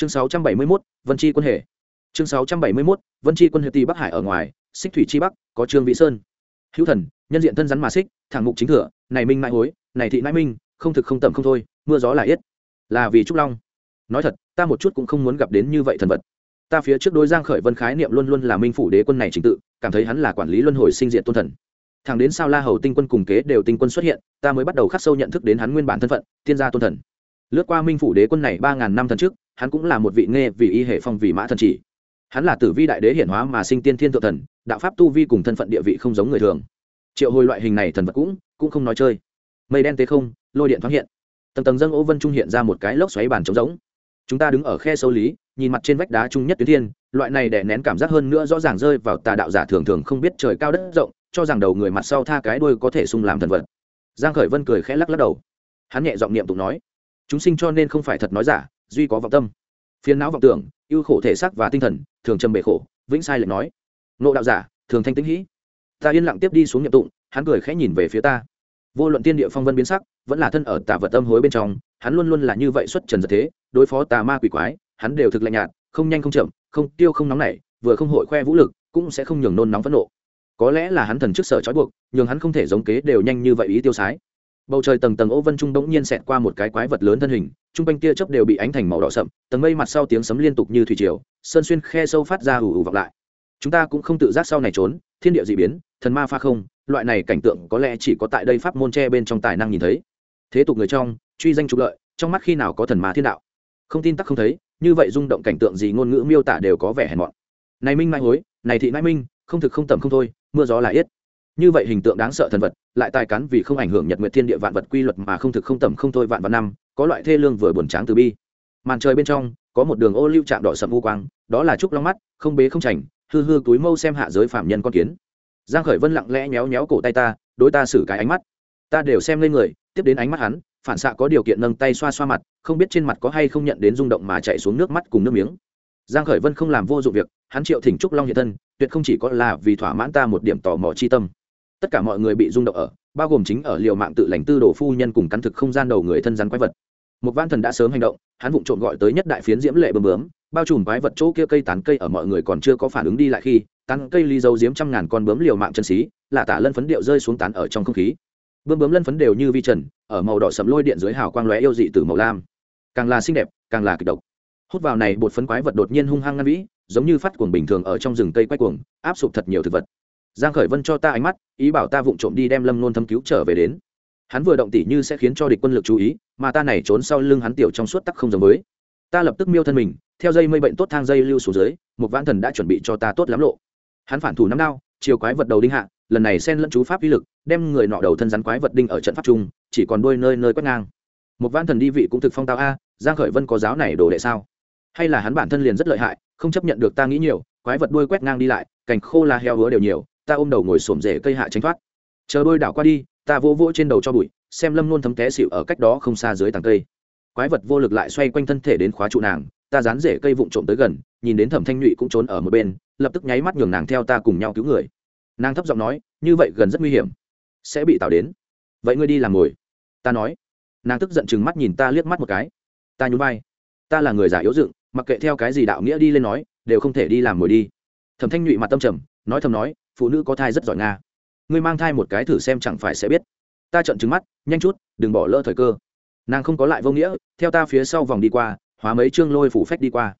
chương 671, vân chi quân hệ chương 671, vân chi quân hệ tì bắc hải ở ngoài xích thủy chi bắc có trương vĩ sơn. Hữu thần nhân diện thân rắn mà xích thẳng mục chính thừa này minh mãi hối này thị mãi minh không thực không tầm không thôi mưa gió là yết. Là vì trúc long. Nói thật ta một chút cũng không muốn gặp đến như vậy thần vật. Ta phía trước đối giang khởi vân khái niệm luôn luôn là minh phủ đế quân này chính tự cảm thấy hắn là quản lý luân hồi sinh diện tôn thần. Thẳng đến sao la hầu tinh quân cùng kế đều tinh quân xuất hiện ta mới bắt đầu khắc sâu nhận thức đến hắn nguyên bản thân phận tiên gia tôn thần lướt qua minh phủ đế quân này ba ngàn năm thần trước, hắn cũng là một vị nghe vì y hệ phong vì mã thần chỉ. Hắn là tử vi đại đế hiển hóa mà sinh tiên thiên thượng thần, đạo pháp tu vi cùng thân phận địa vị không giống người thường. Triệu hồi loại hình này thần vật cũng cũng không nói chơi. Mây đen tế không, lôi điện thoáng hiện. Tầng tầng dâng ô vân trung hiện ra một cái lốc xoáy bàn trống rỗng. Chúng ta đứng ở khe sâu lý, nhìn mặt trên vách đá trung nhất tuyến thiên, loại này đè nén cảm giác hơn nữa rõ ràng rơi vào tà đạo giả thường thường không biết trời cao đất rộng, cho rằng đầu người mặt sau tha cái đuôi có thể sung làm thần vật. Giang khởi vân cười khẽ lắc lắc đầu. Hắn nhẹ giọng niệm tụng nói chúng sinh cho nên không phải thật nói giả, duy có vọng tâm. Phiền não vọng tưởng, ưu khổ thể xác và tinh thần, thường trầm bể khổ, vĩnh sai lệch nói. Nộ đạo giả, thường thanh tĩnh hĩ. Ta yên lặng tiếp đi xuống nhiệm tụng, hắn cười khẽ nhìn về phía ta. Vô luận tiên địa phong vân biến sắc, vẫn là thân ở tà vật tâm hối bên trong, hắn luôn luôn là như vậy xuất trần giật thế, đối phó tà ma quỷ quái, hắn đều thực lạnh nhạt, không nhanh không chậm, không tiêu không nóng nảy, vừa không hội khoe vũ lực, cũng sẽ không nhường nôn nóng phẫn nộ. Có lẽ là hắn thần trước sở trói buộc, nhường hắn không thể giống kế đều nhanh như vậy ý tiêu sái bầu trời tầng tầng ô vân trung bỗng nhiên xẹt qua một cái quái vật lớn thân hình, trung quanh tia chớp đều bị ánh thành màu đỏ sậm, tầng mây mặt sau tiếng sấm liên tục như thủy triều, sơn xuyên khe sâu phát ra ù ù vọng lại. Chúng ta cũng không tự giác sau này trốn, thiên địa dị biến, thần ma pha không, loại này cảnh tượng có lẽ chỉ có tại đây pháp môn tre bên trong tài năng nhìn thấy. Thế tục người trong, truy danh trục lợi, trong mắt khi nào có thần ma thiên đạo? Không tin tắc không thấy, như vậy rung động cảnh tượng gì ngôn ngữ miêu tả đều có vẻ hèn mọn. Này minh mai hối, này thị mai minh, không thực không tầm không thôi, mưa gió là yết như vậy hình tượng đáng sợ thần vật, lại tài cắn vì không ảnh hưởng nhật nguyệt thiên địa vạn vật quy luật mà không thực không tầm không thôi vạn vạn năm, có loại thê lương vừa buồn tráng từ bi. Màn trời bên trong, có một đường ô lưu chạm đỏ sậm u quang, đó là trúc long mắt, không bế không chảnh, hư hư túi mâu xem hạ giới phạm nhân con kiến. Giang khởi vân lặng lẽ nhéo nhéo cổ tay ta, đối ta xử cái ánh mắt. Ta đều xem lên người, tiếp đến ánh mắt hắn, phản xạ có điều kiện nâng tay xoa xoa mặt, không biết trên mặt có hay không nhận đến rung động mà chạy xuống nước mắt cùng nước miếng. Giang khởi vân không làm vô dụng việc, hắn triệu thỉnh trúc long hiện thân, tuyệt không chỉ có là vì thỏa mãn ta một điểm tò mò chi tâm tất cả mọi người bị rung động ở, bao gồm chính ở liều mạng tự lành tư đồ phu nhân cùng cắn thực không gian đầu người thân rắn quái vật. Một văn thần đã sớm hành động, hắn vụng trộm gọi tới nhất đại phiến diễm lệ bơm bướm, bao trùm quái vật chỗ kia cây tán cây ở mọi người còn chưa có phản ứng đi lại khi, tán cây ly dấu diếm trăm ngàn con bướm liều mạng chân xí, là tả lân phấn điệu rơi xuống tán ở trong không khí. Bướm bướm lân phấn đều như vi trần, ở màu đỏ sầm lôi điện dưới hào quang lóe yêu dị từ màu lam. Càng là xinh đẹp, càng là kịch độc. Hút vào này, bột phấn quái vật đột nhiên hung hăng ngăn vĩ, giống như phát cuồng bình thường ở trong rừng cây quay cuồng, áp sụp thật nhiều thực vật giang khởi vân cho ta ánh mắt, ý bảo ta vụng trộm đi đem lâm nôn thâm cứu trở về đến. Hắn vừa động tỉ như sẽ khiến cho địch quân lực chú ý, mà ta này trốn sau lưng hắn tiểu trong suốt tắc không giống với. Ta lập tức miêu thân mình, theo dây mây bệnh tốt thang dây lưu xuống dưới, một vãn thần đã chuẩn bị cho ta tốt lắm lộ. Hắn phản thủ nắm đao, chiều quái vật đầu đinh hạ, lần này xen lẫn chú pháp uy lực, đem người nọ đầu thân rắn quái vật đinh ở trận pháp trung chỉ còn đuôi nơi nơi quét ngang. Một vãn thần đi vị cũng thực phong tao a, giang khởi vân có giáo này đồ đệ sao? Hay là hắn bản thân liền rất lợi hại, không chấp nhận được ta nghĩ nhiều, quái vật đuôi quét ngang đi lại, cành khô là heo hứa đều nhiều ta ôm đầu ngồi xổm rễ cây hạ tránh thoát. Chờ đôi đảo qua đi, ta vỗ vỗ trên đầu cho bụi, xem lâm luôn thấm té xịu ở cách đó không xa dưới tàng cây. Quái vật vô lực lại xoay quanh thân thể đến khóa trụ nàng, ta dán rễ cây vụn trộm tới gần, nhìn đến thẩm thanh nhụy cũng trốn ở một bên, lập tức nháy mắt nhường nàng theo ta cùng nhau cứu người. Nàng thấp giọng nói, như vậy gần rất nguy hiểm, sẽ bị tạo đến. Vậy ngươi đi làm ngồi. Ta nói. Nàng tức giận chừng mắt nhìn ta liếc mắt một cái. Ta nhún vai. Ta là người giả yếu dựng, mặc kệ theo cái gì đạo nghĩa đi lên nói, đều không thể đi làm ngồi đi. Thẩm thanh nhụy mặt tâm trầm, nói thầm nói phụ nữ có thai rất giỏi nga. Ngươi mang thai một cái thử xem chẳng phải sẽ biết. Ta trận trứng mắt, nhanh chút, đừng bỏ lỡ thời cơ. Nàng không có lại vô nghĩa, theo ta phía sau vòng đi qua, hóa mấy chương lôi phủ phách đi qua.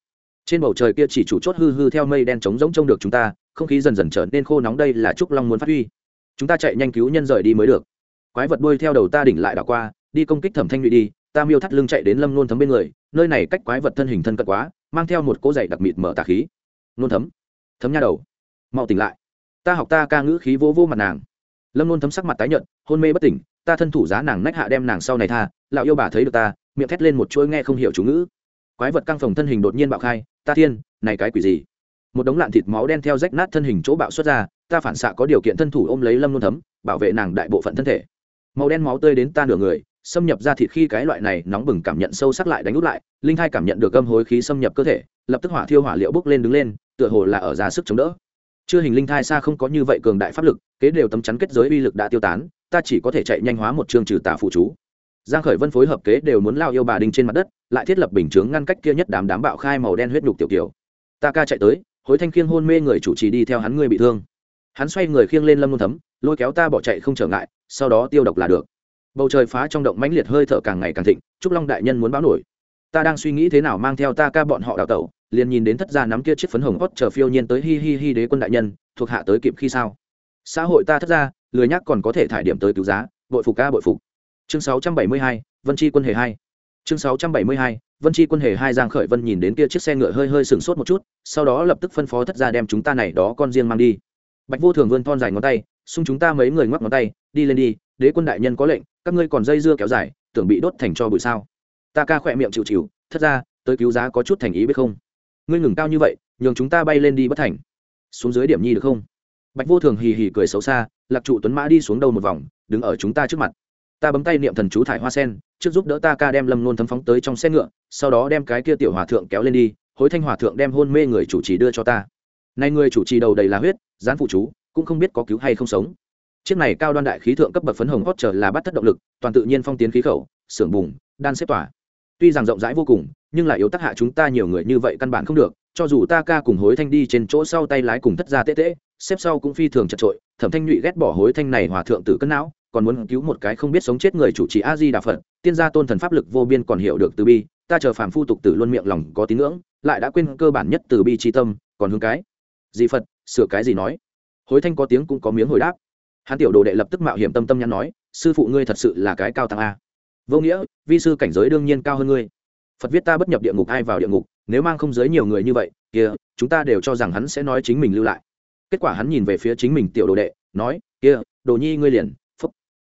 Trên bầu trời kia chỉ chủ chốt hư hư theo mây đen trống rỗng trông được chúng ta, không khí dần dần trở nên khô nóng đây là trúc long muốn phát huy. Chúng ta chạy nhanh cứu nhân rời đi mới được. Quái vật đuôi theo đầu ta đỉnh lại đảo qua, đi công kích thẩm thanh nhụy đi, ta miêu thắt lưng chạy đến lâm nôn thấm bên người, nơi này cách quái vật thân hình thân cận quá, mang theo một cỗ dày đặc mịt mở tà khí. Nôn thấm thấm nha đầu, mau tỉnh lại ta học ta ca ngữ khí vô vô mặt nàng. Lâm luôn thấm sắc mặt tái nhợt, hôn mê bất tỉnh, ta thân thủ giá nàng nách hạ đem nàng sau này tha, lão yêu bà thấy được ta, miệng thét lên một chuỗi nghe không hiểu chú ngữ. Quái vật căng phòng thân hình đột nhiên bạo khai, ta thiên, này cái quỷ gì? Một đống lạn thịt máu đen theo rách nát thân hình chỗ bạo xuất ra, ta phản xạ có điều kiện thân thủ ôm lấy lâm luôn thấm, bảo vệ nàng đại bộ phận thân thể. Màu đen máu tươi đến ta nửa người, xâm nhập ra thịt khi cái loại này nóng bừng cảm nhận sâu sắc lại đánh út lại, linh thai cảm nhận được âm hối khí xâm nhập cơ thể, lập tức hỏa thiêu hỏa liệu bốc lên đứng lên, tựa hồ là ở ra sức chống đỡ chưa hình linh thai xa không có như vậy cường đại pháp lực, kế đều tấm chắn kết giới uy lực đã tiêu tán, ta chỉ có thể chạy nhanh hóa một chương trừ tà phụ chú. Giang khởi vân phối hợp kế đều muốn lao yêu bà đinh trên mặt đất, lại thiết lập bình chướng ngăn cách kia nhất đám đám bạo khai màu đen huyết nhục tiểu tiểu. ta ca chạy tới, hối thanh khiêng hôn mê người chủ trì đi theo hắn người bị thương. Hắn xoay người khiêng lên lâm nôn thấm, lôi kéo ta bỏ chạy không trở ngại, sau đó tiêu độc là được. Bầu trời phá trong động mãnh liệt hơi thở càng ngày càng thịnh, trúc long đại nhân muốn báo nổi. Ta đang suy nghĩ thế nào mang theo ta ca bọn họ đào tẩu liền nhìn đến thất gia nắm kia chiếc phấn hồng hót chờ phiêu nhiên tới hi hi hi đế quân đại nhân thuộc hạ tới kịp khi sao? Xã hội ta thất gia lười nhắc còn có thể thải điểm tới cứu giá bội phục ca bội phục. Chương 672, vân chi quân hề hai. Chương 672, vân chi quân hề hai giang khởi vân nhìn đến kia chiếc xe ngựa hơi hơi sừng sốt một chút sau đó lập tức phân phó thất gia đem chúng ta này đó con riêng mang đi. Bạch vô thường vươn thon dài ngón tay xung chúng ta mấy người ngoắc ngón tay đi lên đi đế quân đại nhân có lệnh các ngươi còn dây dưa kéo dài tưởng bị đốt thành cho bụi sao? Ta ca khỏe miệng chịu chịu thất ra tới cứu giá có chút thành ý biết không? Ngươi ngừng cao như vậy, nhường chúng ta bay lên đi bất thành. Xuống dưới điểm nhi được không? Bạch vô thường hì hì cười xấu xa, lạc trụ tuấn mã đi xuống đầu một vòng, đứng ở chúng ta trước mặt. Ta bấm tay niệm thần chú thải hoa sen, trước giúp đỡ ta ca đem lâm nôn thấm phóng tới trong xe ngựa, sau đó đem cái kia tiểu hòa thượng kéo lên đi, hối thanh hòa thượng đem hôn mê người chủ trì đưa cho ta. Nay người chủ trì đầu đầy là huyết dán phụ chú, cũng không biết có cứu hay không sống. Chiếc này cao đoan đại khí thượng cấp bậc phấn hồng hót trở là bắt thất động lực, toàn tự nhiên phong tiến khí khẩu, xưởng bùng đan xếp tỏa tuy rằng rộng rãi vô cùng, nhưng lại yếu tác hạ chúng ta nhiều người như vậy căn bản không được, cho dù ta ca cùng hối thanh đi trên chỗ sau tay lái cùng thất gia tê tê xếp sau cũng phi thường chật trội, thẩm thanh nhụy ghét bỏ hối thanh này hòa thượng tử cân não, còn muốn cứu một cái không biết sống chết người chủ trì a di đà phật, tiên gia tôn thần pháp lực vô biên còn hiểu được từ bi, ta chờ phàm phu tục tử luôn miệng lòng có tín ngưỡng, lại đã quên cơ bản nhất từ bi tri tâm, còn hướng cái gì phật, sửa cái gì nói. Hối thanh có tiếng cũng có miếng hồi đáp. Hắn tiểu đồ đệ lập tức mạo hiểm tâm tâm nhắn nói, sư phụ ngươi thật sự là cái cao tăng a vô nghĩa, vi sư cảnh giới đương nhiên cao hơn ngươi. Phật viết ta bất nhập địa ngục ai vào địa ngục, nếu mang không giới nhiều người như vậy, kia, chúng ta đều cho rằng hắn sẽ nói chính mình lưu lại. Kết quả hắn nhìn về phía chính mình tiểu đồ đệ, nói, kia, đồ nhi ngươi liền, phúc.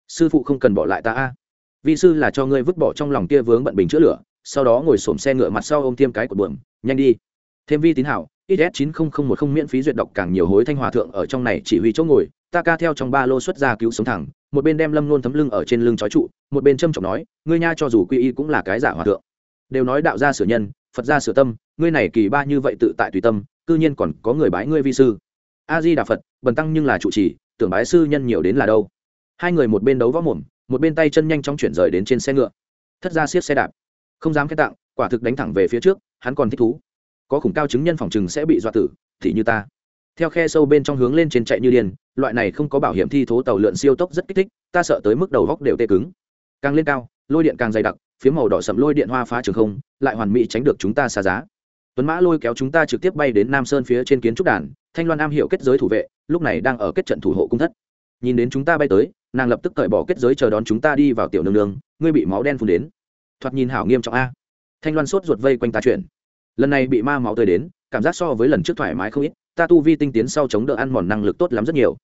Sư phụ không cần bỏ lại ta a. Vi sư là cho ngươi vứt bỏ trong lòng kia vướng bận bình chữa lửa, sau đó ngồi xổm xe ngựa mặt sau ôm tiêm cái của buồng nhanh đi. Thêm vi tín hảo ít s chín nghìn một không miễn phí duyệt đọc càng nhiều hối thanh hòa thượng ở trong này chỉ huy chỗ ngồi, ta ca theo trong ba lô xuất ra cứu sống thẳng một bên đem lâm nôn thấm lưng ở trên lưng trói trụ, một bên trâm trọng nói, ngươi nha cho dù quy y cũng là cái giả hòa thượng. Đều nói đạo gia sửa nhân, phật gia sửa tâm, ngươi này kỳ ba như vậy tự tại tùy tâm, cư nhiên còn có người bái ngươi vi sư. A di đà phật, bần tăng nhưng là trụ trì, tưởng bái sư nhân nhiều đến là đâu. Hai người một bên đấu võ mồm, một bên tay chân nhanh chóng chuyển rời đến trên xe ngựa. Thất ra xiết xe đạp. Không dám khen tặng, quả thực đánh thẳng về phía trước, hắn còn thích thú. Có khủng cao chứng nhân phòng chừng sẽ bị dọa tử, thì như ta theo khe sâu bên trong hướng lên trên chạy như điên loại này không có bảo hiểm thi thố tàu lượn siêu tốc rất kích thích ta sợ tới mức đầu góc đều tê cứng. Càng lên cao lôi điện càng dày đặc phía màu đỏ sậm lôi điện hoa phá trường không lại hoàn mỹ tránh được chúng ta xa giá. Tuấn mã lôi kéo chúng ta trực tiếp bay đến nam sơn phía trên kiến trúc đàn thanh loan am hiểu kết giới thủ vệ lúc này đang ở kết trận thủ hộ cung thất. Nhìn đến chúng ta bay tới nàng lập tức cởi bỏ kết giới chờ đón chúng ta đi vào tiểu nương nương ngươi bị máu đen phun đến. Thoạt nhìn hảo nghiêm trọng a. Thanh loan sốt ruột vây quanh ta chuyển, lần này bị ma máu tới đến cảm giác so với lần trước thoải mái không ít ta tu vi tinh tiến sau chống đỡ ăn mòn năng lực tốt lắm rất nhiều.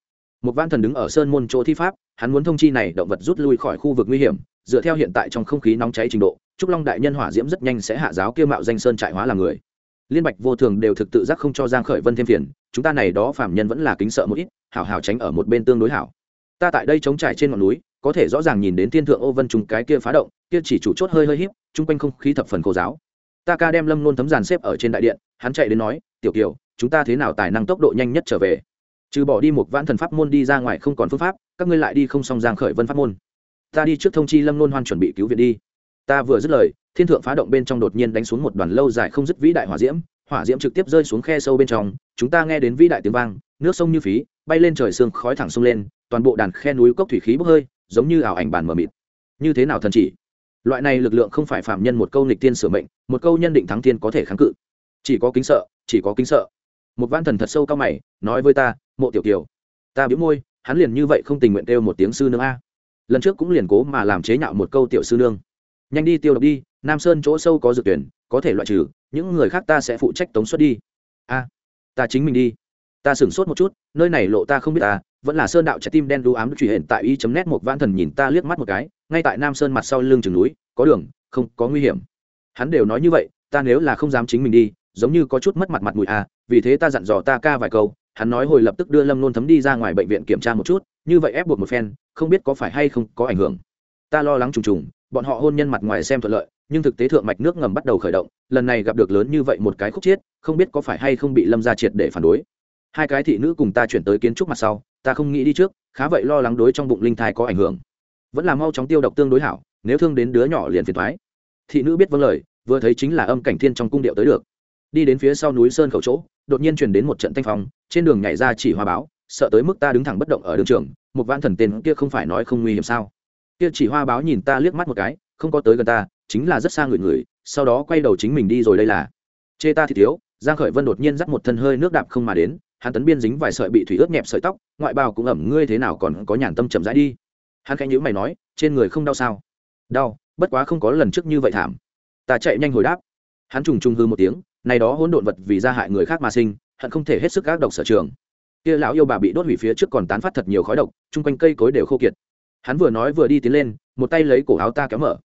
Một văn thần đứng ở sơn môn chỗ thi pháp, hắn muốn thông chi này động vật rút lui khỏi khu vực nguy hiểm, dựa theo hiện tại trong không khí nóng cháy trình độ, trúc long đại nhân hỏa diễm rất nhanh sẽ hạ giáo kia mạo danh sơn trại hóa làm người. Liên bạch vô thường đều thực tự giác không cho giang khởi vân thêm phiền, chúng ta này đó phạm nhân vẫn là kính sợ một ít, hảo hảo tránh ở một bên tương đối hảo. Ta tại đây chống trải trên ngọn núi, có thể rõ ràng nhìn đến thiên thượng ô vân trùng cái kia phá động, kia chỉ chủ chốt hơi hơi híp, chung quanh không khí thập phần khô giáo. Ta ca đem lâm nôn thấm giàn xếp ở trên đại điện, hắn chạy đến nói, tiểu kiều chúng ta thế nào tài năng tốc độ nhanh nhất trở về? Trừ bỏ đi một vãn thần pháp môn đi ra ngoài không còn phương pháp, các ngươi lại đi không xong giang khởi vân pháp môn. Ta đi trước thông chi lâm nôn hoan chuẩn bị cứu viện đi. Ta vừa dứt lời, thiên thượng phá động bên trong đột nhiên đánh xuống một đoàn lâu dài không dứt vĩ đại hỏa diễm. Hỏa diễm trực tiếp rơi xuống khe sâu bên trong, chúng ta nghe đến vĩ đại tiếng vang, nước sông như phí, bay lên trời sương khói thẳng sông lên, toàn bộ đàn khe núi cốc thủy khí bốc hơi, giống như ảo ảnh bản mờ mịt. Như thế nào thần chỉ? Loại này lực lượng không phải phạm nhân một câu nghịch tiên sửa mệnh, một câu nhân định thắng thiên có thể kháng cự. Chỉ có kính sợ, chỉ có kính sợ một văn thần thật sâu cao mày, nói với ta, mộ tiểu kiều, ta biếu môi, hắn liền như vậy không tình nguyện kêu một tiếng sư nương a. Lần trước cũng liền cố mà làm chế nhạo một câu tiểu sư nương. Nhanh đi tiêu độc đi, nam sơn chỗ sâu có dự tuyển, có thể loại trừ, những người khác ta sẽ phụ trách tống xuất đi. A, ta chính mình đi. Ta sửng sốt một chút, nơi này lộ ta không biết ta, vẫn là sơn đạo trái tim đen đu ám truy hiện tại y chấm nét một văn thần nhìn ta liếc mắt một cái, ngay tại nam sơn mặt sau lưng chừng núi, có đường, không, có nguy hiểm. Hắn đều nói như vậy, ta nếu là không dám chính mình đi, giống như có chút mất mặt mặt mũi à vì thế ta dặn dò ta ca vài câu, hắn nói hồi lập tức đưa lâm nôn thấm đi ra ngoài bệnh viện kiểm tra một chút, như vậy ép buộc một phen, không biết có phải hay không có ảnh hưởng. Ta lo lắng trùng trùng, bọn họ hôn nhân mặt ngoài xem thuận lợi, nhưng thực tế thượng mạch nước ngầm bắt đầu khởi động, lần này gặp được lớn như vậy một cái khúc chiết không biết có phải hay không bị lâm ra triệt để phản đối. Hai cái thị nữ cùng ta chuyển tới kiến trúc mặt sau, ta không nghĩ đi trước, khá vậy lo lắng đối trong bụng linh thai có ảnh hưởng. Vẫn là mau chóng tiêu độc tương đối hảo, nếu thương đến đứa nhỏ liền phiền thoái thị nữ biết vâng lời, vừa thấy chính là âm cảnh thiên trong cung điệu tới được. Đi đến phía sau núi sơn khẩu chỗ đột nhiên truyền đến một trận thanh phong, trên đường nhảy ra chỉ hoa báo, sợ tới mức ta đứng thẳng bất động ở đường trường, một vạn thần tên kia không phải nói không nguy hiểm sao? Kia chỉ hoa báo nhìn ta liếc mắt một cái, không có tới gần ta, chính là rất xa người người, sau đó quay đầu chính mình đi rồi đây là. Chê ta thì thiếu, giang khởi vân đột nhiên dắt một thân hơi nước đạp không mà đến, hắn tấn biên dính vài sợi bị thủy ướt nhẹp sợi tóc, ngoại bào cũng ẩm, ngươi thế nào còn có nhàn tâm chậm rãi đi? Hắn khẽ nhíu mày nói, trên người không đau sao? Đau, bất quá không có lần trước như vậy thảm. Ta chạy nhanh hồi đáp. Hắn trùng trùng hư một tiếng này đó hỗn độn vật vì gia hại người khác mà sinh hận không thể hết sức ác độc sở trường. Kia lão yêu bà bị đốt hủy phía trước còn tán phát thật nhiều khói độc chung quanh cây cối đều khô kiệt. Hắn vừa nói vừa đi tiến lên một tay lấy cổ áo ta kéo mở.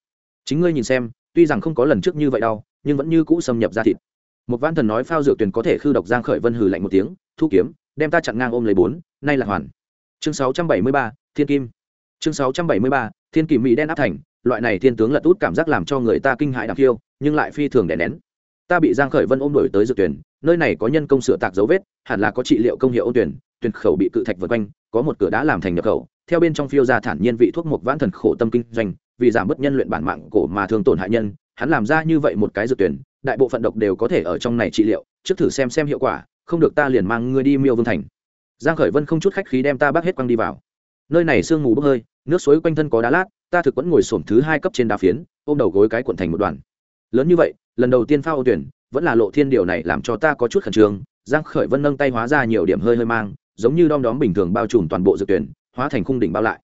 Chính ngươi nhìn xem tuy rằng không có lần trước như vậy đau nhưng vẫn như cũ xâm nhập ra thịt. Một văn thần nói phao dược tuyển có thể khư độc giang khởi vân hừ lạnh một tiếng thu kiếm đem ta chặn ngang ôm lấy bốn nay là hoàn. Chương 673, thiên kim. Chương 673, thiên kim mỹ đen áp thành loại này thiên tướng lật út cảm giác làm cho người ta kinh hãi đặc yêu nhưng lại phi thường đè nén ta bị giang khởi vân ôm đuổi tới dược tuyển, nơi này có nhân công sửa tạc dấu vết, hẳn là có trị liệu công hiệu ôn tuyển tuyển khẩu bị cự thạch vượt quanh, có một cửa đá làm thành nhập khẩu. Theo bên trong phiêu ra thản nhiên vị thuốc một vãn thần khổ tâm kinh doanh, vì giảm bớt nhân luyện bản mạng cổ mà thường tổn hại nhân, hắn làm ra như vậy một cái dược tuyển, đại bộ phận độc đều có thể ở trong này trị liệu, trước thử xem xem hiệu quả, không được ta liền mang ngươi đi miêu vương thành. Giang khởi vân không chút khách khí đem ta bắt hết quăng đi vào. Nơi này sương mù bốc hơi, nước suối quanh thân có đá lát, ta thực vẫn ngồi xổm thứ hai cấp trên đá phiến, ôm đầu gối cái cuộn thành một đoàn lớn như vậy, lần đầu tiên phao ô tuyển, vẫn là lộ thiên điều này làm cho ta có chút khẩn trương. Giang khởi vân nâng tay hóa ra nhiều điểm hơi hơi mang, giống như đom đóm bình thường bao trùm toàn bộ dược tuyển, hóa thành khung đỉnh bao lại.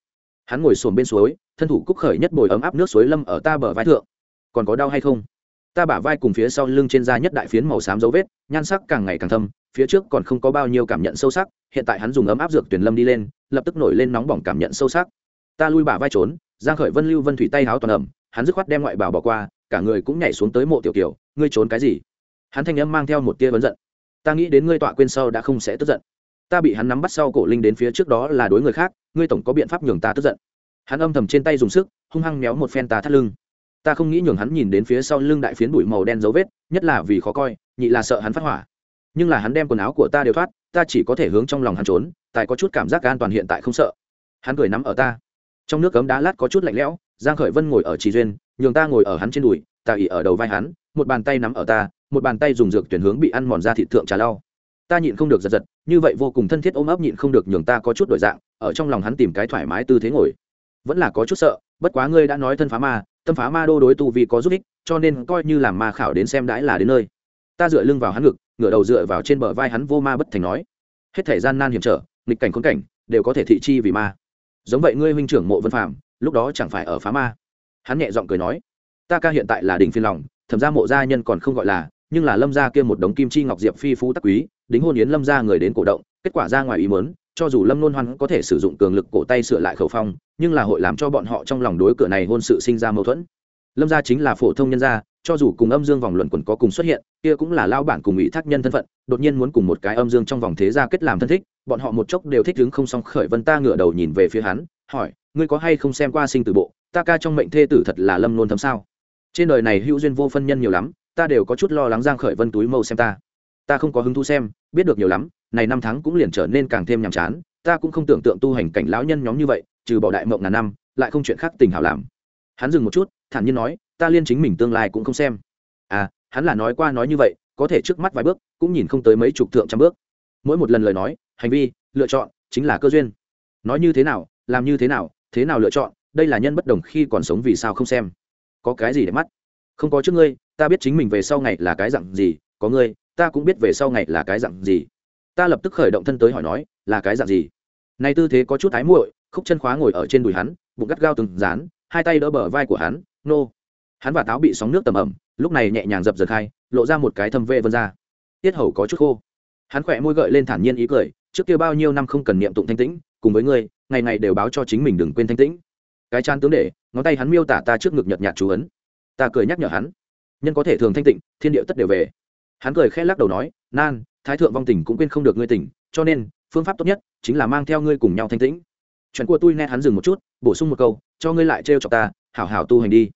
Hắn ngồi xổm bên suối, thân thủ cúc khởi nhất bồi ấm áp nước suối lâm ở ta bờ vai thượng. Còn có đau hay không? Ta bả vai cùng phía sau lưng trên da nhất đại phiến màu xám dấu vết, nhan sắc càng ngày càng thâm, phía trước còn không có bao nhiêu cảm nhận sâu sắc, hiện tại hắn dùng ấm áp dược tuyển lâm đi lên, lập tức nổi lên nóng bỏng cảm nhận sâu sắc. Ta lui bả vai trốn, giang khởi vân lưu vân thủy tay háo toàn ẩm, hắn dứt khoát đem ngoại bảo bỏ qua cả người cũng nhảy xuống tới mộ tiểu kiều, ngươi trốn cái gì? Hắn thanh âm mang theo một tia vấn giận. Ta nghĩ đến ngươi tọa quên sau đã không sẽ tức giận. Ta bị hắn nắm bắt sau cổ linh đến phía trước đó là đối người khác, ngươi tổng có biện pháp nhường ta tức giận. Hắn âm thầm trên tay dùng sức, hung hăng méo một phen ta thắt lưng. Ta không nghĩ nhường hắn nhìn đến phía sau lưng đại phiến bụi màu đen dấu vết, nhất là vì khó coi, nhị là sợ hắn phát hỏa. Nhưng là hắn đem quần áo của ta đều thoát, ta chỉ có thể hướng trong lòng hắn trốn tại có chút cảm giác an toàn hiện tại không sợ. Hắn cười nắm ở ta. Trong nước cấm đá lát có chút lạnh lẽo giang khởi vân ngồi ở trì duyên, nhường ta ngồi ở hắn trên đùi, ta ỉ ở đầu vai hắn, một bàn tay nắm ở ta, một bàn tay dùng dược tuyển hướng bị ăn mòn ra thịt thượng trà lau. Ta nhịn không được giật giật, như vậy vô cùng thân thiết ôm ấp nhịn không được nhường ta có chút đổi dạng, ở trong lòng hắn tìm cái thoải mái tư thế ngồi. Vẫn là có chút sợ, bất quá ngươi đã nói thân phá ma, tâm phá ma đô đối tu vì có giúp ích, cho nên coi như làm ma khảo đến xem đãi là đến nơi. Ta dựa lưng vào hắn ngực, ngửa đầu dựa vào trên bờ vai hắn vô ma bất thành nói. Hết thể gian nan hiểm trở, nghịch cảnh khốn cảnh, đều có thể thị chi vì ma. Giống vậy ngươi huynh trưởng mộ vân phạm lúc đó chẳng phải ở phá ma. Hắn nhẹ giọng cười nói, ta ca hiện tại là đình phiên lòng, thẩm ra mộ gia nhân còn không gọi là, nhưng là lâm gia kia một đống kim chi ngọc diệp phi phú tắc quý, đính hôn yến lâm gia người đến cổ động, kết quả ra ngoài ý mớn cho dù lâm nôn hoan có thể sử dụng cường lực cổ tay sửa lại khẩu phong, nhưng là hội làm cho bọn họ trong lòng đối cửa này hôn sự sinh ra mâu thuẫn. Lâm gia chính là phổ thông nhân gia cho dù cùng âm dương vòng luận quần có cùng xuất hiện, kia cũng là lao bản cùng ủy thác nhân thân phận, đột nhiên muốn cùng một cái âm dương trong vòng thế gia kết làm thân thích, bọn họ một chốc đều thích đứng không song khởi vân ta ngửa đầu nhìn về phía hắn, hỏi, ngươi có hay không xem qua sinh tử bộ? Ta ca trong mệnh thê tử thật là lâm nôn thấm sao? Trên đời này hữu duyên vô phân nhân nhiều lắm, ta đều có chút lo lắng giang khởi vân túi mâu xem ta. Ta không có hứng thú xem, biết được nhiều lắm, này năm tháng cũng liền trở nên càng thêm nhàm chán, ta cũng không tưởng tượng tu hành cảnh lão nhân nhóm như vậy, trừ bỏ đại mộng ngàn năm, lại không chuyện khác tình hảo làm. Hắn dừng một chút, thản nhiên nói ta liên chính mình tương lai cũng không xem. À hắn là nói qua nói như vậy, có thể trước mắt vài bước, cũng nhìn không tới mấy chục thượng trăm bước. Mỗi một lần lời nói, hành vi, lựa chọn, chính là cơ duyên. Nói như thế nào, làm như thế nào thế nào lựa chọn, đây là nhân bất đồng khi còn sống vì sao không xem. Có cái gì để mắt? Không có trước ngươi, ta biết chính mình về sau ngày là cái dặn gì, có ngươi, ta cũng biết về sau ngày là cái dặn gì. Ta lập tức khởi động thân tới hỏi nói, là cái dặn gì? Nay tư thế có chút thái muội, khúc chân khóa ngồi ở trên đùi hắn, bụng gắt gao từng dán, hai tay đỡ bờ vai của hắn, nô hắn và táo bị sóng nước tầm ẩm, lúc này nhẹ nhàng dập dần khai, lộ ra một cái thâm vệ vân ra. Tiết hầu có chút khô. Hắn khỏe môi gợi lên thản nhiên ý cười, trước kia bao nhiêu năm không cần niệm tụng thanh tĩnh, cùng với ngươi, ngày ngày đều báo cho chính mình đừng quên thanh tĩnh. Cái chán tướng để, ngón tay hắn miêu tả ta trước ngực nhợt nhạt chú ấn. Ta cười nhắc nhở hắn. Nhân có thể thường thanh tịnh, thiên địa tất đều về. Hắn cười khẽ lắc đầu nói, nan, thái thượng vong tình cũng quên không được ngươi tỉnh, cho nên, phương pháp tốt nhất chính là mang theo ngươi cùng nhau thanh tĩnh. Chuyện của tôi nghe hắn dừng một chút, bổ sung một câu, cho ngươi lại trêu cho ta, hảo hảo tu hành đi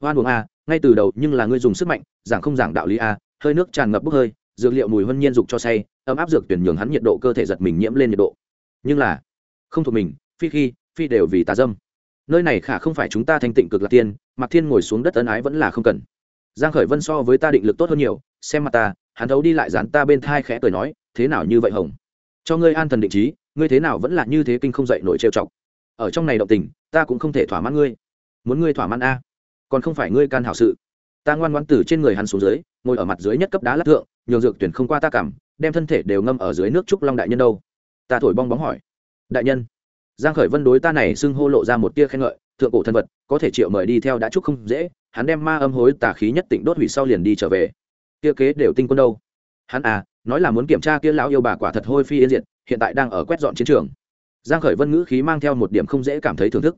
hoan buồng a, ngay từ đầu nhưng là ngươi dùng sức mạnh, giảng không giảng đạo lý a, hơi nước tràn ngập bốc hơi, dược liệu mùi hân nhiên dục cho say, ấm áp dược tuyển nhường hắn nhiệt độ cơ thể giật mình nhiễm lên nhiệt độ. Nhưng là, không thuộc mình, phi khi, phi đều vì tà dâm. Nơi này khả không phải chúng ta thanh tịnh cực lạc tiên mặc thiên ngồi xuống đất ân ái vẫn là không cần. Giang khởi vân so với ta định lực tốt hơn nhiều, xem mặt ta, hắn thấu đi lại dán ta bên thai khẽ cười nói, thế nào như vậy hồng? Cho ngươi an thần định trí, ngươi thế nào vẫn là như thế kinh không dậy nổi trêu chọc. Ở trong này động tình, ta cũng không thể thỏa mãn ngươi. Muốn ngươi thỏa mãn a còn không phải ngươi can hảo sự. Ta ngoan ngoãn từ trên người hắn xuống dưới, ngồi ở mặt dưới nhất cấp đá lát thượng, nhường dược tuyển không qua ta cảm, đem thân thể đều ngâm ở dưới nước trúc long đại nhân đâu. Ta thổi bong bóng hỏi. Đại nhân. Giang khởi vân đối ta này xưng hô lộ ra một tia khen ngợi, thượng cổ thân vật, có thể triệu mời đi theo đã trúc không dễ, hắn đem ma âm hối tà khí nhất tịnh đốt hủy sau liền đi trở về. Kia kế đều tinh quân đâu? Hắn à nói là muốn kiểm tra kia lão yêu bà quả thật hôi phi yên diệt, hiện tại đang ở quét dọn chiến trường. Giang khởi vân ngữ khí mang theo một điểm không dễ cảm thấy thưởng thức.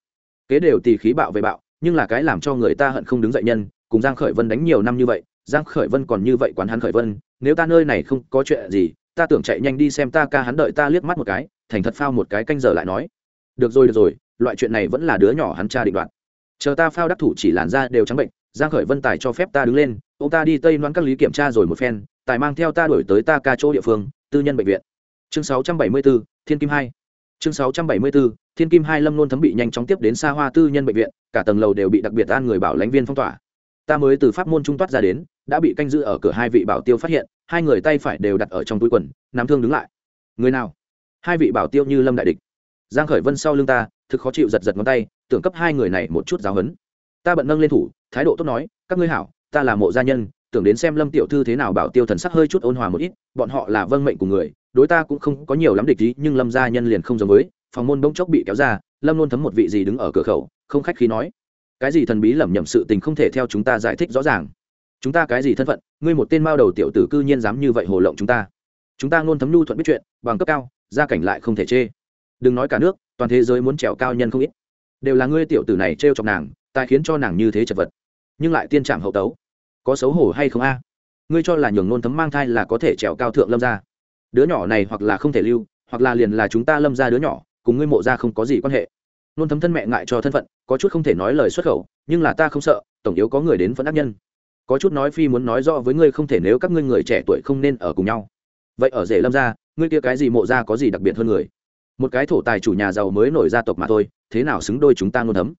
Kế đều tỳ khí bạo về bạo nhưng là cái làm cho người ta hận không đứng dậy nhân cùng giang khởi vân đánh nhiều năm như vậy giang khởi vân còn như vậy quán hắn khởi vân nếu ta nơi này không có chuyện gì ta tưởng chạy nhanh đi xem ta ca hắn đợi ta liếc mắt một cái thành thật phao một cái canh giờ lại nói. Được rồi được rồi loại chuyện này vẫn là đứa nhỏ hắn cha định đoạt. Chờ ta phao đắc thủ chỉ làn da đều trắng bệnh giang khởi vân tài cho phép ta đứng lên ông ta đi tây loan các lý kiểm tra rồi một phen tài mang theo ta đuổi tới ta ca chỗ địa phương tư nhân bệnh viện. Chương 674, thiên kim hai. Chương 674, thiên kim hai lâm luôn thấm bị nhanh chóng tiếp đến xa hoa tư nhân bệnh viện, cả tầng lầu đều bị đặc biệt an người bảo lãnh viên phong tỏa. Ta mới từ pháp môn trung toát ra đến, đã bị canh giữ ở cửa hai vị bảo tiêu phát hiện, hai người tay phải đều đặt ở trong túi quần, nắm thương đứng lại. Người nào? Hai vị bảo tiêu như lâm đại địch. Giang khởi vân sau lưng ta, thực khó chịu giật giật ngón tay, tưởng cấp hai người này một chút giáo huấn. Ta bận nâng lên thủ, thái độ tốt nói, các ngươi hảo, ta là mộ gia nhân, tưởng đến xem lâm tiểu thư thế nào bảo tiêu thần sắc hơi chút ôn hòa một ít, bọn họ là vâng mệnh của người, đối ta cũng không có nhiều lắm địch ý, nhưng lâm gia nhân liền không giống với phòng môn bỗng chốc bị kéo ra, lâm luôn thấm một vị gì đứng ở cửa khẩu, không khách khí nói, cái gì thần bí lẩm nhẩm sự tình không thể theo chúng ta giải thích rõ ràng. Chúng ta cái gì thân phận, ngươi một tên mao đầu tiểu tử cư nhiên dám như vậy hồ lộng chúng ta. Chúng ta ngôn thấm nhu thuận biết chuyện, bằng cấp cao, gia cảnh lại không thể chê. Đừng nói cả nước, toàn thế giới muốn trèo cao nhân không ít. Đều là ngươi tiểu tử này trêu chọc nàng tai khiến cho nàng như thế chật vật. Nhưng lại tiên trảm hậu tấu. Có xấu hổ hay không a? Ngươi cho là nhường nôn thấm mang thai là có thể trèo cao thượng lâm ra đứa nhỏ này hoặc là không thể lưu, hoặc là liền là chúng ta lâm ra đứa nhỏ cùng ngươi mộ ra không có gì quan hệ. Nôn thấm thân mẹ ngại cho thân phận, có chút không thể nói lời xuất khẩu, nhưng là ta không sợ, tổng yếu có người đến phấn ác nhân. Có chút nói phi muốn nói rõ với ngươi không thể nếu các ngươi người trẻ tuổi không nên ở cùng nhau. Vậy ở rể lâm ra ngươi kia cái gì mộ ra có gì đặc biệt hơn người? Một cái thổ tài chủ nhà giàu mới nổi gia tộc mà thôi, thế nào xứng đôi chúng ta nôn thấm?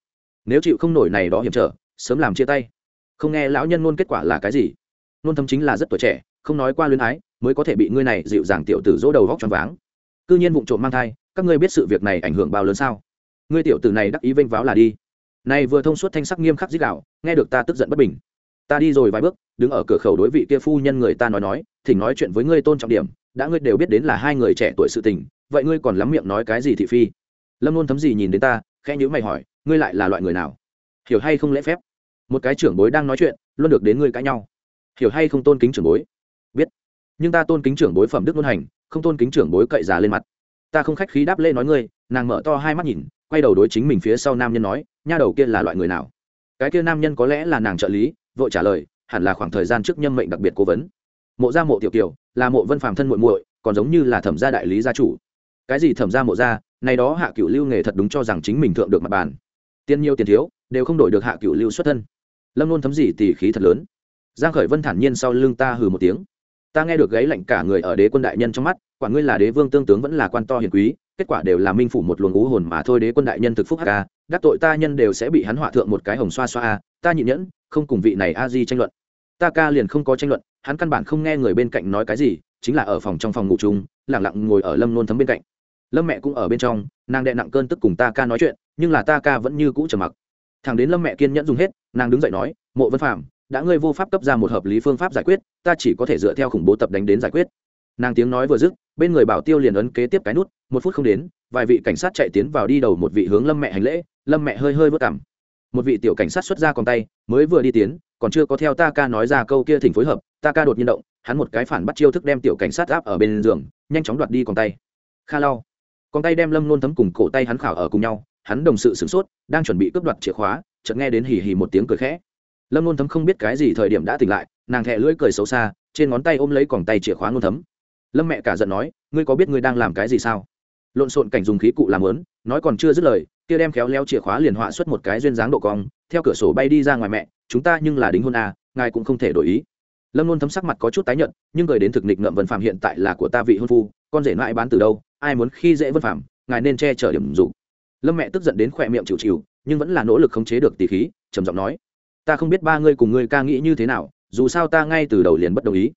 Nếu chịu không nổi này đó hiểm trở, sớm làm chia tay. Không nghe lão nhân ngôn kết quả là cái gì? Nôn thấm chính là rất tuổi trẻ, không nói qua luyến ái, mới có thể bị ngươi này dịu dàng tiểu tử dỗ đầu vóc choáng váng. Cư nhiên vụng trộm mang thai các ngươi biết sự việc này ảnh hưởng bao lớn sao? Ngươi tiểu tử này đắc ý vênh váo là đi. Này vừa thông suốt thanh sắc nghiêm khắc dích đạo, nghe được ta tức giận bất bình. Ta đi rồi vài bước, đứng ở cửa khẩu đối vị kia phu nhân người ta nói nói, thỉnh nói chuyện với ngươi tôn trọng điểm, đã ngươi đều biết đến là hai người trẻ tuổi sự tình, vậy ngươi còn lắm miệng nói cái gì thị phi? Lâm luôn thấm gì nhìn đến ta, khẽ nhữ mày hỏi, ngươi lại là loại người nào? Hiểu hay không lễ phép? Một cái trưởng bối đang nói chuyện, luôn được đến ngươi cãi nhau. Hiểu hay không tôn kính trưởng bối? Biết. Nhưng ta tôn kính trưởng bối phẩm đức luân hành, không tôn kính trưởng bối cậy già lên mặt ta không khách khí đáp lễ nói ngươi, nàng mở to hai mắt nhìn, quay đầu đối chính mình phía sau nam nhân nói, nha đầu kia là loại người nào? Cái kia nam nhân có lẽ là nàng trợ lý, vội trả lời, hẳn là khoảng thời gian trước nhâm mệnh đặc biệt cố vấn. Mộ gia mộ tiểu kiều, là mộ vân phàm thân muội muội, còn giống như là thẩm gia đại lý gia chủ. Cái gì thẩm gia mộ gia, này đó hạ cửu lưu nghề thật đúng cho rằng chính mình thượng được mặt bàn. Tiền nhiều tiền thiếu, đều không đổi được hạ cửu lưu xuất thân. Lâm luôn thấm gì tỉ khí thật lớn. Giang khởi vân thản nhiên sau lưng ta hừ một tiếng ta nghe được gáy lạnh cả người ở đế quân đại nhân trong mắt, quả ngươi là đế vương tương tướng vẫn là quan to hiền quý, kết quả đều là minh phủ một luồng ú hồn mà thôi đế quân đại nhân thực phúc hk đắc tội ta nhân đều sẽ bị hắn họa thượng một cái hồng xoa xoa a, ta nhịn nhẫn, không cùng vị này a di tranh luận. Ta ca liền không có tranh luận, hắn căn bản không nghe người bên cạnh nói cái gì, chính là ở phòng trong phòng ngủ chung lẳng lặng ngồi ở lâm nôn thấm bên cạnh. Lâm mẹ cũng ở bên trong, nàng đệ nặng cơn tức cùng ta ca nói chuyện, nhưng là ta ca vẫn như cũ trầm mặc. Thằng đến lâm mẹ kiên nhẫn dùng hết, nàng đứng dậy nói, mộ vân phạm đã ngươi vô pháp cấp ra một hợp lý phương pháp giải quyết, ta chỉ có thể dựa theo khủng bố tập đánh đến giải quyết. Nàng tiếng nói vừa dứt, bên người bảo tiêu liền ấn kế tiếp cái nút, một phút không đến, vài vị cảnh sát chạy tiến vào đi đầu một vị hướng lâm mẹ hành lễ, lâm mẹ hơi hơi vất cảm một vị tiểu cảnh sát xuất ra còn tay, mới vừa đi tiến, còn chưa có theo ta ca nói ra câu kia thỉnh phối hợp, ta ca đột nhiên động, hắn một cái phản bắt chiêu thức đem tiểu cảnh sát áp ở bên giường, nhanh chóng đoạt đi còn tay. Kha lau còn tay đem lâm nôn thấm cùng cổ tay hắn khảo ở cùng nhau, hắn đồng sự sửng sốt, đang chuẩn bị cướp đoạt chìa khóa, chợt nghe đến hì hì một tiếng cười khẽ lâm nôn thấm không biết cái gì thời điểm đã tỉnh lại, nàng thẹ lưỡi cười xấu xa, trên ngón tay ôm lấy còng tay chìa khóa nôn thấm. Lâm mẹ cả giận nói, ngươi có biết ngươi đang làm cái gì sao? Lộn xộn cảnh dùng khí cụ làm lớn, nói còn chưa dứt lời, kia đem khéo leo chìa khóa liền họa xuất một cái duyên dáng độ cong, theo cửa sổ bay đi ra ngoài mẹ, chúng ta nhưng là đính hôn à ngài cũng không thể đổi ý. Lâm luôn thấm sắc mặt có chút tái nhợt, nhưng người đến thực nịch ngậm vân phạm hiện tại là của ta vị hôn phu, con rể mãi bán từ đâu, ai muốn khi dễ vân phạm ngài nên che chở điểm dục lâm mẹ tức giận đến khỏe miệng chịu chịu, nhưng vẫn là nỗ lực khống chế được tỷ khí, trầm giọng nói ta không biết ba ngươi cùng ngươi ca nghĩ như thế nào, dù sao ta ngay từ đầu liền bất đồng ý.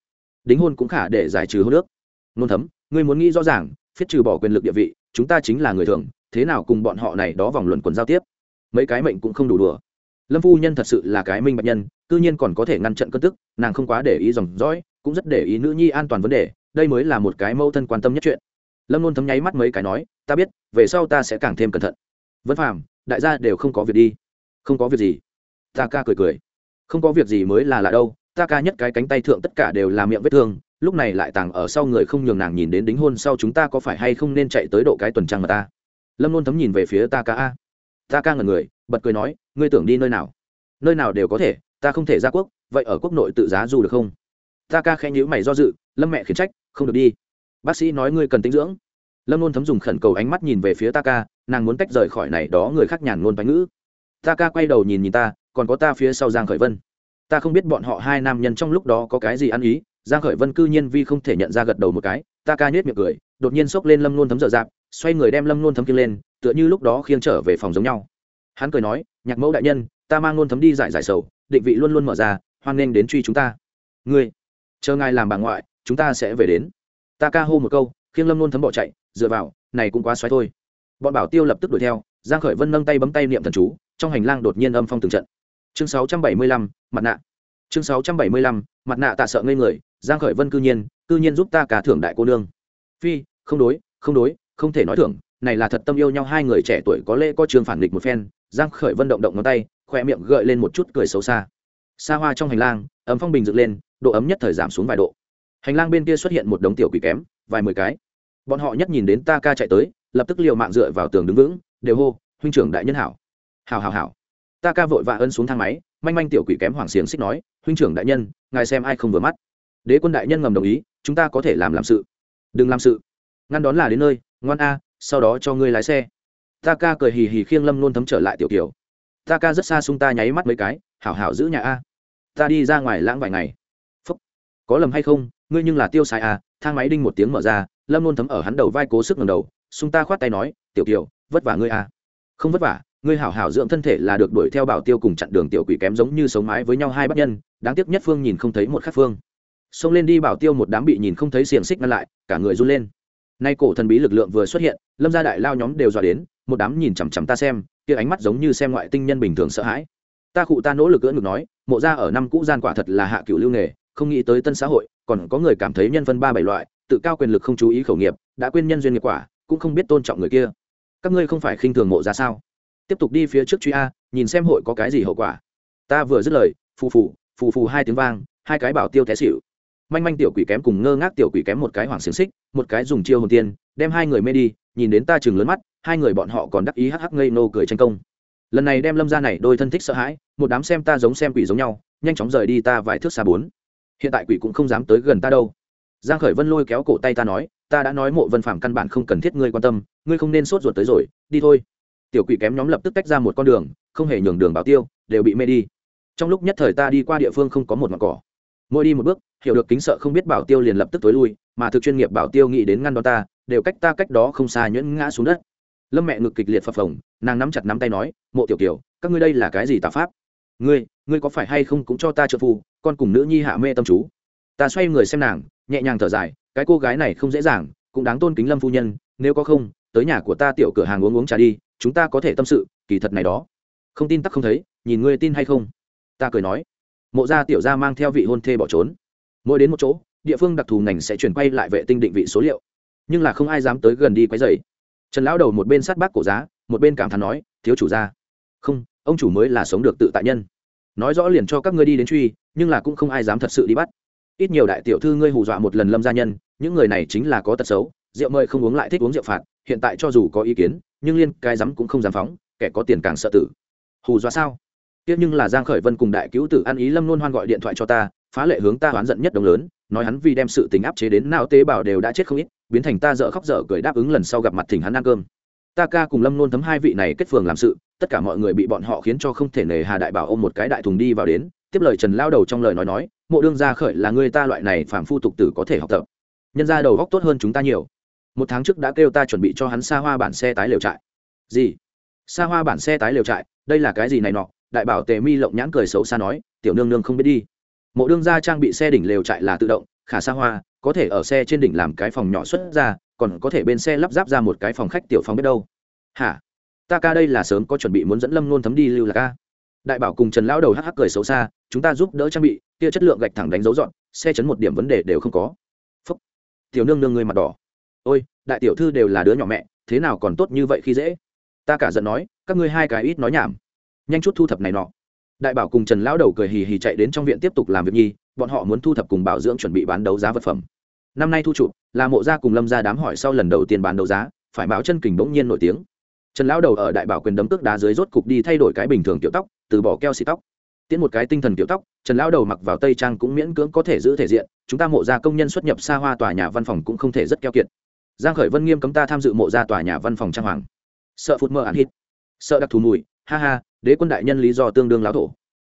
Đính hôn cũng khả để giải trừ hôn nước nôn thấm, ngươi muốn nghĩ rõ ràng, phiết trừ bỏ quyền lực địa vị, chúng ta chính là người thường, thế nào cùng bọn họ này đó vòng luẩn quần giao tiếp? Mấy cái mệnh cũng không đủ đùa. Lâm phu nhân thật sự là cái minh bạch nhân, cư nhiên còn có thể ngăn trận cơn tức, nàng không quá để ý dòng dõi, cũng rất để ý nữ nhi an toàn vấn đề, đây mới là một cái mâu thân quan tâm nhất chuyện. Lâm luôn thấm nháy mắt mấy cái nói, ta biết, về sau ta sẽ càng thêm cẩn thận. Vân phàm, đại gia đều không có việc đi. Không có việc gì ta ca cười cười. Không có việc gì mới là lạ đâu, ta ca nhất cái cánh tay thượng tất cả đều là miệng vết thương, lúc này lại tàng ở sau người không nhường nàng nhìn đến đính hôn sau chúng ta có phải hay không nên chạy tới độ cái tuần trăng mà ta? Lâm luôn thấm nhìn về phía ta ca a. Ta ca ngần người, bật cười nói, ngươi tưởng đi nơi nào? Nơi nào đều có thể, ta không thể ra quốc, vậy ở quốc nội tự giá dù được không? Ta ca khẽ nhữ mày do dự, lâm mẹ khiển trách, không được đi. Bác sĩ nói ngươi cần tinh dưỡng. Lâm luôn thấm dùng khẩn cầu ánh mắt nhìn về phía ta ca, nàng muốn tách rời khỏi này đó người khác nhàn ngôn bánh ngữ. Ta ca quay đầu nhìn nhìn ta còn có ta phía sau giang khởi vân. Ta không biết bọn họ hai nam nhân trong lúc đó có cái gì ăn ý, giang khởi vân cư nhiên vi không thể nhận ra gật đầu một cái, ta ca nhếch miệng cười, đột nhiên xốc lên lâm luôn thấm dở dạp, xoay người đem lâm luôn thấm kia lên, tựa như lúc đó khiêng trở về phòng giống nhau. Hắn cười nói, nhạc mẫu đại nhân, ta mang luôn thấm đi giải giải sầu, định vị luôn luôn mở ra, hoan nghênh đến truy chúng ta. Ngươi, chờ ngài làm bà ngoại, chúng ta sẽ về đến. Ta ca hô một câu, khiêng lâm luôn thấm bỏ chạy, dựa vào, này cũng quá xoáy thôi. Bọn bảo tiêu lập tức đuổi theo, giang khởi vân nâng tay bấm tay niệm thần chú, trong hành lang đột nhiên âm phong từng trận chương 675, mặt nạ. Chương 675, mặt nạ tạ sợ ngây người giang khởi vân cư nhiên cư nhiên giúp ta cả thưởng đại cô nương. Phi không đối không đối không thể nói thưởng này là thật tâm yêu nhau hai người trẻ tuổi có lẽ có trường phản nghịch một phen giang khởi vân động động ngón tay khoe miệng gợi lên một chút cười xấu xa. Xa hoa trong hành lang ấm phong bình dựng lên độ ấm nhất thời giảm xuống vài độ. Hành lang bên kia xuất hiện một đống tiểu quỷ kém vài mười cái. Bọn họ nhất nhìn đến ta ca chạy tới lập tức liều mạng dựa vào tường đứng vững đều hô huynh trưởng đại nhân hảo. Hảo hảo hảo ta ca vội vã ân xuống thang máy, manh manh tiểu quỷ kém hoàng xiềng xích nói, huynh trưởng đại nhân, ngài xem ai không vừa mắt. Đế quân đại nhân ngầm đồng ý, chúng ta có thể làm làm sự. Đừng làm sự. Ngăn đón là đến nơi, ngoan a, sau đó cho ngươi lái xe. Ta ca cười hì hì khiêng lâm luôn thấm trở lại tiểu kiều. Ta ca rất xa xung ta nháy mắt mấy cái, hảo hảo giữ nhà a. Ta đi ra ngoài lãng vài ngày. Phúc, có lầm hay không? Ngươi nhưng là tiêu sai a. Thang máy đinh một tiếng mở ra, lâm luôn thấm ở hắn đầu vai cố sức ngầm đầu, xung ta khoát tay nói, tiểu kiều, vất vả ngươi a. Không vất vả ngươi hảo hảo dưỡng thân thể là được đuổi theo bảo tiêu cùng chặn đường tiểu quỷ kém giống như sống mái với nhau hai bác nhân, đáng tiếc nhất phương nhìn không thấy một khắc phương. Xông lên đi bảo tiêu một đám bị nhìn không thấy xiềng xích ngăn lại, cả người run lên. Nay cổ thần bí lực lượng vừa xuất hiện, lâm gia đại lao nhóm đều dọa đến, một đám nhìn chằm chằm ta xem, kia ánh mắt giống như xem ngoại tinh nhân bình thường sợ hãi. Ta cụ ta nỗ lực cưỡng ngược nói, mộ ra ở năm cũ gian quả thật là hạ cựu lưu nghề, không nghĩ tới tân xã hội, còn có người cảm thấy nhân phân ba bảy loại, tự cao quyền lực không chú ý khẩu nghiệp, đã quên nhân duyên nghiệp quả, cũng không biết tôn trọng người kia. Các ngươi không phải khinh thường mộ ra sao? Tiếp tục đi phía trước truy a, nhìn xem hội có cái gì hậu quả. Ta vừa dứt lời, phù phù phù phù hai tiếng vang, hai cái bảo tiêu té xỉu. Manh manh tiểu quỷ kém cùng ngơ ngác tiểu quỷ kém một cái hoảng xiềng xích, một cái dùng chiêu hồn tiên, đem hai người mê đi, nhìn đến ta chừng lớn mắt, hai người bọn họ còn đắc ý hắc hắc ngây nô cười tranh công. Lần này đem lâm ra này đôi thân thích sợ hãi, một đám xem ta giống xem quỷ giống nhau, nhanh chóng rời đi ta vài thước xa bốn. Hiện tại quỷ cũng không dám tới gần ta đâu. Giang khởi vân lôi kéo cổ tay ta nói, ta đã nói mộ vân phạm căn bản không cần thiết ngươi quan tâm, ngươi không nên sốt ruột tới rồi, đi thôi tiểu quỷ kém nhóm lập tức tách ra một con đường, không hề nhường đường bảo tiêu, đều bị mê đi. Trong lúc nhất thời ta đi qua địa phương không có một mặt cỏ. Mỗi đi một bước, hiểu được kính sợ không biết bảo tiêu liền lập tức tối lui, mà thực chuyên nghiệp bảo tiêu nghĩ đến ngăn đó ta, đều cách ta cách đó không xa nhuyễn ngã xuống đất. Lâm mẹ ngực kịch liệt phập phồng, nàng nắm chặt nắm tay nói, mộ tiểu kiều, các ngươi đây là cái gì tà pháp? Ngươi ngươi có phải hay không cũng cho ta trợ phù, con cùng nữ nhi hạ mê tâm chú. Ta xoay người xem nàng, nhẹ nhàng thở dài, cái cô gái này không dễ dàng, cũng đáng tôn kính lâm phu nhân, nếu có không, tới nhà của ta tiểu cửa hàng uống uống trà đi chúng ta có thể tâm sự, kỳ thật này đó. Không tin tắc không thấy, nhìn ngươi tin hay không? Ta cười nói. Mộ gia tiểu gia mang theo vị hôn thê bỏ trốn. Mỗi đến một chỗ, địa phương đặc thù ngành sẽ chuyển quay lại vệ tinh định vị số liệu. Nhưng là không ai dám tới gần đi quấy dày trần lão đầu một bên sát bác cổ giá, một bên cảm thán nói, thiếu chủ gia. Không, ông chủ mới là sống được tự tại nhân. Nói rõ liền cho các ngươi đi đến truy, nhưng là cũng không ai dám thật sự đi bắt. Ít nhiều đại tiểu thư ngươi hù dọa một lần lâm gia nhân, những người này chính là có tật xấu, rượu mời không uống lại thích uống rượu phạt, hiện tại cho dù có ý kiến nhưng liên cái dám cũng không dám phóng, kẻ có tiền càng sợ tử. Hù dọa sao? Tiếc nhưng là giang khởi vân cùng đại cứu tử ăn ý lâm luôn hoan gọi điện thoại cho ta, phá lệ hướng ta oán giận nhất đồng lớn, nói hắn vì đem sự tình áp chế đến nào tế bào đều đã chết không ít, biến thành ta dở khóc dở cười đáp ứng lần sau gặp mặt thỉnh hắn ăn cơm. Ta ca cùng lâm nôn thấm hai vị này kết phường làm sự, tất cả mọi người bị bọn họ khiến cho không thể nề hà đại bảo ôm một cái đại thùng đi vào đến, tiếp lời trần lao đầu trong lời nói nói, mộ đương gia khởi là người ta loại này phàm phu tục tử có thể học tập. Nhân ra đầu góc tốt hơn chúng ta nhiều một tháng trước đã kêu ta chuẩn bị cho hắn xa hoa bản xe tái liều trại. Gì? Xa hoa bản xe tái liều trại? Đây là cái gì này nọ? Đại bảo tề mi lộng nhãn cười xấu xa nói, tiểu nương nương không biết đi. Mộ đương gia trang bị xe đỉnh lều chạy là tự động, khả xa hoa, có thể ở xe trên đỉnh làm cái phòng nhỏ xuất ra, còn có thể bên xe lắp ráp ra một cái phòng khách tiểu phòng biết đâu. Hả? Ta ca đây là sớm có chuẩn bị muốn dẫn lâm nôn thấm đi lưu là ca đại bảo cùng trần lão đầu hắc hắc cười xấu xa, chúng ta giúp đỡ trang bị, kia chất lượng gạch thẳng đánh dấu dọn, xe chấn một điểm vấn đề đều không có. Phúc. Tiểu nương nương người mặt đỏ ôi, đại tiểu thư đều là đứa nhỏ mẹ, thế nào còn tốt như vậy khi dễ? Ta cả giận nói, các ngươi hai cái ít nói nhảm. Nhanh chút thu thập này nọ. Đại bảo cùng trần lão đầu cười hì hì chạy đến trong viện tiếp tục làm việc nhi, bọn họ muốn thu thập cùng bảo dưỡng chuẩn bị bán đấu giá vật phẩm. Năm nay thu chụp là mộ gia cùng lâm gia đám hỏi sau lần đầu tiên bán đấu giá, phải báo chân kình bỗng nhiên nổi tiếng. Trần lão đầu ở đại bảo quyền đấm tước đá dưới rốt cục đi thay đổi cái bình thường kiểu tóc, từ bỏ keo xị tóc. Tiến một cái tinh thần kiểu tóc, trần lão đầu mặc vào tây trang cũng miễn cưỡng có thể giữ thể diện, chúng ta mộ gia công nhân xuất nhập xa hoa tòa nhà văn phòng cũng không thể rất keo kiệt giang khởi vân nghiêm cấm ta tham dự mộ gia tòa nhà văn phòng trang hoàng. Sợ phụt mơ ăn hít. Sợ đặc thù mùi. Ha ha, đế quân đại nhân lý do tương đương lão thổ.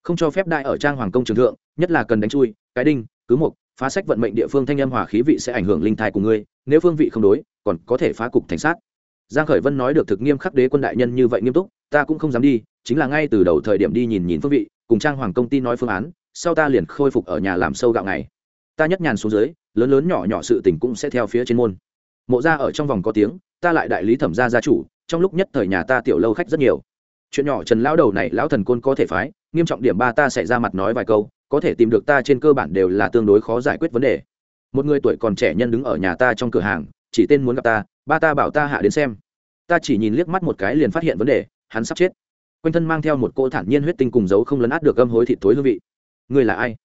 Không cho phép đại ở trang hoàng công trường thượng, nhất là cần đánh chui, cái đinh, cứ một phá sách vận mệnh địa phương thanh âm hòa khí vị sẽ ảnh hưởng linh thai của ngươi, nếu phương vị không đối, còn có thể phá cục thành sát. Giang khởi vân nói được thực nghiêm khắc đế quân đại nhân như vậy nghiêm túc, ta cũng không dám đi, chính là ngay từ đầu thời điểm đi nhìn nhìn phương vị, cùng trang hoàng công ty nói phương án, sau ta liền khôi phục ở nhà làm sâu gạo ngày. Ta nhất nhàn xuống dưới, lớn lớn nhỏ nhỏ sự tình cũng sẽ theo phía trên môn mộ gia ở trong vòng có tiếng ta lại đại lý thẩm gia gia chủ trong lúc nhất thời nhà ta tiểu lâu khách rất nhiều. Chuyện nhỏ trần lão đầu này lão thần côn có thể phái nghiêm trọng điểm ba ta sẽ ra mặt nói vài câu có thể tìm được ta trên cơ bản đều là tương đối khó giải quyết vấn đề. Một người tuổi còn trẻ nhân đứng ở nhà ta trong cửa hàng chỉ tên muốn gặp ta ba ta bảo ta hạ đến xem. Ta chỉ nhìn liếc mắt một cái liền phát hiện vấn đề hắn sắp chết. Quanh thân mang theo một cô thản nhiên huyết tinh cùng dấu không lấn át được gâm hối thịt tối hương vị. Người là ai?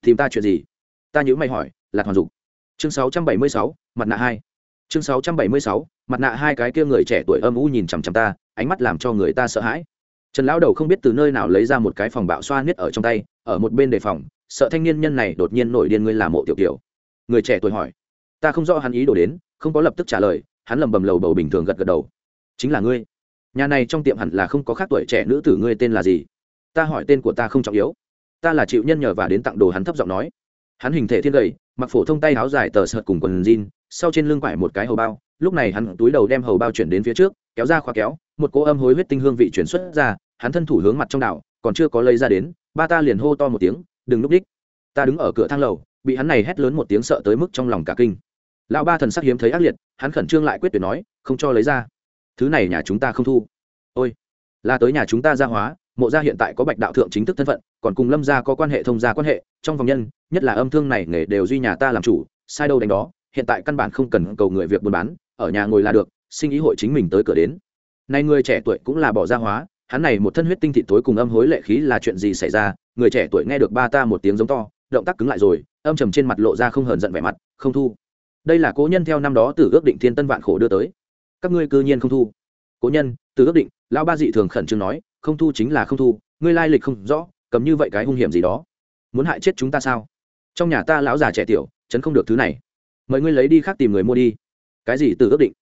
Tìm ta chuyện gì? Ta nhữ mày hỏi là hoàn dục. Chương 676, mặt nạ hai chương 676, mặt nạ hai cái kia người trẻ tuổi âm u nhìn chằm chằm ta ánh mắt làm cho người ta sợ hãi. Trần lão đầu không biết từ nơi nào lấy ra một cái phòng bạo xoa niết ở trong tay ở một bên đề phòng sợ thanh niên nhân này đột nhiên nổi điên ngươi là mộ tiểu kiểu người trẻ tuổi hỏi. Ta không rõ hắn ý đồ đến không có lập tức trả lời hắn lầm bầm lầu bầu bình thường gật gật đầu. Chính là ngươi. Nhà này trong tiệm hẳn là không có khác tuổi trẻ nữ tử ngươi tên là gì? Ta hỏi tên của ta không trọng yếu. Ta là chịu nhân nhờ và đến tặng đồ hắn thấp giọng nói. Hắn hình thể thiên gầy mặc phổ thông tay áo dài tờ sợt cùng quần jean sau trên lưng quải một cái hầu bao, lúc này hắn túi đầu đem hầu bao chuyển đến phía trước, kéo ra khóa kéo, một cỗ âm hối huyết tinh hương vị chuyển xuất ra, hắn thân thủ hướng mặt trong đảo, còn chưa có lấy ra đến, ba ta liền hô to một tiếng, đừng núp đích. Ta đứng ở cửa thang lầu. Bị hắn này hét lớn một tiếng sợ tới mức trong lòng cả kinh. Lão ba thần sắc hiếm thấy ác liệt, hắn khẩn trương lại quyết tuyệt nói, không cho lấy ra. Thứ này nhà chúng ta không thu. Ôi, là tới nhà chúng ta gia hóa, mộ gia hiện tại có bạch đạo thượng chính thức thân phận, còn cùng lâm gia có quan hệ thông gia quan hệ, trong vòng nhân, nhất là âm thương này nghề đều duy nhà ta làm chủ, sai đâu đánh đó hiện tại căn bản không cần cầu người việc buôn bán, ở nhà ngồi là được, sinh ý hội chính mình tới cửa đến. Nay người trẻ tuổi cũng là bỏ ra hóa, hắn này một thân huyết tinh thị tối cùng âm hối lệ khí là chuyện gì xảy ra, người trẻ tuổi nghe được ba ta một tiếng giống to, động tác cứng lại rồi, âm trầm trên mặt lộ ra không hờn giận vẻ mặt, không thu. Đây là cố nhân theo năm đó từ ước định thiên tân vạn khổ đưa tới. Các ngươi cư nhiên không thu. Cố nhân, từ ước định, lão ba dị thường khẩn trương nói, không thu chính là không thu, ngươi lai lịch không rõ, cầm như vậy cái hung hiểm gì đó. Muốn hại chết chúng ta sao? Trong nhà ta lão già trẻ tiểu, chấn không được thứ này mời ngươi lấy đi khác tìm người mua đi. Cái gì từ ước định?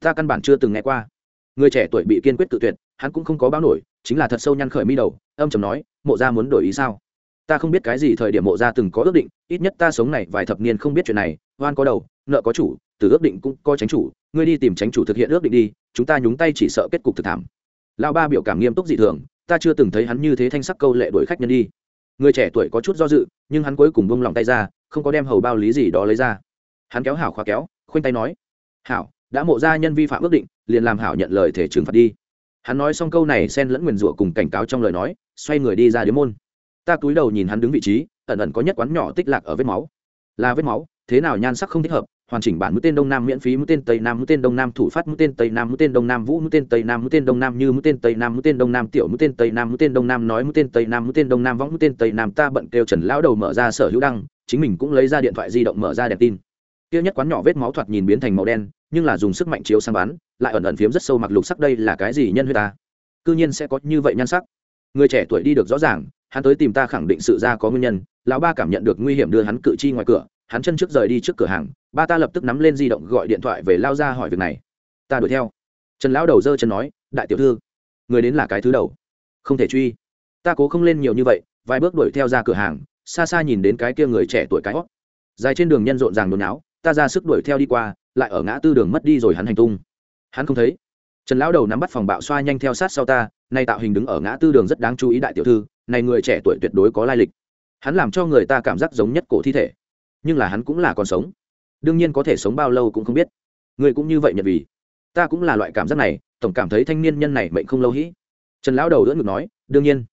Ta căn bản chưa từng nghe qua. Người trẻ tuổi bị kiên quyết tự tuyệt, hắn cũng không có báo nổi, chính là thật sâu nhăn khởi mi đầu, âm chầm nói, mộ gia muốn đổi ý sao? Ta không biết cái gì thời điểm mộ gia từng có ước định, ít nhất ta sống này vài thập niên không biết chuyện này, oan có đầu, nợ có chủ, từ ước định cũng có tránh chủ, ngươi đi tìm tránh chủ thực hiện ước định đi, chúng ta nhúng tay chỉ sợ kết cục thực thảm. Lão ba biểu cảm nghiêm túc dị thường, ta chưa từng thấy hắn như thế thanh sắc câu lệ đuổi khách nhân đi. Người trẻ tuổi có chút do dự, nhưng hắn cuối cùng bông lòng tay ra, không có đem hầu bao lý gì đó lấy ra hắn kéo hảo khóa kéo khoanh tay nói hảo đã mộ ra nhân vi phạm ước định liền làm hảo nhận lời thể trừng phạt đi hắn nói xong câu này xen lẫn nguyền rủa cùng cảnh cáo trong lời nói xoay người đi ra điếm môn ta cúi đầu nhìn hắn đứng vị trí ẩn ẩn có nhất quán nhỏ tích lạc ở vết máu là vết máu thế nào nhan sắc không thích hợp hoàn chỉnh bản mũi tên đông nam miễn phí mũi tên tây nam mũi tên đông nam thủ phát mũi tên tây nam mũi tên đông nam vũ mũi tên tây nam mũi tên đông nam như mũi tên tây nam mũi tên đông nam tiểu mũi tên tây nam mũi tên đông nam nói mũi tên tây nam mũi tên đông nam võng mũi tên tây nam ta bận kêu trần lão đầu mở ra sở hữu đăng chính mình cũng lấy ra điện thoại di động mở ra đèn tin kia nhất quán nhỏ vết máu thoạt nhìn biến thành màu đen, nhưng là dùng sức mạnh chiếu sang bắn, lại ẩn ẩn phiếm rất sâu mặc lục sắc đây là cái gì nhân huyết ta? Cư nhiên sẽ có như vậy nhan sắc. Người trẻ tuổi đi được rõ ràng, hắn tới tìm ta khẳng định sự ra có nguyên nhân, lão ba cảm nhận được nguy hiểm đưa hắn cự chi ngoài cửa, hắn chân trước rời đi trước cửa hàng, ba ta lập tức nắm lên di động gọi điện thoại về lao ra hỏi việc này. Ta đuổi theo. Trần lão đầu dơ chân nói, đại tiểu thư, người đến là cái thứ đầu. Không thể truy. Ta cố không lên nhiều như vậy, vài bước đuổi theo ra cửa hàng, xa xa nhìn đến cái kia người trẻ tuổi cái hót dài trên đường nhân rộn ràng nôn náo ta ra sức đuổi theo đi qua, lại ở ngã tư đường mất đi rồi hắn hành tung. Hắn không thấy. Trần lão đầu nắm bắt phòng bạo xoa nhanh theo sát sau ta, nay tạo hình đứng ở ngã tư đường rất đáng chú ý đại tiểu thư, này người trẻ tuổi tuyệt đối có lai lịch. Hắn làm cho người ta cảm giác giống nhất cổ thi thể. Nhưng là hắn cũng là còn sống. Đương nhiên có thể sống bao lâu cũng không biết. Người cũng như vậy nhận vì. Ta cũng là loại cảm giác này, tổng cảm thấy thanh niên nhân này mệnh không lâu hĩ trần lão đầu đỡ ngực nói, đương nhiên.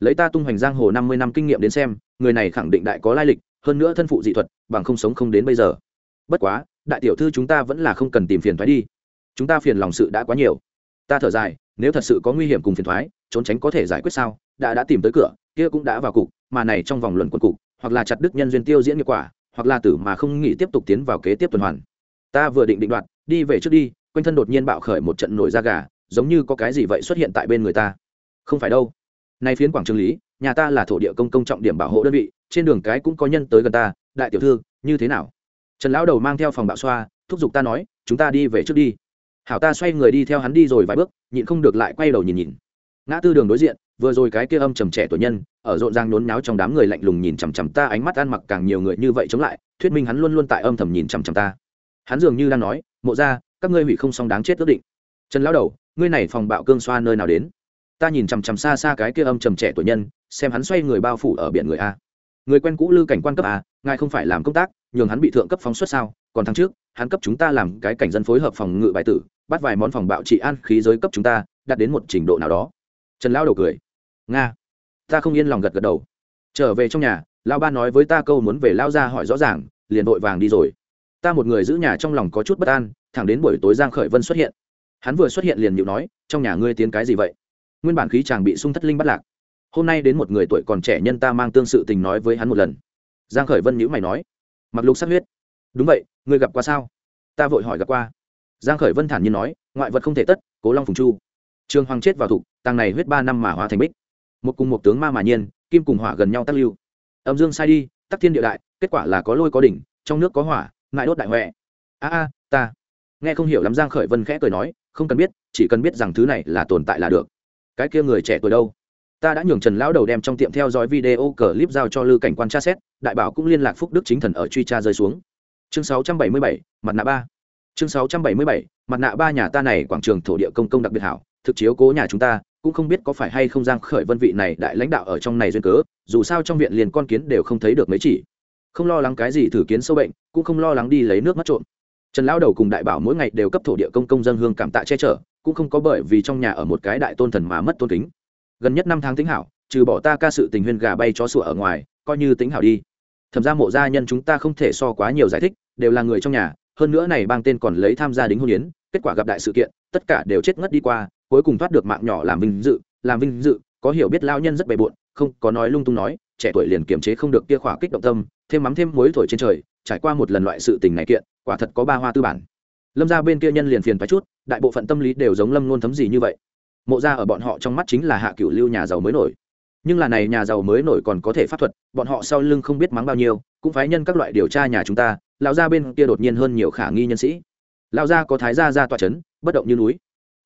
Lấy ta tung hoành giang hồ năm mươi năm kinh nghiệm đến xem, người này khẳng định đại có lai lịch, hơn nữa thân phụ dị thuật, bằng không sống không đến bây giờ bất quá, đại tiểu thư chúng ta vẫn là không cần tìm phiền thoái đi. Chúng ta phiền lòng sự đã quá nhiều. Ta thở dài, nếu thật sự có nguy hiểm cùng phiền thoái, trốn tránh có thể giải quyết sao? Đã đã tìm tới cửa, kia cũng đã vào cục, mà này trong vòng luận quần cục, hoặc là chặt đức nhân duyên tiêu diễn nghiệp quả, hoặc là tử mà không nghĩ tiếp tục tiến vào kế tiếp tuần hoàn. Ta vừa định định đoạt, đi về trước đi, quanh thân đột nhiên bạo khởi một trận nổi da gà, giống như có cái gì vậy xuất hiện tại bên người ta. Không phải đâu. Nay phiến quảng trường lý, nhà ta là thổ địa công công trọng điểm bảo hộ đơn vị, trên đường cái cũng có nhân tới gần ta, đại tiểu thư, như thế nào? Trần lão đầu mang theo phòng bạo xoa, thúc giục ta nói, chúng ta đi về trước đi. Hảo ta xoay người đi theo hắn đi rồi vài bước, nhịn không được lại quay đầu nhìn nhìn. Ngã tư đường đối diện, vừa rồi cái kia âm trầm trẻ tuổi nhân, ở rộn ràng nhốn náo trong đám người lạnh lùng nhìn chằm chằm ta, ánh mắt ăn mặc càng nhiều người như vậy chống lại, thuyết minh hắn luôn luôn tại âm thầm nhìn chằm chằm ta. Hắn dường như đang nói, mộ ra, các ngươi hủy không xong đáng chết ước định. Trần lão đầu, ngươi này phòng bạo cương xoa nơi nào đến? Ta nhìn chằm chằm xa xa cái kia âm trầm trẻ tuổi nhân, xem hắn xoay người bao phủ ở biển người a. Người quen cũ lư cảnh quan cấp a, ngài không phải làm công tác nhường hắn bị thượng cấp phóng xuất sao? Còn tháng trước, hắn cấp chúng ta làm cái cảnh dân phối hợp phòng ngự bài tử, bắt vài món phòng bạo trị an khí giới cấp chúng ta, đạt đến một trình độ nào đó. Trần lão đầu cười. Nga, ta không yên lòng gật gật đầu. Trở về trong nhà lão ba nói với ta câu muốn về lao ra hỏi rõ ràng, liền vội vàng đi rồi. Ta một người giữ nhà trong lòng có chút bất an, thẳng đến buổi tối giang khởi vân xuất hiện. Hắn vừa xuất hiện liền nhịu nói, trong nhà ngươi tiến cái gì vậy? Nguyên bản khí chàng bị sung thất linh bắt lạc. Hôm nay đến một người tuổi còn trẻ nhân ta mang tương sự tình nói với hắn một lần. Giang khởi vân nhữ mày nói mặc lục sát huyết. Đúng vậy ngươi gặp qua sao? Ta vội hỏi gặp qua. Giang khởi vân thản nhiên nói, ngoại vật không thể tất, cố long phùng chu. Trương hoàng chết vào thủ tàng này huyết ba năm mà hóa thành bích. Một cùng một tướng ma mà nhiên, kim cùng hỏa gần nhau tác lưu. Âm dương sai đi, tắc thiên địa đại, kết quả là có lôi có đỉnh, trong nước có hỏa, ngại đốt đại huệ a a, ta. Nghe không hiểu lắm giang khởi vân khẽ cười nói, không cần biết, chỉ cần biết rằng thứ này là tồn tại là được. Cái kia người trẻ tuổi đâu? Ta đã nhường trần lão đầu đem trong tiệm theo dõi video clip giao cho lư cảnh quan tra xét đại bảo cũng liên lạc phúc đức chính thần ở truy tra rơi xuống. Chương 677, mặt nạ ba. Chương 677, mặt nạ ba nhà ta này quảng trường thổ địa công công đặc biệt hảo thực chiếu cố nhà chúng ta cũng không biết có phải hay không giang khởi vân vị này đại lãnh đạo ở trong này duyên cớ dù sao trong viện liền con kiến đều không thấy được mấy chỉ. Không lo lắng cái gì thử kiến sâu bệnh cũng không lo lắng đi lấy nước mất trộm. Trần lão đầu cùng đại bảo mỗi ngày đều cấp thổ địa công công dân hương cảm tạ che chở cũng không có bởi vì trong nhà ở một cái đại tôn thần mà mất tôn kính gần nhất năm tháng tính hảo, trừ bỏ ta ca sự tình huyên gà bay chó sủa ở ngoài, coi như tính hảo đi. Thẩm ra mộ gia nhân chúng ta không thể so quá nhiều giải thích, đều là người trong nhà, hơn nữa này bang tên còn lấy tham gia đính hôn yến, kết quả gặp đại sự kiện, tất cả đều chết ngất đi qua, cuối cùng thoát được mạng nhỏ làm vinh dự, làm vinh dự, có hiểu biết lao nhân rất bề bộn, không có nói lung tung nói, trẻ tuổi liền kiềm chế không được kia khỏa kích động tâm, thêm mắm thêm muối thổi trên trời, trải qua một lần loại sự tình này kiện, quả thật có ba hoa tư bản. Lâm ra bên kia nhân liền phiền phải chút, đại bộ phận tâm lý đều giống lâm luôn thấm gì như vậy mộ ra ở bọn họ trong mắt chính là hạ cửu lưu nhà giàu mới nổi. Nhưng là này nhà giàu mới nổi còn có thể pháp thuật, bọn họ sau lưng không biết mắng bao nhiêu, cũng phải nhân các loại điều tra nhà chúng ta, lão gia bên kia đột nhiên hơn nhiều khả nghi nhân sĩ. Lão gia có thái gia ra tòa chấn, bất động như núi.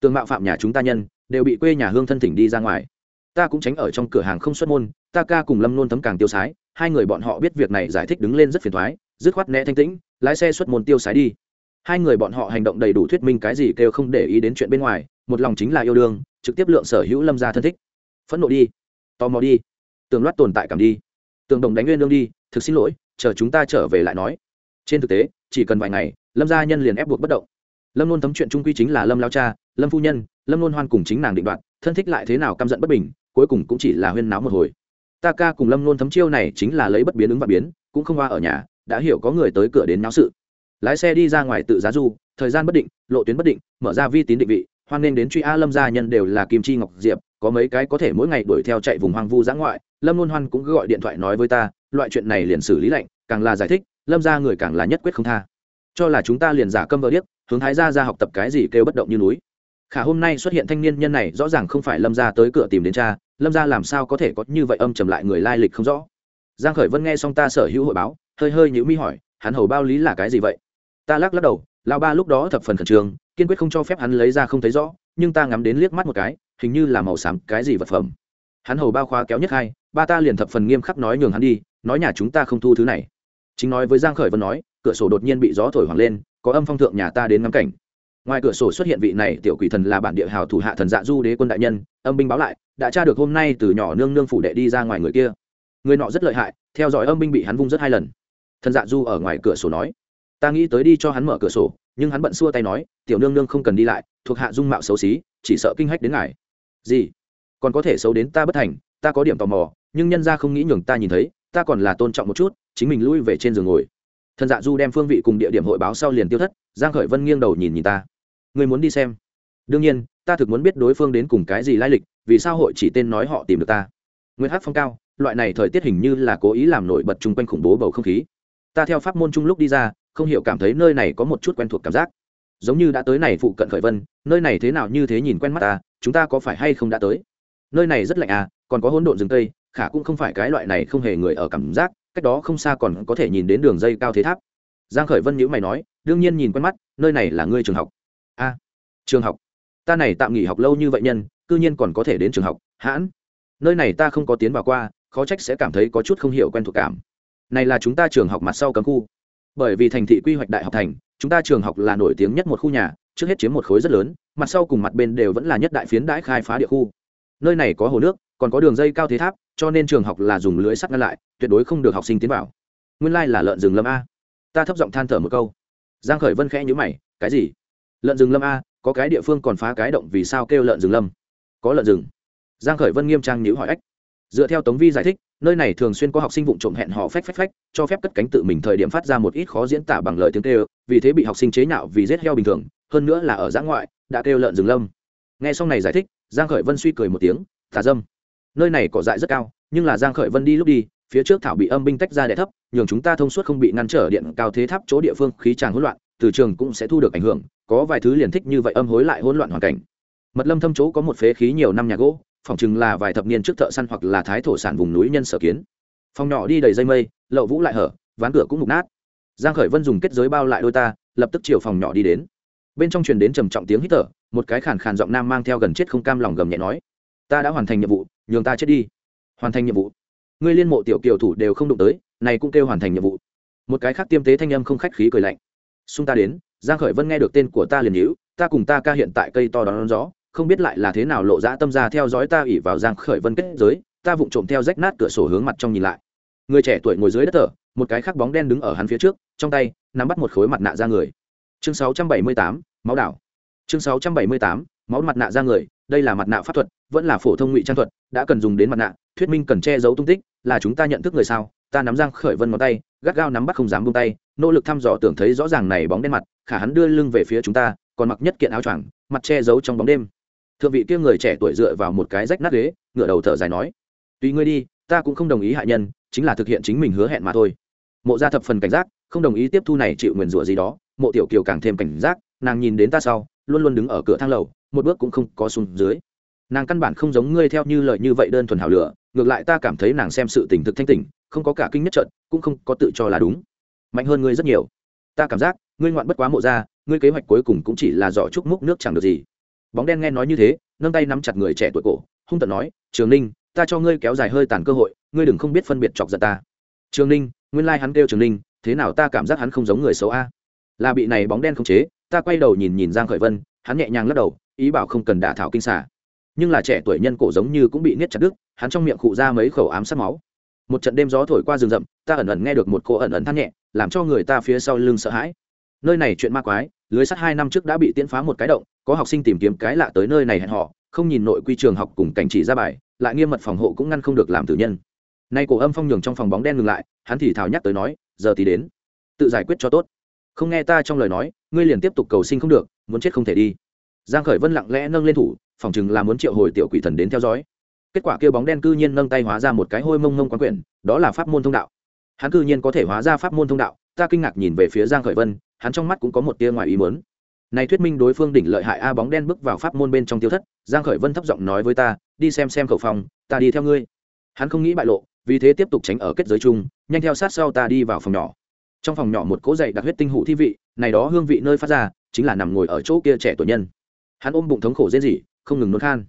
Tường mạo phạm nhà chúng ta nhân, đều bị quê nhà hương thân thỉnh đi ra ngoài. Ta cũng tránh ở trong cửa hàng không xuất môn, ta ca cùng lâm nôn tấm càng tiêu sái, hai người bọn họ biết việc này giải thích đứng lên rất phiền thoái dứt khoát né thanh tĩnh, lái xe xuất môn tiêu sái đi. Hai người bọn họ hành động đầy đủ thuyết minh cái gì kêu không để ý đến chuyện bên ngoài một lòng chính là yêu đương, trực tiếp lượng sở hữu lâm gia thân thích. Phẫn nộ đi, tò mò đi, tường loát tồn tại cảm đi. Tường đồng đánh nguyên lương đi, thực xin lỗi, chờ chúng ta trở về lại nói. Trên thực tế, chỉ cần vài ngày, lâm gia nhân liền ép buộc bất động. Lâm luôn tấm chuyện trung quy chính là lâm lao cha, lâm phu nhân, lâm luôn hoan cùng chính nàng định đoạt, thân thích lại thế nào căm giận bất bình, cuối cùng cũng chỉ là huyên náo một hồi. Ta ca cùng lâm luôn thấm chiêu này chính là lấy bất biến ứng và biến, cũng không qua ở nhà, đã hiểu có người tới cửa đến náo sự. Lái xe đi ra ngoài tự giá du, thời gian bất định, lộ tuyến bất định, mở ra vi tín định vị hoan nên đến truy a lâm gia nhân đều là kim chi ngọc diệp, có mấy cái có thể mỗi ngày đuổi theo chạy vùng hoang vu giã ngoại. Lâm luôn hoan cũng cứ gọi điện thoại nói với ta, loại chuyện này liền xử lý lạnh, càng là giải thích, lâm ra người càng là nhất quyết không tha. Cho là chúng ta liền giả câm vợ điếc, hướng thái gia ra học tập cái gì kêu bất động như núi. Khả hôm nay xuất hiện thanh niên nhân này, rõ ràng không phải lâm ra tới cửa tìm đến cha, lâm ra làm sao có thể có như vậy âm trầm lại người lai lịch không rõ. Giang khởi vân nghe xong ta sở hữu hội báo, hơi hơi nhữ mi hỏi, hắn hầu bao lý là cái gì vậy? Ta lắc lắc đầu lao ba lúc đó thập phần khẩn trương kiên quyết không cho phép hắn lấy ra không thấy rõ, nhưng ta ngắm đến liếc mắt một cái, hình như là màu xám, cái gì vật phẩm. Hắn hầu bao khoa kéo nhất hai, ba ta liền thập phần nghiêm khắc nói nhường hắn đi, nói nhà chúng ta không thu thứ này. Chính nói với giang khởi vân nói, cửa sổ đột nhiên bị gió thổi hoàng lên, có âm phong thượng nhà ta đến ngắm cảnh. Ngoài cửa sổ xuất hiện vị này tiểu quỷ thần là bản địa hào thủ hạ thần dạ du đế quân đại nhân, âm binh báo lại, đã tra được hôm nay từ nhỏ nương nương phủ đệ đi ra ngoài người kia. Người nọ rất lợi hại, theo dõi âm binh bị hắn vung rất hai lần. Thần dạ du ở ngoài cửa sổ nói, ta nghĩ tới đi cho hắn mở cửa sổ nhưng hắn bận xua tay nói, tiểu nương nương không cần đi lại, thuộc hạ dung mạo xấu xí, chỉ sợ kinh hách đến ngài. Gì? Còn có thể xấu đến ta bất thành, ta có điểm tò mò, nhưng nhân ra không nghĩ nhường ta nhìn thấy, ta còn là tôn trọng một chút, chính mình lui về trên giường ngồi. Thần dạ du đem phương vị cùng địa điểm hội báo sau liền tiêu thất, giang khởi vân nghiêng đầu nhìn nhìn ta. Người muốn đi xem? Đương nhiên, ta thực muốn biết đối phương đến cùng cái gì lai lịch, vì sao hội chỉ tên nói họ tìm được ta. Nguyên hát phong cao, loại này thời tiết hình như là cố ý làm nổi bật chung quanh khủng bố bầu không khí. Ta theo pháp môn chung lúc đi ra không hiểu cảm thấy nơi này có một chút quen thuộc cảm giác. Giống như đã tới này phụ cận khởi vân, nơi này thế nào như thế nhìn quen mắt ta chúng ta có phải hay không đã tới? Nơi này rất lạnh à còn có hỗn độn rừng tây, khả cũng không phải cái loại này không hề người ở cảm giác, cách đó không xa còn có thể nhìn đến đường dây cao thế tháp. Giang khởi vân nhữ mày nói, đương nhiên nhìn quen mắt, nơi này là ngươi trường học. A trường học. Ta này tạm nghỉ học lâu như vậy nhân, cư nhiên còn có thể đến trường học, hãn. Nơi này ta không có tiến vào qua, khó trách sẽ cảm thấy có chút không hiểu quen thuộc cảm. Này là chúng ta trường học mặt sau cấm khu bởi vì thành thị quy hoạch đại học thành, chúng ta trường học là nổi tiếng nhất một khu nhà, trước hết chiếm một khối rất lớn, mặt sau cùng mặt bên đều vẫn là nhất đại phiến đãi khai phá địa khu. Nơi này có hồ nước, còn có đường dây cao thế tháp, cho nên trường học là dùng lưới sắt ngăn lại, tuyệt đối không được học sinh tiến vào. Nguyên lai là lợn rừng lâm a. Ta thấp giọng than thở một câu. Giang khởi vân khẽ nhíu mày, cái gì? Lợn rừng lâm a? Có cái địa phương còn phá cái động vì sao kêu lợn rừng lâm? Có lợn rừng? Giang khởi vân nghiêm trang nhíu hỏi ách. Dựa theo tống vi giải thích nơi này thường xuyên có học sinh vụng trộm hẹn họ phách phách phách, cho phép cất cánh tự mình thời điểm phát ra một ít khó diễn tả bằng lời tiếng kêu, vì thế bị học sinh chế nhạo vì rết heo bình thường, hơn nữa là ở giã ngoại, đã kêu lợn rừng lâm. Nghe xong này giải thích, giang khởi vân suy cười một tiếng, tà dâm, nơi này cỏ dại rất cao, nhưng là giang khởi vân đi lúc đi, phía trước thảo bị âm binh tách ra đè thấp, nhường chúng ta thông suốt không bị ngăn trở điện cao thế tháp chỗ địa phương khí tràng hỗn loạn, từ trường cũng sẽ thu được ảnh hưởng, có vài thứ liền thích như vậy âm hối lại hỗn loạn hoàn cảnh. Mật lâm thâm chỗ có một phế khí nhiều năm nhà gỗ phỏng chừng là vài thập niên trước thợ săn hoặc là thái thổ sản vùng núi nhân sở kiến. Phòng nhỏ đi đầy dây mây, lậu vũ lại hở, ván cửa cũng mục nát. Giang khởi vân dùng kết giới bao lại đôi ta, lập tức chiều phòng nhỏ đi đến. Bên trong truyền đến trầm trọng tiếng hít thở, một cái khàn khàn giọng nam mang theo gần chết không cam lòng gầm nhẹ nói, ta đã hoàn thành nhiệm vụ, nhường ta chết đi. Hoàn thành nhiệm vụ? Ngươi liên mộ tiểu kiều thủ đều không đụng tới, này cũng kêu hoàn thành nhiệm vụ. Một cái khác tiêm tế thanh âm không khách khí cười lạnh. Xung ta đến. Giang khởi vân nghe được tên của ta liền nhíu, ta cùng ta ca hiện tại cây to đón gió không biết lại là thế nào lộ ra tâm ra theo dõi ta ỉ vào giang khởi vân kết giới ta vụng trộm theo rách nát cửa sổ hướng mặt trong nhìn lại. Người trẻ tuổi ngồi dưới đất thở một cái khác bóng đen đứng ở hắn phía trước trong tay nắm bắt một khối mặt nạ ra người. Chương 678, máu đảo. Chương 678, máu mặt nạ ra người đây là mặt nạ pháp thuật vẫn là phổ thông ngụy trang thuật đã cần dùng đến mặt nạ thuyết minh cần che giấu tung tích là chúng ta nhận thức người sao? Ta nắm giang khởi vân ngón tay gắt gao nắm bắt không dám buông tay nỗ lực thăm dò tưởng thấy rõ ràng này bóng đen mặt khả hắn đưa lưng về phía chúng ta còn mặc nhất kiện áo choàng mặt che giấu trong bóng đêm thượng vị kia người trẻ tuổi dựa vào một cái rách nát ghế, ngửa đầu thở dài nói, tùy ngươi đi, ta cũng không đồng ý hại nhân, chính là thực hiện chính mình hứa hẹn mà thôi. Mộ gia thập phần cảnh giác, không đồng ý tiếp thu này chịu nguyền rủa gì đó. Mộ tiểu kiều càng thêm cảnh giác, nàng nhìn đến ta sau, luôn luôn đứng ở cửa thang lầu, một bước cũng không có xuống dưới. Nàng căn bản không giống ngươi theo như lời như vậy đơn thuần hào lửa, ngược lại ta cảm thấy nàng xem sự tình thực thanh tỉnh, không có cả kinh nhất trận, cũng không có tự cho là đúng. Mạnh hơn ngươi rất nhiều. Ta cảm giác, ngươi ngoạn bất quá mộ ra ngươi kế hoạch cuối cùng cũng chỉ là giỏ trúc múc nước chẳng được gì bóng đen nghe nói như thế, nâng tay nắm chặt người trẻ tuổi cổ, hung tận nói, trường ninh, ta cho ngươi kéo dài hơi tàn cơ hội, ngươi đừng không biết phân biệt chọc giận ta. Trường ninh, nguyên lai、like、hắn kêu trường ninh, thế nào ta cảm giác hắn không giống người xấu a? Là bị này bóng đen không chế, ta quay đầu nhìn nhìn giang khởi vân, hắn nhẹ nhàng lắc đầu, ý bảo không cần đả thảo kinh xả nhưng là trẻ tuổi nhân cổ giống như cũng bị niết chặt đứt, hắn trong miệng khụ ra mấy khẩu ám sát máu. Một trận đêm gió thổi qua rừng rậm, ta ẩn ẩn nghe được một cô ẩn ẩn than nhẹ, làm cho người ta phía sau lưng sợ hãi. Nơi này chuyện ma quái lưới sắt hai năm trước đã bị tiễn phá một cái động, có học sinh tìm kiếm cái lạ tới nơi này hẹn họ không nhìn nội quy trường học cùng cảnh chỉ ra bài, lại nghiêm mật phòng hộ cũng ngăn không được làm tử nhân. Nay cổ âm phong nhường trong phòng bóng đen ngừng lại, hắn thì thào nhắc tới nói, giờ thì đến, tự giải quyết cho tốt. Không nghe ta trong lời nói, ngươi liền tiếp tục cầu sinh không được, muốn chết không thể đi. Giang khởi vân lặng lẽ nâng lên thủ, phòng chừng là muốn triệu hồi tiểu quỷ thần đến theo dõi. Kết quả kia bóng đen cư nhiên nâng tay hóa ra một cái hôi mông mông quán quyển, đó là pháp môn thông đạo. Hắn cư nhiên có thể hóa ra pháp môn thông đạo, ta kinh ngạc nhìn về phía giang khởi vân hắn trong mắt cũng có một tia ngoài ý muốn. Này thuyết minh đối phương đỉnh lợi hại a bóng đen bước vào pháp môn bên trong tiêu thất, giang khởi vân thấp giọng nói với ta, đi xem xem khẩu phòng, ta đi theo ngươi. Hắn không nghĩ bại lộ, vì thế tiếp tục tránh ở kết giới chung, nhanh theo sát sau ta đi vào phòng nhỏ. Trong phòng nhỏ một cỗ dày đặc huyết tinh hủ thi vị, này đó hương vị nơi phát ra, chính là nằm ngồi ở chỗ kia trẻ tuổi nhân. Hắn ôm bụng thống khổ dễ gì không ngừng nôn khan.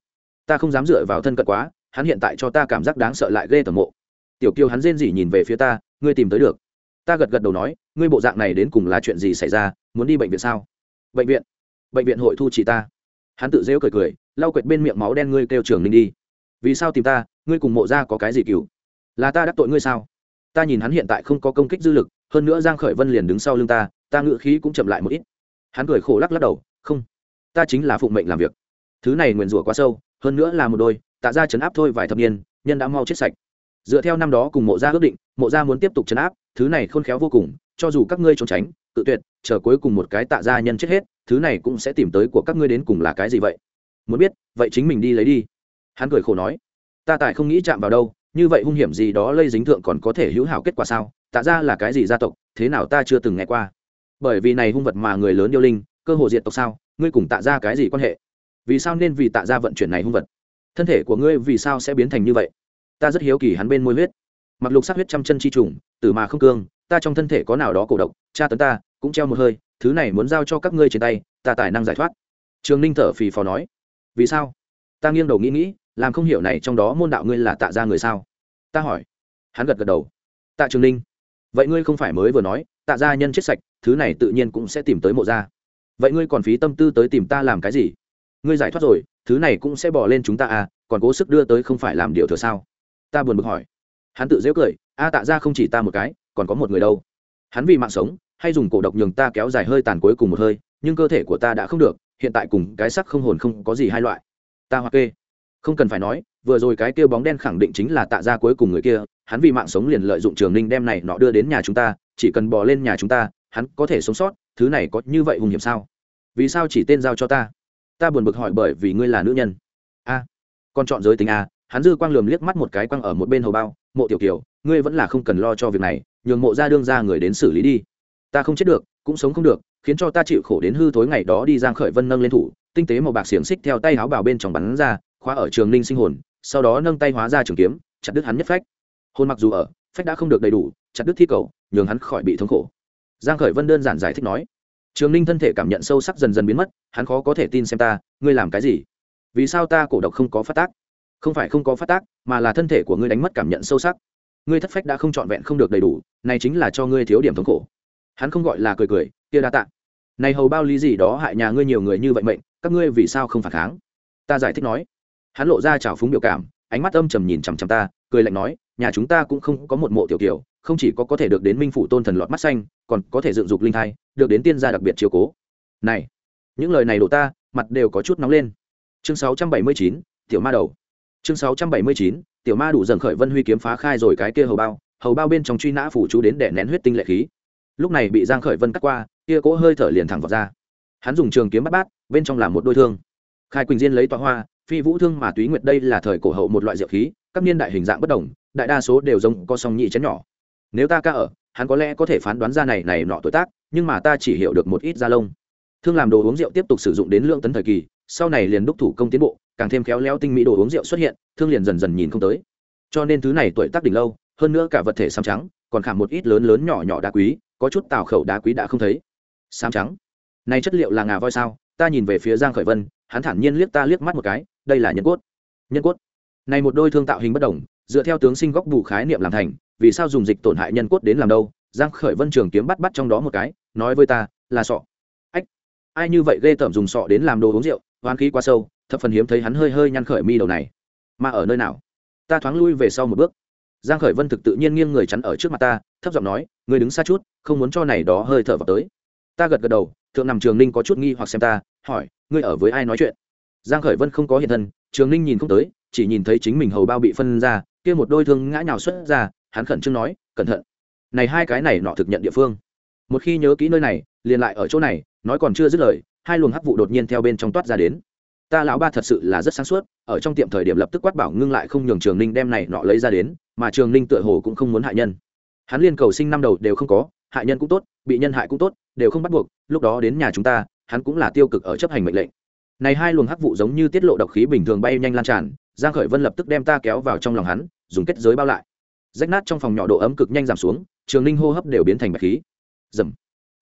Ta không dám dựa vào thân cận quá, hắn hiện tại cho ta cảm giác đáng sợ lại ghê tởm mộ. Tiểu kiều hắn rên rỉ nhìn về phía ta, ngươi tìm tới được ta gật gật đầu nói, ngươi bộ dạng này đến cùng là chuyện gì xảy ra, muốn đi bệnh viện sao? Bệnh viện. Bệnh viện hội thu chỉ ta. Hắn tự dễu cười cười, lau quệt bên miệng máu đen ngươi kêu trường ninh đi. Vì sao tìm ta, ngươi cùng mộ ra có cái gì cựu là ta đắc tội ngươi sao? Ta nhìn hắn hiện tại không có công kích dư lực, hơn nữa giang khởi vân liền đứng sau lưng ta ta ngựa khí cũng chậm lại một ít. Hắn cười khổ lắc lắc đầu, không, ta chính là phụng mệnh làm việc. Thứ này nguyền rủa quá sâu, hơn nữa là một đôi, tạ ra chấn áp thôi vài thập niên, nhân đã mau chết sạch. Dựa theo năm đó cùng mộ gia ước định, mộ gia muốn tiếp tục chấn áp thứ này khôn khéo vô cùng, cho dù các ngươi trốn tránh tự tuyệt, chờ cuối cùng một cái tạ gia nhân chết hết, thứ này cũng sẽ tìm tới của các ngươi đến cùng là cái gì vậy? Muốn biết, vậy chính mình đi lấy đi. Hắn cười khổ nói. Ta tại không nghĩ chạm vào đâu, như vậy hung hiểm gì đó lây dính thượng còn có thể hữu hảo kết quả sao? Tạ ra là cái gì gia tộc, thế nào ta chưa từng nghe qua? Bởi vì này hung vật mà người lớn yêu linh, cơ hồ diệt tộc sao? Ngươi cùng tạ ra cái gì quan hệ? Vì sao nên vì tạ ra vận chuyển này hung vật? Thân thể của ngươi vì sao sẽ biến thành như vậy? Ta rất hiếu kỳ hắn bên môi huyết. Mặc lục sắc huyết trăm chân chi trùng tử mà không cương, ta trong thân thể có nào đó cổ độc, cha tấn ta, cũng treo một hơi, thứ này muốn giao cho các ngươi trên tay, ta tài năng giải thoát. Trường ninh thở phì phò nói. Vì sao? Ta nghiêng đầu nghĩ nghĩ, làm không hiểu này trong đó môn đạo ngươi là tạ ra người sao? Ta hỏi. Hắn gật gật đầu. Tạ trường ninh, vậy ngươi không phải mới vừa nói, tạ gia nhân chết sạch, thứ này tự nhiên cũng sẽ tìm tới mộ gia. Vậy ngươi còn phí tâm tư tới tìm ta làm cái gì? Ngươi giải thoát rồi, thứ này cũng sẽ bỏ lên chúng ta à còn cố sức đưa tới không phải làm điều thừa sao? Ta buồn bực hỏi. Hắn tự dễ cười a tạ ra không chỉ ta một cái còn có một người đâu. Hắn vì mạng sống hay dùng cổ độc nhường ta kéo dài hơi tàn cuối cùng một hơi nhưng cơ thể của ta đã không được hiện tại cùng cái sắc không hồn không có gì hai loại. Ta hoặc kê. Không cần phải nói vừa rồi cái kia bóng đen khẳng định chính là tạ ra cuối cùng người kia hắn vì mạng sống liền lợi dụng trường ninh đem này nọ đưa đến nhà chúng ta chỉ cần bỏ lên nhà chúng ta hắn có thể sống sót thứ này có như vậy hùng hiểm sao? Vì sao chỉ tên giao cho ta? Ta buồn bực hỏi bởi vì ngươi là nữ nhân. A. À, con chọn giới tính a hắn dư quang lườm liếc mắt một cái quăng ở một bên hầu bao mộ tiểu kiều ngươi vẫn là không cần lo cho việc này, nhường mộ ra đương ra người đến xử lý đi. Ta không chết được, cũng sống không được, khiến cho ta chịu khổ đến hư thối ngày đó đi giang khởi vân nâng lên thủ, tinh tế màu bạc xiềng xích theo tay háo bào bên trong bắn ra, khóa ở trường ninh sinh hồn, sau đó nâng tay hóa ra trường kiếm, chặt đứt hắn nhất phách. Hồn mặc dù ở, phách đã không được đầy đủ, chặt đứt thi cầu, nhường hắn khỏi bị thống khổ. Giang khởi vân đơn giản giải thích nói. Trường ninh thân thể cảm nhận sâu sắc dần dần biến mất, hắn khó có thể tin xem ta, ngươi làm cái gì? Vì sao ta cổ độc không có phát tác? Không phải không có phát tác, mà là thân thể của ngươi đánh mất cảm nhận sâu sắc ngươi thất phách đã không trọn vẹn không được đầy đủ này chính là cho ngươi thiếu điểm thống khổ. Hắn không gọi là cười cười kia đa tạ. Này hầu bao lý gì đó hại nhà ngươi nhiều người như vậy mệnh các ngươi vì sao không phản kháng? Ta giải thích nói. Hắn lộ ra trào phúng biểu cảm ánh mắt âm trầm nhìn chằm chằm ta cười lạnh nói nhà chúng ta cũng không có một mộ tiểu kiểu không chỉ có có thể được đến minh phủ tôn thần lọt mắt xanh còn có thể dựng dục linh thai được đến tiên gia đặc biệt chiều cố. Này những lời này đổ ta mặt đều có chút nóng lên. Chương 679, tiểu ma đầu chương 679, tiểu ma đủ dần khởi vân huy kiếm phá khai rồi cái kia hầu bao hầu bao bên trong truy nã phủ chú đến để nén huyết tinh lệ khí. Lúc này bị giang khởi vân cắt qua kia cỗ hơi thở liền thẳng vào ra hắn dùng trường kiếm bắt bát bên trong là một đôi thương. Khai quỳnh diên lấy tọa hoa phi vũ thương mà túy nguyệt đây là thời cổ hậu một loại diệu khí các niên đại hình dạng bất đồng đại đa số đều giống có song nhị chén nhỏ. Nếu ta ca ở hắn có lẽ có thể phán đoán ra này này nọ tuổi tác nhưng mà ta chỉ hiểu được một ít da lông. Thương làm đồ uống rượu tiếp tục sử dụng đến lượng tấn thời kỳ sau này liền đúc thủ công tiến bộ càng thêm khéo léo tinh mỹ đồ uống rượu xuất hiện, thương liền dần dần nhìn không tới. Cho nên thứ này tuổi tác đỉnh lâu, hơn nữa cả vật thể xám trắng, còn khảm một ít lớn lớn nhỏ nhỏ đá quý, có chút tào khẩu đá quý đã không thấy. Xám trắng? Này chất liệu là ngà voi sao? Ta nhìn về phía giang khởi vân, hắn thản nhiên liếc ta liếc mắt một cái, đây là nhân cốt. Nhân cốt? Này một đôi thương tạo hình bất đồng, dựa theo tướng sinh góc bù khái niệm làm thành, vì sao dùng dịch tổn hại nhân cốt đến làm đâu? Giang khởi vân trường kiếm bắt bắt trong đó một cái, nói với ta, là sọ. Ách, ai như vậy ghê tởm dùng sọ đến làm đồ uống rượu hoán khí quá sâu thập phần hiếm thấy hắn hơi hơi nhăn khởi mi đầu này. Mà ở nơi nào? Ta thoáng lui về sau một bước. Giang khởi vân thực tự nhiên nghiêng người chắn ở trước mặt ta, thấp giọng nói người đứng xa chút, không muốn cho này đó hơi thở vào tới. Ta gật gật đầu, thượng nằm trường ninh có chút nghi hoặc xem ta, hỏi, ngươi ở với ai nói chuyện? Giang khởi vân không có hiện thân, trường ninh nhìn không tới, chỉ nhìn thấy chính mình hầu bao bị phân ra, kia một đôi thương ngã nhào xuất ra, hắn khẩn trương nói, cẩn thận. Này hai cái này nọ thực nhận địa phương. Một khi nhớ kỹ nơi này, liền lại ở chỗ này, nói còn chưa dứt lời, hai luồng hắc vụ đột nhiên theo bên trong toát ra đến ta lão ba thật sự là rất sáng suốt, ở trong tiệm thời điểm lập tức quát bảo ngưng lại không nhường trường ninh đem này nọ lấy ra đến, mà trường ninh tựa hồ cũng không muốn hại nhân. Hắn liên cầu sinh năm đầu đều không có, hại nhân cũng tốt, bị nhân hại cũng tốt, đều không bắt buộc, lúc đó đến nhà chúng ta, hắn cũng là tiêu cực ở chấp hành mệnh lệnh. Này hai luồng hắc vụ giống như tiết lộ độc khí bình thường bay nhanh lan tràn, giang khởi vân lập tức đem ta kéo vào trong lòng hắn, dùng kết giới bao lại. Rách nát trong phòng nhỏ độ ấm cực nhanh giảm xuống, trường ninh hô hấp đều biến thành bạch khí. Dầm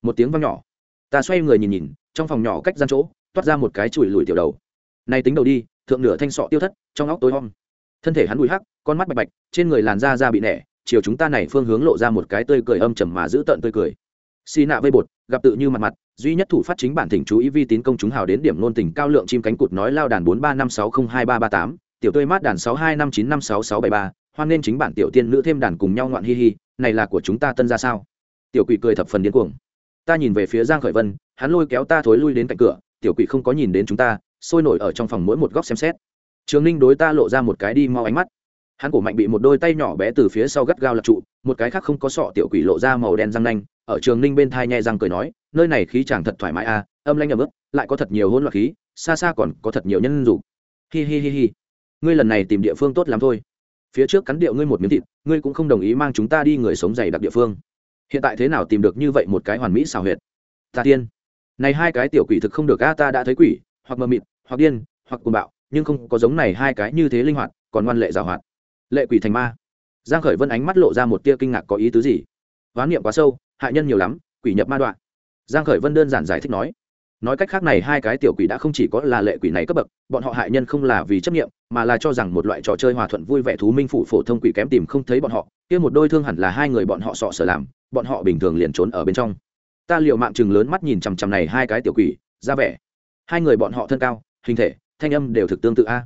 một tiếng vang nhỏ. Ta xoay người nhìn nhìn, trong phòng nhỏ cách gian chỗ, toát ra một cái chùi lùi tiểu đầu này tính đầu đi, thượng nửa thanh sọ tiêu thất, trong óc tối om. Thân thể hắn bụi hắc, con mắt bạch bạch, trên người làn da da bị nẻ, chiều chúng ta này phương hướng lộ ra một cái tươi cười âm trầm mà giữ tận tươi cười. Xì nạ vây bột, gặp tự như mặt mặt, duy nhất thủ phát chính bản thỉnh chú ý vi tín công chúng hào đến điểm nôn tình cao lượng chim cánh cụt nói lao đàn bốn ba năm sáu không hai ba ba tám, tiểu tươi mát đàn sáu hai năm chín năm sáu sáu bảy ba, hoan nên chính bản tiểu tiên nữ thêm đàn cùng nhau ngoạn hi hi, này là của chúng ta tân ra sao? Tiểu quỷ cười thập phần điên cuồng. Ta nhìn về phía giang khởi vân, hắn lôi kéo ta thối lui đến cạnh cửa, tiểu quỷ không có nhìn đến chúng ta sôi nổi ở trong phòng mỗi một góc xem xét. Trường ninh đối ta lộ ra một cái đi mau ánh mắt. Hắn cổ mạnh bị một đôi tay nhỏ bé từ phía sau gắt gao lật trụ, một cái khác không có sọ tiểu quỷ lộ ra màu đen răng nanh, ở trường ninh bên thai nhẹ răng cười nói, nơi này khí chàng thật thoải mái à âm lanh ấm ức lại có thật nhiều hỗn loạn khí, xa xa còn có thật nhiều nhân dục hi hi hi hi. Ngươi lần này tìm địa phương tốt lắm thôi. Phía trước cắn điệu ngươi một miếng thịt, ngươi cũng không đồng ý mang chúng ta đi người sống dày đặc địa phương. Hiện tại thế nào tìm được như vậy một cái hoàn mỹ xào huyệt? Ta tiên. Này hai cái tiểu quỷ thực không được a, ta đã thấy quỷ hoặc mờ mịt, hoặc điên, hoặc cuồng bạo, nhưng không có giống này hai cái như thế linh hoạt, còn ngoan lệ giàu hoạt. Lệ quỷ thành ma. Giang khởi vân ánh mắt lộ ra một tia kinh ngạc có ý tứ gì? Hoán niệm quá sâu, hại nhân nhiều lắm, quỷ nhập ma đoạn. Giang khởi vân đơn giản giải thích nói. Nói cách khác này hai cái tiểu quỷ đã không chỉ có là lệ quỷ này cấp bậc, bọn họ hại nhân không là vì chấp nghiệm mà là cho rằng một loại trò chơi hòa thuận vui vẻ thú minh phủ phổ thông quỷ kém tìm không thấy bọn họ, kia một đôi thương hẳn là hai người bọn họ sọ sở làm, bọn họ bình thường liền trốn ở bên trong. Ta liệu mạng chừng lớn mắt nhìn chằm chằm này hai cái tiểu quỷ, ra vẻ hai người bọn họ thân cao, hình thể, thanh âm đều thực tương tự a.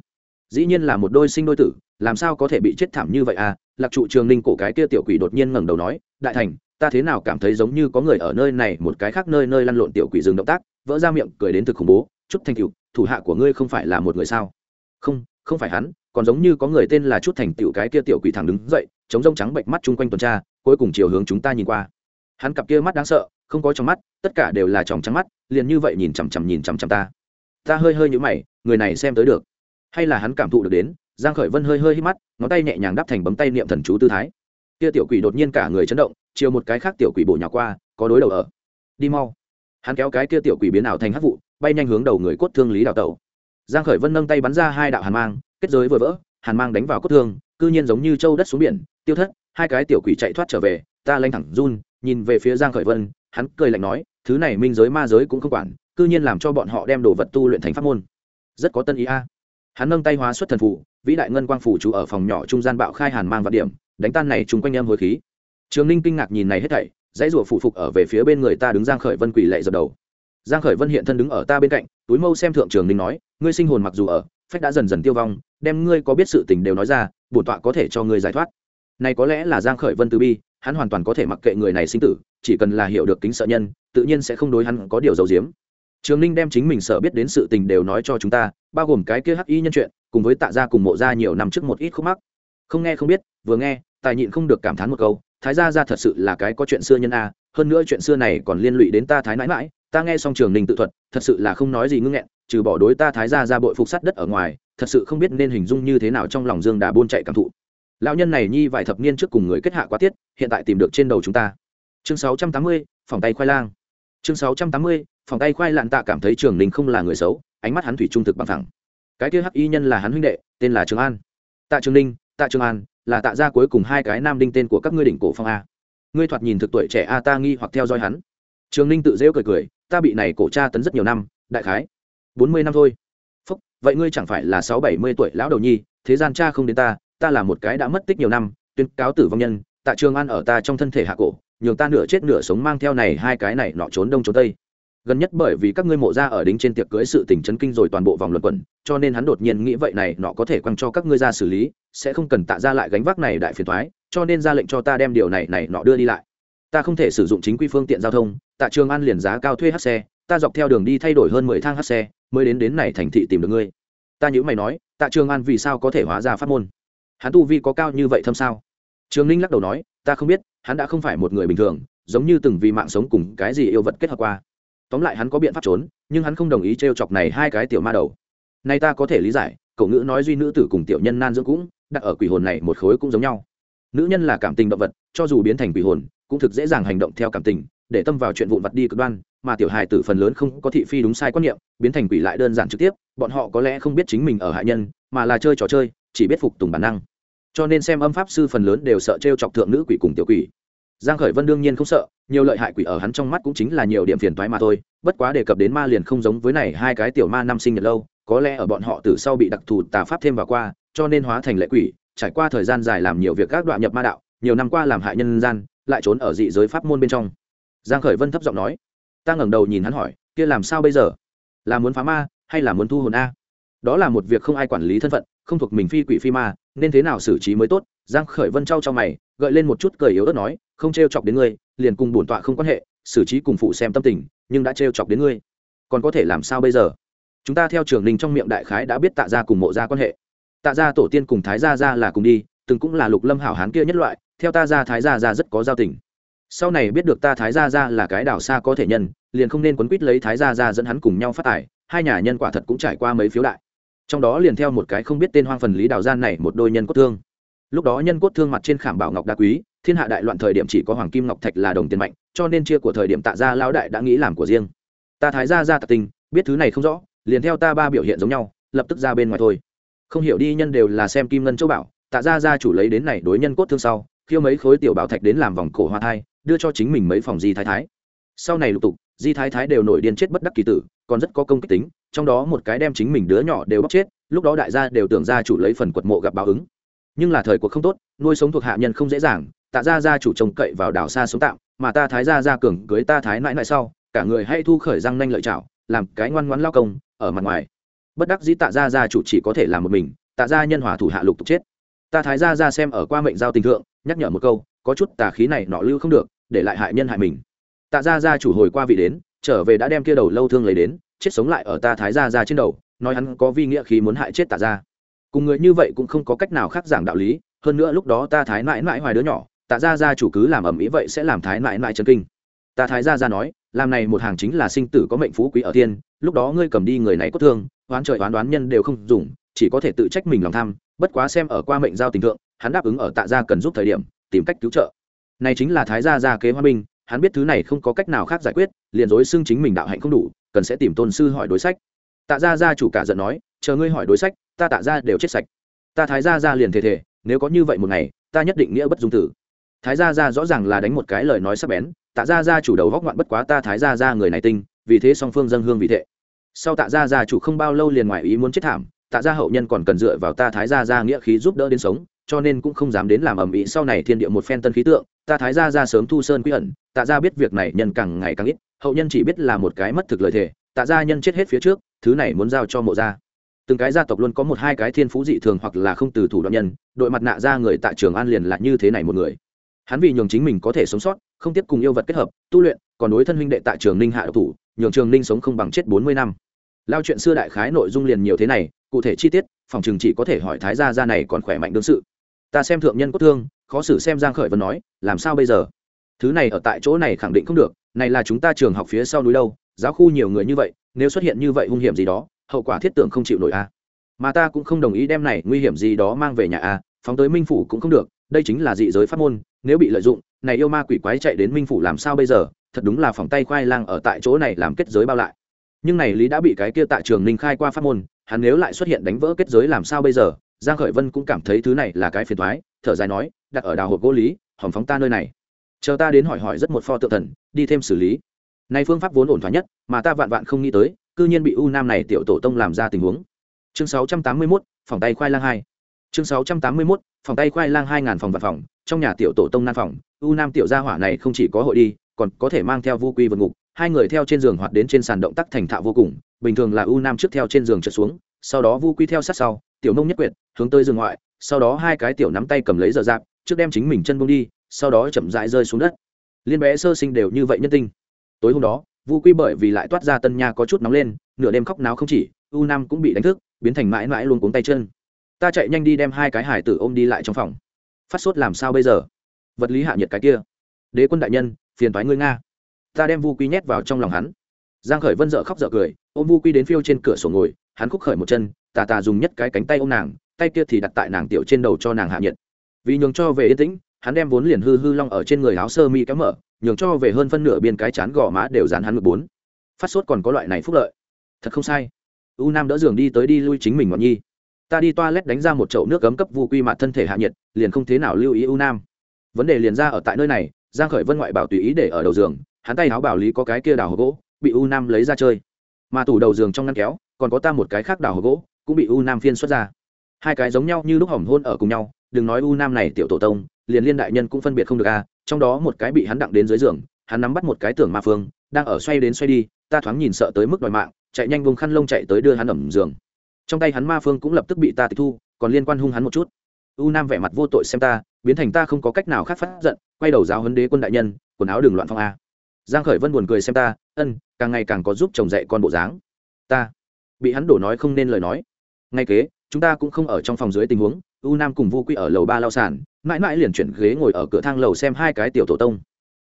Dĩ nhiên là một đôi sinh đôi tử, làm sao có thể bị chết thảm như vậy a? Lạc trụ trường ninh cổ cái kia tiểu quỷ đột nhiên ngẩng đầu nói, đại thành, ta thế nào cảm thấy giống như có người ở nơi này, một cái khác nơi nơi lăn lộn tiểu quỷ dừng động tác, vỡ ra miệng, cười đến thực khủng bố chút thành cựu thủ hạ của ngươi không phải là một người sao? Không không phải hắn, còn giống như có người tên là chút thành tựu cái kia tiểu quỷ thẳng đứng dậy, chống rông trắng bệnh mắt chung quanh tuần tra, cuối cùng chiều hướng chúng ta nhìn qua hắn cặp kia mắt đáng sợ, không có trong mắt, tất cả đều là tròng trắng mắt, liền như vậy nhìn chằm chằm nhìn chằm chằm ta. Ta hơi hơi nhũ mày, người này xem tới được. Hay là hắn cảm thụ được đến, giang khởi vân hơi hơi hít mắt, ngón tay nhẹ nhàng đắp thành bấm tay niệm thần chú tư thái. Kia tiểu quỷ đột nhiên cả người chấn động, chiều một cái khác tiểu quỷ bổ nhỏ qua, có đối đầu ở. Đi mau. Hắn kéo cái kia tiểu quỷ biến ảo thành hắc vụ, bay nhanh hướng đầu người cốt thương lý đào tẩu. Giang khởi vân nâng tay bắn ra hai đạo hàn mang, kết giới vừa vỡ, hàn mang đánh vào cốt thương, cư nhiên giống như châu đất xuống biển, tiêu thất, hai cái tiểu quỷ chạy thoát trở về, ta lanh thẳng run nhìn về phía giang khởi vân, hắn cười lạnh nói, thứ này minh giới ma giới cũng không quản, cư nhiên làm cho bọn họ đem đồ vật tu luyện thành pháp môn. Rất có tân ý a. Hắn nâng tay hóa xuất thần phù vĩ đại ngân quang phủ chú ở phòng nhỏ trung gian bạo khai hàn mang vạn điểm, đánh tan này chung quanh em hồi khí. Trường ninh kinh ngạc nhìn này hết thảy, dãy rủa phụ phục ở về phía bên người ta đứng giang khởi vân quỳ lệ dập đầu. Giang khởi vân hiện thân đứng ở ta bên cạnh, túi mâu xem thượng trường ninh nói, ngươi sinh hồn mặc dù ở, phách đã dần dần tiêu vong, đem ngươi có biết sự tình đều nói ra, bổn tọa có thể cho ngươi giải thoát. Này có lẽ là giang khởi vân từ bi hắn hoàn toàn có thể mặc kệ người này sinh tử, chỉ cần là hiểu được kính sợ nhân, tự nhiên sẽ không đối hắn có điều giấu giếm. Trường ninh đem chính mình sợ biết đến sự tình đều nói cho chúng ta, bao gồm cái kia hắc y nhân chuyện, cùng với tạ gia cùng mộ gia nhiều năm trước một ít khúc mắc. Không nghe không biết, vừa nghe, tài nhịn không được cảm thán một câu, thái gia gia thật sự là cái có chuyện xưa nhân a, hơn nữa chuyện xưa này còn liên lụy đến ta thái mãi mãi, ta nghe xong trường ninh tự thuật, thật sự là không nói gì ngưng nghẹn, trừ bỏ đối ta thái gia ra bội phục sắt đất ở ngoài, thật sự không biết nên hình dung như thế nào trong lòng dương đà buôn chạy cảm thụ lão nhân này nhi vài thập niên trước cùng người kết hạ quá tiết hiện tại tìm được trên đầu chúng ta. Chương 680, phòng tay khoai lang. Chương 680, phòng tay khoai lạn tạ cảm thấy trường ninh không là người xấu ánh mắt hắn thủy trung thực bằng thẳng cái kia hắc y nhân là hắn huynh đệ tên là trường an. Tạ trường ninh tạ trường an là tạ ra cuối cùng hai cái nam đinh tên của các ngươi đỉnh cổ phong a. Ngươi thoạt nhìn thực tuổi trẻ a ta nghi hoặc theo dõi hắn. Trường ninh tự rêu cười cười ta bị này cổ tra tấn rất nhiều năm đại khái bốn mươi năm thôi. Phúc vậy ngươi chẳng phải là sáu bảy mươi tuổi lão đầu nhi thế gian cha không đến ta ta là một cái đã mất tích nhiều năm, tuyên cáo tử vong nhân, tạ trường an ở ta trong thân thể hạ cổ, nhường ta nửa chết nửa sống mang theo này hai cái này nọ trốn đông trốn tây. Gần nhất bởi vì các ngươi mộ ra ở đính trên tiệc cưới sự tình chấn kinh rồi toàn bộ vòng luận quẩn, cho nên hắn đột nhiên nghĩ vậy này nọ có thể quăng cho các ngươi ra xử lý, sẽ không cần tạ ra lại gánh vác này đại phiền thoái cho nên ra lệnh cho ta đem điều này này nọ đưa đi lại. Ta không thể sử dụng chính quy phương tiện giao thông, tạ trường an liền giá cao thuê hát xe, ta dọc theo đường đi thay đổi hơn mười thang hát xe, mới đến đến này thành thị tìm được ngươi. Ta nhữ mày nói, tạ trường an vì sao có thể hóa ra phát môn? Hắn tu vi có cao như vậy thâm sao? Trường ninh lắc đầu nói, ta không biết, hắn đã không phải một người bình thường, giống như từng vì mạng sống cùng cái gì yêu vật kết hợp qua. Tóm lại hắn có biện pháp trốn, nhưng hắn không đồng ý t r e o chọc này hai cái tiểu ma đầu. Nay ta có thể lý giải, cậu ngữ nói duy nữ tử cùng tiểu nhân nan dưỡng cũng, đặt ở quỷ hồn này một khối cũng giống nhau. Nữ nhân là cảm tình động vật, cho dù biến thành quỷ hồn, cũng thực dễ dàng hành động theo cảm tình, để tâm vào chuyện vụn vặt đi cực đoan, mà tiểu hài tử phần lớn không có thị phi đúng sai quan niệm, biến thành quỷ lại đơn giản trực tiếp, bọn họ có lẽ không biết chính mình ở hại nhân, mà là chơi trò chơi, chỉ biết phục tùng bản năng cho nên xem âm pháp sư phần lớn đều sợ t r e o chọc thượng nữ quỷ cùng tiểu quỷ. Giang khởi vân đương nhiên không sợ, nhiều lợi hại quỷ ở hắn trong mắt cũng chính là nhiều điểm phiền toái mà thôi. Bất quá đề cập đến ma liền không giống với này hai cái tiểu ma năm sinh nhật lâu, có lẽ ở bọn họ từ sau bị đặc thù tà pháp thêm vào qua, cho nên hóa thành lệ quỷ, trải qua thời gian dài làm nhiều việc các đoạn nhập ma đạo, nhiều năm qua làm hại nhân gian, lại trốn ở dị giới pháp môn bên trong. Giang khởi vân thấp giọng nói. Ta ngẩng đầu nhìn hắn hỏi, kia làm sao bây giờ? Là muốn phá ma, hay là muốn thu hồn a? Đó là một việc không ai quản lý thân phận không thuộc mình phi quỷ phi ma, nên thế nào xử trí mới tốt? Giang khởi vân trao cho mày, gợi lên một chút cười yếu ớt nói, không trêu chọc đến ngươi, liền cùng bổn tọa không quan hệ, xử trí cùng phụ xem tâm tình, nhưng đã trêu chọc đến ngươi. Còn có thể làm sao bây giờ? Chúng ta theo trường ninh trong miệng đại khái đã biết tạ gia cùng mộ gia quan hệ. Tạ gia tổ tiên cùng thái gia gia là cùng đi, từng cũng là lục lâm hảo hán kia nhất loại, theo ta gia, thái gia gia rất có giao tình. Sau này biết được ta thái gia gia là cái đảo xa có thể nhân, liền không nên quấn quýt lấy thái gia gia dẫn hắn cùng nhau phát tài, hai nhà nhân quả thật cũng trải qua mấy phiếu đại trong đó liền theo một cái không biết tên hoang phần lý đào gian này một đôi nhân cốt thương. Lúc đó nhân cốt thương mặt trên khảm bảo ngọc đá quý, thiên hạ đại loạn thời điểm chỉ có hoàng kim ngọc thạch là đồng tiền mạnh, cho nên chia của thời điểm tạ gia lão đại đã nghĩ làm của riêng. Ta thái gia gia tạ tình, biết thứ này không rõ, liền theo ta ba biểu hiện giống nhau, lập tức ra bên ngoài thôi. Không hiểu đi nhân đều là xem kim ngân châu bảo, tạ gia gia chủ lấy đến này đối nhân cốt thương sau, khiêu mấy khối tiểu bảo thạch đến làm vòng cổ hoa thai, đưa cho chính mình mấy phòng di thái thái. Sau này lục tục, di thái thái đều nổi điên chết bất đắc kỳ tử còn rất có công kích tính, trong đó một cái đem chính mình đứa nhỏ đều bóc chết, lúc đó đại gia đều tưởng gia chủ lấy phần quật mộ gặp báo ứng. Nhưng là thời cuộc không tốt, nuôi sống thuộc hạ nhân không dễ dàng, tạ gia gia chủ trông cậy vào đảo xa sống tạm, mà ta thái gia gia cường cưới ta thái nãi nãi sau, cả người hay thu khởi răng nanh lợi chảo làm cái ngoan ngoãn lao công, ở mặt ngoài. Bất đắc dĩ tạ gia gia chủ chỉ có thể làm một mình, tạ gia nhân hòa thủ hạ lục tục chết. Ta thái gia gia xem ở qua mệnh giao tình thượng, nhắc nhở một câu, có chút tà khí này nọ lưu không được, để lại hại nhân hại mình. Tạ gia gia chủ hồi qua vị đến trở về đã đem kia đầu lâu thương lấy đến, chết sống lại ở ta thái gia gia trên đầu, nói hắn có vi nghĩa khí muốn hại chết tạ gia. Cùng người như vậy cũng không có cách nào khác giảng đạo lý, hơn nữa lúc đó ta thái mãi mãi hoài đứa nhỏ tạ gia gia chủ cứ làm ẩm ý vậy sẽ làm thái mãi mãi chân kinh. Ta thái gia gia nói, làm này một hàng chính là sinh tử có mệnh phú quý ở thiên, lúc đó ngươi cầm đi người này có thương, oán trời oán đoán nhân đều không dùng, chỉ có thể tự trách mình lòng tham, bất quá xem ở qua mệnh giao tình thượng, hắn đáp ứng ở tạ gia cần giúp thời điểm, tìm cách cứu trợ. Này chính là thái gia gia kế hoa minh hắn biết thứ này không có cách nào khác giải quyết, liền dối xưng chính mình đạo hạnh không đủ, cần sẽ tìm tôn sư hỏi đối sách. Tạ gia gia chủ cả giận nói, chờ ngươi hỏi đối sách, ta tạ gia đều chết sạch. Ta thái gia gia liền thề thề, nếu có như vậy một ngày, ta nhất định nghĩa bất dung tử. Thái gia gia rõ ràng là đánh một cái lời nói sắc bén, tạ gia gia chủ đầu góc ngoạn bất quá ta thái gia gia người này tinh, vì thế song phương dân hương vì thế sau tạ gia gia chủ không bao lâu liền ngoài ý muốn chết thảm, tạ gia hậu nhân còn cần dựa vào ta thái gia gia nghĩa khí giúp đỡ đến sống cho nên cũng không dám đến làm ầm ĩ sau này thiên địa một phen tân khí tượng, ta thái gia ra sớm thu sơn quy ẩn, tạ gia biết việc này nhân càng ngày càng ít, hậu nhân chỉ biết là một cái mất thực lời thề, tạ gia nhân chết hết phía trước, thứ này muốn giao cho mộ gia. Từng cái gia tộc luôn có một hai cái thiên phú dị thường hoặc là không từ thủ đoạn nhân, đội mặt nạ ra người tại trường an liền là như thế này một người. Hắn vì nhường chính mình có thể sống sót, không tiếp cùng yêu vật kết hợp, tu luyện, còn đối thân huynh đệ tại trường ninh hạ độc thủ, nhường trường ninh sống không bằng chết bốn mươi năm. Lao chuyện xưa đại khái nội dung liền nhiều thế này, cụ thể chi tiết phòng trường chỉ có thể hỏi thái gia gia này còn khỏe mạnh đương sự. Ta xem thượng nhân cốt thương, khó xử xem giang khởi vân nói, làm sao bây giờ? Thứ này ở tại chỗ này khẳng định không được, này là chúng ta trường học phía sau núi đâu, giáo khu nhiều người như vậy, nếu xuất hiện như vậy hung hiểm gì đó, hậu quả thiết tưởng không chịu nổi a mà ta cũng không đồng ý đem này nguy hiểm gì đó mang về nhà a phóng tới minh phủ cũng không được, đây chính là dị giới pháp môn, nếu bị lợi dụng, này yêu ma quỷ quái chạy đến minh phủ làm sao bây giờ, thật đúng là phòng tay khoai lang ở tại chỗ này làm kết giới bao lại nhưng này lý đã bị cái kia tại trường ninh khai qua pháp môn hắn nếu lại xuất hiện đánh vỡ kết giới làm sao bây giờ? Giang khởi vân cũng cảm thấy thứ này là cái phiền toái thở dài nói đặt ở đào hộp gỗ lý hỏng phóng ta nơi này. Chờ ta đến hỏi hỏi rất một pho tự thần đi thêm xử lý. Này phương pháp vốn ổn thỏa nhất mà ta vạn vạn không nghĩ tới cư nhiên bị u nam này tiểu tổ tông làm ra tình huống. Chương 681, phòng tay khoai lang hai. Chương 681, phòng tay khoai lang hai ngàn phòng vạn phòng trong nhà tiểu tổ tông nan phòng u nam tiểu gia hỏa này không chỉ có hội đi còn có thể mang theo vu quy vượt ngục hai người theo trên giường hoạt đến trên sàn động tác thành thạo vô cùng, bình thường là u nam trước theo trên giường trượt xuống, sau đó vu quy theo sát sau, tiểu nông nhất quyệt, hướng tới giường ngoại, sau đó hai cái tiểu nắm tay cầm lấy giờ dạp trước đem chính mình chân bông đi, sau đó chậm rãi rơi xuống đất. Liên bé sơ sinh đều như vậy nhân tinh. Tối hôm đó, vu quy bởi vì lại toát ra tân nha có chút nóng lên, nửa đêm khóc náo không chỉ u nam cũng bị đánh thức, biến thành mãi mãi luôn cuống tay chân. Ta chạy nhanh đi đem hai cái hải tử ôm đi lại trong phòng. Phát sốt làm sao bây giờ? Vật lý hạ nhiệt cái kia. Đế quân đại nhân, phiền thoái ngươi nga ta đem vu quy nhét vào trong lòng hắn. Giang khởi vân dở khóc dở cười, ôm vu quy đến phiêu trên cửa sổ ngồi, hắn khúc khởi một chân, tà tà dùng nhất cái cánh tay ôm nàng, tay kia thì đặt tại nàng tiểu trên đầu cho nàng hạ nhiệt. Vì nhường cho về yên tĩnh, hắn đem vốn liền hư hư long ở trên người áo sơ mi kéo mở, nhường cho về hơn phân nửa biên cái chán gò má đều dán hắn ngực bốn. Phát sốt còn có loại này phúc lợi. Thật không sai. U nam đỡ giường đi tới đi lui chính mình ngọn nhi. Ta đi toilet đánh ra một chậu nước cấm cấp vu quy mặt thân thể hạ nhiệt, liền không thế nào lưu ý u nam. Vấn đề liền ra ở tại nơi này, giang khởi vân ngoại bảo tùy ý để ở đầu giường hắn tay áo bảo lý có cái kia đào hộp gỗ, bị u nam lấy ra chơi. Mà tủ đầu giường trong ngăn kéo, còn có ta một cái khác đào hộp gỗ, cũng bị u nam phiên xuất ra. Hai cái giống nhau như lúc hỏng hôn ở cùng nhau, đừng nói u nam này tiểu tổ tông, liền liên đại nhân cũng phân biệt không được a trong đó một cái bị hắn đặng đến dưới giường, hắn nắm bắt một cái tưởng ma phương, đang ở xoay đến xoay đi, ta thoáng nhìn sợ tới mức đòi mạng, chạy nhanh vùng khăn lông chạy tới đưa hắn ẩm giường. Trong tay hắn ma phương cũng lập tức bị ta tịch thu, còn liên quan hung hắn một chút. U nam vẻ mặt vô tội xem ta, biến thành ta không có cách nào khác phát giận, quay đầu giáo huấn đế quân đại nhân, quần áo đường loạn phong a giang khởi vân buồn cười xem ta, ân, càng ngày càng có giúp chồng dạy con bộ dáng. Ta? Bị hắn đổ nói không nên lời nói. Ngay kế, chúng ta cũng không ở trong phòng dưới tình huống, u nam cùng vu quy ở lầu ba lao sàn, mãi mãi liền chuyển ghế ngồi ở cửa thang lầu xem hai cái tiểu tổ tông.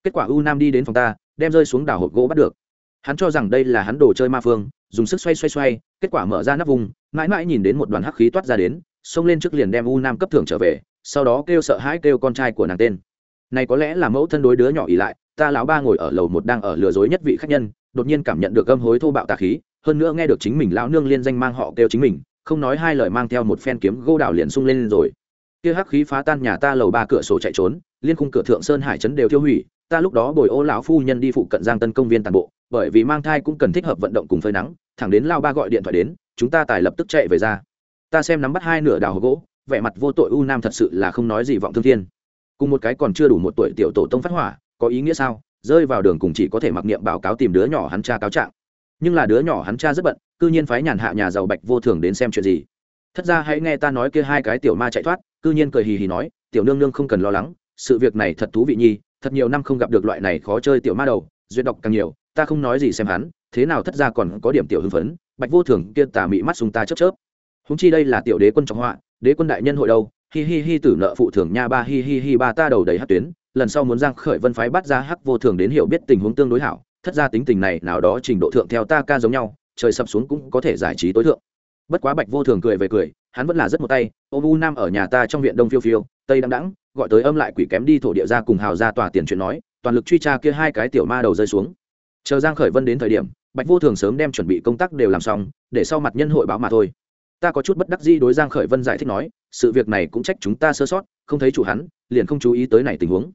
Kết quả u nam đi đến phòng ta, đem rơi xuống đảo hộp gỗ bắt được. Hắn cho rằng đây là hắn đồ chơi ma phương, dùng sức xoay xoay xoay, kết quả mở ra nắp vùng, mãi mãi nhìn đến một đoàn hắc khí toát ra đến, xông lên trước liền đem u nam cấp thưởng trở về, sau đó kêu sợ hãi kêu con trai của nàng tên. Này có lẽ là mẫu thân đối đứa nhỏ ỉ lại ta lão ba ngồi ở lầu một đang ở lừa dối nhất vị khách nhân, đột nhiên cảm nhận được âm hối thô bạo tà khí, hơn nữa nghe được chính mình lão nương liên danh mang họ kêu chính mình, không nói hai lời mang theo một phen kiếm gô đảo liền sung lên rồi. Kia hắc khí phá tan nhà ta lầu ba cửa sổ chạy trốn, liên khung cửa thượng sơn hải trấn đều tiêu hủy, ta lúc đó bồi ô lão phu nhân đi phụ cận giang tân công viên toàn bộ, bởi vì mang thai cũng cần thích hợp vận động cùng phơi nắng, thẳng đến lao ba gọi điện thoại đến, chúng ta tài lập tức chạy về ra. Ta xem nắm bắt hai nửa đào gỗ, vẻ mặt vô tội u nam thật sự là không nói gì vọng thương thiên. Cùng một cái còn chưa đủ một tuổi tiểu tổ tông phát hỏa có ý nghĩa sao? Rơi vào đường cùng chỉ có thể mặc niệm báo cáo tìm đứa nhỏ hắn cha cáo trạng. Nhưng là đứa nhỏ hắn cha rất bận, cư nhiên phái nhàn hạ nhà giàu bạch vô thường đến xem chuyện gì. Thật ra hãy nghe ta nói kia hai cái tiểu ma chạy thoát, cư nhiên cười hì hì nói, tiểu nương nương không cần lo lắng, sự việc này thật thú vị nhi, thật nhiều năm không gặp được loại này khó chơi tiểu ma đầu, duyệt đọc càng nhiều, ta không nói gì xem hắn, thế nào thất ra còn có điểm tiểu hưng phấn. Bạch vô thường kia tà mị mắt súng ta chớp chớp. Húng chi đây là tiểu đế quân trọng họa, đế quân đại nhân hội đâu? Hi hi hi tử nợ phụ thường nha ba, hi hi hi ba ta đầu đầy hát tuyến lần sau muốn giang khởi vân phái bắt ra hắc vô thường đến hiểu biết tình huống tương đối hảo, thất ra tính tình này, nào đó trình độ thượng theo ta ca giống nhau, trời sập xuống cũng có thể giải trí tối thượng. Bất quá bạch vô thường cười về cười, hắn vẫn là rất một tay ôm u nam ở nhà ta trong viện đông phiêu phiêu, tây đăng đẳng gọi tới âm lại quỷ kém đi thổ địa ra cùng hào ra tòa tiền chuyện nói, toàn lực truy tra kia hai cái tiểu ma đầu rơi xuống. Chờ giang khởi vân đến thời điểm, bạch vô thường sớm đem chuẩn bị công tác đều làm xong, để sau mặt nhân hội báo mà thôi. Ta có chút bất đắc dĩ đối giang khởi vân giải thích nói, sự việc này cũng trách chúng ta sơ sót, không thấy chủ hắn, liền không chú ý tới này tình huống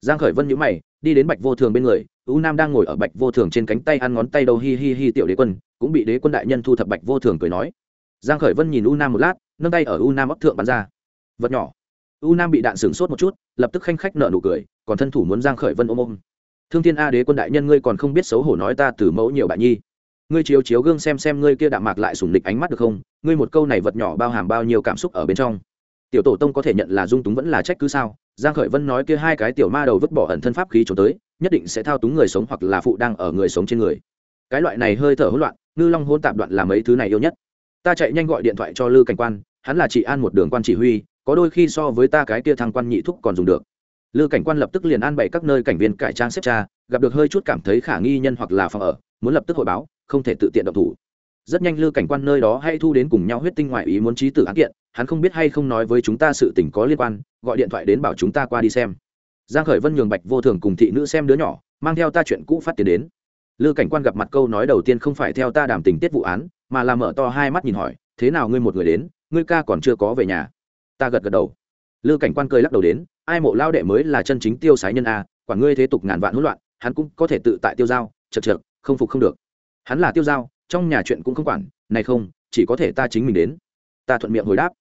giang khởi vân nhíu mày, đi đến bạch vô thường bên người, u nam đang ngồi ở bạch vô thường trên cánh tay ăn ngón tay đầu hi hi hi tiểu đế quân, cũng bị đế quân đại nhân thu thập bạch vô thường cười nói. Giang khởi vân nhìn u nam một lát, nâng tay ở u nam ấp thượng bắn ra. Vật nhỏ. U nam bị đạn sửng sốt một chút, lập tức khanh khách nở nụ cười, còn thân thủ muốn giang khởi vân ôm ôm. Thương thiên a đế quân đại nhân ngươi còn không biết xấu hổ nói ta từ mẫu nhiều bạn nhi. Ngươi chiếu chiếu gương xem xem ngươi kia đạm mạc lại sủng địch ánh mắt được không, ngươi một câu này vật nhỏ bao hàm bao nhiêu cảm xúc ở bên trong. Tiểu tổ tông có thể nhận là dung túng vẫn là trách cứ sao? Giang khởi vân nói kia hai cái tiểu ma đầu vứt bỏ ẩn thân pháp khí trốn tới, nhất định sẽ thao túng người sống hoặc là phụ đang ở người sống trên người. Cái loại này hơi thở hỗn loạn, ngư long hôn tạp đoạn là mấy thứ này yêu nhất. Ta chạy nhanh gọi điện thoại cho lư cảnh quan, hắn là chị an một đường quan chỉ huy, có đôi khi so với ta cái kia thăng quan nhị thúc còn dùng được. Lư cảnh quan lập tức liền an bày các nơi cảnh viên cải trang xếp tra, gặp được hơi chút cảm thấy khả nghi nhân hoặc là phòng ở, muốn lập tức hội báo, không thể tự tiện động thủ rất nhanh lư cảnh quan nơi đó hay thu đến cùng nhau huyết tinh ngoại ý muốn trí tử án kiện, hắn không biết hay không nói với chúng ta sự tình có liên quan, gọi điện thoại đến bảo chúng ta qua đi xem. Giang khởi vân nhường bạch vô thường cùng thị nữ xem đứa nhỏ, mang theo ta chuyện cũ phát tiền đến. Lư cảnh quan gặp mặt câu nói đầu tiên không phải theo ta đảm tình tiết vụ án, mà là mở to hai mắt nhìn hỏi, thế nào ngươi một người đến, ngươi ca còn chưa có về nhà? Ta gật gật đầu. Lư cảnh quan cười lắc đầu đến, ai mộ lao đệ mới là chân chính tiêu sái nhân a quản ngươi thế tục ngàn vạn hỗn loạn, hắn cũng có thể tự tại tiêu giao, chật chật không phục không được. Hắn là tiêu giao trong nhà chuyện cũng không quản này không chỉ có thể ta chính mình đến. Ta thuận miệng hồi đáp.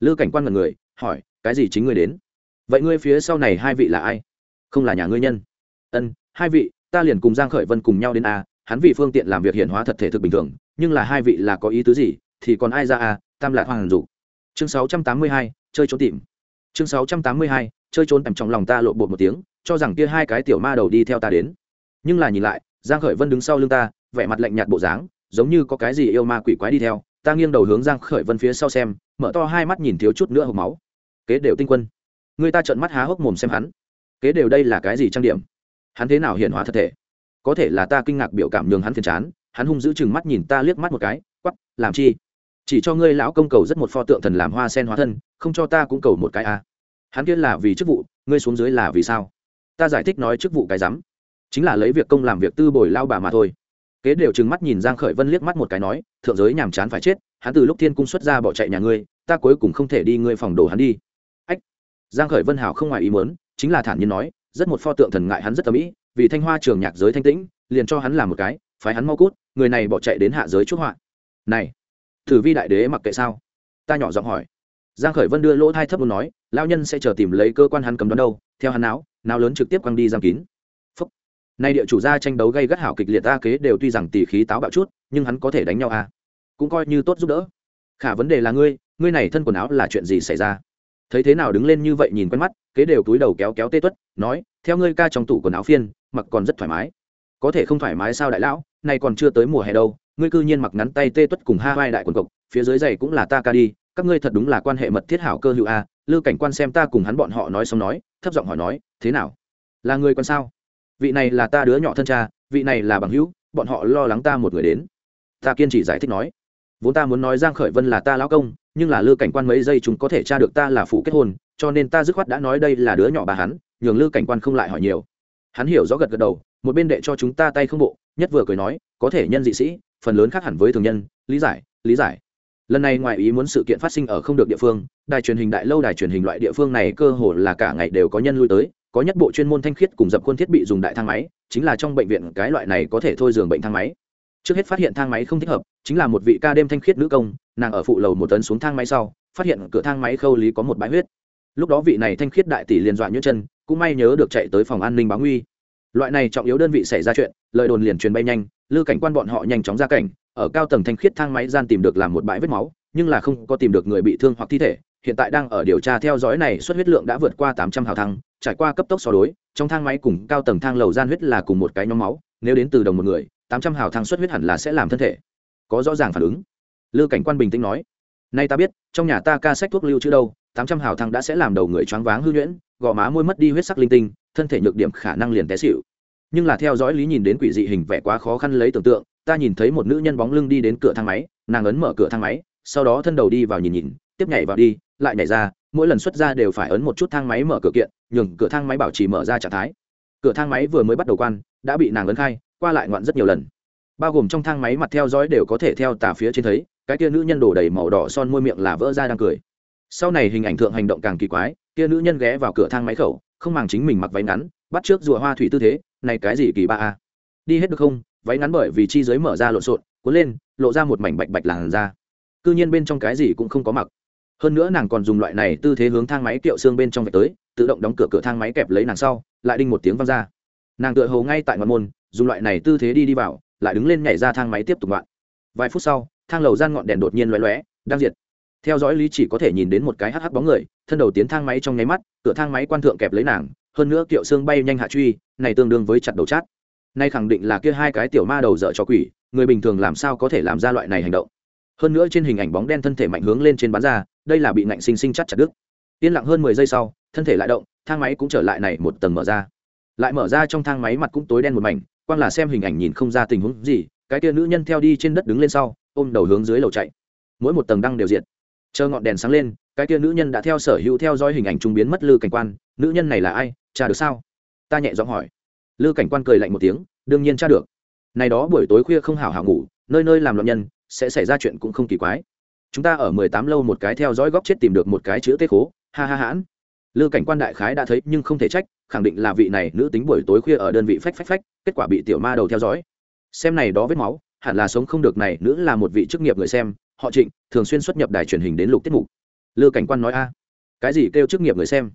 Lư cảnh quan ngần người hỏi cái gì chính ngươi đến? Vậy ngươi phía sau này hai vị là ai? Không là nhà ngươi nhân. Ân hai vị ta liền cùng giang khởi vân cùng nhau đến a hắn vì phương tiện làm việc hiển hóa thật thể thực bình thường nhưng là hai vị là có ý tứ gì thì còn ai ra a tam lạc hoàng dục. Chương 682, chơi trốn tìm. Chương 682, chơi trốn tầm trong lòng ta lộ bột một tiếng cho rằng kia hai cái tiểu ma đầu đi theo ta đến. Nhưng là nhìn lại giang khởi vân đứng sau lưng ta vẻ mặt lạnh nhạt bộ dáng giống như có cái gì yêu ma quỷ quái đi theo, ta nghiêng đầu hướng giang khởi vân phía sau xem, mở to hai mắt nhìn thiếu chút nữa hộc máu. Kế đều tinh quân. Người ta trợn mắt há hốc mồm xem hắn. Kế đều đây là cái gì trang điểm? Hắn thế nào hiển hóa thật thể? Có thể là ta kinh ngạc biểu cảm nhường hắn phiền chán, hắn hung dữ chừng mắt nhìn ta liếc mắt một cái quắp làm chi? Chỉ cho ngươi lão công cầu rất một pho tượng thần làm hoa sen hóa thân, không cho ta cũng cầu một cái a à. hắn kia là vì chức vụ, ngươi xuống dưới là vì sao? Ta giải thích nói chức vụ cái rắm, chính là lấy việc công làm việc tư bồi lao bà mà thôi kế đều trừng mắt nhìn giang khởi vân liếc mắt một cái nói, thượng giới nhàm chán phải chết, hắn từ lúc thiên cung xuất ra bỏ chạy nhà ngươi, ta cuối cùng không thể đi ngươi phòng đồ hắn đi. Ách. Giang khởi vân hảo không ngoài ý muốn, chính là thản nhiên nói, rất một pho tượng thần ngại hắn rất tầm ý, vì thanh hoa trường nhạc giới thanh tĩnh, liền cho hắn làm một cái, phái hắn mau cút, người này bỏ chạy đến hạ giới chuốc họa. Này, thử vi đại đế mặc kệ sao? Ta nhỏ giọng hỏi. Giang khởi vân đưa lỗ thai thấp muốn nói, lão nhân sẽ chờ tìm lấy cơ quan hắn cầm đoán đâu, theo hắn áo nào lớn trực tiếp quăng đi giam kín nay địa chủ gia tranh đấu gây gắt hảo kịch liệt ta kế đều tuy rằng tỷ khí táo bạo chút, nhưng hắn có thể đánh nhau à? Cũng coi như tốt giúp đỡ. Khả vấn đề là ngươi ngươi này thân quần áo là chuyện gì xảy ra? Thấy thế nào đứng lên như vậy nhìn quen mắt, kế đều túi đầu kéo kéo tê tuất, nói, theo ngươi ca trong tủ quần áo phiên, mặc còn rất thoải mái. Có thể không thoải mái sao đại lão, nay còn chưa tới mùa hè đâu, ngươi cư nhiên mặc ngắn tay tê tuất cùng ha vai đại quần cộc phía dưới giày cũng là ta ca đi, các ngươi thật đúng là quan hệ mật thiết hảo cơ hữu a lư cảnh quan xem ta cùng hắn bọn họ nói xong nói, thấp giọng hỏi nói, thế nào? Là người còn sao? Vị này là ta đứa nhỏ thân cha, vị này là bằng hữu, bọn họ lo lắng ta một người đến. Ta kiên trì giải thích nói. Vốn ta muốn nói giang khởi vân là ta lão công, nhưng là lư cảnh quan mấy giây chúng có thể tra được ta là phụ kết hôn, cho nên ta dứt khoát đã nói đây là đứa nhỏ bà hắn, nhường lư cảnh quan không lại hỏi nhiều. Hắn hiểu rõ gật gật đầu, một bên đệ cho chúng ta tay không bộ, nhất vừa cười nói, có thể nhân dị sĩ, phần lớn khác hẳn với thường nhân, lý giải lý giải. Lần này ngoài ý muốn sự kiện phát sinh ở không được địa phương, đài truyền hình đại lâu đài truyền hình loại địa phương này cơ hồ là cả ngày đều có nhân lui tới có nhất bộ chuyên môn thanh khiết cùng dập khuôn thiết bị dùng đại thang máy, chính là trong bệnh viện cái loại này có thể thôi giường bệnh thang máy. Trước hết phát hiện thang máy không thích hợp, chính là một vị ca đêm thanh khiết nữ công, nàng ở phụ lầu một tấn xuống thang máy sau, phát hiện cửa thang máy khâu lý có một bãi huyết. Lúc đó vị này thanh khiết đại tỷ liền dọa nhũ chân, cũng may nhớ được chạy tới phòng an ninh báo nguy. Loại này trọng yếu đơn vị xảy ra chuyện, lời đồn liền truyền bay nhanh, lư cảnh quan bọn họ nhanh chóng ra cảnh, ở cao tầng thanh khiết thang máy gian tìm được làm một bãi vết máu nhưng là không có tìm được người bị thương hoặc thi thể, hiện tại đang ở điều tra theo dõi này suất huyết lượng đã vượt qua tám trăm hào thăng, trải qua cấp tốc so đối, trong thang máy cùng cao tầng thang lầu gian huyết là cùng một cái nhóm máu, nếu đến từ đồng một người, tám trăm hào thăng suất huyết hẳn là sẽ làm thân thể. Có rõ ràng phản ứng. Lư cảnh quan bình tĩnh nói, nay ta biết, trong nhà ta ca sách thuốc lưu chứ đâu, tám trăm hào thăng đã sẽ làm đầu người choáng váng hư nhuyễn, gò má môi mất đi huyết sắc linh tinh, thân thể nhược điểm khả năng liền té xịu nhưng là theo dõi lý nhìn đến quỷ dị hình vẽ quá khó khăn lấy tưởng tượng, ta nhìn thấy một nữ nhân bóng lưng đi đến cửa thang máy, nàng ấn mở cửa thang máy sau đó thân đầu đi vào nhìn nhìn, tiếp nhảy vào đi, lại nhảy ra, mỗi lần xuất ra đều phải ấn một chút thang máy mở cửa kiện, nhường cửa thang máy bảo trì mở ra trạng thái. Cửa thang máy vừa mới bắt đầu quan, đã bị nàng ấn khai, qua lại ngoạn rất nhiều lần. Bao gồm trong thang máy mặt theo dõi đều có thể theo tà phía trên thấy, cái kia nữ nhân đổ đầy màu đỏ son môi miệng là vỡ ra đang cười. Sau này hình ảnh thượng hành động càng kỳ quái, kia nữ nhân ghé vào cửa thang máy khẩu, không màng chính mình mặc váy ngắn, bắt trước rùa hoa thủy tư thế, này cái gì kỳ ba a? Đi hết được không? Váy ngắn bởi vì chi giới mở ra lộn xộn, cuốn lên, lộ ra một mảnh bạch bạch làn da cư nhiên bên trong cái gì cũng không có mặc. Hơn nữa nàng còn dùng loại này tư thế hướng thang máy kiệu xương bên trong vạch tới, tự động đóng cửa cửa thang máy kẹp lấy nàng sau, lại đinh một tiếng văng ra. Nàng tựa hầu ngay tại ngọn môn, dùng loại này tư thế đi đi vào, lại đứng lên nhảy ra thang máy tiếp tục ngoạn. Vài phút sau, thang lầu gian ngọn đèn đột nhiên lóe lóe, đang diệt. Theo dõi lý chỉ có thể nhìn đến một cái hắc hắc bóng người, thân đầu tiến thang máy trong nháy mắt, cửa thang máy quan thượng kẹp lấy nàng, hơn nữa kiệu xương bay nhanh hạ truy, này tương đương với chặt đầu chát. Nay khẳng định là kia hai cái tiểu ma đầu dở cho quỷ, người bình thường làm sao có thể làm ra loại này hành động? Hơn nữa trên hình ảnh bóng đen thân thể mạnh hướng lên trên bán ra, đây là bị ngạnh sinh sinh chắt chặt đứt. Yên lặng hơn mười giây sau, thân thể lại động, thang máy cũng trở lại này một tầng mở ra. Lại mở ra trong thang máy mặt cũng tối đen một mảnh, quang là xem hình ảnh nhìn không ra tình huống gì, cái kia nữ nhân theo đi trên đất đứng lên sau, ôm đầu hướng dưới lầu chạy. Mỗi một tầng đăng đều diện chờ ngọn đèn sáng lên, cái kia nữ nhân đã theo sở hữu theo dõi hình ảnh trung biến mất lư cảnh quan. Nữ nhân này là ai? Cha được sao? Ta nhẹ giọng hỏi. Lư cảnh quan cười lạnh một tiếng, đương nhiên cha được. Này đó buổi tối khuya không hảo hảo ngủ, nơi nơi làm loạn nhân sẽ xảy ra chuyện cũng không kỳ quái. Chúng ta ở mười tám lâu một cái theo dõi góc chết tìm được một cái chữ tê khố. Ha ha hãn. Lư cảnh quan đại khái đã thấy nhưng không thể trách, khẳng định là vị này nữ tính buổi tối khuya ở đơn vị phách phách phách, kết quả bị tiểu ma đầu theo dõi. Xem này đó vết máu, hẳn là sống không được này, nữ là một vị chức nghiệp người xem, họ trịnh, thường xuyên xuất nhập đài truyền hình đến lục tiết mục. Lư cảnh quan nói a, cái gì kêu chức nghiệp người xem?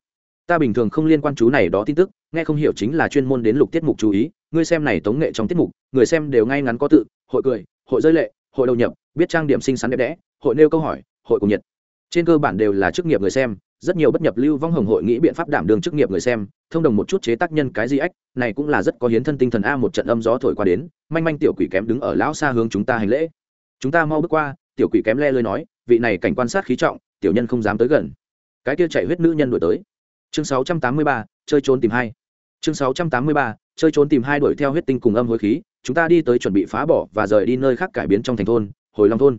Ta bình thường không liên quan chú này đó tin tức, nghe không hiểu chính là chuyên môn đến lục tiết mục chú ý, ngươi xem này tống nghệ trong tiết mục, người xem đều ngay ngắn có tự, hội cười, hội rơi lệ hội đầu nhập biết trang điểm xinh xắn đẹp đẽ hội nêu câu hỏi hội cùng nhiệt. Trên cơ bản đều là chức nghiệp người xem rất nhiều bất nhập lưu vong hồng hội nghĩ biện pháp đảm đường chức nghiệp người xem thông đồng một chút chế tác nhân cái gì ách này cũng là rất có hiến thân tinh thần a một trận âm gió thổi qua đến manh manh tiểu quỷ kém đứng ở lão xa hướng chúng ta hành lễ. Chúng ta mau bước qua tiểu quỷ kém le lơi nói vị này cảnh quan sát khí trọng tiểu nhân không dám tới gần. Cái kia chạy huyết nữ nhân đuổi tới. Chương 683, chơi trốn tìm hai. Chương 683, chơi trốn tìm hai đuổi theo huyết tinh cùng âm hối khí chúng ta đi tới chuẩn bị phá bỏ và rời đi nơi khác cải biến trong thành thôn, hồi long thôn.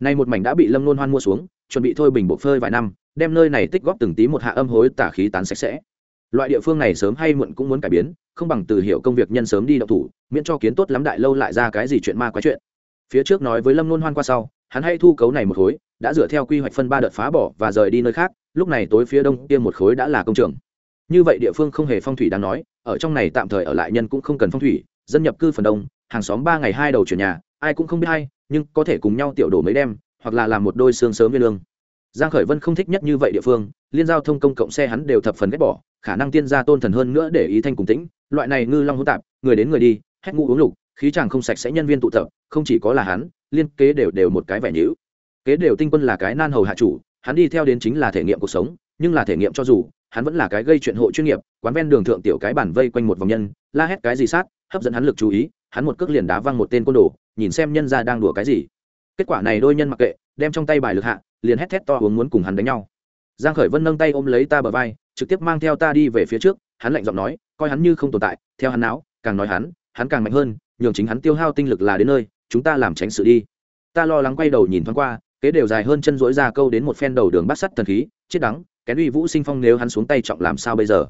Nay một mảnh đã bị lâm nôn hoan mua xuống, chuẩn bị thôi bình bộ phơi vài năm, đem nơi này tích góp từng tí một hạ âm hối tả khí tán sạch sẽ. Loại địa phương này sớm hay muộn cũng muốn cải biến, không bằng từ hiểu công việc nhân sớm đi động thủ, miễn cho kiến tốt lắm đại lâu lại ra cái gì chuyện ma quái chuyện. Phía trước nói với lâm nôn hoan qua sau, hắn hay thu cấu này một khối, đã dựa theo quy hoạch phân ba đợt phá bỏ và rời đi nơi khác, lúc này tối phía đông kia một khối đã là công trường. Như vậy địa phương không hề phong thủy đáng nói, ở trong này tạm thời ở lại nhân cũng không cần phong thủy dân nhập cư phần đông, hàng xóm ba ngày hai đầu chuyển nhà, ai cũng không biết hay nhưng có thể cùng nhau tiểu đổ mấy đêm, hoặc là làm một đôi xương sớm viên lương. Giang khởi vân không thích nhất như vậy địa phương, liên giao thông công cộng xe hắn đều thập phần ghét bỏ, khả năng tiên gia tôn thần hơn nữa để ý thanh cùng tĩnh, loại này ngư long hỗn tạp, người đến người đi hét ngũ uống lục, khí chàng không sạch sẽ nhân viên tụ tập, không chỉ có là hắn, liên kế đều đều một cái vẻ nhữ kế đều tinh quân là cái nan hầu hạ chủ, hắn đi theo đến chính là thể nghiệm cuộc sống, nhưng là thể nghiệm cho dù hắn vẫn là cái gây chuyện hộ chuyên nghiệp, quán ven đường thượng tiểu cái bản vây quanh một vòng nhân, la hét cái gì sát, hấp dẫn hắn lực chú ý, hắn một cước liền đá văng một tên côn đồ, nhìn xem nhân ra đang đùa cái gì. Kết quả này đôi nhân mặc kệ, đem trong tay bài lực hạ, liền hét thét to uống muốn cùng hắn đánh nhau. Giang khởi vân nâng tay ôm lấy ta bờ vai, trực tiếp mang theo ta đi về phía trước, hắn lạnh giọng nói, coi hắn như không tồn tại, theo hắn não càng nói hắn hắn càng mạnh hơn, nhường chính hắn tiêu hao tinh lực là đến nơi, chúng ta làm tránh sự đi. Ta lo lắng quay đầu nhìn thoáng qua, kế đều dài hơn chân rỗi ra câu đến một phen đầu đường bắt sắt thần khí, chết đắng kén uy vũ sinh phong nếu hắn xuống tay trọng làm sao bây giờ?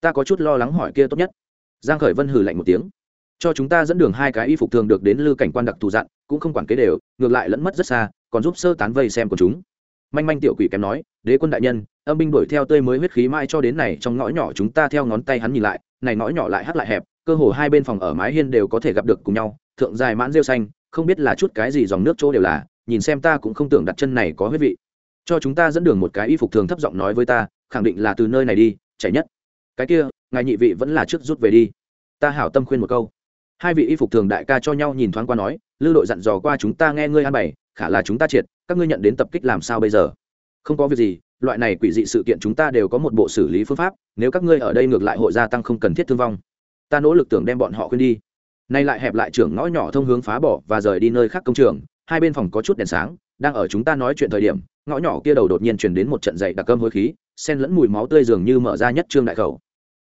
Ta có chút lo lắng hỏi kia tốt nhất. Giang khởi vân hừ lạnh một tiếng. Cho chúng ta dẫn đường hai cái y phục thường được đến lư cảnh quan đặc thù dặn, cũng không quản kế đều, ngược lại lẫn mất rất xa, còn giúp sơ tán vây xem của chúng. Manh manh tiểu quỷ kém nói, đế quân đại nhân, âm binh đuổi theo tươi mới huyết khí mai cho đến này, trong ngõ nhỏ chúng ta theo ngón tay hắn nhìn lại, này ngõ nhỏ lại hắt lại hẹp, cơ hồ hai bên phòng ở mái hiên đều có thể gặp được cùng nhau, thượng dài mãn rêu xanh, không biết là chút cái gì dòng nước chỗ đều là, nhìn xem ta cũng không tưởng đặt chân này có huyết vị cho chúng ta dẫn đường một cái y phục thường thấp giọng nói với ta, khẳng định là từ nơi này đi chạy nhất. Cái kia, ngài nhị vị vẫn là trước rút về đi. Ta hảo tâm khuyên một câu. Hai vị y phục thường đại ca cho nhau nhìn thoáng qua nói, lư đội dặn dò qua chúng ta nghe ngươi an bày khả là chúng ta triệt, các ngươi nhận đến tập kích làm sao bây giờ? Không có việc gì, loại này quỷ dị sự kiện chúng ta đều có một bộ xử lý phương pháp, nếu các ngươi ở đây ngược lại hội gia tăng không cần thiết thương vong. Ta nỗ lực tưởng đem bọn họ khuyên đi. Nay lại hẹp lại trưởng ngõ nhỏ thông hướng phá bỏ và rời đi nơi khác công trường, hai bên phòng có chút đèn sáng đang ở chúng ta nói chuyện thời điểm, ngõ nhỏ kia đầu đột nhiên chuyển đến một trận dậy đặc cơm hôi khí, sen lẫn mùi máu tươi dường như mở ra nhất trương đại khẩu.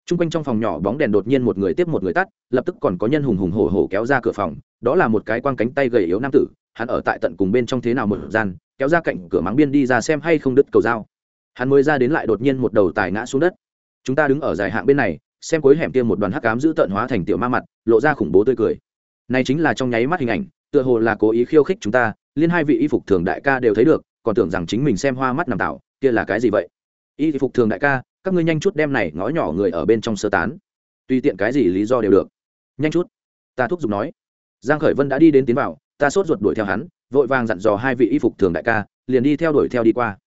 T r u n g quanh trong phòng nhỏ bóng đèn đột nhiên một người tiếp một người tắt, lập tức còn có nhân hùng hùng hổ hổ kéo ra cửa phòng, đó là một cái quang cánh tay gầy yếu nam tử, hắn ở tại tận cùng bên trong thế nào một gian, kéo ra cạnh cửa mắng biên đi ra xem hay không đứt cầu dao. Hắn mới ra đến lại đột nhiên một đầu tài ngã xuống đất. Chúng ta đứng ở dài hạng bên này, xem cuối hẻm kia một đoàn hắc cám giữ tợn hóa thành tiểu ma mặt, lộ ra khủng bố tươi cười. Này chính là trong nháy mắt hình ảnh, tựa hồ là cố ý khiêu khích chúng ta liên hai vị y phục thường đại ca đều thấy được, còn tưởng rằng chính mình xem hoa mắt nằm tạo kia là cái gì vậy? Y phục thường đại ca, các ngươi nhanh chút đem này ngõ nhỏ người ở bên trong sơ tán. Tùy tiện cái gì lý do đều được. Nhanh chút. Ta thúc giục nói. Giang khởi vân đã đi đến tiến vào, ta sốt ruột đuổi theo hắn, vội vàng dặn dò hai vị y phục thường đại ca, liền đi theo đuổi theo đi qua.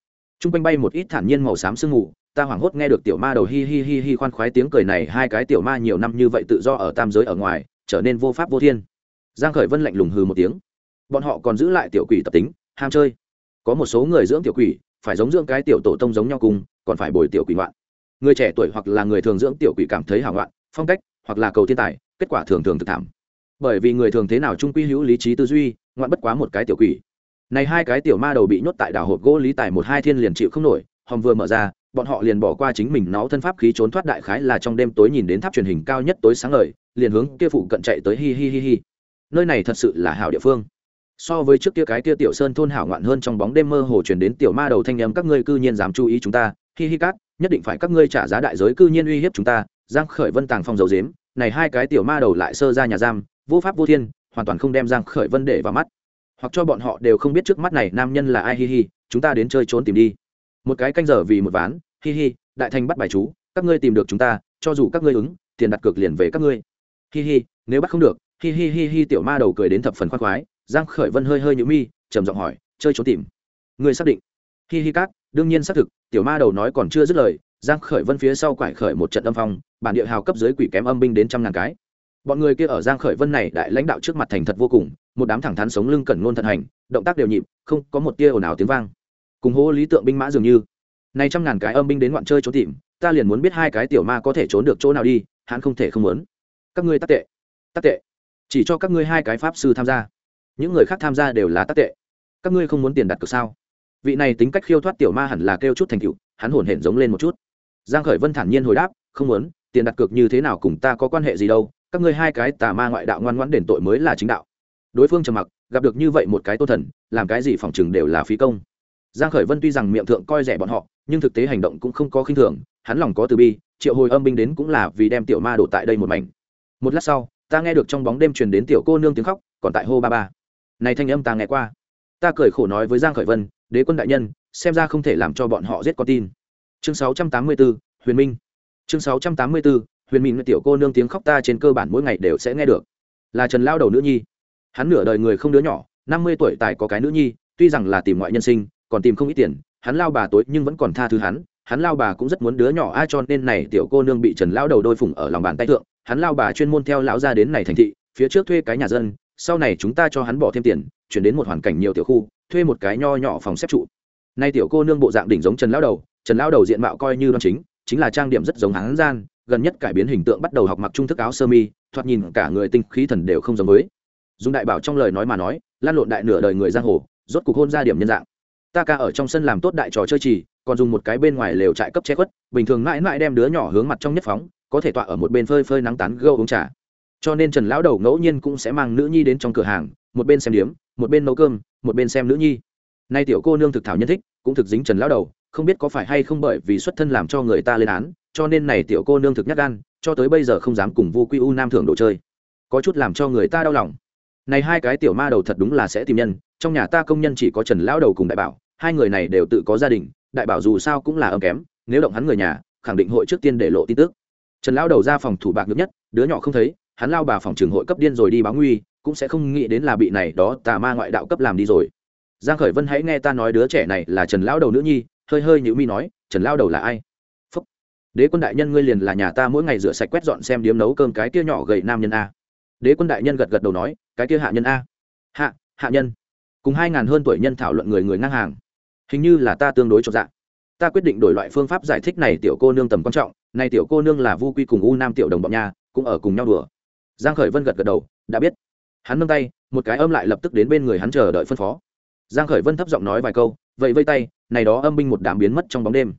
Trung quanh bay một ít thản nhiên màu xám sương mù, ta hoảng hốt nghe được tiểu ma đầu hi hi hi hi khoan khoái tiếng cười này, hai cái tiểu ma nhiều năm như vậy tự do ở tam giới ở ngoài, trở nên vô pháp vô thiên. Giang khởi vân lạnh lùng hừ một tiếng bọn họ còn giữ lại tiểu quỷ tập tính, ham chơi. Có một số người dưỡng tiểu quỷ, phải giống dưỡng cái tiểu tổ tông giống nhau cùng, còn phải bồi tiểu quỷ ngoạn. Người trẻ tuổi hoặc là người thường dưỡng tiểu quỷ cảm thấy hảo ngoạn, phong cách, hoặc là cầu thiên tài, kết quả thường thường thực thảm. Bởi vì người thường thế nào trung quy hữu lý trí tư duy, ngoạn bất quá một cái tiểu quỷ. Này hai cái tiểu ma đầu bị nhốt tại đảo hộp gỗ lý tài một hai thiên liền chịu không nổi, hòm vừa mở ra, bọn họ liền bỏ qua chính mình nó thân pháp khí trốn thoát đại khái là trong đêm tối nhìn đến tháp truyền hình cao nhất tối sáng ngời, liền hướng kia phụ cận chạy tới hi hi hi hi. Nơi này thật sự là hảo địa phương so với trước kia cái kia tiểu sơn thôn hảo ngoạn hơn trong bóng đêm mơ hồ truyền đến tiểu ma đầu thanh âm, các ngươi cư nhiên dám chú ý chúng ta, hi hi cát, nhất định phải các ngươi trả giá đại giới cư nhiên uy hiếp chúng ta, giang khởi vân tàng phong dầu dếm, này hai cái tiểu ma đầu lại sơ ra nhà giam, vô pháp vô thiên, hoàn toàn không đem giang khởi vân để vào mắt. Hoặc cho bọn họ đều không biết trước mắt này nam nhân là ai, hi hi, chúng ta đến chơi trốn tìm đi. Một cái canh giờ vì một ván, hi hi, đại thành bắt bài chú, các ngươi tìm được chúng ta, cho dù các ngươi ứng, tiền đặt cược liền về các ngươi. Hi hi, nếu bắt không được, hi hi hi hi tiểu ma đầu cười đến thập phần khoan khoái giang khởi vân hơi hơi nhũ mi, trầm giọng hỏi, chơi trốn tìm? Người xác định. Hi hi cát đương nhiên xác thực, tiểu ma đầu nói còn chưa dứt lời. Giang khởi vân phía sau quải khởi một trận âm phong, bản địa hào cấp dưới quỷ kém âm binh đến trăm ngàn cái. Bọn người kia ở giang khởi vân này đại lãnh đạo trước mặt thành thật vô cùng, một đám thẳng thắn sống lưng cẩn ngôn thận hành, động tác đều nhịp, không có một tia ồn ào tiếng vang. Cùng hô lý tượng binh mã dường như nay trăm ngàn cái âm binh đến ngoạn chơi trốn tìm, ta liền muốn biết hai cái tiểu ma có thể trốn được chỗ nào đi, hắn không thể không muốn. Các ngươi tắc tệ tắc tệ, chỉ cho các ngươi hai cái pháp sư tham gia những người khác tham gia đều là tắc tệ. Các ngươi không muốn tiền đặt cược sao? Vị này tính cách khiêu thoát tiểu ma hẳn là kêu chút thành cựu hắn hổn hển giống lên một chút. Giang khởi vân thản nhiên hồi đáp, không muốn, tiền đặt cược như thế nào cùng ta có quan hệ gì đâu, các ngươi hai cái tà ma ngoại đạo ngoan ngoãn đền tội mới là chính đạo. Đối phương trầm mặc, gặp được như vậy một cái tô thần, làm cái gì phòng chừng đều là phí công. Giang khởi vân tuy rằng miệng thượng coi rẻ bọn họ, nhưng thực tế hành động cũng không có khinh thường, hắn lòng có từ bi, triệu hồi âm binh đến cũng là vì đem tiểu ma đổ tại đây một mảnh. Một lát sau, ta nghe được trong bóng đêm truyền đến tiểu cô nương tiếng khóc, còn tại hô ba ba này thanh âm ta nghe qua. Ta cười khổ nói với giang khởi vân đế quân đại nhân xem ra không thể làm cho bọn họ giết con tin. Chương 684, huyền minh. Chương 684, huyền minh tiểu cô nương tiếng khóc ta trên cơ bản mỗi ngày đều sẽ nghe được. Là trần lao đầu nữ nhi. Hắn nửa đời người không đứa nhỏ năm mươi tuổi tài có cái nữ nhi tuy rằng là tìm ngoại nhân sinh còn tìm không ít tiền hắn lao bà tối nhưng vẫn còn tha thứ hắn hắn lao bà cũng rất muốn đứa nhỏ ai cho nên này tiểu cô nương bị trần lao đầu đôi phủng ở lòng bàn tay thượng hắn lao bà chuyên môn theo lão ra đến này thành thị phía trước thuê cái nhà dân sau này chúng ta cho hắn bỏ thêm tiền, chuyển đến một hoàn cảnh nhiều tiểu khu, thuê một cái nho nhỏ phòng xếp trụ. Nay tiểu cô nương bộ dạng đỉnh giống trần lao đầu, trần lao đầu diện mạo coi như đoan chính chính là trang điểm rất giống hắn gian, gần nhất cải biến hình tượng bắt đầu học mặc trung thức áo sơ mi, thoạt nhìn cả người tinh khí thần đều không giống với. Dùng đại bảo trong lời nói mà nói, lan lộn đại nửa đời người giang hồ, rốt cuộc hôn ra điểm nhân dạng. Ta ca ở trong sân làm tốt đại trò chơi trì, còn dùng một cái bên ngoài lều trại cấp che khuất, bình thường mãi mãi đem đứa nhỏ hướng mặt trong nhất phóng, có thể tọa ở một bên phơi phơi nắng tán gâu uống trà cho nên trần lão đầu ngẫu nhiên cũng sẽ mang nữ nhi đến trong cửa hàng, một bên xem điếm, một bên nấu cơm, một bên xem nữ nhi. Nay tiểu cô nương thực thảo nhân thích, cũng thực dính trần lão đầu, không biết có phải hay không bởi vì xuất thân làm cho người ta lên án, cho nên này tiểu cô nương thực nhắc gan, cho tới bây giờ không dám cùng vu quy u nam thưởng đồ chơi. Có chút làm cho người ta đau lòng. Này hai cái tiểu ma đầu thật đúng là sẽ tìm nhân, trong nhà ta công nhân chỉ có trần lão đầu cùng đại bảo, hai người này đều tự có gia đình, đại bảo dù sao cũng là âm kém, nếu động hắn người nhà, khẳng định hội trước tiên để lộ tin tức. Trần lão đầu ra phòng thủ bạc nhất nhất, đứa nhỏ không thấy hắn lao bà phòng trường hội cấp điên rồi đi báo nguy, cũng sẽ không nghĩ đến là bị này đó tà ma ngoại đạo cấp làm đi rồi. Giang khởi vân hãy nghe ta nói đứa trẻ này là trần lão đầu nữ nhi, hơi hơi nhữ mi nói, trần lão đầu là ai? Phúc. đế quân đại nhân ngươi liền là nhà ta mỗi ngày rửa sạch quét dọn xem điếm nấu cơm cái kia nhỏ gầy nam nhân a. Đế quân đại nhân gật gật đầu nói, cái kia hạ nhân a. Hạ hạ nhân. Cùng hai ngàn hơn tuổi nhân thảo luận người người ngang hàng. Hình như là ta tương đối cho dạng ta quyết định đổi loại phương pháp giải thích này tiểu cô nương tầm quan trọng, này tiểu cô nương là vu quy cùng u nam tiểu đồng bọn nhà, cũng ở cùng nhau đùa giang khởi vân gật gật đầu, đã biết. Hắn nâng tay, một cái âm lại lập tức đến bên người hắn chờ đợi phân phó. Giang khởi vân thấp giọng nói vài câu vậy vây tay, này đó âm binh một đám biến mất trong bóng đêm.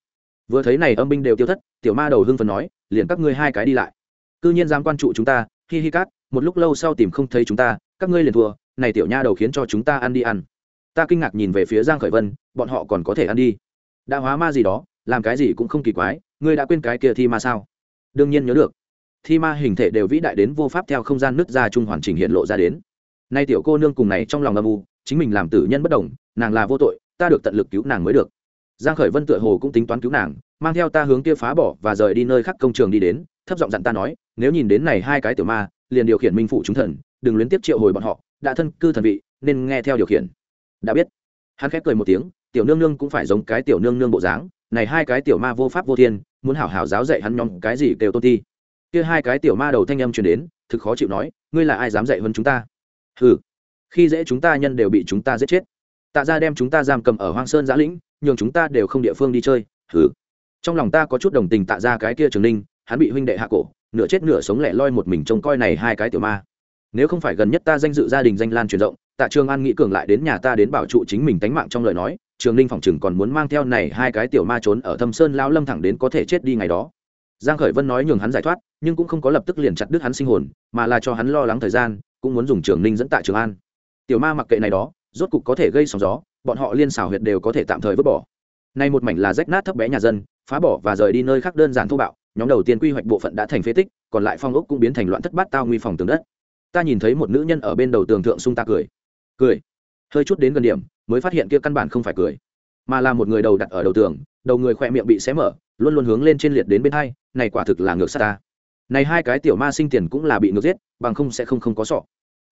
Vừa thấy này âm binh đều tiêu thất, tiểu ma đầu hưng phấn nói, liền các ngươi hai cái đi lại. Cư nhiên giang quan trụ chúng ta, hi hi cát, một lúc lâu sau tìm không thấy chúng ta, các ngươi liền thua, này tiểu nha đầu khiến cho chúng ta ăn đi ăn. Ta kinh ngạc nhìn về phía giang khởi vân, bọn họ còn có thể ăn đi. Đã hóa ma gì đó, làm cái gì cũng không kỳ quái, ngươi đã quên cái kia thi ma sao? Đương nhiên nhớ được thi ma hình thể đều vĩ đại đến vô pháp theo không gian nứt ra chung hoàn chỉnh hiện lộ ra đến. Nay tiểu cô nương cùng này trong lòng âm u, chính mình làm tử nhân bất đồng, nàng là vô tội, ta được tận lực cứu nàng mới được. Giang khởi vân tựa hồ cũng tính toán cứu nàng, mang theo ta hướng kia phá bỏ và rời đi nơi khác công trường đi đến, thấp giọng dặn ta nói, nếu nhìn đến này hai cái tiểu ma, liền điều khiển minh phụ chúng thần, đừng luyến tiếp triệu hồi bọn họ, đã thân cư thần vị, nên nghe theo điều khiển. Đã biết. Hắn khép cười một tiếng, tiểu nương nương cũng phải giống cái tiểu nương nương bộ dáng, này hai cái tiểu ma vô pháp vô thiên, muốn hảo hảo giáo dạy hắn nhóm cái gì đều tôn ti kia hai cái tiểu ma đầu thanh âm truyền đến, thực khó chịu nói, ngươi là ai dám dạy hơn chúng ta? Hừ, khi dễ chúng ta nhân đều bị chúng ta giết chết. Tạ ra đem chúng ta giam cầm ở hoang sơn giã lĩnh, nhường chúng ta đều không địa phương đi chơi. Hừ. Trong lòng ta có chút đồng tình tạ ra cái kia trường ninh hắn bị huynh đệ hạ cổ, nửa chết nửa sống lẻ loi một mình trông coi này hai cái tiểu ma. Nếu không phải gần nhất ta danh dự gia đình danh lan truyền rộng, tạ trường an nghĩ cường lại đến nhà ta đến bảo trụ chính mình tánh mạng trong lời nói, trường ninh phòng chừng còn muốn mang theo này hai cái tiểu ma trốn ở thâm sơn lao lâm thẳng đến có thể chết đi ngày đó giang khởi vân nói nhường hắn giải thoát, nhưng cũng không có lập tức liền chặt đứt hắn sinh hồn, mà là cho hắn lo lắng thời gian, cũng muốn dùng trường ninh dẫn tại trường an. Tiểu ma mặc kệ này đó, rốt cục có thể gây sóng gió, bọn họ liên xảo huyệt đều có thể tạm thời vứt bỏ. Nay một mảnh là rách nát thấp bé nhà dân, phá bỏ và rời đi nơi khác đơn giản thô bạo, nhóm đầu tiên quy hoạch bộ phận đã thành phế tích, còn lại phong ốc cũng biến thành loạn thất bát tao nguy phòng tường đất. Ta nhìn thấy một nữ nhân ở bên đầu tường thượng sung ta cười. Cười? Hơi chút đến gần điểm, mới phát hiện kia căn bản không phải cười, mà là một người đầu đặt ở đầu tường, đầu người khỏe miệng bị xé mở, luôn luôn hướng lên trên liệt đến bên hai này quả thực là ngược sát ta. Này hai cái tiểu ma sinh tiền cũng là bị ngược giết, bằng không sẽ không không có sọ.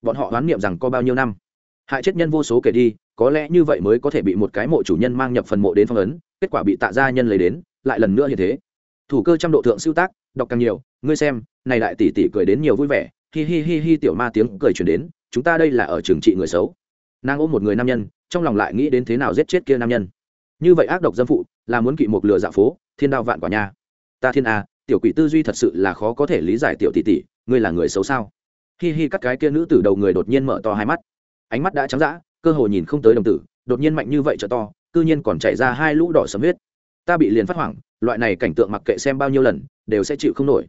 Bọn họ đoán niệm rằng có bao nhiêu năm. Hại chết nhân vô số kể đi, có lẽ như vậy mới có thể bị một cái mộ chủ nhân mang nhập phần mộ đến phong ấn, kết quả bị tạ gia nhân lấy đến, lại lần nữa như thế. Thủ cơ trăm độ thượng siêu tác, đọc càng nhiều, ngươi xem, này đại tỷ tỷ cười đến nhiều vui vẻ, hi hi hi hi tiểu ma tiếng cười truyền đến, chúng ta đây là ở trường trị người xấu. Nàng ôm một người nam nhân, trong lòng lại nghĩ đến thế nào giết chết kia nam nhân. Như vậy ác độc dâm phụ, là muốn kỵ một lừa dạ phố, thiên đao vạn quả nha. Ta thiên a tiểu quỷ tư duy thật sự là khó có thể lý giải tiểu tỷ tỷ, ngươi là người xấu sao? Hi hi, các cái kia nữ tử đầu người đột nhiên mở to hai mắt. Ánh mắt đã trắng dã, cơ hồ nhìn không tới đồng tử, đột nhiên mạnh như vậy trở to, cư nhiên còn chảy ra hai lũ đỏ sấm huyết. Ta bị liền phát hoảng, loại này cảnh tượng mặc kệ xem bao nhiêu lần, đều sẽ chịu không nổi.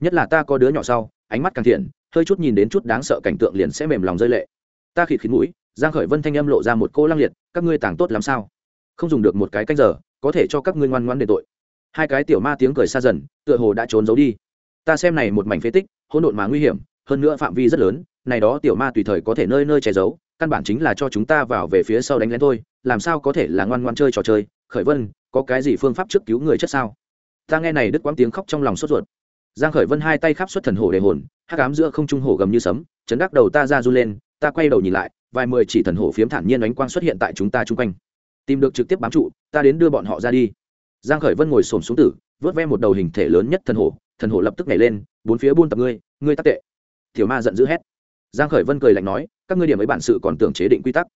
Nhất là ta có đứa nhỏ sau, ánh mắt càng thiện, hơi chút nhìn đến chút đáng sợ cảnh tượng liền sẽ mềm lòng rơi lệ. Ta khịt khịt mũi, giang khởi vân thanh âm lộ ra một cô lăng liệt, các ngươi tàng tốt làm sao? Không dùng được một cái canh giờ, có thể cho các ngươi ngoan ngoãn để tội hai cái tiểu ma tiếng cười xa dần, tựa hồ đã trốn giấu đi. Ta xem này một mảnh phế tích, hỗn độn mà nguy hiểm, hơn nữa phạm vi rất lớn, này đó tiểu ma tùy thời có thể nơi nơi che giấu, căn bản chính là cho chúng ta vào về phía sau đánh lén thôi, làm sao có thể là ngoan ngoan chơi trò chơi? Khởi vân, có cái gì phương pháp trước cứu người chất sao? Ta nghe này đứt quãng tiếng khóc trong lòng sốt ruột. Giang khởi vân hai tay khắp xuất thần hổ để hồn, hắc ám giữa không trung hổ gầm như sấm, chấn đắc đầu ta ra du lên, ta quay đầu nhìn lại, vài mười chỉ thần hổ phiếm thản nhiên ánh quang xuất hiện tại chúng ta chung quanh. Tìm được trực tiếp bám trụ, ta đến đưa bọn họ ra đi giang khởi vân ngồi xổm xuống tử vớt ve một đầu hình thể lớn nhất thần hổ thần hổ lập tức nhảy lên bốn phía buôn tập ngươi ngươi tắc tệ. Tiểu ma giận dữ hét. Giang khởi vân cười lạnh nói các ngươi điểm ấy bản sự còn tưởng chế định quy tắc.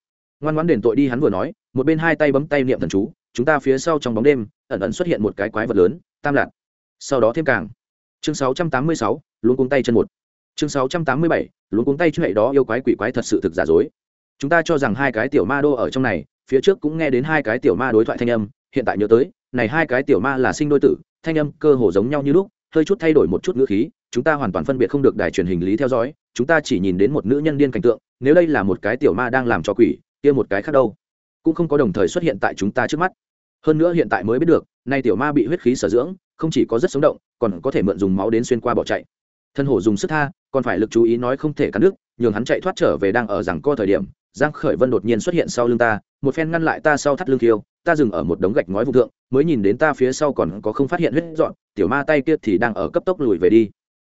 Ngoan ngoãn đền tội đi hắn vừa nói một bên hai tay bấm tay niệm thần chú chúng ta phía sau trong bóng đêm ẩn ẩn xuất hiện một cái quái vật lớn tam lạc sau đó thêm càng. Chương 686, luôn cuống tay chân một. Chương 687, luôn cuống tay chân đó yêu quái quỷ quái thật sự thực giả dối. Chúng ta cho rằng hai cái tiểu ma đô ở trong này phía trước cũng nghe đến hai cái tiểu ma đối thoại thanh âm hiện tại nhớ tới này hai cái tiểu ma là sinh đôi tử, thanh âm cơ hồ giống nhau như lúc, hơi chút thay đổi một chút ngữ khí, chúng ta hoàn toàn phân biệt không được đài truyền hình lý theo dõi, chúng ta chỉ nhìn đến một nữ nhân điên cảnh tượng, nếu đây là một cái tiểu ma đang làm cho quỷ, kia một cái khác đâu? Cũng không có đồng thời xuất hiện tại chúng ta trước mắt. Hơn nữa hiện tại mới biết được, nay tiểu ma bị huyết khí sở dưỡng, không chỉ có rất sống động, còn có thể mượn dùng máu đến xuyên qua bỏ chạy. Thân hổ dùng sức tha, còn phải lực chú ý nói không thể cắn nước nhường hắn chạy thoát trở về đang ở rằng co thời điểm, giang khởi vân đột nhiên xuất hiện sau lưng ta, một phen ngăn lại ta sau thắt lưng kiêu, ta dừng ở một đống gạch ngói vụ thượng mới nhìn đến ta phía sau còn có không phát hiện huyết dọn, tiểu ma tay kia thì đang ở cấp tốc lùi về đi.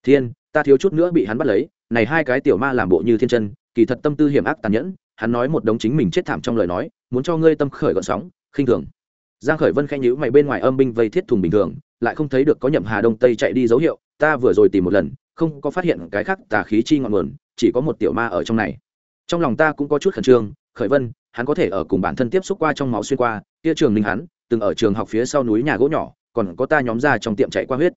Thiên, ta thiếu chút nữa bị hắn bắt lấy, này hai cái tiểu ma làm bộ như thiên chân, kỳ thật tâm tư hiểm ác tàn nhẫn, hắn nói một đống chính mình chết thảm trong lời nói, muốn cho ngươi tâm khởi gọn sóng, khinh thường. Giang khởi vân khanh nhíu mày bên ngoài âm binh vây thiết thùng bình thường, lại không thấy được có nhậm hà đông tây chạy đi dấu hiệu, ta vừa rồi tìm một lần, không có phát hiện cái khác tà khí chi ngọn nguồn, chỉ có một tiểu ma ở trong này. Trong lòng ta cũng có chút khẩn trương, khởi vân, hắn có thể ở cùng bản thân tiếp xúc qua trong máu xuyên qua, kia trường ninh hắn từng ở trường học phía sau núi nhà gỗ nhỏ, còn có ta nhóm ra trong tiệm chạy qua huyết.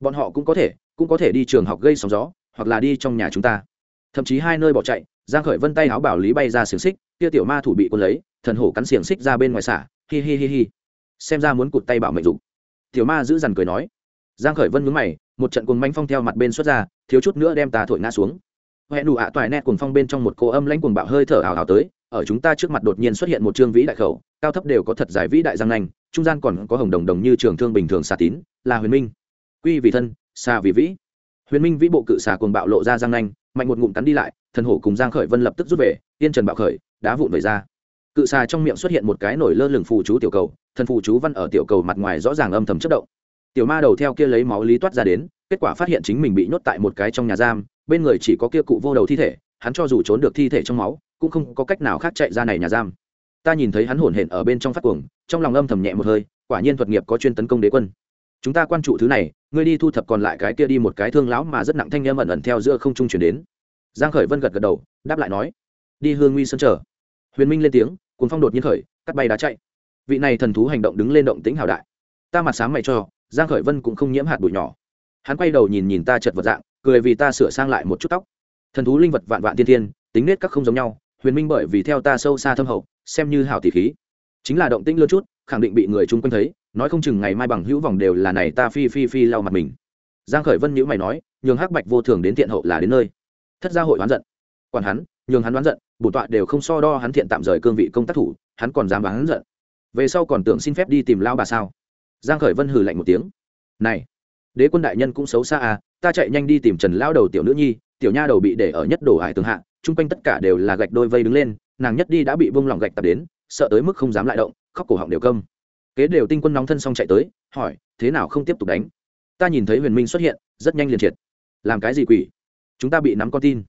Bọn họ cũng có thể, cũng có thể đi trường học gây sóng gió, hoặc là đi trong nhà chúng ta. Thậm chí hai nơi bỏ chạy, giang khởi vân tay áo bảo lý bay ra xiềng xích, kia tiểu ma thủ bị quân lấy, thần hổ cắn xiềng xích ra bên ngoài xả, hi hi hi hi. Xem ra muốn cụt tay bảo mệnh dụng tiểu ma giữ dằn cười nói. Giang khởi vân nhướng mày, một trận cuồng manh phong theo mặt bên xuất ra, thiếu chút nữa đem ta thổi ngã xuống. Hẹn đủ ạ toại nét cuồng phong bên trong một cô âm lãnh cuồng bạo hơi thở ảo ảo tới ở chúng ta trước mặt đột nhiên xuất hiện một trương vĩ đại khẩu, cao thấp đều có thật dài vĩ đại răng nanh, trung gian còn có hồng đồng đồng như trường thương bình thường xà tín, là huyền minh. Quy vì thân, xà vì vĩ. Huyền minh vĩ bộ cự xà cuồng bạo lộ ra răng nanh, mạnh một ngụm cắn đi lại, thần hổ cùng giang khởi vân lập tức rút về tiên trần bạo khởi, đá vụn về ra. Cự xà trong miệng xuất hiện một cái nổi lơ lửng phù chú tiểu cầu, thần phù chú văn ở tiểu cầu mặt ngoài rõ ràng âm thầm chất động. Tiểu ma đầu theo kia lấy máu lý toát ra đến, kết quả phát hiện chính mình bị nhốt tại một cái trong nhà giam, bên người chỉ có kia cụ vô đầu thi thể, hắn cho dù trốn được thi thể trong máu cũng không có cách nào khác chạy ra này nhà giam. Ta nhìn thấy hắn hổn hển ở bên trong phát cuồng, trong lòng âm thầm nhẹ một hơi, quả nhiên thuật nghiệp có chuyên tấn công đế quân. Chúng ta quan trụ thứ này, ngươi đi thu thập còn lại cái kia đi một cái thương lão mà rất nặng thanh âm ẩn ẩn theo giữa không trung chuyển đến. Giang khởi vân gật gật đầu, đáp lại nói, đi hương nguy sơn chờ. huyền minh lên tiếng cuốn phong đột nhiên khởi, cắt bay đá chạy. Vị này thần thú hành động đứng lên động tĩnh hào đại. Ta mặt sáng mày cho, giang khởi vân cũng không nhiễm hạt bụi nhỏ. Hắn quay đầu nhìn nhìn ta chật vật dạng, cười vì ta sửa sang lại một chút tóc. Thần thú linh vật vạn vạn tiên thiên tính nết các không giống nhau huyền minh bởi vì theo ta sâu xa thâm hậu, xem như hảo tỷ khí. Chính là động tĩnh lớn chút, khẳng định bị người chung quanh thấy, nói không chừng ngày mai bằng hữu vòng đều là này ta phi phi phi lau mặt mình. Giang khởi vân nhữ mày nói, nhường hắc bạch vô thường đến tiện hậu là đến nơi. Thất gia hội đoán giận. Quản hắn, nhường hắn đoán giận bổn tọa đều không so đo hắn thiện tạm rời cương vị công tác thủ, hắn còn dám oán giận. Về sau còn tưởng xin phép đi tìm lao bà sao? Giang khởi vân hừ lạnh một tiếng. Này, đế quân đại nhân cũng xấu xa à ta chạy nhanh đi tìm trần lao đầu tiểu nữ nhi, tiểu nha đầu bị để ở nhất đổ hải tường hạ chung quanh tất cả đều là gạch đôi vây đứng lên, nàng nhất đi đã bị bông lỏng gạch tập đến, sợ tới mức không dám lại động, khóc cổ họng đều công kế đều tinh quân nóng thân xong chạy tới, hỏi, thế nào không tiếp tục đánh? Ta nhìn thấy huyền minh xuất hiện, rất nhanh liền triệt. Làm cái gì quỷ? Chúng ta bị nắm con tin.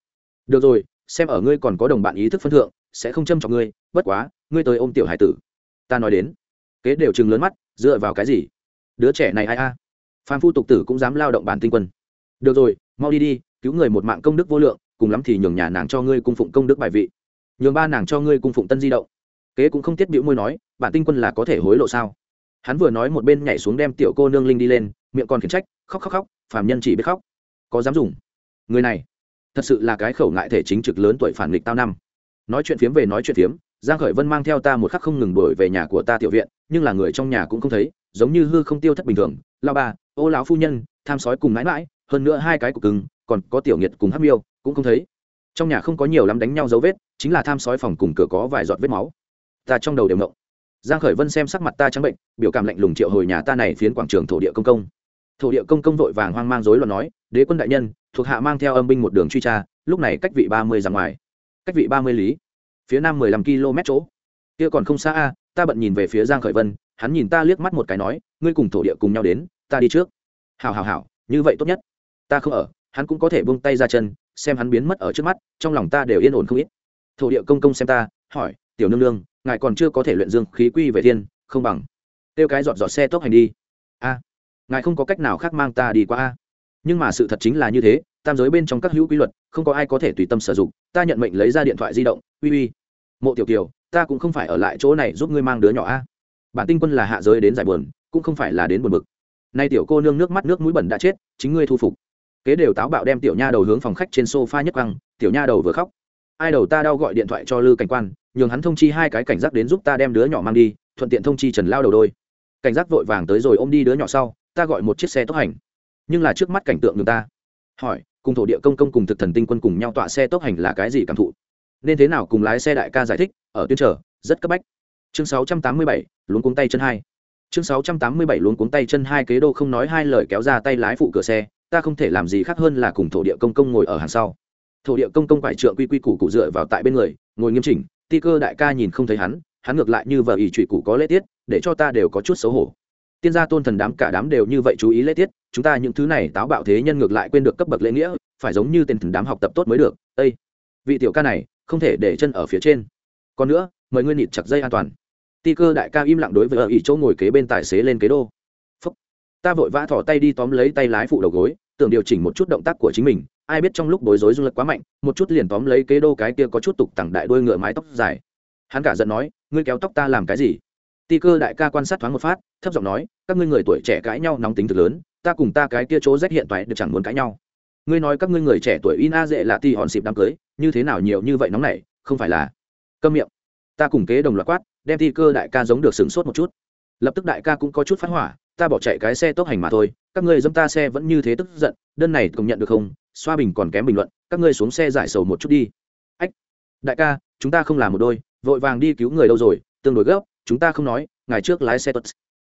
Được rồi, xem ở ngươi còn có đồng bạn ý thức phân thượng, sẽ không châm trọng ngươi, bất quá, ngươi tới ôm tiểu hải tử. Ta nói đến. Kế đều chừng lớn mắt, dựa vào cái gì? Đứa trẻ này ai a? À? phan phu tục tử cũng dám lao động bản tinh quân. Được rồi, mau đi đi, cứu người một mạng công đức vô lượng cùng lắm thì nhường nhà nàng cho ngươi cung phụng công đức bài vị. Nhường ba nàng cho ngươi cung phụng tân di động. Kế cũng không tiết biểu môi nói, bản tinh quân là có thể hối lộ sao? Hắn vừa nói một bên nhảy xuống đem tiểu cô nương linh đi lên, miệng còn khiển trách, khóc khóc khóc, phàm nhân chỉ biết khóc. Có dám dùng? Người này, thật sự là cái khẩu ngại thể chính trực lớn tuổi phản nghịch tao năm. Nói chuyện phiếm về nói chuyện phiếm, giang khởi vân mang theo ta một khắc không ngừng đuổi về nhà của ta tiểu viện, nhưng là người trong nhà cũng không thấy, giống như hư không tiêu thất bình thường. Lao bà, ô lão phu nhân, tham sói cùng mãi mãi, hơn nữa hai cái cục cứng còn có tiểu nghiệt cùng hắc miêu cũng không thấy. Trong nhà không có nhiều lắm đánh nhau dấu vết, chính là tham sói phòng cùng cửa có vài giọt vết máu. Ta trong đầu đều mộng giang khởi vân xem sắc mặt ta trắng bệnh, biểu cảm lạnh lùng triệu hồi nhà ta này phiến quảng trường thổ địa công công. Thổ địa công công vội vàng hoang mang rối loạn nói, đế quân đại nhân, thuộc hạ mang theo âm binh một đường truy tra, lúc này cách vị ba mươi ra ngoài. Cách vị ba mươi lý. Phía nam mười lăm km chỗ. Kia còn không xa a, ta bận nhìn về phía giang khởi vân, hắn nhìn ta liếc mắt một cái nói, ngươi cùng thổ địa cùng nhau đến, ta đi trước. Hảo hảo hảo, như vậy tốt nhất. Ta không ở hắn cũng có thể buông tay ra chân, xem hắn biến mất ở trước mắt, trong lòng ta đều yên ổn không ít. Thổ địa công công xem ta, hỏi, tiểu nương nương, ngài còn chưa có thể luyện dương khí quy về thiên, không bằng tiêu cái dọn dọn xe tốc hành đi. A, ngài không có cách nào khác mang ta đi qua a. Nhưng mà sự thật chính là như thế, tam giới bên trong các hữu quy luật, không có ai có thể tùy tâm sử dụng, ta nhận mệnh lấy ra điện thoại di động, uy uy, mộ tiểu kiều, ta cũng không phải ở lại chỗ này giúp ngươi mang đứa nhỏ a. Bản tinh quân là hạ giới đến giải buồn, cũng không phải là đến buồn bực. Nay tiểu cô nương nước mắt nước mũi bẩn đã chết, chính ngươi thu phục kế đều táo bạo đem tiểu nha đầu hướng phòng khách trên sofa nhất quăng tiểu nha đầu vừa khóc. Ai đầu ta đau gọi điện thoại cho lư cảnh quan nhường hắn thông chi hai cái cảnh giác đến giúp ta đem đứa nhỏ mang đi thuận tiện thông chi trần lao đầu đôi. Cảnh giác vội vàng tới rồi ôm đi đứa nhỏ sau ta gọi một chiếc xe tốc hành. Nhưng là trước mắt cảnh tượng người ta. Hỏi cùng thổ địa công công cùng thực thần tinh quân cùng nhau tọa xe tốc hành là cái gì cảm thụ? Nên thế nào cùng lái xe đại ca giải thích ở tuyến trở rất cấp bách. Chương 687, luống cuống tay chân hai. Chương 687 luống cuống tay chân hai kế đô không nói hai lời kéo ra tay lái phụ cửa xe ta không thể làm gì khác hơn là cùng thổ địa công công ngồi ở hàng sau. Thổ địa công công phải trượng quy quy củ cụ dựa vào tại bên người, ngồi nghiêm chỉnh, ti cơ đại ca nhìn không thấy hắn hắn ngược lại như vợ ỷ trụy cụ có lễ tiết, để cho ta đều có chút xấu hổ. Tiên gia tôn thần đám cả đám đều như vậy chú ý lễ tiết, chúng ta những thứ này táo bạo thế nhân ngược lại quên được cấp bậc lễ nghĩa, phải giống như tên thần đám học tập tốt mới được. Ây vị tiểu ca này, không thể để chân ở phía trên. Còn nữa, mời ngươi nịt chặt dây an toàn. Ti cơ đại ca im lặng đối với ở ỷ chỗ ngồi kế bên tài xế lên kế đô. Phúc. ta vội vã thỏ tay đi tóm lấy tay lái phụ đầu gối tưởng điều chỉnh một chút động tác của chính mình, ai biết trong lúc bối rối du lực quá mạnh, một chút liền tóm lấy kế đô cái kia có chút tục tặng đại đôi ngựa mái tóc dài. Hắn cả giận nói, ngươi kéo tóc ta làm cái gì? Ti cơ đại ca quan sát thoáng một phát, thấp giọng nói, các ngươi người tuổi trẻ cãi nhau nóng tính thực lớn, ta cùng ta cái kia chỗ rách hiện toại được chẳng muốn cãi nhau. Ngươi nói các ngươi người trẻ tuổi in a dễ là ti hòn xịp đám cưới, như thế nào nhiều như vậy nóng này không phải là? Câm miệng. Ta cùng kế đồng loạt quát, đem ti cơ đại ca giống được sửng sốt một chút lập tức đại ca cũng có chút phát hỏa, ta bỏ chạy cái xe tốc hành mà thôi, các ngươi dâm ta xe vẫn như thế tức giận, đơn này công nhận được không? Xoa bình còn kém bình luận, các ngươi xuống xe giải sầu một chút đi. Ách, đại ca, chúng ta không làm một đôi, vội vàng đi cứu người đâu rồi, tương đối gấp, chúng ta không nói ngày trước lái xe tuất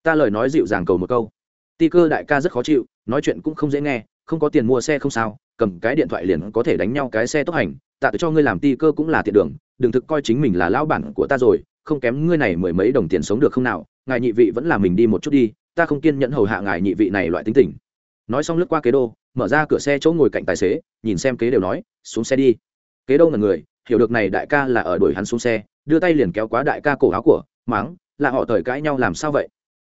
ta lời nói dịu dàng cầu một câu. Ti cơ đại ca rất khó chịu, nói chuyện cũng không dễ nghe, không có tiền mua xe không sao, cầm cái điện thoại liền có thể đánh nhau cái xe tốc hành, tạ cho ngươi làm ti cơ cũng là tiện đường, đừng thực coi chính mình là lão bản của ta rồi không kém ngươi này mười mấy đồng tiền sống được không nào, ngài nhị vị vẫn là mình đi một chút đi, ta không kiên nhẫn hầu hạ ngài nhị vị này loại tính tình. Nói xong lướt qua kế đô, mở ra cửa xe chỗ ngồi cạnh tài xế, nhìn xem kế đều nói, xuống xe đi. Kế đô là người, hiểu được này đại ca là ở đuổi hắn xuống xe, đưa tay liền kéo quá đại ca cổ áo của, máng, là họ tời cãi nhau làm sao vậy?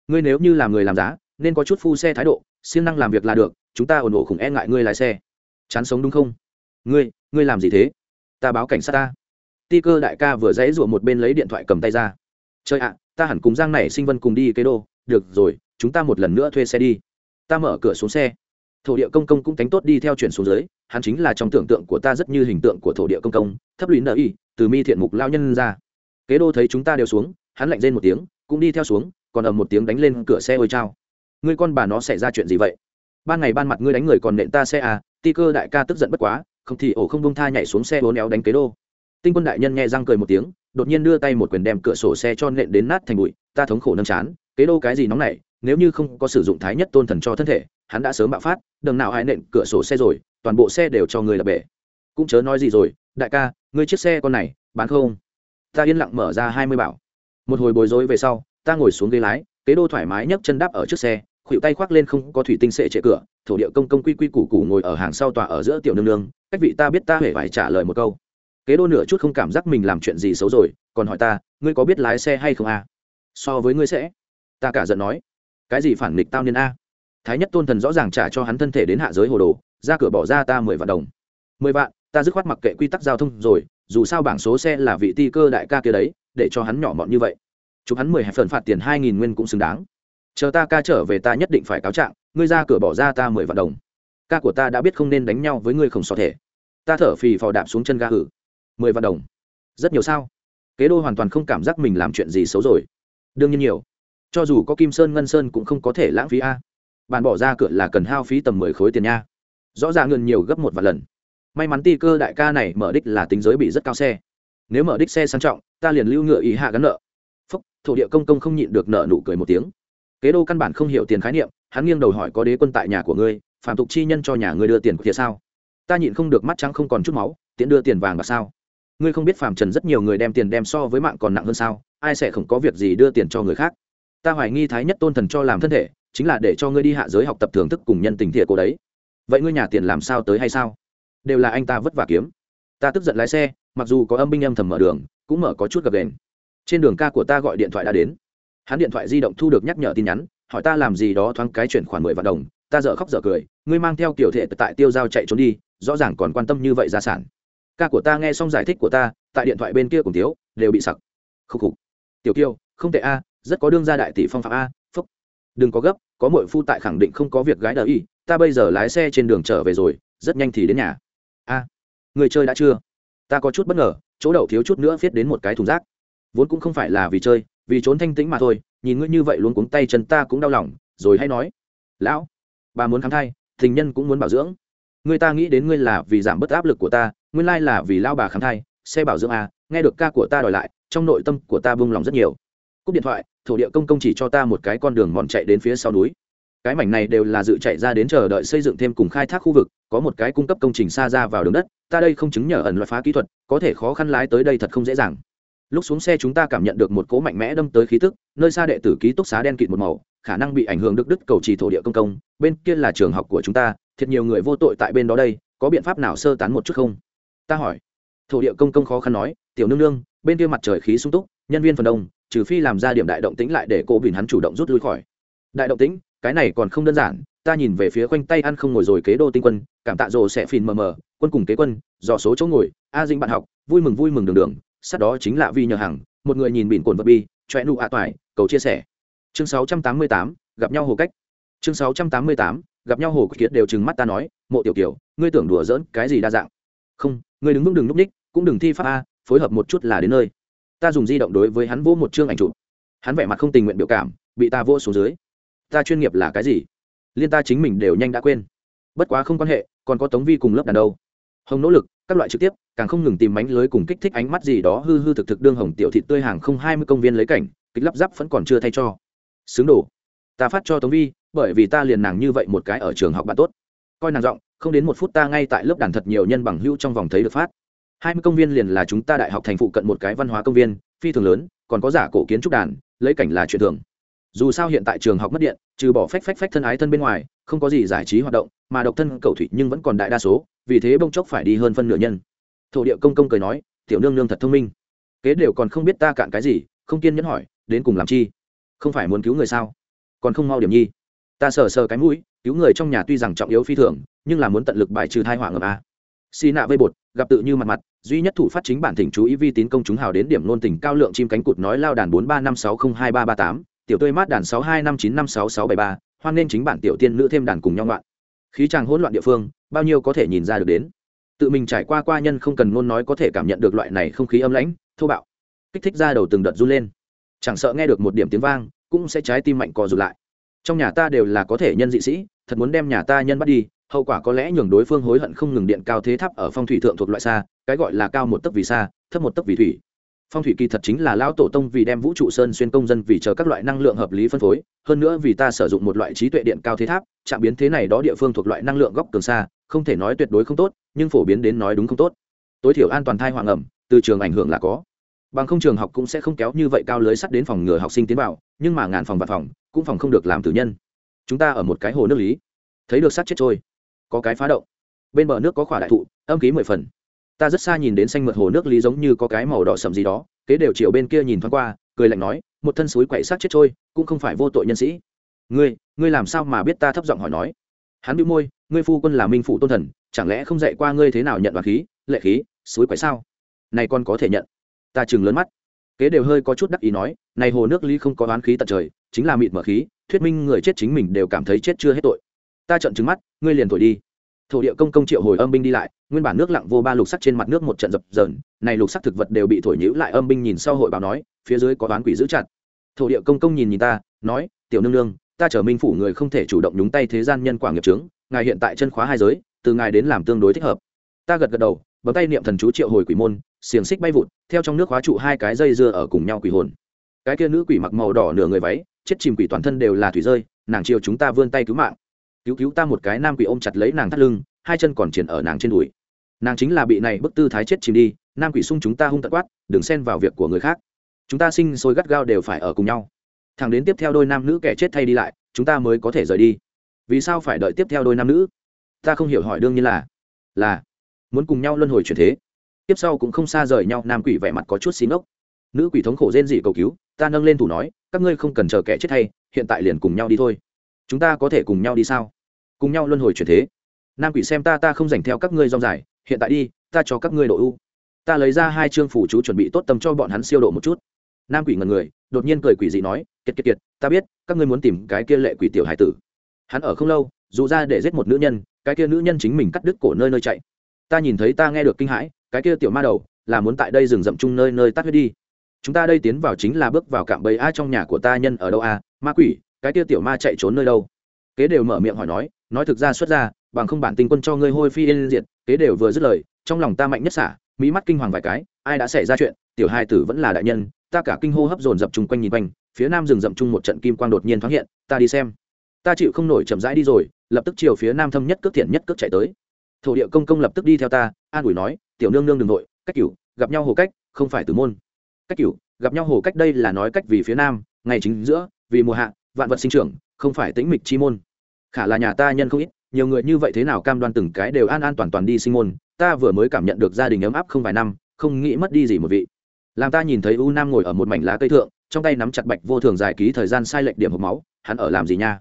Ngươi nếu như làm người làm giá, nên có chút phu xe thái độ, siêng năng làm việc là được, chúng ta ổn ổn khủng e ngại ngươi lái xe. Chán sống đúng không? Ngươi ngươi làm gì thế? Ta báo cảnh sát ta ti cơ đại ca vừa dãy ruộng một bên lấy điện thoại cầm tay ra. Chơi ạ, ta hẳn cùng giang này sinh vân cùng đi kế đô. Được rồi, chúng ta một lần nữa thuê xe đi. Ta mở cửa xuống xe. Thổ địa công công cũng cánh tốt đi theo chuyển xuống dưới, hắn chính là trong tưởng tượng của ta rất như hình tượng của thổ địa công công, thấp lũy nợ y, từ mi thiện mục lao nhân ra. Kế đô thấy chúng ta đều xuống, hắn lạnh rên một tiếng, cũng đi theo xuống, còn ầm một tiếng đánh lên cửa xe ôi trao ngươi con bà nó xảy ra chuyện gì vậy? Ban ngày ban mặt ngươi đánh người còn nện ta xe à ti cơ đại ca tức giận bất quá, không thì ổ không bông tha nhảy xuống xe bốn éo đánh kế đô tinh quân đại nhân nghe răng cười một tiếng, đột nhiên đưa tay một quyền đem cửa sổ xe cho nện đến nát thành bụi, ta thống khổ nâng chán, kế đô cái gì nóng này nếu như không có sử dụng thái nhất tôn thần cho thân thể, hắn đã sớm bạo phát, đừng nào hại nện cửa sổ xe rồi, toàn bộ xe đều cho người là bể. Cũng chớ nói gì rồi, đại ca, ngươi chiếc xe con này, bán không? Ta yên lặng mở ra hai mươi bảo. Một hồi bối rối về sau, ta ngồi xuống ghế lái, kế đô thoải mái nhấc chân đáp ở trước xe khuỵu tay khoác lên không có thủy tinh sệ trệ cửa, thổ địa công công quy quy củ củ ngồi ở hàng sau tòa ở giữa tiểu nương nương, cách vị ta biết ta hễ phải trả lời một câu kế đô nửa chút không cảm giác mình làm chuyện gì xấu rồi, còn hỏi ta, ngươi có biết lái xe hay không à? so với ngươi sẽ. Ta cả giận nói. Cái gì phản nghịch tao nên a? Thái nhất tôn thần rõ ràng trả cho hắn thân thể đến hạ giới hồ đồ, ra cửa bỏ ra ta mười vạn đồng. Mười vạn, ta dứt khoát mặc kệ quy tắc giao thông rồi, dù sao bảng số xe là vị ti cơ đại ca kia đấy, để cho hắn nhỏ mọn như vậy. Chụp hắn mười hai phần phạt tiền hai nghìn nguyên cũng xứng đáng. Chờ ta ca trở về ta nhất định phải cáo trạng, ngươi ra cửa bỏ ra ta mười vạn đồng. Ca của ta đã biết không nên đánh nhau với ngươi không so thể. Ta thở phì phò đạp xuống chân ga hử mười vạn đồng. Rất nhiều sao? Kế đô hoàn toàn không cảm giác mình làm chuyện gì xấu rồi. Đương nhiên nhiều. Cho dù có kim sơn ngân sơn cũng không có thể lãng phí a. Bạn bỏ ra cửa là cần hao phí tầm mười khối tiền nha. Rõ ràng ngân nhiều gấp một vài lần. May mắn ti cơ đại ca này mở đích là tính giới bị rất cao xe. Nếu mở đích xe sang trọng, ta liền lưu ngựa ý hạ gắn nợ. Phúc, thổ địa công công không nhịn được nợ nụ cười một tiếng. Kế đô căn bản không hiểu tiền khái niệm, hắn nghiêng đầu hỏi có đế quân tại nhà của ngươi phạm tục chi nhân cho nhà ngươi đưa tiền của thiệt sao? Ta nhịn không được mắt trắng không còn chút máu, tiện đưa tiền vàng và sao? Ngươi không biết phạm trần rất nhiều người đem tiền đem so với mạng còn nặng hơn sao, ai sẽ không có việc gì đưa tiền cho người khác? Ta hoài nghi thái nhất tôn thần cho làm thân thể, chính là để cho ngươi đi hạ giới học tập thưởng thức cùng nhân tình thiệt cô đấy. Vậy ngươi nhà tiền làm sao tới hay sao? Đều là anh ta vất vả kiếm. Ta tức giận lái xe, mặc dù có âm binh âm thầm mở đường, cũng mở có chút gập đền trên đường ca của ta gọi điện thoại đã đến. Hắn điện thoại di động thu được nhắc nhở tin nhắn, hỏi ta làm gì đó thoáng cái chuyển khoản mười vạn đồng. Ta dở khóc dở cười, ngươi mang theo kiểu thể tại tiêu giao chạy trốn đi, rõ ràng còn quan tâm như vậy gia sản ca của ta nghe xong giải thích của ta, tại điện thoại bên kia cùng tiếu, đều bị sặc. Khúc khục. Tiểu kiêu, không tệ a, rất có đương gia đại tỷ phong phạm a, phúc. Đừng có gấp, có mội phu tại khẳng định không có việc gái đờ y ta bây giờ lái xe trên đường trở về rồi, rất nhanh thì đến nhà. A, người chơi đã chưa? Ta có chút bất ngờ, chỗ đậu thiếu chút nữa viết đến một cái thùng rác. Vốn cũng không phải là vì chơi, vì trốn thanh tĩnh mà thôi, nhìn ngươi như vậy luôn cuống tay chân ta cũng đau lòng, rồi hay nói, lão, bà muốn khám thai, tình nhân cũng muốn bảo dưỡng người ta nghĩ đến ngươi là vì giảm bớt áp lực của ta, nguyên lai là vì lao bà khám thai, xe bảo dưỡng à nghe được ca của ta đòi lại, trong nội tâm của ta bung lòng rất nhiều. Cúp điện thoại, thổ địa công công chỉ cho ta một cái con đường mòn chạy đến phía sau núi. Cái mảnh này đều là dự chạy ra đến chờ đợi xây dựng thêm cùng khai thác khu vực, có một cái cung cấp công trình xa ra vào đường đất, ta đây không chứng nhờ ẩn loại phá kỹ thuật, có thể khó khăn lái tới đây thật không dễ dàng. Lúc xuống xe chúng ta cảm nhận được một cỗ mạnh mẽ đâm tới khí tức, nơi xa đệ tử ký túc xá đen kịt một màu, khả năng bị ảnh hưởng đức đức cầu trì thổ địa công công, bên kia là trường học của chúng ta thiệt nhiều người vô tội tại bên đó đây có biện pháp nào sơ tán một chút không? Ta hỏi. Thổ địa công công khó khăn nói tiểu nương nương bên kia mặt trời khí sung túc nhân viên phần đông trừ phi làm ra điểm đại động tĩnh lại để cô bình hắn chủ động rút lui khỏi. Đại động tĩnh? Cái này còn không đơn giản ta nhìn về phía quanh tay ăn không ngồi rồi kế đô tinh quân cảm tạ rồ sẽ phìn mờ mờ quân cùng kế quân dò số chỗ ngồi a dinh bạn học vui mừng vui mừng đường đường sát đó chính là vi nhờ hàng một người nhìn bỉn cồn vật bi choẹ nụ ạ toại cầu chia sẻ. Chương 688, gặp nhau hồ cách. Chương 688, gặp nhau hồ kiệt đều trừng mắt ta nói, mộ tiểu tiểu ngươi tưởng đùa giỡn cái gì đa dạng? Không, ngươi đứng vững đừng núp ních, cũng đừng thi pháp a, phối hợp một chút là đến nơi. Ta dùng di động đối với hắn vỗ một chương ảnh chụp. Hắn vẻ mặt không tình nguyện biểu cảm, bị ta vỗ xuống dưới. Ta chuyên nghiệp là cái gì? Liên ta chính mình đều nhanh đã quên. Bất quá không quan hệ, còn có tống vi cùng lớp đàn đâu. Hồng nỗ lực, các loại trực tiếp, càng không ngừng tìm mánh lưới cùng kích thích ánh mắt gì đó hư hư thực thực đương hồng tiểu thị tươi hàng không hai mươi công viên lấy cảnh kích lắp ráp vẫn còn chưa thay cho. Xứng đổ ta phát cho tống vi, bởi vì ta liền nàng như vậy một cái ở trường học bạn tốt. Coi nàng giọng, không đến một phút ta ngay tại lớp đàn thật nhiều nhân bằng hữu trong vòng thấy được phát. Hai mươi công viên liền là chúng ta đại học thành phụ cận một cái văn hóa công viên, phi thường lớn, còn có giả cổ kiến trúc đàn, lấy cảnh là chuyện thường. Dù sao hiện tại trường học mất điện, trừ bỏ phách phách phách thân ái thân bên ngoài, không có gì giải trí hoạt động, mà độc thân cầu thủy nhưng vẫn còn đại đa số, vì thế bông chốc phải đi hơn phân nửa nhân. Thổ địa công công cười nói, tiểu nương nương thật thông minh. Kế đều còn không biết ta cạn cái gì, không kiên nhẫn hỏi, đến cùng làm chi? Không phải muốn cứu người sao? Còn không mau điểm nhi. Ta sờ sờ cái mũi, cứu người trong nhà tuy rằng trọng yếu phi thường, nhưng là muốn tận lực bài trừ thai họa ngầm a. Xì nạ vây bột, gặp tự như mặt mặt, duy nhất thủ phát chính bản thỉnh chú ý vi tín công chúng hào đến điểm nôn tình cao lượng chim cánh cụt nói lao đàn bốn ba năm sáu không hai ba ba tám, tiểu tươi mát đàn sáu hai năm chín năm sáu sáu bảy ba, hoan nên chính bản tiểu tiên nữ thêm đàn cùng nhau loạn khí tràng hỗn loạn địa phương, bao nhiêu có thể nhìn ra được đến. Tự mình trải qua qua nhân không cần ngôn nói có thể cảm nhận được loại này không khí âm lãnh, thô bạo. Kích thích ra đầu từng đợt run lên. Chẳng sợ nghe được một điểm tiếng vang cũng sẽ trái tim mạnh cò rụt lại. Trong nhà ta đều là có thể nhân dị sĩ, thật muốn đem nhà ta nhân bắt đi, hậu quả có lẽ nhường đối phương hối hận không ngừng điện cao thế thấp ở phong thủy thượng thuộc loại xa, cái gọi là cao một tấc vì xa, thấp một tấc vì thủy. Phong thủy kỳ thật chính là lão tổ tông vì đem vũ trụ sơn xuyên công dân vì chờ các loại năng lượng hợp lý phân phối, hơn nữa vì ta sử dụng một loại trí tuệ điện cao thế tháp, chạm biến thế này đó địa phương thuộc loại năng lượng góc cường xa, không thể nói tuyệt đối không tốt, nhưng phổ biến đến nói đúng không tốt. Tối thiểu an toàn thai hoàng ẩm, từ trường ảnh hưởng là có bằng không trường học cũng sẽ không kéo như vậy cao lưới sắt đến phòng ngừa học sinh tiến vào, nhưng mà ngàn phòng và phòng cũng phòng không được làm tử nhân. Chúng ta ở một cái hồ nước lý. Thấy được sắt chết trôi. Có cái phá động. Bên bờ nước có khỏa đại thụ, âm khí mười phần. Ta rất xa nhìn đến xanh mượt hồ nước lý giống như có cái màu đỏ sầm gì đó, kế đều chiều bên kia nhìn thoáng qua, cười lạnh nói, một thân suối quậy sát chết trôi, cũng không phải vô tội nhân sĩ. Ngươi ngươi làm sao mà biết ta thấp giọng hỏi nói? Hắn bị môi, ngươi phu quân là minh phụ tôn thần, chẳng lẽ không dạy qua ngươi thế nào nhận đoạt khí, lệ khí, suối quậy sao? Này con có thể nhận ta chừng lớn mắt. Kế đều hơi có chút đắc ý nói, này hồ nước ly không có oán khí tận trời, chính là mịt mở khí, thuyết minh người chết chính mình đều cảm thấy chết chưa hết tội. Ta trận trứng mắt, ngươi liền thổi đi. Thổ địa công công triệu hồi âm binh đi lại, nguyên bản nước lặng vô ba lục sắc trên mặt nước một trận dập dờn, này lục sắc thực vật đều bị thổi nhữ lại âm binh nhìn sau hội báo nói, phía dưới có oán quỷ giữ chặt. Thổ địa công công nhìn nhìn ta, nói, tiểu nương nương, ta trở minh phủ người không thể chủ động nhúng tay thế gian nhân quả nghiệp trướng ngài hiện tại chân khóa hai giới, từ ngài đến làm tương đối thích hợp. Ta gật gật đầu, bấm tay niệm thần chú triệu hồi quỷ môn xiềng xích bay vụt, theo trong nước hóa trụ hai cái dây dưa ở cùng nhau quỷ hồn. Cái kia nữ quỷ mặc màu đỏ nửa người váy, chết chìm quỷ toàn thân đều là thủy rơi, nàng chiều chúng ta vươn tay cứu mạng. Cứu cứu ta một cái nam quỷ ôm chặt lấy nàng thắt lưng, hai chân còn triển ở nàng trên đùi. Nàng chính là bị này bức tư thái chết chìm đi, nam quỷ sung chúng ta hung tận quát, đừng xen vào việc của người khác. Chúng ta sinh sôi gắt gao đều phải ở cùng nhau. Thằng đến tiếp theo đôi nam nữ kẻ chết thay đi lại, chúng ta mới có thể rời đi. Vì sao phải đợi tiếp theo đôi nam nữ? Ta không hiểu hỏi đương nhiên là là muốn cùng nhau luân hồi chuyển thế tiếp sau cũng không xa rời nhau, nam quỷ vẻ mặt có chút xí ngốc. Nữ quỷ thống khổ rên dị cầu cứu, ta nâng lên thủ nói, các ngươi không cần chờ kẻ chết hay, hiện tại liền cùng nhau đi thôi. Chúng ta có thể cùng nhau đi sao? Cùng nhau luân hồi chuyển thế. Nam quỷ xem ta ta không dành theo các ngươi rong dài, hiện tại đi, ta cho các ngươi độ u ta lấy ra hai chương phủ chú chuẩn bị tốt tâm cho bọn hắn siêu độ một chút. Nam quỷ ngần người, đột nhiên cười quỷ dị nói, kiệt kiệt kiệt, ta biết, các ngươi muốn tìm cái kia lệ quỷ tiểu hải tử. Hắn ở không lâu dù ra để giết một nữ nhân, cái kia nữ nhân chính mình cắt đứt cổ nơi nơi chạy. Ta nhìn thấy ta nghe được kinh hãi cái kia tiểu ma đầu, là muốn tại đây dừng rậm chung nơi nơi tắt huyết đi. Chúng ta đây tiến vào chính là bước vào cạm bẫy a trong nhà của ta nhân ở đâu a? Ma quỷ, cái kia tiểu ma chạy trốn nơi đâu? Kế đều mở miệng hỏi nói nói thực ra xuất ra, bằng không bản tình quân cho ngươi hôi phi yên diệt, kế đều vừa dứt lời, trong lòng ta mạnh nhất xả, mỹ mắt kinh hoàng vài cái, ai đã xảy ra chuyện, tiểu hai tử vẫn là đại nhân, ta cả kinh hô hấp dồn dập chung quanh nhìn quanh, phía nam rừng rậm chung một trận kim quang đột nhiên thoáng hiện, ta đi xem. Ta chịu không nổi chậm rãi đi rồi, lập tức chiều phía nam thâm nhất cước thiện nhất cước chạy tới. Thổ địa công công lập tức đi theo ta, an ủi nói tiểu nương nương đ ừ n g nội cách cửu, gặp nhau hồ cách, không phải tử môn. Cách cửu, gặp nhau hồ cách đây là nói cách vì phía nam, ngày chính giữa, vì mùa hạ, vạn vật sinh trưởng, không phải tĩnh mịch chi môn. Khả là nhà ta nhân không ít, nhiều người như vậy thế nào cam đoan từng cái đều an an toàn toàn đi sinh môn, ta vừa mới cảm nhận được gia đình ấm áp không vài năm, không nghĩ mất đi gì một vị. Làm ta nhìn thấy u nam ngồi ở một mảnh lá cây thượng, trong tay nắm chặt bạch vô thường dài ký thời gian sai lệch điểm hộp máu, hắn ở làm gì nha?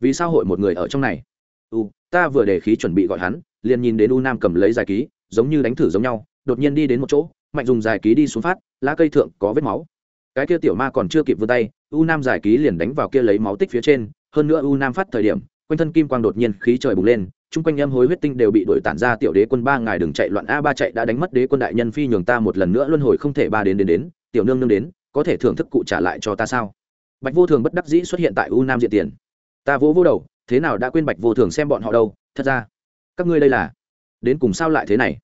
Vì sao hội một người ở trong này? U, ta vừa để khí chuẩn bị gọi hắn, liền nhìn đến u nam cầm lấy dài ký giống như đánh thử giống nhau, đột nhiên đi đến một chỗ, mạnh dùng dài ký đi xuống phát, lá cây thượng có vết máu. Cái kia tiểu ma còn chưa kịp vươn tay, u nam dài ký liền đánh vào kia lấy máu tích phía trên, hơn nữa u nam phát thời điểm, quanh thân kim quang đột nhiên khí trời bùng lên, chung quanh em hối huyết tinh đều bị đuổi tản ra, tiểu đế quân ba ngài đừng chạy loạn, a ba chạy đã đánh mất đế quân đại nhân phi nhường ta một lần nữa luân hồi không thể ba đến đến đến, tiểu nương nương đến, có thể thưởng thức cụ trả lại cho ta sao? Bạch vô thường bất đắc dĩ xuất hiện tại u nam diện tiền. Ta vỗ vỗ đầu, thế nào đã quên bạch vô thường xem bọn họ đâu, thật ra, các ngươi đây là đến cùng sao lại thế này?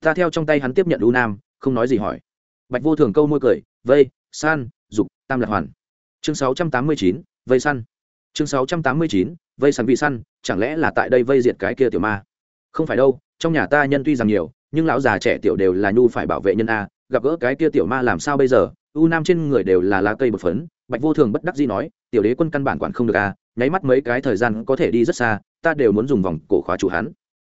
Ta theo trong tay hắn tiếp nhận u nam, không nói gì hỏi. Bạch vô thường câu môi cười, vây, san, dục, tam lạc hoàn. Chương sáu trăm tám mươi chín, vây săn. Chương sáu trăm tám mươi chín, vây săn vị săn, chẳng lẽ là tại đây vây diệt cái kia tiểu ma? Không phải đâu, trong nhà ta nhân tuy rằng nhiều, nhưng lão già trẻ tiểu đều là nhu phải bảo vệ nhân a, gặp gỡ cái kia tiểu ma làm sao bây giờ? U nam trên người đều là lá cây bột phấn, bạch vô thường bất đắc dĩ nói, tiểu đế quân căn bản quản không được a, nháy mắt mấy cái thời gian có thể đi rất xa, ta đều muốn dùng vòng cổ khóa chủ hắn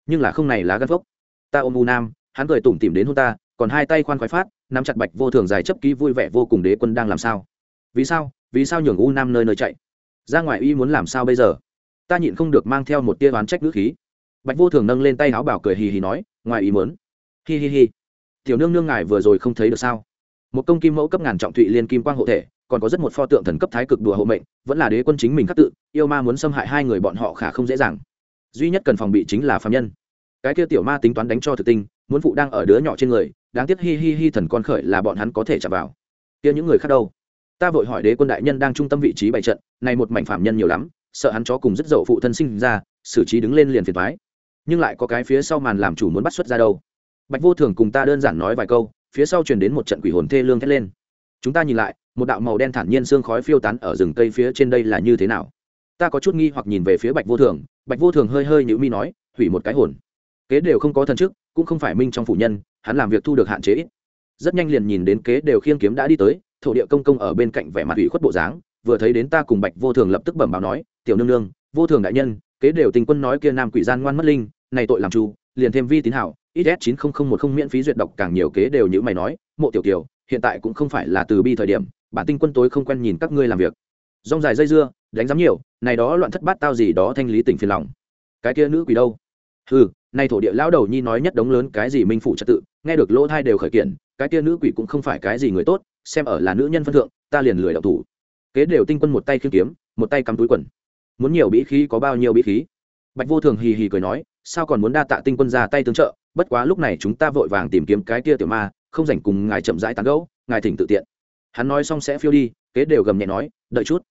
nhưng là không này lá gân phốc. Ta ôm u nam, hắn cười tủm tìm đến hôn ta, còn hai tay khoan khoái phát, nắm chặt bạch vô thường dài chấp ký vui vẻ vô cùng đế quân đang làm sao? Vì sao? Vì sao nhường u nam nơi nơi chạy? Ra ngoài y muốn làm sao bây giờ? Ta nhịn không được mang theo một tia oán trách ngữ khí. Bạch vô thường nâng lên tay áo bảo cười hì hì nói, ngoài ý muốn. Hi hi hi. Tiểu nương nương ngài vừa rồi không thấy được sao? Một công kim mẫu cấp ngàn trọng thụy liên kim quang hộ thể, còn có rất một pho tượng thần cấp thái cực đùa hộ mệnh, vẫn là đế quân chính mình khắc tự, yêu ma muốn xâm hại hai người bọn họ khả không dễ dàng duy nhất cần phòng bị chính là phạm nhân. Cái kia tiểu ma tính toán đánh cho thực tinh, muốn phụ đang ở đứa nhỏ trên người, đáng tiếc hi hi hi thần con khởi là bọn hắn có thể chạm vào. Kia những người khác đâu? Ta vội hỏi đế quân đại nhân đang trung tâm vị trí bày trận, này một mảnh phạm nhân nhiều lắm, sợ hắn chó cùng rất dậu phụ thân sinh ra, xử trí đứng lên liền phiền thoái nhưng lại có cái phía sau màn làm chủ muốn bắt xuất ra đâu? Bạch vô thường cùng ta đơn giản nói vài câu, phía sau truyền đến một trận quỷ hồn thê lương thét lên. Chúng ta nhìn lại, một đạo màu đen thản nhiên xương khói phiêu tán ở rừng cây phía trên đây là như thế nào? Ta có chút nghi hoặc nhìn về phía bạch vô thường bạch vô thường hơi hơi nhữ mi nói, hủy một cái hồn. Kế đều không có thần chức, cũng không phải minh trong phủ nhân, hắn làm việc thu được hạn chế ít. Rất nhanh liền nhìn đến kế đều khiêng kiếm đã đi tới, thổ địa công công ở bên cạnh vẻ mặt ủy khuất bộ dáng, vừa thấy đến ta cùng bạch vô thường lập tức bẩm báo nói, tiểu nương nương, vô thường đại nhân, kế đều tình quân nói kia nam quỷ gian ngoan mất linh, này tội làm chu liền thêm vi tín hảo, ít s chín nghìn một không miễn phí duyệt đọc càng nhiều kế đều như mày nói, mộ tiểu kiều, hiện tại cũng không phải là từ bi thời điểm, bản tinh quân tối không quen nhìn các ngươi làm việc. Rong dài dây dưa đánh giám nhiều, này đó loạn thất bát tao gì đó thanh lý tỉnh phiền lòng. Cái kia nữ quỷ đâu? Ừ nay thổ địa lão đầu nhi nói nhất đống lớn cái gì minh phủ trật tự, nghe được lỗ thai đều khởi kiện, cái kia nữ quỷ cũng không phải cái gì người tốt, xem ở là nữ nhân phân thượng, ta liền lười đạo thủ. Kế đều tinh quân một tay khiêng kiếm, một tay cắm túi quần. Muốn nhiều bí khí có bao nhiêu bí khí? Bạch vô thường hì hì cười nói, sao còn muốn đa tạ tinh quân ra tay tương trợ, bất quá lúc này chúng ta vội vàng tìm kiếm cái kia tiểu ma, không rảnh cùng ngài chậm rãi tán gẫu, ngài thỉnh tự tiện. Hắn nói xong sẽ phiêu đi, kế đều gầm nhẹ nói, đợi chút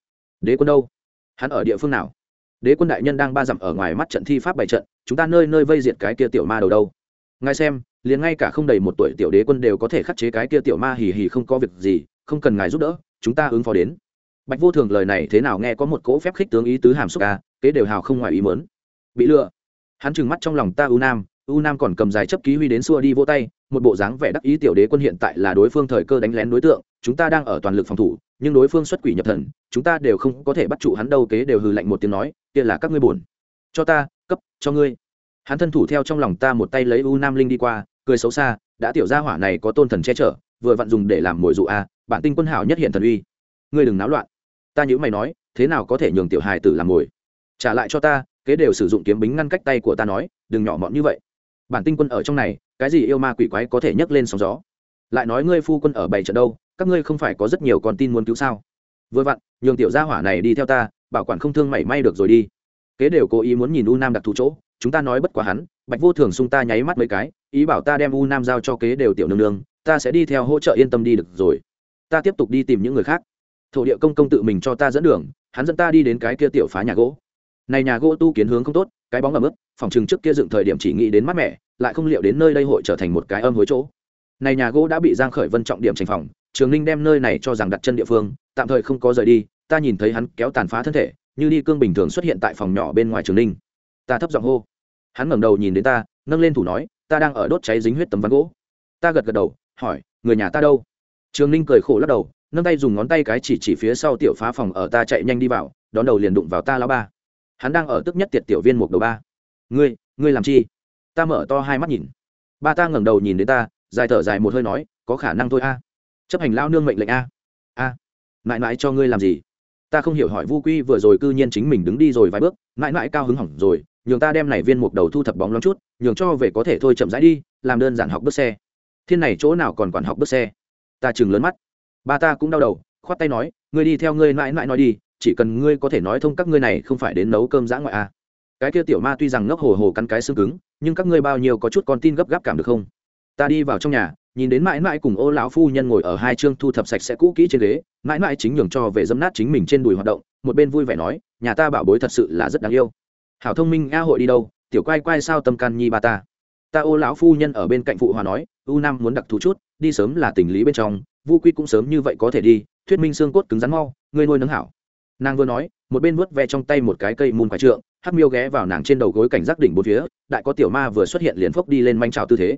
đế quân đâu? Hắn ở địa phương nào? Đế quân đại nhân đang ba dặm ở ngoài mắt trận thi pháp bảy trận, chúng ta nơi nơi vây diệt cái kia tiểu ma đầu đâu? Ngài xem, liền ngay cả không đầy một tuổi tiểu đế quân đều có thể khắc chế cái kia tiểu ma hì hì không có việc gì, không cần ngài giúp đỡ, chúng ta ứng phó đến. Bạch vô thường lời này thế nào nghe có một cỗ phép khích tướng ý tứ hàm xúc ca kế đều hào không ngoài ý mớn bị lừa. Hắn trừng mắt trong lòng ta u nam u nam còn cầm dài chấp ký huy đến xua đi vô tay, một bộ dáng vẻ đắc ý tiểu đế quân hiện tại là đối phương thời cơ đánh lén đối tượng, chúng ta đang ở toàn lực phòng thủ nhưng đối phương xuất quỷ nhập thần, chúng ta đều không có thể bắt trụ hắn đâu, kế đều hừ lạnh một tiếng nói, kia là các ngươi buồn. Cho ta, cấp, cho ngươi. Hắn thân thủ theo trong lòng ta một tay lấy u nam linh đi qua, cười xấu xa, đã tiểu gia hỏa này có tôn thần che chở, vừa vặn dùng để làm mồi dụ a, bản tinh quân hảo nhất hiện thần uy. Ngươi đừng náo loạn. Ta nhữ mày nói, thế nào có thể nhường tiểu hài tử làm mồi? Trả lại cho ta, kế đều sử dụng kiếm bính ngăn cách tay của ta nói, đừng nhỏ mọn như vậy. Bản tinh quân ở trong này, cái gì yêu ma quỷ quái có thể nhấc lên sóng gió? Lại nói ngươi phu quân ở bảy trận đâu các ngươi không phải có rất nhiều con tin muốn cứu sao? Vừa vặn, nhường tiểu gia hỏa này đi theo ta, bảo quản không thương mảy may được rồi đi. Kế đều cố ý muốn nhìn u nam đặc thù chỗ, chúng ta nói bất quá hắn, bạch vô thường xung ta nháy mắt mấy cái, ý bảo ta đem u nam giao cho kế đều tiểu nương nương, ta sẽ đi theo hỗ trợ yên tâm đi được rồi. Ta tiếp tục đi tìm những người khác. Thổ địa công công tự mình cho ta dẫn đường, hắn dẫn ta đi đến cái kia tiểu phá nhà gỗ. Này nhà gỗ tu kiến hướng không tốt, cái bóng ẩm ướt, phòng chừng trước kia dựng thời điểm chỉ nghĩ đến mát mẻ, lại không liệu đến nơi đây hội trở thành một cái âm hối chỗ. Này nhà gỗ đã bị giang khởi vân trọng điểm tranh phòng trường ninh đem nơi này cho rằng đặt chân địa phương, tạm thời không có rời đi, ta nhìn thấy hắn kéo tàn phá thân thể, như đi cương bình thường xuất hiện tại phòng nhỏ bên ngoài trường ninh. Ta thấp giọng hô. Hắn ngẩng đầu nhìn đến ta, nâng lên thủ nói, ta đang ở đốt cháy dính huyết tấm ván gỗ. Ta gật gật đầu, hỏi, người nhà ta đâu? Trường ninh cười khổ lắc đầu, nâng tay dùng ngón tay cái chỉ chỉ phía sau tiểu phá phòng ở ta chạy nhanh đi vào, đón đầu liền đụng vào ta lão ba. Hắn đang ở tức nhất tiệt tiểu viên một đầu ba. Ngươi ngươi làm chi? Ta mở to hai mắt nhìn. Ba ta ngẩng đầu nhìn đến ta, dài thở dài một hơi nói, có khả năng thôi a chấp hành lao nương mệnh lệnh a. A, mãi mãi cho ngươi làm gì? Ta không hiểu hỏi vu quy vừa rồi cư nhiên chính mình đứng đi rồi vài bước, mãi mãi cao hứng hỏng rồi, nhường ta đem này viên mục đầu thu thập bóng lắm chút, nhường cho về có thể thôi chậm rãi đi, làm đơn giản học bước xe. Thiên này chỗ nào còn quản học bước xe? Ta chừng lớn mắt. Ba ta cũng đau đầu, khoát tay nói, ngươi đi theo ngươi mãi mãi nói đi, chỉ cần ngươi có thể nói thông các ngươi này không phải đến nấu cơm giã ngoại à. cái kia tiểu ma tuy rằng ngốc hồ hồ cắn cái xương cứng, nhưng các ngươi bao nhiêu có chút con tin gấp gáp cảm được không? Ta đi vào trong nhà, nhìn đến mãi mãi cùng ô lão phu nhân ngồi ở hai chương thu thập sạch sẽ cũ kỹ trên ghế, mãi mãi chính nhường cho về dâm nát chính mình trên đùi hoạt động, một bên vui vẻ nói, nhà ta bảo bối thật sự là rất đáng yêu. Hảo thông minh a hội đi đâu, tiểu quay quay sao tâm can nhi ba ta. Ta ô lão phu nhân ở bên cạnh phụ hòa nói, u nam muốn đặc thù chút, đi sớm là tình lý bên trong, vu quy cũng sớm như vậy có thể đi, thuyết minh xương cốt cứng rắn mau, ngươi nuôi nấng hảo. Nàng vừa nói, một bên vớt ve trong tay một cái cây mùn quái trượng, hắc miêu ghé vào nàng trên đầu gối cảnh giác đỉnh bốn phía, đại có tiểu ma vừa xuất hiện liền phốc đi lên manh trào tư thế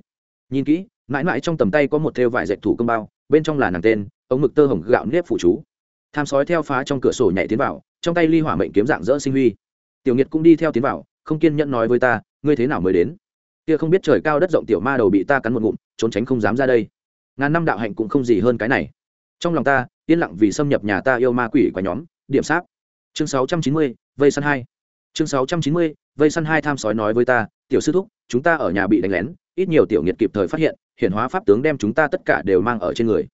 nhìn kỹ mãi mãi trong tầm tay có một thêu vải dệt thủ công bao bên trong là nàng tên ống mực tơ hồng gạo nếp phụ chú. Tham sói theo phá trong cửa sổ nhảy tiến vào trong tay ly hỏa mệnh kiếm dạng dỡ sinh huy. Tiểu nghiệt cũng đi theo tiến vào không kiên nhẫn nói với ta ngươi thế nào mới đến? Kia không biết trời cao đất rộng tiểu ma đầu bị ta cắn một ngụm trốn tránh không dám ra đây. Ngàn năm đạo hạnh cũng không gì hơn cái này. Trong lòng ta yên lặng vì xâm nhập nhà ta yêu ma quỷ quả nhóm điểm sáp. Chương 690, vây săn hai. Chương 690, vây săn hai tham sói nói với ta tiểu sư thúc, chúng ta ở nhà bị đánh lén, ít nhiều tiểu nghiệt kịp thời phát hiện, hiển hóa pháp tướng đem chúng ta tất cả đều mang ở trên người.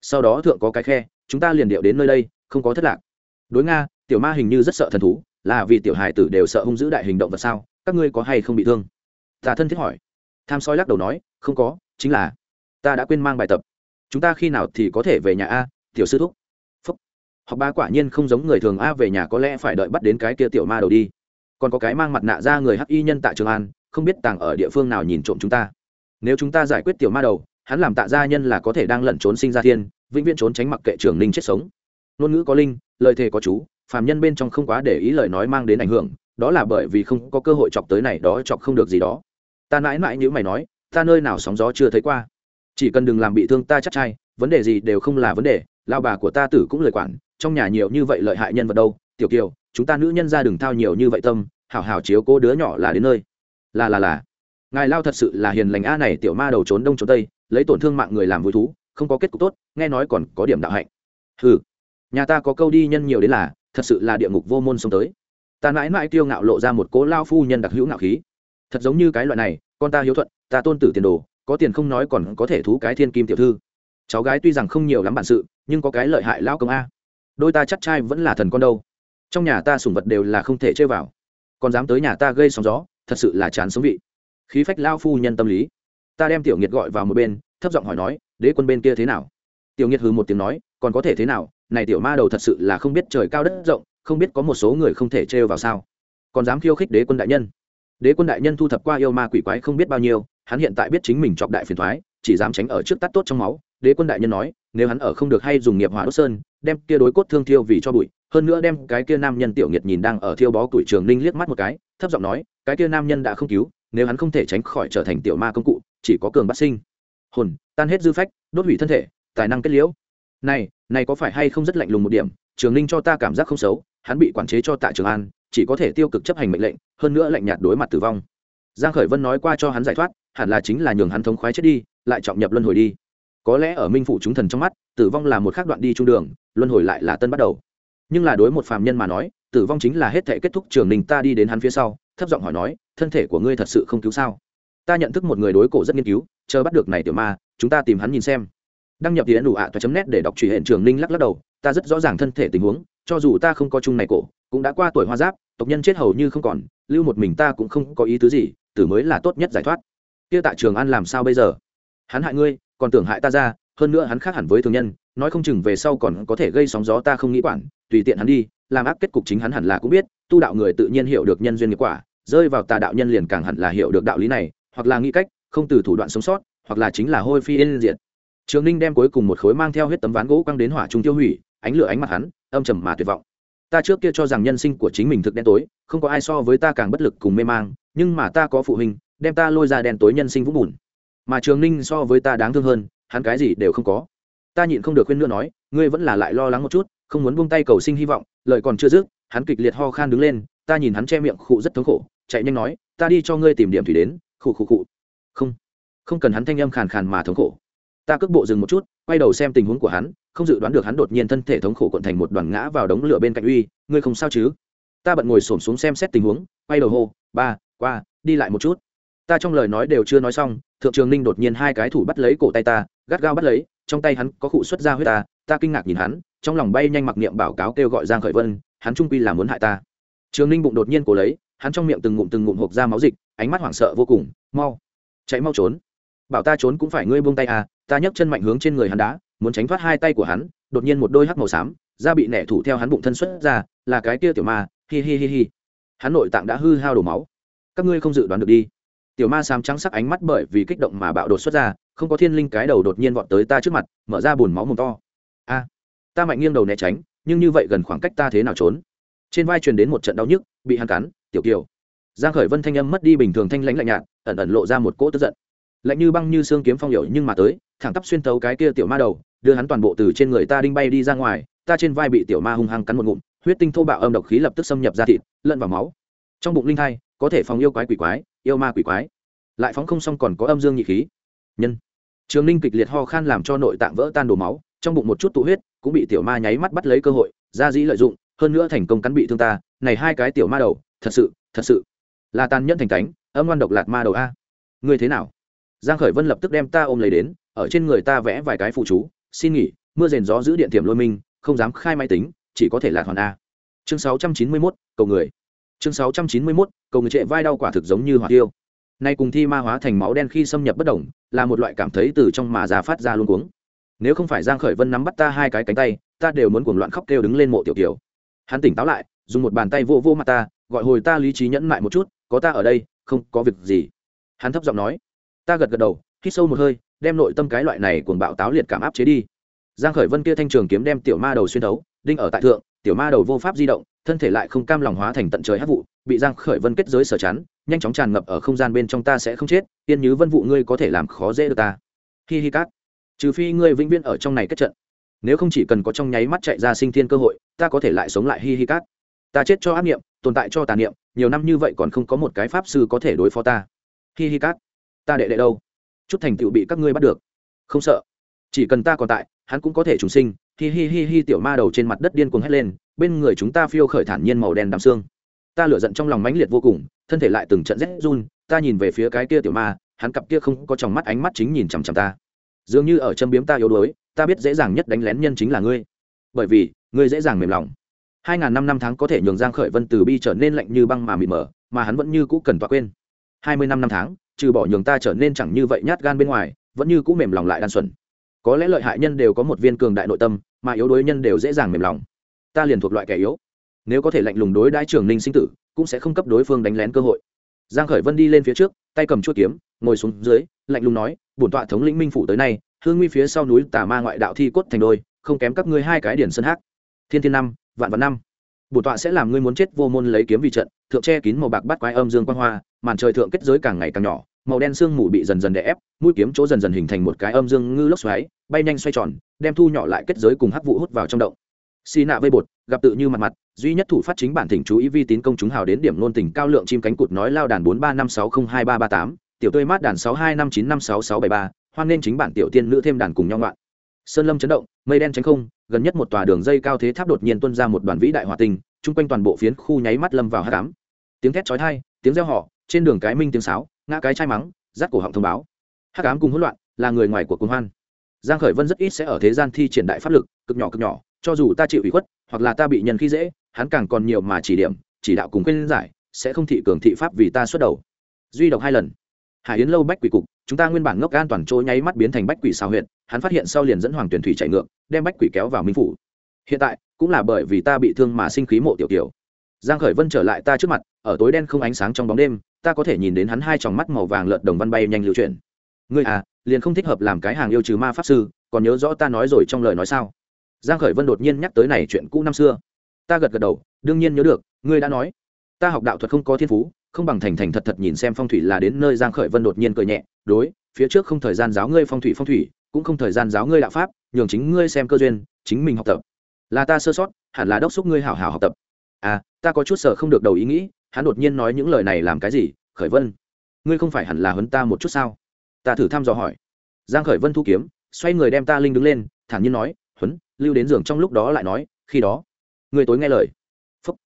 Sau đó thượng có cái khe, chúng ta liền điệu đến nơi đây, không có thất lạc. Đối nga, tiểu ma hình như rất sợ thần thú, là vì tiểu hài tử đều sợ hung dữ đại hình động vật sao, các ngươi có hay không bị thương? Ta thân thiết hỏi. Tham soi lắc đầu nói, không có, chính là ta đã quên mang bài tập. Chúng ta khi nào thì có thể về nhà a, tiểu sư thúc? Phúc. Học ba quả nhiên không giống người thường a, về nhà có lẽ phải đợi bắt đến cái kia tiểu ma đầu đi. Còn có cái mang mặt nạ ra người hắc y nhân tại trường an không biết tàng ở địa phương nào nhìn trộm chúng ta. Nếu chúng ta giải quyết tiểu ma đầu, hắn làm tạ gia nhân là có thể đang lẩn trốn sinh ra thiên, vĩnh viễn trốn tránh mặc kệ trường ninh chết sống. Ngôn ngữ có linh, lời thề có chú, phàm nhân bên trong không quá để ý lời nói mang đến ảnh hưởng, đó là bởi vì không có cơ hội chọc tới này, đó chọc không được gì đó. Ta mãi mãi như mày nói, ta nơi nào sóng gió chưa thấy qua. Chỉ cần đừng làm bị thương ta chắc chai, vấn đề gì đều không là vấn đề lao bà của ta tử cũng lời quản, trong nhà nhiều như vậy lợi hại nhân vật đâu. Tiểu kiều, chúng ta nữ nhân ra đừng thao nhiều như vậy tâm, hảo hảo chiếu cô đứa nhỏ là đến nơi là là là. Ngài lao thật sự là hiền lành a này, tiểu ma đầu trốn đông trốn tây, lấy tổn thương mạng người làm vui thú, không có kết cục tốt, nghe nói còn có điểm đạo hạnh. Ừ nhà ta có câu đi nhân nhiều đến là, thật sự là địa ngục vô môn xông tới. Ta mãi mãi tiêu ngạo lộ ra một cố lao phu nhân đặc hữu ngạo khí. Thật giống như cái loại này, con ta hiếu thuận, ta tôn tử tiền đồ, có tiền không nói còn có thể thú cái thiên kim tiểu thư. Cháu gái tuy rằng không nhiều lắm bản sự, nhưng có cái lợi hại lao công a. Đôi ta chắc trai vẫn là thần con đâu. Trong nhà ta sủng vật đều là không thể chơi vào. Còn dám tới nhà ta gây sóng gió thật sự là chán sống vị. Khí phách lao phu nhân tâm lý. Ta đem tiểu nghiệt gọi vào một bên, thấp giọng hỏi nói, đế quân bên kia thế nào? Tiểu nghiệt hừ một tiếng nói, còn có thể thế nào? Này tiểu ma đầu thật sự là không biết trời cao đất rộng, không biết có một số người không thể trêu vào sao. Còn dám khiêu khích đế quân đại nhân? Đế quân đại nhân thu thập qua yêu ma quỷ quái không biết bao nhiêu, hắn hiện tại biết chính mình chọc đại phiền thoái chỉ dám tránh ở trước tắt tốt trong máu. Đế quân đại nhân nói, nếu hắn ở không được hay dùng nghiệp hỏa đốt sơn, đem kia đối cốt thương thiêu vì cho bụi hơn nữa đem cái kia nam nhân tiểu nghiệt nhìn đang ở thiêu bó tuổi trường ninh liếc mắt một cái, thấp giọng nói, cái kia nam nhân đã không cứu, nếu hắn không thể tránh khỏi trở thành tiểu ma công cụ, chỉ có cường bắt sinh. Hồn, tan hết dư phách, đốt hủy thân thể, tài năng kết liễu. Này này có phải hay không rất lạnh lùng một điểm, trường ninh cho ta cảm giác không xấu, hắn bị quản chế cho tại trường an, chỉ có thể tiêu cực chấp hành mệnh lệnh, hơn nữa lạnh nhạt đối mặt tử vong. Giang khởi vân nói qua cho hắn giải thoát, hẳn là chính là nhường hắn thống khoái chết đi, lại trọng nhập luân hồi đi. Có lẽ ở minh phụ chúng thần trong mắt, tử vong là một khác đoạn đi trung đường, luân hồi lại là tân bắt đầu nhưng là đối một phàm nhân mà nói, tử vong chính là hết thể kết thúc trường ninh ta đi đến hắn phía sau, thấp giọng hỏi nói, thân thể của ngươi thật sự không cứu sao? Ta nhận thức một người đối cổ rất nghiên cứu, chờ bắt được này tiểu ma, chúng ta tìm hắn nhìn xem. Đăng nhập tiến đủ ạ toa chấm nét để đọc truy hiện trường ninh lắc lắc đầu, ta rất rõ ràng thân thể tình huống, cho dù ta không có chung này cổ, cũng đã qua tuổi hoa giáp, tộc nhân chết hầu như không còn, lưu một mình ta cũng không có ý tứ gì, tử mới là tốt nhất giải thoát. Kia tại trường an làm sao bây giờ? Hắn hại ngươi, còn tưởng hại ta ra, hơn nữa hắn khác hẳn với thường nhân, nói không chừng về sau còn có thể gây sóng gió ta không nghĩ quản tùy tiện hắn đi, làm ác kết cục chính hắn hẳn là cũng biết, tu đạo người tự nhiên hiểu được nhân duyên nghiệp quả, rơi vào tà đạo nhân liền càng hẳn là hiểu được đạo lý này, hoặc là nghĩ cách, không từ thủ đoạn sống sót, hoặc là chính là hôi phi yên diệt. Trường ninh đem cuối cùng một khối mang theo huyết tấm ván gỗ quăng đến hỏa trung tiêu hủy, ánh lửa ánh mặt hắn, âm trầm mà tuyệt vọng. Ta trước kia cho rằng nhân sinh của chính mình thực đen tối, không có ai so với ta càng bất lực cùng mê mang, nhưng mà ta có phụ huynh, đem ta lôi ra đen tối nhân sinh vũng bùn. Mà trường ninh so với ta đáng thương hơn, hắn cái gì đều không có. Ta nhịn không được khuyên nữa nói, ngươi vẫn là lại lo lắng một chút không muốn buông tay cầu sinh hy vọng, lời còn chưa dứt, hắn kịch liệt ho khan đứng lên, ta nhìn hắn che miệng khụ rất thống khổ, chạy nhanh nói, ta đi cho ngươi tìm điểm thủy đến, khụ khụ khụ. Không không cần hắn thanh âm khàn khàn mà thống khổ. Ta cước bộ dừng một chút, quay đầu xem tình huống của hắn, không dự đoán được hắn đột nhiên thân thể thống khổ cuộn thành một đoàn ngã vào đống lửa bên cạnh uy, ngươi không sao chứ? Ta bận ngồi xổm xuống xem xét tình huống, quay đầu hô, ba, qua, đi lại một chút. Ta trong lời nói đều chưa nói xong, thượng trường ninh đột nhiên hai cái thủ bắt lấy cổ tay ta, gắt gao bắt lấy, trong tay hắn có cụ xuất ra huyết ta ta kinh ngạc nhìn hắn trong lòng bay nhanh mặc niệm bảo cáo kêu gọi giang khởi vân, hắn trung quy là muốn hại ta. Trường ninh bụng đột nhiên cổ lấy, hắn trong miệng từng ngụm từng ngụm hộp ra máu dịch, ánh mắt hoảng sợ vô cùng, mau, chạy mau trốn. Bảo ta trốn cũng phải ngươi buông tay à ta nhấc chân mạnh hướng trên người hắn đá, muốn tránh thoát hai tay của hắn, đột nhiên một đôi hắc màu xám, da bị nẻ thủ theo hắn bụng thân xuất ra, là cái kia tiểu ma, hi hi hi hi. Hắn nội tạng đã hư hao đổ máu. Các ngươi không dự đoán được đi. Tiểu ma xám trắng sắc ánh mắt bởi vì kích động mà bạo đột xuất ra, không có thiên linh cái đầu đột nhiên vọt tới ta trước mặt, mở ra bùn máu mồm to. A ta mạnh nghiêng đầu né tránh, nhưng như vậy gần khoảng cách ta thế nào trốn? Trên vai truyền đến một trận đau nhức, bị hắn cắn, tiểu kiều. Giang khởi vân thanh âm mất đi bình thường thanh lãnh lạnh nhạt, ẩn ẩn lộ ra một cỗ tức giận. Lạnh như băng như xương kiếm phong hiểu nhưng mà tới, thẳng tắp xuyên thấu cái kia tiểu ma đầu, đưa hắn toàn bộ từ trên người ta đinh bay đi ra ngoài, ta trên vai bị tiểu ma hung hăng cắn một ngụm, huyết tinh thô bạo âm độc khí lập tức xâm nhập ra thịt, lẫn vào máu. Trong bụng linh thai, có thể phòng yêu quái quỷ quái, yêu ma quỷ quái. Lại phóng không xong còn có âm dương nhị khí. Nhân. Trường linh kịch liệt ho khan làm cho nội tạng vỡ tan đổ máu, trong bụng một chút tụ huyết cũng bị tiểu ma nháy mắt bắt lấy cơ hội ra dĩ lợi dụng hơn nữa thành công cắn bị thương ta này hai cái tiểu ma đầu thật sự thật sự. Là tàn nhẫn thành cánh âm ngoan độc lạt ma đầu a. Ngươi thế nào? Giang khởi vân lập tức đem ta ôm lấy đến ở trên người ta vẽ vài cái phụ chú xin nghỉ mưa rền gió giữ điện tiệm lôi minh không dám khai máy tính chỉ có thể là hoàn a. Chương 691, cầu người. Chương 691, cầu người trệ vai đau quả thực giống như hỏa tiêu. Nay cùng thi ma hóa thành máu đen khi xâm nhập bất động là một loại cảm thấy từ trong mà ra phát ra luôn cuống nếu không phải giang khởi vân nắm bắt ta hai cái cánh tay, ta đều muốn cuồng loạn khóc kêu đứng lên mộ tiểu kiều. Hắn tỉnh táo lại, dùng một bàn tay vô vô mặt ta, gọi hồi ta lý trí nhẫn lại một chút, có ta ở đây, không có việc gì. Hắn thấp giọng nói. Ta gật gật đầu, hít sâu một hơi, đem nội tâm cái loại này cuồng bạo táo liệt cảm áp chế đi. Giang khởi vân kia thanh trường kiếm đem tiểu ma đầu xuyên thấu, đinh ở tại thượng, tiểu ma đầu vô pháp di động, thân thể lại không cam lòng hóa thành tận trời hắc vụ, bị giang khởi vân kết giới sở chắn, nhanh chóng tràn ngập ở không gian bên trong ta sẽ không chết tiên như vân vụ ngươi có thể làm khó dễ được ta. Hi hi cát trừ phi ngươi vĩnh viễn ở trong này kết trận. Nếu không chỉ cần có trong nháy mắt chạy ra sinh thiên cơ hội, ta có thể lại sống lại hi hi cát. Ta chết cho ác niệm, tồn tại cho tà niệm, nhiều năm như vậy còn không có một cái pháp sư có thể đối phó ta. Hi hi cát. Ta đệ đệ đâu? Chút thành tựu bị các ngươi bắt được. Không sợ. Chỉ cần ta còn tại, hắn cũng có thể trùng sinh. Hi hi hi hi tiểu ma đầu trên mặt đất điên cuồng hét lên, bên người chúng ta phiêu khởi thản nhiên màu đen đàm xương. Ta lửa giận trong lòng mãnh liệt vô cùng, thân thể lại từng trận rét run, ta nhìn về phía cái kia tiểu ma, hắn cặp kia không có trong mắt ánh mắt chính nhìn chằm chằm ta dường như ở châm biếm ta yếu đuối, ta biết dễ dàng nhất đánh lén nhân chính là ngươi. Bởi vì, ngươi dễ dàng mềm lòng. Hai ngàn năm năm tháng có thể nhường giang khởi vân từ bi trở nên lạnh như băng mà mịt mờ, mà hắn vẫn như cũ cần tọa quên. Hai mươi năm năm tháng, trừ bỏ nhường ta trở nên chẳng như vậy nhát gan bên ngoài, vẫn như cũ mềm lòng lại đan xuẩn. Có lẽ lợi hại nhân đều có một viên cường đại nội tâm, mà yếu đuối nhân đều dễ dàng mềm lòng. Ta liền thuộc loại kẻ yếu. Nếu có thể lạnh lùng đối đãi trường ninh sinh tử, cũng sẽ không cấp đối phương đánh lén cơ hội. Giang khởi vân đi lên phía trước, tay cầm chuôi kiếm, ngồi xuống dưới, lạnh lùng nói bổn tọa thống lĩnh minh phủ tới nay hương nguy phía sau núi tà ma ngoại đạo thi cốt thành đôi không kém các ngươi hai cái điển sân hắc. Thiên thiên năm vạn vạn năm. Bổn tọa sẽ làm ngươi muốn chết vô môn lấy kiếm vì trận thượng che kín màu bạc bắt quái âm dương quang hoa màn trời thượng kết giới càng ngày càng nhỏ màu đen sương mù bị dần dần đè ép mũi kiếm chỗ dần dần hình thành một cái âm dương ngư lốc xoáy bay nhanh xoay tròn đem thu nhỏ lại kết giới cùng hắc vụ hút vào trong động. Xì nạ vây bột gặp tự như mặt mặt duy nhất thủ phát chính bản thỉnh chú ý vi tín công chúng hào đến điểm nôn tỉnh, cao lượng chim cánh cụt nói lao đàn bốn ba năm sáu không hai ba ba tám tiểu tươi mát đàn sáu hai năm chín năm sáu sáu bảy ba, hoan nên chính bản tiểu tiên nữ thêm đàn cùng nhau ngoạn. Sơn lâm chấn động, mây đen tránh không, gần nhất một tòa đường dây cao thế tháp đột nhiên tuôn ra một đoàn vĩ đại hòa tình chung quanh toàn bộ phiến khu nháy mắt lâm vào hát cám tiếng thét chói thai tiếng reo họ trên đường cái minh tiếng sáo, ngã cái chai mắng, rát cổ họng thông báo. Hát cám cùng hỗn loạn, là người ngoài của cuồng hoan. Giang khởi vân rất ít sẽ ở thế gian thi triển đại pháp lực, cực nhỏ cực nhỏ, cho dù ta chịu ủy khuất, hoặc là ta bị nhân khi dễ, hắn càng còn nhiều mà chỉ điểm, chỉ đạo cùng khuyên giải, sẽ không thị cường thị pháp vì ta xuất đầu. Duy độc hai lần hải yến lâu bách quỷ cục, chúng ta nguyên bản ngốc an toàn chỗ nháy mắt biến thành bách quỷ xào huyện hắn phát hiện sau liền dẫn hoàng tuyển thủy chạy ngược, đem bách quỷ kéo vào minh phủ. Hiện tại, cũng là bởi vì ta bị thương mà sinh khí mộ tiểu tiểu giang khởi vân trở lại ta trước mặt, ở tối đen không ánh sáng trong bóng đêm, ta có thể nhìn đến hắn hai tròng mắt màu vàng lợn đồng văn bay nhanh lưu chuyển. Ngươi à liền không thích hợp làm cái hàng yêu trừ ma pháp sư, còn nhớ rõ ta nói rồi trong lời nói sao? Giang khởi vân đột nhiên nhắc tới này chuyện cũ năm xưa. Ta gật gật đầu, đương nhiên nhớ được, ngươi đã nói. Ta học đạo thuật không có thiên phú không bằng thành thành thật thật nhìn xem phong thủy là đến nơi giang khởi vân đột nhiên cười nhẹ, đối, phía trước không thời gian giáo ngươi phong thủy phong thủy, cũng không thời gian giáo ngươi đạo pháp, nhường chính ngươi xem cơ duyên, chính mình học tập. Là ta sơ sót, hẳn là đốc xúc ngươi hảo hảo học tập. À ta có chút sợ không được đầu ý nghĩ, hắn đột nhiên nói những lời này làm cái gì, khởi vân? Ngươi không phải hẳn là huấn ta một chút sao? Ta thử thăm dò hỏi. Giang khởi vân thu kiếm, xoay người đem ta linh đứng lên, thản nhiên nói, huấn, lưu đến giường trong lúc đó lại nói, khi đó, ngươi tối nghe lời. Phúc.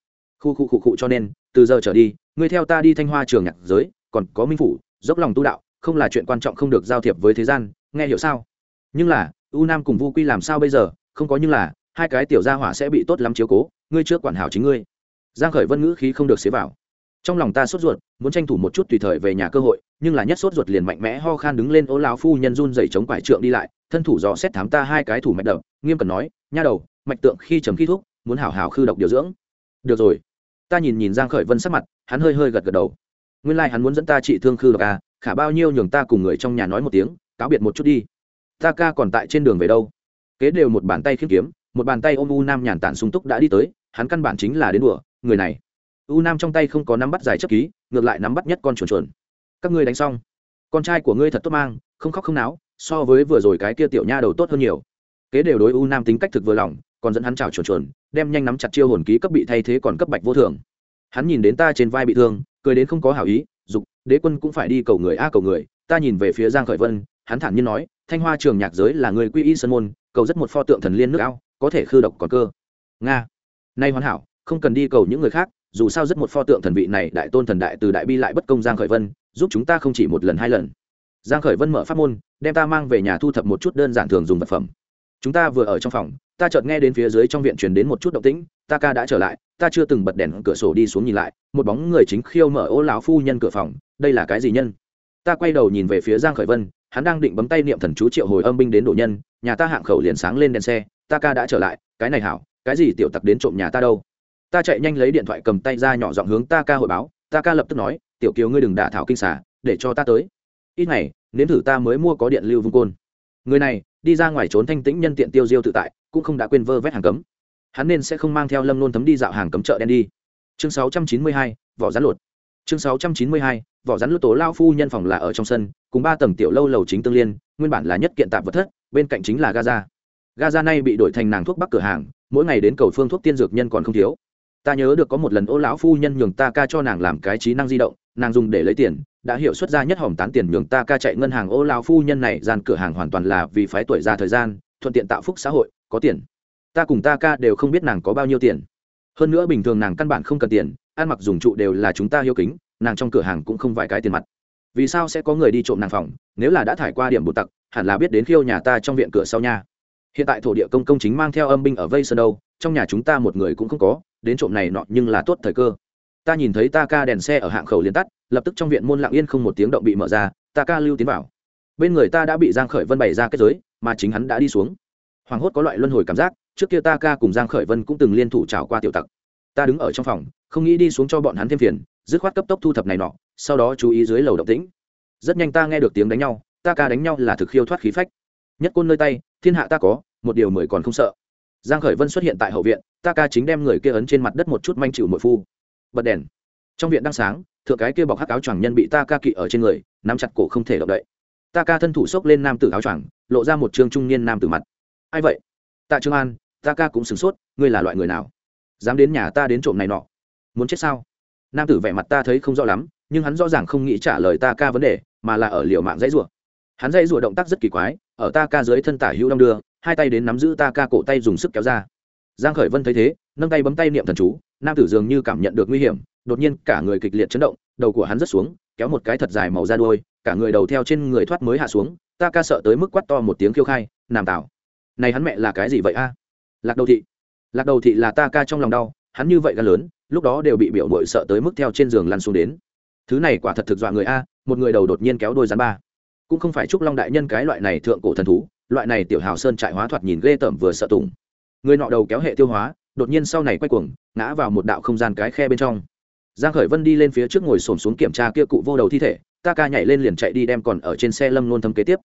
Khu khu khu khu cho nên, từ giờ trở đi ngươi theo ta đi thanh hoa trường nhạc giới, còn có minh phủ, dốc lòng tu đạo, không là chuyện quan trọng không được giao thiệp với thế gian, nghe hiểu sao? Nhưng là, u nam cùng vu quy làm sao bây giờ? Không có nhưng là, hai cái tiểu gia hỏa sẽ bị tốt lắm chiếu cố, ngươi trước quản hảo chính ngươi. Giang khởi vân ngữ khí không được xế vào. Trong lòng ta sốt ruột, muốn tranh thủ một chút tùy thời về nhà cơ hội, nhưng là nhất sốt ruột liền mạnh mẽ ho khan đứng lên ố lão phu nhân run rẩy chống quải trượng đi lại, thân thủ dò xét thám ta hai cái thủ mạch đập, nghiêm cần nói, nha đầu, mạch tượng khi chấm khi thuốc muốn hảo hảo khư độc điều dưỡng. Được rồi ta nhìn nhìn giang khởi vân sắc mặt, hắn hơi hơi gật gật đầu. Nguyên lai like hắn muốn dẫn ta trị thương khư độc à khả bao nhiêu nhường ta cùng người trong nhà nói một tiếng, cáo biệt một chút đi. Ta ca còn tại trên đường về đâu? Kế đều một bàn tay khiêm kiếm, một bàn tay ôm u nam nhàn tản sung túc đã đi tới, hắn căn bản chính là đến đùa, người này. U nam trong tay không có nắm bắt dài chấp ký, ngược lại nắm bắt nhất con chuồn chuồn. Các ngươi đánh xong. Con trai của ngươi thật tốt mang, không khóc không náo, so với vừa rồi cái kia tiểu nha đầu tốt hơn nhiều. Kế đều đối u nam tính cách thực vừa lòng còn dẫn hắn chào chuồn chuồn, đem nhanh nắm chặt chiêu hồn ký cấp bị thay thế còn cấp bạch vô thường. Hắn nhìn đến ta trên vai bị thương, cười đến không có hảo ý, dục, đế quân cũng phải đi cầu người a, cầu người. Ta nhìn về phía giang khởi vân, hắn thản nhiên nói, thanh hoa trường nhạc giới là người quy y sơn môn, cầu rất một pho tượng thần liên nước ao, có thể khư độc còn cơ. Nga. Nay hoàn hảo, không cần đi cầu những người khác, dù sao rất một pho tượng thần vị này, đại tôn thần đại từ đại bi lại bất công giang khởi vân, giúp chúng ta không chỉ một lần hai lần. Giang khởi vân mở pháp môn, đem ta mang về nhà thu thập một chút đơn giản thường dùng vật phẩm. Chúng ta vừa ở trong phòng ta chợt nghe đến phía dưới trong viện truyền đến một chút động tĩnh, ta ca đã trở lại, ta chưa từng bật đèn cửa sổ đi xuống nhìn lại, một bóng người chính khiêu mở ô lão phu nhân cửa phòng, đây là cái gì nhân? Ta quay đầu nhìn về phía giang khởi vân, hắn đang định bấm tay niệm thần chú triệu hồi âm binh đến đổ nhân, nhà ta hạng khẩu liền sáng lên đèn xe, ta ca đã trở lại, cái này hảo, cái gì tiểu tặc đến trộm nhà ta đâu? Ta chạy nhanh lấy điện thoại cầm tay ra nhỏ giọng hướng ta ca hội báo, ta ca lập tức nói, tiểu kiều ngươi đừng đả thảo kinh xả để cho ta tới. Ít ngày, nếm thử ta mới mua có điện lưu vung côn. Người này đi ra ngoài trốn thanh tĩnh nhân tiện tiêu diêu tự tại cũng không đã quên vơ vét hàng cấm. Hắn nên sẽ không mang theo lâm nôn thấm đi dạo hàng cấm chợ đen đi. Chương 692, vỏ rắn lột chương 692, vỏ rắn lột tố lao phu nhân phòng là ở trong sân cùng ba tầng tiểu lâu lầu chính tương liên nguyên bản là nhất kiện tạp vật thất bên cạnh chính là gaza. Gaza nay bị đổi thành nàng thuốc bắc cửa hàng mỗi ngày đến cầu phương thuốc tiên dược nhân còn không thiếu. Ta nhớ được có một lần ô lão phu nhân nhường ta ca cho nàng làm cái trí năng di động nàng dùng để lấy tiền, đã hiểu xuất ra nhất hỏng tán tiền nhường ta ca chạy ngân hàng ô lao. phu nhân này, gian cửa hàng hoàn toàn là vì phái tuổi ra thời gian, thuận tiện tạo phúc xã hội, có tiền. Ta cùng ta ca đều không biết nàng có bao nhiêu tiền. Hơn nữa bình thường nàng căn bản không cần tiền, ăn mặc dùng trụ đều là chúng ta hiếu kính, nàng trong cửa hàng cũng không vài cái tiền mặt. Vì sao sẽ có người đi trộm nàng phòng, nếu là đã thải qua điểm bột tặc, hẳn là biết đến khiêu nhà ta trong viện cửa sau nhà hiện tại thổ địa công công chính mang theo âm binh ở vây sơn đâu trong nhà chúng ta một người cũng không có, đến trộm này nọ nhưng là tốt thời cơ ta nhìn thấy ta ca đèn xe ở hạng khẩu liền tắt, lập tức trong viện môn lặng yên không một tiếng động bị mở ra, ta ca lưu tiến vào. Bên người ta đã bị giang khởi vân bày ra kết giới, mà chính hắn đã đi xuống. Hoàng hốt có loại luân hồi cảm giác, trước kia ta ca cùng giang khởi vân cũng từng liên thủ trào qua tiểu tặc. Ta đứng ở trong phòng, không nghĩ đi xuống cho bọn hắn thêm phiền, dứt khoát cấp tốc thu thập này nọ, sau đó chú ý dưới lầu động tĩnh. Rất nhanh ta nghe được tiếng đánh nhau, ta ca đánh nhau là thực khiêu thoát khí phách. Nhất côn nơi tay, thiên hạ ta có, một điều mười còn không sợ. Giang khởi vân xuất hiện tại hậu viện, ta ca chính đem người kia ấn trên mặt đất một chút manh chịu mội phu bật đèn. Trong viện đang sáng, thượng cái kia bọc hắc áo choàng nhân bị ta ca kỵ ở trên người, nắm chặt cổ không thể động đậy. Ta ca thân thủ xốc lên nam tử áo choàng, lộ ra một trương trung niên nam tử mặt. Ai vậy? Tạ trương an, ta ca cũng sửng sốt, ngươi là loại người nào? Dám đến nhà ta đến trộm này nọ. Muốn chết sao? Nam tử vẻ mặt ta thấy không rõ lắm, nhưng hắn rõ ràng không nghĩ trả lời ta ca vấn đề, mà là ở liều mạng dãy rủa. Hắn dãy rủa động tác rất kỳ quái, ở ta ca dưới thân tả hữu đong đưa, hai tay đến nắm giữ ta ca cổ tay dùng sức kéo ra. Giang khởi vân thấy thế, nâng tay bấm tay niệm thần chú nam tử dường như cảm nhận được nguy hiểm, đột nhiên cả người kịch liệt chấn động, đầu của hắn rất xuống, kéo một cái thật dài màu da đuôi, cả người đầu theo trên người thoát mới hạ xuống, ta ca sợ tới mức quát to một tiếng khiêu khai, nam tảo này hắn mẹ là cái gì vậy a? Lạc đầu thị. Lạc đầu thị là ta ca trong lòng đau, hắn như vậy gan lớn, lúc đó đều bị biểu mội sợ tới mức theo trên giường lăn xuống đến. Thứ này quả thật thực dọa người a, một người đầu đột nhiên kéo đôi rắn ba. Cũng không phải trúc long đại nhân cái loại này thượng cổ thần thú, loại này tiểu hào sơn trại hóa thoạt nhìn ghê tởm vừa sợ tùng. Người nọ đầu kéo hệ tiêu hóa đột nhiên sau này quay cuồng, ngã vào một đạo không gian cái khe bên trong. Giang khởi vân đi lên phía trước ngồi xổm xuống kiểm tra kia cụ vô đầu thi thể, ta ca nhảy lên liền chạy đi đem còn ở trên xe lâm nôn thâm kế tiếp.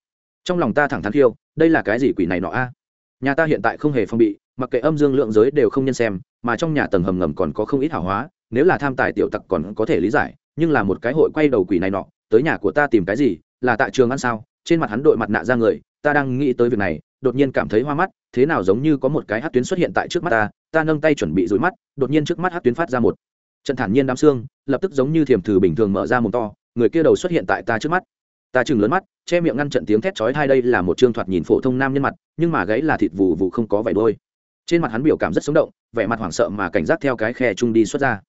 Trong lòng ta thẳng thắn khiêu, đây là cái gì quỷ này nọ a? Nhà ta hiện tại không hề phong bị, mặc kệ âm dương lượng giới đều không nhân xem, mà trong nhà tầng hầm ngầm còn có không ít hảo hóa, nếu là tham tài tiểu tặc còn có thể lý giải, nhưng là một cái hội quay đầu quỷ này nọ, tới nhà của ta tìm cái gì, là tại trường ăn sao? Trên mặt hắn đội mặt nạ ra người, ta đang nghĩ tới việc này, đột nhiên cảm thấy hoa mắt, thế nào giống như có một cái hát tuyến xuất hiện tại trước mắt ta ta nâng tay chuẩn bị rủi mắt, đột nhiên trước mắt hát tuyến phát ra một trận thản nhiên đám xương, lập tức giống như thiềm thử bình thường mở ra mồm to, người kia đầu xuất hiện tại ta trước mắt. Ta chừng lớn mắt, che miệng ngăn trận tiếng thét chói hai đây là một trương thoạt nhìn phổ thông nam nhân mặt, nhưng mà gáy là thịt vụ vụ không có vẻ đôi. Trên mặt hắn biểu cảm rất sống động, vẻ mặt hoảng sợ mà cảnh giác theo cái khe chung đi xuất ra.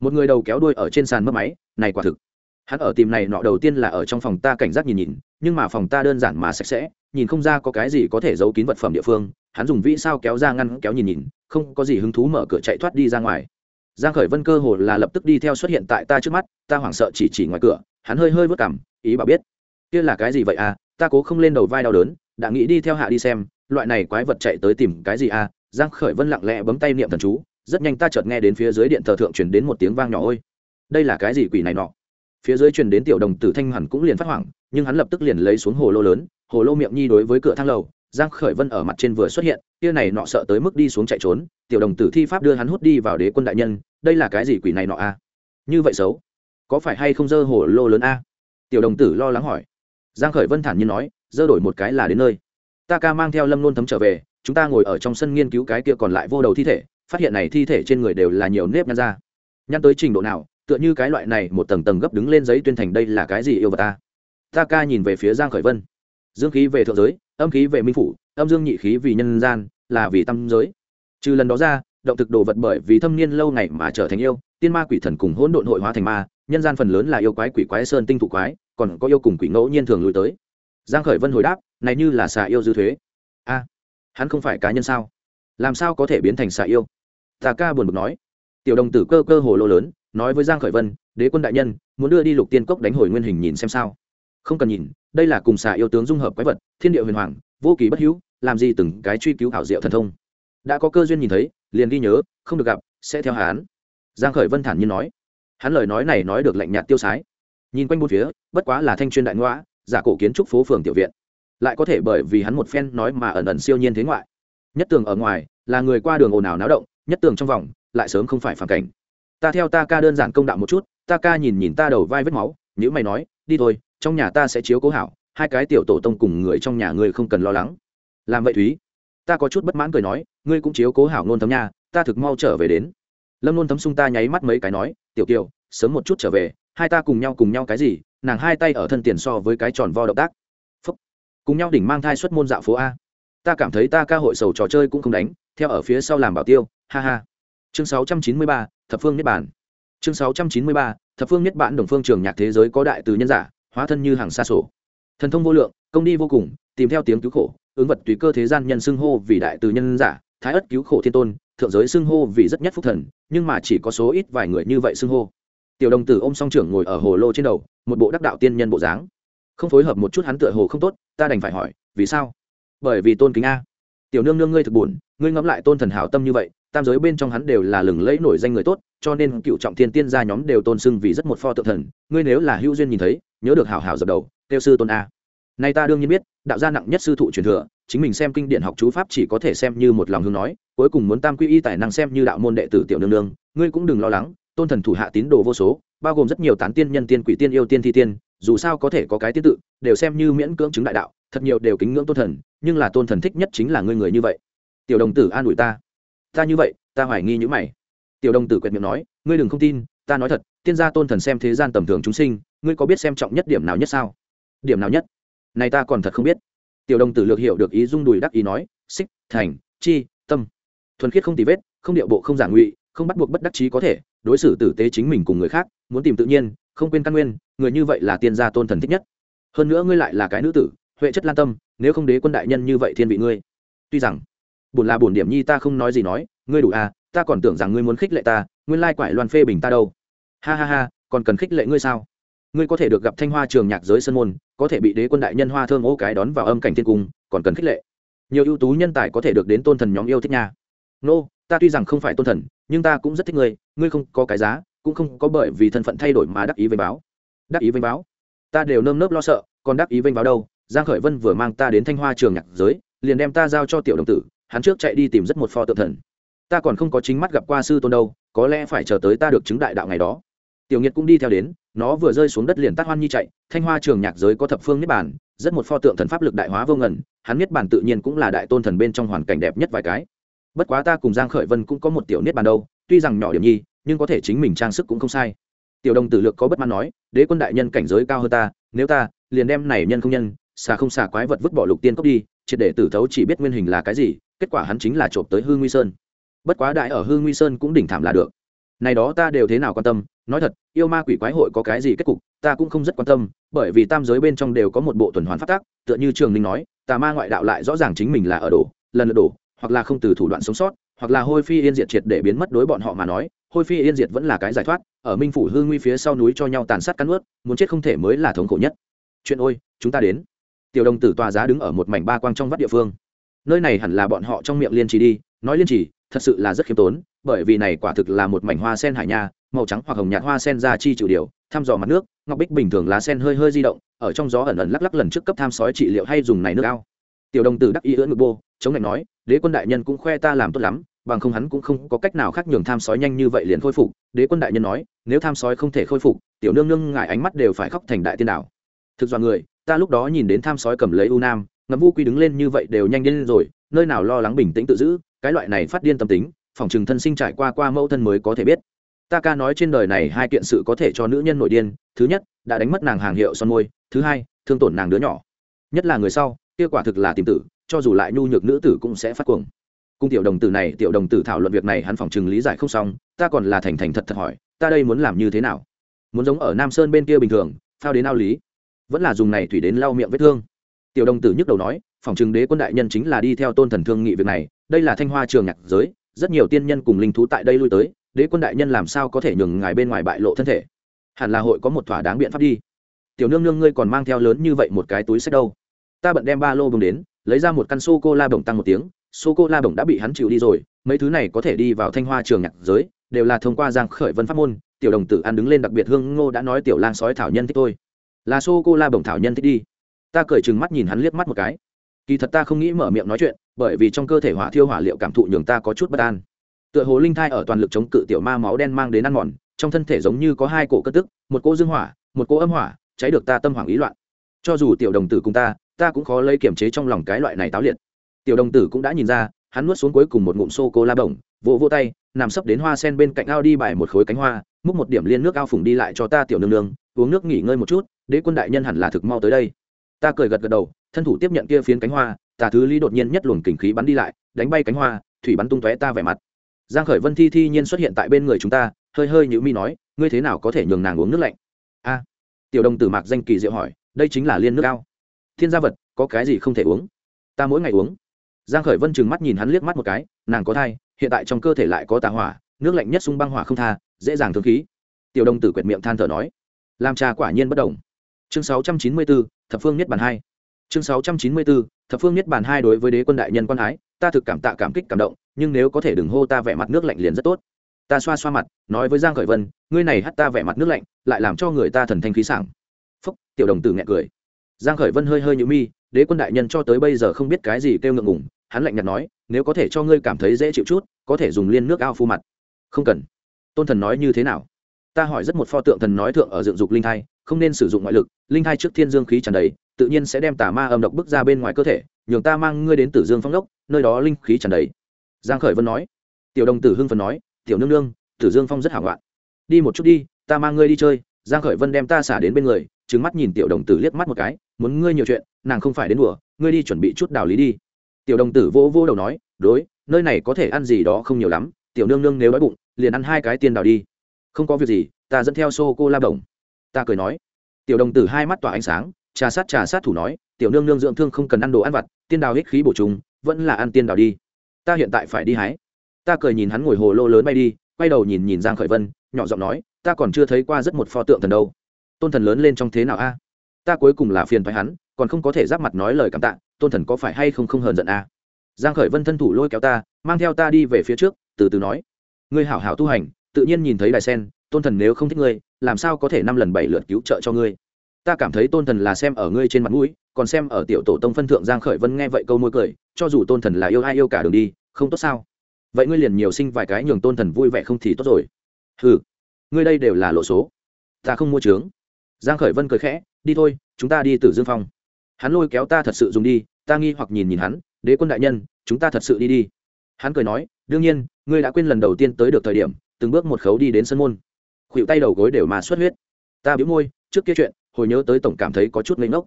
Một người đầu kéo đuôi ở trên sàn mất máy, này quả thực. Hắn ở tìm này nọ đầu tiên là ở trong phòng ta cảnh giác nhìn nhìn, nhưng mà phòng ta đơn giản mà sạch sẽ, nhìn không ra có cái gì có thể giấu kín vật phẩm địa phương hắn dùng vĩ sao kéo ra ngăn kéo nhìn nhìn, không có gì hứng thú mở cửa chạy thoát đi ra ngoài. Giang khởi vân cơ hồ là lập tức đi theo xuất hiện tại ta trước mắt, ta hoảng sợ chỉ chỉ ngoài cửa, hắn hơi hơi vớt cằm, ý bảo biết. Kia là cái gì vậy à ta cố không lên đầu vai đau đớn, đã nghĩ đi theo hạ đi xem, loại này quái vật chạy tới tìm cái gì à? Giang khởi vân lặng lẽ bấm tay niệm thần chú, rất nhanh ta chợt nghe đến phía dưới điện thờ thượng truyền đến một tiếng vang nhỏ ôi. Đây là cái gì quỷ này nọ? Phía dưới truyền đến tiểu đồng tử thanh hẳn cũng liền phát hoảng, nhưng hắn lập tức liền lấy xuống hồ lô lớn, hồ lô miệng nhi đối với cửa thang lầu giang khởi vân ở mặt trên vừa xuất hiện, kia này nọ sợ tới mức đi xuống chạy trốn, tiểu đồng tử thi pháp đưa hắn hút đi vào đế quân đại nhân, đây là cái gì quỷ này nọ a? Như vậy xấu, có phải hay không dơ hổ lô lớn a? Tiểu đồng tử lo lắng hỏi. Giang khởi vân thản nhiên nói, dơ đổi một cái là đến nơi. Ta ca mang theo lâm nôn thấm trở về, chúng ta ngồi ở trong sân nghiên cứu cái kia còn lại vô đầu thi thể, phát hiện này thi thể trên người đều là nhiều nếp nhăn ra nhăn tới trình độ nào, tựa như cái loại này một tầng tầng gấp đứng lên giấy tuyên thành đây là cái gì yêu vật ta? Ta ca nhìn về phía giang khởi vân. Dương khí về thượng giới âm khí về minh phủ, âm dương nhị khí vì nhân gian, là vì tâm giới. Trừ lần đó ra, động thực đồ vật bởi vì thâm niên lâu ngày mà trở thành yêu, tiên ma quỷ thần cùng hỗn độn hội hóa thành ma, nhân gian phần lớn là yêu quái quỷ quái sơn tinh thụ quái, còn có yêu cùng quỷ ngẫu nhiên thường lui tới. Giang khởi vân hồi đáp, này như là xà yêu dư thuế. A, hắn không phải cá nhân sao? Làm sao có thể biến thành xà yêu? Tà ca buồn bực nói. Tiểu đồng tử cơ cơ hồ lô lớn, nói với giang khởi vân, đế quân đại nhân, muốn đưa đi lục tiên cốc đánh hồi nguyên hình nhìn xem sao. Không cần nhìn đây là cùng xà yêu tướng dung hợp quái vật, thiên địa huyền hoàng, vô kỳ bất hữu, làm gì từng cái truy cứu hảo diệu thần thông. Đã có cơ duyên nhìn thấy, liền ghi nhớ, không được gặp, sẽ theo hắn. Giang khởi vân thản nhiên nói. Hắn lời nói này nói được lạnh nhạt tiêu sái. Nhìn quanh bốn phía, bất quá là thanh chuyên đại ngoã, giả cổ kiến trúc phố phường tiểu viện. Lại có thể bởi vì hắn một phen nói mà ẩn ẩn siêu nhiên thế ngoại. Nhất tường ở ngoài, là người qua đường ồn ào náo động, nhất tường trong vòng, lại sớm không phải phản cảnh. Ta theo ta ca đơn giản công đạo một chút, ta ca nhìn nhìn ta đầu vai vết máu nhữ mày nói, đi thôi trong nhà ta sẽ chiếu cố hảo hai cái tiểu tổ tông cùng người trong nhà ngươi không cần lo lắng. Làm vậy thúy ta có chút bất mãn cười nói ngươi cũng chiếu cố hảo nôn thấm nha ta thực mau trở về đến. Lâm nôn thấm sung ta nháy mắt mấy cái nói tiểu kiều sớm một chút trở về hai ta cùng nhau cùng nhau cái gì nàng hai tay ở thân tiền so với cái tròn vo động tác. Phúc. cùng nhau đỉnh mang thai xuất môn dạo phố a. Ta cảm thấy ta ca hội sầu trò chơi cũng không đánh theo ở phía sau làm bảo tiêu ha ha. Chương 693, thập phương niết bản chương 693, thập phương niết bản đồng phương trường nhạc thế giới có đại từ nhân giả hóa thân như hàng xa sổ. Thần thông vô lượng, công đi vô cùng, tìm theo tiếng cứu khổ, ứng vật tùy cơ thế gian nhân xưng hô vì đại từ nhân giả, thái ất cứu khổ thiên tôn, thượng giới xưng hô vì rất nhất phúc thần, nhưng mà chỉ có số ít vài người như vậy xưng hô. Tiểu đồng tử ôm song trưởng ngồi ở hồ lô trên đầu, một bộ đắc đạo tiên nhân bộ dáng. Không phối hợp một chút hắn tựa hồ không tốt, ta đành phải hỏi, vì sao? Bởi vì tôn kính a. Tiểu nương nương ngươi thực buồn, ngươi ngẫm lại tôn thần hảo tâm như vậy tam giới bên trong hắn đều là lừng lẫy nổi danh người tốt, cho nên cựu trọng thiên tiên gia nhóm đều tôn sưng vì rất một pho tượng thần. Ngươi nếu là hữu duyên nhìn thấy, nhớ được hảo hảo dập đầu tiêu sư tôn a. Nay ta đương nhiên biết, đạo gia nặng nhất sư thụ truyền thừa, chính mình xem kinh điển học chú pháp chỉ có thể xem như một lòng hương nói, cuối cùng muốn tam quy y tài năng xem như đạo môn đệ tử tiểu nương nương, ngươi cũng đừng lo lắng, tôn thần thủ hạ tín đồ vô số, bao gồm rất nhiều tán tiên nhân tiên quỷ tiên yêu tiên thi tiên, dù sao có thể có cái tiên tự, đều xem như miễn cưỡng chứng đại đạo, thật nhiều đều kính ngưỡng tôn thần, nhưng là tôn thần thích nhất chính là ngươi người như vậy. Tiểu đồng tử an ủi ta ta như vậy, ta hoài nghi những mày. Tiểu đồng tử quyệt miệng nói, ngươi đừng không tin, ta nói thật, tiên gia tôn thần xem thế gian tầm thường chúng sinh, ngươi có biết xem trọng nhất điểm nào nhất sao? Điểm nào nhất? Này ta còn thật không biết. Tiểu đồng tử lược hiểu được ý dung đùi đắc ý nói, xích, thành, chi, tâm. Thuần khiết không tì vết, không điệu bộ không giả ngụy, không bắt buộc bất đắc chí có thể, đối xử tử tế chính mình cùng người khác, muốn tìm tự nhiên, không quên căn nguyên, người như vậy là tiên gia tôn thần thích nhất. Hơn nữa ngươi lại là cái nữ tử, huệ chất lan tâm, nếu không đế quân đại nhân như vậy thiên vị ngươi. Tuy rằng bổn là bổn điểm nhi ta không nói gì nói ngươi đủ à ta còn tưởng rằng ngươi muốn khích lệ ta nguyên lai quải loan phê bình ta đâu. Ha ha ha còn cần khích lệ ngươi sao? Ngươi có thể được gặp thanh hoa trường nhạc giới sân môn có thể bị đế quân đại nhân hoa thơm ô cái đón vào âm cảnh thiên cung còn cần khích lệ. Nhiều ưu tú nhân tài có thể được đến tôn thần nhóm yêu thích nha. Nô、no, ta tuy rằng không phải tôn thần nhưng ta cũng rất thích ngươi ngươi không có cái giá cũng không có bởi vì thân phận thay đổi mà đắc ý vênh báo. Đắc ý vênh báo? Ta đều nơm nớp lo sợ còn đắc ý vênh báo đâu? Giang khởi vân vừa mang ta đến thanh hoa trường nhạc giới liền đem ta giao cho tiểu đồng tử hắn trước chạy đi tìm rất một pho tượng thần. Ta còn không có chính mắt gặp qua sư tôn đâu, có lẽ phải chờ tới ta được chứng đại đạo ngày đó. Tiểu Nhiệt cũng đi theo đến, nó vừa rơi xuống đất liền tắt hoan nhi chạy, thanh hoa trường nhạc giới có thập phương niết bản rất một pho tượng thần pháp lực đại hóa vô ngần, hắn niết bản tự nhiên cũng là đại tôn thần bên trong hoàn cảnh đẹp nhất vài cái. Bất quá ta cùng giang khởi vân cũng có một tiểu niết bản đâu, tuy rằng nhỏ điểm nhi, nhưng có thể chính mình trang sức cũng không sai. Tiểu đồng tử lược có bất mãn nói, đế quân đại nhân cảnh giới cao hơn ta, nếu ta, liền đem này nhân không nhân, xà không xà quái vật vứt bỏ lục tiên cốc đi, triệt để tử thấu chỉ biết nguyên hình là cái gì kết quả hắn chính là trộm tới hư nguy sơn. Bất quá đại ở hư nguy sơn cũng đỉnh thảm là được. Này đó ta đều thế nào quan tâm, nói thật, yêu ma quỷ quái hội có cái gì kết cục, ta cũng không rất quan tâm, bởi vì tam giới bên trong đều có một bộ tuần hoàn phát tác tựa như trường ninh nói, tà ma ngoại đạo lại rõ ràng chính mình là ở đổ, lần lượt đổ, hoặc là không từ thủ đoạn sống sót, hoặc là hôi phi yên diệt triệt để biến mất đối bọn họ mà nói, hôi phi yên diệt vẫn là cái giải thoát, ở minh phủ hư nguy phía sau núi cho nhau tàn sát cắn ướt muốn chết không thể mới là thống khổ nhất. Chuyện ôi, chúng ta đến. Tiểu đồng tử tòa giá đứng ở một mảnh ba quang trong vắt địa phương nơi này hẳn là bọn họ trong miệng liên trì đi, nói liên trì, thật sự là rất khiêm tốn, bởi vì này quả thực là một mảnh hoa sen hải nha, màu trắng hoặc hồng nhạt hoa sen ra chi chịu điều, thăm dò mặt nước, ngọc bích bình thường lá sen hơi hơi di động, ở trong gió ẩn ẩn lắc lắc lần trước cấp tham sói trị liệu hay dùng này nước ao. Tiểu đồng tử đắc ý ưỡn ngực bô, chống lạnh nói, đế quân đại nhân cũng khoe ta làm tốt lắm, bằng không hắn cũng không có cách nào khác nhường tham sói nhanh như vậy liền khôi phục. Đế quân đại nhân nói, nếu tham sói không thể khôi phục, tiểu nương nương ngại ánh mắt đều phải khóc thành đại tiên đảo. Thực do người, ta lúc đó nhìn đến tham sói cầm lấy u nam ngầm vu quy đứng lên như vậy đều nhanh lên rồi, nơi nào lo lắng bình tĩnh tự giữ, cái loại này phát điên tâm tính, phòng trừng thân sinh trải qua qua mẫu thân mới có thể biết. Ta ca nói trên đời này hai kiện sự có thể cho nữ nhân nội điên, thứ nhất, đã đánh mất nàng hàng hiệu son môi, thứ hai, thương tổn nàng đứa nhỏ. Nhất là người sau, kia quả thực là tìm tử, cho dù lại nhu nhược nữ tử cũng sẽ phát cuồng. Cung tiểu đồng tử này, tiểu đồng tử thảo luận việc này hắn phòng chừng lý giải không xong, ta còn là thành thành thật thật hỏi, ta đây muốn làm như thế nào? Muốn giống ở nam sơn bên kia bình thường, phao đến ao lý. Vẫn là dùng này thủy đến lau miệng vết thương tiểu đồng tử nhức đầu nói, phòng chừng đế quân đại nhân chính là đi theo tôn thần thương nghị việc này, đây là thanh hoa trường nhạc giới, rất nhiều tiên nhân cùng linh thú tại đây lui tới, đế quân đại nhân làm sao có thể nhường ngài bên ngoài bại lộ thân thể? Hẳn là hội có một thỏa đáng biện pháp đi. Tiểu nương nương ngươi còn mang theo lớn như vậy một cái túi sách đâu? Ta bận đem ba lô bồng đến, lấy ra một căn sô cô la bồng tăng một tiếng sô cô la bồng đã bị hắn chịu đi rồi, mấy thứ này có thể đi vào thanh hoa trường nhạc giới, đều là thông qua giang khởi vân pháp môn, tiểu đồng tử ăn đứng lên đặc biệt hương ngô đã nói tiểu lang sói thảo nhân thích tôi là sô cô la bồng thảo nhân thích đi ta cởi chừng mắt nhìn hắn liếc mắt một cái. Kỳ thật ta không nghĩ mở miệng nói chuyện, bởi vì trong cơ thể hỏa thiêu hỏa liệu cảm thụ nhường ta có chút bất an. Tựa hồ linh thai ở toàn lực chống cự tiểu ma máu đen mang đến ăn mòn, trong thân thể giống như có hai cổ cất tức, một cỗ dương hỏa, một cỗ âm hỏa, cháy được ta tâm hoảng ý loạn. Cho dù tiểu đồng tử cùng ta ta cũng khó lấy kiểm chế trong lòng cái loại này táo liệt. Tiểu đồng tử cũng đã nhìn ra, hắn nuốt xuống cuối cùng một ngụm xô cô la bổng vỗ vỗ tay, nằm sấp đến hoa sen bên cạnh ao đi bài một khối cánh hoa, múc một điểm liên nước ao phùng đi lại cho ta tiểu nương nương, uống nước nghỉ ngơi một chút, đế quân đại nhân hẳn là thực mau tới đây ta cười gật gật đầu thân thủ tiếp nhận kia phiến cánh hoa tà thứ lý đột nhiên nhất luồng kình khí bắn đi lại đánh bay cánh hoa thủy bắn tung tóe ta vẻ mặt. Giang khởi vân thi thi nhiên xuất hiện tại bên người chúng ta hơi hơi nhữ mi nói ngươi thế nào có thể nhường nàng uống nước lạnh? A. Tiểu đồng tử mạc danh kỳ diệu hỏi đây chính là liên nước ao. Thiên gia vật có cái gì không thể uống? Ta mỗi ngày uống. Giang khởi vân chừng mắt nhìn hắn liếc mắt một cái nàng có thai hiện tại trong cơ thể lại có tà hỏa nước lạnh nhất sung băng hỏa không tha dễ dàng thương khí. Tiểu đồng tử quẹt miệng than thở nói làm trà quả nhiên bất động. Chương 694, thập phương niết bản hai. Chương 694, thập phương niết bản hai đối với đế quân đại nhân quan ái ta thực cảm tạ cảm kích cảm động nhưng nếu có thể đừng hô ta vẻ mặt nước lạnh liền rất tốt. Ta xoa xoa mặt nói với giang khởi vân ngươi này hắt ta vẻ mặt nước lạnh lại làm cho người ta thần thanh khí sảng. Phúc tiểu đồng tử nhẹ cười. Giang khởi vân hơi hơi nhũ mi đế quân đại nhân cho tới bây giờ không biết cái gì kêu ngượng ngùng hắn lạnh nhạt nói nếu có thể cho ngươi cảm thấy dễ chịu chút có thể dùng liên nước ao phu mặt. Không cần. Tôn thần nói như thế nào? Ta hỏi rất một pho tượng thần nói thượng ở dựng dục linh thai, không nên sử dụng ngoại lực, linh thai trước thiên dương khí tràn đầy, tự nhiên sẽ đem tà ma âm độc bước ra bên ngoài cơ thể, nhường ta mang ngươi đến tử dương phong đốc, nơi đó linh khí tràn đầy. Giang khởi vân nói. Tiểu đồng tử hưng phấn nói, tiểu nương nương, tử dương phong rất hảo loạn đi một chút đi, ta mang ngươi đi chơi. Giang khởi vân đem ta xả đến bên người, trừng mắt nhìn tiểu đồng tử liếc mắt một cái, muốn ngươi nhiều chuyện, nàng không phải đến đùa, ngươi đi chuẩn bị chút đào lý đi. Tiểu đồng tử vô vô đầu nói, đối, nơi này có thể ăn gì đó không nhiều lắm, tiểu nương nương nếu đói bụng, liền ăn hai cái tiền đào đi không có việc gì, ta dẫn theo sô cô la đồng ta cười nói. Tiểu đồng tử hai mắt tỏa ánh sáng, trà sát trà sát thủ nói, tiểu nương nương dưỡng thương không cần ăn đồ ăn vặt, tiên đào hít khí bổ trùng, vẫn là ăn tiên đào đi. Ta hiện tại phải đi hái. Ta cười nhìn hắn ngồi hồ lô lớn bay đi, quay đầu nhìn nhìn giang khởi vân, nhỏ giọng nói, ta còn chưa thấy qua rất một pho tượng thần đâu. Tôn thần lớn lên trong thế nào a? Ta cuối cùng là phiền thoái hắn, còn không có thể giáp mặt nói lời cảm tạ, tôn thần có phải hay không không hờn giận a? Giang khởi vân thân thủ lôi kéo ta, mang theo ta đi về phía trước, từ từ nói. Ngươi hảo hảo tu hành tự nhiên nhìn thấy đài sen tôn thần nếu không thích ngươi làm sao có thể năm lần bảy lượt cứu trợ cho ngươi? Ta cảm thấy tôn thần là xem ở ngươi trên mặt mũi còn xem ở tiểu tổ tông phân thượng giang khởi vân nghe vậy câu môi cười cho dù tôn thần là yêu ai yêu cả đường đi không tốt sao? Vậy ngươi liền nhiều sinh vài cái nhường tôn thần vui vẻ không thì tốt rồi. Hừ, ngươi đây đều là lộ số. Ta không mua trướng. Giang khởi vân cười khẽ đi thôi chúng ta đi Tử dương phong. Hắn lôi kéo ta thật sự dùng đi ta nghi hoặc nhìn nhìn hắn đế quân đại nhân chúng ta thật sự đi đi. Hắn cười nói đương nhiên ngươi đã quên lần đầu tiên tới được thời điểm từng bước một khấu đi đến sân môn. Khuỵu tay đầu gối đều mà xuất huyết. Ta biếu môi, trước kia chuyện, hồi nhớ tới tổng cảm thấy có chút ngây ngốc.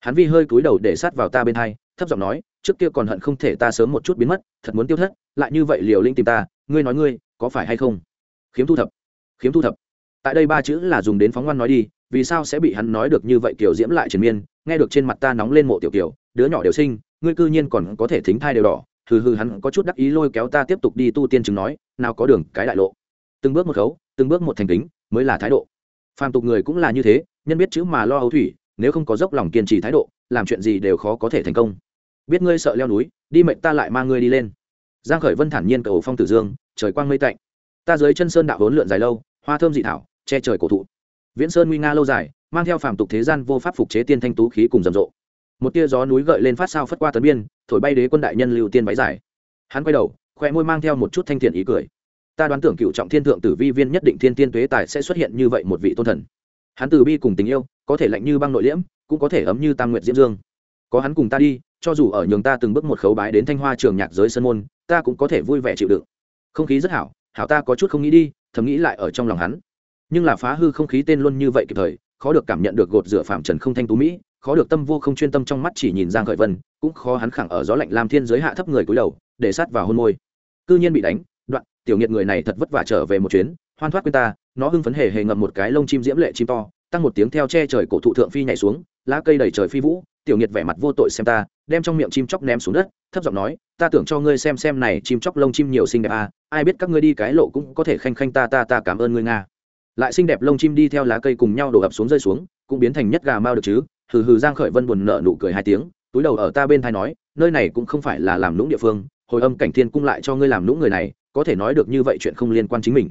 Hắn vi hơi cúi đầu để sát vào ta bên hai, thấp giọng nói, trước kia còn hận không thể ta sớm một chút biến mất, thật muốn tiêu thất, lại như vậy liều linh tìm ta, ngươi nói ngươi, có phải hay không? Khiếm thu thập, khiếm thu thập. Tại đây ba chữ là dùng đến phóng ngoan nói đi, vì sao sẽ bị hắn nói được như vậy kiểu diễm lại triền miên, nghe được trên mặt ta nóng lên mộ tiểu kiểu, đứa nhỏ đều sinh, ngươi cư nhiên còn có thể thính thai đều đỏ, hừ hừ hắn có chút đắc ý lôi kéo ta tiếp tục đi tu tiên chứng nói, nào có đường, cái đại lộ từng bước một khấu, từng bước một thành kính mới là thái độ. Phàm tục người cũng là như thế, nhân biết chữ mà lo âu thủy, nếu không có dốc lòng kiên trì thái độ, làm chuyện gì đều khó có thể thành công. Biết ngươi sợ leo núi, đi mệnh ta lại mang ngươi đi lên. Giang khởi vân thản nhiên cầu phong tử dương, trời quang mây tạnh. Ta dưới chân sơn đạo vốn lượn dài lâu, hoa thơm dị thảo, che trời cổ thụ. Viễn sơn nguy nga lâu dài, mang theo phàm tục thế gian vô pháp phục chế tiên thanh tú khí cùng rầm rộ. Một tia gió núi gợi lên phát sao phất qua tấn biên, thổi bay đế quân đại nhân lưu tiên váy dài. Hắn quay đầu, khoe môi mang theo một chút thanh thiện ý cười ta đoán tưởng cựu trọng thiên thượng tử vi viên nhất định thiên tiên tuế tài sẽ xuất hiện như vậy một vị tôn thần. Hắn từ bi cùng tình yêu, có thể lạnh như băng nội liễm, cũng có thể ấm như tam nguyện diễm dương. Có hắn cùng ta đi, cho dù ở nhường ta từng bước một khấu bái đến thanh hoa trường nhạc giới sân môn, ta cũng có thể vui vẻ chịu đựng. Không khí rất hảo hảo ta có chút không nghĩ đi, thầm nghĩ lại ở trong lòng hắn. Nhưng là phá hư không khí tên luôn như vậy kịp thời, khó được cảm nhận được gột rửa phạm trần không thanh tú mỹ, khó được tâm vô không chuyên tâm trong mắt chỉ nhìn giang khởi vân, cũng khó hắn khẳng ở gió lạnh lam thiên giới hạ thấp người cúi đầu, để sát vào hôn môi. Cư nhiên bị đánh tiểu nghiệt người này thật vất vả trở về một chuyến, hoan thoát quên ta, nó hưng phấn hề hề ngậm một cái lông chim diễm lệ chim to, tăng một tiếng theo che trời cổ thụ thượng phi nhảy xuống, lá cây đầy trời phi vũ, tiểu nghiệt vẻ mặt vô tội xem ta, đem trong miệng chim chóc ném xuống đất, thấp giọng nói, ta tưởng cho ngươi xem xem này chim chóc lông chim nhiều xinh đẹp à ai biết các ngươi đi cái lộ cũng có thể khanh khanh ta ta ta cảm ơn ngươi nga. Lại xinh đẹp lông chim đi theo lá cây cùng nhau đổ ập xuống rơi xuống, cũng biến thành nhất gà mao được chứ, hừ hừ giang khởi vân buồn nợ nụ cười hai tiếng, túi đầu ở ta bên thai nói, nơi này cũng không phải là làm lũng địa phương, hồi âm cảnh thiên cung lại cho ngươi làm lũng người này có thể nói được như vậy chuyện không liên quan chính mình.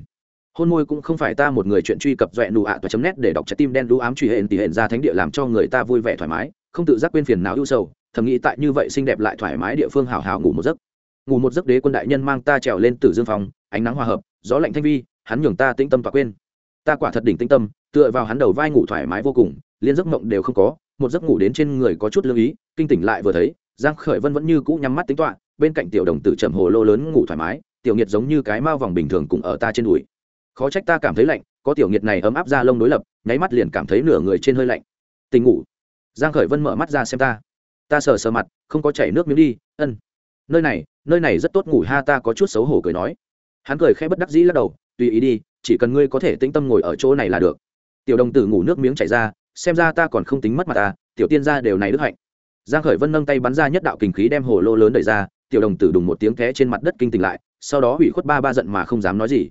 Hôn môi cũng không phải ta một người chuyện truy cập dọa nụ ạ toa chấm nét để đọc trái tim đen đũ ám truy hển tỉ hển ra thánh địa làm cho người ta vui vẻ thoải mái, không tự giác quên phiền não ưu sầu, thầm nghĩ tại như vậy xinh đẹp lại thoải mái địa phương hào hào ngủ một giấc. Ngủ một giấc đế quân đại nhân mang ta trèo lên tử dương phòng, ánh nắng hòa hợp, gió lạnh thanh vi, hắn nhường ta tĩnh tâm và quên. Ta quả thật đỉnh tĩnh tâm, tựa vào hắn đầu vai ngủ thoải mái vô cùng, liên giấc mộng đều không có, một giấc ngủ đến trên người có chút lưu ý, kinh tỉnh lại vừa thấy, giang khởi vân vẫn như cũ nhắm mắt tính toán, bên cạnh tiểu đồng tử trầm hồ lô lớn ngủ thoải mái tiểu nghiệt giống như cái mao vòng bình thường cùng ở ta trên đùi. Khó trách ta cảm thấy lạnh, có tiểu nghiệt này ấm áp ra lông đối lập, nháy mắt liền cảm thấy nửa người trên hơi lạnh. Tình ngủ. Giang khởi vân mở mắt ra xem ta. Ta sờ sờ mặt, không có chảy nước miếng đi, ân. Nơi này nơi này rất tốt ngủ ha, ta có chút xấu hổ cười nói. Hắn cười khẽ bất đắc dĩ lắc đầu, tùy ý đi, chỉ cần ngươi có thể tĩnh tâm ngồi ở chỗ này là được. Tiểu đồng tử ngủ nước miếng chảy ra, xem ra ta còn không tính mất mặt ta tiểu tiên gia đều này đức hạnh. Giang khởi vân nâng tay bắn ra nhất đạo kình khí đem hồ lô lớn đẩy ra, tiểu đồng tử đùng một tiếng té trên mặt đất kinh tỉnh lại sau đó hủy khuất ba ba giận mà không dám nói gì.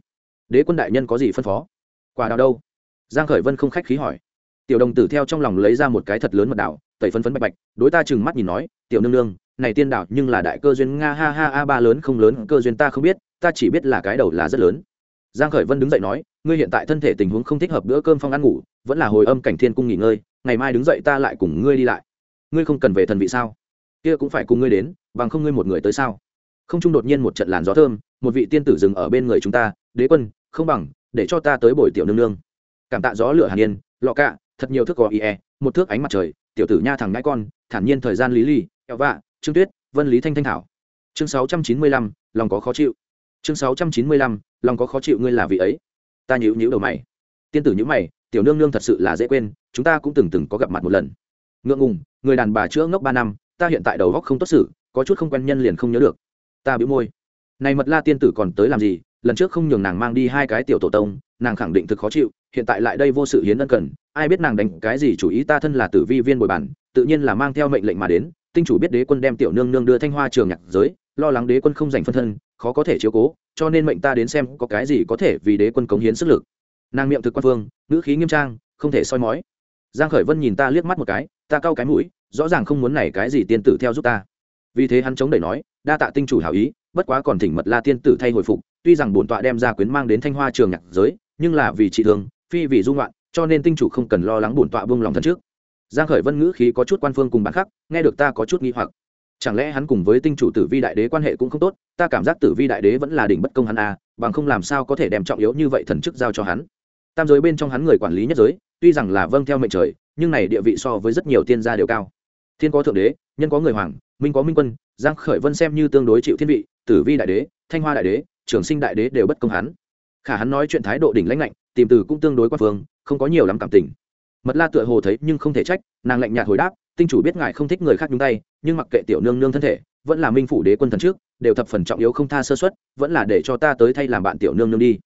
Đế quân đại nhân có gì phân phó? Quả đào đâu? Giang khởi vân không khách khí hỏi. Tiểu đồng tử theo trong lòng lấy ra một cái thật lớn mật đảo, tẩy phấn phấn bạch bạch, đối ta chừng mắt nhìn nói, tiểu nương nương, này tiên đảo nhưng là đại cơ duyên nga ha ha a ba lớn không lớn, cơ duyên ta không biết, ta chỉ biết là cái đầu là rất lớn. Giang khởi vân đứng dậy nói, ngươi hiện tại thân thể tình huống không thích hợp bữa cơm phong ăn ngủ, vẫn là hồi âm cảnh thiên cung nghỉ ngơi, ngày mai đứng dậy ta lại cùng ngươi đi lại. Ngươi không cần về thần vị sao? Kia cũng phải cùng ngươi đến, bằng không ngươi một người tới sao? Không trung đột nhiên một trận làn gió thơm, một vị tiên tử dừng ở bên người chúng ta, đế quân, không bằng, để cho ta tới bồi tiểu nương nương. Cảm tạ gió lửa hàn yên, lọ cạ, thật nhiều thước gò ie một thước ánh mặt trời, tiểu tử nha thằng ngãi con, thản nhiên thời gian lý ly kẹo vạ, trương tuyết, vân lý thanh thanh thảo. Chương sáu trăm chín mươi lăm, lòng có khó chịu. Chương sáu trăm chín mươi lăm, lòng có khó chịu ngươi là vị ấy. Ta nhíu nhíu đầu mày. Tiên tử nhíu mày, tiểu nương nương thật sự là dễ quên, chúng ta cũng từng từng có gặp mặt một lần. Ngượng ngùng, người đàn bà chữa ngốc ba năm, ta hiện tại đầu góc không tốt xử, có chút không quen nhân liền không nhớ được ta bĩu môi. Này mật la tiên tử còn tới làm gì? Lần trước không nhường nàng mang đi hai cái tiểu tổ tông, nàng khẳng định thực khó chịu, hiện tại lại đây vô sự hiến ân cần. Ai biết nàng đánh cái gì chủ ý, ta thân là tử vi viên bồi bản tự nhiên là mang theo mệnh lệnh mà đến. Tinh chủ biết đế quân đem tiểu nương nương đưa thanh hoa trường nhạc giới, lo lắng đế quân không dành phân thân, khó có thể chiếu cố, cho nên mệnh ta đến xem có cái gì có thể vì đế quân cống hiến sức lực. Nàng miệng thực quan phương, ngữ khí nghiêm trang, không thể soi mói. Giang khởi vân nhìn ta liếc mắt một cái, ta cau cái mũi, rõ ràng không muốn này cái gì tiên tử theo giúp ta. Vì thế hắn chống đẩy nói đa tạ tinh chủ hảo ý bất quá còn thỉnh mật la tiên tử thay hồi phục tuy rằng bổn tọa đem ra quyến mang đến thanh hoa trường nhạc giới nhưng là vì trị thương phi vì dung loạn cho nên tinh chủ không cần lo lắng bổn tọa buông lòng thân trước. Giang khởi vân ngữ khí có chút quan phương cùng bản khắc, nghe được ta có chút nghi hoặc. Chẳng lẽ hắn cùng với tinh chủ tử vi đại đế quan hệ cũng không tốt ta cảm giác tử vi đại đế vẫn là đỉnh bất công hắn à bằng không làm sao có thể đem trọng yếu như vậy thần chức giao cho hắn. Tam giới bên trong hắn người quản lý nhất giới tuy rằng là vâng theo mệnh trời nhưng này địa vị so với rất nhiều tiên gia đều cao thiên có thượng đế, nhân có người hoàng, minh có minh quân, giang khởi vân xem như tương đối chịu thiên vị, tử vi đại đế, thanh hoa đại đế, trường sinh đại đế đều bất công hắn. Khả hắn nói chuyện thái độ đỉnh lãnh lạnh, tìm từ cũng tương đối quan phương, không có nhiều lắm cảm tình. Mật la tựa hồ thấy nhưng không thể trách, nàng lạnh nhạt hồi đáp, tinh chủ biết ngài không thích người khác nhúng tay, nhưng mặc kệ tiểu nương nương thân thể, vẫn là minh phủ đế quân thần trước, đều thập phần trọng yếu không tha sơ suất, vẫn là để cho ta tới thay làm bạn tiểu nương nương đi.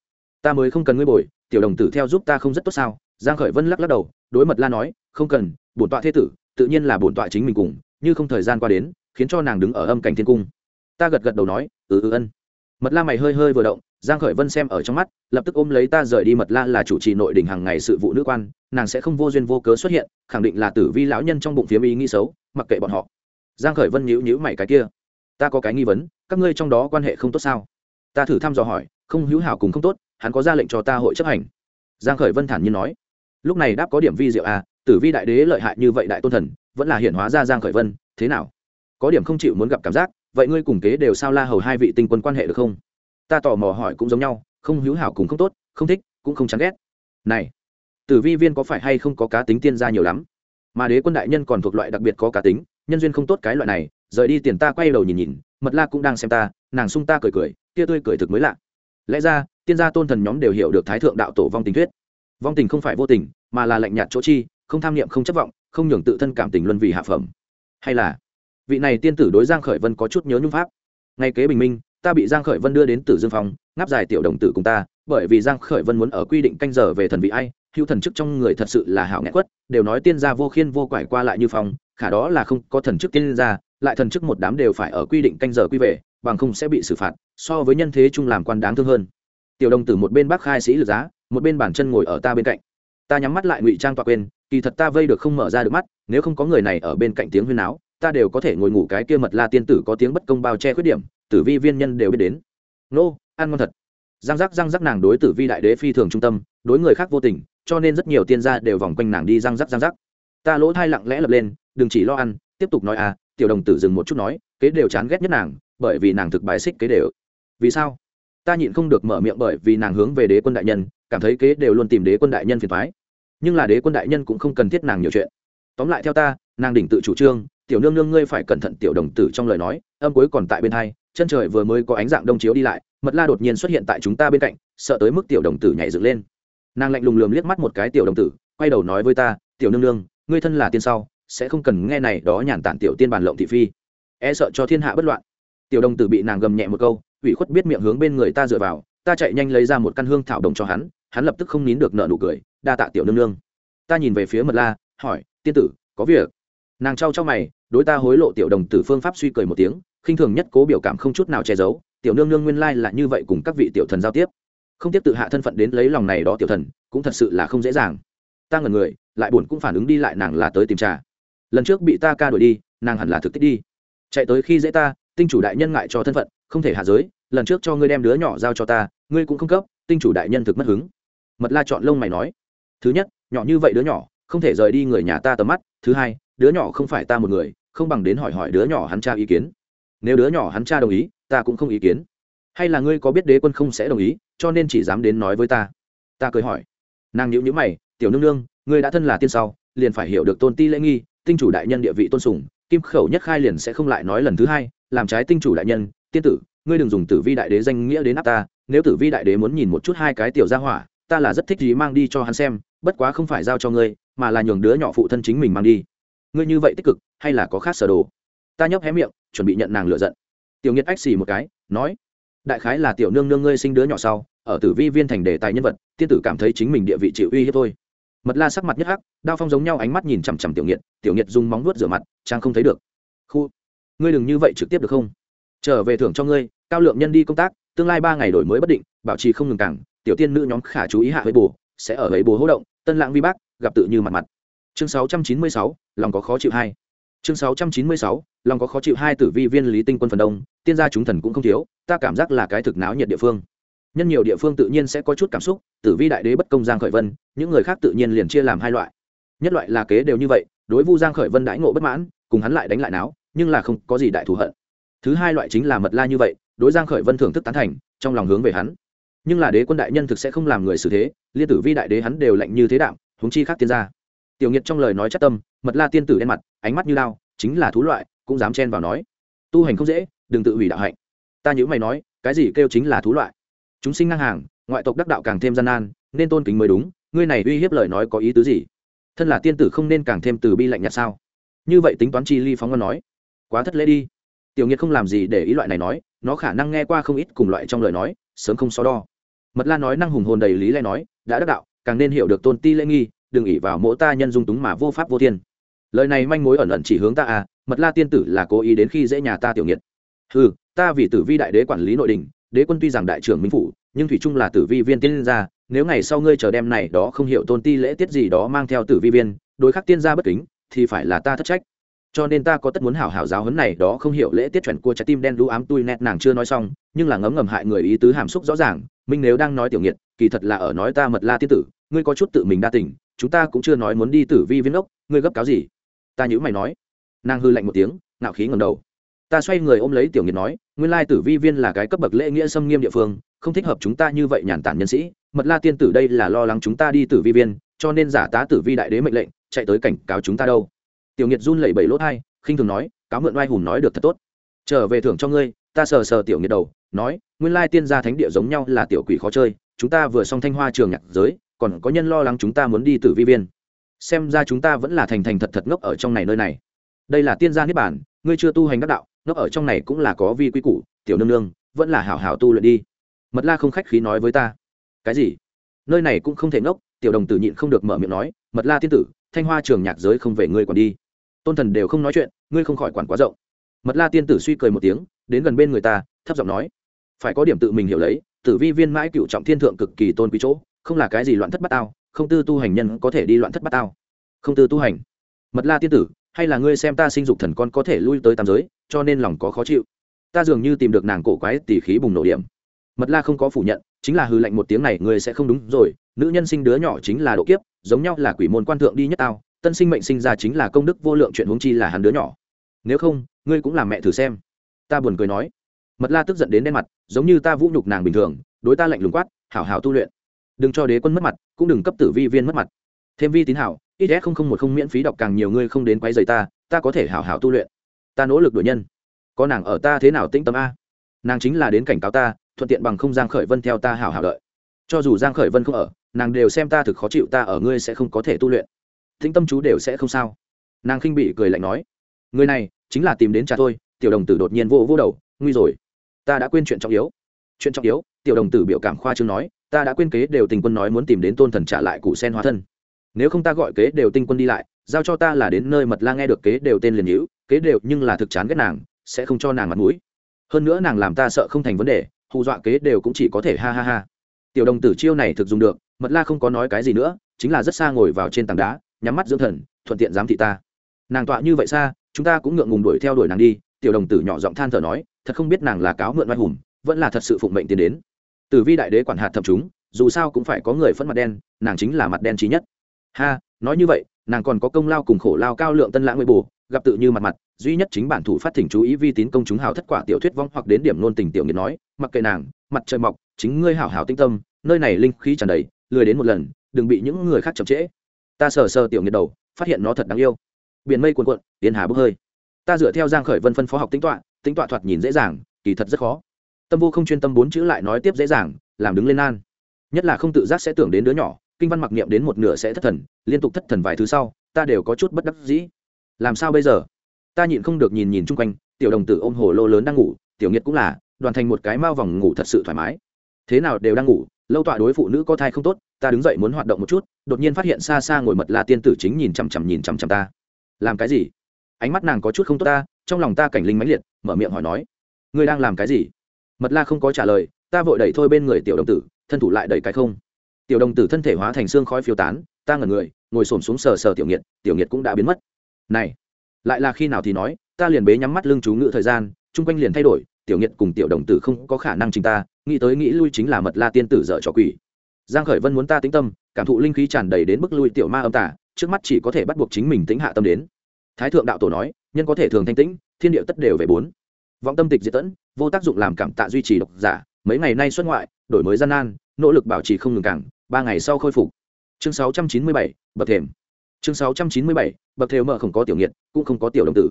Ta mới không cần ngươi bồi, tiểu đồng tử theo giúp ta không rất tốt sao? Giang khởi vân lắc lắc đầu, đối mật la nói, không cần, bổn tọa thế tử tự nhiên là bổn tọa chính mình cùng, như không thời gian qua đến, khiến cho nàng đứng ở âm cảnh thiên cung. Ta gật gật đầu nói ừ ừ ân. Mật la mày hơi hơi vừa động, giang khởi vân xem ở trong mắt, lập tức ôm lấy ta rời đi mật la là chủ trì nội đình hàng ngày sự vụ nữ quan, nàng sẽ không vô duyên vô cớ xuất hiện, khẳng định là tử vi lão nhân trong bụng phía ý nghĩ xấu, mặc kệ bọn họ. Giang khởi vân nhíu nhíu mày cái kia, ta có cái nghi vấn, các ngươi trong đó quan hệ không tốt sao? Ta thử thăm dò hỏi, không hữu hảo cùng không tốt, hắn có ra lệnh cho ta hội chấp hành. Giang khởi vân thản nhiên nói, lúc này đáp có điểm vi diệu à tử vi đại đế lợi hại như vậy đại tôn thần, vẫn là hiện hóa ra giang khởi vân, thế nào? Có điểm không chịu muốn gặp cảm giác, vậy ngươi cùng kế đều sao la hầu hai vị tinh quân quan hệ được không? Ta tò mò hỏi cũng giống nhau, không hữu hảo cùng không tốt, không thích, cũng không chán ghét. Này, tử vi viên có phải hay không có cá tính tiên gia nhiều lắm? Mà đế quân đại nhân còn thuộc loại đặc biệt có cá tính, nhân duyên không tốt cái loại này, rời đi tiền ta quay đầu nhìn nhìn, mật la cũng đang xem ta, nàng sung ta cười cười kia tươi cười thực mới lạ. Lẽ ra, tiên gia tôn thần nhóm đều hiểu được thái thượng đạo tổ vong tình thuyết. Vong tình không phải vô tình, mà là lạnh nhạt chỗ chi không tham niệm không chấp vọng, không nhường tự thân cảm tình luân vì hạ phẩm. Hay là, vị này tiên tử đối giang khởi vân có chút nhớ nhung pháp. Ngay kế bình minh, ta bị giang khởi vân đưa đến tử dương phòng ngáp dài tiểu đồng tử cùng ta, bởi vì giang khởi vân muốn ở quy định canh giờ về thần vị ai, hữu thần chức trong người thật sự là hảo nghẹn quất, đều nói tiên gia vô khiên vô quải qua lại như phòng khả đó là không có thần chức tiên gia, lại thần chức một đám đều phải ở quy định canh giờ quy về, bằng không sẽ bị xử phạt, so với nhân thế chung làm quan đáng thương hơn. Tiểu đồng tử một bên bác khai sĩ lực giá, một bên bản chân ngồi ở ta bên cạnh ta nhắm mắt lại ngụy trang tọa quên, kỳ thật ta vây được không mở ra được mắt, nếu không có người này ở bên cạnh tiếng huyên áo ta đều có thể ngồi ngủ cái kia mật la tiên tử có tiếng bất công bao che khuyết điểm, tử vi viên nhân đều biết đến. Nô, ăn ngon thật. Giang giác giang giác nàng đối tử vi đại đế phi thường trung tâm, đối người khác vô tình, cho nên rất nhiều tiên gia đều vòng quanh nàng đi giang giác giang giác. Ta lỗ thai lặng lẽ lập lên, đừng chỉ lo ăn, tiếp tục nói à tiểu đồng tử dừng một chút nói, kế đều chán ghét nhất nàng, bởi vì nàng thực bài xích kế đều. Vì sao? Ta nhịn không được mở miệng bởi vì nàng hướng về đế quân đại nhân, cảm thấy kế đều luôn tìm đế quân đại nhân phiền thoái nhưng là đế quân đại nhân cũng không cần thiết nàng nhiều chuyện. Tóm lại theo ta, nàng đỉnh tự chủ trương, tiểu nương nương ngươi phải cẩn thận tiểu đồng tử trong lời nói, âm cuối còn tại bên hai, chân trời vừa mới có ánh dạng đông chiếu đi lại, mật la đột nhiên xuất hiện tại chúng ta bên cạnh, sợ tới mức tiểu đồng tử nhảy dựng lên. Nàng lạnh lùng lườm liếc mắt một cái tiểu đồng tử, quay đầu nói với ta, tiểu nương nương, ngươi thân là tiên sau, sẽ không cần nghe này đó nhàn tản tiểu tiên bàn lộng thị phi. E sợ cho thiên hạ bất loạn. Tiểu đồng tử bị nàng gầm nhẹ một câu, ủy khuất biết miệng hướng bên người ta dựa vào, ta chạy nhanh lấy ra một căn hương thảo đồng cho hắn hắn lập tức không nín được nợ nụ cười đa tạ tiểu nương nương. Ta nhìn về phía mật la, hỏi, tiên tử, có việc? Nàng trao cho mày, đối ta hối lộ tiểu đồng tử phương pháp suy cười một tiếng, khinh thường nhất cố biểu cảm không chút nào che giấu, tiểu nương nương nguyên lai là như vậy cùng các vị tiểu thần giao tiếp. Không tiếp tự hạ thân phận đến lấy lòng này đó tiểu thần, cũng thật sự là không dễ dàng. Ta ngần người, lại buồn cũng phản ứng đi lại nàng là tới tìm trà lần trước bị ta ca đuổi đi, nàng hẳn là thực tích đi. Chạy tới khi dễ ta, tinh chủ đại nhân ngại cho thân phận, không thể hạ giới, lần trước cho ngươi đem đứa nhỏ giao cho ta, ngươi cũng không cấp, tinh chủ đại nhân thực mất hứng. Mật la chọn lông mày nói thứ nhất, nhỏ như vậy đứa nhỏ, không thể rời đi người nhà ta tầm mắt. Thứ hai, đứa nhỏ không phải ta một người, không bằng đến hỏi hỏi đứa nhỏ hắn cha ý kiến. Nếu đứa nhỏ hắn cha đồng ý, ta cũng không ý kiến. Hay là ngươi có biết đế quân không sẽ đồng ý, cho nên chỉ dám đến nói với ta? Ta cười hỏi. Nàng nhữ nhữ mày, tiểu nương nương, ngươi đã thân là tiên sau, liền phải hiểu được tôn ti lễ nghi, tinh chủ đại nhân địa vị tôn sùng, kim khẩu nhất khai liền sẽ không lại nói lần thứ hai, làm trái tinh chủ đại nhân, tiên tử, ngươi đừng dùng tử vi đại đế danh nghĩa đến áp ta, nếu tử vi đại đế muốn nhìn một chút hai cái tiểu gia hỏa, ta là rất thích gì mang đi cho hắn xem bất quá không phải giao cho ngươi, mà là nhường đứa nhỏ phụ thân chính mình mang đi. Ngươi như vậy tích cực, hay là có khác sở đồ? Ta nhấp hé miệng, chuẩn bị nhận nàng lựa giận. Tiểu nghiệt ách xì một cái, nói, đại khái là tiểu nương nương ngươi sinh đứa nhỏ sau, ở tử vi viên thành đề tài nhân vật, tiên tử cảm thấy chính mình địa vị chịu uy hiếp thôi. Mật la sắc mặt nhất hắc, đao phong giống nhau ánh mắt nhìn chằm chằm tiểu nghiệt tiểu nghiệt dùng móng vuốt rửa mặt trang không thấy được. Khu, ngươi đừng như vậy trực tiếp được không? Trở về thưởng cho ngươi, cao lượng nhân đi công tác, tương lai ba ngày đổi mới bất định, bảo trì không ngừng cảng, tiểu tiên nữ nhóm khả chú ý hạ với bù sẽ ở ấy bố hỗ động tân lãng vi bác gặp tự như mặt mặt. Chương 696, lòng có khó chịu hai. Chương 696, lòng có khó chịu hai tử vi viên lý tinh quân phần đông tiên gia chúng thần cũng không thiếu ta cảm giác là cái thực náo nhiệt địa phương. Nhân nhiều địa phương tự nhiên sẽ có chút cảm xúc tử vi đại đế bất công giang khởi vân những người khác tự nhiên liền chia làm hai loại. Nhất loại là kế đều như vậy đối vu giang khởi vân đãi ngộ bất mãn cùng hắn lại đánh lại náo nhưng là không có gì đại thù hận. Thứ hai loại chính là mật la như vậy đối giang khởi vân thưởng thức tán thành trong lòng hướng về hắn nhưng là đế quân đại nhân thực sẽ không làm người xử thế, liên tử vi đại đế hắn đều lạnh như thế đạm, huống chi khác tiên gia. Tiểu nghiệt trong lời nói chắc tâm, mật la tiên tử đen mặt, ánh mắt như lao chính là thú loại, cũng dám chen vào nói. Tu hành không dễ, đừng tự hủy đạo hạnh. Ta nhữ mày nói, cái gì kêu chính là thú loại? Chúng sinh ngang hàng, ngoại tộc đắc đạo càng thêm gian nan, nên tôn kính mới đúng, ngươi này uy hiếp lời nói có ý tứ gì? Thân là tiên tử không nên càng thêm từ bi lạnh nhạt sao? Như vậy tính toán chi ly phóng ngon nói. Quá thất lễ đi. Tiểu nghiệt không làm gì để ý loại này nói, nó khả năng nghe qua không ít cùng loại trong lời nói, sớm không so đo mật la nói năng hùng hồn đầy lý lẽ nói, đã đắc đạo, càng nên hiểu được tôn ti lễ nghi, đừng ỉ vào mỗi ta nhân dung túng mà vô pháp vô thiên. Lời này manh mối ẩn ẩn chỉ hướng ta à mật la tiên tử là cố ý đến khi dễ nhà ta tiểu nghiệt. Ừ ta vì tử vi đại đế quản lý nội đình, đế quân tuy rằng đại trưởng minh phủ, nhưng thủy trung là tử vi viên tiên gia, nếu ngày sau ngươi chờ đem này đó không hiểu tôn ti lễ tiết gì đó mang theo tử vi viên, đối khắc tiên gia bất kính, thì phải là ta thất trách. Cho nên ta có tất muốn hảo hảo giáo huấn này đó không hiểu lễ tiết chuẩn cua trái tim đen lũ ám tui nét nàng chưa nói xong, nhưng là ngấm ngầm hại người ý tứ hàm xúc rõ ràng minh nếu đang nói tiểu nghiệt, kỳ thật là ở nói ta mật la tiên tử, ngươi có chút tự mình đa tình, chúng ta cũng chưa nói muốn đi tử vi viên ốc, ngươi gấp cáo gì? Ta nhữ mày nói. Nàng hư lạnh một tiếng nạo khí ngầm đầu. Ta xoay người ôm lấy tiểu nghiệt nói, nguyên lai tử vi viên là cái cấp bậc lễ nghĩa xâm nghiêm địa phương, không thích hợp chúng ta như vậy nhàn tản nhân sĩ. Mật la tiên tử đây là lo lắng chúng ta đi tử vi viên, cho nên giả tá tử vi đại đế mệnh lệnh, chạy tới cảnh cáo chúng ta đâu. Tiểu nghiệt run lẩy bẩy lốt hai khinh thường nói, cáo mượn oai hùng nói được thật tốt. Trở về thưởng cho ngươi, ta sờ sờ tiểu nghiệt đầu nói, nguyên lai tiên gia thánh địa giống nhau là tiểu quỷ khó chơi, chúng ta vừa xong thanh hoa trường nhạc giới, còn có nhân lo lắng chúng ta muốn đi tử vi viên. Xem ra chúng ta vẫn là thành thành thật thật ngốc ở trong này nơi này. Đây là tiên gia niết bản ngươi chưa tu hành đắc đạo, ngốc ở trong này cũng là có vi quy củ, tiểu nương nương, vẫn là hảo hảo tu luyện đi. Mật la không khách khí nói với ta. Cái gì? Nơi này cũng không thể ngốc, tiểu đồng tử nhịn không được mở miệng nói, mật la tiên tử, thanh hoa trường nhạc giới không về ngươi còn đi. Tôn thần đều không nói chuyện, ngươi không khỏi quản quá rộng. Mật la tiên tử suy cười một tiếng, đến gần bên người ta, thấp giọng nói phải có điểm tự mình hiểu lấy, tử vi viên mãi cựu trọng thiên thượng cực kỳ tôn quý chỗ, không là cái gì loạn thất bát tao, không tư tu hành nhân có thể đi loạn thất bát tao. Không tư tu hành. Mật la tiên tử, hay là ngươi xem ta sinh dục thần con có thể lui tới tam giới, cho nên lòng có khó chịu. Ta dường như tìm được nàng cổ quái tỉ khí bùng nổ điểm. Mật la không có phủ nhận, chính là hư lệnh một tiếng này, ngươi sẽ không đúng rồi, nữ nhân sinh đứa nhỏ chính là độ kiếp, giống nhau là quỷ môn quan thượng đi nhất tao, tân sinh mệnh sinh ra chính là công đức vô lượng chuyện huống chi là hắn đứa nhỏ. Nếu không, ngươi cũng làm mẹ thử xem. Ta buồn cười nói. Mật la tức giận đến đen mặt giống như ta vũ nhục nàng bình thường, đối ta lạnh lùng quát, hảo hảo tu luyện. Đừng cho đế quân mất mặt, cũng đừng cấp tử vi viên mất mặt. Thêm vi tín hảo ít s không không một không miễn phí đọc càng nhiều ngươi không đến quấy rầy ta ta có thể hảo hảo tu luyện. Ta nỗ lực đổi nhân. Có nàng ở ta thế nào tĩnh tâm a? Nàng chính là đến cảnh cáo ta, thuận tiện bằng không giang khởi vân theo ta hảo hảo đợi. Cho dù giang khởi vân không ở, nàng đều xem ta thực khó chịu, ta ở ngươi sẽ không có thể tu luyện. Tĩnh tâm chú đều sẽ không sao. Nàng khinh bị cười lạnh nói, người này chính là tìm đến cha tôi, tiểu đồng tử đột nhiên vô vô đầu, nguy rồi ta đã quên chuyện trọng yếu. Chuyện trọng yếu, tiểu đồng tử biểu cảm khoa trương nói, ta đã quên kế đều tình quân nói muốn tìm đến tôn thần trả lại cụ sen hóa thân. Nếu không ta gọi kế đều tinh quân đi lại, giao cho ta là đến nơi mật la nghe được kế đều tên liền hữu, kế đều nhưng là thực chán ghét nàng, sẽ không cho nàng mặt mũi. Hơn nữa nàng làm ta sợ không thành vấn đề, hù dọa kế đều cũng chỉ có thể ha ha ha. Tiểu đồng tử chiêu này thực dùng được, mật la không có nói cái gì nữa, chính là rất xa ngồi vào trên tảng đá, nhắm mắt dưỡng thần, thuận tiện giám thị ta. Nàng tọa như vậy xa, chúng ta cũng ngượng ngùng đuổi theo đuổi nàng đi, tiểu đồng tử nhỏ giọng than thở nói thật không biết nàng là cáo mượn oai hùng, vẫn là thật sự phụng mệnh tiến đến. Từ vi đại đế quản hạt thập chúng, dù sao cũng phải có người phân mặt đen, nàng chính là mặt đen trí nhất. Ha, nói như vậy, nàng còn có công lao cùng khổ lao cao lượng tân lãng người bù gặp tự như mặt mặt, duy nhất chính bản thủ phát thỉnh chú ý vi tín công chúng hào thất quả tiểu thuyết vong hoặc đến điểm nôn tình tiểu nghiệt nói, mặc kệ nàng, mặt trời mọc, chính ngươi hảo hảo tinh tâm, nơi này linh khí tràn đầy, lười đến một lần, đừng bị những người khác chậm trễ. Ta sờ sờ tiểu nghiệt đầu, phát hiện nó thật đáng yêu. Biển mây cuồn cuộn tiến hà bốc hơi. Ta dựa theo giang khởi vân phân phó học tính tọa tính tọa thoạt nhìn dễ dàng, kỳ thật rất khó. Tâm vô không chuyên tâm bốn chữ lại nói tiếp dễ dàng, làm đứng lên nan nhất là không tự giác sẽ tưởng đến đứa nhỏ, kinh văn mặc niệm đến một nửa sẽ thất thần, liên tục thất thần vài thứ sau, ta đều có chút bất đắc dĩ. Làm sao bây giờ? Ta nhịn không được nhìn nhìn chung quanh, tiểu đồng tử ôm hồ lô lớn đang ngủ, tiểu nghiệt cũng là, đoàn thành một cái mao vòng ngủ thật sự thoải mái. Thế nào đều đang ngủ, lâu tọa đối phụ nữ có thai không tốt, ta đứng dậy muốn hoạt động một chút, đột nhiên phát hiện xa xa ngồi mật la tiên tử chính nhìn chằm chằm nhìn chằm chằm ta. Làm cái gì? Ánh mắt nàng có chút không tốt ta trong lòng ta cảnh linh mãnh liệt, mở miệng hỏi nói, ngươi đang làm cái gì? Mật la không có trả lời, ta vội đẩy thôi bên người tiểu đồng tử, thân thủ lại đẩy cái không. Tiểu đồng tử thân thể hóa thành xương khói phiêu tán, ta ngẩn người, ngồi xổm xuống sờ sờ tiểu nghiệt tiểu nghiệt cũng đã biến mất. Này, lại là khi nào thì nói, ta liền bế nhắm mắt lưng chú ngự thời gian, chung quanh liền thay đổi, tiểu nghiệt cùng tiểu đồng tử không có khả năng chính ta, nghĩ tới nghĩ lui chính là mật la tiên tử dở trò quỷ. Giang khởi vân muốn ta tĩnh tâm, cảm thụ linh khí tràn đầy đến bức lui tiểu ma âm tà, trước mắt chỉ có thể bắt buộc chính mình tĩnh hạ tâm đến. Thái thượng đạo tổ nói nhân có thể thường thanh tĩnh thiên địa tất đều về bốn. Vọng tâm tịch diệt tẫn vô tác dụng làm cảm tạ duy trì độc giả mấy ngày nay xuất ngoại đổi mới gian nan nỗ lực bảo trì không ngừng cảng ba ngày sau khôi phục. Chương 697, bậc thềm. Chương 697, bậc thềm mở không có tiểu nghiệt cũng không có tiểu đồng tử.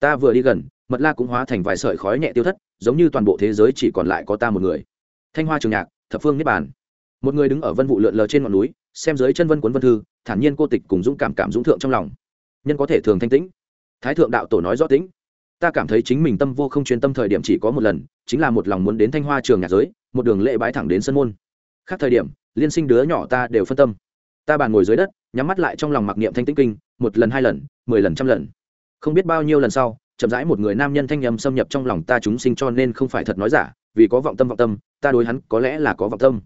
Ta vừa đi gần mật la cũng hóa thành vài sợi khói nhẹ tiêu thất giống như toàn bộ thế giới chỉ còn lại có ta một người. Thanh hoa trường nhạc thập phương niết bàn. Một người đứng ở vân vụ lượn lờ trên ngọn núi xem dưới chân vân cuốn vân thư thản nhiên cô tịch cùng dũng cảm cảm dũng thượng trong lòng. Nhân có thể thường thanh tĩnh thái thượng đạo tổ nói rõ tĩnh ta cảm thấy chính mình tâm vô không chuyên tâm thời điểm chỉ có một lần, chính là một lòng muốn đến thanh hoa trường nhạc giới, một đường lễ bái thẳng đến sân môn. Khác thời điểm, liên sinh đứa nhỏ ta đều phân tâm. Ta bàn ngồi dưới đất, nhắm mắt lại trong lòng mặc niệm thanh tĩnh kinh, một lần, hai lần, mười lần, trăm lần. Không biết bao nhiêu lần sau, chậm rãi một người nam nhân thanh nhầm xâm nhập trong lòng ta chúng sinh cho nên không phải thật nói giả, vì có vọng tâm vọng tâm, ta đối hắn có lẽ là có vọng tâm.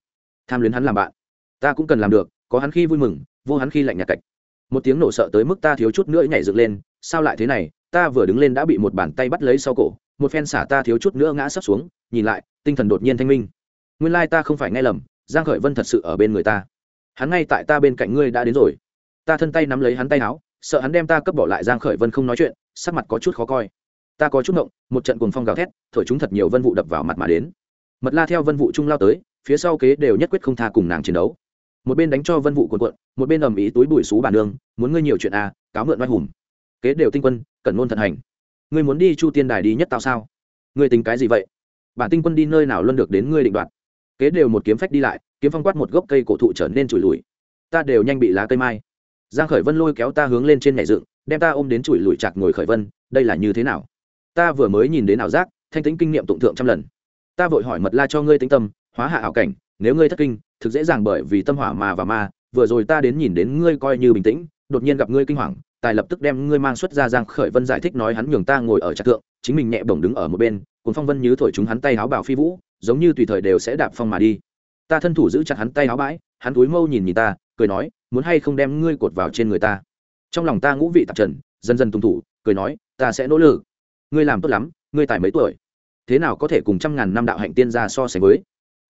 Tham luyến hắn làm bạn. Ta cũng cần làm được, có hắn khi vui mừng, vô hắn khi lạnh nhạt cạch. Một tiếng nổ sợ tới mức ta thiếu chút nữa nhảy dựng lên sao lại thế này, ta vừa đứng lên đã bị một bàn tay bắt lấy sau cổ, một phen xả ta thiếu chút nữa ngã sấp xuống, nhìn lại, tinh thần đột nhiên thanh minh. Nguyên lai ta không phải nghe lầm, giang khởi vân thật sự ở bên người ta. Hắn ngay tại ta bên cạnh ngươi đã đến rồi. Ta thân tay nắm lấy hắn tay áo, sợ hắn đem ta cấp bỏ lại, giang khởi vân không nói chuyện, sắc mặt có chút khó coi. Ta có chút ngộng, một trận cuồng phong gào thét, thổi chúng thật nhiều vân vụ đập vào mặt mà đến. Mật la theo vân vụ trung lao tới, phía sau kế đều nhất quyết không tha cùng nàng chiến đấu. Một bên đánh cho vân vụ cuộn cuộn, một bên ầm ý túi bụi xú bản đường, muốn ngươi nhiều chuyện à cáo mượn oai hùng kế đều tinh quân cần ngôn thận hành. Ngươi muốn đi chu tiên đài đi nhất tao sao? Ngươi tính cái gì vậy? Bản tinh quân đi nơi nào luôn được đến ngươi định đoạt? Kế đều một kiếm phách đi lại, kiếm phong quát một gốc cây cổ thụ trở nên chùi lùi. Ta đều nhanh bị lá cây mai. Giang khởi vân lôi kéo ta hướng lên trên nhảy dựng, đem ta ôm đến chùi lùi chặt ngồi khởi vân, đây là như thế nào? Ta vừa mới nhìn đến ảo giác, thanh tĩnh kinh nghiệm tụng thượng trăm lần. Ta vội hỏi mật la cho ngươi tính tâm, hóa hạ ảo cảnh, nếu ngươi thất kinh, thực dễ dàng bởi vì tâm hỏa mà và ma, vừa rồi ta đến nhìn đến ngươi coi như bình tĩnh, đột nhiên gặp ngươi kinh hoàng tài lập tức đem ngươi mang xuất ra giang khởi vân giải thích nói hắn nhường ta ngồi ở trạc thượng, chính mình nhẹ bổng đứng ở một bên cuốn phong vân như thổi chúng hắn tay áo bảo phi vũ, giống như tùy thời đều sẽ đạp phong mà đi. Ta thân thủ giữ chặt hắn tay áo bãi, hắn túi mâu nhìn nhìn ta, cười nói, muốn hay không đem ngươi cột vào trên người ta? Trong lòng ta ngũ vị tạp trần, dần dần tung thủ, cười nói, ta sẽ nỗ lực. Ngươi làm tốt lắm, ngươi tài mấy tuổi? Thế nào có thể cùng trăm ngàn năm đạo hạnh tiên gia so sánh với?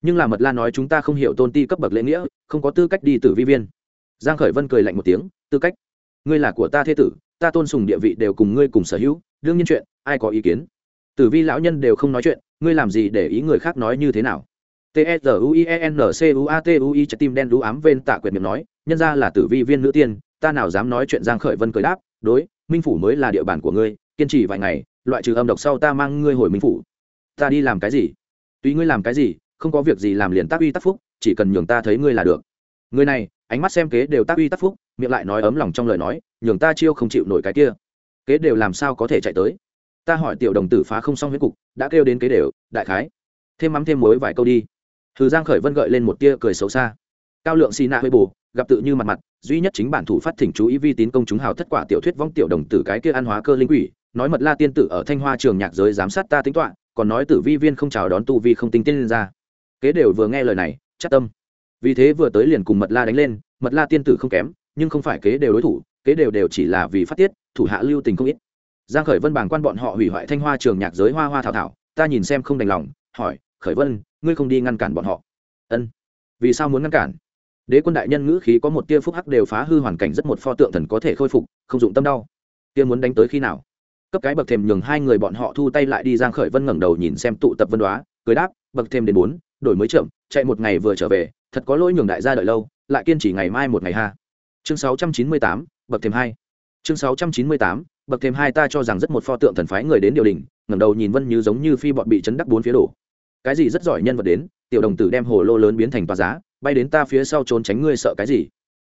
Nhưng là mật la nói chúng ta không hiểu tôn ti cấp bậc lễ nghĩa, không có tư cách đi tử vi viên. Giang khởi vân cười lạnh một tiếng, tư cách? Ngươi là của ta thế tử, ta tôn sùng địa vị đều cùng ngươi cùng sở hữu, đương nhiên chuyện, ai có ý kiến? Tử vi lão nhân đều không nói chuyện, ngươi làm gì để ý người khác nói như thế nào? T e z u i e n c u a t u i, trái tim đen đũ ám ven tạ quyệt miệng nói, nhân ra là tử vi viên nữ tiên, ta nào dám nói chuyện giang khởi vân cười đáp, đối, minh phủ mới là địa bàn của ngươi, kiên trì vài ngày, loại trừ âm độc sau ta mang ngươi hồi minh phủ. Ta đi làm cái gì? Tùy ngươi làm cái gì, không có việc gì làm liền tác uy tác phúc, chỉ cần nhường ta thấy ngươi là được. Người này ánh mắt xem kế đều tác uy tác phúc, miệng lại nói ấm lòng trong lời nói, nhường ta chiêu không chịu nổi cái kia. Kế đều làm sao có thể chạy tới? Ta hỏi tiểu đồng tử phá không xong huyết cục, đã kêu đến kế đều, đại khái. Thêm mắm thêm muối vài câu đi. Thư giang khởi vân gợi lên một tia cười xấu xa. Cao lượng xì nạ hơi bù, gặp tự như mặt mặt, duy nhất chính bản thủ phát thỉnh chú ý vi tín công chúng hào thất quả tiểu thuyết vong tiểu đồng tử cái kia ăn hóa cơ linh quỷ, nói mật la tiên tử ở thanh hoa trường nhạc giới giám sát ta tính toán, còn nói tử vi viên không chào đón tu vi không tinh tiên ra. Kế đều vừa nghe lời này, chắc tâm vì thế vừa tới liền cùng mật la đánh lên, mật la tiên tử không kém, nhưng không phải kế đều đối thủ, kế đều đều chỉ là vì phát tiết, thủ hạ lưu tình không ít. Giang khởi vân bàng quan bọn họ hủy hoại thanh hoa trường nhạc giới hoa hoa thảo thảo, ta nhìn xem không đành lòng, hỏi, khởi vân, ngươi không đi ngăn cản bọn họ? Ân, vì sao muốn ngăn cản? Đế quân đại nhân ngữ khí có một tia phúc hắc đều phá hư hoàn cảnh rất một pho tượng thần có thể khôi phục, không dụng tâm đau. Tia muốn đánh tới khi nào? Cấp cái bậc thềm nhường hai người bọn họ thu tay lại đi, giang khởi vân ngẩng đầu nhìn xem tụ tập vân đoá, cười đáp, bậc thềm đến bốn, đổi mới chậm, chạy một ngày vừa trở về thật có lỗi nhường đại gia đợi lâu lại kiên trì ngày mai một ngày ha. Chương 698, bậc thêm hai. Chương 698, bậc thêm hai ta cho rằng rất một pho tượng thần phái người đến điều đình ngẩng đầu nhìn vân như giống như phi bọn bị chấn đắc bốn phía đổ. Cái gì rất giỏi nhân vật đến tiểu đồng tử đem hồ lô lớn biến thành tòa giá bay đến ta phía sau trốn tránh ngươi sợ cái gì?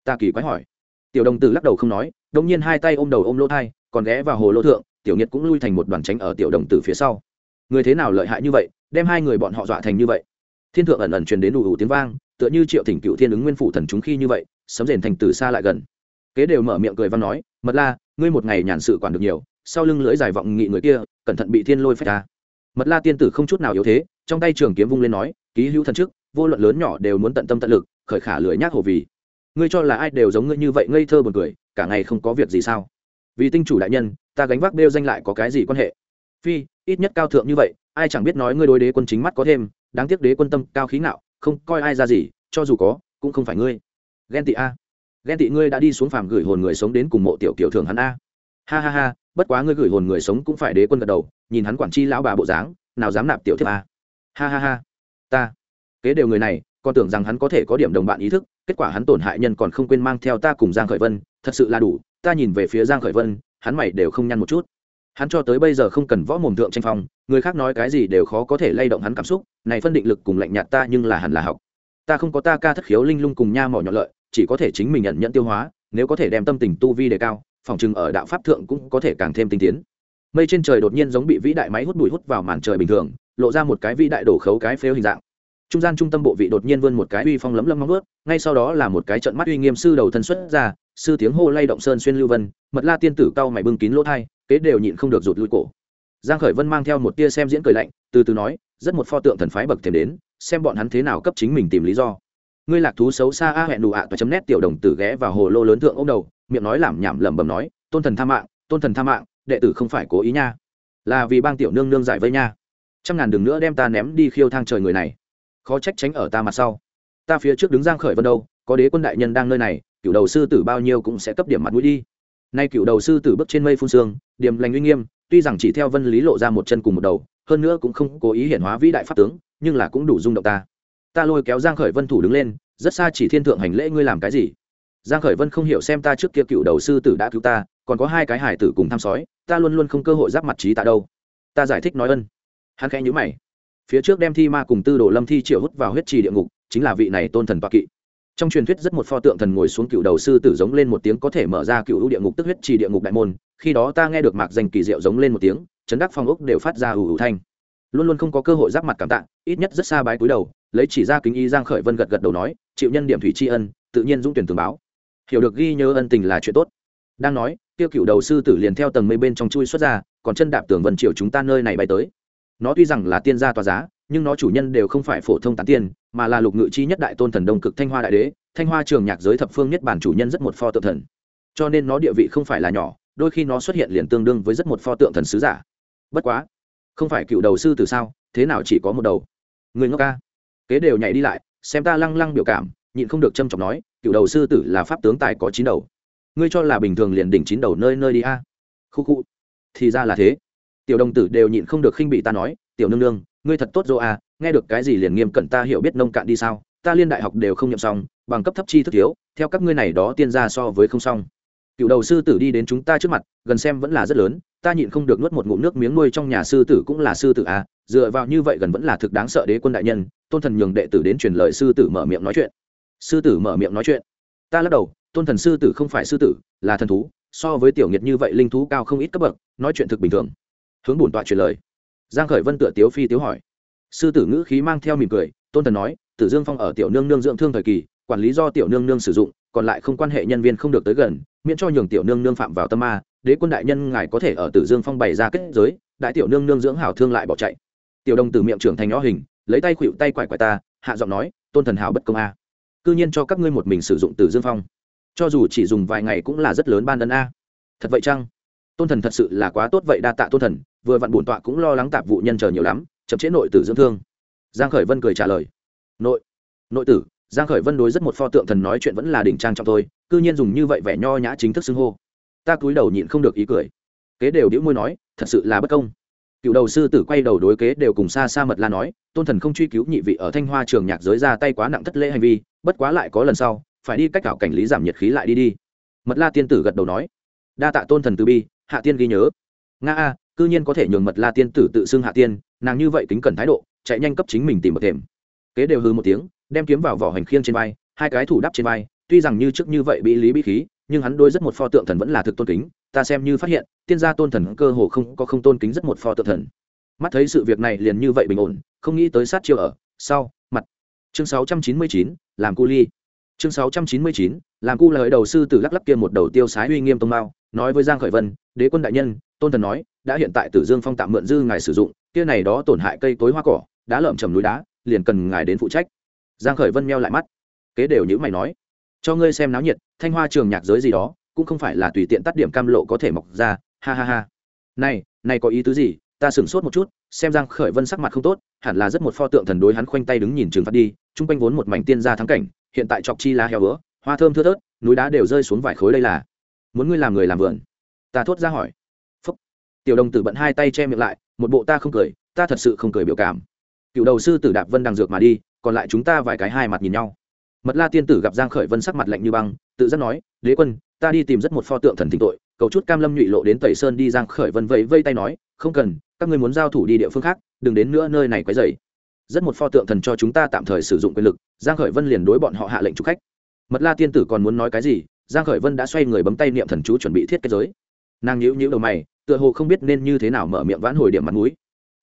Ta kỳ quái hỏi. Tiểu đồng tử lắc đầu không nói đông nhiên hai tay ôm đầu ôm lỗ thai còn ghé vào hồ lô thượng tiểu nhiệt cũng lui thành một đoàn tránh ở tiểu đồng tử phía sau. Người thế nào lợi hại như vậy đem hai người bọn họ dọa thành như vậy? Thiên thượng ẩn ẩn truyền đến đủ ủ tiếng vang tựa như triệu thỉnh cựu thiên ứng nguyên phủ thần chúng khi như vậy, sấm rền thành từ xa lại gần. Kế đều mở miệng cười văn nói, mật la, ngươi một ngày nhàn sự quản được nhiều, sau lưng lưỡi dài vọng nghị người kia, cẩn thận bị thiên lôi phách ta mật la tiên tử không chút nào yếu thế, trong tay trường kiếm vung lên nói, ký hữu thần trước vô luận lớn nhỏ đều muốn tận tâm tận lực, khởi khả lưỡi nhác hồ vì. Ngươi cho là ai đều giống ngươi như vậy ngây thơ buồn cười, cả ngày không có việc gì sao? Vì tinh chủ đại nhân, ta gánh vác đeo danh lại có cái gì quan hệ? Phi, ít nhất cao thượng như vậy, ai chẳng biết nói ngươi đối đế quân chính mắt có thêm, đáng tiếc đế quân tâm cao khí ngạo không coi ai ra gì, cho dù có, cũng không phải ngươi. Ghen tị a. Ghen tị ngươi đã đi xuống phàm gửi hồn người sống đến cùng mộ tiểu kiểu thường hắn a. Ha ha ha, bất quá ngươi gửi hồn người sống cũng phải đế quân gật đầu, nhìn hắn quản chi lão bà bộ dáng, nào dám nạp tiểu thiếp a. Ha ha ha. Ta. Kế đều người này, còn tưởng rằng hắn có thể có điểm đồng bạn ý thức, kết quả hắn tổn hại nhân còn không quên mang theo ta cùng giang khởi vân, thật sự là đủ, ta nhìn về phía giang khởi vân, hắn mày đều không nhăn một chút hắn cho tới bây giờ không cần võ mồm thượng tranh phong, người khác nói cái gì đều khó có thể lay động hắn cảm xúc, này phân định lực cùng lạnh nhạt ta nhưng là hẳn là học. Ta không có ta ca thất khiếu linh lung cùng nha mỏ nhọn lợi, chỉ có thể chính mình nhận nhận tiêu hóa, nếu có thể đem tâm tình tu vi đề cao, phòng chừng ở đạo pháp thượng cũng có thể càng thêm tinh tiến. Mây trên trời đột nhiên giống bị vĩ đại máy hút bụi hút vào màn trời bình thường, lộ ra một cái vĩ đại đổ khấu cái phếu hình dạng. Trung gian trung tâm bộ vị đột nhiên vươn một cái uy phong lấm lấm móng ướt ngay sau đó là một cái trận mắt uy nghiêm sư đầu thân xuất ra, sư tiếng hô lay động sơn xuyên lưu vân, mật la tiên tử cao mày bưng kín lỗ thai kế đều nhịn không được rụt lui cổ. Giang khởi vân mang theo một tia xem diễn cười lạnh, từ từ nói, rất một pho tượng thần phái bậc thềm đến, xem bọn hắn thế nào cấp chính mình tìm lý do. Ngươi lạc thú xấu xa a, hẹn đủ ạ và chấm nét tiểu đồng tử ghé vào hồ lô lớn thượng ông đầu, miệng nói làm nhảm lẩm bẩm nói, tôn thần tha mạng, tôn thần tha mạng, đệ tử không phải cố ý nha. Là vì bang tiểu nương nương giải vây nha. Trăm ngàn đường nữa đem ta ném đi khiêu thang trời người này. Khó trách tránh ở ta mặt sau. Ta phía trước đứng giang khởi vân đâu, có đế quân đại nhân đang nơi này cửu đầu sư tử bao nhiêu cũng sẽ cấp điểm mặt mũi đi nay cựu đầu sư tử bước trên mây phun sương điểm lành uy nghiêm, tuy rằng chỉ theo vân lý lộ ra một chân cùng một đầu, hơn nữa cũng không cố ý hiển hóa vĩ đại pháp tướng, nhưng là cũng đủ rung động ta. Ta lôi kéo giang khởi vân thủ đứng lên, rất xa chỉ thiên thượng hành lễ ngươi làm cái gì? Giang khởi vân không hiểu xem ta trước kia cựu đầu sư tử đã cứu ta, còn có hai cái hải tử cùng thăm sói, ta luôn luôn không cơ hội giáp mặt trí tại đâu. Ta giải thích nói ân. Hắn khẽ nhíu mày. Phía trước đem thi ma cùng tư đồ lâm thi triệu hút vào huyết trì địa ngục, chính là vị này tôn thần toa kỵ trong truyền thuyết rất một pho tượng thần ngồi xuống cựu đầu sư tử giống lên một tiếng có thể mở ra cựu địa ngục tức huyết trì địa ngục đại môn, khi đó ta nghe được mạc danh kỳ diệu giống lên một tiếng, chấn đắc phong ốc đều phát ra ủ ủ thanh. Luôn luôn không có cơ hội giáp mặt cảm tạ, ít nhất rất xa bái cúi đầu, lấy chỉ ra kính y giang khởi vân gật gật đầu nói chịu nhân điểm thủy tri ân, tự nhiên dũng tuyển tường báo. Hiểu được ghi nhớ ân tình là chuyện tốt. Đang nói tiêu cựu đầu sư tử liền theo tầng mây bên trong chui xuất ra, còn chân đạp tường vân triều chúng ta nơi này bay tới nó tuy rằng là tiên gia tòa giá, nhưng nó chủ nhân đều không phải phổ thông tán tiên, mà là lục ngự chi nhất đại tôn thần đông cực thanh hoa đại đế, thanh hoa trường nhạc giới thập phương nhất bản chủ nhân rất một pho tượng thần. Cho nên nó địa vị không phải là nhỏ, đôi khi nó xuất hiện liền tương đương với rất một pho tượng thần sứ giả. Bất quá, không phải cựu đầu sư từ sao, thế nào chỉ có một đầu? Người ngốc ca. Kế đều nhảy đi lại, xem ta lăng lăng biểu cảm, nhịn không được trâm trọng nói, cựu đầu sư tử là pháp tướng tài có chín đầu. Ngươi cho là bình thường liền đỉnh chín đầu nơi nơi đi a. Khu khu. Thì ra là thế tiểu đồng tử đều nhịn không được khinh bị ta nói tiểu nương nương ngươi thật tốt dô à, nghe được cái gì liền nghiêm cẩn ta hiểu biết nông cạn đi sao ta liên đại học đều không nhậm xong bằng cấp thấp chi thức thiếu theo các ngươi này đó tiên ra so với không xong. Cựu đầu sư tử đi đến chúng ta trước mặt gần xem vẫn là rất lớn ta nhịn không được nuốt một ngụm nước miếng nuôi trong nhà sư tử cũng là sư tử à, dựa vào như vậy gần vẫn là thực đáng sợ đế quân đại nhân tôn thần nhường đệ tử đến truyền lời sư tử mở miệng nói chuyện. Sư tử mở miệng nói chuyện. Ta lắc đầu tôn thần sư tử không phải sư tử là thần thú so với tiểu nghiệt như vậy linh thú cao không ít cấp bậc nói chuyện thực bình thường hướng bổn tọa truyền lời. Giang khởi vân tựa tiếu phi tiếu hỏi. Sư tử ngữ khí mang theo mỉm cười, tôn thần nói, tử dương phong ở tiểu nương nương dưỡng thương thời kỳ, quản lý do tiểu nương nương sử dụng, còn lại không quan hệ nhân viên không được tới gần, miễn cho nhường tiểu nương nương phạm vào tâm ma, đế quân đại nhân ngài có thể ở tử dương phong bày ra kết giới, đại tiểu nương nương dưỡng hảo thương lại bỏ chạy. Tiểu đồng từ miệng trưởng thành nhỏ hình, lấy tay khuỵu tay quải quải ta, hạ giọng nói, tôn thần hảo bất công a. Cư nhiên cho các ngươi một mình sử dụng tử dương phong. Cho dù chỉ dùng vài ngày cũng là rất lớn ban ân a. Thật vậy chăng? Tôn thần thật sự là quá tốt vậy đa tạ tôn thần vừa vặn bổn tọa cũng lo lắng tạp vụ nhân chờ nhiều lắm, chậm chế nội tử dưỡng thương. Giang khởi vân cười trả lời. Nội nội tử, giang khởi vân đối rất một pho tượng thần nói chuyện vẫn là đỉnh trang trọng thôi, cư nhiên dùng như vậy vẻ nho nhã chính thức xưng hô. Ta cúi đầu nhịn không được ý cười. Kế đều đĩu môi nói, thật sự là bất công. Cựu đầu sư tử quay đầu đối kế đều cùng xa xa mật la nói, tôn thần không truy cứu nhị vị ở thanh hoa trường nhạc giới ra tay quá nặng thất lễ hành vi, bất quá lại có lần sau, phải đi cách cảo cảnh lý giảm nhiệt khí lại đi đi. Mật la tiên tử gật đầu nói, đa tạ tôn thần từ bi, hạ tiên ghi nhớ. Nga a cư nhiên có thể nhường mật la tiên tử tự xưng hạ tiên nàng như vậy kính cẩn thái độ chạy nhanh cấp chính mình tìm một thềm. Kế đều hư một tiếng đem kiếm vào vỏ hành khiêng trên vai hai cái thủ đắp trên vai tuy rằng như trước như vậy bị lý bị khí nhưng hắn đôi rất một pho tượng thần vẫn là thực tôn kính ta xem như phát hiện tiên gia tôn thần cơ hồ không có không tôn kính rất một pho tượng thần. Mắt thấy sự việc này liền như vậy bình ổn không nghĩ tới sát chiêu ở sau mặt. Chương 699, làm cu ly. Chương 699, làm cu lời đầu sư tử lắc lắc kia một đầu tiêu sái uy nghiêm tông mao nói với giang khởi vân đế quân đại nhân tôn thần nói đã hiện tại tử dương phong tạm mượn dư ngài sử dụng, kia này đó tổn hại cây cối hoa cỏ đá lởm chầm núi đá, liền cần ngài đến phụ trách. Giang khởi vân meo lại mắt. Kế đều như mày nói, cho ngươi xem náo nhiệt, thanh hoa trường nhạc giới gì đó, cũng không phải là tùy tiện tắt điểm cam lộ có thể mọc ra, ha ha ha. Này này có ý tứ gì? Ta sửng sốt một chút, xem giang khởi vân sắc mặt không tốt, hẳn là rất một pho tượng thần đối hắn khoanh tay đứng nhìn trường phát đi trung quanh vốn một mảnh tiên gia thắng cảnh, hiện tại chọc chi lá heo vữa hoa thơm thưa thớt, núi đá đều rơi xuống vài khối đây là. Muốn ngươi làm người làm vườn? Ta thốt ra hỏi tiểu đồng tử bận hai tay che miệng lại, một bộ ta không cười, ta thật sự không cười biểu cảm. Cựu đầu sư tử đạp vân đằng dược mà đi, còn lại chúng ta vài cái hai mặt nhìn nhau. Mật la tiên tử gặp giang khởi vân sắc mặt lạnh như băng, tự giác nói, đế quân, ta đi tìm rất một pho tượng thần thỉnh tội, cầu chút cam lâm nhụy lộ đến tẩy sơn đi. Giang khởi vân vẫy vây tay nói, không cần, các ngươi muốn giao thủ đi địa phương khác, đừng đến nữa nơi này quấy rầy. Rất một pho tượng thần cho chúng ta tạm thời sử dụng quyền lực, giang khởi vân liền đối bọn họ hạ lệnh chủ khách. Mật la tiên tử còn muốn nói cái gì, giang khởi vân đã xoay người bấm tay niệm thần chú chuẩn bị thiết kết giới nàng nhíu nhíu đầu mày, tựa hồ không biết nên như thế nào mở miệng vãn hồi điểm mặt mũi.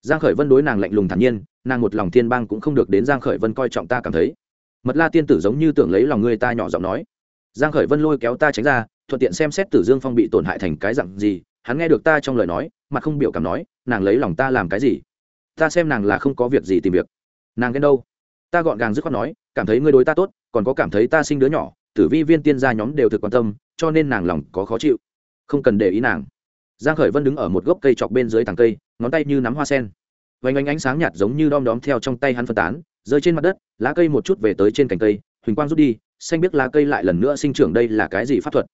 Giang khởi vân đối nàng lạnh lùng thản nhiên, nàng một lòng thiên bang cũng không được đến giang khởi vân coi trọng ta cảm thấy. Mật la tiên tử giống như tưởng lấy lòng người ta nhỏ giọng nói. Giang khởi vân lôi kéo ta tránh ra, thuận tiện xem xét tử dương phong bị tổn hại thành cái dạng gì, hắn nghe được ta trong lời nói mà không biểu cảm nói, nàng lấy lòng ta làm cái gì? Ta xem nàng là không có việc gì tìm việc. Nàng đến đâu? Ta gọn gàng dứt khoát nói, cảm thấy ngươi đối ta tốt, còn có cảm thấy ta sinh đứa nhỏ, tử vi viên tiên gia nhóm đều thực quan tâm, cho nên nàng lòng có khó chịu không cần để ý nàng. Giang khởi vân đứng ở một gốc cây chọc bên dưới thằng cây, ngón tay như nắm hoa sen. Vành ánh ánh sáng nhạt giống như đom đóm theo trong tay hắn phân tán, rơi trên mặt đất, lá cây một chút về tới trên cành cây, huỳnh quang rút đi, xanh biết lá cây lại lần nữa sinh trưởng đây là cái gì pháp thuật?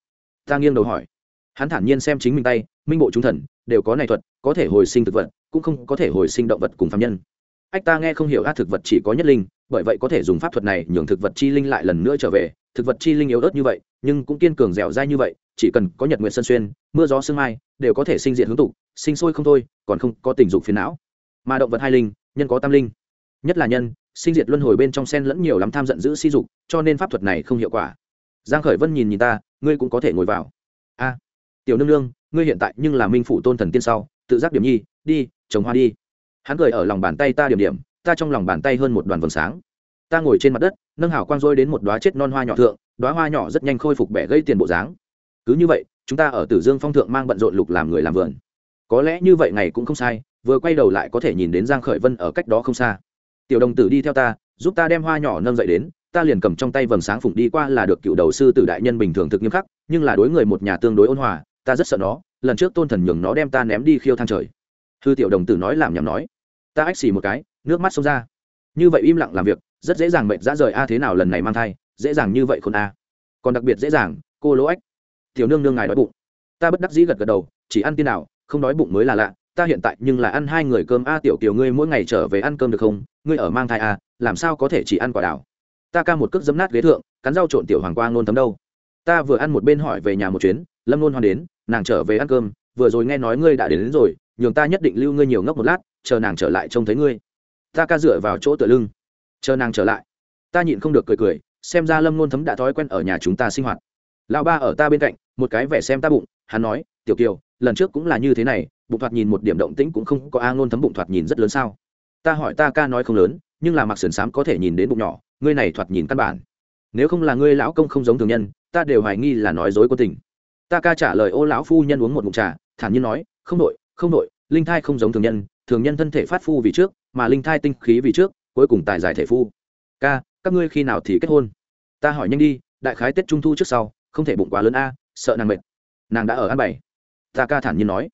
Ta nghiêng đầu hỏi. Hắn thản nhiên xem chính mình tay, minh bộ chúng thần, đều có này thuật, có thể hồi sinh thực vật, cũng không có thể hồi sinh động vật cùng phạm nhân. Ách, ta nghe không hiểu ác thực vật chỉ có nhất linh, bởi vậy có thể dùng pháp thuật này nhường thực vật chi linh lại lần nữa trở về. Thực vật chi linh yếu ớt như vậy, nhưng cũng kiên cường dẻo dai như vậy chỉ cần có nhật nguyện sân xuyên, mưa gió sương mai, đều có thể sinh diện hướng tục, sinh sôi không thôi, còn không có tình dục phiền não. Mà động vật hai linh, nhân có tam linh. Nhất là nhân, sinh diệt luân hồi bên trong sen lẫn nhiều lắm tham giận giữ si dục, cho nên pháp thuật này không hiệu quả. Giang khởi vân nhìn nhìn ta, ngươi cũng có thể ngồi vào. A, tiểu nương nương, ngươi hiện tại nhưng là minh phủ tôn thần tiên sau, tự giác điểm nhi, đi, trồng hoa đi. Hắn cười ở lòng bàn tay ta điểm điểm, ta trong lòng bàn tay hơn một đoàn vầng sáng. Ta ngồi trên mặt đất, nâng hảo quang rôi đến một đóa chết non hoa nhỏ thượng, đóa hoa nhỏ rất nhanh khôi phục bẻ gây tiền bộ dáng cứ như vậy, chúng ta ở tử dương phong thượng mang bận rộn lục làm người làm vườn. Có lẽ như vậy ngày cũng không sai, vừa quay đầu lại có thể nhìn đến giang khởi vân ở cách đó không xa. Tiểu đồng tử đi theo ta, giúp ta đem hoa nhỏ nâng dậy đến, ta liền cầm trong tay vầng sáng phụng đi qua là được cựu đầu sư tử đại nhân bình thường thực nghiêm khắc, nhưng là đối người một nhà tương đối ôn hòa, ta rất sợ nó, lần trước tôn thần nhường nó đem ta ném đi khiêu thang trời. Thư tiểu đồng tử nói làm nhảm nói. Ta ách xì một cái, nước mắt xông ra. Như vậy im lặng làm việc, rất dễ dàng mệt ra rời a, thế nào lần này mang thai, dễ dàng như vậy khôn a. Còn đặc biệt dễ dàng, cô lỗ ách tiểu nương nương ngài đói bụng. Ta bất đắc dĩ gật gật đầu chỉ ăn tin nào không đói bụng mới là lạ. Ta hiện tại nhưng là ăn hai người cơm a tiểu kiều ngươi mỗi ngày trở về ăn cơm được không? Ngươi ở mang thai a làm sao có thể chỉ ăn quả đào? ta ca một cước dấm nát ghế thượng cắn rau trộn tiểu hoàng quang nôn thấm đâu. Ta vừa ăn một bên hỏi về nhà một chuyến lâm nôn hoan đến nàng trở về ăn cơm vừa rồi nghe nói ngươi đã đến, đến rồi nhường ta nhất định lưu ngươi nhiều ngốc một lát chờ nàng trở lại trông thấy ngươi. Ta ca dựa vào chỗ tựa lưng chờ nàng trở lại. Ta nhịn không được cười cười xem ra lâm nôn thấm đã thói quen ở nhà chúng ta sinh hoạt. Lão ba ở ta bên cạnh một cái vẻ xem ta bụng, hắn nói, tiểu kiều, lần trước cũng là như thế này, bụng thoạt nhìn một điểm động tĩnh cũng không có a ngôn thấm bụng thoạt nhìn rất lớn sao? Ta hỏi ta ca nói không lớn, nhưng là mặc sườn xám có thể nhìn đến bụng nhỏ, ngươi này thoạt nhìn căn bản. Nếu không là ngươi lão công không giống thường nhân, ta đều hoài nghi là nói dối có tình. Ta ca trả lời, ô lão phu nhân uống một mụn trà, thản nhiên nói, không đội không đội linh thai không giống thường nhân thường nhân thân thể phát phu vì trước, mà linh thai tinh khí vì trước, cuối cùng tài giải thể phu. Ca, các ngươi khi nào thì kết hôn? Ta hỏi nhanh đi, đại khái tết trung thu trước sau, không thể bụng quá lớn a sợ nàng mệt. Nàng đã ở ăn bảy ta ca thản nhiên nói.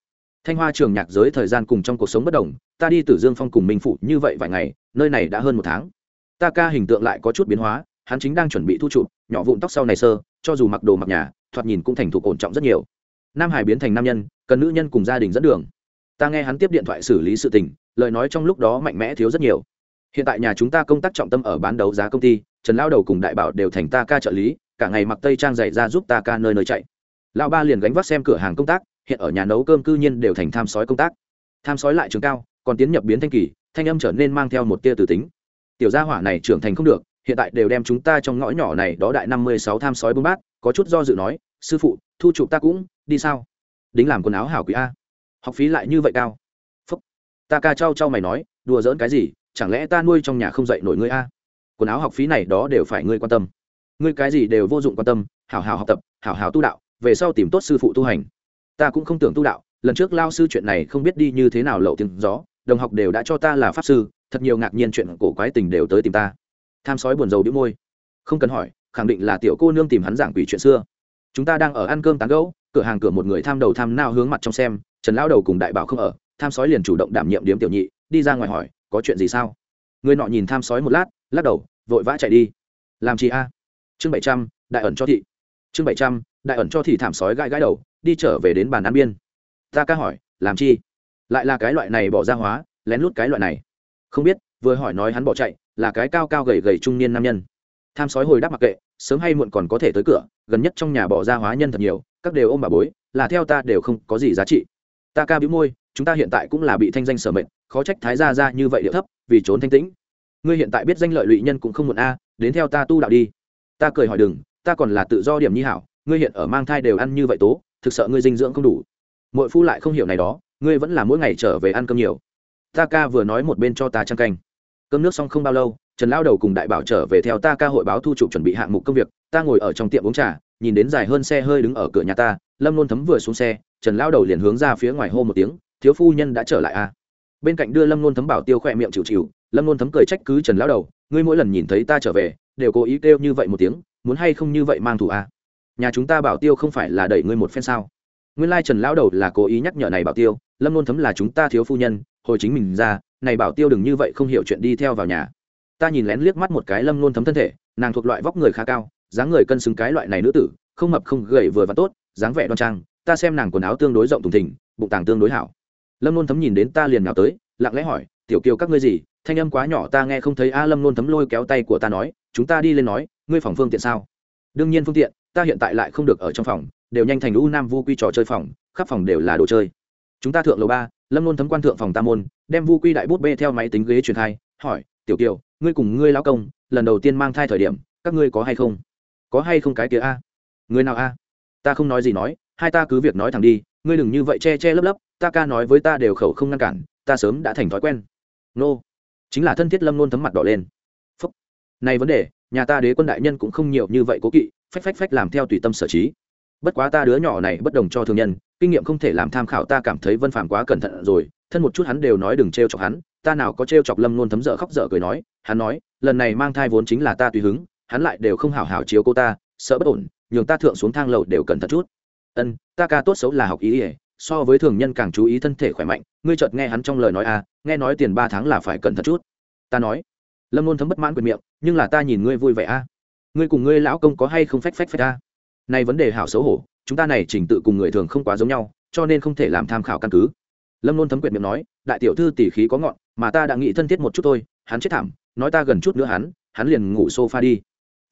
Thanh hoa trường nhạc giới thời gian cùng trong cuộc sống bất đồng, ta đi từ dương phong cùng minh phụ như vậy vài ngày, nơi này đã hơn một tháng. Ta ca hình tượng lại có chút biến hóa, hắn chính đang chuẩn bị thu chụp, nhỏ vụn tóc sau này sơ, cho dù mặc đồ mặc nhà, thoạt nhìn cũng thành thục ổn trọng rất nhiều. Nam hải biến thành nam nhân, cần nữ nhân cùng gia đình dẫn đường. Ta nghe hắn tiếp điện thoại xử lý sự tình, lời nói trong lúc đó mạnh mẽ thiếu rất nhiều. Hiện tại nhà chúng ta công tác trọng tâm ở bán đấu giá công ty, trần lao đầu cùng đại bảo đều thành ta ca trợ lý, cả ngày mặc tây trang dày ra giúp ta ca nơi nơi chạy lão ba liền gánh vác xem cửa hàng công tác, hiện ở nhà nấu cơm cư nhiên đều thành tham sói công tác. Tham sói lại trường cao, còn tiến nhập biến thanh kỳ, thanh âm trở nên mang theo một tia tử tính. Tiểu gia hỏa này trưởng thành không được, hiện tại đều đem chúng ta trong ngõ nhỏ này đó đại năm mươi sáu tham sói bưng bát, có chút do dự nói, sư phụ, thu chụp ta cũng, đi sao? Đính làm quần áo hảo quý a. Học phí lại như vậy cao. Phúc. Ta ca trao trao mày nói, đùa giỡn cái gì, chẳng lẽ ta nuôi trong nhà không dạy nổi ngươi a? Quần áo học phí này đó đều phải ngươi quan tâm. Ngươi cái gì đều vô dụng quan tâm, hảo hảo học tập, hảo hảo tu đạo về sau tìm tốt sư phụ tu hành. Ta cũng không tưởng tu đạo, lần trước lao sư chuyện này không biết đi như thế nào lậu tiếng gió, đồng học đều đã cho ta là pháp sư, thật nhiều ngạc nhiên chuyện cổ quái tình đều tới tìm ta. Tham sói buồn rầu đĩu môi. Không cần hỏi, khẳng định là tiểu cô nương tìm hắn giảng quỷ chuyện xưa. Chúng ta đang ở ăn cơm tán gẫu, cửa hàng cửa một người tham đầu tham nao hướng mặt trong xem, trần lão đầu cùng đại bảo không ở, tham sói liền chủ động đảm nhiệm điếm tiểu nhị, đi ra ngoài hỏi, có chuyện gì sao? Người nọ nhìn tham sói một lát, lắc đầu, vội vã chạy đi. Làm chi a? Chương bảy trăm, đại ẩn cho thị. Chương bảy trăm đại ẩn cho thị thảm sói gãi gãi đầu, đi trở về đến bàn ăn biên. Ta ca hỏi, làm chi? Lại là cái loại này bỏ ra hóa, lén lút cái loại này. Không biết, vừa hỏi nói hắn bỏ chạy, là cái cao cao gầy gầy trung niên nam nhân. Tham sói hồi đáp mặc kệ, sớm hay muộn còn có thể tới cửa, gần nhất trong nhà bỏ ra hóa nhân thật nhiều, các đều ôm bà bối, là theo ta đều không có gì giá trị. Ta ca bĩu môi, chúng ta hiện tại cũng là bị thanh danh sở mệnh, khó trách thái gia ra như vậy điệu thấp, vì trốn thanh tĩnh. Ngươi hiện tại biết danh lợi lụy nhân cũng không muộn a, đến theo ta tu đạo đi. Ta cười hỏi đừng, ta còn là tự do điểm nhi hảo ngươi hiện ở mang thai đều ăn như vậy tố, thực sợ ngươi dinh dưỡng không đủ mỗi phu lại không hiểu này đó, ngươi vẫn là mỗi ngày trở về ăn cơm nhiều ta ca vừa nói một bên cho ta trăng canh cơm nước xong không bao lâu, trần lao đầu cùng đại bảo trở về theo ta ca hội báo thu chụp chuẩn bị hạng mục công việc ta ngồi ở trong tiệm uống trà, nhìn đến dài hơn xe hơi đứng ở cửa nhà ta, lâm nôn thấm vừa xuống xe, trần lao đầu liền hướng ra phía ngoài hô một tiếng, thiếu phu nhân đã trở lại a à? bên cạnh đưa lâm nôn thấm bảo tiêu khỏe miệng chịu chịu, lâm nôn thấm cười trách cứ trần lao đầu, ngươi mỗi lần nhìn thấy ta trở về, đều cố ý kêu như vậy một tiếng, muốn hay không như vậy mang thủ a à? Nhà chúng ta bảo tiêu không phải là đẩy ngươi một phen sao? Nguyên lai trần Lão đầu là cố ý nhắc nhở này bảo tiêu, lâm nôn thấm là chúng ta thiếu phu nhân, hồi chính mình ra, này bảo tiêu đừng như vậy không hiểu chuyện đi theo vào nhà. Ta nhìn lén liếc mắt một cái lâm nôn thấm thân thể, nàng thuộc loại vóc người khá cao, dáng người cân xứng cái loại này nữ tử, không mập không gầy vừa và tốt, dáng vẻ đoan trang, ta xem nàng quần áo tương đối rộng thùng thình, bụng tàng tương đối hảo. Lâm nôn thấm nhìn đến ta liền nào tới, lặng lẽ hỏi, tiểu kiều các ngươi gì? Thanh âm quá nhỏ ta nghe không thấy. A, lâm nôn thấm lôi kéo tay của ta nói, chúng ta đi lên nói, ngươi phòng phương tiện sao? Đương nhiên phương tiện ta hiện tại lại không được ở trong phòng, đều nhanh thành u nam vu quy trò chơi phòng, khắp phòng đều là đồ chơi. Chúng ta thượng lầu ba, lâm luôn thấm quan thượng phòng tam môn, đem vu quy đại bút bê theo máy tính ghế truyền thai hỏi, tiểu kiều, ngươi cùng ngươi lao công, lần đầu tiên mang thai thời điểm, các ngươi có hay không? Có hay không cái kia a? Người nào a? Ta không nói gì nói, hai ta cứ việc nói thẳng đi, ngươi đừng như vậy che che lấp lấp, ta ca nói với ta đều khẩu không ngăn cản, ta sớm đã thành thói quen. Nô. Chính là thân thiết lâm luôn thấm mặt đỏ lên. Phúc. Này vấn đề, nhà ta đế quân đại nhân cũng không nhiều như vậy cố kỵ phách phách phách làm theo tùy tâm sở trí. Bất quá ta đứa nhỏ này bất đồng cho thường nhân, kinh nghiệm không thể làm tham khảo ta cảm thấy vân phạm quá cẩn thận rồi, thân một chút hắn đều nói đừng t r e o chọc hắn, ta nào có t r e o chọc lâm nôn thấm dở khóc dở cười nói, hắn nói, lần này mang thai vốn chính là ta tùy hứng, hắn lại đều không hảo hảo chiếu cô ta, sợ bất ổn, nhường ta thượng xuống thang lầu đều cẩn thận chút. Ân, ta ca tốt xấu là học ý ỉa so với thường nhân càng chú ý thân thể khỏe mạnh, ngươi chợt nghe hắn trong lời nói à nghe nói tiền ba tháng là phải cẩn thận chút. Ta nói, lâm nôn thấm bất mãn quyền miệng, nhưng là ta nhìn ngươi vui vẻ à ngươi cùng ngươi lão công có hay không phách phách phách ta? Này vấn đề hảo xấu hổ, chúng ta này trình tự cùng người thường không quá giống nhau, cho nên không thể làm tham khảo căn cứ. Lâm nôn thấm quyệt miệng nói, đại tiểu thư tỷ khí có ngọn, mà ta đã nghĩ thân thiết một chút thôi, hắn chết thảm, nói ta gần chút nữa hắn hắn liền ngủ sofa đi.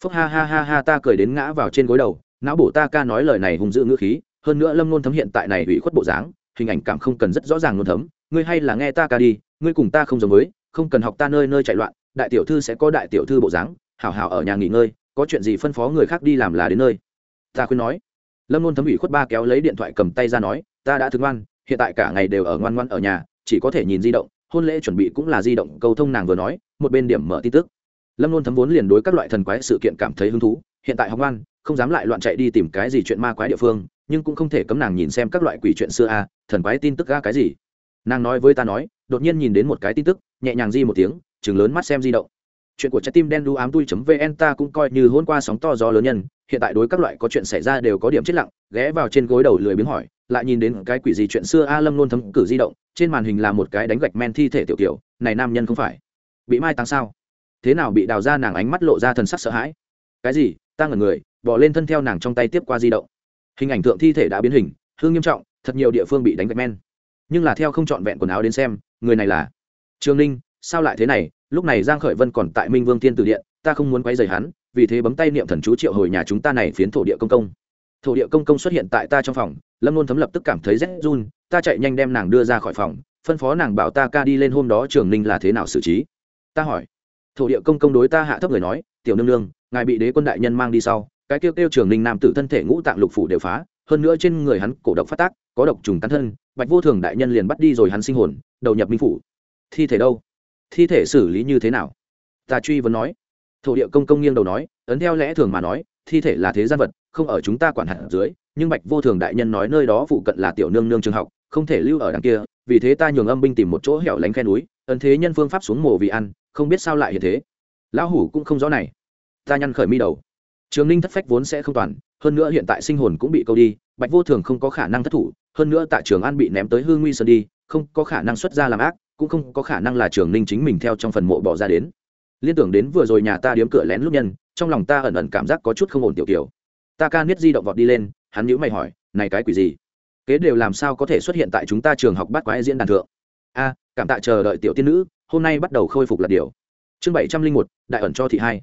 Phúc ha ha ha ha ta cười đến ngã vào trên gối đầu, não bổ ta ca nói lời này hùng dữ ngữ khí, hơn nữa lâm nôn thấm hiện tại này ủy khuất bộ dáng, hình ảnh cảm không cần rất rõ ràng nôn thấm, ngươi hay là nghe ta ca đi, ngươi cùng ta không giống với, không cần học ta nơi nơi chạy loạn, đại tiểu thư sẽ có đại tiểu thư bộ dáng, hảo hảo ở nhà nghỉ ngơi có chuyện gì phân phó người khác đi làm là đến nơi. Ta khuyên nói. Lâm luôn thấm ủy khuất ba kéo lấy điện thoại cầm tay ra nói, ta đã thương ngoan, hiện tại cả ngày đều ở ngoan ngoan ở nhà, chỉ có thể nhìn di động, hôn lễ chuẩn bị cũng là di động, câu thông nàng vừa nói, một bên điểm mở tin tức. Lâm luôn thấm vốn liền đối các loại thần quái sự kiện cảm thấy hứng thú, hiện tại học ngoan, không dám lại loạn chạy đi tìm cái gì chuyện ma quái địa phương, nhưng cũng không thể cấm nàng nhìn xem các loại quỷ chuyện xưa a thần quái tin tức ga cái gì. Nàng nói với ta nói, đột nhiên nhìn đến một cái tin tức, nhẹ nhàng di một tiếng, chừng lớn mắt xem di động chuyện của trái tim đen đu ám tui vn ta cũng coi như hôn qua sóng to gió lớn nhân. Hiện tại đối các loại có chuyện xảy ra đều có điểm chết lặng. Ghé vào trên gối đầu lười biếng hỏi, lại nhìn đến cái quỷ gì chuyện xưa a lâm luôn thấm cử di động, trên màn hình là một cái đánh gạch men thi thể tiểu kiểu. Này nam nhân không phải. Bị mai tăng sao? Thế nào bị đào ra nàng ánh mắt lộ ra thần sắc sợ hãi? Cái gì? Ta ngẩn người, bỏ lên thân theo nàng trong tay tiếp qua di động. Hình ảnh tượng thi thể đã biến hình, hương nghiêm trọng, thật nhiều địa phương bị đánh gạch men. Nhưng là theo không trọn vẹn quần áo đến xem, người này là trương ninh sao lại thế này? Lúc này giang khởi vân còn tại minh vương thiên tử điện, ta không muốn quấy rầy hắn, vì thế bấm tay niệm thần chú triệu hồi nhà chúng ta này phiến thổ địa công công. Thổ địa công công xuất hiện tại ta trong phòng, lâm luôn thấm lập tức cảm thấy rét run, ta chạy nhanh đem nàng đưa ra khỏi phòng, phân phó nàng bảo ta ca đi lên hôm đó trường ninh là thế nào xử trí. Ta hỏi, thổ địa công công đối ta hạ thấp người nói, tiểu nương nương, ngài bị đế quân đại nhân mang đi sau, cái kêu kêu trường ninh nam tử thân thể ngũ tạng lục phủ đều phá, hơn nữa trên người hắn cổ độc phát tác, có độc trùng tán thân, bạch vô thường đại nhân liền bắt đi rồi hắn sinh hồn, đầu nhập minh phủ. Thi thể đâu? Thi thể xử lý như thế nào? Ta truy vấn nói. Thổ địa công công nghiêng đầu nói, ấn theo lẽ thường mà nói, thi thể là thế gian vật, không ở chúng ta quản hạt dưới, nhưng bạch vô thường đại nhân nói nơi đó phụ cận là tiểu nương nương trường học, không thể lưu ở đằng kia, vì thế ta nhường âm binh tìm một chỗ hẻo lánh khe núi, ấn thế nhân phương pháp xuống mồ vì ăn, không biết sao lại hiện thế. Lão hủ cũng không rõ này. Ta nhăn khởi mi đầu. Trường ninh thất phách vốn sẽ không toàn, hơn nữa hiện tại sinh hồn cũng bị câu đi, bạch vô thường không có khả năng thất thủ, hơn nữa tại trường an bị ném tới hương nguy sơn đi, không có khả năng xuất ra làm ác cũng không có khả năng là trường ninh chính mình theo trong phần mộ bỏ ra đến. Liên tưởng đến vừa rồi nhà ta điếm cửa lén lúc nhân, trong lòng ta ẩn ẩn cảm giác có chút không ổn tiểu kiểu. Ta ca niết di động vọt đi lên, hắn nhữ mày hỏi, này cái quỷ gì? Kế đều làm sao có thể xuất hiện tại chúng ta trường học bắt quái diễn đàn thượng? A, cảm tạ chờ đợi tiểu tiên nữ, hôm nay bắt đầu khôi phục là điều. Chương bảy trăm linh một, đại ẩn cho thị hai.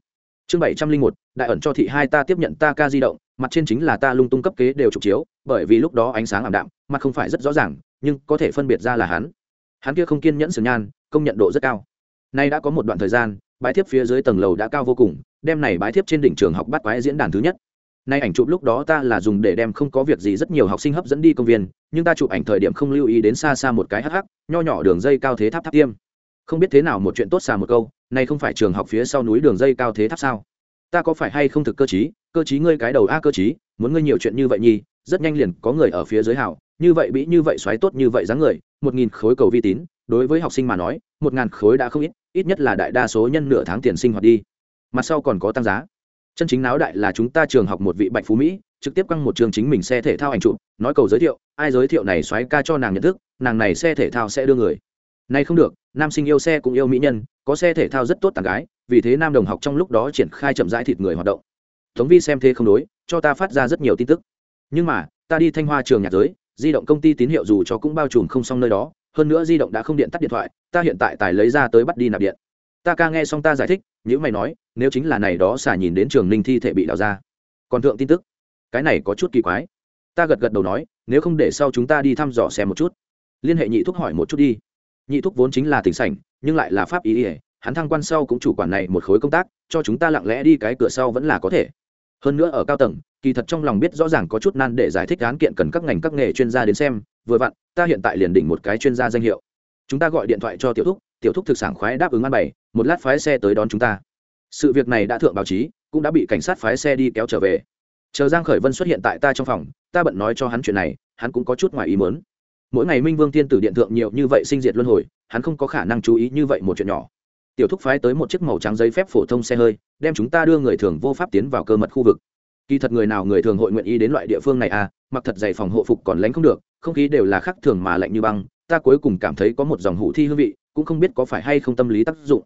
Chương bảy trăm linh một, đại ẩn cho thị hai ta tiếp nhận ta ca di động, mặt trên chính là ta lung tung cấp kế đều trục chiếu, bởi vì lúc đó ánh sáng ảm đạm, mặt không phải rất rõ ràng, nhưng có thể phân biệt ra là hắn hắn kia không kiên nhẫn sườn nhan, công nhận độ rất cao. Nay đã có một đoạn thời gian, bãi thiếp phía dưới tầng lầu đã cao vô cùng đem này bãi thiếp trên đỉnh trường học bắt quái diễn đàn thứ nhất. Nay ảnh chụp lúc đó ta là dùng để đem không có việc gì rất nhiều học sinh hấp dẫn đi công viên, nhưng ta chụp ảnh thời điểm không lưu ý đến xa xa một cái hắc hắc, nho nhỏ đường dây cao thế tháp tháp tiêm. Không biết thế nào một chuyện tốt xà một câu, nay không phải trường học phía sau núi đường dây cao thế tháp sao? Ta có phải hay không thực cơ chí cơ chí ngươi cái đầu a cơ chí muốn ngươi nhiều chuyện như vậy nhi rất nhanh liền có người ở phía dưới hảo như vậy bị như vậy xoáy tốt như vậy dáng người, một nghìn khối cầu vi tín, đối với học sinh mà nói, một ngàn khối đã không ít ít nhất là đại đa số nhân nửa tháng tiền sinh hoạt đi. Mặt sau còn có tăng giá. Chân chính náo đại là chúng ta trường học một vị bạch phú mỹ, trực tiếp căng một trường chính mình xe thể thao ảnh chụp, nói cầu giới thiệu, ai giới thiệu này xoáy ca cho nàng nhận thức, nàng này xe thể thao sẽ đưa người. Nay không được, nam sinh yêu xe cũng yêu mỹ nhân, có xe thể thao rất tốt tàn gái, vì thế nam đồng học trong lúc đó triển khai chậm rãi thịt người hoạt động. Thống vi xem thế không đối, cho ta phát ra rất nhiều tin tức. Nhưng mà, ta đi thanh hoa trường nhạc giới di động công ty tín hiệu dù cho cũng bao trùm không xong nơi đó, hơn nữa di động đã không điện tắt điện thoại, ta hiện tại tài lấy ra tới bắt đi nạp điện. Ta ca nghe xong ta giải thích những mày nói, nếu chính là này đó xả nhìn đến trường ninh thi thể bị đào ra. Còn thượng tin tức. Cái này có chút kỳ quái. Ta gật gật đầu nói, nếu không để sau chúng ta đi thăm dò xem một chút. Liên hệ nhị thúc hỏi một chút đi. Nhị thúc vốn chính là tỉnh sảnh, nhưng lại là pháp ý ỉa hắn thăng quan sau cũng chủ quản này một khối công tác, cho chúng ta lặng lẽ đi cái cửa sau vẫn là có thể. Hơn nữa ở cao tầng kỳ thật trong lòng biết rõ ràng có chút nan để giải thích án kiện cần các ngành các nghề chuyên gia đến xem, vừa vặn, ta hiện tại liền đỉnh một cái chuyên gia danh hiệu. Chúng ta gọi điện thoại cho tiểu thúc tiểu thúc thực sản khoái đáp ứng ăn bày, một lát phái xe tới đón chúng ta. Sự việc này đã thượng báo chí, cũng đã bị cảnh sát phái xe đi kéo trở về. Chờ giang khởi vân xuất hiện tại ta trong phòng, ta bận nói cho hắn chuyện này, hắn cũng có chút ngoài ý muốn. mỗi ngày minh vương tiên tử điện thượng nhiều như vậy sinh diệt luân hồi, hắn không có khả năng chú ý như vậy một chuyện nhỏ. Tiểu thúc phái tới một chiếc màu trắng giấy phép phổ thông xe hơi, đem chúng ta đưa người thường vô pháp tiến vào cơ mật khu vực kỳ thật người nào người thường hội nguyện ý đến loại địa phương này à mặc thật dày phòng hộ phục còn lánh không được, không khí đều là khắc thường mà lạnh như băng, ta cuối cùng cảm thấy có một dòng hủ thi hương vị, cũng không biết có phải hay không tâm lý tác dụng.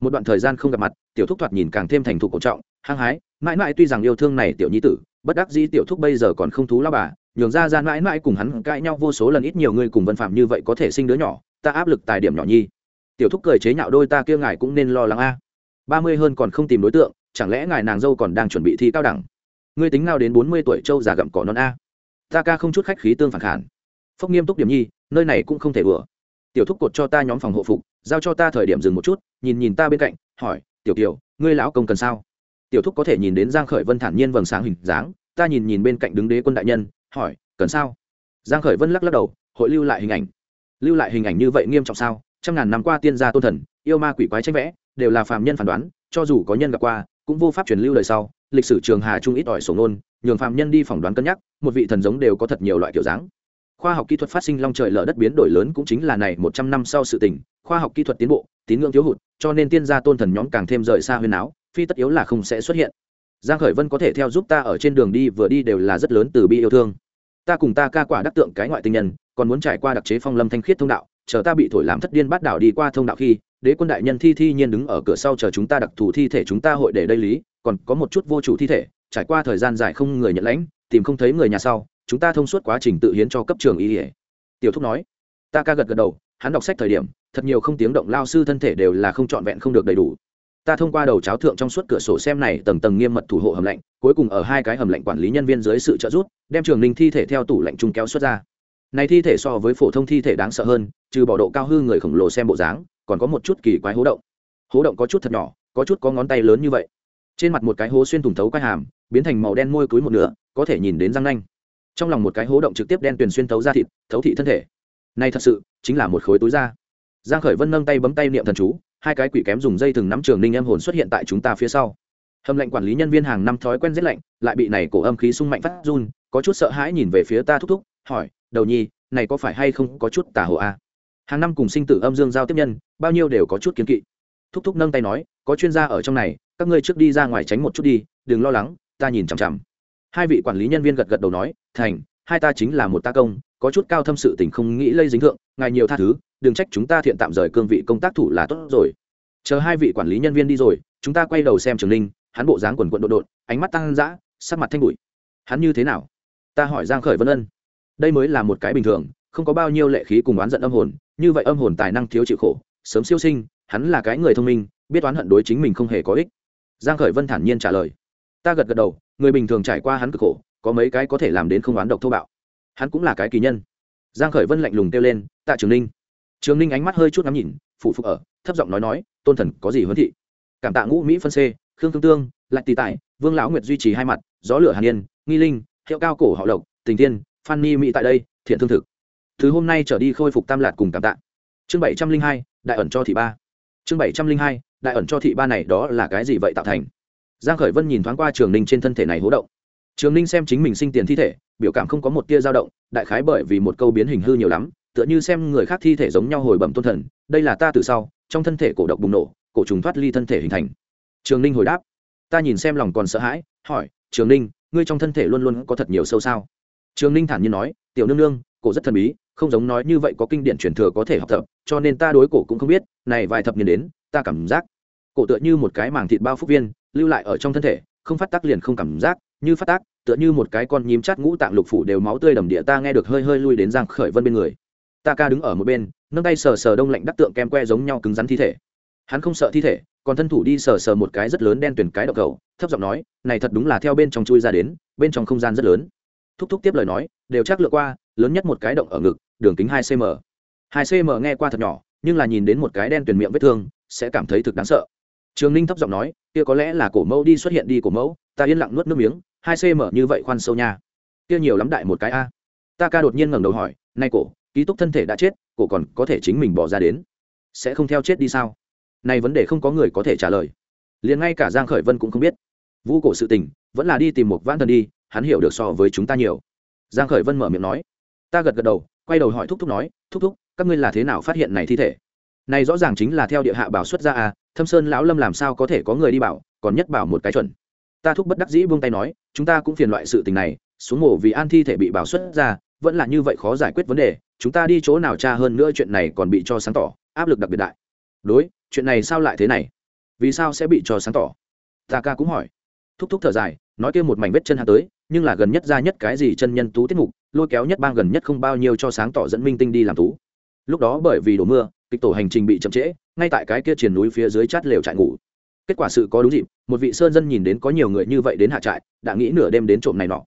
Một đoạn thời gian không gặp mặt, tiểu thúc thoạt nhìn càng thêm thành thục cổ trọng, hăng hái, mãi mãi tuy rằng yêu thương này tiểu nhi tử, bất đắc dĩ tiểu thúc bây giờ còn không thú lao bà, nhường ra ra mãi mãi cùng hắn cãi nhau vô số lần ít nhiều người cùng vân phạm như vậy có thể sinh đứa nhỏ, ta áp lực tài điểm nhỏ nhi. Tiểu thúc cười chế nhạo đôi ta kia ngài cũng nên lo lắng a. Ba mươi hơn còn không tìm đối tượng, chẳng lẽ ngài nàng dâu còn đang chuẩn bị thi cao đẳng? Ngươi tính nào đến bốn mươi tuổi trâu già gặm cỏ non a. Ta ca không chút khách khí tương phản khản. Phong nghiêm túc điểm nhi, nơi này cũng không thể vừa tiểu thúc cột cho ta nhóm phòng hộ phục, giao cho ta thời điểm dừng một chút, nhìn nhìn ta bên cạnh, hỏi, tiểu kiều, ngươi lão công cần sao? Tiểu thúc có thể nhìn đến giang khởi vân thản nhiên vầng sáng hình dáng, ta nhìn nhìn bên cạnh đứng đế quân đại nhân, hỏi, cần sao? Giang khởi vân lắc lắc đầu, hội lưu lại hình ảnh. Lưu lại hình ảnh như vậy nghiêm trọng sao? Trăm ngàn năm qua tiên gia tôn thần, yêu ma quỷ quái tranh vẽ, đều là phàm nhân phản đoán, cho dù có nhân gặp qua cũng vô pháp truyền lưu lời sau, lịch sử trường hà trung ít ỏi sổ ngôn, nhường phạm nhân đi phỏng đoán cân nhắc, một vị thần giống đều có thật nhiều loại kiểu dáng. Khoa học kỹ thuật phát sinh long trời lở đất biến đổi lớn cũng chính là này một trăm năm sau sự tình, khoa học kỹ thuật tiến bộ, tín ngưỡng thiếu hụt, cho nên tiên gia tôn thần nhóm càng thêm rời xa huyền áo, phi tất yếu là không sẽ xuất hiện. Giang khởi vân có thể theo giúp ta ở trên đường đi vừa đi đều là rất lớn từ bi yêu thương. Ta cùng ta ca quả đắc tượng cái ngoại tinh nhân, còn muốn trải qua đặc chế phong lâm thanh khiết thông đạo, chờ ta bị thổi làm thất điên bắt đảo đi qua thông đạo khi đế quân đại nhân thi thi nhiên đứng ở cửa sau chờ chúng ta đặc thù thi thể chúng ta hội để đây lý, còn có một chút vô chủ thi thể, trải qua thời gian dài không người nhận lãnh, tìm không thấy người nhà sau, chúng ta thông suốt quá trình tự hiến cho cấp trường y ỉa tiểu thúc nói, ta ca gật gật đầu, hắn đọc sách thời điểm, thật nhiều không tiếng động lao sư thân thể đều là không trọn vẹn không được đầy đủ. Ta thông qua đầu cháo thượng trong suốt cửa sổ xem này tầng tầng nghiêm mật thủ hộ hầm lạnh, cuối cùng ở hai cái hầm lạnh quản lý nhân viên dưới sự trợ giúp, đem trường ninh thi thể theo tủ lạnh trung kéo xuất ra. Này thi thể so với phổ thông thi thể đáng sợ hơn, trừ bỏ độ cao hư người khổng lồ xem bộ dáng còn có một chút kỳ quái hố động. Hố động có chút thật nhỏ, có chút có ngón tay lớn như vậy. Trên mặt một cái hố xuyên thủng thấu quai hàm, biến thành màu đen môi cúi một nửa, có thể nhìn đến răng nanh. Trong lòng một cái hố động trực tiếp đen tuyền xuyên thấu ra thịt, thấu thị thân thể. Này thật sự, chính là một khối túi da. Giang khởi vân nâng tay bấm tay niệm thần chú, hai cái quỷ kém dùng dây thừng nắm trường ninh em hồn xuất hiện tại chúng ta phía sau. Hầm lệnh quản lý nhân viên hàng năm thói quen giết lạnh, lại bị này cổ âm khí sung mạnh phát run, có chút sợ hãi nhìn về phía ta thúc thúc, hỏi, đầu nhi, này có phải hay không có chút tà hồ a? Hàng năm cùng sinh tử âm dương giao tiếp nhân, bao nhiêu đều có chút kiến kỵ. Thúc thúc nâng tay nói, có chuyên gia ở trong này, các ngươi trước đi ra ngoài tránh một chút đi, đừng lo lắng, ta nhìn chằm chằm. Hai vị quản lý nhân viên gật gật đầu nói, thành, hai ta chính là một ta công, có chút cao thâm sự tình không nghĩ lây dính thượng, ngài nhiều tha thứ, đừng trách chúng ta thiện tạm rời cương vị công tác thủ là tốt rồi. Chờ hai vị quản lý nhân viên đi rồi, chúng ta quay đầu xem trường linh hắn bộ dáng quần quận đột đột ánh mắt tăng dã, sắc mặt thanh bụi. Hắn như thế nào? Ta hỏi giang khởi vân ân. Đây mới là một cái bình thường không có bao nhiêu lệ khí cùng oán giận âm hồn, như vậy âm hồn tài năng thiếu chịu khổ, sớm siêu sinh, hắn là cái người thông minh, biết oán hận đối chính mình không hề có ích. Giang khởi vân thản nhiên trả lời. Ta gật gật đầu, người bình thường trải qua hắn cực khổ, có mấy cái có thể làm đến không oán độc thô bạo. Hắn cũng là cái kỳ nhân. Giang khởi vân lạnh lùng kêu lên, tạ trường ninh. Trường ninh ánh mắt hơi chút ngắm nhìn phụ phục ở, thấp giọng nói nói, tôn thần có gì huấn thị? Cảm tạ ngũ mỹ phân xê, khương tương tương lạnh tì tại vương lão nguyệt duy trì hai mặt, gió lửa hàn yên, nghi linh, hiệu cao cổ họ lộc, tình tiên phan ni mỹ tại đây, thiện thương thực thứ hôm nay trở đi khôi phục tam lạt cùng cảm tạ. Chương bảy trăm linh hai, đại ẩn cho thị ba. Chương bảy trăm linh hai, đại ẩn cho thị ba này đó là cái gì vậy tạo thành? Giang khởi vân nhìn thoáng qua trường ninh trên thân thể này hố động. Trường ninh xem chính mình sinh tiền thi thể, biểu cảm không có một tia dao động, đại khái bởi vì một câu biến hình hư nhiều lắm, tựa như xem người khác thi thể giống nhau hồi bẩm tôn thần, đây là ta từ sau, trong thân thể cổ độc bùng nổ, cổ trùng thoát ly thân thể hình thành. Trường ninh hồi đáp. Ta nhìn xem lòng còn sợ hãi, hỏi, trường ninh, ngươi trong thân thể luôn luôn có thật nhiều sâu sao? Trường ninh thản nhiên nói, tiểu nương nương, cổ rất thần bí không giống nói như vậy có kinh điển truyền thừa có thể học tập, cho nên ta đối cổ cũng không biết, này vài thập niên đến, ta cảm giác, cổ tựa như một cái màng thịt bao phúc viên, lưu lại ở trong thân thể, không phát tác liền không cảm giác, như phát tác, tựa như một cái con nhím chát ngũ tạng lục phủ đều máu tươi đầm địa ta nghe được hơi hơi lui đến giang khởi vân bên người. Ta ca đứng ở một bên, nâng tay sờ sờ đông lạnh đắc tượng kem que giống nhau cứng rắn thi thể. Hắn không sợ thi thể, còn thân thủ đi sờ sờ một cái rất lớn đen tuyển cái độc cầu, thấp giọng nói, này thật đúng là theo bên trong chui ra đến, bên trong không gian rất lớn. Thúc thúc tiếp lời nói, đều chắc lựa qua, lớn nhất một cái động ở ngực đường kính hai cm. Hai cm nghe qua thật nhỏ, nhưng là nhìn đến một cái đen tuyển miệng vết thương, sẽ cảm thấy thực đáng sợ. Trường ninh thấp giọng nói, kia có lẽ là cổ mẫu đi xuất hiện đi cổ mẫu, ta yên lặng nuốt nước miếng, hai cm như vậy khoan sâu nha. Kia nhiều lắm đại một cái a. Ta ca đột nhiên ngẩng đầu hỏi nay cổ, ký túc thân thể đã chết, cổ còn có thể chính mình bỏ ra đến, sẽ không theo chết đi sao? Này vấn đề không có người có thể trả lời. Liền ngay cả giang khởi vân cũng không biết. Vũ cổ sự tình, vẫn là đi tìm một vãn thần đi, hắn hiểu được so với chúng ta nhiều. Giang khởi vân mở miệng nói, ta gật gật đầu quay đầu hỏi thúc thúc nói, thúc thúc, các ngươi là thế nào phát hiện này thi thể? Này rõ ràng chính là theo địa hạ bảo xuất ra à thâm sơn lão lâm làm sao có thể có người đi bảo, còn nhất bảo một cái chuẩn. Ta thúc bất đắc dĩ buông tay nói, chúng ta cũng phiền loại sự tình này, xuống mổ vì an thi thể bị bảo xuất ra, vẫn là như vậy khó giải quyết vấn đề, chúng ta đi chỗ nào tra hơn nữa chuyện này còn bị cho sáng tỏ, áp lực đặc biệt đại. Đối, chuyện này sao lại thế này? Vì sao sẽ bị cho sáng tỏ? Ta ca cũng hỏi. Thúc thúc thở dài, nói kia một mảnh vết chân hạ tới nhưng là gần nhất ra nhất cái gì chân nhân tú tiết mục, lôi kéo nhất bang gần nhất không bao nhiêu cho sáng tỏ dẫn minh tinh đi làm tú. Lúc đó bởi vì đổ mưa, kịch tổ hành trình bị chậm trễ, ngay tại cái kia triển núi phía dưới chát lều trại ngủ. Kết quả sự có đúng dịp, một vị sơn dân nhìn đến có nhiều người như vậy đến hạ trại, đã nghĩ nửa đêm đến trộm này nọ.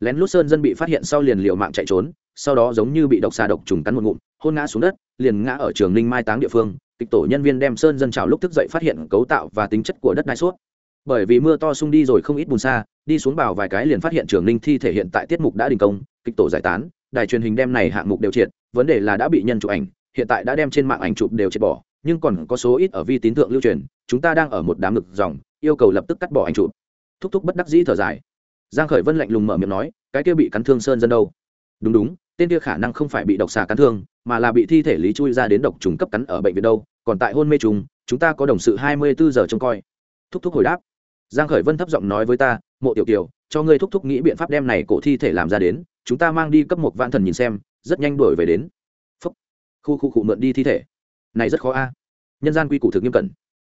Lén lút sơn dân bị phát hiện sau liền liều mạng chạy trốn, sau đó giống như bị độc xà độc trùng cắn một ngụm, hôn ngã xuống đất, liền ngã ở trường ninh mai táng địa phương. Kịch tổ nhân viên đem sơn dân trào lúc thức dậy phát hiện cấu tạo và tính chất của đất nai suốt. Bởi vì mưa to sung đi rồi không ít bùn xa đi xuống bảo vài cái liền phát hiện trường ninh thi thể hiện tại tiết mục đã đình công, kịch tổ giải tán, đài truyền hình đem này hạng mục đều triệt, vấn đề là đã bị nhân chụp ảnh, hiện tại đã đem trên mạng ảnh chụp đều triệt bỏ, nhưng còn có số ít ở vi tín thượng lưu truyền, chúng ta đang ở một đám ngực dòng, yêu cầu lập tức cắt bỏ ảnh chụp. Thúc thúc bất đắc dĩ thở dài. Giang khởi vân lạnh lùng mở miệng nói, cái kia bị cắn thương sơn dân đâu? Đúng đúng, tên kia khả năng không phải bị độc xà cắn thương, mà là bị thi thể lý chui ra đến độc trùng cấp cắn ở bệnh viện đâu, còn tại hôn mê trùng, chúng ta có đồng sự hai mươi bốn giờ trông coi. Thúc thúc hồi đáp giang khởi vân thấp giọng nói với ta, mộ tiểu kiều, cho ngươi thúc thúc nghĩ biện pháp đem này cổ thi thể làm ra đến, chúng ta mang đi cấp một vạn thần nhìn xem, rất nhanh đuổi về đến. Phúc. Khu khu cụ mượn đi thi thể. Này rất khó a. Nhân gian quy củ thực nghiêm cẩn.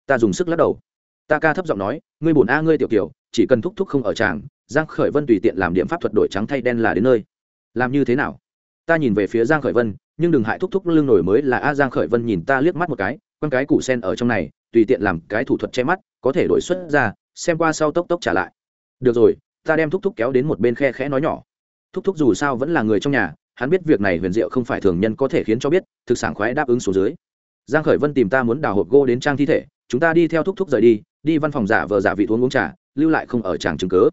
Ta dùng sức lắc đầu. Ta ca thấp giọng nói, ngươi bổn a ngươi tiểu kiều, chỉ cần thúc thúc không ở tràng, giang khởi vân tùy tiện làm điểm pháp thuật đổi trắng thay đen là đến nơi. Làm như thế nào? Ta nhìn về phía giang khởi vân, nhưng đừng hại thúc thúc lưng nổi mới là a, giang khởi vân nhìn ta liếc mắt một cái quan cái củ sen ở trong này, tùy tiện làm cái thủ thuật che mắt, có thể đổi xuất ra xem qua sau tốc tốc trả lại. Được rồi, ta đem thúc thúc kéo đến một bên khe khẽ nói nhỏ. Thúc thúc dù sao vẫn là người trong nhà, hắn biết việc này huyền diệu không phải thường nhân có thể khiến cho biết, thực sản khoái đáp ứng số dưới. Giang khởi vân tìm ta muốn đào hộp gỗ đến trang thi thể, chúng ta đi theo thúc thúc rời đi đi văn phòng giả vờ giả vị uống uống trà, lưu lại không ở tràng chứng cứ.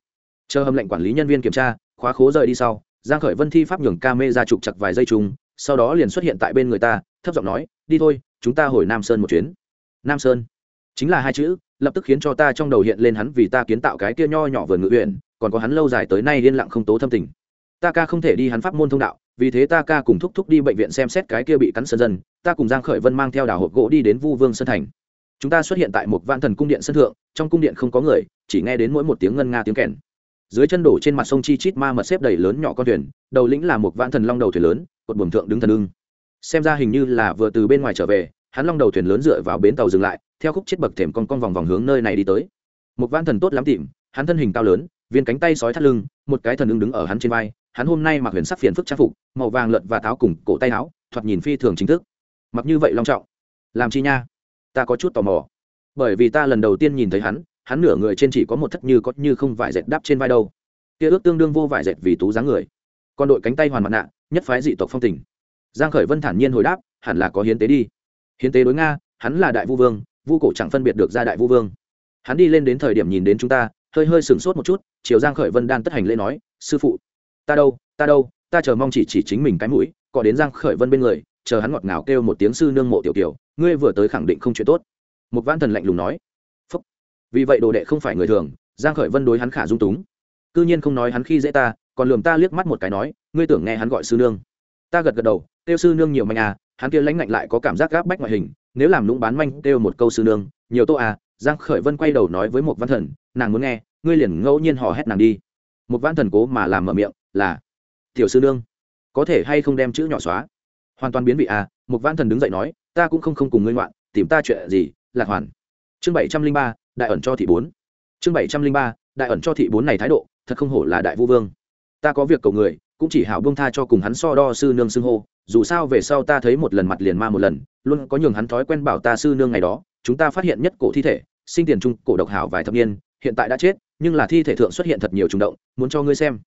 Chờ hầm lệnh quản lý nhân viên kiểm tra, khóa khố rời đi sau, giang khởi vân thi pháp nhường ca mê ra trục chặt vài giây chung, sau đó liền xuất hiện tại bên người ta, thấp giọng nói, đi thôi, chúng ta hồi nam sơn một chuyến. Nam sơn chính là hai chữ lập tức khiến cho ta trong đầu hiện lên hắn vì ta kiến tạo cái kia nho nhỏ vườn ngự huyện còn có hắn lâu dài tới nay liên lặng không tố thâm tình. Ta ca không thể đi hắn pháp môn thông đạo, vì thế ta ca cùng thúc thúc đi bệnh viện xem xét cái kia bị cắn sơn dân, ta cùng giang khởi vân mang theo đào hộp gỗ đi đến vu vương sơn thành. Chúng ta xuất hiện tại một vạn thần cung điện sân thượng, trong cung điện không có người, chỉ nghe đến mỗi một tiếng ngân nga tiếng kèn. Dưới chân đổ trên mặt sông chi chít ma mật xếp đầy lớn nhỏ con thuyền, đầu lĩnh là một vạn thần long đầu thuyền lớn, cột buồm thượng đứng thần ưng. Xem ra hình như là vừa từ bên ngoài trở về hắn long đầu thuyền lớn dựa vào bến tàu dừng lại, theo khúc chết bậc thềm con con vòng vòng hướng nơi này đi tới. Một vạn thần tốt lắm tìm, hắn thân hình cao lớn, viên cánh tay sói thắt lưng, một cái thần ưng đứng ở hắn trên vai, hắn hôm nay mặc huyền sắc phiền phức trang phục, màu vàng lợn và tháo cùng cổ tay áo, thoạt nhìn phi thường chính thức. Mặc như vậy long trọng. Làm chi nha? Ta có chút tò mò. Bởi vì ta lần đầu tiên nhìn thấy hắn hắn nửa người trên chỉ có một thất như có như không vải dệt đắp trên vai đâu. Kia ước tương đương vô vải dệt vì tú dáng người. Còn đội cánh tay hoàn mặt nạ, nhất phái dị tộc phong tình. Giang khởi vân thản nhiên hồi đáp, hẳn là có hiến tế đi hiến tế đối nga, hắn là đại vu vương, vu cổ chẳng phân biệt được ra đại vu vương. Hắn đi lên đến thời điểm nhìn đến chúng ta, hơi hơi sửng sốt một chút chiều giang khởi vân đan tất hành lễ nói, sư phụ, ta đâu ta đâu, ta chờ mong chỉ chỉ chính mình cái mũi cọ đến giang khởi vân bên người, chờ hắn ngọt ngào kêu một tiếng sư nương mộ tiểu tiểu ngươi vừa tới khẳng định không chuyện tốt. Một văn thần lạnh lùng nói. Phúc. vì vậy đồ đệ không phải người thường, giang khởi vân đối hắn khả dung túng. Cư nhiên không nói hắn khi dễ ta, còn lườm ta liếc mắt một cái nói, ngươi tưởng nghe hắn gọi sư nương ta gật gật đầu tiêu sư nương nhiều manh à hắn kia lãnh ngạnh lại có cảm giác gáp bách ngoại hình, nếu làm lũng bán manh tiêu một câu sư nương, nhiều tô à. Giang khởi vân quay đầu nói với một văn thần, nàng muốn nghe, ngươi liền ngẫu nhiên hò hét nàng đi. Một văn thần cố mà làm mở miệng là, tiểu sư nương, có thể hay không đem chữ nhỏ xóa? Hoàn toàn biến vị à. Một văn thần đứng dậy nói, ta cũng không không cùng ngươi ngoạn, tìm ta chuyện gì, lạc hoàn. Chương bảy trăm linh ba, đại ẩn cho thị bốn. Chương bảy trăm linh ba, đại ẩn cho thị bốn này thái độ, thật không hổ là đại vu vương. Ta có việc cầu người cũng chỉ hảo bông tha cho cùng hắn so đo sư nương xưng hô, dù sao về sau ta thấy một lần mặt liền ma một lần, luôn có nhường hắn thói quen bảo ta sư nương ngày đó, chúng ta phát hiện nhất cổ thi thể, sinh tiền trung, cổ độc hảo vài thập niên, hiện tại đã chết, nhưng là thi thể thượng xuất hiện thật nhiều trùng động, muốn cho ngươi xem.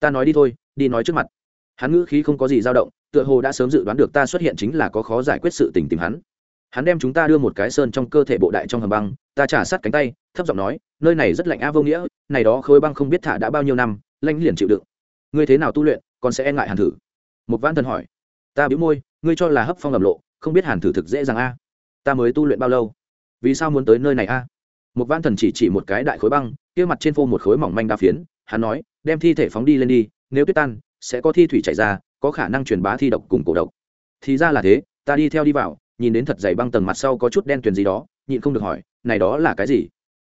Ta nói đi thôi, đi nói trước mặt. Hắn ngữ khí không có gì dao động, tựa hồ đã sớm dự đoán được ta xuất hiện chính là có khó giải quyết sự tình tìm hắn. Hắn đem chúng ta đưa một cái sơn trong cơ thể bộ đại trong hầm băng, ta trả sát cánh tay, thấp giọng nói, nơi này rất lạnh a vô nghĩa, này đó khối băng không biết thả đã bao nhiêu năm lanh liền chịu đựng ngươi thế nào tu luyện, còn sẽ e ngại hàn thử. Một văn thần hỏi. Ta bĩu môi, ngươi cho là hấp phong lầm lộ, không biết hàn thử thực dễ dàng a. Ta mới tu luyện bao lâu? Vì sao muốn tới nơi này a? Một văn thần chỉ chỉ một cái đại khối băng, kia mặt trên phô một khối mỏng manh đa phiến, hắn nói, đem thi thể phóng đi lên đi, nếu tuyết tan, sẽ có thi thủy chảy ra, có khả năng truyền bá thi độc cùng cổ độc. Thì ra là thế, ta đi theo đi vào, nhìn đến thật dày băng tầng mặt sau có chút đen tuyền gì đó, nhịn không được hỏi, này đó là cái gì?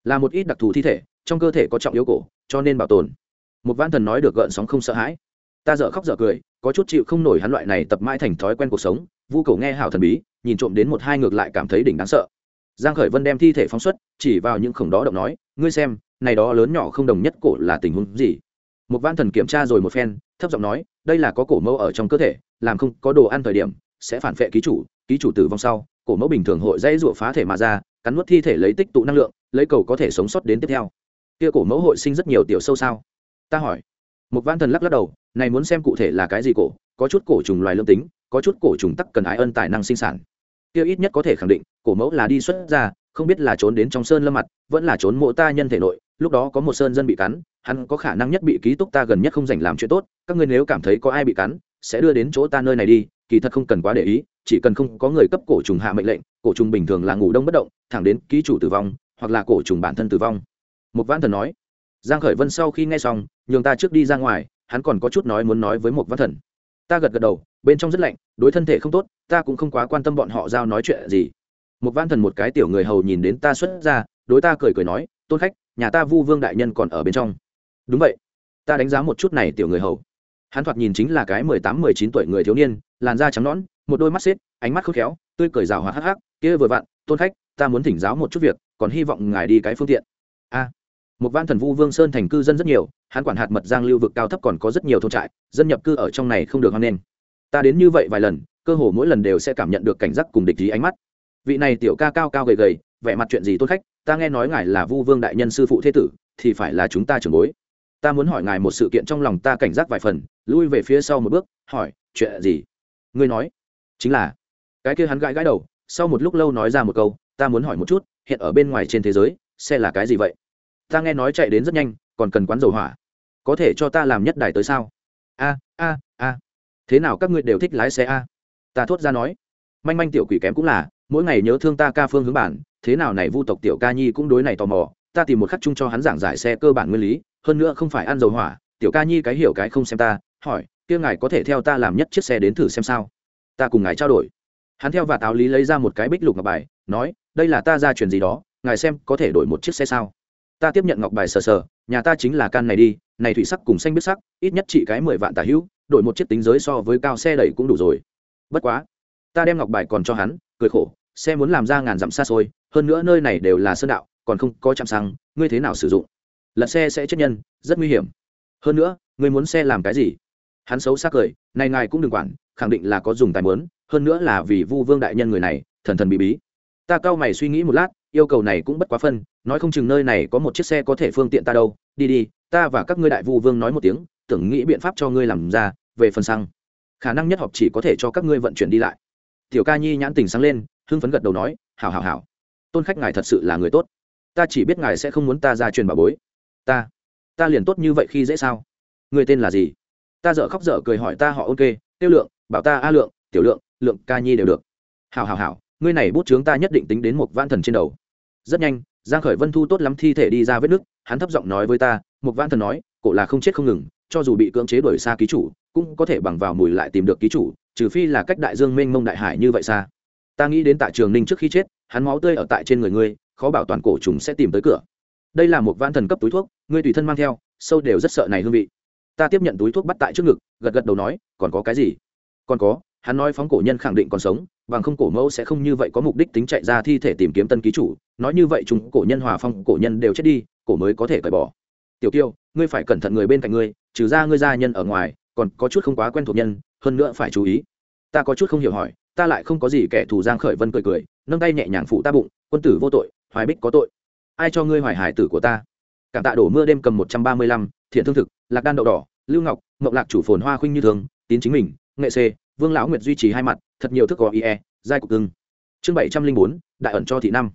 Là một ít đặc thù thi thể, trong cơ thể có trọng yếu cổ, cho nên bảo tồn một văn thần nói được gợn sóng không sợ hãi. Ta dở khóc dở cười, có chút chịu không nổi hắn loại này tập mãi thành thói quen cuộc sống, vu cầu nghe hảo thần bí, nhìn trộm đến một hai ngược lại cảm thấy đỉnh đáng sợ. Giang khởi vân đem thi thể phóng xuất, chỉ vào những khổng đó động nói, ngươi xem, này đó lớn nhỏ không đồng nhất cổ là tình huống gì? Một văn thần kiểm tra rồi một phen, thấp giọng nói, đây là có cổ mẫu ở trong cơ thể, làm không có đồ ăn thời điểm, sẽ phản vệ ký chủ ký chủ tử vong sau, cổ mẫu bình thường hội dây rụa phá thể mà ra, cắn nuốt thi thể lấy tích tụ năng lượng, lấy cầu có thể sống sót đến tiếp theo. Kia cổ mẫu hội sinh rất nhiều tiểu sâu sao? Ta hỏi. Một văn thần lắc lắc đầu, này muốn xem cụ thể là cái gì cổ, có chút cổ trùng loài lương tính, có chút cổ trùng tắc cần ái ân tài năng sinh sản. Kia ít nhất có thể khẳng định, cổ mẫu là đi xuất ra không biết là trốn đến trong sơn lâm mặt, vẫn là trốn mộ ta nhân thể nội, lúc đó có một sơn dân bị cắn, hắn có khả năng nhất bị ký túc ta gần nhất không dành làm chuyện tốt, các ngươi nếu cảm thấy có ai bị cắn, sẽ đưa đến chỗ ta nơi này đi, kỳ thật không cần quá để ý, chỉ cần không có người cấp cổ trùng hạ mệnh lệnh, cổ trùng bình thường là ngủ đông bất động, thẳng đến ký chủ tử vong, hoặc là cổ trùng bản thân tử vong. Một văn thần nói giang khởi vân sau khi nghe xong, nhường ta trước đi ra ngoài, hắn còn có chút nói muốn nói với một văn thần. Ta gật gật đầu, bên trong rất lạnh, đối thân thể không tốt, ta cũng không quá quan tâm bọn họ giao nói chuyện gì. Một văn thần một cái tiểu người hầu nhìn đến ta xuất ra, đối ta cười cười nói, tôn khách, nhà ta vu vương đại nhân còn ở bên trong. Đúng vậy. Ta đánh giá một chút này tiểu người hầu. Hắn thoạt nhìn chính là cái mười tám, mười chín tuổi người thiếu niên, làn da trắng nõn, một đôi mắt xếp, ánh mắt khôn khéo, tươi cười rào hoạt hắc hắc, kia vừa vặn, tôn khách, ta muốn thỉnh giáo một chút việc, còn hy vọng ngài đi cái phương tiện. A một văn thần vu vương sơn thành cư dân rất nhiều, hắn quản hạt mật giang lưu vực cao thấp còn có rất nhiều thôn trại, dân nhập cư ở trong này không được hoan nghênh. Ta đến như vậy vài lần, cơ hồ mỗi lần đều sẽ cảm nhận được cảnh giác cùng địch ý ánh mắt. Vị này tiểu ca cao cao gầy gầy, vẻ mặt chuyện gì tôn khách, ta nghe nói ngài là vu vương đại nhân sư phụ thế tử, thì phải là chúng ta trưởng bối. Ta muốn hỏi ngài một sự kiện trong lòng ta cảnh giác vài phần, lui về phía sau một bước, hỏi, chuyện gì? Ngươi nói. Chính là, cái kia hắn gãi gãi đầu, sau một lúc lâu nói ra một câu, ta muốn hỏi một chút, hiện ở bên ngoài trên thế giới, xe là cái gì vậy? Ta nghe nói chạy đến rất nhanh, còn cần quán dầu hỏa. Có thể cho ta làm nhất đài tới sao? A a a. Thế nào các ngươi đều thích lái xe a? Ta thốt ra nói. Manh manh tiểu quỷ kém cũng là, mỗi ngày nhớ thương ta ca phương hướng bản, thế nào này vu tộc tiểu ca nhi cũng đối này tò mò, ta tìm một khắc chung cho hắn giảng giải xe cơ bản nguyên lý, hơn nữa không phải ăn dầu hỏa, tiểu ca nhi cái hiểu cái không xem ta, hỏi, kia ngài có thể theo ta làm nhất chiếc xe đến thử xem sao? Ta cùng ngài trao đổi. Hắn theo và táo lý lấy ra một cái bích lục ngọc bài, nói, đây là ta ra truyền gì đó, ngài xem có thể đổi một chiếc xe sao? Ta tiếp nhận ngọc bài sờ sờ, nhà ta chính là can này đi, này thủy sắc cùng xanh biết sắc, ít nhất chỉ cái mười vạn tà hữu, đổi một chiếc tính giới so với cao xe đẩy cũng đủ rồi. Bất quá, ta đem ngọc bài còn cho hắn, cười khổ, xe muốn làm ra ngàn dặm xa xôi, hơn nữa nơi này đều là sơn đạo, còn không có chạm xăng, ngươi thế nào sử dụng? Lật xe sẽ chết nhân, rất nguy hiểm. Hơn nữa, ngươi muốn xe làm cái gì? Hắn xấu xác cười, này ngài cũng đừng quản, khẳng định là có dùng tài mớn hơn nữa là vì vu vương đại nhân người này, thần thần bí bí. Ta cau mày suy nghĩ một lát yêu cầu này cũng bất quá phân, nói không chừng nơi này có một chiếc xe có thể phương tiện ta đâu. Đi đi, ta và các ngươi đại vu vương nói một tiếng, tưởng nghĩ biện pháp cho ngươi làm ra, về phần xăng. Khả năng nhất họp chỉ có thể cho các ngươi vận chuyển đi lại. Tiểu ca nhi nhãn tình sáng lên, hưng phấn gật đầu nói, hảo hảo hảo. Tôn khách ngài thật sự là người tốt. Ta chỉ biết ngài sẽ không muốn ta ra truyền bà bối. Ta ta liền tốt như vậy khi dễ sao? Người tên là gì? Ta dợ khóc dở cười hỏi ta, họ ok tiêu lượng, bảo ta a lượng, tiểu lượng lượng ca nhi đều được. Hảo hảo hảo ngươi này bút chướng ta nhất định tính đến một vạn thần trên đầu. Rất nhanh, giang khởi vân thu tốt lắm thi thể đi ra vết nước hắn thấp giọng nói với ta, một vạn thần nói, cổ là không chết không ngừng, cho dù bị cưỡng chế đuổi xa ký chủ, cũng có thể bằng vào mùi lại tìm được ký chủ, trừ phi là cách đại dương mênh mông đại hải như vậy xa. Ta nghĩ đến tại trường ninh trước khi chết, hắn máu tươi ở tại trên người ngươi, khó bảo toàn cổ trùng sẽ tìm tới cửa. Đây là một vạn thần cấp túi thuốc, ngươi tùy thân mang theo, sâu đều rất sợ này hương vị. Ta tiếp nhận túi thuốc bắt tại trước ngực, gật gật đầu nói, còn có cái gì? Còn có hắn nói phóng cổ nhân khẳng định còn sống, bằng không cổ mẫu sẽ không như vậy có mục đích tính chạy ra thi thể tìm kiếm tân ký chủ, nói như vậy chúng cổ nhân hòa phong cổ nhân đều chết đi, cổ mới có thể cởi bỏ. Tiểu kiêu, ngươi phải cẩn thận người bên cạnh ngươi, trừ ra ngươi gia nhân ở ngoài, còn có chút không quá quen thuộc nhân, hơn nữa phải chú ý. Ta có chút không hiểu hỏi, ta lại không có gì kẻ thù giang khởi vân cười cười, nâng tay nhẹ nhàng phụ ta bụng, quân tử vô tội, hoài bích có tội. Ai cho ngươi hoài hải tử của ta? Cảm tạ đổ mưa đêm cầm một trăm ba mươi lăm, thiện thương thực, lạc đan đậu đỏ, lưu ngọc, mộng lạc chủ phồn hoa khuynh như thường, tín chính mình, nghệ c vương lão nguyệt duy trì hai mặt, thật nhiều thức có ie giai cục cưng. Chương bảy trăm linh bốn, đại ẩn cho thị năm.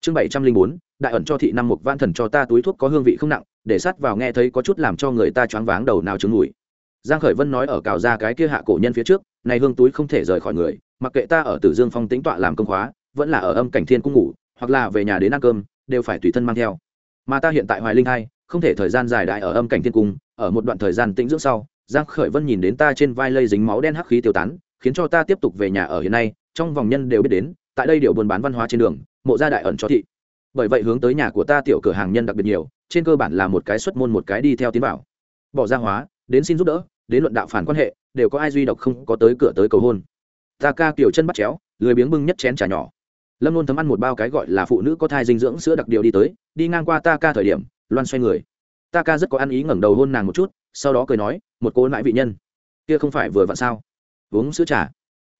Chương bảy trăm linh bốn, đại ẩn cho thị năm một van thần cho ta túi thuốc có hương vị không nặng, để sát vào nghe thấy có chút làm cho người ta choáng váng đầu nào chứng ngủi giang khởi vân nói ở cào ra cái kia hạ cổ nhân phía trước, này hương túi không thể rời khỏi người, mặc kệ ta ở tử dương phong tính tọa làm công khóa, vẫn là ở âm cảnh thiên cung ngủ, hoặc là về nhà đến ăn cơm, đều phải tùy thân mang theo. Mà ta hiện tại hoài linh hai, không thể thời gian dài đại ở âm cảnh thiên cung, ở một đoạn thời gian tĩnh dưỡng sau giang khởi vân nhìn đến ta trên vai lây dính máu đen hắc khí tiêu tán, khiến cho ta tiếp tục về nhà ở hiện nay, trong vòng nhân đều biết đến, tại đây điều buôn bán văn hóa trên đường, mộ gia đại ẩn cho thị. Bởi vậy hướng tới nhà của ta tiểu cửa hàng nhân đặc biệt nhiều, trên cơ bản là một cái xuất môn một cái đi theo tiến bảo bỏ ra hóa, đến xin giúp đỡ, đến luận đạo phản quan hệ, đều có ai duy độc không có tới cửa tới cầu hôn. Ta ca kiểu chân bắt chéo, lười biếng bưng nhất chén trà nhỏ. Lâm luôn thấm ăn một bao cái gọi là phụ nữ có thai dinh dưỡng sữa đặc điều đi tới, đi ngang qua ta ca thời điểm, loan xoay người. Ta ca rất có ăn ý ngẩng đầu hôn nàng một chút sau đó cười nói, một cô nãi vị nhân, kia không phải vừa vặn sao? Uống sữa trà.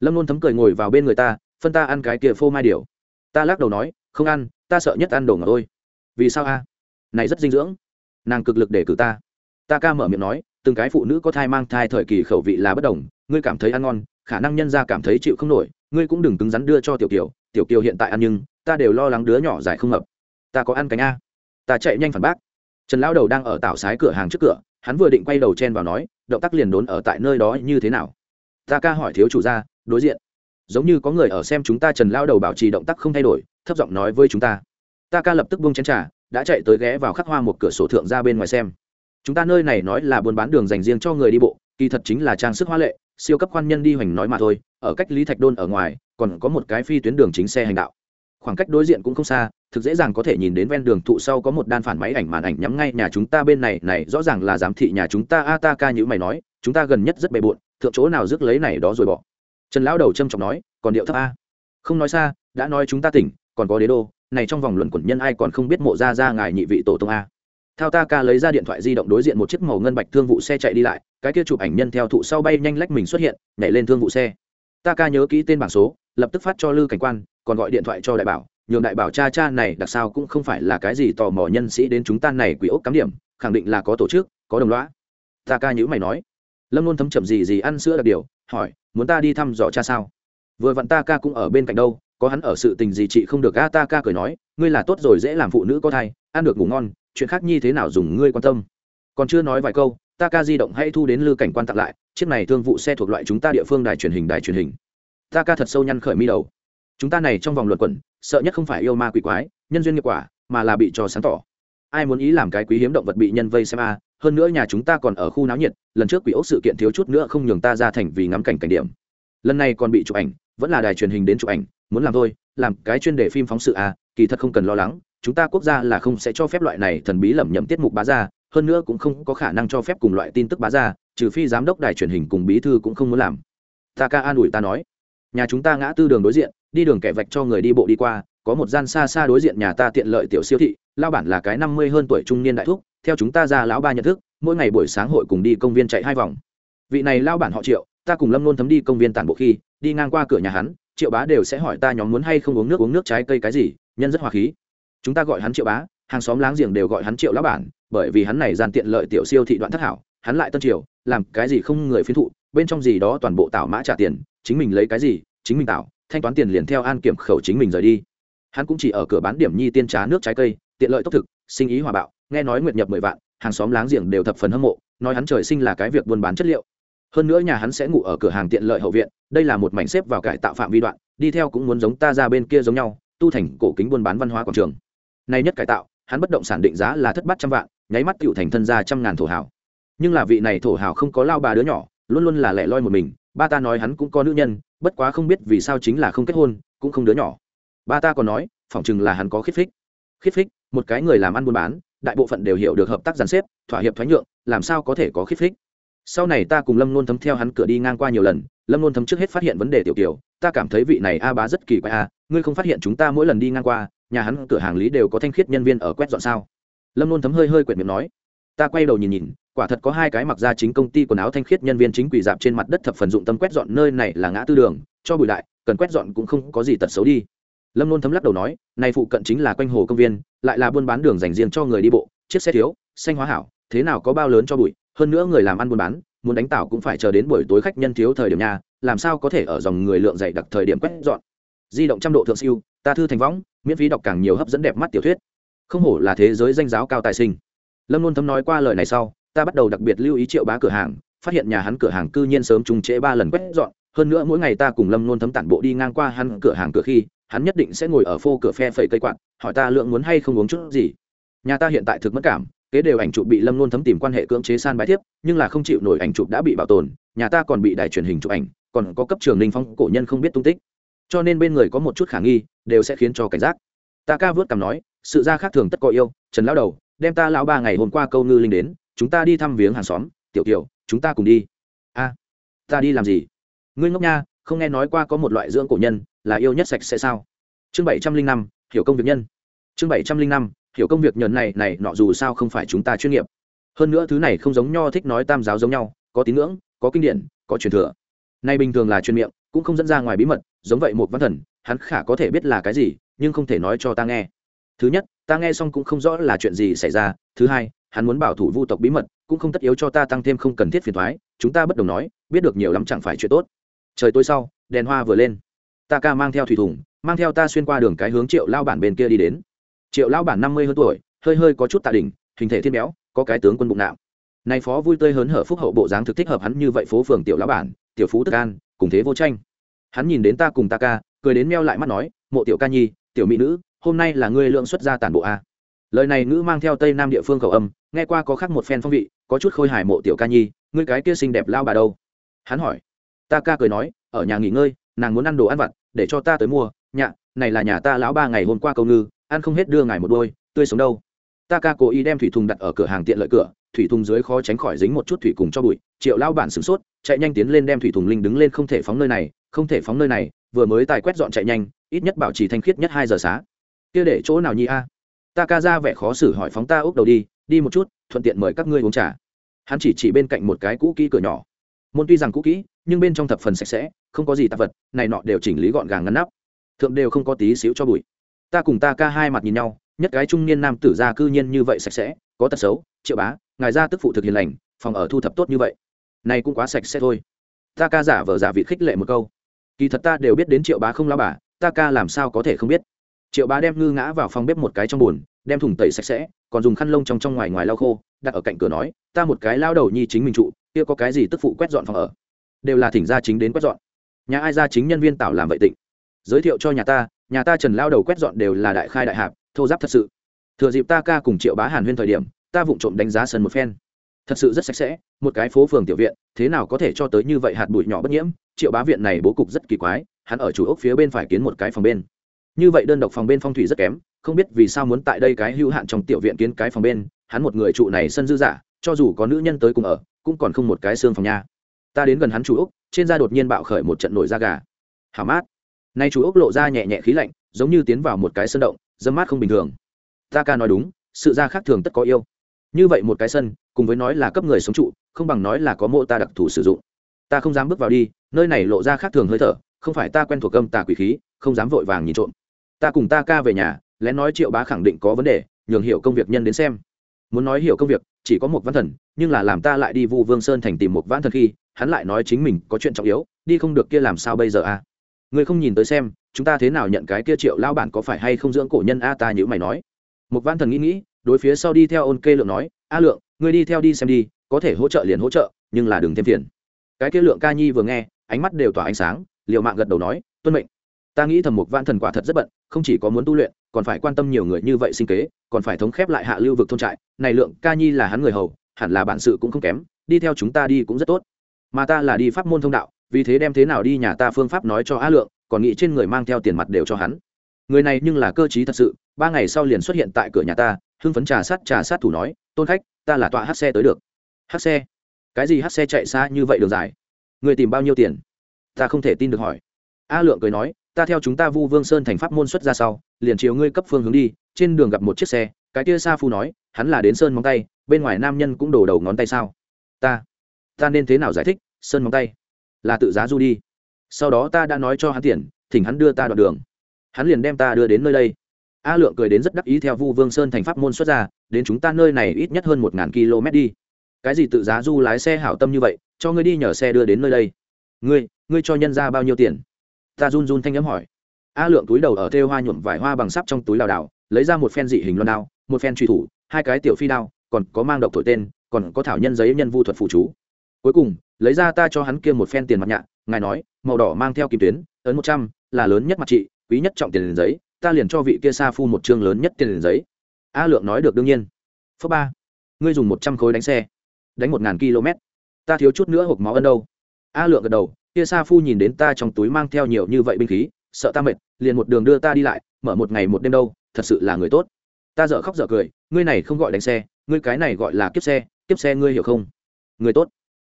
Lâm luôn thấm cười ngồi vào bên người ta, phân ta ăn cái kia phô mai điều. Ta lắc đầu nói, không ăn, ta sợ nhất ăn đồ ngọt ôi vì sao a? Này rất dinh dưỡng. Nàng cực lực để cử ta. Ta ca mở miệng nói, từng cái phụ nữ có thai mang thai thời kỳ khẩu vị là bất đồng, ngươi cảm thấy ăn ngon, khả năng nhân ra cảm thấy chịu không nổi, ngươi cũng đừng cứng rắn đưa cho tiểu kiều tiểu kiều hiện tại ăn nhưng, ta đều lo lắng đứa nhỏ dài không hợp. Ta có ăn cánh a. Ta chạy nhanh phản bác. Trần lão đầu đang ở tảo sái cửa hàng trước cửa hắn vừa định quay đầu chen vào nói động tác liền đốn ở tại nơi đó như thế nào? Ta ca hỏi thiếu chủ gia, đối diện. Giống như có người ở xem chúng ta trần lao đầu bảo trì động tác không thay đổi thấp giọng nói với chúng ta. Ta ca lập tức buông chén trà, đã chạy tới ghé vào khắc hoa một cửa sổ thượng ra bên ngoài xem. Chúng ta nơi này nói là buôn bán đường dành riêng cho người đi bộ kỳ thật chính là trang sức hoa lệ siêu cấp khoan nhân đi hoành nói mà thôi ở cách lý thạch đôn ở ngoài còn có một cái phi tuyến đường chính xe hành đạo khoảng cách đối diện cũng không xa, thực dễ dàng có thể nhìn đến ven đường thụ sau có một đan phản máy ảnh màn ảnh nhắm ngay nhà chúng ta bên này này rõ ràng là giám thị nhà chúng ta a ta ca như mày nói, chúng ta gần nhất rất bề bộn, thượng chỗ nào rước lấy này đó rồi bỏ. Trần lão đầu trâm trọng nói, còn điệu thấp a. Không nói xa, đã nói chúng ta tỉnh, còn có đế đô, này trong vòng luận quẩn nhân ai còn không biết mộ ra ra ngài nhị vị tổ tông a. Thao ta ca lấy ra điện thoại di động đối diện một chiếc màu ngân bạch thương vụ xe chạy đi lại, cái kia chụp ảnh nhân theo thụ sau bay nhanh lách mình xuất hiện, nhảy lên thương vụ xe. Ta ca nhớ kỹ tên bảng số, lập tức phát cho lư cảnh quan còn gọi điện thoại cho đại bảo, nhường đại bảo cha cha này đặc sao cũng không phải là cái gì tò mò nhân sĩ đến chúng ta này quỷ ốc cắm điểm, khẳng định là có tổ chức, có đồng loã ta ca nhữ mày nói. Lâm luôn thấm chậm gì gì ăn sữa đặc điều, hỏi, muốn ta đi thăm dò cha sao? Vừa vặn ta ca cũng ở bên cạnh đâu, có hắn ở sự tình gì chị không được, a, ta ca cười nói, ngươi là tốt rồi dễ làm phụ nữ có thai, ăn được ngủ ngon, chuyện khác nhi thế nào dùng ngươi quan tâm. Còn chưa nói vài câu, ta ca di động hay thu đến lư cảnh quan tặng lại, chiếc này thương vụ xe thuộc loại chúng ta địa phương đài truyền hình đài truyền hình. Ta ca thật sâu nhăn khởi mi đầu chúng ta này trong vòng luật quẩn, sợ nhất không phải yêu ma quỷ quái, nhân duyên nghiệp quả, mà là bị cho sáng tỏ. Ai muốn ý làm cái quý hiếm động vật bị nhân vây xem a, hơn nữa nhà chúng ta còn ở khu náo nhiệt, lần trước quỷ ốc sự kiện thiếu chút nữa không nhường ta ra thành vì ngắm cảnh cảnh điểm. Lần này còn bị chụp ảnh, vẫn là đài truyền hình đến chụp ảnh, muốn làm thôi, làm cái chuyên đề phim phóng sự a, kỳ thật không cần lo lắng, chúng ta quốc gia là không sẽ cho phép loại này thần bí lẩm nhẩm tiết mục bá ra, hơn nữa cũng không có khả năng cho phép cùng loại tin tức bá ra, trừ phi giám đốc đài truyền hình cùng bí thư cũng không muốn làm. Ta ca an ủi ta nói. Nhà chúng ta ngã tư đường đối diện đi đường kẻ vạch cho người đi bộ đi qua, có một gian xa xa đối diện nhà ta tiện lợi tiểu siêu thị lao bản là cái năm mươi hơn tuổi trung niên đại thúc, theo chúng ta ra lão ba nhận thức, mỗi ngày buổi sáng hội cùng đi công viên chạy hai vòng. Vị này lao bản họ triệu, ta cùng lâm nôn thấm đi công viên tản bộ khi, đi ngang qua cửa nhà hắn, triệu bá đều sẽ hỏi ta nhóm muốn hay không uống nước uống nước trái cây cái gì, nhân rất hòa khí. Chúng ta gọi hắn triệu bá, hàng xóm láng giềng đều gọi hắn triệu lão bản, bởi vì hắn này gian tiện lợi tiểu siêu thị đoạn thất hảo, hắn lại tân triều, làm cái gì không người phiến thụ, bên trong gì đó toàn bộ tạo mã trả tiền, chính mình lấy cái gì, chính mình tạo thanh toán tiền liền theo an kiểm khẩu chính mình rời đi. Hắn cũng chỉ ở cửa bán điểm nhi tiên trá nước trái cây, tiện lợi tốc thực, sinh ý hòa bạo, nghe nói nguyệt nhập mười vạn, hàng xóm láng giềng đều thập phần hâm mộ, nói hắn trời sinh là cái việc buôn bán chất liệu. Hơn nữa nhà hắn sẽ ngủ ở cửa hàng tiện lợi hậu viện, đây là một mảnh xếp vào cải tạo phạm vi đoạn, đi theo cũng muốn giống ta ra bên kia giống nhau, tu thành cổ kính buôn bán văn hóa quảng trường. Nay nhất cải tạo, hắn bất động sản định giá là thất bát trăm vạn, nháy mắt tựu thành thân ra trăm ngàn thổ hào. Nhưng là vị này thổ hào không có lao bà đứa nhỏ, luôn luôn là lẻ loi một mình ba ta nói hắn cũng có nữ nhân, bất quá không biết vì sao chính là không kết hôn, cũng không đứa nhỏ. Ba ta còn nói, phỏng chừng là hắn có khiết phích khiết phích một cái người làm ăn buôn bán, đại bộ phận đều hiểu được hợp tác giàn xếp, thỏa hiệp thoái nhượng, làm sao có thể có khiết phích sau này ta cùng lâm nôn thấm theo hắn cửa đi ngang qua nhiều lần, lâm nôn thấm trước hết phát hiện vấn đề tiểu tiểu ta cảm thấy vị này a bá rất kỳ quái a ngươi không phát hiện chúng ta mỗi lần đi ngang qua, nhà hắn cửa hàng lý đều có thanh khiết nhân viên ở quét dọn sao? Lâm nôn thấm hơi hơi quyệt miệng nói. Ta quay đầu nhìn nhìn quả thật có hai cái mặc ra chính công ty quần áo thanh khiết nhân viên chính quỷ dạp trên mặt đất thập phần dụng tâm quét dọn nơi này là ngã tư đường, cho bụi lại, cần quét dọn cũng không có gì tật xấu đi. Lâm nôn thấm lắc đầu nói, này phụ cận chính là quanh hồ công viên, lại là buôn bán đường dành riêng cho người đi bộ, chiếc xe thiếu, xanh hóa hảo, thế nào có bao lớn cho bụi, hơn nữa người làm ăn buôn bán, muốn đánh tảo cũng phải chờ đến buổi tối khách nhân thiếu thời điểm nhà, làm sao có thể ở dòng người lượng dày đặc thời điểm quét dọn. Di động trăm độ thượng siêu, ta thư thành võng, miễn phí đọc càng nhiều hấp dẫn đẹp mắt tiểu thuyết. Không hổ là thế giới danh giáo cao tài sinh. Lâm luôn thấm nói qua lời này sau ta bắt đầu đặc biệt lưu ý triệu bá cửa hàng, phát hiện nhà hắn cửa hàng cư nhiên sớm trùng trễ ba lần quét dọn, hơn nữa mỗi ngày ta cùng lâm luôn thấm tản bộ đi ngang qua hắn cửa hàng cửa khi, hắn nhất định sẽ ngồi ở phô cửa phe phẩy cây quạt, hỏi ta lượng muốn hay không uống chút gì. Nhà ta hiện tại thực mất cảm, kế đều ảnh chụp bị lâm luôn thấm tìm quan hệ cưỡng chế san bái tiếp, nhưng là không chịu nổi ảnh chụp đã bị bảo tồn, nhà ta còn bị đài truyền hình chụp ảnh, còn có cấp trường linh phong cổ nhân không biết tung tích. Cho nên bên người có một chút khả nghi, đều sẽ khiến cho cảnh giác. Ta ca vớt cằm nói, sự ra khác thường tất có yêu, trần lão đầu, đem ta lão ba ngày hôm qua câu ngư linh đến chúng ta đi thăm viếng hàng xóm, tiểu tiểu chúng ta cùng đi. A, ta đi làm gì? Ngươi ngốc nha, không nghe nói qua có một loại dưỡng cổ nhân, là yêu nhất sạch sẽ sao? Chương bảy trăm linh năm, hiểu công việc nhân. Chương bảy trăm linh năm, hiểu công việc nhờn này này nọ dù sao không phải chúng ta chuyên nghiệp. Hơn nữa thứ này không giống nho thích nói tam giáo giống nhau, có tín ngưỡng, có kinh điển, có truyền thừa. Nay bình thường là chuyên miệng, cũng không dẫn ra ngoài bí mật, giống vậy một văn thần, hắn khả có thể biết là cái gì, nhưng không thể nói cho ta nghe. Thứ nhất, ta nghe xong cũng không rõ là chuyện gì xảy ra. Thứ hai hắn muốn bảo thủ vu tộc bí mật, cũng không tất yếu cho ta tăng thêm không cần thiết phiền thoái, chúng ta bất đồng nói, biết được nhiều lắm chẳng phải chuyện tốt. Trời tối sau, đèn hoa vừa lên. Ta ca mang theo thủy thùng, mang theo ta xuyên qua đường cái hướng triệu lao bản bên kia đi đến. Triệu lao bản năm mươi hơn tuổi, hơi hơi có chút tạ đỉnh, hình thể thiên béo, có cái tướng quân bụng nạo nay phó vui tươi hớn hở phúc hậu bộ dáng thực thích hợp hắn như vậy phố phường tiểu lão bản, tiểu phú tức an, cùng thế vô tranh. Hắn nhìn đến ta cùng ta ca cười đến meo lại mắt nói, mộ tiểu ca nhi, tiểu mỹ nữ, hôm nay là ngươi lượng xuất gia tản bộ a. Lời này ngữ mang theo tây nam địa phương khẩu âm nghe qua có khác một phen phong vị, có chút khôi hài mộ tiểu ca nhi, ngươi cái kia xinh đẹp lao bà đâu? Hắn hỏi. Ta ca cười nói, ở nhà nghỉ ngơi, nàng muốn ăn đồ ăn vặt, để cho ta tới mua. Nhạ, này là nhà ta lão ba ngày hôm qua câu ngư, ăn không hết đưa ngài một đôi, tươi sống đâu. Ta ca cố ý đem thủy thùng đặt ở cửa hàng tiện lợi cửa, thủy thùng dưới khó tránh khỏi dính một chút thủy cùng cho bụi. Triệu lao bản sửng sốt, chạy nhanh tiến lên đem thủy thùng linh đứng lên không thể phóng nơi này, không thể phóng nơi này, vừa mới tài quét dọn chạy nhanh, ít nhất bảo trì thanh khiết nhất hai giờ xá kia để chỗ nào nhi a? Ta ca ra vẻ khó xử hỏi phóng ta úp đầu đi đi một chút, thuận tiện mời các ngươi uống trà. Hắn chỉ chỉ bên cạnh một cái cũ kỹ cửa nhỏ. Môn tuy rằng cũ kỹ, nhưng bên trong thập phần sạch sẽ, không có gì tạp vật, này nọ đều chỉnh lý gọn gàng ngăn nắp. Thượng đều không có tí xíu cho bụi. Ta cùng ta ca hai mặt nhìn nhau, nhất cái trung niên nam tử gia cư nhiên như vậy sạch sẽ, có tật xấu, triệu bá, ngài ra tức phụ thực hiền lành, phòng ở thu thập tốt như vậy. Này cũng quá sạch sẽ thôi. Ta ca giả vờ giả vị khích lệ một câu. Kỳ thật ta đều biết đến triệu bá không lao bà, ta ca làm sao có thể không biết triệu bá đem ngư ngã vào phòng bếp một cái trong bùn đem thùng tẩy sạch sẽ, còn dùng khăn lông trong trong ngoài ngoài lau khô, đặt ở cạnh cửa nói, ta một cái lao đầu nhi chính mình trụ, kia có cái gì tức phụ quét dọn phòng ở? Đều là thỉnh gia chính đến quét dọn. Nhà ai gia chính nhân viên tạo làm vậy tịnh. Giới thiệu cho nhà ta nhà ta trần lao đầu quét dọn đều là đại khai đại hạp, thô giáp thật sự. Thừa dịp ta ca cùng triệu bá hàn huyên thời điểm, ta vụng trộm đánh giá sân một phen. Thật sự rất sạch sẽ, một cái phố phường tiểu viện, thế nào có thể cho tới như vậy hạt bụi nhỏ bất nhiễm? Triệu bá viện này bố cục rất kỳ quái, hắn ở chủ ốc phía bên phải kiến một cái phòng bên như vậy đơn độc phòng bên phong thủy rất kém, không biết vì sao muốn tại đây cái hữu hạn trong tiểu viện kiến cái phòng bên, hắn một người trụ này sân dư giả, cho dù có nữ nhân tới cùng ở, cũng còn không một cái xương phòng nha. Ta đến gần hắn chủ ốc trên da đột nhiên bạo khởi một trận nổi da gà. Hảo mát. Nay chủ ốc lộ ra nhẹ nhẹ khí lạnh, giống như tiến vào một cái sân động, dâm mát không bình thường. Ta ca nói đúng, sự ra khác thường tất có yêu. Như vậy một cái sân, cùng với nói là cấp người sống trụ, không bằng nói là có mộ ta đặc thù sử dụng. Ta không dám bước vào đi, nơi này lộ ra khác thường hơi thở, không phải ta quen thuộc âm tà quỷ khí, không dám vội vàng nhìn trộm ta cùng ta ca về nhà, lén nói triệu bá khẳng định có vấn đề, nhường hiểu công việc nhân đến xem. Muốn nói hiểu công việc, chỉ có một văn thần, nhưng là làm ta lại đi vu vương sơn thành tìm một văn thần khi, hắn lại nói chính mình có chuyện trọng yếu, đi không được kia làm sao bây giờ a à? người không nhìn tới xem, chúng ta thế nào nhận cái kia triệu lao bản có phải hay không dưỡng cổ nhân a ta nhữ mày nói. Một văn thần nghĩ nghĩ, đối phía sau đi theo ôn kê lượng nói, a lượng người đi theo đi xem đi, có thể hỗ trợ liền hỗ trợ, nhưng là đừng thêm phiền. Cái kia lượng ca nhi vừa nghe, ánh mắt đều tỏa ánh sáng liệu mạng gật đầu nói, tuân mệnh ta nghĩ thầm một vạn thần quả thật rất bận, không chỉ có muốn tu luyện, còn phải quan tâm nhiều người như vậy sinh kế, còn phải thống khép lại hạ lưu vực thôn trại. Này lượng ca nhi là hắn người hầu, hẳn là bản sự cũng không kém, đi theo chúng ta đi cũng rất tốt. Mà ta là đi pháp môn thông đạo, vì thế đem thế nào đi nhà ta phương pháp nói cho a lượng, còn nghĩ trên người mang theo tiền mặt đều cho hắn. Người này nhưng là cơ t thật sự, ba ngày sau liền xuất hiện tại cửa nhà ta, hưng phấn trà sát trà sát thủ nói, tôn khách, ta là tọa hát xe tới được. Hát xe? Cái gì hát xe chạy xa như vậy đường dài? Người tìm bao nhiêu tiền? Ta không thể tin được hỏi. A lượng cười nói ta theo chúng ta vu vương sơn thành pháp môn xuất ra sau, liền chiều ngươi cấp phương hướng đi, trên đường gặp một chiếc xe, cái kia sa phu nói, hắn là đến sơn móng tay, bên ngoài nam nhân cũng đổ đầu ngón tay sao? Ta ta nên thế nào giải thích, sơn móng tay? Là tự giá du đi. Sau đó ta đã nói cho hắn tiền, thỉnh hắn đưa ta đoạn đường. Hắn liền đem ta đưa đến nơi đây. A lượng cười đến rất đắc ý theo vu vương sơn thành pháp môn xuất ra, đến chúng ta nơi này ít nhất hơn một ngàn km đi. Cái gì tự giá du lái xe hảo tâm như vậy, cho ngươi đi nhờ xe đưa đến nơi đây. Ngươi ngươi cho nhân ra bao nhiêu tiền? Ta run run thanh nhắm hỏi. A lượng túi đầu ở thêu hoa nhuộm vải hoa bằng sắp trong túi lào đảo, lấy ra một phen dị hình loan đao, một phen truy thủ, hai cái tiểu phi đao, còn có mang độc thổi tên, còn có thảo nhân giấy nhân vu thuật phụ chú. Cuối cùng, lấy ra ta cho hắn kia một phen tiền mặt nhạ, ngài nói, màu đỏ mang theo kim tuyến, ấn một trăm, là lớn nhất mặt trị, quý nhất trọng tiền liền giấy, ta liền cho vị kia sa phu một chương lớn nhất tiền liền giấy. A lượng nói được đương nhiên. Phớ ba, ngươi dùng một trăm khối đánh xe, đánh một ngàn km ta thiếu chút nữa hộp máu ân đâu. A lượng gật đầu kia sa phu nhìn đến ta trong túi mang theo nhiều như vậy binh khí, sợ ta mệt, liền một đường đưa ta đi lại, mở một ngày một đêm đâu, thật sự là người tốt. Ta dở khóc dở cười, ngươi này không gọi đánh xe, ngươi cái này gọi là kiếp xe kiếp xe ngươi hiểu không? Người tốt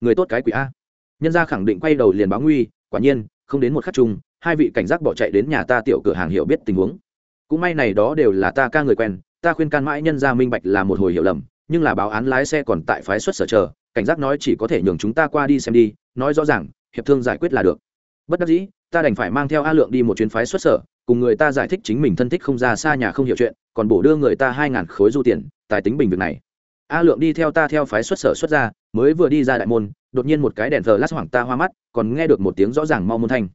người tốt cái quỷ a. Nhân gia khẳng định quay đầu liền báo nguy, quả nhiên, không đến một khắc chung, hai vị cảnh giác bỏ chạy đến nhà ta tiểu cửa hàng hiểu biết tình huống. Cũng may này đó đều là ta ca người quen, ta khuyên can mãi nhân gia minh bạch là một hồi hiểu lầm, nhưng là báo án lái xe còn tại phái xuất sở chờ, cảnh giác nói chỉ có thể nhường chúng ta qua đi xem đi, nói rõ ràng hiệp thương giải quyết là được. Bất đắc dĩ, ta đành phải mang theo a lượng đi một chuyến phái xuất sở, cùng người ta giải thích chính mình thân thích không ra xa nhà không hiểu chuyện, còn bổ đưa người ta hai ngàn khối du tiền, tài tính bình việc này. A lượng đi theo ta theo phái xuất sở xuất ra, mới vừa đi ra đại môn, đột nhiên một cái đèn thờ lát hoảng ta hoa mắt, còn nghe được một tiếng rõ ràng mau môn thanh.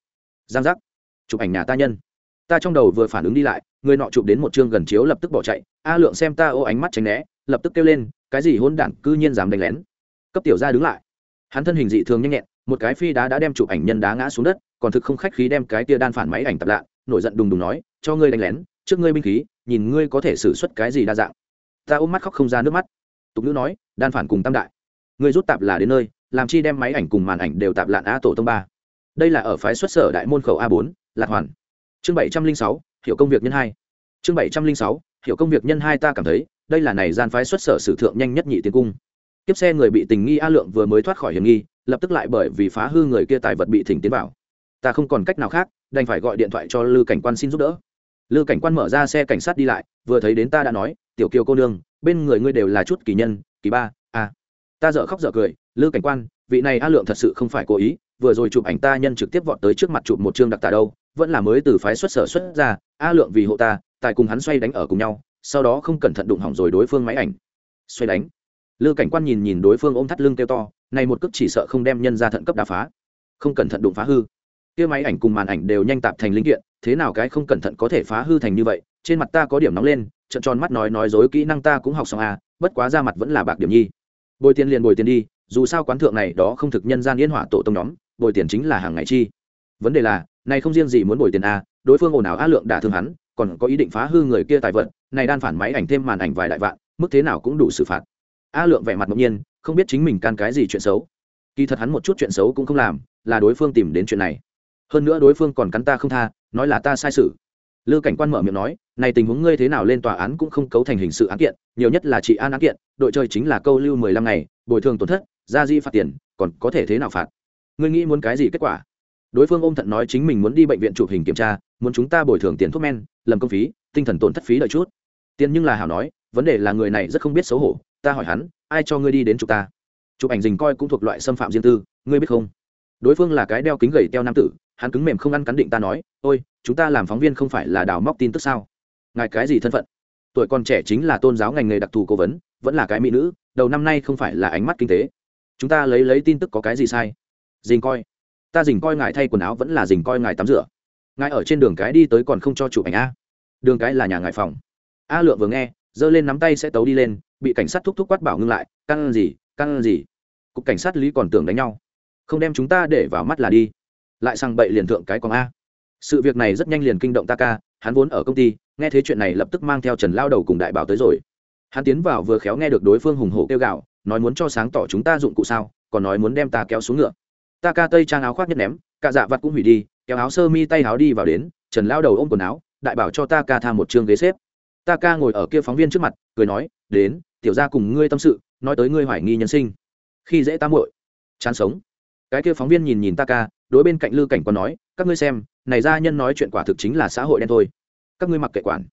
Giang giác. Chụp ảnh nhà ta nhân. Ta trong đầu vừa phản ứng đi lại, người nọ chụp đến một chương gần chiếu lập tức bỏ chạy, a lượng xem ta ô ánh mắt tránh né, lập tức kêu lên, cái gì hôn đản, cư nhiên dám đánh lén. Cấp tiểu ra đứng lại. Hắn thân hình dị thường nhanh nhẹn một cái phi đá đã đem chụp ảnh nhân đá ngã xuống đất, còn thực không khách khí đem cái tia đan phản máy ảnh tập lạ, nổi giận đùng đùng nói, cho ngươi đánh lén, trước ngươi binh khí, nhìn ngươi có thể xử suất cái gì đa dạng. Ta ôm mắt khóc không ra nước mắt. Tục nữ nói, đan phản cùng tam đại. Ngươi rút tạp là đến nơi, làm chi đem máy ảnh cùng màn ảnh đều tạp lạn a tổ tông ba. Đây là ở phái xuất sở đại môn khẩu a bốn, lạc hoàn. Chương bảy trăm linh sáu, hiểu công việc nhân hai. Chương bảy trăm linh sáu, hiểu công việc nhân hai ta cảm thấy, đây là này gian phái xuất sở sử thượng nhanh nhất nhị tiến cung. Tiếp xe người bị tình nghi a lượng vừa mới thoát khỏi hiểm nghi lập tức lại bởi vì phá hư người kia tài vật bị thỉnh tiến vào. Ta không còn cách nào khác, đành phải gọi điện thoại cho lư cảnh quan xin giúp đỡ. Lư cảnh quan mở ra xe cảnh sát đi lại, vừa thấy đến ta đã nói, tiểu kiều cô nương, bên người ngươi đều là chút kỳ nhân, kỳ ba a ta dở khóc dở cười, lư cảnh quan, vị này a lượng thật sự không phải cố ý, vừa rồi chụp ảnh ta nhân trực tiếp vọt tới trước mặt chụp một chương đặc tả đâu, vẫn là mới từ phái xuất sở xuất ra, a lượng vì hộ ta, tài cùng hắn xoay đánh ở cùng nhau, sau đó không cẩn thận đụng hỏng rồi đối phương máy ảnh. Xoay đánh. Lư cảnh quan nhìn nhìn đối phương ôm thắt lưng kêu to này một cước chỉ sợ không đem nhân ra thận cấp đà phá. Không cẩn thận đụng phá hư. Kia máy ảnh cùng màn ảnh đều nhanh tạp thành linh kiện, thế nào cái không cẩn thận có thể phá hư thành như vậy, trên mặt ta có điểm nóng lên trận tròn mắt nói nói dối kỹ năng ta cũng học xong à bất quá ra mặt vẫn là bạc điểm nhi. Bồi tiền liền bồi tiền đi, dù sao quán thượng này đó không thực nhân gian yên hỏa tổ tông nhóm, bồi tiền chính là hàng ngày chi. Vấn đề là, này không riêng gì muốn bồi tiền a đối phương ồn ào á lượng đả thương hắn, còn có ý định phá hư người kia tài vật, này đan phản máy ảnh thêm màn ảnh vài đại vạn, mức thế nào cũng đủ xử phạt. A lượng vẻ mặt ngẫu nhiên không biết chính mình can cái gì chuyện xấu. Kỳ thật hắn một chút chuyện xấu cũng không làm, là đối phương tìm đến chuyện này. Hơn nữa đối phương còn cắn ta không tha, nói là ta sai sự. Lư cảnh quan mở miệng nói, này tình huống ngươi thế nào lên tòa án cũng không cấu thành hình sự án kiện, nhiều nhất là trị an án kiện, đội chơi chính là câu lưu mười lăm ngày, bồi thường tổn thất, ra di phạt tiền, còn có thể thế nào phạt? Ngươi nghĩ muốn cái gì kết quả? Đối phương ôm thận nói, chính mình muốn đi bệnh viện chụp hình kiểm tra, muốn chúng ta bồi thường tiền thuốc men, lầm công phí, tinh thần tổn thất phí đợi chút. Tiền nhưng là hảo nói, vấn đề là người này rất không biết xấu hổ, ta hỏi hắn ai cho ngươi đi đến chụp ta? Chụp ảnh dình coi cũng thuộc loại xâm phạm riêng tư, ngươi biết không? Đối phương là cái đeo kính gầy teo nam tử, hắn cứng mềm không ăn cắn định ta nói, ôi, chúng ta làm phóng viên không phải là đào móc tin tức sao? Ngài cái gì thân phận? Tuổi còn trẻ chính là tôn giáo ngành nghề đặc thù cố vấn, vẫn là cái mỹ nữ, đầu năm nay không phải là ánh mắt kinh tế. Chúng ta lấy lấy tin tức có cái gì sai? Dình coi. Ta dình coi ngài thay quần áo vẫn là dình coi ngài tắm rửa. Ngài ở trên đường cái đi tới còn không cho chụp ảnh a. Đường cái là nhà ngài phòng. A lượng vừa nghe, giơ lên nắm tay sẽ tấu đi lên bị cảnh sát thúc thúc quát bảo ngưng lại, căn gì căn gì? Cục cảnh sát lý còn tưởng đánh nhau. Không đem chúng ta để vào mắt là đi. Lại sang bậy liền thượng cái còn a. Sự việc này rất nhanh liền kinh động ta ca, hắn vốn ở công ty, nghe thấy chuyện này lập tức mang theo trần lao đầu cùng đại bảo tới rồi. Hắn tiến vào vừa khéo nghe được đối phương hùng hổ kêu gạo nói muốn cho sáng tỏ chúng ta dụng cụ sao, còn nói muốn đem ta kéo xuống ngựa. Ta ca tây trang áo khoác nhất ném, cả dạ vặt cũng hủy đi, kéo áo sơ mi tay áo đi vào đến, trần lao đầu ôm quần áo, đại bảo cho ta ca tha một chương ghế xếp. Ta ca ngồi ở kia phóng viên trước mặt, cười nói, đến tiểu ra cùng ngươi tâm sự, nói tới ngươi hoài nghi nhân sinh. Khi dễ ta muội, chán sống. Cái kia phóng viên nhìn nhìn ta ca, đối bên cạnh lư cảnh còn nói, các ngươi xem, này gia nhân nói chuyện quả thực chính là xã hội đen thôi. Các ngươi mặc kệ quản.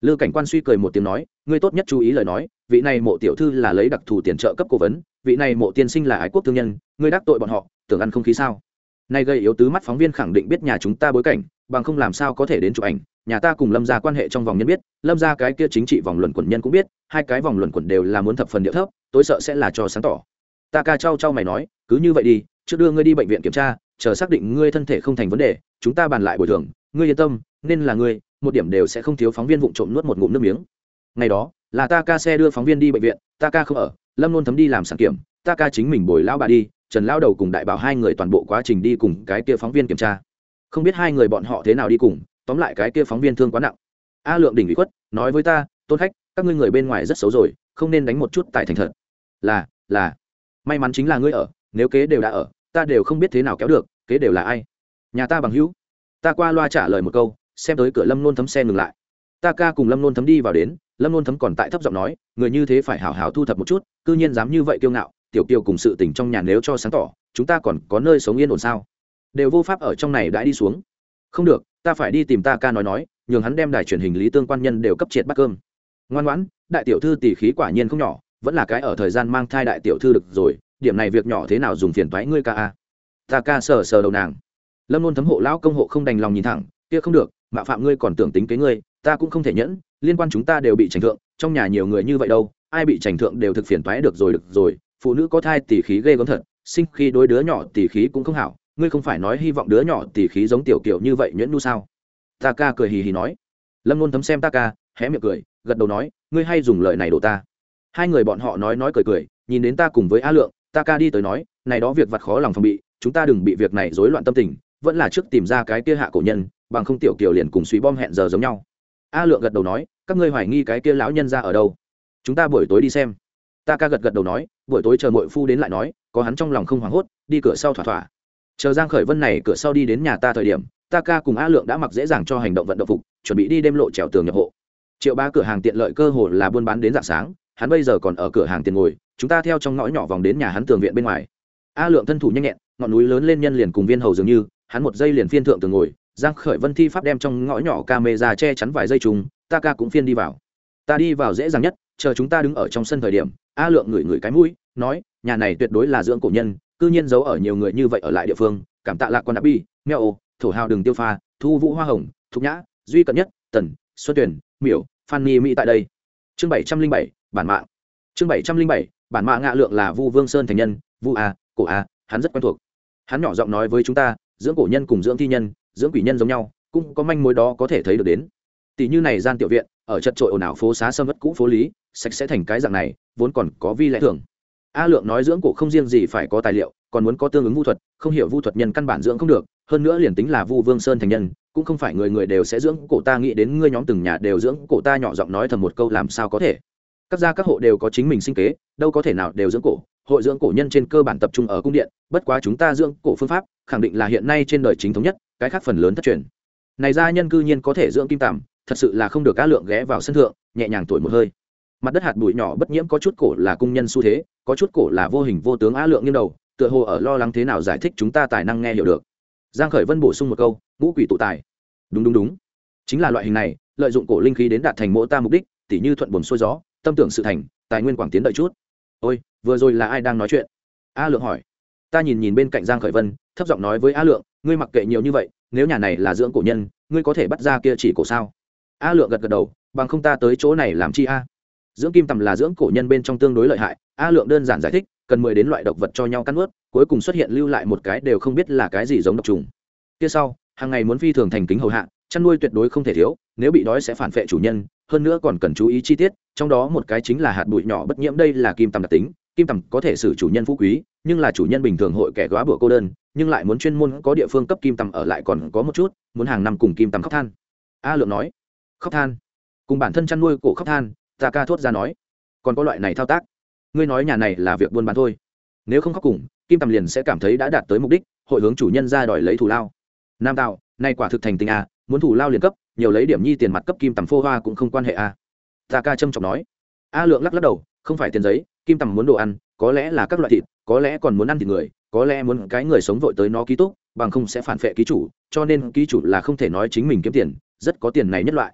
Lư cảnh quan suy cười một tiếng nói, ngươi tốt nhất chú ý lời nói, vị này mộ tiểu thư là lấy đặc thù tiền trợ cấp cố vấn, vị này mộ tiên sinh là ái quốc thương nhân, ngươi đắc tội bọn họ, tưởng ăn không khí sao? Nay gây yếu tứ mắt phóng viên khẳng định biết nhà chúng ta bối cảnh bằng không làm sao có thể đến chụp ảnh. Nhà ta cùng lâm gia quan hệ trong vòng nhân biết, lâm gia cái kia chính trị vòng luận quần nhân cũng biết, hai cái vòng luận quần đều là muốn thập phần điệu thấp, tôi sợ sẽ là cho sáng tỏ. Ta ca trao trao mày nói, cứ như vậy đi, trước đưa ngươi đi bệnh viện kiểm tra, chờ xác định ngươi thân thể không thành vấn đề, chúng ta bàn lại bồi thường. Ngươi yên tâm, nên là ngươi, một điểm đều sẽ không thiếu phóng viên vụng trộm nuốt một ngụm nước miếng. Ngày đó, là ta ca xe đưa phóng viên đi bệnh viện, ta ca không ở, lâm luôn thấm đi làm sản kiểm, ta ca chính mình bồi lão bà đi, trần lao đầu cùng đại bảo hai người toàn bộ quá trình đi cùng cái kia phóng viên kiểm tra không biết hai người bọn họ thế nào đi cùng, tóm lại cái kia phóng viên thương quá nặng. A lượng đỉnh bị khuất, nói với ta, tôn khách, các ngươi người bên ngoài rất xấu rồi, không nên đánh một chút tại thành thật. Là là, may mắn chính là ngươi ở, nếu kế đều đã ở, ta đều không biết thế nào kéo được, kế đều là ai? Nhà ta bằng hữu. Ta qua loa trả lời một câu, xem tới cửa lâm nôn thấm xe ngừng lại. Ta ca cùng lâm nôn thấm đi vào đến, lâm nôn thấm còn tại thấp giọng nói, người như thế phải hảo hảo thu thập một chút c ư nhiên dám như vậy kiêu ngạo, tiểu kiều cùng sự tình trong nhà nếu cho sáng tỏ, chúng ta còn có nơi sống yên ổn sao? Đều vô pháp ở trong này đã đi xuống. Không được, ta phải đi tìm ta ca nói nói, nhường hắn đem đài truyền hình lý tương quan nhân đều cấp triệt bắt cơm. Ngoan ngoãn, đại tiểu thư tỷ khí quả nhiên không nhỏ, vẫn là cái ở thời gian mang thai đại tiểu thư được rồi, điểm này việc nhỏ thế nào dùng phiền thoái ngươi ca a. Ta ca sờ sờ đầu nàng. Lâm luôn thấm hộ lão công hộ không đành lòng nhìn thẳng, kia không được mạo phạm ngươi còn tưởng tính kế ngươi, ta cũng không thể nhẫn, liên quan chúng ta đều bị trành thượng, trong nhà nhiều người như vậy đâu, ai bị trành thượng đều thực phiền thoái được rồi được rồi, phụ nữ có thai tỷ khí ghê gớm thật, sinh khi đối đứa nhỏ tỷ khí cũng không hảo ngươi không phải nói hy vọng đứa nhỏ tỷ khí giống tiểu kiểu như vậy nhuyễn nu sao? Ta ca cười hì hì nói. Lâm luôn thấm xem ta ca, hé miệng cười, gật đầu nói, ngươi hay dùng lời này đổ ta. Hai người bọn họ nói nói cười cười, nhìn đến ta cùng với a lượng, ta ca đi tới nói, này đó việc vặt khó lòng phòng bị, chúng ta đừng bị việc này rối loạn tâm tình, vẫn là trước tìm ra cái kia hạ cổ nhân, bằng không tiểu kiều liền cùng suy bom hẹn giờ giống nhau. A lượng gật đầu nói, các ngươi hoài nghi cái kia lão nhân ra ở đâu? Chúng ta buổi tối đi xem. Ta ca gật gật đầu nói, buổi tối chờ mội phu đến lại nói, có hắn trong lòng không hoảng hốt, đi cửa sau thỏa thỏa chờ giang khởi vân này cửa sau đi đến nhà ta thời điểm, ta ca cùng a lượng đã mặc dễ dàng cho hành động vận động phục, chuẩn bị đi đêm lộ trèo tường nhập hộ. Triệu ba cửa hàng tiện lợi cơ hồ là buôn bán đến dạng sáng, hắn bây giờ còn ở cửa hàng tiền ngồi, chúng ta theo trong ngõ nhỏ vòng đến nhà hắn tường viện bên ngoài. A lượng thân thủ nhanh nhẹn, ngọn núi lớn lên nhân liền cùng viên hầu dường như, hắn một giây liền phiên thượng tường ngồi, giang khởi vân thi pháp đem trong ngõ nhỏ camera che chắn vài dây trùng ta ca cũng phiên đi vào. Ta đi vào dễ dàng nhất, chờ chúng ta đứng ở trong sân thời điểm, a lượng ngửi ngửi cái mũi, nói, nhà này tuyệt đối là dưỡng cổ nhân cư nhiên giấu ở nhiều người như vậy ở lại địa phương, cảm tạ lạc quan đã bi mèo thổ hào đường tiêu pha, thu vũ hoa hồng, thục nhã, duy cận nhất, tần, xuân tuyển miểu, phan ni mỹ tại đây. Chương bảy trăm linh bảy, bản mạng. Chương bảy trăm linh bảy, bản mạng ngạ lượng là vu vương sơn thành nhân, vu a, cổ a, hắn rất quen thuộc. Hắn nhỏ giọng nói với chúng ta, dưỡng cổ nhân cùng dưỡng thi nhân, dưỡng quỷ nhân giống nhau, cũng có manh mối đó có thể thấy được đến. Tỷ như này gian tiểu viện, ở chật trội ồn ào phố xá sâm vất cũ phố lý, sạch sẽ thành cái dạng này, vốn còn có vi lẽ thường a lượng nói dưỡng cổ không riêng gì phải có tài liệu, còn muốn có tương ứng vu thuật, không hiểu vu thuật nhân căn bản dưỡng không được, hơn nữa liền tính là vu vương sơn thành nhân, cũng không phải người người đều sẽ dưỡng cổ ta nghĩ đến ngươi nhóm từng nhà đều dưỡng cổ ta nhỏ giọng nói thầm một câu làm sao có thể. Các gia các hộ đều có chính mình sinh kế, đâu có thể nào đều dưỡng cổ, hội dưỡng cổ nhân trên cơ bản tập trung ở cung điện, bất quá chúng ta dưỡng cổ phương pháp, khẳng định là hiện nay trên đời chính thống nhất, cái khác phần lớn thất truyền. Này gia nhân cư nhiên có thể dưỡng kim tằm thật sự là không được cá lượng ghé vào sân thượng, nhẹ nhàng tuổi một hơi mặt đất hạt bụi nhỏ bất nhiễm có chút cổ là cung nhân xu thế, có chút cổ là vô hình vô tướng á lượng nghiêng đầu, tựa hồ ở lo lắng thế nào giải thích chúng ta tài năng nghe hiểu được. Giang khởi vân bổ sung một câu, ngũ quỷ tụ tài. Đúng đúng đúng. Chính là loại hình này, lợi dụng cổ linh khí đến đạt thành mỗi ta mục đích, tỉ như thuận buồn xuôi gió, tâm tưởng sự thành, tài nguyên quảng tiến đợi chút. Ôi, vừa rồi là ai đang nói chuyện? A lượng hỏi. Ta nhìn nhìn bên cạnh giang khởi vân, thấp giọng nói với a lượng, ngươi mặc kệ nhiều như vậy, nếu nhà này là dưỡng cổ nhân, ngươi có thể bắt ra kia chỉ cổ sao? A lượng gật gật đầu, bằng không ta tới chỗ này làm chi a? Dưỡng kim tầm là dưỡng cổ nhân bên trong tương đối lợi hại, a lượng đơn giản giải thích, cần mười đến loại độc vật cho nhau cắt ướt cuối cùng xuất hiện lưu lại một cái đều không biết là cái gì giống độc trùng. Kia sau, hàng ngày muốn phi thường thành kính hầu hạ, chăn nuôi tuyệt đối không thể thiếu, nếu bị đói sẽ phản vệ chủ nhân, hơn nữa còn cần chú ý chi tiết, trong đó một cái chính là hạt bụi nhỏ bất nhiễm đây là kim tầm đặc tính, kim tầm có thể xử chủ nhân phú quý, nhưng là chủ nhân bình thường hội kẻ góa bữa cô đơn, nhưng lại muốn chuyên môn có địa phương cấp kim tầm ở lại còn có một chút, muốn hàng năm cùng kim tầm khóc than. A lượng nói, khóc than? Cùng bản thân chăn nuôi cổ khóc than ta ca thốt ra nói, còn có loại này thao tác, ngươi nói nhà này là việc buôn bán thôi, nếu không khóc cùng, kim tầm liền sẽ cảm thấy đã đạt tới mục đích, hội hướng chủ nhân ra đòi lấy thủ lao nam tạo nay quả thực thành tình à? muốn thủ lao liền cấp, nhiều lấy điểm nhi tiền mặt cấp kim tầm phô hoa cũng không quan hệ à? ta ca trâm trọng nói a lượng lắc lắc đầu, không phải tiền giấy, kim tầm muốn đồ ăn, có lẽ là các loại thịt, có lẽ còn muốn ăn thịt người, có lẽ muốn cái người sống vội tới nó ký túc, bằng không sẽ phản vệ ký chủ, cho nên ký chủ là không thể nói chính mình kiếm tiền, rất có tiền này nhất loại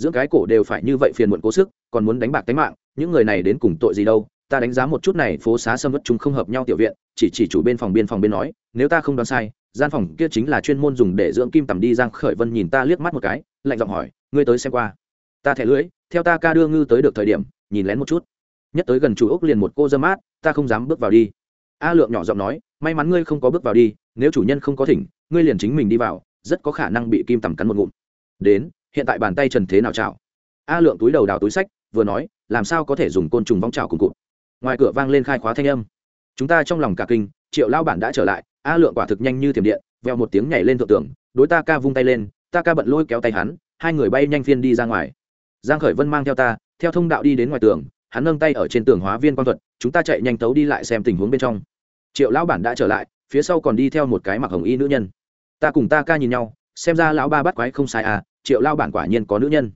dưỡng cái cổ đều phải như vậy phiền muộn cố sức, còn muốn đánh bạc tính mạng, những người này đến cùng tội gì đâu? Ta đánh giá một chút này, phố xá sâm vất chúng không hợp nhau tiểu viện, chỉ chỉ chủ bên phòng biên phòng bên nói, nếu ta không đoán sai, gian phòng kia chính là chuyên môn dùng để dưỡng kim tầm đi giang khởi vân nhìn ta liếc mắt một cái, lạnh giọng hỏi, ngươi tới xem qua? Ta thẻ lưỡi, theo ta ca đưa ngư tới được thời điểm, nhìn lén một chút. Nhất tới gần chủ ốc liền một cô dơ mát, ta không dám bước vào đi. A lượng nhỏ giọng nói, may mắn ngươi không có bước vào đi, nếu chủ nhân không có thỉnh, ngươi liền chính mình đi vào, rất có khả năng bị kim tầm cắn một ngụm. Đến hiện tại bàn tay trần thế nào chảo? A lượng túi đầu đào túi sách, vừa nói, làm sao có thể dùng côn trùng vong chảo cùng cụt? Ngoài cửa vang lên khai khóa thanh âm. Chúng ta trong lòng cả kinh, triệu lao bản đã trở lại, a lượng quả thực nhanh như thiểm điện, veo một tiếng nhảy lên thượng tường, đối ta ca vung tay lên, ta ca bận lôi kéo tay hắn, hai người bay nhanh phiên đi ra ngoài. Giang khởi vân mang theo ta, theo thông đạo đi đến ngoài tường, hắn nâng tay ở trên tường hóa viên quan thuật, chúng ta chạy nhanh tấu đi lại xem tình huống bên trong. Triệu lão bản đã trở lại, phía sau còn đi theo một cái mặc hồng y nữ nhân. Ta cùng ta ca nhìn nhau, xem ra lão ba bắt quái không sai à triệu lao bản quả nhiên có nữ nhân.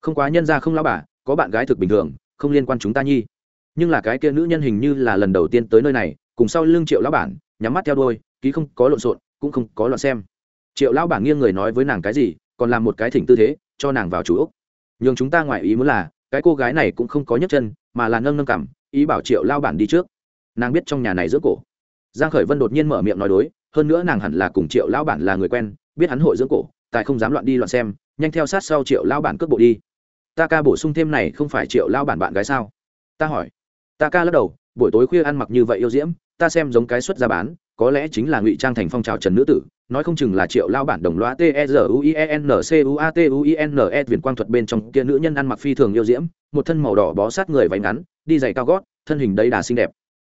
Không quá nhân ra không lao bà, có bạn gái thực bình thường, không liên quan chúng ta nhi. Nhưng là cái kia nữ nhân hình như là lần đầu tiên tới nơi này, cùng sau lưng triệu lão bản, nhắm mắt theo đôi ký không có lộn xộn, cũng không có loạn xem. Triệu lão bản nghiêng người nói với nàng cái gì, còn làm một cái thỉnh tư thế, cho nàng vào chủ úc nhưng chúng ta ngoài ý muốn là, cái cô gái này cũng không có nhấc chân, mà là nâng nâng cảm ý bảo triệu lao bản đi trước. Nàng biết trong nhà này giữa cổ. Giang khởi vân đột nhiên mở miệng nói đối, hơn nữa nàng hẳn là cùng triệu lao bản là người quen, biết hắn hội dưỡng cổ, tại không dám loạn đi loạn xem nhanh theo sát sau triệu lao bản cước bộ đi. Ta ca bổ sung thêm này không phải triệu lao bản bạn gái sao? Ta hỏi. Ta ca lắc đầu, buổi tối khuya ăn mặc như vậy yêu diễm, ta xem giống cái xuất ra bán, có lẽ chính là ngụy trang thành phong trào trần nữ tử, nói không chừng là triệu lao bản đồng loa t e Z u i e n c u a t u i n e viền quang thuật bên trong kia nữ nhân ăn mặc phi thường yêu diễm, một thân màu đỏ bó sát người váy ngắn, đi giày cao gót, thân hình đầy đà xinh đẹp.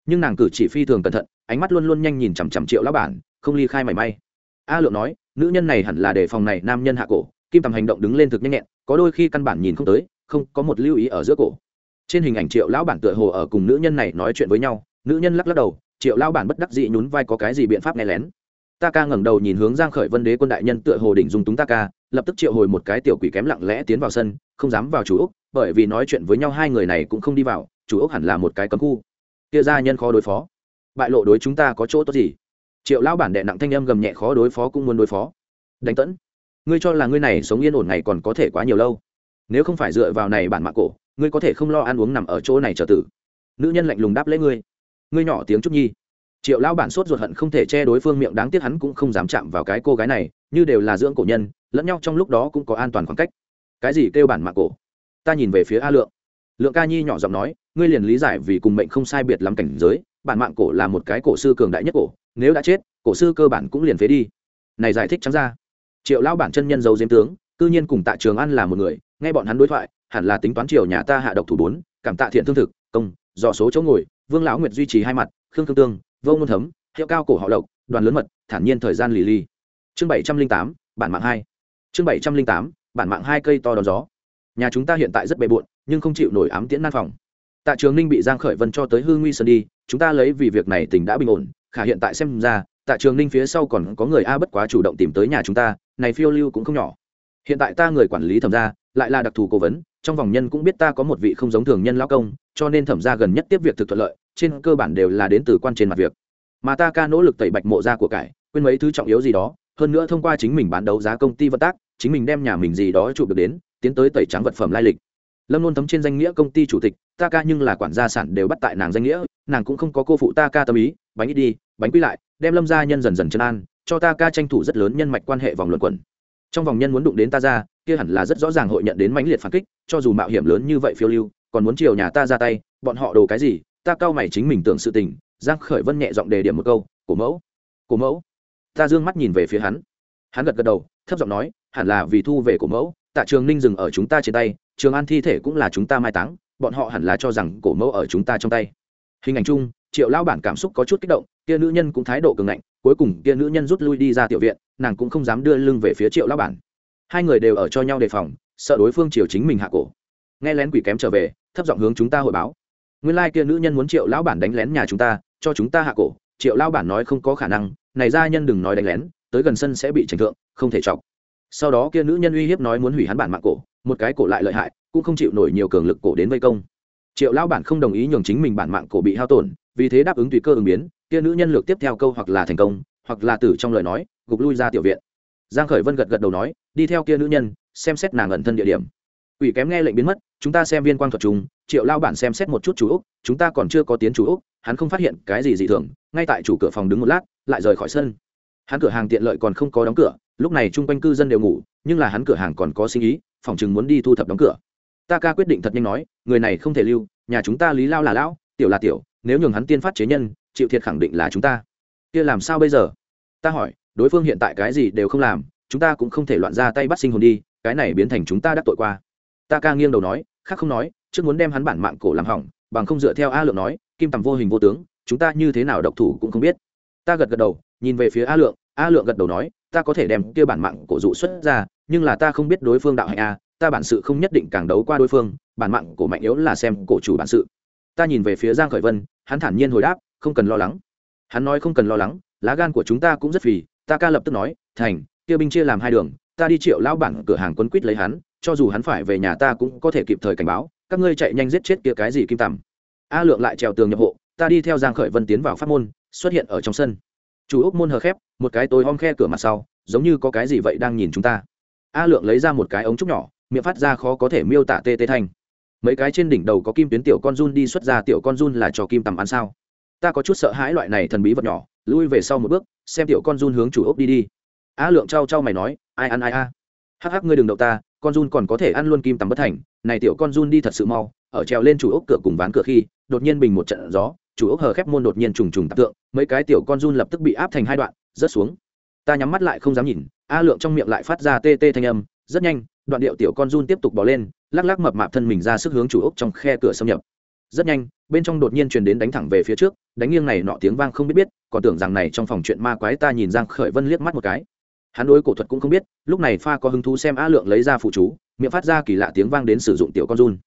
Nhưng nàng cử chỉ phi thường cẩn thận, ánh mắt luôn luôn nhanh nhìn chằm chằm triệu lao bản, không ly khai mảy may. A lượng nói, nữ nhân này hẳn là để phòng này nam nhân hạ cổ kim tầm hành động đứng lên thực nhanh nhẹn, có đôi khi căn bản nhìn không tới, không có một lưu ý ở giữa cổ. Trên hình ảnh triệu lão bản tựa hồ ở cùng nữ nhân này nói chuyện với nhau, nữ nhân lắc lắc đầu, triệu lão bản bất đắc dị nhún vai có cái gì biện pháp nghe lén. Ta ca ngẩng đầu nhìn hướng giang khởi vân đế quân đại nhân tựa hồ đỉnh dung túng ta ca, lập tức triệu hồi một cái tiểu quỷ kém lặng lẽ tiến vào sân, không dám vào chủ ốc bởi vì nói chuyện với nhau hai người này cũng không đi vào, chủ ốc hẳn là một cái cấm khu. Kia gia nhân khó đối phó. Bại lộ đối chúng ta có chỗ tốt gì? Triệu lão bản đệ nặng thanh âm gầm nhẹ khó đối phó cũng muốn đối phó. Đánh tẫn ngươi cho là ngươi này sống yên ổn ngày còn có thể quá nhiều lâu. Nếu không phải dựa vào này bản mạng cổ, ngươi có thể không lo ăn uống nằm ở chỗ này trở tử. Nữ nhân lạnh lùng đáp lấy ngươi. Ngươi nhỏ tiếng trúc nhi. Triệu lão bản sốt ruột hận không thể che đối phương miệng, đáng tiếc hắn cũng không dám chạm vào cái cô gái này, như đều là dưỡng cổ nhân, lẫn nhau trong lúc đó cũng có an toàn khoảng cách. Cái gì kêu bản mạng cổ? Ta nhìn về phía a lượng. Lượng ca nhi nhỏ giọng nói, ngươi liền lý giải vì cùng mệnh không sai biệt lắm cảnh giới, bản mạng cổ là một cái cổ sư cường đại nhất cổ, nếu đã chết, cổ sư cơ bản cũng liền phế đi. Này giải thích trắng ra triệu lão bản chân nhân giấu diêm tướng, cư nhiên cùng tạ trường an là một người, nghe bọn hắn đối thoại, hẳn là tính toán triều nhà ta hạ độc thủ bốn, cảm tạ thiện thương thực, công, dò số chỗ ngồi, vương lão nguyệt duy trì hai mặt, khương khương tương, vô ngôn thấm, hiệu cao cổ họ lộc, đoàn lớn mật, thản nhiên thời gian lì lì. chương bảy trăm linh tám, bản mạng hai. Chương bảy trăm linh tám, bản mạng hai cây to đón gió. Nhà chúng ta hiện tại rất bề bộn, nhưng không chịu nổi ám tiễn nan phòng. Tạ trường ninh bị giang khởi vân cho tới hư nguy sơn đi, chúng ta lấy vì việc này tình đã bình ổn, khả hiện tại xem ra, tạ trường ninh phía sau còn có người a bất quá chủ động tìm tới nhà chúng ta này phiêu lưu cũng không nhỏ. Hiện tại ta người quản lý thẩm gia, lại là đặc thù cố vấn, trong vòng nhân cũng biết ta có một vị không giống thường nhân lão công, cho nên thẩm gia gần nhất tiếp việc thực thuận lợi, trên cơ bản đều là đến từ quan trên mặt việc. Mà ta ca nỗ lực tẩy bạch mộ ra của cải, quên mấy thứ trọng yếu gì đó, hơn nữa thông qua chính mình bán đấu giá công ty vận tác, chính mình đem nhà mình gì đó chụp được đến, tiến tới tẩy trắng vật phẩm lai lịch. Lâm luôn thấm trên danh nghĩa công ty chủ tịch, ta ca nhưng là quản gia sản đều bắt tại nàng danh nghĩa, nàng cũng không có cô phụ ta ca tâm ý, bánh ít đi, bánh quy lại, đem lâm gia nhân dần dần chân an cho ta ca tranh thủ rất lớn nhân mạch quan hệ vòng luận quẩn. Trong vòng nhân muốn đụng đến ta ra, kia hẳn là rất rõ ràng hội nhận đến mãnh liệt phản kích, cho dù mạo hiểm lớn như vậy phiêu lưu, còn muốn chiều nhà ta ra tay, bọn họ đồ cái gì, ta cao mày chính mình tưởng sự tình, giang khởi vân nhẹ giọng đề điểm một câu, cổ mẫu cổ mẫu. Ta dương mắt nhìn về phía hắn. Hắn gật gật đầu, thấp giọng nói, hẳn là vì thu về cổ mẫu, tạ trường ninh dừng ở chúng ta trên tay, trường an thi thể cũng là chúng ta mai táng, bọn họ hẳn là cho rằng cổ mẫu ở chúng ta trong tay. Hình ảnh chung, triệu lao bản cảm xúc có chút kích động, kia nữ nhân cũng thái độ cường ngạnh cuối cùng kia nữ nhân rút lui đi ra tiểu viện, nàng cũng không dám đưa lưng về phía triệu lao bản. Hai người đều ở cho nhau đề phòng, sợ đối phương chiều chính mình hạ cổ. Nghe lén quỷ kém trở về, thấp giọng hướng chúng ta hội báo. Nguyên lai、like、kia nữ nhân muốn triệu lão bản đánh lén nhà chúng ta, cho chúng ta hạ cổ. Triệu lao bản nói không có khả năng, này ra nhân đừng nói đánh lén, tới gần sân sẽ bị trành thượng, không thể chọc. Sau đó kia nữ nhân uy hiếp nói muốn hủy hắn bản mạng cổ, một cái cổ lại lợi hại, cũng không chịu nổi nhiều cường lực cổ đến vây công. Triệu lão bản không đồng ý nhường chính mình bản mạng cổ bị hao tổn, vì thế đáp ứng tùy cơ ứng biến kia nữ nhân lược tiếp theo câu hoặc là thành công, hoặc là tử trong lời nói, gục lui ra tiểu viện. Giang khởi vân gật gật đầu nói, đi theo kia nữ nhân, xem xét nàng ẩn thân địa điểm. Ủy kém nghe lệnh biến mất, chúng ta xem viên quang thuật trùng, triệu lao bản xem xét một chút chủ úc chúng ta còn chưa có tiến chủ úc hắn không phát hiện cái gì dị thường, ngay tại chủ cửa phòng đứng một lát, lại rời khỏi sân. Hắn cửa hàng tiện lợi còn không có đóng cửa, lúc này chung quanh cư dân đều ngủ, nhưng là hắn cửa hàng còn có sinh ý, phòng chừng muốn đi thu thập đóng cửa. Ta ca quyết định thật nhanh nói, người này không thể lưu, nhà chúng ta lý lao là lão, tiểu là tiểu, nếu nhường hắn tiên phát chế nhân chịu thiệt khẳng định là chúng ta. Kia làm sao bây giờ? Ta hỏi, đối phương hiện tại cái gì đều không làm, chúng ta cũng không thể loạn ra tay bắt sinh hồn đi, cái này biến thành chúng ta đắc tội qua. Ta ca nghiêng đầu nói, khác không nói, trước muốn đem hắn bản mạng cổ làm hỏng, bằng không dựa theo a lượng nói, kim tầm vô hình vô tướng, chúng ta như thế nào độc thủ cũng không biết. Ta gật gật đầu, nhìn về phía a lượng a lượng gật đầu nói, ta có thể đem kia bản mạng cổ dụ xuất ra, nhưng là ta không biết đối phương đạo hạnh a, ta bản sự không nhất định càng đấu qua đối phương, bản mạng cổ mạnh yếu là xem cổ chủ bản sự. Ta nhìn về phía giang khởi vân, hắn thản nhiên hồi đáp không cần lo lắng. Hắn nói không cần lo lắng, lá gan của chúng ta cũng rất phì. Ta ca lập tức nói, thành, kia binh chia làm hai đường, ta đi triệu lão bản cửa hàng quân quýt lấy hắn, cho dù hắn phải về nhà ta cũng có thể kịp thời cảnh báo, các ngươi chạy nhanh giết chết kia cái gì kim tằm a lượng lại trèo tường nhập hộ, ta đi theo giang khởi vân tiến vào pháp môn, xuất hiện ở trong sân. Chủ ốc môn hờ khép, một cái tối om khe cửa mặt sau, giống như có cái gì vậy đang nhìn chúng ta. A lượng lấy ra một cái ống trúc nhỏ, miệng phát ra khó có thể miêu tả tê tê thanh mấy cái trên đỉnh đầu có kim tuyến tiểu con run đi xuất ra, tiểu con run là cho kim tằm ăn sao? Ta có chút sợ hãi loại này thần bí vật nhỏ, lui về sau một bước, xem tiểu con run hướng chủ ốc đi đi. A lượng trao trao mày nói, ai ăn ai a? Hắc hắc, ngươi đừng đậu ta, con run còn có thể ăn luôn kim tầm bất thành, này tiểu con run đi thật sự mau. Ở trèo lên chủ ốc cửa cùng ván cửa khi, đột nhiên bình một trận gió, chủ ốc hờ khép môn đột nhiên trùng trùng tạp tượng, mấy cái tiểu con run lập tức bị áp thành hai đoạn, rớt xuống. Ta nhắm mắt lại không dám nhìn, a lượng trong miệng lại phát ra tê tê thanh âm, rất nhanh, đoạn điệu tiểu con run tiếp tục bỏ lên, lắc lắc mập mạp thân mình ra sức hướng chủ ốc trong khe cửa xâm nhập rất nhanh, bên trong đột nhiên truyền đến đánh thẳng về phía trước, đánh nghiêng này nọ tiếng vang không biết biết, còn tưởng rằng này trong phòng chuyện ma quái ta nhìn giang khởi vân liếc mắt một cái. Hắn đối cổ thuật cũng không biết, lúc này pha có hứng thú xem a lượng lấy ra phụ chú, miệng phát ra kỳ lạ tiếng vang đến sử dụng tiểu con run.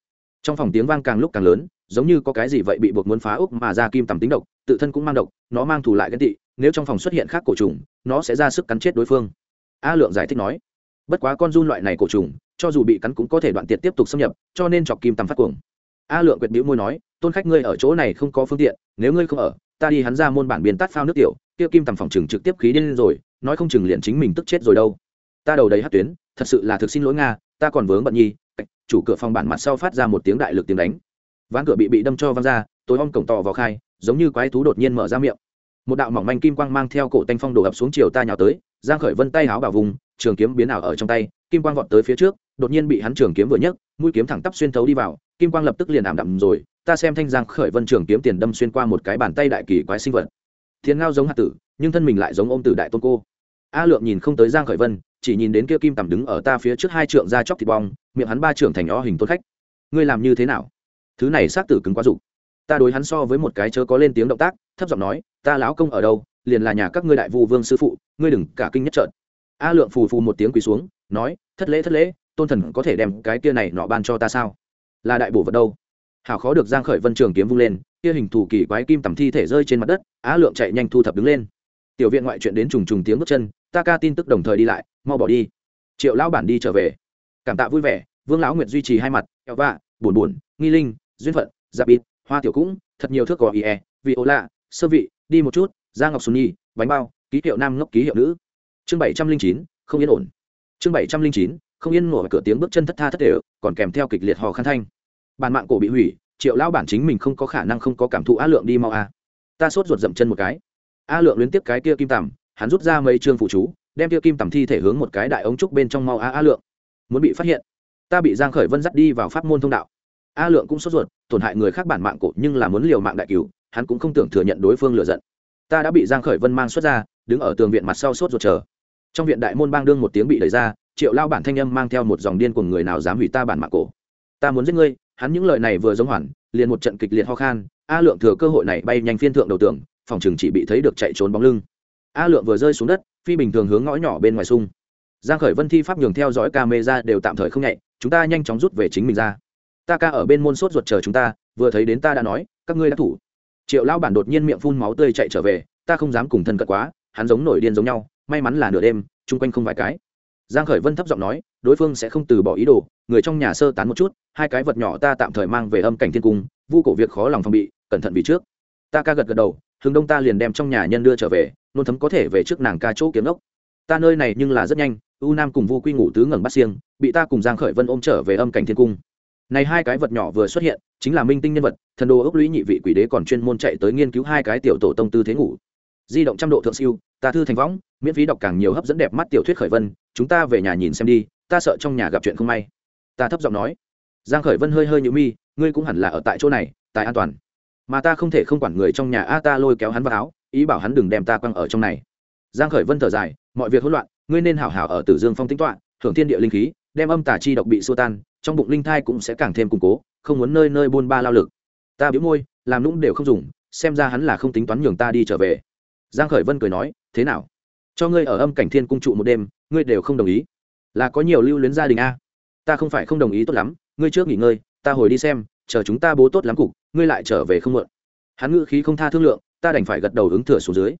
Trong phòng tiếng vang càng lúc càng lớn, giống như có cái gì vậy bị buộc muốn phá úc mà ra kim tầm tính độc, tự thân cũng mang độc, nó mang thù lại ghen tị, nếu trong phòng xuất hiện khác cổ trùng, nó sẽ ra sức cắn chết đối phương. A lượng giải thích nói, bất quá con run loại này cổ trùng, cho dù bị cắn cũng có thể đoạn tiệt tiếp tục xâm nhập, cho nên chọc kim tầm phát cuồng a lượng quyệt bĩu môi nói, tôn khách ngươi ở chỗ này không có phương tiện, nếu ngươi không ở, ta đi hắn ra môn bản biên tắt phao nước tiểu, kia kim tầm phòng trừng trực tiếp khí điên rồi, nói không chừng liền chính mình tức chết rồi đâu. Ta đầu đầy hát tuyến, thật sự là thực xin lỗi nga, ta còn vướng bận nhi. Chủ cửa phòng bản mặt sau phát ra một tiếng đại lực tiếng đánh. Ván cửa bị bị đâm cho văng ra, tối om cổng tò vào khai, giống như quái thú đột nhiên mở ra miệng. Một đạo mỏng manh kim quang mang theo cổ tanh phong đổ ập xuống chiều ta nhào tới, giang khởi vân tay háo bảo vùng, trường kiếm biến ảo ở trong tay, kim quang vọt tới phía trước, đột nhiên bị hắn trường kiếm vừa nhấc, mũi kiếm thẳng tắp xuyên thấu đi vào kim quang lập tức liền ảm đạm rồi, ta xem thanh giang khởi vân trường kiếm tiền đâm xuyên qua một cái bàn tay đại kỳ quái sinh vật. Thiên ngao giống hạt tử, nhưng thân mình lại giống ôm tử đại tôn cô. A lượng nhìn không tới giang khởi vân, chỉ nhìn đến kia kim tầm đứng ở ta phía trước hai trượng ra chóc thịt bong, miệng hắn ba trượng thành ó hình tôn khách. Ngươi làm như thế nào? Thứ này xác tử cứng quá dục. Ta đối hắn so với một cái chớ có lên tiếng động tác, thấp giọng nói, ta lão công ở đâu? Liền là nhà các ngươi đại vu vương sư phụ, ngươi đừng cả kinh nhất trợn. A lượng phù phù một tiếng quỳ xuống, nói, thất lễ thất lễ, tôn thần có thể đem cái kia này nọ ban cho ta sao? Là đại bổ vật đâu. Hảo khó được giang khởi vân trường kiếm vung lên, kia hình thủ kỳ quái kim tầm thi thể rơi trên mặt đất, á lượng chạy nhanh thu thập đứng lên. Tiểu viện ngoại chuyện đến trùng trùng tiếng bước chân, ta ca tin tức đồng thời đi lại, mau bỏ đi. Triệu lão bản đi trở về. Cảm tạ vui vẻ, vương lão nguyệt duy trì hai mặt, eo vạ buồn buồn nghi linh, duyên phận dạ giáp ít hoa tiểu cũng, thật nhiều thước cỏ ie vị ô lạ, sơ vị, đi một chút Giang ngọc xuân nhi, bánh bao, ký hiệu nam ngốc ký hiệu nữ. Chương bảy trăm linh chín, không yên ổn. Chương bảy trăm linh chín, không yên nổi cửa tiếng bước chân thất tha thất đều, còn kèm theo kịch liệt hò khăn thanh bàn mạng cổ bị hủy, triệu lão bản chính mình không có khả năng không có cảm thụ a lượng đi mau a. Ta sốt ruột dậm chân một cái. A lượng liên tiếp cái kia kim tằm, hắn rút ra mấy chương phụ chú, đem kia kim tằm thi thể hướng một cái đại ống trúc bên trong mau a a lượng. Muốn bị phát hiện, ta bị giang khởi vân dắt đi vào pháp môn thông đạo. A lượng cũng sốt ruột, tổn hại người khác bản mạng cổ nhưng là muốn liều mạng đại cứu, hắn cũng không tưởng thừa nhận đối phương lừa giận. Ta đã bị giang khởi vân mang xuất ra, đứng ở tường viện mặt sau sốt ruột chờ. Trong viện đại môn bang đương một tiếng bị đẩy ra, triệu lao bản thanh âm mang theo một dòng điên của người nào dám hủy ta bản mạng cổ. Ta muốn giết ngươi hắn những lời này vừa giống hoàn, liền một trận kịch liệt ho khan, a lượng thừa cơ hội này bay nhanh phiên thượng đầu tường, phòng trường chỉ bị thấy được chạy trốn bóng lưng. A lượng vừa rơi xuống đất, phi bình thường hướng ngõ nhỏ bên ngoài sung. Giang khởi vân thi pháp nhường theo dõi camera đều tạm thời không nhẹ, chúng ta nhanh chóng rút về chính mình ra. Ta ca ở bên môn sốt ruột chờ chúng ta, vừa thấy đến ta đã nói, các ngươi đã thủ. Triệu lão bản đột nhiên miệng phun máu tươi chạy trở về, ta không dám cùng thân cận quá, hắn giống nổi điên giống nhau, may mắn là nửa đêm, chung quanh không vài cái giang khởi vân thấp giọng nói, đối phương sẽ không từ bỏ ý đồ, người trong nhà sơ tán một chút, hai cái vật nhỏ ta tạm thời mang về âm cảnh thiên cung, vu cổ việc khó lòng phòng bị, cẩn thận vì trước. Ta ca gật gật đầu, hướng đông ta liền đem trong nhà nhân đưa trở về, nôn thấm có thể về trước nàng ca chỗ kiếm ốc ta nơi này nhưng là rất nhanh, u nam cùng vu quy ngủ tứ ngẩng bắt xiêng bị ta cùng giang khởi vân ôm trở về âm cảnh thiên cung. Này hai cái vật nhỏ vừa xuất hiện, chính là minh tinh nhân vật, thần đồ ốc lũy nhị vị quỷ đế còn chuyên môn chạy tới nghiên cứu hai cái tiểu tổ tông tư thế ngủ di động trăm độ thượng siêu, ta thư thành võng, miễn phí đọc càng nhiều hấp dẫn đẹp mắt tiểu thuyết khởi vân, chúng ta về nhà nhìn xem đi, ta sợ trong nhà gặp chuyện không may. Ta thấp giọng nói. Giang khởi vân hơi hơi nhũ mi, ngươi cũng hẳn là ở tại chỗ này tại an toàn. Mà ta không thể không quản người trong nhà, a, ta lôi kéo hắn vào áo, ý bảo hắn đừng đem ta quăng ở trong này. Giang khởi vân thở dài, mọi việc hỗn loạn, ngươi nên hảo hảo ở tử dương phong tính toán thưởng thiên địa linh khí, đem âm tà chi độc bị xua tan, trong bụng linh thai cũng sẽ càng thêm củng cố, không muốn nơi nơi buôn ba lao lực. Ta bĩu môi, làm nũng đều không dùng, xem ra hắn là không tính toán nhường ta đi trở về giang khởi vân cười nói, thế nào? Cho ngươi ở âm cảnh thiên cung trụ một đêm, ngươi đều không đồng ý. Là có nhiều lưu luyến gia đình a. Ta không phải không đồng ý tốt lắm, ngươi trước nghỉ ngơi, ta hồi đi xem, chờ chúng ta bố tốt lắm cục, ngươi lại trở về không mượn hắn ngữ khí không tha thương lượng, ta đành phải gật đầu ứng thừa xuống dưới.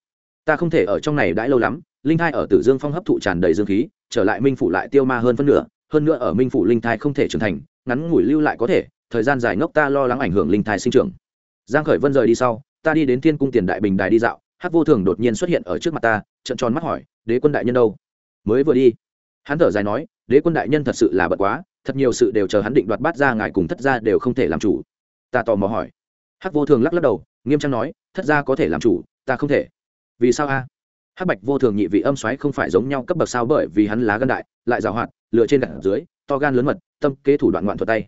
Ta không thể ở trong này đãi lâu lắm, linh thai ở tử dương phong hấp thụ tràn đầy dương khí, trở lại minh phủ lại tiêu ma hơn phân nửa, hơn nữa ở minh phủ linh thai không thể trưởng thành, ngắn ngủi lưu lại có thể, thời gian dài ngốc ta lo lắng ảnh hưởng linh thai sinh trưởng. Giang khởi vân rời đi sau, ta đi đến thiên cung tiền đại bình đài đi dạo hát vô thường đột nhiên xuất hiện ở trước mặt ta trận tròn mắt hỏi, đế quân đại nhân đâu? Mới vừa đi. Hắn thở dài nói, đế quân đại nhân thật sự là bận quá, thật nhiều sự đều chờ hắn định đoạt bát ra ngài cùng thất gia đều không thể làm chủ. Ta tò mò hỏi. Hắc vô thường lắc lắc đầu, nghiêm trang nói, thất gia có thể làm chủ, ta không thể. Vì sao a? Hắc bạch vô thường nhị vị âm xoáy không phải giống nhau cấp bậc sao bởi vì hắn lá gan đại, lại giàu hoạt lựa trên gạt dưới, to gan lớn mật, tâm kế thủ đoạn ngoạn thuật tay.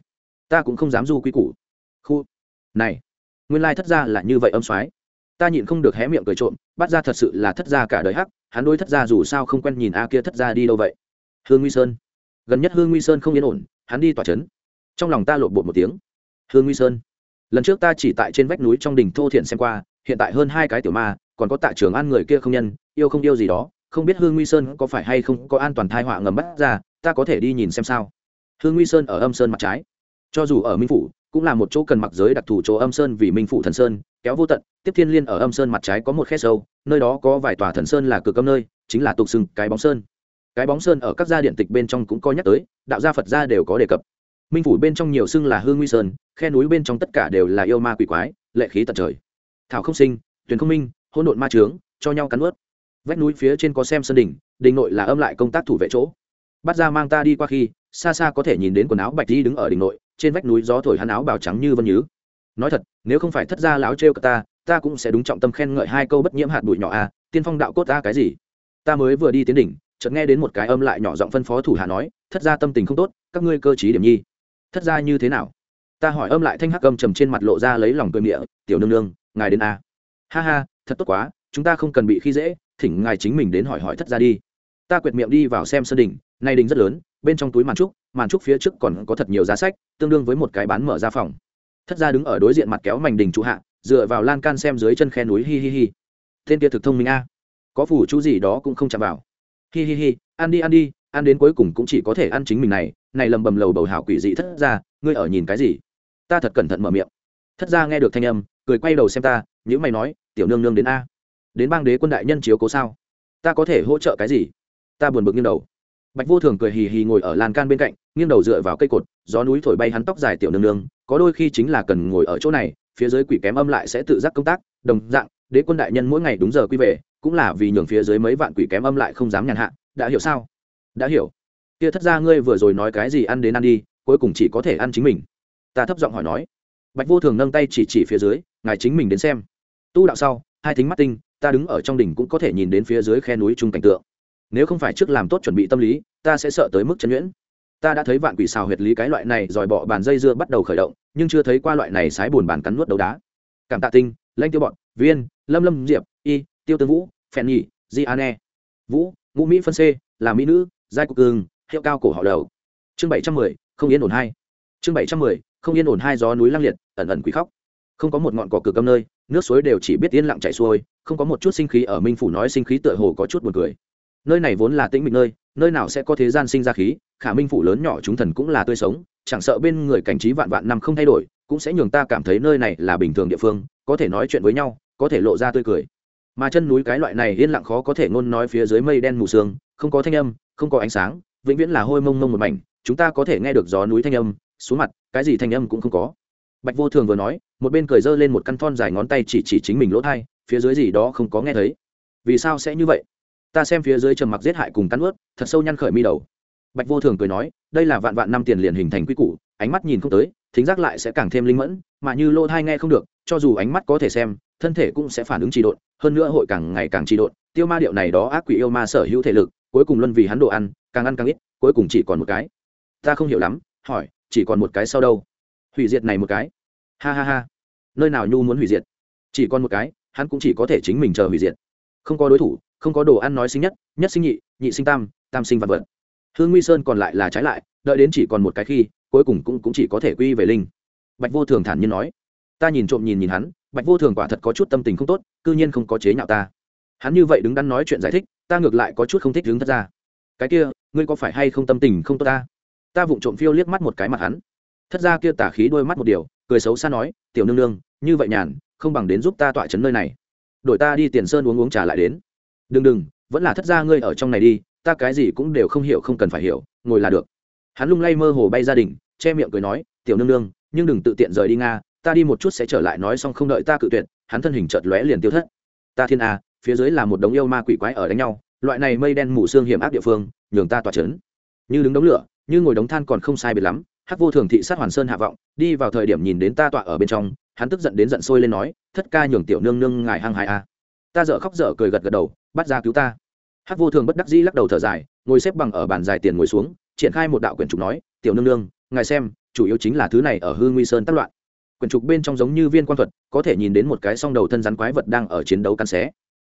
Ta cũng không dám du quy củ. Khu. Này, nguyên lai thất gia là như vậy âm soái ta nhịn không được hé miệng cười trộm, bắt ra thật sự là thất gia cả đời hắc, hắn đôi thất gia dù sao không quen nhìn a kia thất gia đi đâu vậy. Hương nguy sơn. Gần nhất hương nguy sơn không yên ổn, hắn đi tỏa trấn. Trong lòng ta lộn bột một tiếng. Hương nguy sơn. Lần trước ta chỉ tại trên vách núi trong đỉnh thô thiện xem qua, hiện tại hơn hai cái tiểu ma, còn có tạ trường ăn người kia không nhân, yêu không yêu gì đó, không biết hương nguy sơn có phải hay không có an toàn thai họa ngầm bắt ra, ta có thể đi nhìn xem sao. Hương nguy sơn ở âm sơn mặt trái. Cho dù ở minh phủ cũng là một chỗ cần mặc giới đặc thù chỗ âm sơn vì minh phủ thần sơn, kéo vô tận, tiếp thiên liên ở âm sơn mặt trái có một khe sâu, nơi đó có vài tòa thần sơn là cửa cấm nơi, chính là tục sừng cái bóng sơn. Cái bóng sơn ở các gia điện tịch bên trong cũng có nhắc tới, đạo gia phật gia đều có đề cập. Minh phủ bên trong nhiều xưng là hương nguy sơn, khe núi bên trong tất cả đều là yêu ma quỷ quái, lệ khí tận trời. Thảo không sinh tuyền không minh, hỗn độn ma trướng, cho nhau cắn ướt vách núi phía trên có xem sơn đỉnh, đình nội là âm lại công tác thủ vệ chỗ. Bắt ra mang ta đi qua khi, xa xa có thể nhìn đến quần áo bạch đi đứng ở đỉnh nội trên vách núi gió thổi hắn áo bào trắng như vân nhứ. Nói thật nếu không phải thất gia láo trêu cả ta ta cũng sẽ đúng trọng tâm khen ngợi hai câu bất nhiễm hạt bụi nhỏ a à, tiên phong đạo cốt ta cái gì? Ta mới vừa đi tiến đỉnh chợt nghe đến một cái âm lại nhỏ giọng phân phó thủ hạ nói thất gia tâm tình không tốt các ngươi cơ trí điểm nhi. Thất gia như thế nào? Ta hỏi âm lại thanh hắc âm trầm trên mặt lộ ra lấy lòng cười miệng tiểu nương nương ngài đến a. À. ha ha thật tốt quá chúng ta không cần bị khi dễ thỉnh ngài chính mình đến hỏi hỏi thất gia đi. Ta quệt miệng đi vào xem sân đỉnh nay đỉnh rất lớn bên trong túi màn trúc màn trúc phía trước còn có thật nhiều giá sách, tương đương với một cái bán mở ra phòng. Thất gia đứng ở đối diện mặt kéo mảnh đình trụ hạ, dựa vào lan can xem dưới chân khe núi hi hi hi. Tên kia thực thông minh a. Có phủ chú gì đó cũng không chạm vào. Hi hi hi, ăn đi ăn đi, ăn đến cuối cùng cũng chỉ có thể ăn chính mình này này lầm bầm lầu bầu hảo quỷ dị thất gia, ngươi ở nhìn cái gì? Ta thật cẩn thận mở miệng. Thất gia nghe được thanh âm, cười quay đầu xem ta nhữ mày nói, tiểu nương nương đến a. Đến bang đế quân đại nhân chiếu cố sao? Ta có thể hỗ trợ cái gì? Ta buồn bực nghiêng đầu bạch vô thường cười hì hì ngồi ở lan can bên cạnh, nghiêng đầu dựa vào cây cột, gió núi thổi bay hắn tóc dài tiểu nương nương, có đôi khi chính là cần ngồi ở chỗ này, phía dưới quỷ kém âm lại sẽ tự giác công tác, đồng dạng, đế quân đại nhân mỗi ngày đúng giờ quy về, cũng là vì nhường phía dưới mấy vạn quỷ kém âm lại không dám nhàn hạ, đã hiểu sao? Đã hiểu. Kia thất ra ngươi vừa rồi nói cái gì ăn đến ăn đi, cuối cùng chỉ có thể ăn chính mình. Ta thấp giọng hỏi nói. Bạch vô thường nâng tay chỉ chỉ phía dưới, ngài chính mình đến xem. Tu đạo sau, hai thính mắt tinh, ta đứng ở trong đỉnh cũng có thể nhìn đến phía dưới khe núi chung cảnh tượng nếu không phải trước làm tốt chuẩn bị tâm lý, ta sẽ sợ tới mức chân nhuyễn. Ta đã thấy vạn quỷ xào huyệt lý cái loại này dòi bọ bàn dây dưa bắt đầu khởi động, nhưng chưa thấy qua loại này sái bùn bàn cắn nuốt đấu đá. Cảm tạ tinh lanh tiêu bọn, viên, lâm lâm diệp, y, tiêu tương vũ phèn nhị, di an e vũ, ngũ mỹ phân c là mỹ nữ, giai cục cường, hiệu cao cổ họ đầu. Chương bảy trăm mười, không yên ổn hai. Chương bảy trăm mười, không yên ổn hai gió núi lang liệt, ẩn ẩn quỷ khóc. Không có một ngọn cỏ cửa cầm nơi, nước suối đều chỉ biết yên lặng chảy xuôi, không có một chút sinh khí ở minh phủ nói sinh khí tựa hồ có chút buồn cười nơi này vốn là tĩnh mịch nơi nơi nào sẽ có thế gian sinh ra khí, khả minh phủ lớn nhỏ chúng thần cũng là tươi sống, chẳng sợ bên người cảnh trí vạn vạn năm không thay đổi, cũng sẽ nhường ta cảm thấy nơi này là bình thường địa phương, có thể nói chuyện với nhau, có thể lộ ra tươi cười. Mà chân núi cái loại này yên lặng khó có thể ngôn nói phía dưới mây đen mù sương, không có thanh âm, không có ánh sáng, vĩnh viễn là hôi mông mông một mảnh, chúng ta có thể nghe được gió núi thanh âm, xuống mặt, cái gì thanh âm cũng không có. Bạch vô thường vừa nói, một bên cười giơ lên một căn thon dài ngón tay chỉ chỉ chính mình lỗ thai, phía dưới gì đó không có nghe thấy. Vì sao sẽ như vậy? Ta xem phía dưới trầm mặc giết hại cùng cắn ướt, thật sâu nhăn khởi mi đầu. Bạch vô thường cười nói, đây là vạn vạn năm tiền liền hình thành quy củ, ánh mắt nhìn không tới, thính giác lại sẽ càng thêm linh mẫn, mà như lỗ thai nghe không được, cho dù ánh mắt có thể xem, thân thể cũng sẽ phản ứng trì độn, hơn nữa hội càng ngày càng trì độn, tiêu ma điệu này đó ác quỷ yêu ma sở hữu thể lực, cuối cùng luân vì hắn đồ ăn, càng ăn càng ít, cuối cùng chỉ còn một cái. Ta không hiểu lắm, hỏi, chỉ còn một cái sau đâu? Hủy diệt này một cái. Ha ha ha. Nơi nào nhu muốn hủy diệt? Chỉ còn một cái, hắn cũng chỉ có thể chính mình chờ hủy diệt. Không có đối thủ không có đồ ăn nói sinh nhất nhất sinh nhị nhị sinh tam tam sinh vạn vật. Hương nguy sơn còn lại là trái lại đợi đến chỉ còn một cái khi cuối cùng cũng, cũng chỉ có thể quy về linh. Bạch vô thường thản nhiên nói ta nhìn trộm nhìn nhìn hắn bạch vô thường quả thật có chút tâm tình không tốt c ư nhiên không có chế nhạo ta. Hắn như vậy đứng đắn nói chuyện giải thích ta ngược lại có chút không thích đứng thất ra. Cái kia ngươi có phải hay không tâm tình không tốt ta? Ta vụng trộm phiêu liếc mắt một cái mặt hắn. Thất ra kia tả khí đôi mắt một điều cười xấu xa nói tiểu nương nương như vậy nhàn không bằng đến giúp ta tọa chấn nơi này. Đổi ta đi tiền sơn uống uống trà lại đến đừng đừng, vẫn là thất gia ngươi ở trong này đi, ta cái gì cũng đều không hiểu không cần phải hiểu, ngồi là được. Hắn lung lay mơ hồ bay gia đình che miệng cười nói, tiểu nương nương, nhưng đừng tự tiện rời đi nga, ta đi một chút sẽ trở lại nói xong không đợi ta cự tuyệt. Hắn thân hình chợt lóe liền tiêu thất. Ta thiên a phía dưới là một đống yêu ma quỷ quái ở đánh nhau, loại này mây đen mù xương hiểm ác địa phương, nhường ta tỏa chấn. Như đứng đống lửa, như ngồi đống than còn không sai biệt lắm, hắc vô thường thị sát hoàn sơn hạ vọng, đi vào thời điểm nhìn đến ta tọa ở bên trong, hắn tức giận đến giận sôi lên nói, thất ca nhường tiểu nương nương ngài hăng hại a à ta dở khóc dở cười gật gật đầu, bắt ra cứu ta. Hắc vô thường bất đắc dĩ lắc đầu thở dài, ngồi xếp bằng ở bàn dài tiền ngồi xuống, triển khai một đạo quyển trục nói, tiểu nương nương, ngài xem, chủ yếu chính là thứ này ở hư nguy sơn tác loạn. Quyển trục bên trong giống như viên quan thuật, có thể nhìn đến một cái song đầu thân rắn quái vật đang ở chiến đấu cắn xé.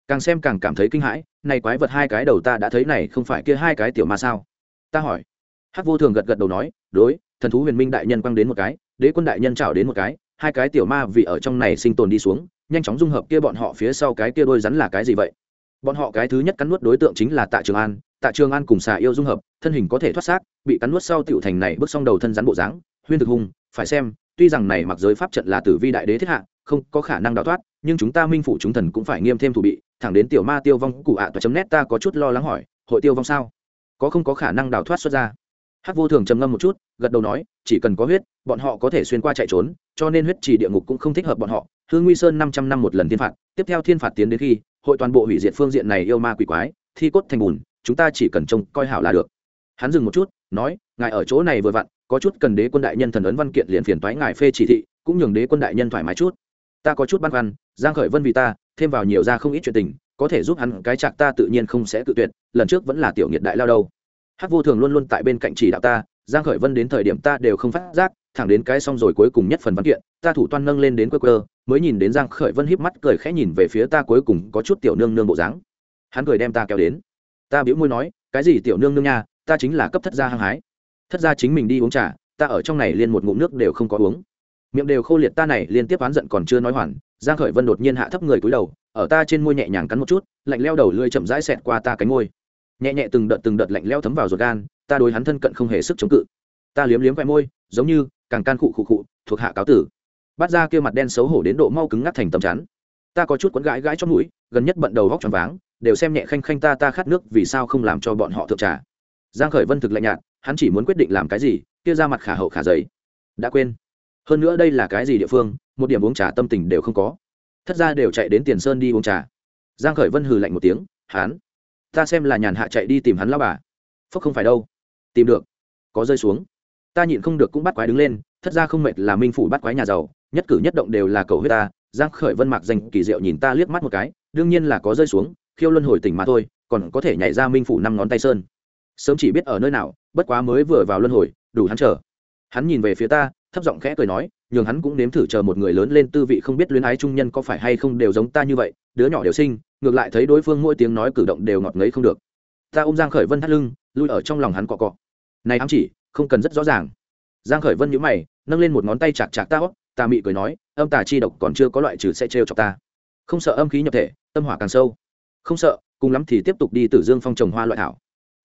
Càng xem càng cảm thấy kinh hãi, này quái vật hai cái đầu ta đã thấy này không phải kia hai cái tiểu ma sao? Ta hỏi. Hắc vô thường gật gật đầu nói, đối, thần thú huyền minh đại nhân quăng đến một cái, đế quân đại nhân chảo đến một cái, hai cái tiểu ma vì ở trong này sinh tồn đi xuống nhanh chóng dung hợp kia bọn họ phía sau cái kia đôi rắn là cái gì vậy? Bọn họ cái thứ nhất cắn nuốt đối tượng chính là tạ trường an. Tạ trường an cùng xà yêu dung hợp, thân hình có thể thoát xác, bị cắn nuốt sau tiểu thành này bước xong đầu thân rắn bộ dáng, huyên thực hùng, phải xem, tuy rằng này mặc giới pháp trận là tử vi đại đế thiết hạ, không có khả năng đào thoát, nhưng chúng ta minh phủ chúng thần cũng phải nghiêm thêm thủ bị, thẳng đến tiểu ma tiêu vong cụ ạ toa chấm nét ta có chút lo lắng hỏi, hội tiêu vong sao? Có không có khả năng đào thoát xuất ra? Hát vô thường trầm ngâm một chút, gật đầu nói, chỉ cần có huyết, bọn họ có thể xuyên qua chạy trốn, cho nên huyết trì địa ngục cũng không thích hợp bọn họ hương nguy sơn năm trăm năm một lần thiên phạt, tiếp theo thiên phạt tiến đến khi, hội toàn bộ hủy diệt phương diện này yêu ma quỷ quái, thi cốt thành bùn, chúng ta chỉ cần trông coi hảo là được. Hắn dừng một chút, nói, ngài ở chỗ này vừa vặn, có chút cần đế quân đại nhân thần ấn văn kiện liền phiền toái ngài phê chỉ thị, cũng nhường đế quân đại nhân thoải mái chút. Ta có chút băn khoăn, giang khởi vân vì ta, thêm vào nhiều ra không ít chuyện tình, có thể giúp hắn cái chạc ta tự nhiên không sẽ tự tuyệt, lần trước vẫn là tiểu nghiệt đại lao đâu. Hắc vô thường luôn luôn tại bên cạnh chỉ đạo ta, giang khởi vân đến thời điểm ta đều không phát giác thẳng đến cái xong rồi cuối cùng nhất phần văn kiện, ta thủ toan nâng lên đến quơ quơ, mới nhìn đến giang khởi vân híp mắt cười khẽ nhìn về phía ta cuối cùng có chút tiểu nương nương bộ dáng. Hắn cười đem ta kéo đến. Ta bĩu môi nói, cái gì tiểu nương nương nha, ta chính là cấp thất gia hăng hái. Thất gia chính mình đi uống trà, ta ở trong này liên một ngụm nước đều không có uống. Miệng đều khô liệt ta này liên tiếp oán giận còn chưa nói hoàn, giang khởi vân đột nhiên hạ thấp người cúi đầu, ở ta trên môi nhẹ nhàng cắn một chút, lạnh leo đầu lưỡi chậm rãi xẹt qua ta cánh môi. Nhẹ nhẹ từng đợt từng đợt lạnh leo thấm vào ruột gan, ta đối hắn thân cận không hề sức chống cự. Ta liếm liếm vẽ môi, giống như càng can khụ khụ khụ, thuộc hạ cáo tử. Bắt ra kia mặt đen xấu hổ đến độ mau cứng ngắc thành tầm chắn. Ta có chút quấn gãi gãi trong mũi, gần nhất bận đầu góc tròn váng, đều xem nhẹ khanh khanh ta ta khát nước vì sao không làm cho bọn họ thượng trà. Giang khởi vân thực lạnh nhạt, hắn chỉ muốn quyết định làm cái gì, kia ra mặt khả hậu khả giấy đã quên. Hơn nữa đây là cái gì địa phương, một điểm uống trà tâm tình đều không có. Thất ra đều chạy đến tiền sơn đi uống trà. Giang khởi vân hừ lạnh một tiếng hắn ta xem là nhàn hạ chạy đi tìm hắn lao bà. Phúc không phải đâu. Tìm được. Có rơi xuống ta nhịn không được cũng bắt quái đứng lên, thất ra không mệt là minh phủ bắt quái nhà giàu, nhất cử nhất động đều là cầu huyết ta, giang khởi vân mạc danh kỳ diệu nhìn ta liếc mắt một cái, đương nhiên là có rơi xuống, khiêu luân hồi tỉnh mà thôi, còn có thể nhảy ra minh phủ năm ngón tay sơn. Sớm chỉ biết ở nơi nào, bất quá mới vừa vào luân hồi, đủ hắn chờ. Hắn nhìn về phía ta, thấp giọng khẽ cười nói, nhường hắn cũng nếm thử chờ một người lớn lên tư vị không biết luyến ái trung nhân có phải hay không đều giống ta như vậy, đứa nhỏ đều sinh, ngược lại thấy đối phương mỗi tiếng nói cử động đều ngọt ngấy không được. Ta ôm giang khởi vân thắt lưng, lui ở trong lòng hắn cọ cọ. Này ám chỉ không cần rất rõ ràng. Giang khởi vân nhíu mày, nâng lên một ngón tay chạc chạc ta ta mị cười nói, âm tà chi độc còn chưa có loại trừ sẽ trêu cho ta. Không sợ âm khí nhập thể, tâm hỏa càng sâu. Không sợ, cùng lắm thì tiếp tục đi tử dương phong trồng hoa loại thảo.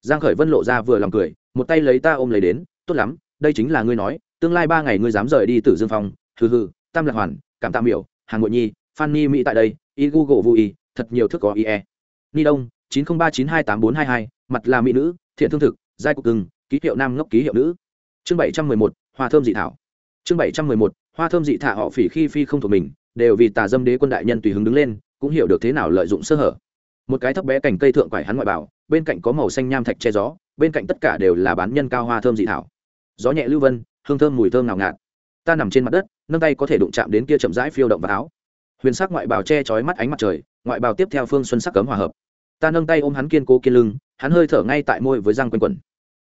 Giang khởi vân lộ ra vừa lòng cười, một tay lấy ta ôm lấy đến, tốt lắm, đây chính là ngươi nói, tương lai ba ngày ngươi dám rời đi tử dương phong, hừ hừ, tam lạc hoàn, cảm tạ miểu, hàng Ngụy nhi, phan ni mỹ tại đây, y google vui thật nhiều thức có ie ni đông, chín không ba chín hai tám bốn hai hai, mặt là mỹ nữ, thiện thương thực, giai cục cưng ký hiệu nam ngốc ký hiệu nữ. Chương bảy trăm mười một, hoa thơm dị thảo. Chương bảy trăm mười một, hoa thơm dị thả họ phỉ khi phi không thuộc mình, đều vì tà dâm đế quân đại nhân tùy hứng đứng lên, cũng hiểu được thế nào lợi dụng sơ hở. Một cái thấp bé cành cây thượng quải hắn ngoại bảo, bên cạnh có màu xanh nham thạch che gió, bên cạnh tất cả đều là bán nhân cao hoa thơm dị thảo. Gió nhẹ lưu vân, hương thơm mùi thơm nào ngạt. Ta nằm trên mặt đất, nâng tay có thể đụng chạm đến kia chậm rãi phiêu động vào áo. Huyền sắc ngoại bào che chói mắt ánh mặt trời, ngoại bào tiếp theo phương xuân sắc cấm hòa hợp. Ta nâng tay ôm hắn kiên cố kiên lưng, hắn hơi thở ngay tại môi với răng quanh quẩn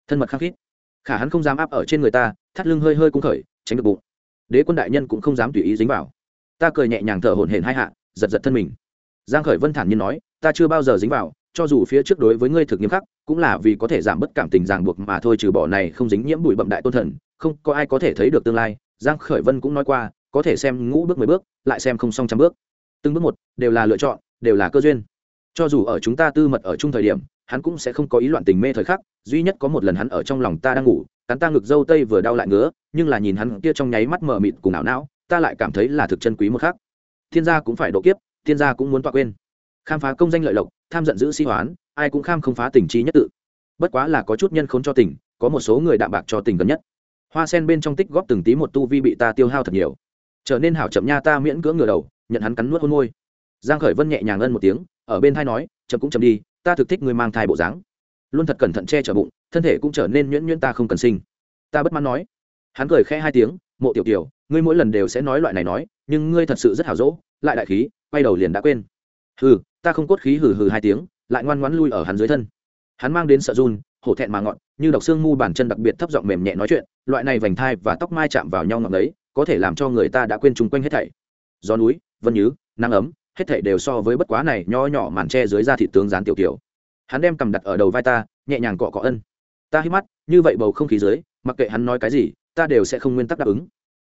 thân mật khăng khít. Khả hắn không dám áp ở trên người ta, thắt lưng hơi hơi cung khởi, tránh được bụng. Đế quân đại nhân cũng không dám tùy ý dính vào. Ta cười nhẹ nhàng thở hổn hển hai hạ, giật giật thân mình. Giang khởi vân thản nhiên nói, ta chưa bao giờ dính vào, cho dù phía trước đối với ngươi thực nghiêm khắc, cũng là vì có thể giảm bớt cảm tình ràng buộc mà thôi trừ bỏ này không dính nhiễm bụi bậm đại tôn thần, không có ai có thể thấy được tương lai. Giang khởi vân cũng nói qua, có thể xem ngũ bước mười bước, lại xem không xong trăm bước. Từng bước một, đều là lựa chọn, đều là cơ duyên cho dù ở chúng ta tư mật ở chung thời điểm, hắn cũng sẽ không có ý loạn tình mê thời khắc, duy nhất có một lần hắn ở trong lòng ta đang ngủ, cắn ta ngực dâu tây vừa đau lại ngứa, nhưng là nhìn hắn kia trong nháy mắt mờ mịt cùng ảo não, ta lại cảm thấy là thực chân quý một khắc. Thiên gia cũng phải độ kiếp, thiên gia cũng muốn tọa quên. Khám phá công danh lợi lộc, tham giận giữ sĩ hoán, ai cũng kham không phá tình trí nhất tự. Bất quá là có chút nhân khốn cho tình, có một số người đạm bạc cho tình gần nhất. Hoa sen bên trong tích góp từng tí một tu vi bị ta tiêu hao thật nhiều. Trở nên hảo chậm nha ta miễn cưỡng ngửa đầu, nhận hắn cắn nuốt hôn môi. Giang khởi vân nhẹ nhàng ân một tiếng ở bên thai nói, chậm cũng chậm đi, ta thực thích người mang thai bộ dáng. Luôn thật cẩn thận che chở bụng, thân thể cũng trở nên nhuyễn nhuyễn ta không cần sinh. Ta bất mãn nói. Hắn cười khẽ hai tiếng, mộ tiểu tiểu, ngươi mỗi lần đều sẽ nói loại này nói, nhưng ngươi thật sự rất hảo dỗ, lại đại khí, quay đầu liền đã quên. Hừ, ta không cốt khí hừ hừ hai tiếng, lại ngoan ngoãn lui ở hắn dưới thân. Hắn mang đến sợ run, hổ thẹn mà ngọn, như độc xương mu bàn chân đặc biệt thấp giọng mềm nhẹ nói chuyện, loại này vành thai và tóc mai chạm vào nhau ngọn ấy, có thể làm cho người ta đã quên chung quanh hết thảy. Gió núi, vân nhứ, nắng ấm hết thảy đều so với bất quá này nho nhỏ màn tre dưới da thị tướng dán tiểu tiểu hắn đem cầm đặt ở đầu vai ta, nhẹ nhàng cọ cọ ân. Ta hít mắt, như vậy bầu không khí dưới, mặc kệ hắn nói cái gì, ta đều sẽ không nguyên tắc đáp ứng.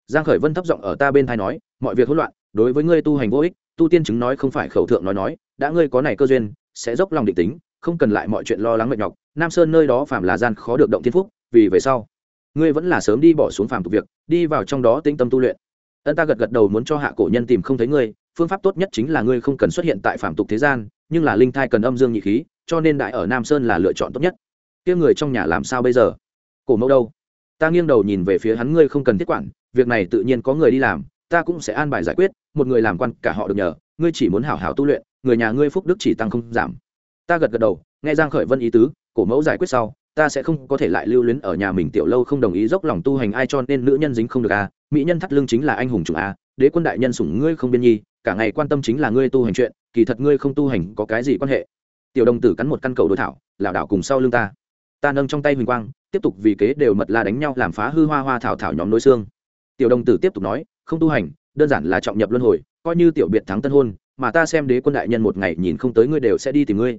Giang khởi vân thấp giọng ở ta bên thai nói, mọi việc hỗn loạn, đối với ngươi tu hành vô ích, tu tiên chứng nói không phải khẩu thượng nói nói, đã ngươi có này cơ duyên, sẽ dốc lòng định tính, không cần lại mọi chuyện lo lắng mệt nhọc. Nam sơn nơi đó phạm là gian khó được động thiên phúc, vì về sau, ngươi vẫn là sớm đi bỏ xuống phàm tục việc, đi vào trong đó tĩnh tâm tu luyện. Ân ta gật gật đầu muốn cho hạ cổ nhân tìm không thấy ngươi phương pháp tốt nhất chính là ngươi không cần xuất hiện tại phạm tục thế gian, nhưng là linh thai cần âm dương nhị khí, cho nên đại ở nam sơn là lựa chọn tốt nhất. Kia người trong nhà làm sao bây giờ? Cổ mẫu đâu? Ta nghiêng đầu nhìn về phía hắn, ngươi không cần thiết quản, việc này tự nhiên có người đi làm, ta cũng sẽ an bài giải quyết, một người làm quan cả họ được nhờ, ngươi chỉ muốn hảo hảo tu luyện, người nhà ngươi phúc đức chỉ tăng không giảm. Ta gật gật đầu, nghe giang khởi vân ý tứ, cổ mẫu giải quyết sau, ta sẽ không có thể lại lưu luyến ở nhà mình tiểu lâu không đồng ý dốc lòng tu hành, ai cho nên nữ nhân dính không được a mỹ nhân thắt lưng chính là anh hùng chủ a à, đế quân đại nhân sủng ngươi không biên nhi cả ngày quan tâm chính là ngươi tu hành chuyện, kỳ thật ngươi không tu hành có cái gì quan hệ. Tiểu đồng tử cắn một căn cầu đối thảo, lảo đảo cùng sau lưng ta. Ta nâng trong tay huỳnh quang, tiếp tục vì kế đều mật la đánh nhau làm phá hư hoa hoa thảo thảo nhóm nối xương. Tiểu đồng tử tiếp tục nói, không tu hành, đơn giản là trọng nhập luân hồi, coi như tiểu biệt thắng tân hôn, mà ta xem đế quân đại nhân một ngày nhìn không tới ngươi đều sẽ đi tìm ngươi.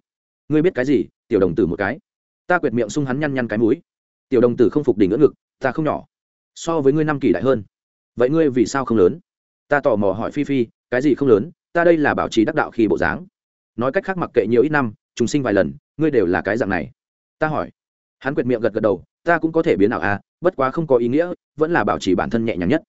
Ngươi biết cái gì? Tiểu đồng tử một cái. Ta quyệt miệng sung hắn nhăn nhăn cái mũi. Tiểu đồng tử không phục đỉnh ngỡ ngực, ta không nhỏ. So với ngươi năm kỳ đại hơn. Vậy ngươi vì sao không lớn? Ta tò mò hỏi phi phi cái gì không lớn, ta đây là bảo trì đắc đạo khi bộ dáng. Nói cách khác mặc kệ nhiều ít năm chúng sinh vài lần, ngươi đều là cái dạng này. Ta hỏi. Hắn quyệt miệng gật gật đầu, ta cũng có thể biến ảo à bất quá không có ý nghĩa, vẫn là bảo trì bản thân nhẹ nhàng nhất.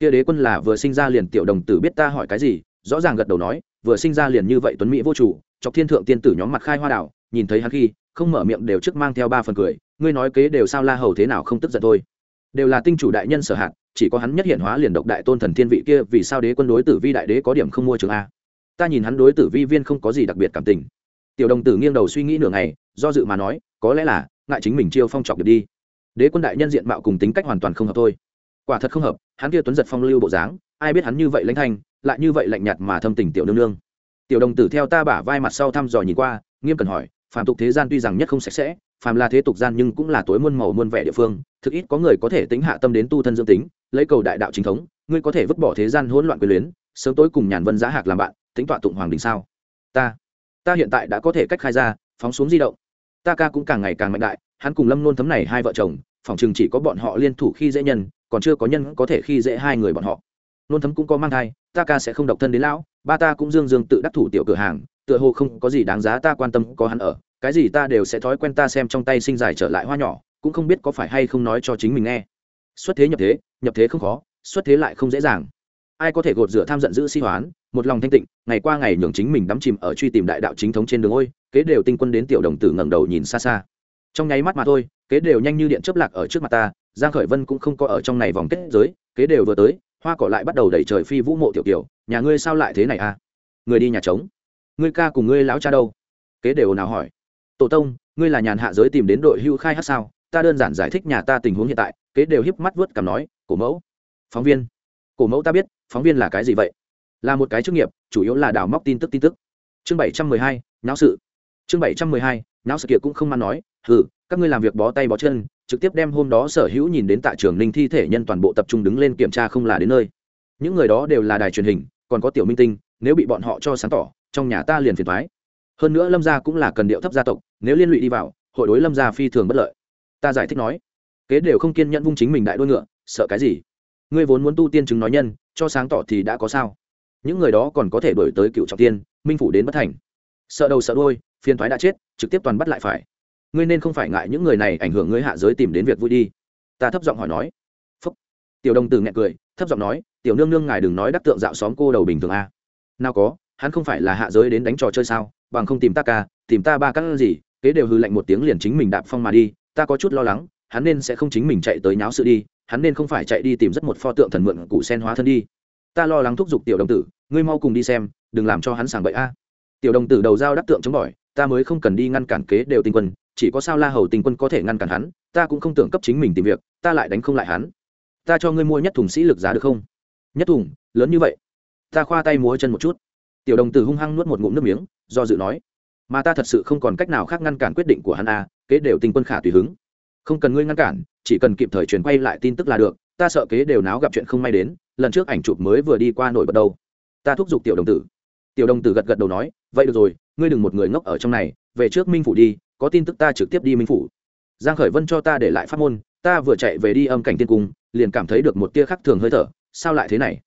Kia đế quân là vừa sinh ra liền tiểu đồng tử biết ta hỏi cái gì, rõ ràng gật đầu nói, vừa sinh ra liền như vậy tuấn mỹ vô chủ, chọc thiên thượng tiên tử nhóm mặt khai hoa đảo, nhìn thấy hắn khi, không mở miệng đều trước mang theo ba phần cười, ngươi nói kế đều sao la hầu thế nào không tức giận thôi. Đều là tinh chủ đại nhân sở hạt chỉ có hắn nhất hiện hóa liền độc đại tôn thần thiên vị kia, vì sao đế quân đối tử vi đại đế có điểm không mua trường a? Ta nhìn hắn đối tử vi viên không có gì đặc biệt cảm tình. Tiểu đồng tử nghiêng đầu suy nghĩ nửa ngày, do dự mà nói, có lẽ là, ngại chính mình chiêu phong trọc được đi. Đế quân đại nhân diện mạo cùng tính cách hoàn toàn không hợp thôi. Quả thật không hợp, hắn kia tuấn giật phong lưu bộ dáng, ai biết hắn như vậy lãnh thanh, lại như vậy lạnh nhạt mà thâm tình tiểu nương nương. Tiểu đồng tử theo ta bả vai mặt sau thăm dò nhìn qua, nghiêm cần hỏi phạm tục thế gian tuy rằng nhất không sạch sẽ phàm là thế tục gian nhưng cũng là tối muôn màu muôn vẻ địa phương, thực ít có người có thể tính hạ tâm đến tu thân dương tính, lấy cầu đại đạo chính thống, ngươi có thể vứt bỏ thế gian hỗn loạn quyền luyến, sớm tối cùng nhàn vân giá hạc làm bạn, tính tọa tụng hoàng đình sao? Ta ta hiện tại đã có thể cách khai ra, phóng xuống di động. Ta ca cũng càng ngày càng mạnh đại, hắn cùng lâm nôn thấm này hai vợ chồng, phòng chừng chỉ có bọn họ liên thủ khi dễ nhân, còn chưa có nhân có thể khi dễ hai người bọn họ. Nôn thấm cũng có mang thai, ta ca sẽ không độc thân đến lão, ba ta cũng dương dương tự đắc thủ tiểu cửa hàng, tựa hồ không có gì đáng giá ta quan tâm có hắn ở cái gì ta đều sẽ thói quen ta xem trong tay sinh dài trở lại hoa nhỏ, cũng không biết có phải hay không nói cho chính mình nghe. Xuất thế nhập thế nhập thế không khó, xuất thế lại không dễ dàng. Ai có thể gột rửa tham giận giữ si hoán, một lòng thanh tịnh, ngày qua ngày nhường chính mình đắm chìm ở truy tìm đại đạo chính thống trên đường ôi, kế đều tinh quân đến tiểu đồng tử ngẩng đầu nhìn xa xa. Trong nháy mắt mà thôi, kế đều nhanh như điện chớp lạc ở trước mặt ta, giang khởi vân cũng không có ở trong này vòng kết giới, kế đều vừa tới, hoa cỏ lại bắt đầu đẩy trời phi vũ mộ tiểu tiểu nhà ngươi sao lại thế này à? Người đi nhà trống. Ngươi ca cùng ngươi lão cha đâu? Kế đều nào hỏi tổ tông, ngươi là nhàn hạ giới tìm đến đội hưu khai hát sao? Ta đơn giản giải thích nhà ta tình huống hiện tại, kế đều hiếp mắt vớt cảm nói, cổ mẫu. Phóng viên. Cổ mẫu ta biết, phóng viên là cái gì vậy? Là một cái chức nghiệp, chủ yếu là đào móc tin tức tin tức. Chương bảy trăm mười hai não sự. Chương bảy trăm mười hai não sự kia cũng không mang nói, hừ, các ngươi làm việc bó tay bó chân, trực tiếp đem hôm đó sở hữu nhìn đến tại trường ninh thi thể nhân toàn bộ tập trung đứng lên kiểm tra không là đến nơi. Những người đó đều là đài truyền hình, còn có tiểu minh tinh, nếu bị bọn họ cho sáng tỏ, trong nhà ta liền phiền thoái hơn nữa lâm gia cũng là cần điệu thấp gia tộc, nếu liên lụy đi vào, hội đối lâm gia phi thường bất lợi. Ta giải thích nói, kế đều không kiên nhẫn vung chính mình đại đôi ngựa, sợ cái gì? Ngươi vốn muốn tu tiên chứng nói nhân, cho sáng tỏ thì đã có sao? Những người đó còn có thể đổi tới cựu trọng tiên, minh phủ đến bất thành. Sợ đầu sợ đôi phiền thoái đã chết, trực tiếp toàn bắt lại phải. Ngươi nên không phải ngại những người này ảnh hưởng ngươi hạ giới tìm đến việc vui đi. Ta thấp giọng hỏi nói. Phúc. Tiểu đồng từ nghẹn cười, thấp giọng nói, tiểu nương nương ngài đừng nói đắc tượng dạo xóm cô đầu bình thường a. À. nào có, hắn không phải là hạ giới đến đánh trò chơi sao? Bằng không tìm ta ca, tìm ta ba cái gì, kế đều hư lạnh một tiếng liền chính mình đạp phong mà đi, ta có chút lo lắng, hắn nên sẽ không chính mình chạy tới nháo sự đi, hắn nên không phải chạy đi tìm rất một pho tượng thần mượn cụ sen hóa thân đi. Ta lo lắng thúc giục tiểu đồng tử, ngươi mau cùng đi xem, đừng làm cho hắn sảng bậy a. Tiểu đồng tử đầu dao đắc tượng chống bỏi, ta mới không cần đi ngăn cản kế đều tinh quân, chỉ có sao la hầu tinh quân có thể ngăn cản hắn, ta cũng không tưởng cấp chính mình tìm việc, ta lại đánh không lại hắn. Ta cho ngươi mua nhất thùng sĩ lực giá được không? Nhất thùng, lớn như vậy. Ta khoa tay múa chân một chút tiểu đồng tử hung hăng nuốt một ngụm nước miếng, do dự nói, mà ta thật sự không còn cách nào khác ngăn cản quyết định của hắn a kế đều tình quân khả tùy hứng. Không cần ngươi ngăn cản, chỉ cần kịp thời truyền quay lại tin tức là được, ta sợ kế đều náo gặp chuyện không may đến, lần trước ảnh chụp mới vừa đi qua nổi bật đâu. Ta thúc giục tiểu đồng tử. Tiểu đồng tử gật gật đầu nói, vậy được rồi, ngươi đừng một người ngốc ở trong này, về trước minh phủ đi, có tin tức ta trực tiếp đi minh phủ. Giang khởi vân cho ta để lại pháp môn, ta vừa chạy về đi âm cảnh tiên cung, liền cảm thấy được một tia khắc thường hơi thở, sao lại thế này?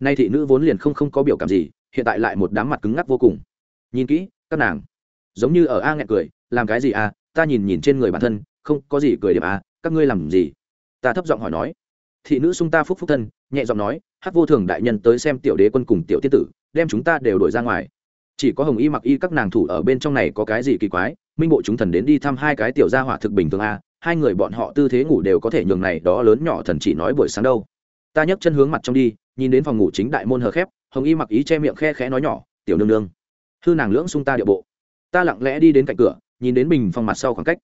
Nay thị nữ vốn liền không không có biểu cảm gì hiện tại lại một đám mặt cứng ngắc vô cùng. Nhìn kỹ, các nàng, giống như ở a nghẹn cười, làm cái gì a ta nhìn nhìn trên người bản thân, không có gì cười điểm a các ngươi làm gì? Ta thấp giọng hỏi nói. Thị nữ sung ta phúc phúc thân, nhẹ giọng nói, hát vô thường đại nhân tới xem tiểu đế quân cùng tiểu tiên tử, đem chúng ta đều đổi ra ngoài. Chỉ có hồng y mặc y các nàng thủ ở bên trong này có cái gì kỳ quái, minh bộ chúng thần đến đi thăm hai cái tiểu gia hỏa thực bình thường a hai người bọn họ tư thế ngủ đều có thể nhường này đó lớn nhỏ thần chỉ nói buổi sáng đâu ta nhấc chân hướng mặt trong đi, nhìn đến phòng ngủ chính đại môn hờ khép, hồng y mặc ý che miệng khe khẽ nói nhỏ, tiểu nương nương, hư nàng lưỡng sung ta địa bộ. Ta lặng lẽ đi đến cạnh cửa, nhìn đến bình phòng mặt sau khoảng cách.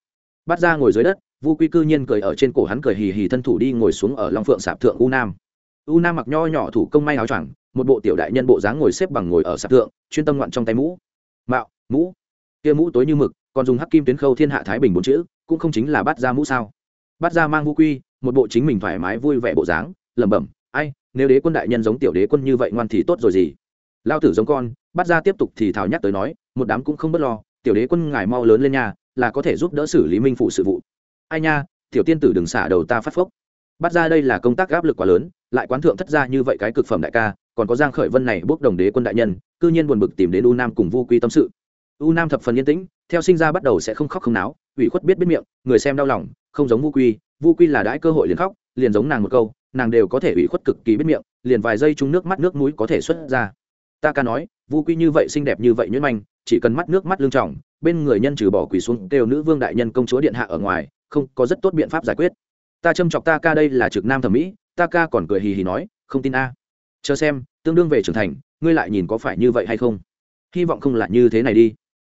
Bắt ra ngồi dưới đất, vu quy cư nhiên cười ở trên cổ hắn cười hì hì thân thủ đi ngồi xuống ở long phượng sạp thượng u nam. U nam mặc nho nhỏ thủ công may áo choàng, một bộ tiểu đại nhân bộ dáng ngồi xếp bằng ngồi ở sạp thượng, chuyên tâm ngoạn trong tay mũ. Mạo, mũ. Kia mũ tối như mực, còn dùng hắc kim tuyến khâu thiên hạ thái bình bốn chữ, cũng không chính là bắt ra mũ sao? Bắt ra mang vu quy, một bộ chính mình thoải mái vui vẻ bộ dáng lẩm bẩm, ai, nếu đế quân đại nhân giống tiểu đế quân như vậy ngoan thì tốt rồi gì? Lao tử giống con, bắt ra tiếp tục thì thảo nhắc tới nói, một đám cũng không b ấ t lo, tiểu đế quân ngài mau lớn lên nhà là có thể giúp đỡ xử lý minh phụ sự vụ. Ai nha, tiểu tiên tử đừng xả đầu ta phát phốc bắt ra đây là công tác áp lực quá lớn, lại quán thượng thất gia như vậy cái cực phẩm đại ca, còn có giang khởi vân này bước đồng đế quân đại nhân, cư nhiên buồn bực tìm đến u nam cùng vu quy tâm sự. U nam thập phần yên tĩnh, theo sinh ra bắt đầu sẽ không khóc không náo, ủy khuất biết biết miệng, người xem đau lòng, không giống vu quy vu quy là đãi cơ hội liền khóc, liền giống nàng một câu nàng đều có thể ủy khuất cực kỳ biết miệng, liền vài giây chung nước mắt nước mũi có thể xuất ra. Ta ca nói, vu quy như vậy xinh đẹp như vậy nhuyễn manh, chỉ cần mắt nước mắt lương trọng bên người nhân trừ bỏ quỳ xuống kêu nữ vương đại nhân công chúa điện hạ ở ngoài, không có rất tốt biện pháp giải quyết. Ta châm chọc ta ca đây là trực nam thẩm mỹ, ta ca còn cười hì hì nói, không tin a. Chờ xem, tương đương về trưởng thành, ngươi lại nhìn có phải như vậy hay không? Hy vọng không là như thế này đi.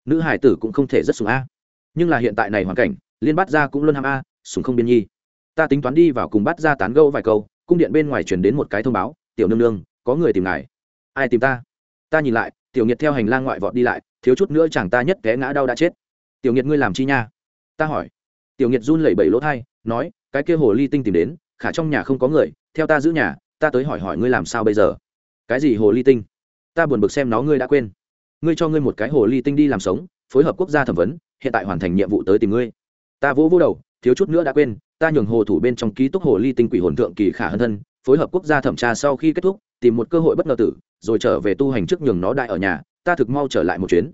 Nữ hải tử cũng không thể rất sùng a. Nhưng là hiện tại này hoàn cảnh, liên bắt ra cũng luôn ham a sùng không biên nhi ta tính toán đi vào cùng bắt ra tán gẫu vài câu, cung điện bên ngoài chuyển đến một cái thông báo, tiểu nương nương, có người tìm ngài. Ai tìm ta? Ta nhìn lại. Tiểu nhiệt theo hành lang ngoại vọt đi lại, thiếu chút nữa chẳng ta nhất té ngã đau đã chết. Tiểu nhiệt ngươi làm chi nha? Ta hỏi. Tiểu nhiệt run lẩy bẩy lỗ thai, nói, cái kia hồ ly tinh tìm đến, khả trong nhà không có người, theo ta giữ nhà, ta tới hỏi hỏi ngươi làm sao bây giờ? Cái gì hồ ly tinh? Ta buồn bực xem nó ngươi đã quên. Ngươi cho ngươi một cái hồ ly tinh đi làm sống, phối hợp quốc gia thẩm vấn, hiện tại hoàn thành nhiệm vụ tới tìm ngươi. Ta vỗ vỗ đầu, thiếu chút nữa đã quên ta nhường hồ thủ bên trong ký túc hồ ly tinh quỷ hồn thượng kỳ khả hơn thân, phối hợp quốc gia thẩm tra sau khi kết thúc, tìm một cơ hội bất ngờ tử, rồi trở về tu hành trước nhường nó đại ở nhà, ta thực mau trở lại một chuyến.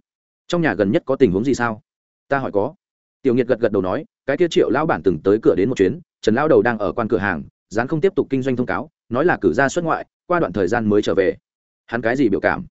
Trong nhà gần nhất có tình huống gì sao? Ta hỏi có. Tiểu Nhiệt gật gật đầu nói, cái kia triệu lão bản từng tới cửa đến một chuyến, trần lão đầu đang ở quan cửa hàng, dán không tiếp tục kinh doanh thông cáo, nói là cử ra xuất ngoại, qua đoạn thời gian mới trở về. Hắn cái gì biểu cảm?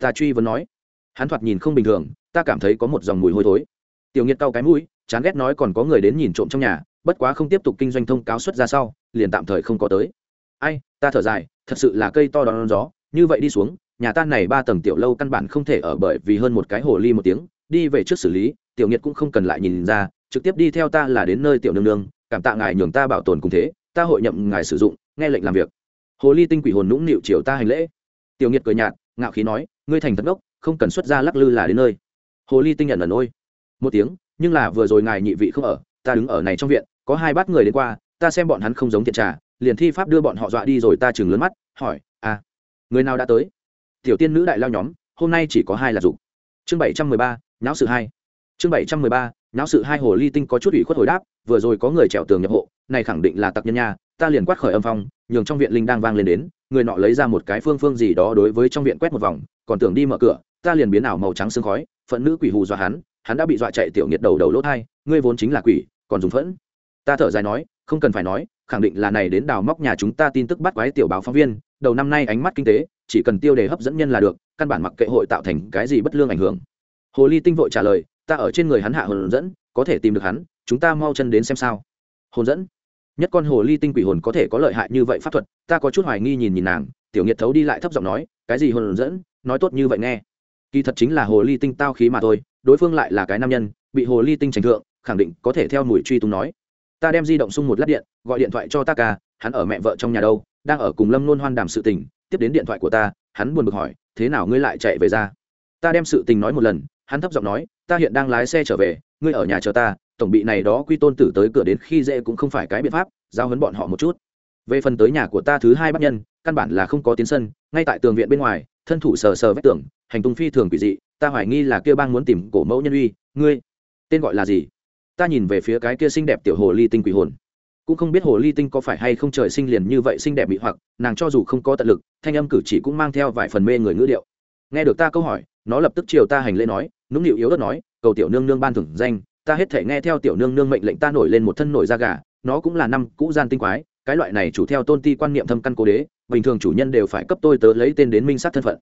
Ta truy vấn nói. Hắn thoạt nhìn không bình thường, ta cảm thấy có một dòng mùi hôi thối. Tiểu Nhiệt cau cái mũi, chán ghét nói còn có người đến nhìn trộm trong nhà bất quá không tiếp tục kinh doanh thông cáo xuất ra sau, liền tạm thời không có tới. Ai, ta thở dài, thật sự là cây to đón gió, như vậy đi xuống, nhà ta này ba tầng tiểu lâu căn bản không thể ở bởi vì hơn một cái hồ ly một tiếng, đi về trước xử lý, tiểu nghiệt cũng không cần lại nhìn ra, trực tiếp đi theo ta là đến nơi tiểu nương nương, cảm tạ ngài nhường ta bảo tồn cùng thế, ta hội nhậm ngài sử dụng, nghe lệnh làm việc. Hồ ly tinh quỷ hồn nũng nịu chiều ta hành lễ. Tiểu nghiệt cười nhạt, ngạo khí nói, ngươi thành thật gốc không cần xuất ra lắc lư là đến nơi. Hồ ly tinh nhận ẩn ôi một tiếng, nhưng là vừa rồi ngài nhị vị không ở, ta đứng ở này trong viện có hai bát người đến qua, ta xem bọn hắn không giống thiện trà, liền thi pháp đưa bọn họ dọa đi rồi ta chừng lớn mắt, hỏi à người nào đã tới? Tiểu tiên nữ đại lao nhóm, hôm nay chỉ có hai là dục. Chương bảy trăm mười ba, nháo sự hai. Chương bảy trăm mười ba, nháo sự hai, hồ ly tinh có chút ủy khuất hồi đáp, vừa rồi có người trèo tường nhập hộ, này khẳng định là tặc nhân nha, ta liền quát khởi âm phong, nhường trong viện linh đang vang lên đến, người nọ lấy ra một cái phương phương gì đó đối với trong viện quét một vòng, còn tưởng đi mở cửa, ta liền biến ảo màu trắng sương khói phận nữ quỷ hù dọa hắn hắn đã bị dọa chạy tiểu nghiệt đầu đầu lỗ thai, ngươi vốn chính là quỷ, còn dùng phẫn ta thở dài nói, không cần phải nói, khẳng định là này đến đào móc nhà chúng ta tin tức bắt quái tiểu báo phóng viên, đầu năm nay ánh mắt kinh tế, chỉ cần tiêu đề hấp dẫn nhân là được, căn bản mặc kệ hội tạo thành cái gì bất lương ảnh hưởng. Hồ ly tinh vội trả lời, ta ở trên người hắn hạ hồn dẫn, có thể tìm được hắn, chúng ta mau chân đến xem sao. Hồn dẫn? Nhất con hồ ly tinh quỷ hồn có thể có lợi hại như vậy pháp thuật, ta có chút hoài nghi nhìn nhìn nàng, tiểu nghiệt thấu đi lại thấp giọng nói, cái gì hồn dẫn, nói tốt như vậy nghe. Kỳ thật chính là hồ ly tinh tao khí mà thôi, đối phương lại là cái nam nhân, bị hồ ly tinh trành thượng, khẳng định có thể theo mùi truy tung nói ta đem di động sung một lát điện, gọi điện thoại cho ta ca, hắn ở mẹ vợ trong nhà đâu, đang ở cùng lâm luôn hoan đàm sự tình, tiếp đến điện thoại của ta, hắn buồn bực hỏi, thế nào ngươi lại chạy về ra? Ta đem sự tình nói một lần, hắn thấp giọng nói, ta hiện đang lái xe trở về, ngươi ở nhà chờ ta, tổng bị này đó quy tôn tử tới cửa đến khi dễ cũng không phải cái biện pháp, giao hấn bọn họ một chút. Về phần tới nhà của ta thứ hai bắt nhân, căn bản là không có tiến sân, ngay tại tường viện bên ngoài, thân thủ sờ sờ vách tường, hành tung phi thường quỷ dị, ta hoài nghi là kia bang muốn tìm cổ mẫu nhân uy, ngươi, tên gọi là gì? Ta nhìn về phía cái kia xinh đẹp tiểu hồ ly tinh quỷ hồn. Cũng không biết hồ ly tinh có phải hay không trời sinh liền như vậy xinh đẹp bị hoặc nàng cho dù không có tận lực thanh âm cử chỉ cũng mang theo vài phần mê người ngữ điệu. Nghe được ta câu hỏi nó lập tức chiều ta hành lễ nói nũng nịu yếu đất nói cầu tiểu nương nương ban thưởng danh ta hết thể nghe theo tiểu nương nương mệnh lệnh ta nổi lên một thân nổi da gà nó cũng là năm cũ gian tinh quái cái loại này chủ theo tôn ti quan niệm thâm căn cố đế bình thường chủ nhân đều phải cấp tôi tớ lấy tên đến minh sát thân phận.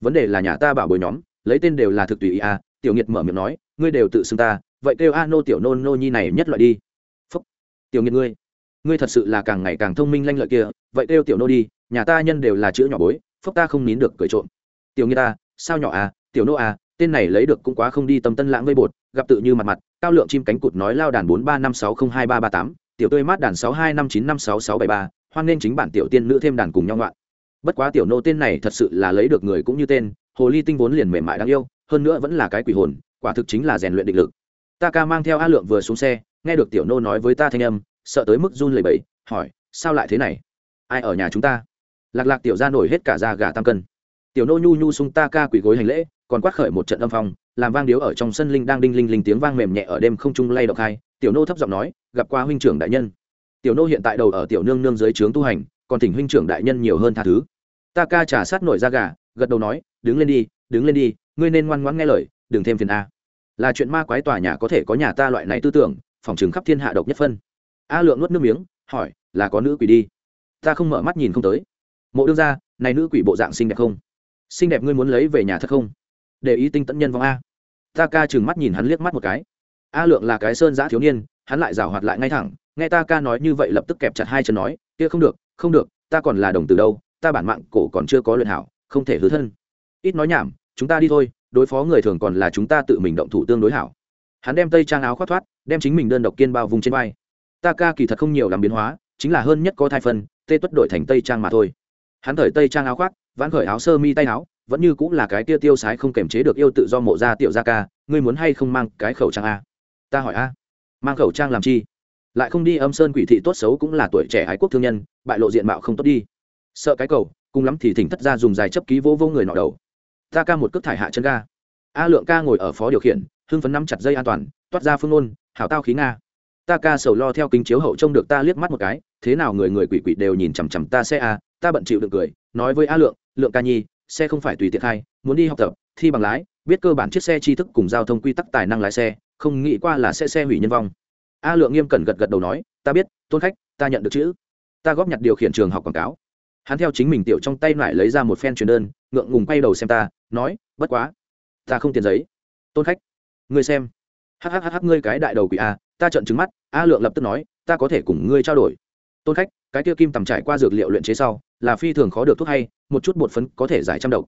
Vấn đề là nhà ta bảo bồi nhóm lấy tên đều là thực tùy ý à, tiểu nghiệt mở miệng nói ngươi đều tự xưng ta vậy kêu a nô tiểu nô nô nhi này nhất loại đi. Phúc. Tiểu nghiệt ngươi ngươi thật sự là càng ngày càng thông minh lanh lợi kia, vậy kêu tiểu nô đi, nhà ta nhân đều là chữ nhỏ bối, phúc ta không nín được cười trộm. Tiểu nghiệt ta, sao nhỏ à tiểu nô à tên này lấy được cũng quá không đi tâm tân lãng vây bột, gặp tự như mặt mặt, cao lượng chim cánh cụt nói lao đàn bốn ba năm sáu không hai ba ba tám, tiểu tươi mát đàn sáu hai năm chín năm sáu sáu bảy ba, hoan nên chính bản tiểu tiên nữ thêm đàn cùng nhau ngoạn. Bất quá tiểu nô tên này thật sự là lấy được người cũng như tên, hồ ly tinh vốn liền mềm mại đáng yêu, hơn nữa vẫn là cái quỷ hồn, quả thực chính là rèn luyện định lực ta ca mang theo a lượng vừa xuống xe, nghe được tiểu nô nói với ta thanh âm, sợ tới mức run lẩy bẩy, hỏi, sao lại thế này? Ai ở nhà chúng ta? Lạc lạc tiểu ra nổi hết cả da gà tam cân. Tiểu nô nhu nhu sung ta ca quỳ gối hành lễ, còn quát khởi một trận âm phong, làm vang điếu ở trong sân linh đang đinh linh linh tiếng vang mềm nhẹ ở đêm không trung lay động hai. Tiểu nô thấp giọng nói, gặp qua huynh trưởng đại nhân. Tiểu nô hiện tại đầu ở tiểu nương nương dưới trướng tu hành, còn thỉnh huynh trưởng đại nhân nhiều hơn tha thứ. Ta ca trả sát nổi da gà, gật đầu nói, đứng lên đi, đứng lên đi, ngươi nên ngoan ngoãn nghe lời, đừng thêm phiền a là chuyện ma quái tòa nhà có thể có nhà ta loại này tư tưởng, phòng chứng khắp thiên hạ độc nhất phân. A lượng nuốt nước miếng, hỏi, là có nữ quỷ đi. Ta không mở mắt nhìn không tới. Mộ đương ra này nữ quỷ bộ dạng xinh đẹp không? Xinh đẹp ngươi muốn lấy về nhà thật không? Để ý tinh tẫn nhân vong a. Ta ca chừng mắt nhìn hắn liếc mắt một cái. A lượng là cái sơn giã thiếu niên, hắn lại rào hoạt lại ngay thẳng, nghe ta ca nói như vậy lập tức kẹp chặt hai chân nói, kia không được không được, ta còn là đồng từ đâu, ta bản mạng cổ còn chưa có luyện hảo, không thể hứa thân. Ít nói nhảm, chúng ta đi thôi đối phó người thường còn là chúng ta tự mình động thủ tương đối hảo. Hắn đem tây trang áo khoác thoát, đem chính mình đơn độc kiên bao vùng trên vai. Ta ca kỳ thật không nhiều làm biến hóa, chính là hơn nhất có thai phân, tê tuất đổi thành tây trang mà thôi. Hắn thời tây trang áo khoác, vãn khởi áo sơ mi tay áo, vẫn như cũng là cái tia tiêu sái không kềm chế được yêu tự do mộ ra tiểu gia ca, ngươi muốn hay không mang cái khẩu trang a? Ta hỏi a. Mang khẩu trang làm chi? Lại không đi âm sơn quỷ thị tốt xấu cũng là tuổi trẻ ái quốc thương nhân, bại lộ diện mạo không tốt đi. Sợ cái cầu, cùng lắm thì thỉnh thất ra dùng dài chấp ký vô vô người nọ đầu ta ca một cước thải hạ chân ga. A lượng ca ngồi ở phó điều khiển, hưng phấn nắm chặt dây an toàn, toát ra phương ôn hảo tao khí nga. Ta ca sầu lo theo kính chiếu hậu trông được ta liếc mắt một cái, thế nào người người quỷ quỷ đều nhìn chằm chằm ta xe a, ta bận chịu được cười, nói với a lượng lượng ca nhi, xe không phải tùy tiện khai, muốn đi học tập, thi bằng lái, biết cơ bản chiếc xe tri thức cùng giao thông quy tắc tài năng lái xe, không nghĩ qua là xe xe hủy nhân vong. A lượng nghiêm cẩn gật gật đầu nói, ta biết, tôn khách, ta nhận được chữ. Ta góp nhặt điều khiển trường học quảng cáo hắn theo chính mình tiểu trong tay lại lấy ra một phen truyền đơn, ngượng ngùng quay đầu xem ta, nói, bất quá, ta không tiền giấy. Tôn khách, ngươi xem. Hhhh ngươi cái đại đầu quỷ a, ta trợn trứng mắt. A lượng lập tức nói, ta có thể cùng ngươi trao đổi. Tôn khách, cái kia kim tầm trải qua dược liệu luyện chế sau, là phi thường khó được thuốc hay, một chút bột phấn có thể giải trăm độc.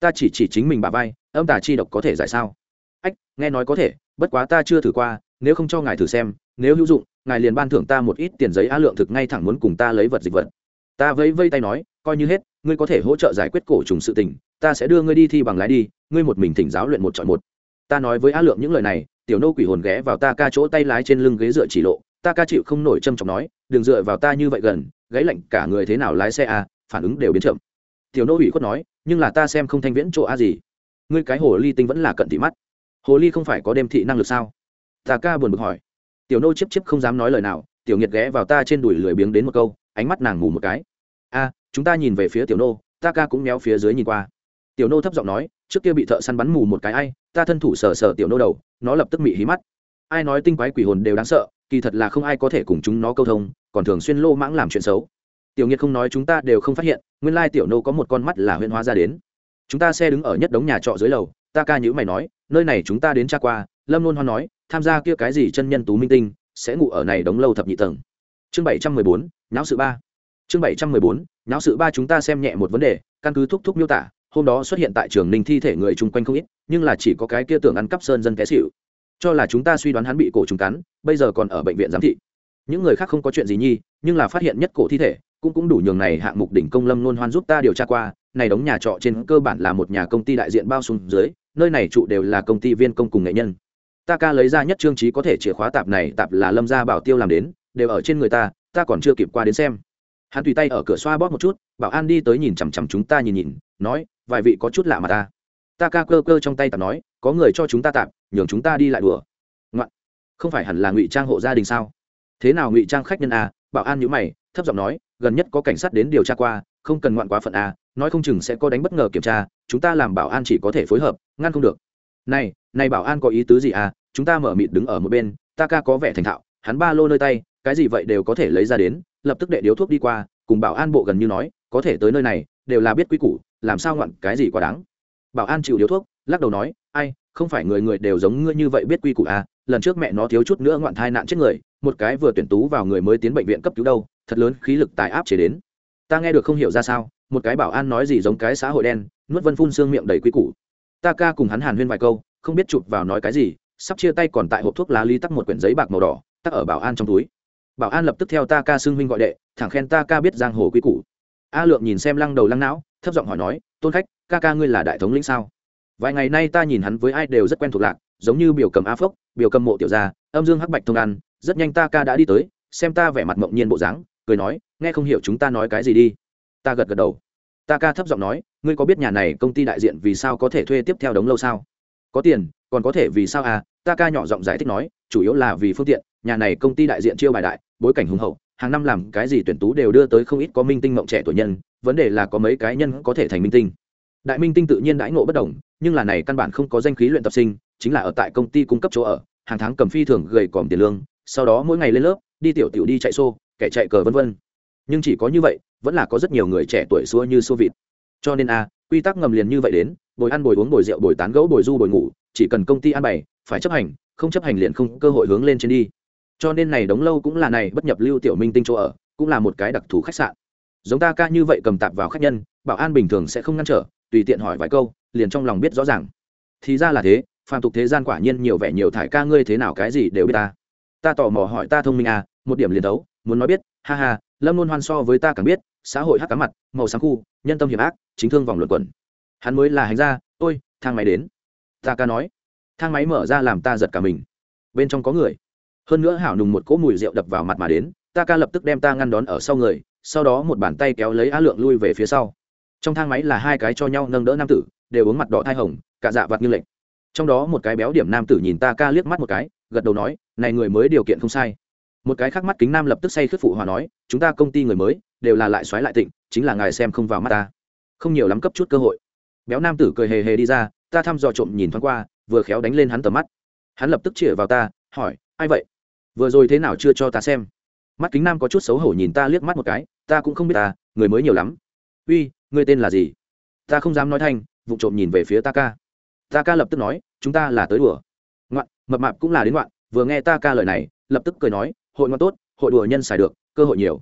Ta chỉ chỉ chính mình bà vai, âm tả chi độc có thể giải sao? Ách, nghe nói có thể, bất quá ta chưa thử qua, nếu không cho ngài thử xem, nếu hữu dụng, ngài liền ban thưởng ta một ít tiền giấy. A lượng thực ngay thẳng muốn cùng ta lấy vật dịch vật ta vẫy vây tay nói coi như hết ngươi có thể hỗ trợ giải quyết cổ trùng sự tình ta sẽ đưa ngươi đi thi bằng lái đi ngươi một mình thỉnh giáo luyện một chọn một. Ta nói với a lượng những lời này tiểu nô quỷ hồn ghé vào ta ca chỗ tay lái trên lưng ghế dựa chỉ lộ ta ca chịu không nổi châm trọng nói đừng dựa vào ta như vậy gần gáy lạnh cả người thế nào lái xe à, phản ứng đều biến chậm. Tiểu nô ủy khuất nói nhưng là ta xem không thanh viễn chỗ a gì. Ngươi cái hồ ly tinh vẫn là cận thị mắt. Hồ ly không phải có đêm thị năng lực sao? Ta ca buồn bực hỏi. Tiểu nô chip chip không dám nói lời nào tiểu nghiệt ghé vào ta trên đùi lười biếng đến một câu ánh mắt nàng ngủ một cái. A, chúng ta nhìn về phía tiểu nô, ta ca cũng méo phía dưới nhìn qua. Tiểu nô thấp giọng nói, trước kia bị thợ săn bắn mù một cái ai, ta thân thủ sờ sờ tiểu nô đầu, nó lập tức mị hí mắt. Ai nói tinh quái quỷ hồn đều đáng sợ, kỳ thật là không ai có thể cùng chúng nó câu thông, còn thường xuyên lô mãng làm chuyện xấu. Tiểu nghiệt không nói chúng ta đều không phát hiện, nguyên lai tiểu nô có một con mắt là huyên hóa ra đến. Chúng ta xe đứng ở nhất đống nhà trọ dưới lầu, ta ca nhữ mày nói, nơi này chúng ta đến tra qua. Lâm luôn hoan nói, tham gia kia cái gì chân nhân tú minh tinh, sẽ ngủ ở này đống lâu thập nhị tầng chương bảy trăm mười bốn, nháo sự ba. Chương bảy trăm mười bốn, nháo sự ba chúng ta xem nhẹ một vấn đề, căn cứ thúc thúc miêu tả, hôm đó xuất hiện tại trường ninh thi thể người chung quanh không ít, nhưng là chỉ có cái kia tưởng ăn cắp sơn dân té xịu cho là chúng ta suy đoán hắn bị cổ trùng cắn, bây giờ còn ở bệnh viện giám thị. Những người khác không có chuyện gì nhi, nhưng là phát hiện nhất cổ thi thể, cũng cũng đủ nhường này hạng mục đỉnh công lâm luôn hoan giúp ta điều tra qua, này đóng nhà trọ trên cơ bản là một nhà công ty đại diện bao xuống dưới, nơi này trụ đều là công ty viên công cùng nghệ nhân. Ta ca lấy ra nhất trương trí có thể chìa khóa tạp này, tạp là lâm gia bảo tiêu làm đến đều ở trên người ta ta còn chưa kịp qua đến xem. Hắn tùy tay ở cửa xoa bóp một chút, bảo an đi tới nhìn chằm chằm chúng ta nhìn nhìn, nói, vài vị có chút lạ mà ta. Ta ca cơ cơ trong tay tạp nói, có người cho chúng ta tạp, nhường chúng ta đi lại đùa. Ngoạn, không phải hẳn là ngụy trang hộ gia đình sao? Thế nào ngụy trang khách nhân à? bảo an nhữ mày, thấp giọng nói, gần nhất có cảnh sát đến điều tra qua, không cần ngoạn quá phận à? nói không chừng sẽ có đánh bất ngờ kiểm tra, chúng ta làm bảo an chỉ có thể phối hợp, ngăn không được. Này này bảo an có ý tứ gì à? Chúng ta mở mịt đứng ở một bên, ta ca có vẻ thành thạo, hắn ba lô nơi tay cái gì vậy đều có thể lấy ra đến, lập tức đệ điếu thuốc đi qua, cùng bảo an bộ gần như nói, có thể tới nơi này, đều là biết quy củ, làm sao ngoạn cái gì quá đáng. Bảo an chịu điếu thuốc, lắc đầu nói, ai, không phải người người đều giống ngươi như vậy biết quy củ à lần trước mẹ nó thiếu chút nữa ngoạn thai nạn chết người, một cái vừa tuyển tú vào người mới tiến bệnh viện cấp cứu đâu, thật lớn khí lực tài áp chế đến. Ta nghe được không hiểu ra sao, một cái bảo an nói gì giống cái xã hội đen, nuốt vân phun xương miệng đầy quy củ. Ta ca cùng hắn hàn huyên vài câu, không biết chụp vào nói cái gì, sắp chia tay còn tại hộp thuốc lá ly tắc một quyển giấy bạc màu đỏ, tắc ở bảo an trong túi bảo an lập tức theo ta ca xưng huynh gọi đệ, thẳng khen ta ca biết giang hồ quy củ. A lượng nhìn xem lăng đầu lăng não, thấp giọng hỏi nói, tôn khách, ca ca ngươi là đại thống lĩnh sao? Vài ngày nay ta nhìn hắn với ai đều rất quen thuộc lạc, giống như biểu cầm a phốc, biểu cầm mộ tiểu gia, âm dương hắc bạch thông ăn rất nhanh ta ca đã đi tới, xem ta vẻ mặt mộng nhiên bộ dáng, cười nói, nghe không hiểu chúng ta nói cái gì đi. Ta gật gật đầu. Ta ca thấp giọng nói, ngươi có biết nhà này công ty đại diện vì sao có thể thuê tiếp theo đống lâu sao? Có tiền, còn có thể vì sao à? Ta ca nhỏ giọng giải thích nói, chủ yếu là vì phương tiện, nhà này công ty đại diện chiêu bài đại bối cảnh hùng hậu, hàng năm làm cái gì tuyển tú đều đưa tới không ít có minh tinh mộng trẻ tuổi nhân, vấn đề là có mấy cái nhân có thể thành minh tinh. Đại minh tinh tự nhiên đãi ngộ bất đồng, nhưng là này căn bản không có danh khí luyện tập sinh, chính là ở tại công ty cung cấp chỗ ở, hàng tháng cầm phi thường gầy còm tiền lương, sau đó mỗi ngày lên lớp, đi tiểu tiểu đi chạy xô, kẻ chạy cờ vân vân. Nhưng chỉ có như vậy, vẫn là có rất nhiều người trẻ tuổi xua như xua vịt. Cho nên a, quy tắc ngầm liền như vậy đến, bồi ăn bồi uống bồi rượu bồi tán gẫu bồi du bồi ngủ, chỉ cần công ty ăn bày phải chấp hành, không chấp hành liền không cơ hội hướng lên trên đi cho nên này đóng lâu cũng là này bất nhập lưu tiểu minh tinh chỗ ở, cũng là một cái đặc thù khách sạn. Giống ta ca như vậy cầm tạp vào khách nhân, bảo an bình thường sẽ không ngăn trở, tùy tiện hỏi vài câu, liền trong lòng biết rõ ràng. Thì ra là thế, phàm tục thế gian quả nhiên nhiều vẻ nhiều thải ca ngươi thế nào cái gì đều biết ta. Ta tò mò hỏi ta thông minh à một điểm liền đấu muốn nói biết, ha ha, lâm luôn hoan so với ta càng biết, xã hội hắc cá mặt, màu sáng khu, nhân tâm hiểm ác, chính thương vòng luận quẩn. Hắn mới là hành gia, ôi, thang máy đến. Ta ca nói. Thang máy mở ra làm ta giật cả mình. Bên trong có người hơn nữa hảo nùng một cỗ mùi rượu đập vào mặt mà đến, ta ca lập tức đem ta ngăn đón ở sau người, sau đó một bàn tay kéo lấy á lượng lui về phía sau. Trong thang máy là hai cái cho nhau nâng đỡ nam tử, đều uống mặt đỏ thai hồng, cả dạ vặt như lệnh trong đó một cái béo điểm nam tử nhìn ta ca liếc mắt một cái, gật đầu nói, này người mới điều kiện không sai. Một cái khác mắt kính nam lập tức say khước phụ hòa nói, chúng ta công ty người mới, đều là lại xoáy lại tịnh, chính là ngài xem không vào mắt ta. Không nhiều lắm cấp chút cơ hội. Béo nam tử cười hề hề đi ra, ta thăm dò trộm nhìn thoáng qua, vừa khéo đánh lên hắn tầm mắt. Hắn lập tức chĩa vào ta, hỏi, ai vậy? Vừa rồi thế nào chưa cho ta xem? Mắt kính nam có chút xấu hổ nhìn ta liếc mắt một cái, ta cũng không biết ta, người mới nhiều lắm. Uy, người tên là gì? Ta không dám nói thanh vụ trộm nhìn về phía ta ca. Ta ca lập tức nói, chúng ta là tới đùa. Ngoạn, mập mạp cũng là đến ngoạn, vừa nghe ta ca lời này, lập tức cười nói, hội ngoan tốt, hội đùa nhân xài được, cơ hội nhiều.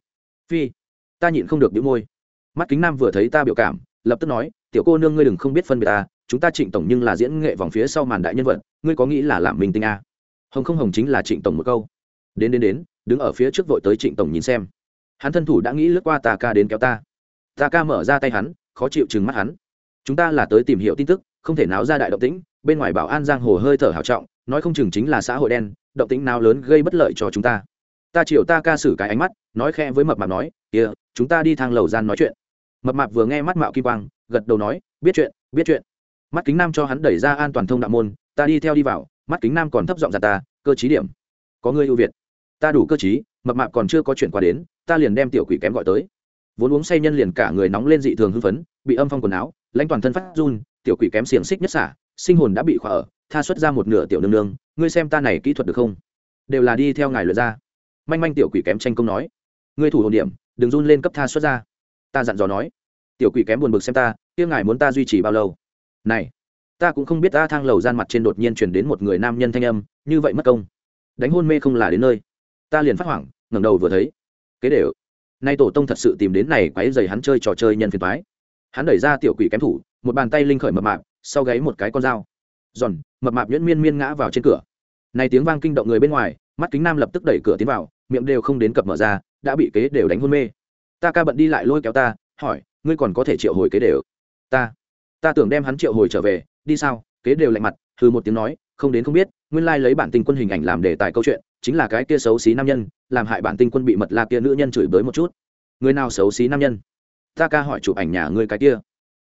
Phi, ta nhịn không được đĩu môi. Mắt kính nam vừa thấy ta biểu cảm, lập tức nói, tiểu cô nương ngươi đừng không biết phân biệt ta, chúng ta trịnh tổng nhưng là diễn nghệ vòng phía sau màn đại nhân vật, ngươi có nghĩ là làm minh tinh a? Hồng không hồng chính là trịnh tổng một câu đến đến đến, đứng ở phía trước vội tới trịnh tổng nhìn xem. Hắn thân thủ đã nghĩ lướt qua tà ca đến kéo ta. Tà ca mở ra tay hắn, khó chịu chừng mắt hắn. Chúng ta là tới tìm hiểu tin tức, không thể náo ra đại động tĩnh, bên ngoài bảo an giang hồ hơi thở hào trọng, nói không chừng chính là xã hội đen, động tĩnh nào lớn gây bất lợi cho chúng ta. Ta chịu ta ca xử cái ánh mắt, nói khe với mập mạp nói kia chúng ta đi thang lầu gian nói chuyện. Mập mạp vừa nghe mắt mạo kim quang, gật đầu nói, biết chuyện biết chuyện. Mắt kính nam cho hắn đẩy ra an toàn thông đạo môn, ta đi theo đi vào, mắt kính nam còn thấp giọng ra ta, cơ chí điểm, có người ưu việt ta đủ cơ chí mập mạp còn chưa có chuyện qua đến, ta liền đem tiểu quỷ kém gọi tới. Vốn uống say nhân liền cả người nóng lên dị thường hưng phấn, bị âm phong quần áo, lãnh toàn thân phát run, tiểu quỷ kém xiềng xích nhất xả, sinh hồn đã bị khỏa ở, tha xuất ra một nửa tiểu nương nương, ngươi xem ta này kỹ thuật được không? Đều là đi theo ngài lượt ra. Manh manh tiểu quỷ kém tranh công nói. Ngươi thủ hồn điểm, đừng run lên cấp tha xuất ra. Ta dặn dò nói. Tiểu quỷ kém buồn bực xem ta, kia ngài muốn ta duy trì bao lâu? Này, ta cũng không biết ta thang lầu gian mặt trên đột nhiên chuyển đến một người nam nhân thanh âm, như vậy mất công. Đánh hôn mê không là đến nơi ta liền phát hoảng, ngẩng đầu vừa thấy. Kế đều. Nay tổ tông thật sự tìm đến này quái dày hắn chơi trò chơi nhân phiền toái. Hắn đẩy ra tiểu quỷ kém thủ, một bàn tay linh khởi mập mạp, sau gáy một cái con dao. Giòn, mập mạp nhuyễn miên miên ngã vào trên cửa. Này tiếng vang kinh động người bên ngoài, mắt kính nam lập tức đẩy cửa tiến vào, miệng đều không đến cập mở ra, đã bị kế đều đánh hôn mê. Ta ca bận đi lại lôi kéo ta, hỏi, ngươi còn có thể triệu hồi kế đều? Ta. Ta tưởng đem hắn triệu hồi trở về, đi sao? Kế đều lạnh mặt thư một tiếng nói, không đến không biết nguyên lai lấy bản tinh quân hình ảnh làm đề tài câu chuyện, chính là cái kia xấu xí nam nhân, làm hại bản tinh quân bị mật la kia nữ nhân chửi bới một chút. Người nào xấu xí nam nhân? Ta ca hỏi chụp ảnh nhà ngươi cái kia.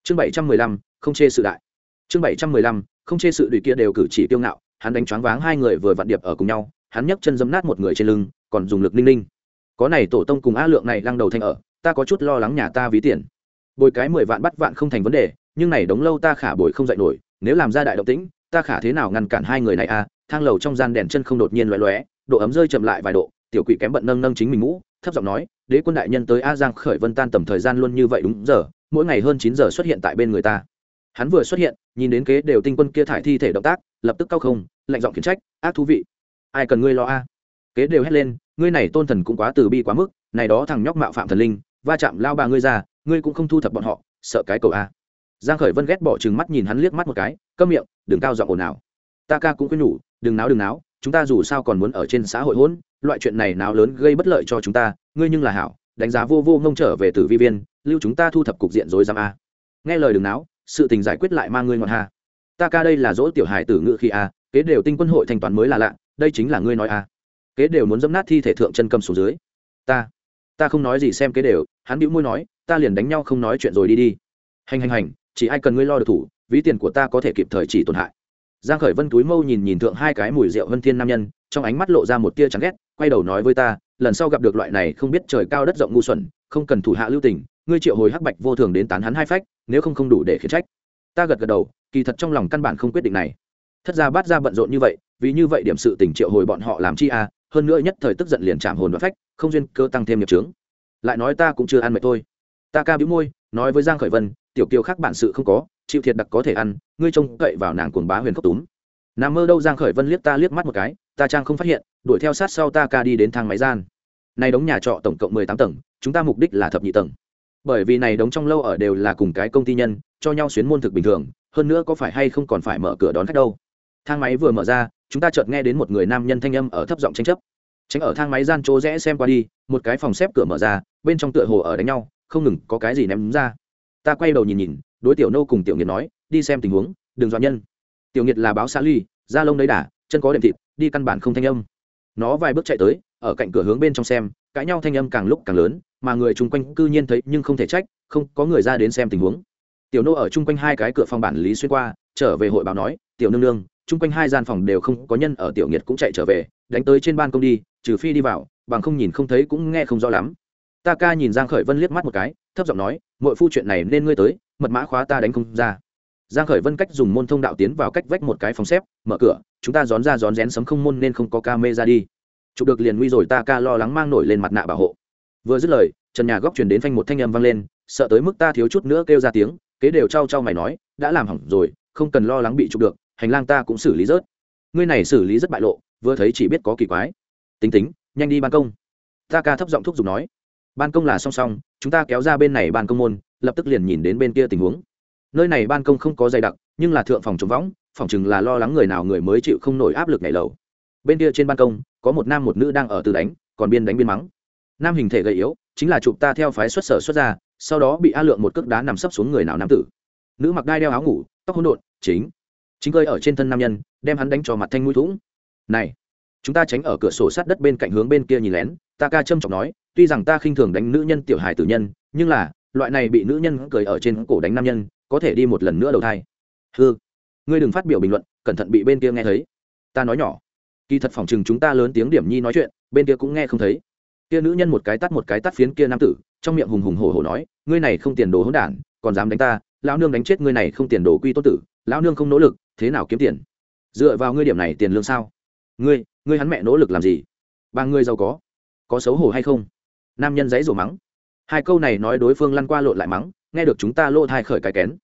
Chương bảy trăm mười lăm, không chê sự đại. Chương bảy trăm mười lăm, không chê sự đùi kia đều cử chỉ kiêu ngạo, hắn đánh choáng váng hai người vừa vặn điệp ở cùng nhau, hắn nhấc chân dấm nát một người trên lưng, còn dùng lực ninh ninh. Có này tổ tông cùng a lượng này lăng đầu thanh ở, ta có chút lo lắng nhà ta ví tiền. Bồi cái mười vạn bắt vạn không thành vấn đề, nhưng này đống lâu ta khả bồi không dạy nổi, nếu làm ra đại động tĩnh, ta khả thế nào ngăn cản hai người này a thang lầu trong gian đèn chân không đột nhiên lóe lóe, độ ấm rơi chậm lại vài độ tiểu quỷ kém bận nâng nâng chính mình mũ thấp giọng nói đế quân đại nhân tới a giang khởi vân tan tầm thời gian luôn như vậy đúng giờ mỗi ngày hơn chín giờ xuất hiện tại bên người ta. Hắn vừa xuất hiện nhìn đến kế đều tinh quân kia thải thi thể động tác lập tức cao không lạnh giọng khiển trách ác thú vị ai cần ngươi lo a? Kế đều hét lên ngươi này tôn thần cũng quá từ bi quá mức này đó thằng nhóc mạo phạm thần linh va chạm lao bà ngươi ra ngươi cũng không thu thập bọn họ sợ cái cầu a. Giang khởi vân ghét bỏ chừng mắt nhìn hắn liếc mắt một cái câm miệng đừng cao giọng ồn ào ta ca cũng khuyên nhủ, đừng náo đừng náo, chúng ta dù sao còn muốn ở trên xã hội hỗn, loại chuyện này náo lớn gây bất lợi cho chúng ta, ngươi nhưng là hảo, đánh giá vô vô ngông trở về tử vi viên, lưu chúng ta thu thập cục diện rối rắm a. Nghe lời đừng náo, sự tình giải quyết lại mang ngươi ngọn hà. ta ca đây là dỗ tiểu hài tử ngự khi a, kế đều tinh quân hội thanh toán mới là lạ, đây chính là ngươi nói a. Kế đều muốn dẫm nát thi thể thượng chân cầm xuống dưới. Ta ta không nói gì xem kế đều, hắn bĩu môi nói, ta liền đánh nhau không nói chuyện rồi đi đi. Hành hành hành, chỉ ai cần ngươi lo được thủ, ví tiền của ta có thể kịp thời chỉ tổn hại giang khởi vân túi mâu nhìn nhìn thượng hai cái mùi rượu vân thiên nam nhân, trong ánh mắt lộ ra một tia chán ghét, quay đầu nói với ta, lần sau gặp được loại này không biết trời cao đất rộng ngu xuẩn, không cần thủ hạ lưu tình, ngươi triệu hồi hắc bạch vô thường đến tán hắn hai phách, nếu không không đủ để khiển trách. Ta gật gật đầu, kỳ thật trong lòng căn bản không quyết định này. Thất ra bát ra bận rộn như vậy, vì như vậy điểm sự tình triệu hồi bọn họ làm chi à hơn nữa nhất thời tức giận liền chạm hồn và phách, không duyên cơ tăng thêm nghiệp trướng lại nói ta cũng chưa ăn mệt thôi. Ta ca bĩu môi, nói với giang khởi vân, tiểu kiều khác bản sự không có chịu thiệt đặc có thể ăn, ngươi trông cậy vào nàng cuồng bá huyền khốc túm. Nằm mơ đâu giang khởi vân liếc ta liếc mắt một cái, ta trang không phát hiện, đuổi theo sát sau ta ca đi đến thang máy gian. Này đóng nhà trọ tổng cộng mười tám tầng, chúng ta mục đích là thập nhị tầng. Bởi vì này đóng trong lâu ở đều là cùng cái công ty nhân, cho nhau xuyến môn thực bình thường, hơn nữa có phải hay không còn phải mở cửa đón khách đâu. Thang máy vừa mở ra, chúng ta chợt nghe đến một người nam nhân thanh âm ở thấp giọng tranh chấp. Tránh ở thang máy gian chỗ rẽ xem qua đi, một cái phòng xếp cửa mở ra, bên trong tựa hồ ở đánh nhau, không ngừng có cái gì ném ra. Ta quay đầu nhìn nhìn đối tiểu nô cùng tiểu nghiệt nói, đi xem tình huống, đừng dọa nhân. Tiểu nghiệt là báo xã ly, da lông đấy đà, chân có đệm thịt, đi căn bản không thanh âm. Nó vài bước chạy tới, ở cạnh cửa hướng bên trong xem, cãi nhau thanh âm càng lúc càng lớn, mà người chung quanh cư nhiên thấy nhưng không thể trách, không có người ra đến xem tình huống. Tiểu nô ở chung quanh hai cái cửa phòng bản lý xuyên qua, trở về hội báo nói, tiểu nương nương, chung quanh hai gian phòng đều không có nhân ở tiểu nghiệt cũng chạy trở về, đánh tới trên ban công đi, trừ phi đi vào, bằng không nhìn không thấy cũng nghe không rõ lắm ta ca nhìn giang khởi vân liếc mắt một cái, thấp giọng nói mọi phu chuyện này nên ngươi tới, mật mã khóa ta đánh không ra. Giang khởi vân cách dùng môn thông đạo tiến vào cách vách một cái phòng xếp, mở cửa, chúng ta gión ra gión rén sấm không môn nên không có ca mê ra đi. Chụp được liền nguy rồi, ta ca lo lắng mang nổi lên mặt nạ bảo hộ. Vừa dứt lời, trần nhà góc truyền đến phanh một thanh âm vang lên, sợ tới mức ta thiếu chút nữa kêu ra tiếng, kế đều trao trao mày nói, đã làm hỏng rồi, không cần lo lắng bị chụp được, hành lang ta cũng xử lý rớt. Ngươi này xử lý rất bại lộ, vừa thấy chỉ biết có kỳ quái. Tính tính, nhanh đi ban công. Ta ca thấp giọng thúc giục nói ban công là song song, chúng ta kéo ra bên này ban công môn, lập tức liền nhìn đến bên kia tình huống. Nơi này ban công không có dày đặc, nhưng là thượng phòng chống võng, phòng chừng là lo lắng người nào người mới chịu không nổi áp lực nhảy lầu. Bên kia trên ban công, có một nam một nữ đang ở từ đánh, còn biên đánh biên mắng. Nam hình thể gầy yếu, chính là chụp ta theo phái xuất sở xuất ra, sau đó bị a lượng một cước đá nằm sấp xuống người nào nam tử. Nữ mặc đai đeo áo ngủ, tóc hỗn độn, chính. Chính cơi ở trên thân nam nhân, đem hắn đánh cho mặt thanh mũi thủng này, chúng ta tránh ở cửa sổ sát đất bên cạnh hướng bên kia nhìn lén, ta ca trâm trọng nói tuy rằng ta khinh thường đánh nữ nhân tiểu hài tử nhân, nhưng là, loại này bị nữ nhân cười ở trên cổ đánh nam nhân, có thể đi một lần nữa đầu thai. Hư ngươi đừng phát biểu bình luận, cẩn thận bị bên kia nghe thấy. Ta nói nhỏ. Kỳ thật phòng chừng chúng ta lớn tiếng điểm nhi nói chuyện, bên kia cũng nghe không thấy. Kia nữ nhân một cái tắt một cái tắt phiến kia nam tử, trong miệng hùng hùng hổ hổ nói, ngươi này không tiền đồ hỗn đản, còn dám đánh ta, lão nương đánh chết ngươi này không tiền đồ quy tốt tử, lão nương không nỗ lực, thế nào kiếm tiền? Dựa vào ngươi điểm này tiền lương sao? Ngươi ngươi hắn mẹ nỗ lực làm gì? Ba ngươi giàu có có xấu hổ hay không? Nam nhân giấy rủ mắng. Hai câu này nói đối phương lăn qua lộn lại mắng, nghe được chúng ta lỗ thai khởi cái kén.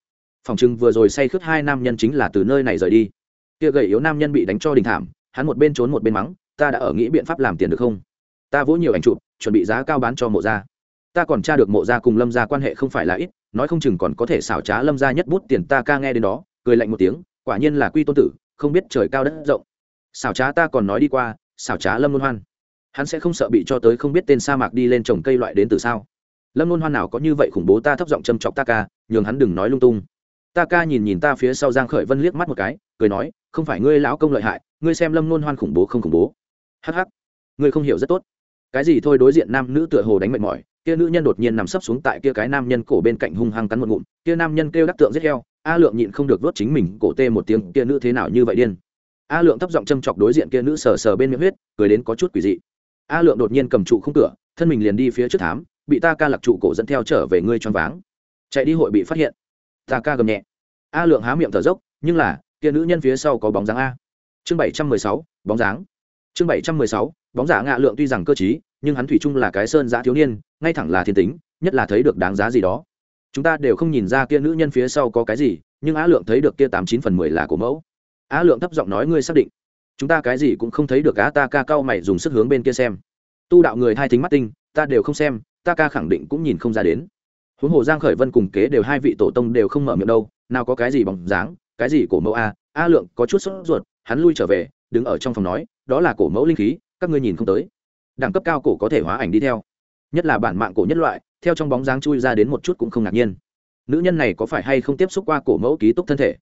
Phòng chừng vừa rồi say khướt hai nam nhân chính là từ nơi này rời đi. Kia gầy yếu nam nhân bị đánh cho đình thảm, hắn một bên trốn một bên mắng, ta đã ở nghĩ biện pháp làm tiền được không? Ta vỗ nhiều ảnh chụp, chuẩn bị giá cao bán cho mộ gia. Ta còn tra được mộ gia cùng lâm gia quan hệ không phải là ít, nói không chừng còn có thể xảo trá lâm gia nhất bút tiền ta ca nghe đến đó, cười lạnh một tiếng, quả nhiên là quy tôn tử, không biết trời cao đất rộng. Xảo trá ta còn nói đi qua, xảo trá lâm luân hoan hắn sẽ không sợ bị cho tới không biết tên sa mạc đi lên trồng cây loại đến từ sao. Lâm luôn hoan nào có như vậy khủng bố ta thấp giọng châm chọc ta ca nhường hắn đừng nói lung tung. Ta ca nhìn nhìn ta phía sau giang khởi vân liếc mắt một cái, cười nói, không phải ngươi lão công lợi hại, ngươi xem lâm luôn hoan khủng bố không khủng bố. Hắc hắc, ngươi không hiểu rất tốt. Cái gì thôi? Đối diện nam nữ tựa hồ đánh mệt mỏi, kia nữ nhân đột nhiên nằm sấp xuống tại kia cái nam nhân cổ bên cạnh hung hăng cắn một ngụm, kia nam nhân kêu đắc tượng giết heo, a lượng nhịn không được vớt chính mình, cổ tê một tiếng, kia nữ thế nào như vậy điên? A lượng thấp giọng châm chọc đối diện kia nữ sờ sờ bên miệng huyết, cười đến có chút quỷ dị a lượng đột nhiên cầm trụ không cửa, thân mình liền đi phía trước thám, bị ta ca lạc trụ cổ dẫn theo trở về ngươi choáng váng. Chạy đi hội bị phát hiện. Ta ca gầm nhẹ. A lượng há miệng thở dốc, nhưng là, kia nữ nhân phía sau có bóng dáng a. Chương bảy trăm mười sáu, bóng dáng. Chương bảy trăm mười sáu, bóng giả ngạ lượng tuy rằng cơ t nhưng hắn thủy chung là cái sơn giã thiếu niên, ngay thẳng là thiên tính, nhất là thấy được đáng giá gì đó. Chúng ta đều không nhìn ra kia nữ nhân phía sau có cái gì, nhưng á lượng thấy được kia tám chín phần mười là của mẫu. Á lượng thấp giọng nói, ngươi xác định chúng ta cái gì cũng không thấy được á, ta ca cao mày dùng sức hướng bên kia xem. Tu đạo người hai thính mắt tinh, ta đều không xem, ta ca khẳng định cũng nhìn không ra đến. Huống hồ giang khởi vân cùng kế đều hai vị tổ tông đều không mở miệng đâu, nào có cái gì bóng dáng, cái gì cổ mẫu a a lượng có chút sốt ruột, hắn lui trở về, đứng ở trong phòng nói, đó là cổ mẫu linh khí, các ngươi nhìn không tới. Đẳng cấp cao cổ có thể hóa ảnh đi theo. Nhất là bản mạng cổ nhất loại, theo trong bóng dáng chui ra đến một chút cũng không ngạc nhiên. Nữ nhân này có phải hay không tiếp xúc qua cổ mẫu ký túc thân thể?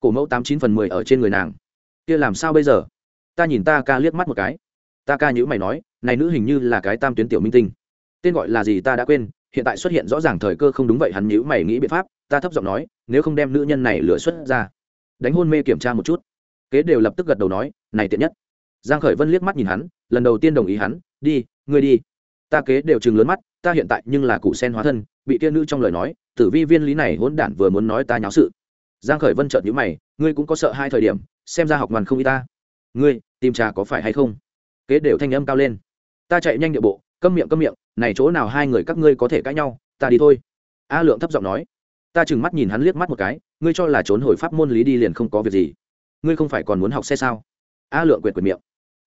Cổ mẫu tám chín phần mười ở trên người nàng. Kia làm sao bây giờ? Ta nhìn ta ca liếc mắt một cái. Ta ca nhữ mày nói, này nữ hình như là cái tam tuyến tiểu minh tinh. Tên gọi là gì ta đã quên, hiện tại xuất hiện rõ ràng thời cơ không đúng vậy, hắn nhữ mày nghĩ biện pháp, ta thấp giọng nói, nếu không đem nữ nhân này lửa xuất ra. Đánh hôn mê kiểm tra một chút. Kế đều lập tức gật đầu nói, này tiện nhất. Giang khởi vân liếc mắt nhìn hắn, lần đầu tiên đồng ý hắn, đi, ngươi đi. Ta kế đều chừng lớn mắt, ta hiện tại nhưng là cụ sen hóa thân, bị kia nữ trong lời nói, tử vi viên lý này hỗn đản vừa muốn nói ta nháo sự. Giang khởi vân chợt nhíu mày, ngươi cũng có sợ hai thời điểm, xem ra học ngoan không y ta ngươi, tìm trà có phải hay không? Kế đều thanh âm cao lên. Ta chạy nhanh địa bộ, câm miệng câm miệng, này chỗ nào hai người các ngươi có thể cãi nhau, ta đi thôi. A lượng thấp giọng nói. Ta chừng mắt nhìn hắn liếc mắt một cái, ngươi cho là trốn hồi pháp môn lý đi liền không có việc gì. Ngươi không phải còn muốn học xe sao? A lượng quyệt quyệt miệng.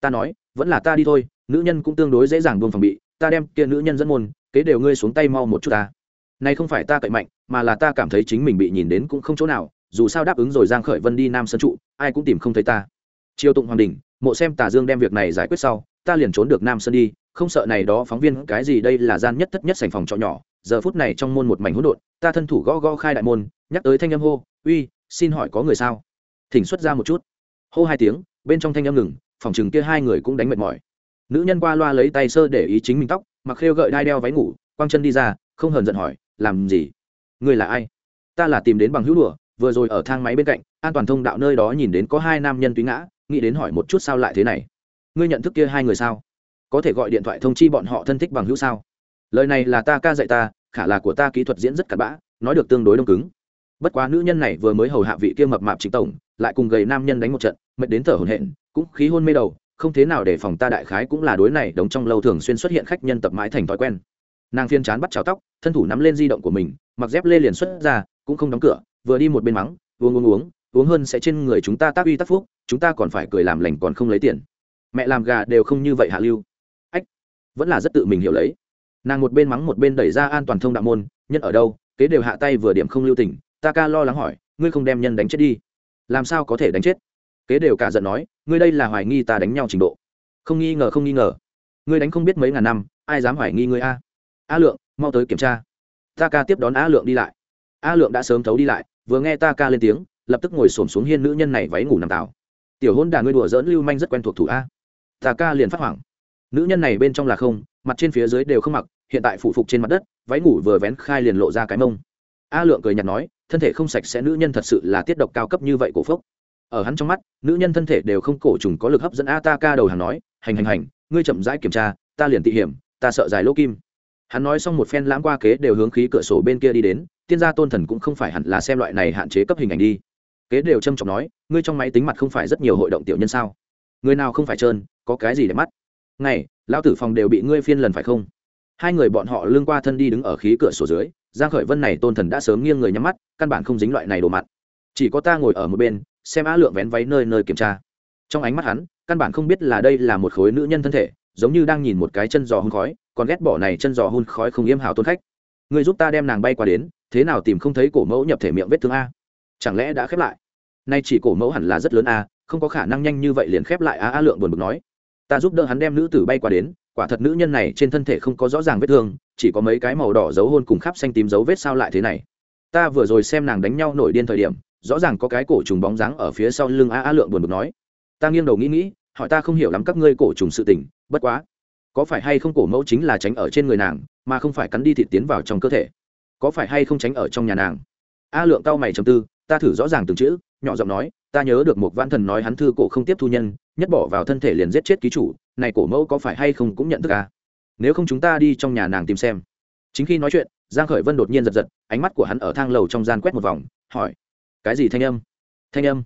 Ta nói, vẫn là ta đi thôi, nữ nhân cũng tương đối dễ dàng buông phòng bị, ta đem kia nữ nhân dẫn môn, kế đều ngươi xuống tay mau một chút ta. Này không phải ta cậy mạnh, mà là ta cảm thấy chính mình bị nhìn đến cũng không chỗ nào, dù sao đáp ứng rồi giang khởi vân đi nam sơn trụ, ai cũng tìm không thấy ta triều tụng hoàng đình, mộ xem tà dương đem việc này giải quyết sau, ta liền trốn được nam sơn đi, không sợ này đó phóng viên, cái gì đây là gian nhất thất nhất sành phòng trọ nhỏ, giờ phút này trong môn một mảnh hỗn độn, ta thân thủ gõ gõ khai đại môn, nhắc tới thanh âm hô, uy, xin hỏi có người sao? Thỉnh xuất ra một chút. Hô hai tiếng, bên trong thanh âm ngừng, phòng chừng kia hai người cũng đánh mệt mỏi. Nữ nhân qua loa lấy tay sơ để ý chính mình tóc, mặc khêu gợi đai đeo váy ngủ, quang chân đi ra, không hờn giận hỏi, làm gì? Người là ai? Ta là tìm đến bằng hữu đùa, vừa rồi ở thang máy bên cạnh, an toàn thông đạo nơi đó nhìn đến có hai nam nhân túy ngã nghĩ đến hỏi một chút sao lại thế này? Ngươi nhận thức kia hai người sao? Có thể gọi điện thoại thông chi bọn họ thân thích bằng hữu sao? Lời này là ta ca dạy ta, khả là của ta kỹ thuật diễn rất cặn bã, nói được tương đối đông cứng. Bất quá nữ nhân này vừa mới hầu hạ vị kia mập mạp chính tổng, lại cùng gầy nam nhân đánh một trận, mệt đến thở hổn hển, cũng khí hôn mê đầu, không thế nào để phòng ta đại khái cũng là đối này đống trong lâu thường xuyên xuất hiện khách nhân tập mãi thành thói quen. Nàng phiên chán bắt chào tóc, thân thủ nắm lên di động của mình, mặc dép lê liền xuất ra, cũng không đóng cửa, vừa đi một bên mắng, uống uống uống uống hơn sẽ trên người chúng ta tác uy tác phúc chúng ta còn phải cười làm lành còn không lấy tiền. Mẹ làm gà đều không như vậy hạ lưu. Ách, vẫn là rất tự mình hiểu lấy. Nàng một bên mắng một bên đẩy ra an toàn thông đạo môn, nhân ở đâu, kế đều hạ tay vừa điểm không lưu tình, ta ca lo lắng hỏi, ngươi không đem nhân đánh chết đi. Làm sao có thể đánh chết? Kế đều cả giận nói, ngươi đây là hoài nghi ta đánh nhau trình độ. Không nghi ngờ, không nghi ngờ. Ngươi đánh không biết mấy ngàn năm, ai dám hoài nghi ngươi a? A lượng, mau tới kiểm tra. Ta ca tiếp đón a lượng đi lại. A lượng đã sớm thấu đi lại, vừa nghe ta ca lên tiếng, lập tức ngồi xổm xuống hiên nữ nhân này váy ngủ nằm tảo tiểu hôn đà ngươi đùa dỡn lưu manh rất quen thuộc thủ a. Ta ca liền phát hoảng. Nữ nhân này bên trong là không, mặt trên phía dưới đều không mặc, hiện tại phủ phục trên mặt đất, váy ngủ vừa vén khai liền lộ ra cái mông. A lượng cười nhạt nói, thân thể không sạch sẽ nữ nhân thật sự là tiết độc cao cấp như vậy cổ phốc. Ở hắn trong mắt, nữ nhân thân thể đều không cổ trùng có lực hấp dẫn a ta ca đầu hàng nói, hành hành hành, ngươi chậm rãi kiểm tra, ta liền tị hiểm, ta sợ dài lỗ kim. Hắn nói xong một phen lãng qua kế đều hướng khí cửa sổ bên kia đi đến, tiên gia tôn thần cũng không phải hẳn là xem loại này hạn chế cấp hình ảnh đi kế đều trâm trọng nói, ngươi trong máy tính mặt không phải rất nhiều hội động tiểu nhân sao? Người nào không phải trơn, có cái gì để mắt? Ngày lão tử phòng đều bị ngươi phiên lần phải không? Hai người bọn họ lương qua thân đi đứng ở khí cửa sổ dưới, giang khởi vân này tôn thần đã sớm nghiêng người nhắm mắt, căn bản không dính loại này đồ mặt. Chỉ có ta ngồi ở một bên, xem á lượng vén váy nơi nơi kiểm tra. Trong ánh mắt hắn, căn bản không biết là đây là một khối nữ nhân thân thể, giống như đang nhìn một cái chân giò hun khói, còn ghét bỏ này chân giò hun khói không yếm hào tôn khách. Người giúp ta đem nàng bay qua đến, thế nào tìm không thấy cổ mẫu nhập thể miệng vết thương a? Chẳng lẽ đã khép lại? Nay chỉ cổ mẫu hẳn là rất lớn a, không có khả năng nhanh như vậy liền khép lại a a lượng buồn bực nói. Ta giúp đỡ hắn đem nữ tử bay qua đến, quả thật nữ nhân này trên thân thể không có rõ ràng vết thương, chỉ có mấy cái màu đỏ dấu hôn cùng khắp xanh tím dấu vết sao lại thế này. Ta vừa rồi xem nàng đánh nhau nổi điên thời điểm, rõ ràng có cái cổ trùng bóng dáng ở phía sau lưng a a lượng buồn bực nói. Ta nghiêng đầu nghĩ nghĩ, hỏi ta không hiểu lắm các ngươi cổ trùng sự tình, bất quá. Có phải hay không cổ mẫu chính là tránh ở trên người nàng, mà không phải cắn đi thịt tiến vào trong cơ thể? Có phải hay không tránh ở trong nhà nàng? A lượng cao mày trầm tư ta thử rõ ràng từng chữ, nhỏ giọng nói, ta nhớ được một văn thần nói hắn thư cổ không tiếp thu nhân, nhất bỏ vào thân thể liền giết chết ký chủ, này cổ mẫu có phải hay không cũng nhận thức à? nếu không chúng ta đi trong nhà nàng tìm xem. Chính khi nói chuyện, giang khởi vân đột nhiên giật giật, ánh mắt của hắn ở thang lầu trong gian quét một vòng, hỏi, cái gì thanh âm? Thanh âm?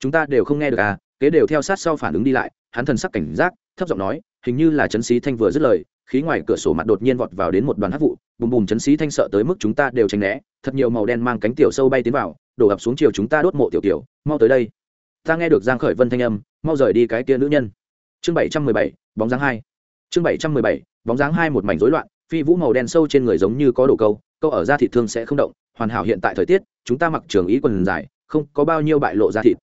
Chúng ta đều không nghe được à? Kế đều theo sát sau phản ứng đi lại. Hắn thần sắc cảnh giác, thấp giọng nói, hình như là chấn sĩ thanh vừa dứt lời, khí ngoài cửa sổ mặt đột nhiên vọt vào đến một đoàn hắc vụ, bùm bùm chấn sĩ thanh sợ tới mức chúng ta đều tránh né, thật nhiều màu đen mang cánh tiểu sâu bay tiến vào đổ ập xuống chiều chúng ta đốt mộ tiểu tiểu mau tới đây. Ta nghe được giang khởi vân thanh âm, mau rời đi cái kia nữ nhân. Chương bảy trăm mười bảy, bóng dáng hai. Chương bảy trăm mười bảy, bóng dáng hai một mảnh rối loạn, phi vũ màu đen sâu trên người giống như có đồ câu câu ở da thịt thương sẽ không động, hoàn hảo hiện tại thời tiết, chúng ta mặc trường ý quần dài, không có bao nhiêu bại lộ da thịt.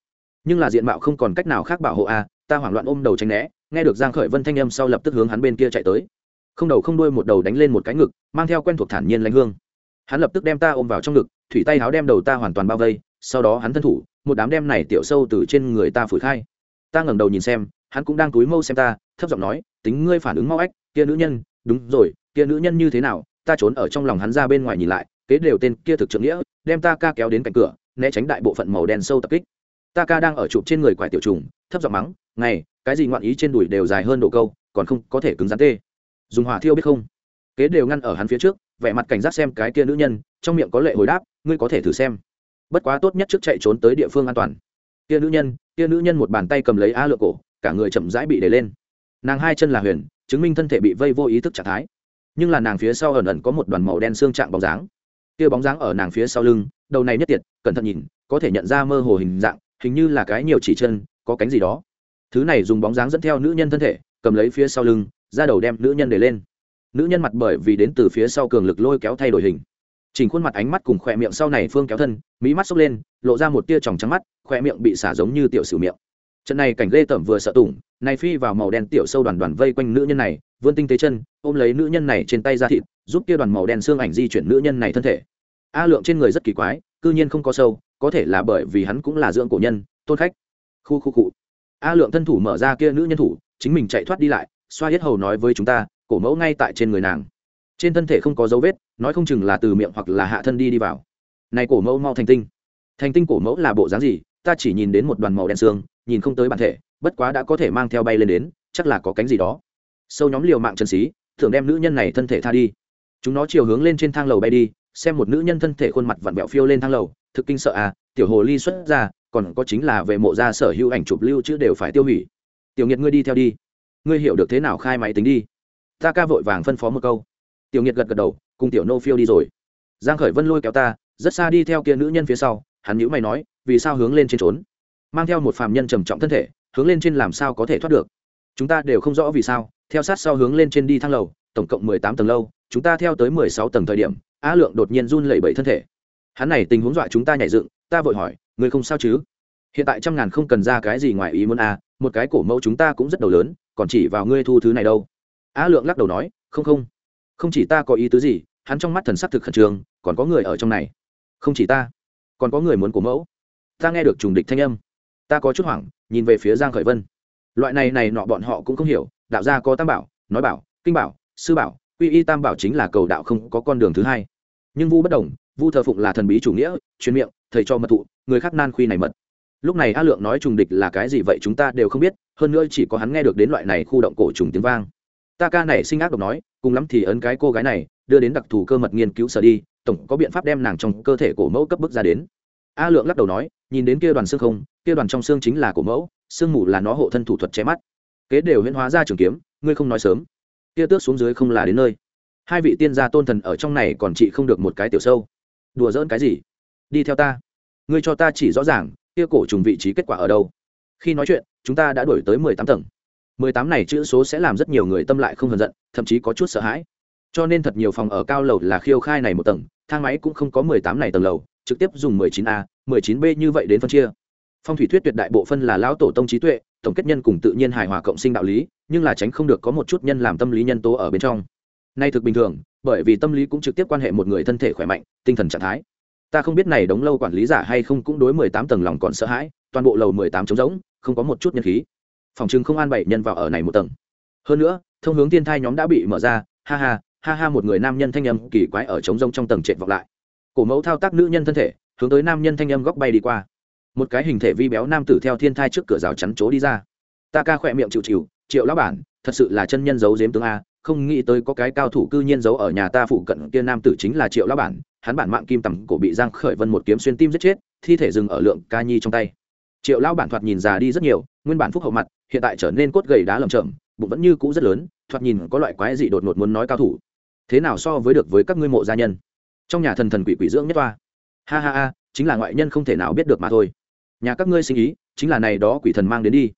Nhưng là diện mạo không còn cách nào khác bảo hộ a, ta hoảng loạn ôm đầu tránh né, nghe được giang khởi vân thanh âm sau lập tức hướng hắn bên kia chạy tới. Không đầu không đuôi một đầu đánh lên một cái ngực, mang theo quen thuộc thản nhiên lãnh hương hắn lập tức đem ta ôm vào trong ngực, thủy tay háo đem đầu ta hoàn toàn bao vây, sau đó hắn thân thủ, một đám đem này tiểu sâu từ trên người ta phủi khai. Ta ngẩng đầu nhìn xem, hắn cũng đang túi mâu xem ta, thấp giọng nói, tính ngươi phản ứng mau ách, kia nữ nhân, đúng rồi, kia nữ nhân như thế nào? Ta trốn ở trong lòng hắn ra bên ngoài nhìn lại, kế đều tên kia thực trượng nghĩa, đem ta ca kéo đến cạnh cửa, né tránh đại bộ phận màu đen sâu tập kích. Ta ca đang ở chụp trên người quải tiểu trùng, thấp giọng mắng ngày cái gì ngoạn ý trên đùi đều dài hơn độ câu, còn không có thể cứng rắn tê. Dùng hỏa thiêu biết không? Kế đều ngăn ở hắn phía trước, vẻ mặt cảnh giác xem cái kia nữ nhân, trong miệng có lệ hồi đáp, ngươi có thể thử xem. Bất quá tốt nhất trước chạy trốn tới địa phương an toàn. Kia nữ nhân, kia nữ nhân một bàn tay cầm lấy a lựa cổ, cả người chậm rãi bị đẩy lên. Nàng hai chân là huyền, chứng minh thân thể bị vây vô ý thức trạng thái. Nhưng là nàng phía sau ẩn ẩn có một đoàn màu đen xương trạng bóng dáng. Kia bóng dáng ở nàng phía sau lưng, đầu này nhất tiệt, cẩn thận nhìn, có thể nhận ra mơ hồ hình dạng, hình như là cái nhiều chỉ chân, có cánh gì đó. Thứ này dùng bóng dáng dẫn theo nữ nhân thân thể, cầm lấy phía sau lưng, ra đầu đem nữ nhân để lên nữ nhân mặt bởi vì đến từ phía sau cường lực lôi kéo thay đổi hình. Chỉnh khuôn mặt ánh mắt cùng khỏe miệng sau này phương kéo thân mỹ mắt sốc lên, lộ ra một tia tròng trắng mắt, khỏe miệng bị xả giống như tiểu sử miệng. Trận này cảnh ghê tởm vừa sợ tủng, này phi vào màu đen tiểu sâu đoàn đoàn vây quanh nữ nhân này, vươn tinh tế chân, ôm lấy nữ nhân này trên tay ra thịt, giúp kia đoàn màu đen xương ảnh di chuyển nữ nhân này thân thể. A lượng trên người rất kỳ quái, cư nhiên không có sâu, có thể là bởi vì hắn cũng là dưỡng cổ nhân, tôn khách. Khu khu cụ a lượng thân thủ mở ra kia nữ nhân thủ, chính mình chạy thoát đi lại, xoa hết hầu nói với chúng ta cổ mẫu ngay tại trên người nàng. Trên thân thể không có dấu vết, nói không chừng là từ miệng hoặc là hạ thân đi đi vào. Này cổ mẫu mau thành tinh. Thành tinh cổ mẫu là bộ dáng gì, ta chỉ nhìn đến một đoàn màu đen xương, nhìn không tới bản thể, bất quá đã có thể mang theo bay lên đến, chắc là có cánh gì đó. Sâu nhóm liều mạng chân xí, thường đem nữ nhân này thân thể tha đi. Chúng nó chiều hướng lên trên thang lầu bay đi, xem một nữ nhân thân thể khuôn mặt vặn vẹo phiêu lên thang lầu, thực kinh sợ à tiểu hồ ly xuất ra, còn có chính là về mộ gia sở hữu ảnh chụp lưu chứ đều phải tiêu hủy. Tiểu nghiệt, ngươi đi theo đi. Ngươi hiểu được thế nào khai máy tính đi ta ca vội vàng phân phó một câu. Tiểu nghiệt gật gật đầu cùng tiểu nô phiêu đi rồi. Giang khởi vân lôi kéo ta rất xa đi theo kia nữ nhân phía sau hắn nhíu mày nói vì sao hướng lên trên trốn? Mang theo một phàm nhân trầm trọng thân thể hướng lên trên làm sao có thể thoát được? Chúng ta đều không rõ vì sao theo sát sau hướng lên trên đi thang lầu tổng cộng mười tám tầng lâu chúng ta theo tới mười sáu tầng thời điểm a lượng đột nhiên run lẩy bẩy thân thể. Hắn này tình huống dọa chúng ta nhảy dựng ta vội hỏi người không sao chứ? Hiện tại trăm ngàn không cần ra cái gì ngoài ý muốn a à, một cái cổ mẫu chúng ta cũng rất đầu lớn còn chỉ vào ngươi thu thứ này đâu a lượng lắc đầu nói, không không. Không chỉ ta có ý tứ gì, hắn trong mắt thần sắc thực khẩn trương, còn có người ở trong này. Không chỉ ta, còn có người muốn của mẫu. Ta nghe được trùng địch thanh âm. Ta có chút hoảng, nhìn về phía giang khởi vân. Loại này này nọ bọn họ cũng không hiểu, đạo gia có tam bảo, nói bảo, kinh bảo, sư bảo, quy y tam bảo chính là cầu đạo không có con đường thứ hai. Nhưng vu bất đồng, vu thờ phụng là thần bí chủ nghĩa, truyền miệng, thầy cho mật thụ, người khác nan khuy này mật. Lúc này a lượng nói trùng địch là cái gì vậy chúng ta đều không biết, hơn nữa chỉ có hắn nghe được đến loại này khu động cổ trùng tiếng vang ta ca này sinh ác độc nói, cùng lắm thì ấn cái cô gái này, đưa đến đặc thù cơ mật nghiên cứu sở đi, tổng có biện pháp đem nàng trong cơ thể cổ mẫu cấp bức ra đến. A lượng lắc đầu nói, nhìn đến kia đoàn xương không, kia đoàn trong xương chính là cổ mẫu, xương mù là nó hộ thân thủ thuật che mắt. Kế đều huyễn hóa ra trường kiếm, ngươi không nói sớm. Kia tước xuống dưới không là đến nơi. Hai vị tiên gia tôn thần ở trong này còn chị không được một cái tiểu sâu. Đùa giỡn cái gì? Đi theo ta. Ngươi cho ta chỉ rõ ràng, kia cổ trùng vị trí kết quả ở đâu. Khi nói chuyện, chúng ta đã đổi tới mười tám tầng mười tám này chữ số sẽ làm rất nhiều người tâm lại không hờn giận, thậm chí có chút sợ hãi. Cho nên thật nhiều phòng ở cao lầu là khiêu khai này một tầng, thang máy cũng không có mười tám này tầng lầu, trực tiếp dùng mười chín a, mười chín b như vậy đến phân chia. Phong thủy thuyết tuyệt đại bộ phân là lão tổ tông trí tuệ, tổng kết nhân cùng tự nhiên hài hòa cộng sinh đạo lý, nhưng là tránh không được có một chút nhân làm tâm lý nhân tố ở bên trong. Nay thực bình thường, bởi vì tâm lý cũng trực tiếp quan hệ một người thân thể khỏe mạnh, tinh thần trạng thái. Ta không biết này đống lâu quản lý giả hay không cũng đối mười tám tầng lòng còn sợ hãi, toàn bộ lầu mười tám trống rỗng, không có một chút nhân khí phòng chừng không an bảy nhân vào ở này một tầng. Hơn nữa, thông hướng thiên thai nhóm đã bị mở ra, ha ha ha ha, một người nam nhân thanh âm kỳ quái ở trống rông trong tầng trệt vọng lại. Cổ mẫu thao tác nữ nhân thân thể, hướng tới nam nhân thanh âm góc bay đi qua. Một cái hình thể vi béo nam tử theo thiên thai trước cửa rào chắn chỗ đi ra. Ta ca khỏe miệng chịu chịu, triệu lão bản, thật sự là chân nhân giấu giếm tướng a, không nghĩ tới có cái cao thủ cư nhiên giấu ở nhà ta phụ cận kia nam tử chính là triệu lão bản, hắn bản mạng kim tầm cổ bị giang khởi vân một kiếm xuyên tim giết chết, thi thể dừng ở lượng ca nhi trong tay triệu lão bản thoạt nhìn già đi rất nhiều, nguyên bản phúc hậu mặt, hiện tại trở nên cốt gầy đá lầm chậm bụng vẫn như cũ rất lớn, thoạt nhìn có loại quái dị đột ngột muốn nói cao thủ. Thế nào so với được với các ngươi mộ gia nhân? Trong nhà thần thần quỷ quỷ dưỡng nhất toa. Ha ha ha, chính là ngoại nhân không thể nào biết được mà thôi. Nhà các ngươi sinh ý, chính là này đó quỷ thần mang đến đi.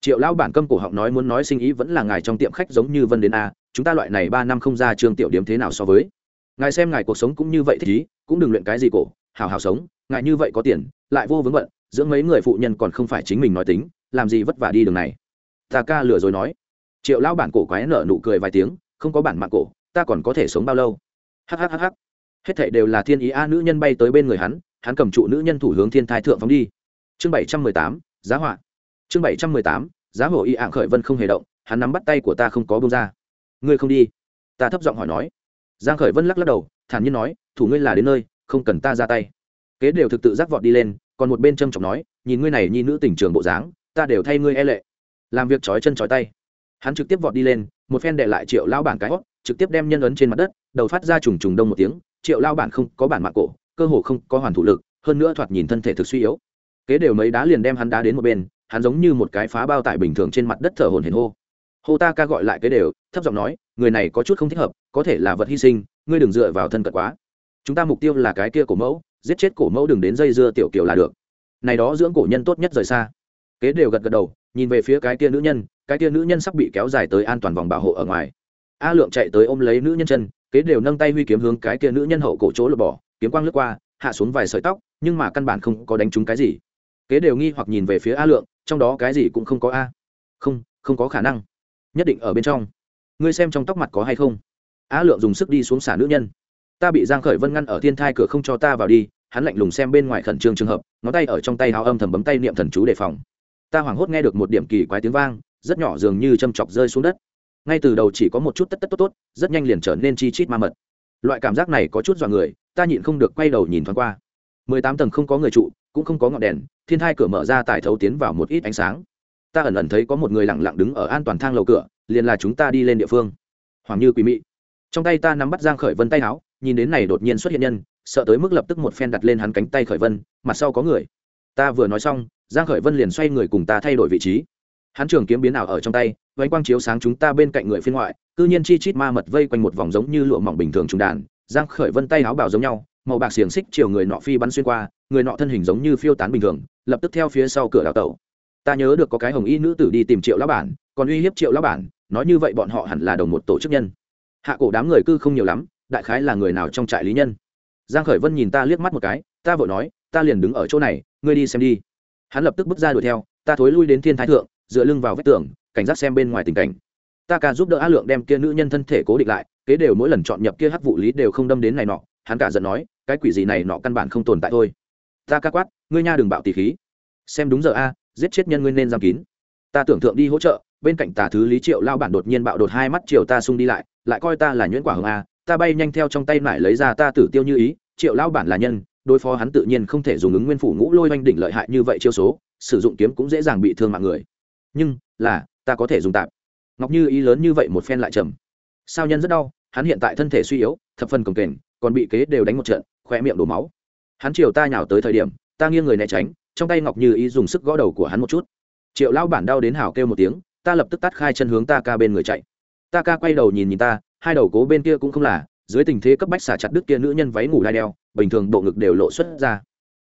Triệu lão bản câm cổ họng nói muốn nói sinh ý vẫn là ngài trong tiệm khách giống như vân đến a, chúng ta loại này ba năm không ra trường tiểu điểm thế nào so với? Ngài xem ngài cuộc sống cũng như vậy thích ý, cũng đừng luyện cái gì cổ hào hào sống, ngài như vậy có tiền, lại vô vướng bận dưỡng mấy người phụ nhân còn không phải chính mình nói tính, làm gì vất vả đi đường này. Ta ca lừa rồi nói. Triệu lão bản cổ quái nở nụ cười vài tiếng, không có bản mạng cổ, ta còn có thể sống bao lâu? Hhhh hết thệ đều là thiên ý a nữ nhân bay tới bên người hắn hắn cầm trụ nữ nhân thủ hướng thiên thai thượng phóng đi. Chương bảy trăm mười tám, giá họa. Chương bảy trăm mười tám, giá hổ y ạng khởi vân không hề động, hắn nắm bắt tay của ta không có bông ra. Ngươi không đi. Ta thấp giọng hỏi nói. Giang khởi vân lắc lắc đầu, thản nhiên nói, thủ ngươi là đến nơi, không cần ta ra tay. Kế đều thực tự giác vọt đi lên còn một bên trâm trọng nói, nhìn ngươi này nhi nữ tỉnh trường bộ dáng, ta đều thay ngươi e lệ. Làm việc trói chân trói tay. Hắn trực tiếp vọt đi lên, một phen đệ lại triệu lao bản cái hót, trực tiếp đem nhân ấn trên mặt đất, đầu phát ra trùng trùng đông một tiếng, triệu lao bản không có bản mạng cổ, cơ hồ không có hoàn thủ lực, hơn nữa thoạt nhìn thân thể thực suy yếu. Kế đều mấy đá liền đem hắn đá đến một bên, hắn giống như một cái phá bao tải bình thường trên mặt đất thở hồn hển hô. Hô ta ca gọi lại kế đều, thấp giọng nói, người này có chút không thích hợp, có thể là vật hy sinh, ngươi đừng dựa vào thân cận quá. Chúng ta mục tiêu là cái kia của mẫu giết chết cổ mẫu đừng đến dây dưa tiểu kiều là được. Này đó dưỡng cổ nhân tốt nhất rời xa. Kế đều gật gật đầu, nhìn về phía cái kia nữ nhân, cái kia nữ nhân sắp bị kéo dài tới an toàn vòng bảo hộ ở ngoài. A lượng chạy tới ôm lấy nữ nhân chân, kế đều nâng tay huy kiếm hướng cái kia nữ nhân hậu cổ chỗ lột bỏ, kiếm quang lướt qua, hạ xuống vài sợi tóc, nhưng mà căn bản không có đánh trúng cái gì. Kế đều nghi hoặc nhìn về phía a lượng, trong đó cái gì cũng không có a. Không không có khả năng. Nhất định ở bên trong. Ngươi xem trong tóc mặt có hay không? A lượng dùng sức đi xuống xả nữ nhân. Ta bị giang khởi vân ngăn ở thiên thai cửa không cho ta vào đi hắn lạnh lùng xem bên ngoài khẩn trương trường hợp, ngón tay ở trong tay háo âm thầm bấm tay niệm thần chú đề phòng. Ta hoảng hốt nghe được một điểm kỳ quái tiếng vang, rất nhỏ dường như châm chọc rơi xuống đất. Ngay từ đầu chỉ có một chút tất tất tốt tốt, rất nhanh liền trở nên chi chít ma mật. Loại cảm giác này có chút dọa người, ta nhịn không được quay đầu nhìn thoáng qua. Mười tám tầng không có người trụ, cũng không có ngọn đèn, thiên thai cửa mở ra tải thấu tiến vào một ít ánh sáng. Ta ẩn ẩn thấy có một người lặng lặng đứng ở an toàn thang lầu cửa, liền là chúng ta đi lên địa phương. Hoàng như quỷ mị. Trong tay ta nắm bắt giang khởi vân tay áo nhìn đến này đột nhiên xuất hiện nhân sợ tới mức lập tức một phen đặt lên hắn cánh tay khởi vân, mặt sau có người. Ta vừa nói xong, giang khởi vân liền xoay người cùng ta thay đổi vị trí. Hắn trường kiếm biến ảo ở trong tay vánh quang chiếu sáng chúng ta bên cạnh người phiên ngoại, cư nhiên chi chít ma mật vây quanh một vòng giống như lụa mỏng bình thường trùng đàn. Giang khởi vân tay áo bảo giống nhau, màu bạc xiềng xích chiều người nọ phi bắn xuyên qua, người nọ thân hình giống như phiêu tán bình thường, lập tức theo phía sau cửa đào tẩu. Ta nhớ được có cái hồng y nữ tử đi tìm triệu lão bản, còn uy hiếp triệu lão bản, nói như vậy bọn họ hẳn là đồng một tổ chức nhân. Hạ cổ đám người cư không nhiều lắm, đại khái là người nào trong trại lý nhân? Giang khởi vân nhìn ta liếc mắt một cái, ta vội nói, ta liền đứng ở chỗ này, ngươi đi xem đi. Hắn lập tức bước ra đuổi theo, ta thối lui đến thiên thái thượng, dựa lưng vào vách tường, cảnh giác xem bên ngoài tình cảnh. Ta cả giúp đỡ a lượng đem kia nữ nhân thân thể cố định lại, kế đều mỗi lần chọn nhập kia hắc vụ lý đều không đâm đến này nọ. Hắn cả giận nói, cái quỷ gì này nọ căn bản không tồn tại thôi. Ta ca quát, ngươi nha đừng bạo tỷ khí. Xem đúng giờ a, giết chết nhân ngươi nên giam kín. Ta tưởng tượng đi hỗ trợ, bên cạnh tà thứ lý triệu lao bản đột nhiên bạo đột hai mắt chiều ta xung đi lại lại coi ta là nhuyễn quả hồng a ta bay nhanh theo trong tay lại lấy ra ta tử tiêu như ý, triệu lao bản là nhân, đối phó hắn tự nhiên không thể dùng ứng nguyên phủ ngũ lôi oanh đỉnh lợi hại như vậy chiêu số, sử dụng kiếm cũng dễ dàng bị thương mạng người. Nhưng, là, ta có thể dùng tạm ngọc như ý lớn như vậy một phen lại trầm. Sao nhân rất đau, hắn hiện tại thân thể suy yếu, thập phần cồng kềnh, còn bị kế đều đánh một trận khoe miệng đổ máu. Hắn chiều ta nhào tới thời điểm, ta nghiêng người né tránh, trong tay ngọc như ý dùng sức gõ đầu của hắn một chút. Triệu lao bản đau đến hào kêu một tiếng, ta lập tức tắt khai chân hướng ta ca bên người chạy. Ta ca quay đầu nhìn nhìn ta hai đầu cố bên kia cũng không là, dưới tình thế cấp bách xả chặt đứt kia nữ nhân váy ngủ đai đeo, bình thường bộ ngực đều lộ xuất ra.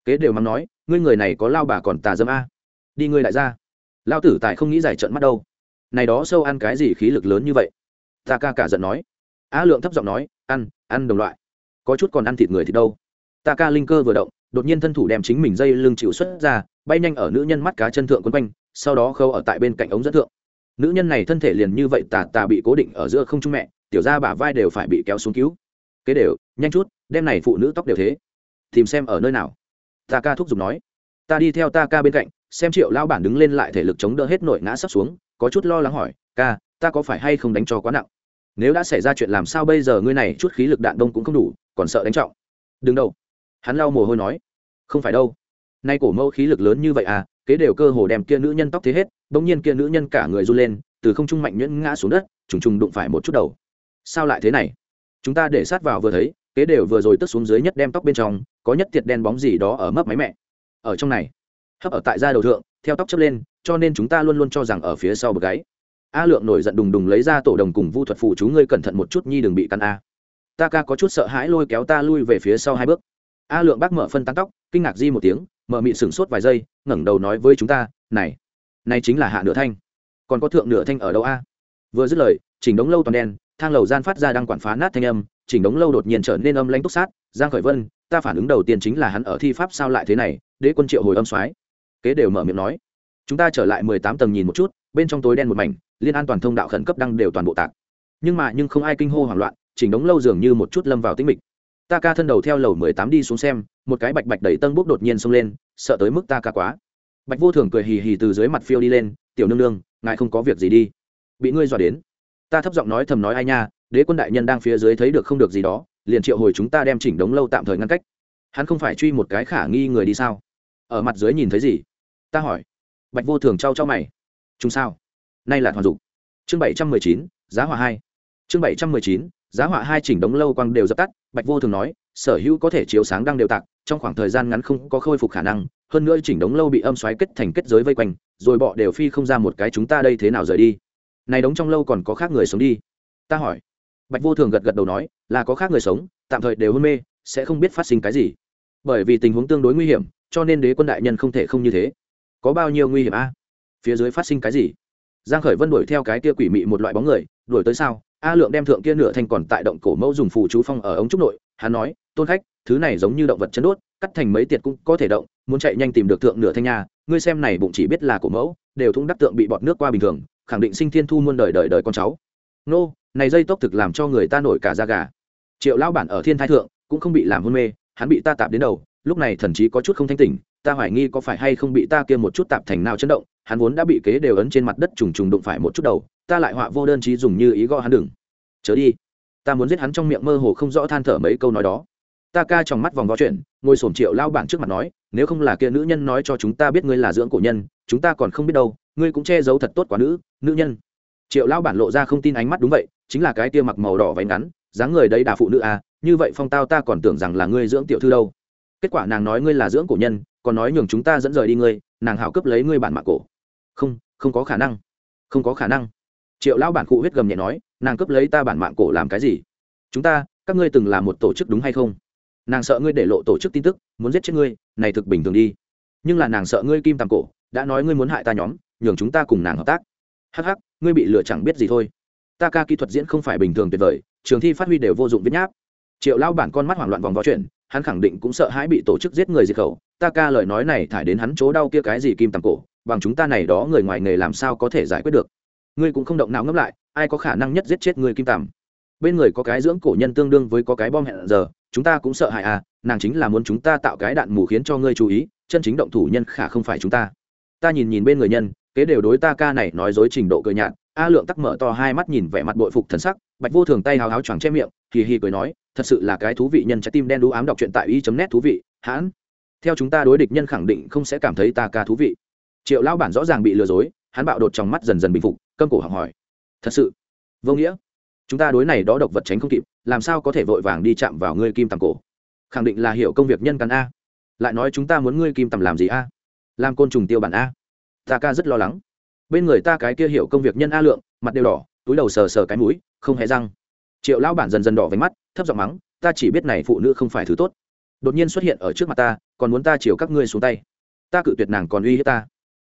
Kế đều mắng nói, ngươi người này có lao bà còn tà dâm a. Đi ngươi lại ra. Lao tử tài không nghĩ giải trận mắt đâu. Này đó sâu ăn cái gì khí lực lớn như vậy? Ta ca cả giận nói. A lượng thấp giọng nói, ăn ăn đồng loại. Có chút còn ăn thịt người thì đâu. Ta ca linh cơ vừa động, đột nhiên thân thủ đem chính mình dây lưng chịu xuất ra, bay nhanh ở nữ nhân mắt cá chân thượng quấn quanh, sau đó khâu ở tại bên cạnh ống dẫn thượng. Nữ nhân này thân thể liền như vậy tà tà bị cố định ở giữa không trung mẹ tiểu ra bả vai đều phải bị kéo xuống cứu. Kế đều, nhanh chút đem này phụ nữ tóc đều thế. Tìm xem ở nơi nào. Ta ca thúc giục nói. Ta đi theo ta ca bên cạnh, xem triệu lao bản đứng lên lại thể lực chống đỡ hết nội ngã sắp xuống, có chút lo lắng hỏi, ca, ta có phải hay không đánh cho quá nặng? Nếu đã xảy ra chuyện làm sao bây giờ ngươi này chút khí lực đạn đông cũng không đủ, còn sợ đánh trọng. Đừng đâu. Hắn lau mồ hôi nói. Không phải đâu. Nay cổ mẫu khí lực lớn như vậy à kế đều cơ hồ đem kia nữ nhân tóc thế hết, bỗng nhiên kia nữ nhân cả người run lên, từ không trung mạnh nhuyễn ngã xuống đất, trùng trùng đụng phải một chút đầu sao lại thế này? Chúng ta để sát vào vừa thấy, kế đều vừa rồi tức xuống dưới nhất đem tóc bên trong, có nhất tiệt đen bóng gì đó ở mấp máy mẹ. Ở trong này, hấp ở tại da đầu thượng, theo tóc chấp lên, cho nên chúng ta luôn luôn cho rằng ở phía sau bực gáy. A lượng nổi giận đùng đùng lấy ra tổ đồng cùng vu thuật phụ chú ngươi cẩn thận một chút nhi đừng bị căn a. Ta ca có chút sợ hãi lôi kéo ta lui về phía sau hai bước. A lượng bác mở phân tán tóc, kinh ngạc di một tiếng, mở mị sửng sốt vài giây, ngẩng đầu nói với chúng ta, này này chính là hạ nửa thanh. Còn có thượng nửa thanh ở đâu a? Vừa dứt lời, chỉnh đống lâu toàn đen thang lầu gian phát ra đang quản phá nát thanh âm, chỉnh đống lâu đột nhiên trở nên âm lãnh túc sát, giang khởi vân, ta phản ứng đầu tiên chính là hắn ở thi pháp sao lại thế này, đế quân triệu hồi âm soái. Kế đều mở miệng nói. Chúng ta trở lại mười tám tầng nhìn một chút, bên trong tối đen một mảnh, liên an toàn thông đạo khẩn cấp đăng đều toàn bộ tạc. Nhưng mà nhưng không ai kinh hô hoảng loạn, chỉnh đống lâu dường như một chút lâm vào tĩnh mịch. Ta ca thân đầu theo lầu mười tám đi xuống xem, một cái bạch bạch đẩy tân bốc đột nhiên xông lên, sợ tới mức ta ca quá. Bạch vô thường cười hì hì từ dưới mặt phiêu đi lên, tiểu nương nương, ngài không có việc gì đi. Bị ngươi dọa đến ta thấp giọng nói thầm nói ai nha, đế quân đại nhân đang phía dưới thấy được không được gì đó, liền triệu hồi chúng ta đem chỉnh đống lâu tạm thời ngăn cách. Hắn không phải truy một cái khả nghi người đi sao? Ở mặt dưới nhìn thấy gì? Ta hỏi. Bạch vô thường trao cho mày. Chúng sao? Nay là hoàn dục. Chương bảy trăm mười chín, giá hỏa hai. Chương bảy trăm mười chín, giá hỏa hai chỉnh đống lâu quang đều dập tắt, bạch vô thường nói, sở hữu có thể chiếu sáng đang đều tạc, trong khoảng thời gian ngắn không có khôi phục khả năng, hơn nữa chỉnh đống lâu bị âm xoáy kết thành kết giới vây quanh, rồi bọ đều phi không ra một cái chúng ta đây thế nào rời đi này đống trong lâu còn có khác người sống đi. Ta hỏi. Bạch vô thường gật gật đầu nói, là có khác người sống, tạm thời đều hôn mê, sẽ không biết phát sinh cái gì. Bởi vì tình huống tương đối nguy hiểm, cho nên đế quân đại nhân không thể không như thế. Có bao nhiêu nguy hiểm a? Phía dưới phát sinh cái gì? Giang khởi vân đuổi theo cái kia quỷ mị một loại bóng người, đuổi tới sao a lượng đem thượng kia nửa thanh còn tại động cổ mẫu dùng phù chú phong ở ống trúc nội, hắn nói, tôn khách, thứ này giống như động vật chân đốt, cắt thành mấy tiệt cũng có thể động, muốn chạy nhanh tìm được thượng nửa thanh nhà ngươi xem này bụng chỉ biết là cổ mẫu, đều thung đắc tượng bị bọt nước qua bình thường khẳng định sinh thiên thu muôn đời đời đời con cháu. Nô, này dây tốc thực làm cho người ta nổi cả da gà. Triệu lão bản ở thiên thái thượng cũng không bị làm hôn mê, hắn bị ta tạp đến đầu, lúc này thần chí có chút không thanh tỉnh, ta hoài nghi có phải hay không bị ta kia một chút tạp thành nào chấn động, hắn vốn đã bị kế đều ấn trên mặt đất trùng trùng đụng phải một chút đầu, ta lại họa vô đơn trí dùng như ý gõ hắn đừng. Chớ đi. Ta muốn giết hắn trong miệng mơ hồ không rõ than thở mấy câu nói đó. Ta ca trong mắt vòng vo chuyện, ngồi sổm triệu lao bản trước mặt nói, nếu không là kia nữ nhân nói cho chúng ta biết ngươi là dưỡng cổ nhân, chúng ta còn không biết đâu ngươi cũng che giấu thật tốt quá nữ nữ nhân. Triệu Lão bản lộ ra không tin ánh mắt đúng vậy, chính là cái tia mặc màu đỏ váy ngắn, dáng người đây đà phụ nữ à như vậy phong tao ta còn tưởng rằng là ngươi dưỡng tiểu thư đâu. Kết quả nàng nói ngươi là dưỡng cổ nhân, còn nói nhường chúng ta dẫn rời đi ngươi, nàng hảo cấp lấy ngươi bản mạng cổ. Không không có khả năng. Không có khả năng. Triệu lão bản cụ huyết gầm nhẹ nói, nàng cấp lấy ta bản mạng cổ làm cái gì? Chúng ta, các ngươi từng là một tổ chức đúng hay không? Nàng sợ ngươi để lộ tổ chức tin tức, muốn giết chết ngươi, này thực bình thường đi. Nhưng là nàng sợ ngươi kim tàng cổ, đã nói ngươi muốn hại ta nhóm nhường chúng ta cùng nàng hợp tác. Hắc hắc, ngươi bị lừa chẳng biết gì thôi. Ta ca kỹ thuật diễn không phải bình thường tuyệt vời, trường thi phát huy đều vô dụng viết nháp. Triệu lao bản con mắt hoảng loạn vòng vó chuyện, hắn khẳng định cũng sợ hãi bị tổ chức giết người diệt khẩu. Ta ca lời nói này thải đến hắn chỗ đau kia cái gì kim tầm cổ, bằng chúng ta này đó người ngoài nghề làm sao có thể giải quyết được. Ngươi cũng không động não ngấp lại, ai có khả năng nhất giết chết người kim tầm? Bên người có cái dưỡng cổ nhân tương đương với có cái bom hẹn giờ, chúng ta cũng sợ hãi à nàng chính là muốn chúng ta tạo cái đạn mù khiến cho ngươi chú ý, chân chính động thủ nhân khả không phải chúng ta. Ta nhìn nhìn bên người nhân kế đều đối ta ca này nói dối trình độ cười nhạt, a lượng tắc mở to hai mắt nhìn vẻ mặt bội phục thần sắc, bạch vô thường tay hào háo choàng che miệng kỳ hì cười nói, thật sự là cái thú vị nhân trái tim đen đũ ám đọc truyện tại y chấm nét thú vị, hãn. Theo chúng ta đối địch nhân khẳng định không sẽ cảm thấy ta ca thú vị. Triệu lão bản rõ ràng bị lừa dối, hắn bạo đột trong mắt dần dần bình phục, câm cổ học hỏi, thật sự? Vô nghĩa. Chúng ta đối này đó độc vật tránh không kịp, làm sao có thể vội vàng đi chạm vào ngươi kim tầm cổ? Khẳng định là hiểu công việc nhân căn a. Lại nói chúng ta muốn ngươi kim tầm làm gì a? Làm côn trùng tiêu bản a ta ca rất lo lắng. Bên người ta cái kia hiểu công việc nhân a lượng, mặt đều đỏ, túi đầu sờ sờ cái mũi, không hề răng. Triệu lão bản dần dần đỏ váy mắt, thấp giọng mắng, ta chỉ biết này phụ nữ không phải thứ tốt. Đột nhiên xuất hiện ở trước mặt ta, còn muốn ta chiều các ngươi xuống tay. Ta cự tuyệt nàng còn uy hiếp ta.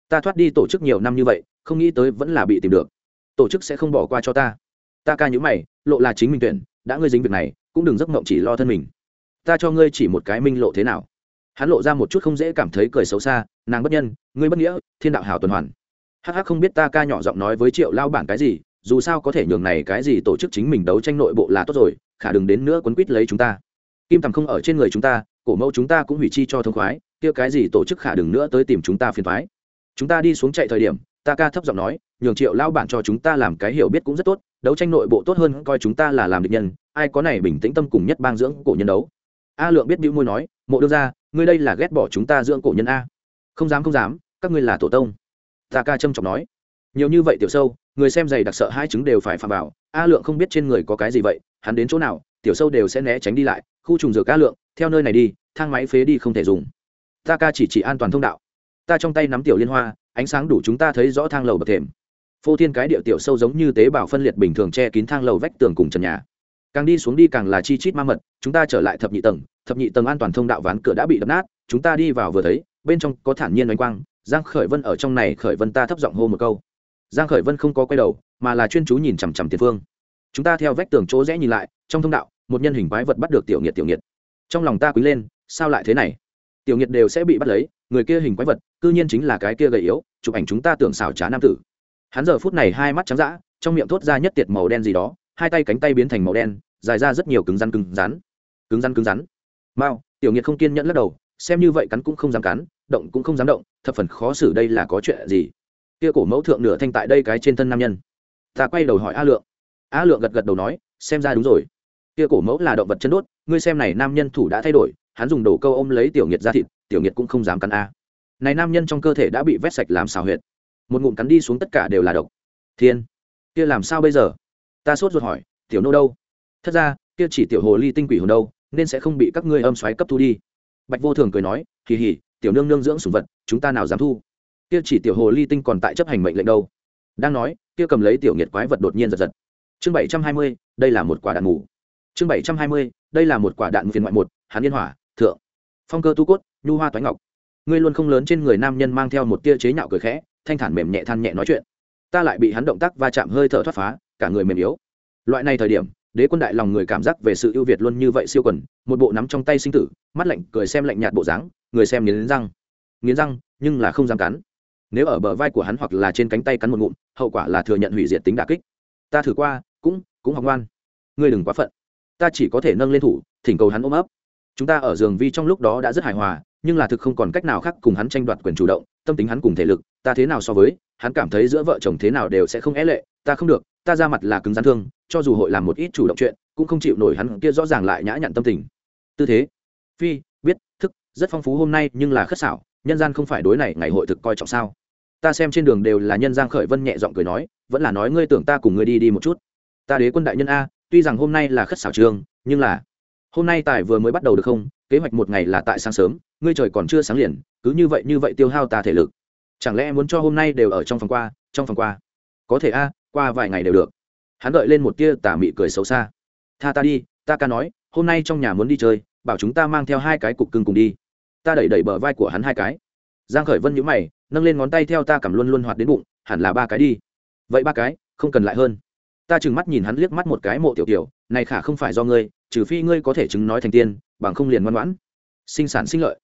Ta thoát đi tổ chức nhiều năm như vậy, không nghĩ tới vẫn là bị tìm được. Tổ chức sẽ không bỏ qua cho ta. Ta ca nhữ mày, lộ là chính mình tuyển, đã ngươi dính việc này, cũng đừng giấc mộng chỉ lo thân mình. Ta cho ngươi chỉ một cái minh lộ thế nào hắn lộ ra một chút không dễ cảm thấy cười xấu xa, nàng bất nhân, ngươi bất nghĩa, thiên đạo hảo tuần hoàn. Hắc hắc không biết ta ca nhỏ giọng nói với triệu lao bản cái gì, dù sao có thể nhường này cái gì tổ chức chính mình đấu tranh nội bộ là tốt rồi, khả đừng đến nữa quấn quýt lấy chúng ta. Kim tầm không ở trên người chúng ta, cổ mẫu chúng ta cũng hủy chi cho thông khoái, kia cái gì tổ chức khả đừng nữa tới tìm chúng ta phiền thoái chúng ta đi xuống chạy thời điểm, ta ca thấp giọng nói, nhường triệu lao bản cho chúng ta làm cái hiểu biết cũng rất tốt, đấu tranh nội bộ tốt hơn, coi chúng ta là làm địch nhân, ai có này bình tĩnh tâm cùng nhất bang dưỡng cổ nhân đấu. A lượng biết bĩu môi nói, mộ đương ra ngươi đây là ghét bỏ chúng ta dưỡng cổ nhân a. Không dám không dám, các ngươi là tổ tông. Ta ca trâm trọng nói. Nhiều như vậy tiểu sâu, người xem giày đặc sợ hai chứng đều phải phạm vào. A lượng không biết trên người có cái gì vậy, hắn đến chỗ nào, tiểu sâu đều sẽ né tránh đi lại. Khu trùng dược a lượng, theo nơi này đi, thang máy phế đi không thể dùng. Ta ca chỉ chỉ an toàn thông đạo. Ta trong tay nắm tiểu liên hoa, ánh sáng đủ chúng ta thấy rõ thang lầu bậc thềm. Phô thiên cái địa tiểu sâu giống như tế bào phân liệt bình thường che kín thang lầu vách tường cùng trần nhà. Càng đi xuống đi càng là chi chít ma mật, chúng ta trở lại thập nhị tầng thập nhị tầng an toàn thông đạo ván cửa đã bị đập nát, chúng ta đi vào vừa thấy, bên trong có thản nhiên ánh quang, giang khởi vân ở trong này, khởi vân ta thấp giọng hô một câu. Giang khởi vân không có quay đầu, mà là chuyên chú nhìn chằm chằm tiền phương. Chúng ta theo vách tường chỗ rẽ nhìn lại, trong thông đạo, một nhân hình quái vật bắt được tiểu nghiệt tiểu nghiệt trong lòng ta quý lên, sao lại thế này? Tiểu nghiệt đều sẽ bị bắt lấy, người kia hình quái vật, cư nhiên chính là cái kia gầy yếu, chụp ảnh chúng ta tưởng xảo trá nam tử. Hắn giờ phút này hai mắt trắng dã, trong miệng thốt ra nhất tiệt màu đen gì đó, hai tay cánh tay biến thành màu đen, dài ra rất nhiều cứng rắn cứng rắn. Cứng rắn cứng rắn mao, tiểu nghiệt không kiên nhẫn lắc đầu, xem như vậy cắn cũng không dám cắn, động cũng không dám động, thập phần khó xử đây là có chuyện gì? Kia cổ mẫu thượng nửa thanh tại đây cái trên thân nam nhân. Ta quay đầu hỏi a lượng. A lượng gật gật đầu nói, xem ra đúng rồi. Kia cổ mẫu là động vật chân đốt, ngươi xem này nam nhân thủ đã thay đổi, hắn dùng đồ câu ôm lấy tiểu nghiệt ra thịt, tiểu nghiệt cũng không dám cắn a. Này nam nhân trong cơ thể đã bị vét sạch làm xào huyệt. Một ngụm cắn đi xuống tất cả đều là độc. Thiên. Kia làm sao bây giờ? Ta sốt ruột hỏi, tiểu nô đâu? Thật ra, kia chỉ tiểu hồ ly tinh quỷ hồn đâu nên sẽ không bị các ngươi âm xoáy cấp thu đi. Bạch vô thường cười nói kỳ hỉ tiểu nương nương dưỡng sủng vật, chúng ta nào dám thu? Kia chỉ tiểu hồ ly tinh còn tại chấp hành mệnh lệnh đâu. Đang nói, kia cầm lấy tiểu nghiệt quái vật đột nhiên giật giật. Chương bảy trăm hai mươi, đây là một quả đạn ngủ chương bảy trăm hai mươi, đây là một quả đạn phiền ngoại một, hắn yên hỏa, thượng. Phong cơ tu cốt, nhu hoa toái ngọc. Ngươi luôn không lớn trên người nam nhân mang theo một tia chế nhạo cười khẽ, thanh thản mềm nhẹ than nhẹ nói chuyện. Ta lại bị hắn động tác va chạm hơi thở thoát phá, cả người mềm yếu. Loại này thời điểm đế quân đại lòng người cảm giác về sự ưu việt luôn như vậy siêu quần, một bộ nắm trong tay sinh tử, mắt lạnh, cười xem lạnh nhạt bộ dáng, người xem nghiến răng. Nghiến răng, nhưng là không dám cắn. Nếu ở bờ vai của hắn hoặc là trên cánh tay cắn một ngụm, hậu quả là thừa nhận hủy diệt tính đà kích. Ta thử qua, cũng cũng học ngoan. Ngươi đừng quá phận. Ta chỉ có thể nâng lên thủ, thỉnh cầu hắn ôm ấp. Chúng ta ở giường vi trong lúc đó đã rất hài hòa, nhưng là thực không còn cách nào khác cùng hắn tranh đoạt quyền chủ động tâm tính hắn cùng thể lực, ta thế nào so với, hắn cảm thấy giữa vợ chồng thế nào đều sẽ không é lệ, ta không được, ta ra mặt là cứng rắn thương, cho dù hội làm một ít chủ động chuyện, cũng không chịu nổi hắn kia rõ ràng lại nhã nhặn tâm tình. Tư thế, phi, biết, thức, rất phong phú hôm nay, nhưng là khất xảo, nhân gian không phải đối này, ngày hội thực coi trọng sao? Ta xem trên đường đều là nhân giang khởi vân nhẹ giọng cười nói, vẫn là nói ngươi tưởng ta cùng ngươi đi đi một chút. Ta đế quân đại nhân a, tuy rằng hôm nay là khất xảo trường, nhưng là, hôm nay tài vừa mới bắt đầu được không? Kế hoạch một ngày là tại sáng sớm, ngươi trời còn chưa sáng liền cứ như vậy như vậy tiêu hao ta thể lực. Chẳng lẽ muốn cho hôm nay đều ở trong phòng qua, trong phòng qua? Có thể a, qua vài ngày đều được. Hắn đợi lên một tia tà mị cười xấu xa. Tha ta đi, ta ca nói, hôm nay trong nhà muốn đi chơi, bảo chúng ta mang theo hai cái cục cưng cùng đi. Ta đẩy đẩy bờ vai của hắn hai cái. Giang khởi vân nhíu mày, nâng lên ngón tay theo ta cầm luôn luôn hoạt đến bụng, hẳn là ba cái đi. Vậy ba cái, không cần lại hơn. Ta chừng mắt nhìn hắn liếc mắt một cái mộ tiểu tiểu, này khả không phải do ngươi, trừ phi ngươi có thể chứng nói thành tiên, bằng không liền ngoan ngoãn. Sinh sản sinh lợi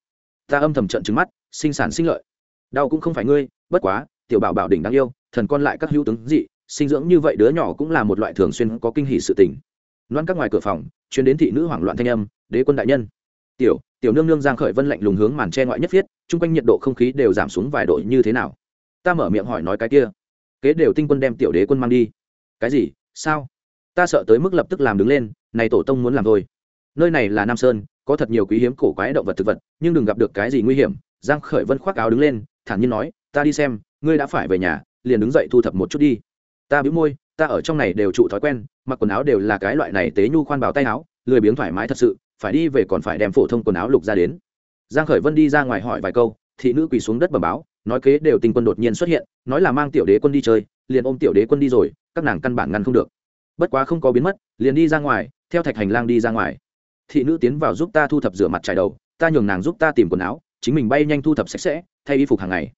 ta âm thầm trận trừng mắt, sinh sản sinh lợi. Đau cũng không phải ngươi, bất quá, tiểu bảo bảo đỉnh đáng yêu, thần con lại các hữu tướng dị, sinh dưỡng như vậy đứa nhỏ cũng là một loại thường xuyên có kinh hỷ sự tình. Loan các ngoài cửa phòng chuyến đến thị nữ hoảng loạn thanh âm, đế quân đại nhân. Tiểu tiểu nương nương giang khởi vân lạnh lùng hướng màn che ngoại nhất viết, chung quanh nhiệt độ không khí đều giảm xuống vài độ như thế nào? Ta mở miệng hỏi nói cái kia. Kế đều tinh quân đem tiểu đế quân mang đi. Cái gì? Sao? Ta sợ tới mức lập tức làm đứng lên, này tổ tông muốn làm thôi. Nơi này là nam sơn có thật nhiều quý hiếm cổ quái động vật thực vật, nhưng đừng gặp được cái gì nguy hiểm. Giang khởi vân khoác áo đứng lên, thản nhiên nói, ta đi xem, ngươi đã phải về nhà, liền đứng dậy thu thập một chút đi. Ta bĩu môi, ta ở trong này đều trụ thói quen, mặc quần áo đều là cái loại này tế nhu khoan bảo tay áo, lười biếng thoải mái thật sự, phải đi về còn phải đem phổ thông quần áo lục ra đến. Giang khởi vân đi ra ngoài hỏi vài câu, thị nữ quỳ xuống đất bẩm báo, nói kế đều tình quân đột nhiên xuất hiện, nói là mang tiểu đế quân đi chơi, liền ôm tiểu đế quân đi rồi, các nàng căn bản ngăn không được. Bất quá không có biến mất, liền đi ra ngoài, theo thạch hành lang đi ra ngoài thị nữ tiến vào giúp ta thu thập rửa mặt trải đầu, ta nhường nàng giúp ta tìm quần áo, chính mình bay nhanh thu thập sạch sẽ, thay y phục hàng ngày.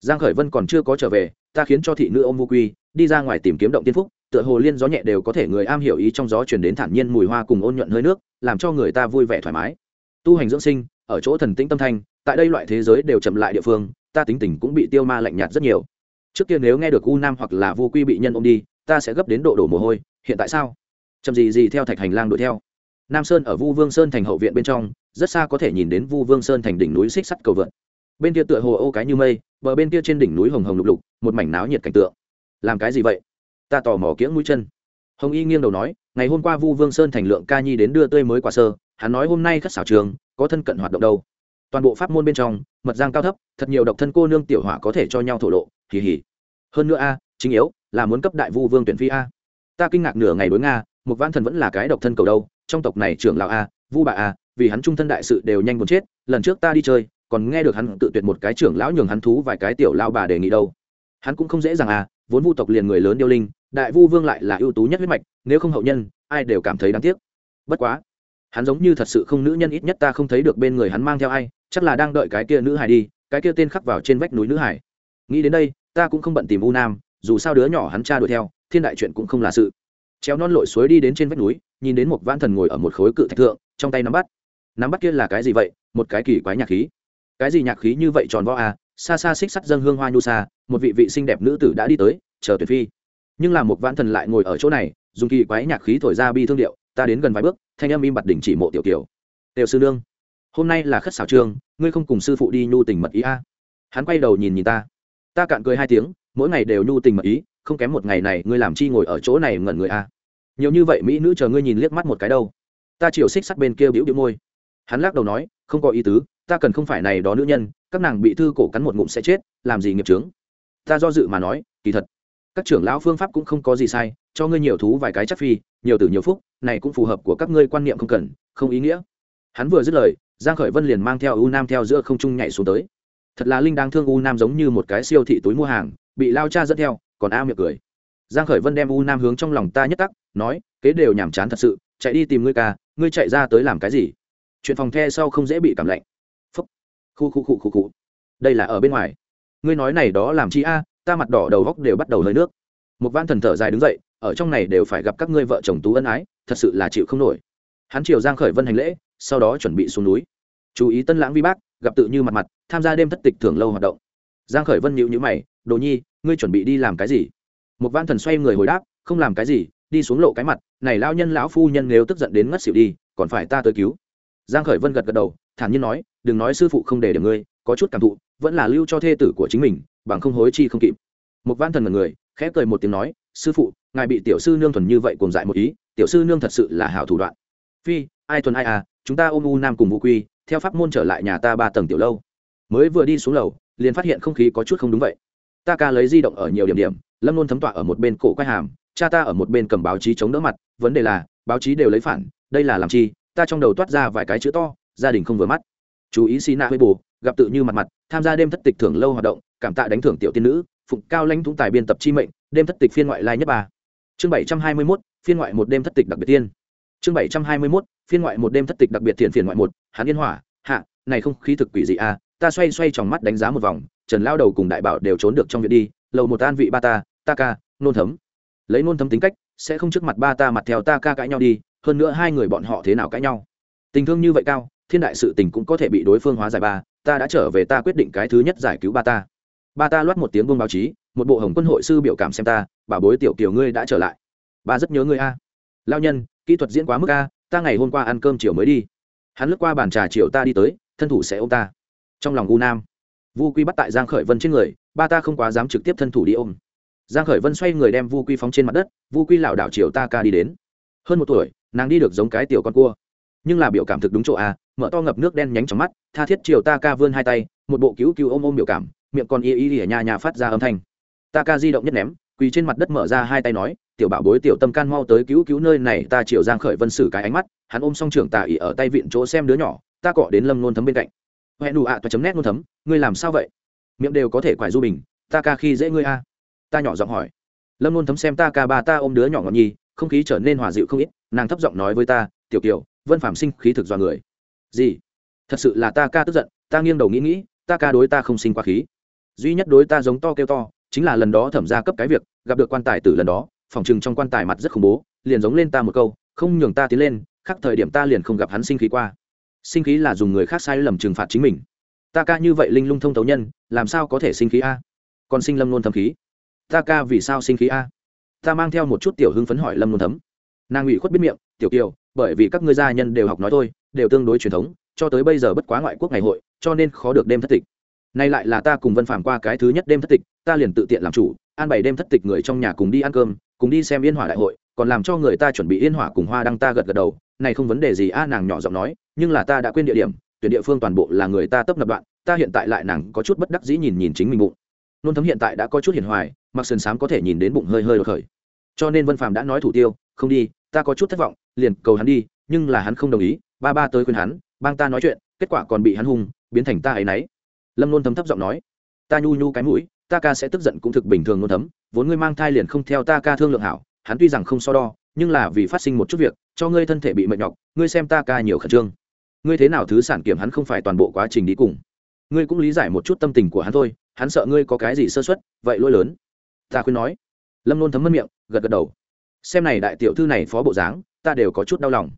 Giang khởi vân còn chưa có trở về, ta khiến cho thị nữ ôm vô quy, đi ra ngoài tìm kiếm động tiên phúc, tựa hồ liên gió nhẹ đều có thể người am hiểu ý trong gió truyền đến thản nhiên mùi hoa cùng ôn nhuận hơi nước, làm cho người ta vui vẻ thoải mái. Tu hành dưỡng sinh, ở chỗ thần tĩnh tâm thanh, tại đây loại thế giới đều chậm lại địa phương, ta tính tình cũng bị tiêu ma lạnh nhạt rất nhiều. Trước kia nếu nghe được u nam hoặc là vô quy bị nhân ôm đi, ta sẽ gấp đến độ đổ mồ hôi, hiện tại sao? Chậm gì gì theo thạch hành lang đuổi theo nam sơn ở vu vương sơn thành hậu viện bên trong, rất xa có thể nhìn đến vu vương sơn thành đỉnh núi xích sắt cầu vượt bên kia tựa hồ ô cái như mây, bờ bên kia trên đỉnh núi hồng hồng lục lục, một mảnh náo nhiệt cảnh tượng. Làm cái gì vậy? Ta tò mò kiễng mũi chân. Hồng y nghiêng đầu nói, ngày hôm qua vu vương sơn thành lượng ca nhi đến đưa tươi mới quả sơ, hắn nói hôm nay khất xảo trường, có thân cận hoạt động đâu. Toàn bộ pháp môn bên trong, mật giang cao thấp, thật nhiều độc thân cô nương tiểu hỏa có thể cho nhau thổ lộ kỳ hỉ hơn nữa a, chính yếu, là muốn cấp đại vu vương tuyển phi a. Ta kinh ngạc nửa ngày đối nga một văn thần vẫn là cái độc thân cầu đâu, trong tộc này trưởng lão a, vu bà a, vì hắn trung thân đại sự đều nhanh muốn chết, lần trước ta đi chơi, còn nghe được hắn tự tuyệt một cái trưởng lão nhường hắn thú vài cái tiểu lao bà đề nghị đâu. Hắn cũng không dễ dàng à vốn vu tộc liền người lớn điêu linh, đại vu vương lại là ưu tú nhất huyết mạch, nếu không hậu nhân, ai đều cảm thấy đáng tiếc. Bất quá, hắn giống như thật sự không nữ nhân ít nhất ta không thấy được bên người hắn mang theo ai, chắc là đang đợi cái kia nữ hải đi, cái kia tên khắc vào trên vách núi nữ hải nghĩ đến đây, ta cũng không bận tìm u nam, dù sao đứa nhỏ hắn cha đuổi theo, thiên đại chuyện cũng không là sự treo non lội suối đi đến trên vách núi nhìn đến một vãn thần ngồi ở một khối cự thạch thượng trong tay nắm bắt. Nắm bắt kia là cái gì vậy? Một cái kỳ quái nhạc khí. Cái gì nhạc khí như vậy tròn vo à? Xa xa xích sắt dâng hương hoa nhu xa một vị vị xinh đẹp nữ tử đã đi tới chờ tuyệt phi. Nhưng là một vãn thần lại ngồi ở chỗ này dùng kỳ quái nhạc khí thổi ra bi thương điệu ta đến gần vài bước thanh âm im bặt đỉnh chỉ mộ tiểu kiều. Tiểu sư nương hôm nay là khất xảo trường, ngươi không cùng sư phụ đi nhu tình mật ý a. À. hắn quay đầu nhìn nhìn ta. Ta cạn cười hai tiếng mỗi ngày đều nhu tình mật ý không kém một ngày này, ngươi làm chi ngồi ở chỗ này ngẩn người a à. nhiều như vậy mỹ nữ chờ ngươi nhìn liếc mắt một cái đâu. Ta chiều xích sắt bên kia bĩu bĩu môi. Hắn lắc đầu nói, không có ý tứ, ta cần không phải này đó nữ nhân, các nàng bị thư cổ cắn một ngụm sẽ chết, làm gì nghiệp trướng ta do dự mà nói, kỳ thật, các trưởng lão phương pháp cũng không có gì sai, cho ngươi nhiều thú vài cái chắc phi, nhiều tử nhiều phúc, này cũng phù hợp của các ngươi quan niệm không cần, không ý nghĩa. Hắn vừa dứt lời, giang khởi vân liền mang theo u nam theo giữa không trung nhảy xuống tới. Thật là linh đang thương u nam giống như một cái siêu thị túi mua hàng, bị lao cha dẫn theo còn a miệng cười. Giang khởi vân đem u nam hướng trong lòng ta nhất tắc, nói, kế đều nhảm chán thật sự, chạy đi tìm ngươi ca, ngươi chạy ra tới làm cái gì? Chuyện phòng the sau không dễ bị cảm lạnh. Phúc. Khu khu khu khu khu. Đây là ở bên ngoài. Ngươi nói này đó làm chi a, ta mặt đỏ đầu góc đều bắt đầu hơi nước. Một van thần thở dài đứng dậy, ở trong này đều phải gặp các ngươi vợ chồng tú ân ái, thật sự là chịu không nổi. Hắn chiều giang khởi vân hành lễ, sau đó chuẩn bị xuống núi. Chú ý tân lãng vi bác, gặp tự như mặt mặt, tham gia đêm thất tịch thưởng lâu hoạt động. Giang khởi vân nhíu nhíu mày, đồ nhi ngươi chuẩn bị đi làm cái gì? Một Văn thần xoay người hồi đáp, không làm cái gì, đi xuống lộ cái mặt, này lao nhân lão phu nhân nếu tức giận đến ngất xỉu đi, còn phải ta tới cứu. Giang khởi vân gật gật đầu, thản nhiên nói, đừng nói sư phụ không để được ngươi, có chút cảm thụ, vẫn là lưu cho thê tử của chính mình, bằng không hối chi không kịp. Một Văn thần mật người, khẽ cười một tiếng nói, sư phụ, ngài bị tiểu sư nương thuần như vậy cùng dại một ý, tiểu sư nương thật sự là hảo thủ đoạn. Phi, ai thuần ai à chúng ta ôm u nam cùng vũ quy, theo pháp môn trở lại nhà ta ba tầng tiểu lâu. Mới vừa đi xuống lầu, liền phát hiện không khí có chút không đúng vậy ta ca lấy di động ở nhiều điểm điểm, lâm luôn thấm tọa ở một bên cổ quay hàm, cha ta ở một bên cầm báo chí chống đỡ mặt, vấn đề là, báo chí đều lấy phản, đây là làm chi, ta trong đầu toát ra vài cái chữ to, gia đình không vừa mắt. Chú ý xin nạ huê bù gặp tự như mặt mặt, tham gia đêm thất tịch thưởng lâu hoạt động, cảm tạ đánh thưởng tiểu tiên nữ, phụng cao lãnh thúng tài biên tập chi mệnh, đêm thất tịch phiên ngoại lai nhất ba. Chương bảy trăm hai mươi mốt, phiên ngoại một đêm thất tịch đặc biệt tiên. Chương bảy trăm hai mươi mốt, phiên ngoại một đêm thất tịch đặc biệt tiền phiền ngoại một hắn yên hỏa, hạ, này không khí thực quỷ gì à ta xoay xoay tròng mắt đánh giá một vòng trần lao đầu cùng đại bảo đều trốn được trong viện đi, lầu một an vị ba ta ta ca, nôn thấm. Lấy nôn thấm tính cách, sẽ không trước mặt ba ta mặt theo ta ca cãi nhau đi, hơn nữa hai người bọn họ thế nào cãi nhau? Tình thương như vậy cao, thiên đại sự tình cũng có thể bị đối phương hóa giải ba, ta đã trở về ta quyết định cái thứ nhất giải cứu ba ta. Ba ta loát một tiếng buông báo chí, một bộ hồng quân hội sư biểu cảm xem ta, bà bối tiểu kiều ngươi đã trở lại. Ba rất nhớ ngươi a. Lao nhân, kỹ thuật diễn quá mức a, ta ngày hôm qua ăn cơm chiều mới đi. Hắn lướt qua bàn trà chiều ta đi tới, thân thủ sẽ ôm ta. Trong lòng u nam vu quy bắt tại giang khởi vân trên người, ba ta không quá dám trực tiếp thân thủ đi ôm. Giang khởi vân xoay người đem vu quy phóng trên mặt đất, vu quy lảo đảo chiều ta ca đi đến. Hơn một tuổi, nàng đi được giống cái tiểu con cua. Nhưng là biểu cảm thực đúng chỗ à? mở to ngập nước đen nhánh trong mắt, tha thiết chiều ta ca vươn hai tay, một bộ cứu cứu ôm ôm biểu cảm, miệng còn y y ở nhà nhà phát ra âm thanh. Ta ca di động nhất ném, quỳ trên mặt đất mở ra hai tay nói, tiểu bảo bối, tiểu tâm can mau tới cứu cứu nơi này, ta chiều giang khởi vân sử cái ánh mắt. Hắn ôm xong trưởng tà ỉ ở tay vịn chỗ xem đứa nhỏ, ta cọ đến lâm nôn thấm bên cạnh hẹn đủ ạ toa chấm nét nôn thấm, ngươi làm sao vậy? Miệng đều có thể quải du bình, ta ca khi dễ ngươi a. Ta nhỏ giọng hỏi. Lâm nôn thấm xem ta ca ba ta ôm đứa nhỏ ngọn nhi không khí trở nên hòa dịu không ít, nàng thấp giọng nói với ta, tiểu kiều, vân phạm sinh khí thực do người. Gì? Thật sự là ta ca tức giận, ta nghiêng đầu nghĩ nghĩ, ta ca đối ta không sinh quá khí. Duy nhất đối ta giống to kêu to, chính là lần đó thẩm ra cấp cái việc, gặp được quan tài từ lần đó, phòng chừng trong quan tài mặt rất khủng bố, liền giống lên ta một câu, không nhường ta tiến lên, khắc thời điểm ta liền không gặp hắn sinh khí qua sinh khí là dùng người khác sai lầm trừng phạt chính mình. Ta ca như vậy linh lung thông tấu nhân, làm sao có thể sinh khí a? Còn sinh lâm luôn thấm khí. Ta ca vì sao sinh khí a? Ta mang theo một chút tiểu hưng phấn hỏi lâm luôn thấm. Nàng ủy khuất biết miệng, tiểu kiều, bởi vì các ngươi gia nhân đều học nói thôi, đều tương đối truyền thống, cho tới bây giờ bất quá ngoại quốc ngày hội, cho nên khó được đêm thất tịch. Nay lại là ta cùng vân phạm qua cái thứ nhất đêm thất tịch, ta liền tự tiện làm chủ, an bày đêm thất tịch người trong nhà cùng đi ăn cơm, cùng đi xem yên hỏa đại hội, còn làm cho người ta chuẩn bị yên hỏa cùng hoa đăng ta gật gật đầu, này không vấn đề gì a, nàng nhỏ giọng nói nhưng là ta đã quên địa điểm, tuyển địa phương toàn bộ là người ta tấp nập đoạn, ta hiện tại lại nàng có chút bất đắc dĩ nhìn nhìn chính mình bụng. Nôn thấm hiện tại đã có chút hiền hoài, mặc sườn sám có thể nhìn đến bụng hơi hơi đột khởi. Cho nên vân phàm đã nói thủ tiêu, không đi, ta có chút thất vọng, liền cầu hắn đi, nhưng là hắn không đồng ý, ba ba tới khuyên hắn, bang ta nói chuyện, kết quả còn bị hắn hung, biến thành ta ấy nấy. Lâm nôn thấm thấp giọng nói, ta nhu nhu cái mũi, ta ca sẽ tức giận cũng thực bình thường nôn thấm, vốn ngươi mang thai liền không theo ta ca thương lượng hảo, hắn tuy rằng không so đo, nhưng là vì phát sinh một chút việc, cho ngươi thân thể bị mệt nhọc, ngươi xem ta ca nhiều khẩn trương ngươi thế nào thứ sản kiểm hắn không phải toàn bộ quá trình đi cùng? Ngươi cũng lý giải một chút tâm tình của hắn thôi, hắn sợ ngươi có cái gì sơ xuất vậy lỗi lớn. Ta khuyên nói. Lâm nôn thấm mất miệng, gật gật đầu. Xem này đại tiểu thư này phó bộ dáng, ta đều có chút đau lòng.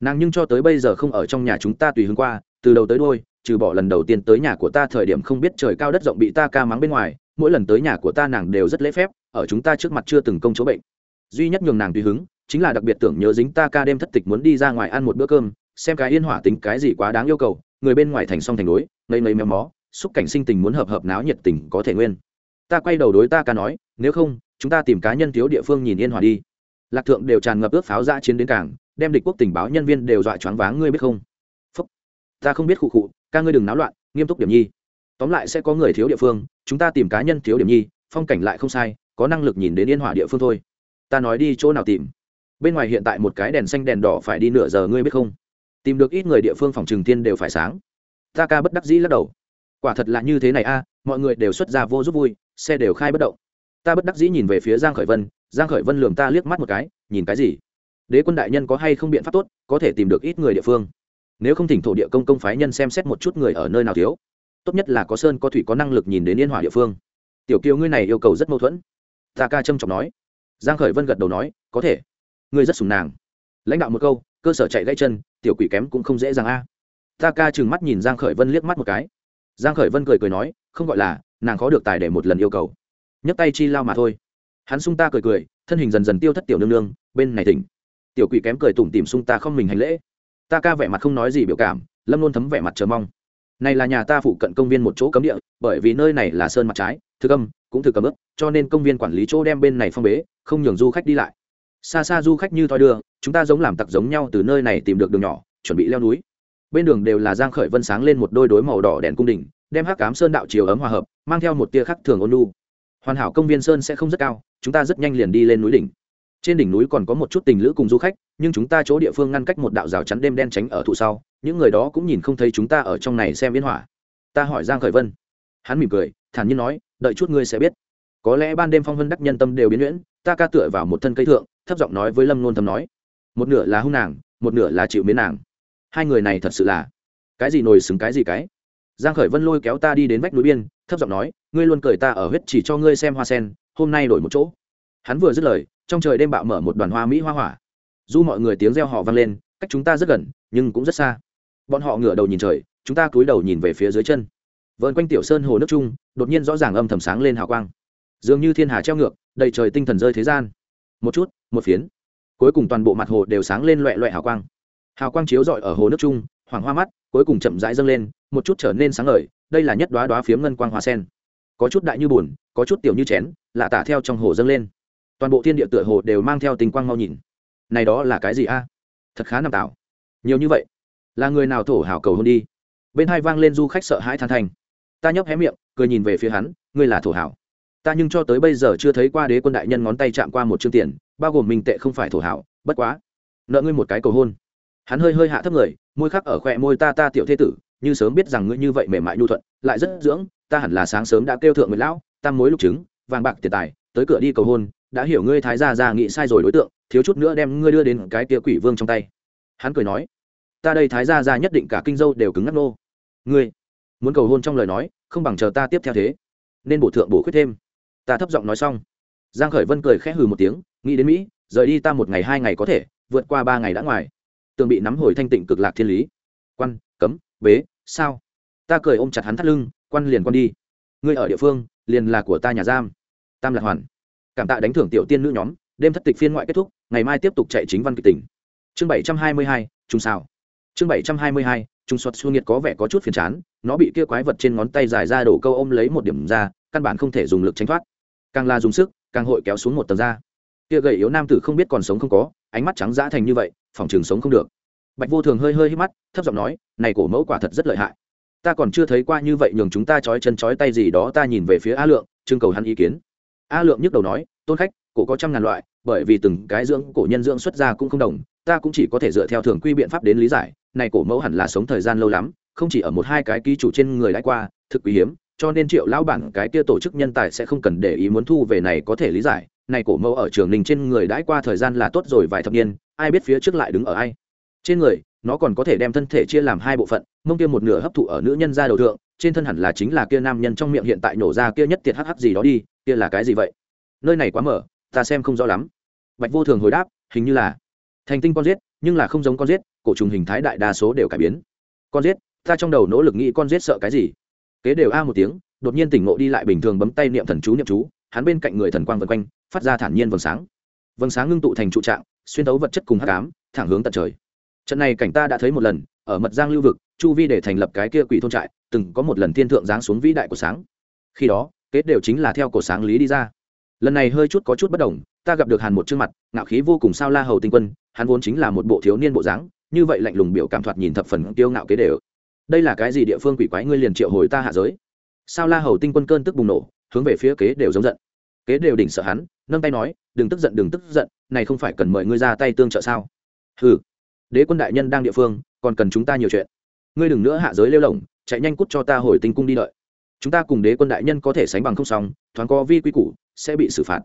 Nàng nhưng cho tới bây giờ không ở trong nhà chúng ta tùy hứng qua, từ đầu tới đôi trừ bỏ lần đầu tiên tới nhà của ta thời điểm không biết trời cao đất rộng bị ta ca mắng bên ngoài, mỗi lần tới nhà của ta nàng đều rất lễ phép, ở chúng ta trước mặt chưa từng công chỗ bệnh. Duy nhất nhường nàng tùy hứng, chính là đặc biệt tưởng nhớ dính ta ca đêm thất tịch muốn đi ra ngoài ăn một bữa cơm xem cái yên hỏa tính cái gì quá đáng yêu cầu, người bên ngoài thành song thành đối, ngây ngây méo mó, xúc cảnh sinh tình muốn hợp hợp náo nhiệt tình có thể nguyên. Ta quay đầu đối ta ca nói, nếu không, chúng ta tìm cá nhân thiếu địa phương nhìn yên hòa đi. Lạc thượng đều tràn ngập ước pháo ra chiến đến cảng, đem địch quốc tình báo nhân viên đều dọa choáng váng, ngươi biết không? Phúc. ta không biết khụ khụ, ca ngươi đừng náo loạn, nghiêm túc điểm nhi. Tóm lại sẽ có người thiếu địa phương, chúng ta tìm cá nhân thiếu điểm nhi, phong cảnh lại không sai, có năng lực nhìn đến yên hỏa địa phương thôi. Ta nói đi chỗ nào tìm? Bên ngoài hiện tại một cái đèn xanh đèn đỏ phải đi nửa giờ, ngươi biết không? Tìm được ít người địa phương phòng trường tiên đều phải sáng. Ta ca bất đắc dĩ lắc đầu. Quả thật là như thế này a, mọi người đều xuất ra vô giúp vui, xe đều khai bất động. Ta bất đắc dĩ nhìn về phía giang khởi vân, giang khởi vân lườm ta liếc mắt một cái, nhìn cái gì? Đế quân đại nhân có hay không biện pháp tốt, có thể tìm được ít người địa phương. Nếu không thỉnh thổ địa công công phái nhân xem xét một chút người ở nơi nào thiếu. Tốt nhất là có sơn, có thủy, có năng lực nhìn đến yên hòa địa phương. Tiểu kiều ngươi này yêu cầu rất mâu thuẫn. Ta ca trâm trọng nói. Giang khởi vân gật đầu nói, có thể. Ngươi rất sùng nàng. Lãnh đạo một câu, cơ sở chạy gãy chân tiểu quỷ kém cũng không dễ dàng a. Ta ca trừng mắt nhìn giang khởi vân liếc mắt một cái. Giang khởi vân cười cười nói, không gọi là, nàng khó được tài để một lần yêu cầu. Nhấc tay chi lao mà thôi. Hắn sung ta cười cười, thân hình dần dần tiêu thất tiểu nương nương, bên này tỉnh. Tiểu quỷ kém cười tủm tỉm sung ta không mình hành lễ. Ta ca vẻ mặt không nói gì biểu cảm, lâm luôn thấm vẻ mặt chờ mong. Này là nhà ta phụ cận công viên một chỗ cấm địa, bởi vì nơi này là sơn mặt trái, thực âm, cũng thực cầm ướp, cho nên công viên quản lý chỗ đem bên này phong bế, không nhường du khách đi lại xa xa du khách như thoi đưa, chúng ta giống làm tặc giống nhau từ nơi này tìm được đường nhỏ, chuẩn bị leo núi. Bên đường đều là giang khởi vân sáng lên một đôi đối màu đỏ đèn cung đỉnh đem hắc cám sơn đạo chiều ấm hòa hợp, mang theo một tia khắc thường ôn lu hoàn hảo công viên sơn sẽ không rất cao, chúng ta rất nhanh liền đi lên núi đỉnh. Trên đỉnh núi còn có một chút tình lữ cùng du khách, nhưng chúng ta chỗ địa phương ngăn cách một đạo rào chắn đêm đen tránh ở thụ sau, những người đó cũng nhìn không thấy chúng ta ở trong này xem biến hỏa. Ta hỏi giang khởi vân. Hắn mỉm cười, thản nhiên nói, đợi chút ngươi sẽ biết. Có lẽ ban đêm phong vân đắc nhân tâm đều biến nhuyễn, ta ca tựa vào một thân cây thượng thấp giọng nói với lâm nôn thầm nói. Một nửa là hung nàng, một nửa là chịu mến nàng. Hai người này thật sự là cái gì nổi xứng cái gì cái. Giang khởi vân lôi kéo ta đi đến vách núi biên, thấp giọng nói, ngươi luôn cười ta ở huyết chỉ cho ngươi xem hoa sen, hôm nay đổi một chỗ. Hắn vừa dứt lời, trong trời đêm bạo mở một đoàn hoa mỹ hoa hỏa. Dù mọi người tiếng reo họ vang lên, cách chúng ta rất gần, nhưng cũng rất xa. Bọn họ ngửa đầu nhìn trời, chúng ta cúi đầu nhìn về phía dưới chân. Vợn quanh tiểu sơn hồ nước trung, đột nhiên rõ ràng âm thầm sáng lên hào quang. Dường như thiên hà treo ngược, đầy trời tinh thần rơi thế gian một chút, một phiến. Cuối cùng toàn bộ mặt hồ đều sáng lên loẹ loẹ hào quang. Hào quang chiếu rọi ở hồ nước trung, hoàng hoa mắt, cuối cùng chậm rãi dâng lên, một chút trở nên sáng ngời, đây là nhất đoá đoá phiếm ngân quang hoa sen. Có chút đại như bùn, có chút tiểu như chén, lạ tả theo trong hồ dâng lên. Toàn bộ thiên địa tựa hồ đều mang theo tình quang mau nhìn. Này đó là cái gì a? Thật khá nằm tạo nhiều như vậy. Là người nào thổ hào cầu hôn đi? Bên hai vang lên du khách sợ hãi than thành. Ta nhấp hé miệng, cười nhìn về phía hắn, ngươi là thổ hảo ta nhưng cho tới bây giờ chưa thấy qua đế quân đại nhân ngón tay chạm qua một chương tiền, bao gồm minh tệ không phải thổ hảo, bất quá. Nợ ngươi một cái cầu hôn. Hắn hơi hơi hạ thấp người, môi khắc ở khỏe môi ta ta tiểu thế tử, như sớm biết rằng ngươi như vậy mềm mại nhu thuận, lại rất dưỡng, ta hẳn là sáng sớm đã kêu thượng người lão tam mối lục trứng vàng bạc tiền tài, tới cửa đi cầu hôn, đã hiểu ngươi thái gia già nghĩ sai rồi đối tượng, thiếu chút nữa đem ngươi đưa đến cái kia quỷ vương trong tay. Hắn cười nói, ta đây thái gia già nhất định cả kinh dâu đều cứng ngắc nô. Ngươi, muốn cầu hôn trong lời nói, không bằng chờ ta tiếp theo thế. Nên bổ thượng bổ khuyết thêm ta thấp giọng nói xong. Giang khởi vân cười khẽ hừ một tiếng, nghĩ đến mỹ, rời đi ta một ngày hai ngày có thể, vượt qua ba ngày đã ngoài. Tường bị nắm hồi thanh tịnh cực lạc thiên lý. Quan, cấm, bế, sao? Ta cười ôm chặt hắn thắt lưng, quan liền quan đi. Ngươi ở địa phương, liền là của ta nhà giam. Tam lạc hoàn. Cảm tạ đánh thưởng tiểu tiên nữ nhóm, đêm thất tịch phiên ngoại kết thúc, ngày mai tiếp tục chạy chính văn kịch tỉnh. Chương bảy trăm hai mươi hai trung sao chương bảy trăm hai mươi hai trung xuất xu nhiệt có vẻ có chút phiền chán, nó bị kia quái vật trên ngón tay dài ra đổ câu ôm lấy một điểm ra, căn bản không thể dùng lực tránh thoát càng là dùng sức, càng hội kéo xuống một tầng da kia gầy yếu nam tử không biết còn sống không có, ánh mắt trắng dã thành như vậy, phòng trường sống không được. Bạch vô thường hơi hơi hít mắt, thấp giọng nói, này cổ mẫu quả thật rất lợi hại. Ta còn chưa thấy qua như vậy nhường chúng ta trói chân trói tay gì đó, ta nhìn về phía a lượng, trưng cầu hắn ý kiến. A lượng nhức đầu nói, tôn khách, cổ có trăm ngàn loại, bởi vì từng cái dưỡng, cổ nhân dưỡng xuất ra cũng không đồng, ta cũng chỉ có thể dựa theo thường quy biện pháp đến lý giải, này cổ mẫu hẳn là sống thời gian lâu lắm, không chỉ ở một hai cái ký chủ trên người đã qua, thực quý hiếm cho nên triệu lão bản cái kia tổ chức nhân tài sẽ không cần để ý muốn thu về này có thể lý giải, này cổ mẫu ở trường ninh trên người đãi qua thời gian là tốt rồi vài thập niên, ai biết phía trước lại đứng ở ai. Trên người, nó còn có thể đem thân thể chia làm hai bộ phận, mông kia một nửa hấp thụ ở nữ nhân ra đầu thượng, trên thân hẳn là chính là kia nam nhân trong miệng hiện tại nổ ra kia nhất tiệt hắc hắc gì đó đi, kia là cái gì vậy? Nơi này quá mở, ta xem không rõ lắm. Bạch vô thường hồi đáp, hình như là thành tinh con giết, nhưng là không giống con giết, cổ trùng hình thái đại đa số đều cải biến. Con giết, ta trong đầu nỗ lực nghĩ con giết sợ cái gì? Kế đều a một tiếng, đột nhiên tỉnh ngộ đi lại bình thường bấm tay niệm thần chú niệm chú, hắn bên cạnh người thần quang vân quanh, phát ra thản nhiên vầng sáng. Vầng sáng ngưng tụ thành trụ trạng, xuyên tấu vật chất cùng hắc ám, thẳng hướng tận trời. Trận này cảnh ta đã thấy một lần, ở mật giang lưu vực, chu vi để thành lập cái kia quỷ thôn trại, từng có một lần thiên thượng giáng xuống vĩ đại của sáng. Khi đó, kế đều chính là theo cổ sáng lý đi ra. Lần này hơi chút có chút bất đồng, ta gặp được hàn một chương mặt, ngạo khí vô cùng sao la hầu tinh quân, hắn vốn chính là một bộ thiếu niên bộ dáng, như vậy lạnh lùng biểu cảm thoạt nhìn thập phần kiêu ngạo kế đều đây là cái gì địa phương quỷ quái ngươi liền triệu hồi ta hạ giới? Sao la hầu tinh quân cơn tức bùng nổ, hướng về phía kế đều giống giận. Kế đều đỉnh sợ hắn, nâng tay nói, đừng tức giận, đừng tức giận, này không phải cần mời ngươi ra tay tương trợ sao? Hừ, đế quân đại nhân đang địa phương, còn cần chúng ta nhiều chuyện. Ngươi đừng nữa hạ giới lêu lỏng, chạy nhanh cút cho ta hồi tinh cung đi đợi. Chúng ta cùng đế quân đại nhân có thể sánh bằng không xong, thoáng có vi quy củ, sẽ bị xử phạt.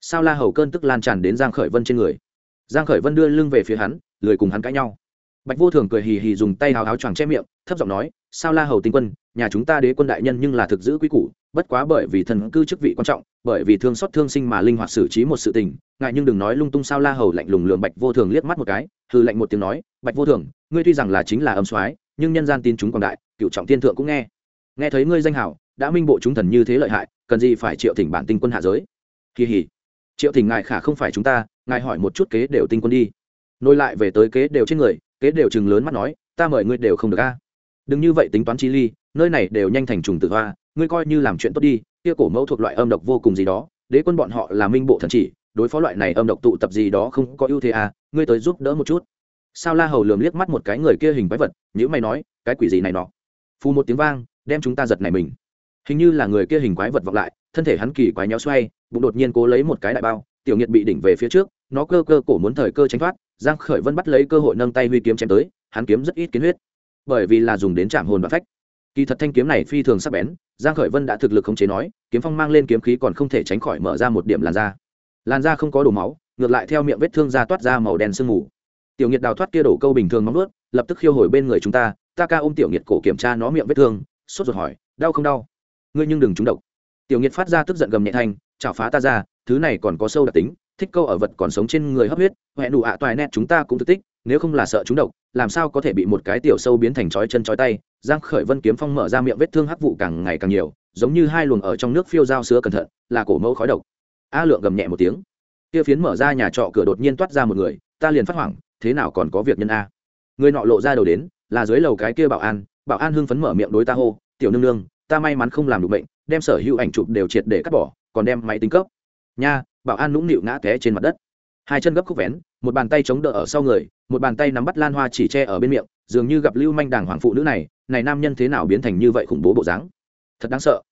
Sao la hầu cơn tức lan tràn đến giang khởi vân trên người. Giang khởi vân đưa lưng về phía hắn, lười cùng hắn cãi nhau. Bạch vô thường cười hì hì dùng tay hào háo choàng che miệng thấp giọng nói, sao la hầu tinh quân, nhà chúng ta đế quân đại nhân nhưng là thực giữ quy củ, bất quá bởi vì thần cư chức vị quan trọng, bởi vì thương xót thương sinh mà linh hoạt xử trí một sự tình, ngại nhưng đừng nói lung tung sao la hầu lạnh lùng lường bạch vô thường liếc mắt một cái hư lạnh một tiếng nói, bạch vô thường, ngươi tuy rằng là chính là âm soái, nhưng nhân gian tin chúng quảng đại, cựu trọng tiên thượng cũng nghe. Nghe thấy ngươi danh hảo, đã minh bộ chúng thần như thế lợi hại, cần gì phải triệu thỉnh bản tinh quân hạ giới? Kỳ hỉ triệu thỉnh ngài khả không phải chúng ta, ngài hỏi một chút kế đều tinh quân đi. Nối lại về tới kế đều trên người, kế đều chừng lớn mắt nói, ta mời ngươi đều không được a đừng như vậy tính toán chi ly, nơi này đều nhanh thành trùng tự hoa, ngươi coi như làm chuyện tốt đi, kia cổ mẫu thuộc loại âm độc vô cùng gì đó, đế quân bọn họ là minh bộ thần chỉ, đối phó loại này âm độc tụ tập gì đó không có ưu thế à ngươi tới giúp đỡ một chút. Sao la hầu lườm liếc mắt một cái người kia hình quái vật nhữ mày nói, cái quỷ gì này nọ? Phù một tiếng vang, đem chúng ta giật này mình. Hình như là người kia hình quái vật vọng lại, thân thể hắn kỳ quái nhéo xoay, bụng đột nhiên cố lấy một cái đại bao, tiểu nghiệt bị đỉnh về phía trước, nó cơ cơ cổ muốn thời cơ tránh thoát, giang khởi vân bắt lấy cơ hội nâng tay huy kiếm chém tới, hắn kiếm rất ít kiến huyết bởi vì là dùng đến chạm hồn và phách. Kỳ thật thanh kiếm này phi thường sắc bén, giang khởi vân đã thực lực khống chế nói, kiếm phong mang lên kiếm khí còn không thể tránh khỏi mở ra một điểm làn da. Làn da không có đổ máu, ngược lại theo miệng vết thương ra toát ra màu đen sương mù. Tiểu Nhiệt đào thoát kia đổ câu bình thường móng nuốt lập tức khiêu hồi bên người chúng ta ta ca ôm tiểu Nhiệt cổ kiểm tra nó miệng vết thương, sốt ruột hỏi, đau không đau? Ngươi nhưng đừng trúng độc. Tiểu Nhiệt phát ra tức giận gầm nhẹ thanh, chảo phá ta ra, thứ này còn có sâu đặc tính thích câu ở vật còn sống trên người hấp huyết huệ nụ ạ à toài nét chúng ta cũng thức tích, nếu không là sợ chúng độc, làm sao có thể bị một cái tiểu sâu biến thành chói chân chói tay? Giang khởi vân kiếm phong mở ra miệng vết thương hắc vụ càng ngày càng nhiều, giống như hai luồng ở trong nước phiêu dao sữa cẩn thận, là cổ mẫu khói độc. A lượng gầm nhẹ một tiếng. Kia phiến mở ra nhà trọ cửa đột nhiên toát ra một người, ta liền phát hoảng, thế nào còn có việc nhân a? Người nọ lộ ra đầu đến, là dưới lầu cái kia bảo an bảo an hưng phấn mở miệng đối ta hô, tiểu nương nương, ta may mắn không làm được bệnh, đem sở hữu ảnh chụp đều triệt để cắt bỏ, còn đem máy tính cấp. Nha bảo an nũng nịu ngã té trên mặt đất. Hai chân gấp khúc vén, một bàn tay chống đỡ ở sau người, một bàn tay nắm bắt lan hoa chỉ tre ở bên miệng, dường như gặp lưu manh đảng hoàng phụ nữ này này nam nhân thế nào biến thành như vậy khủng bố bộ dáng? Thật đáng sợ.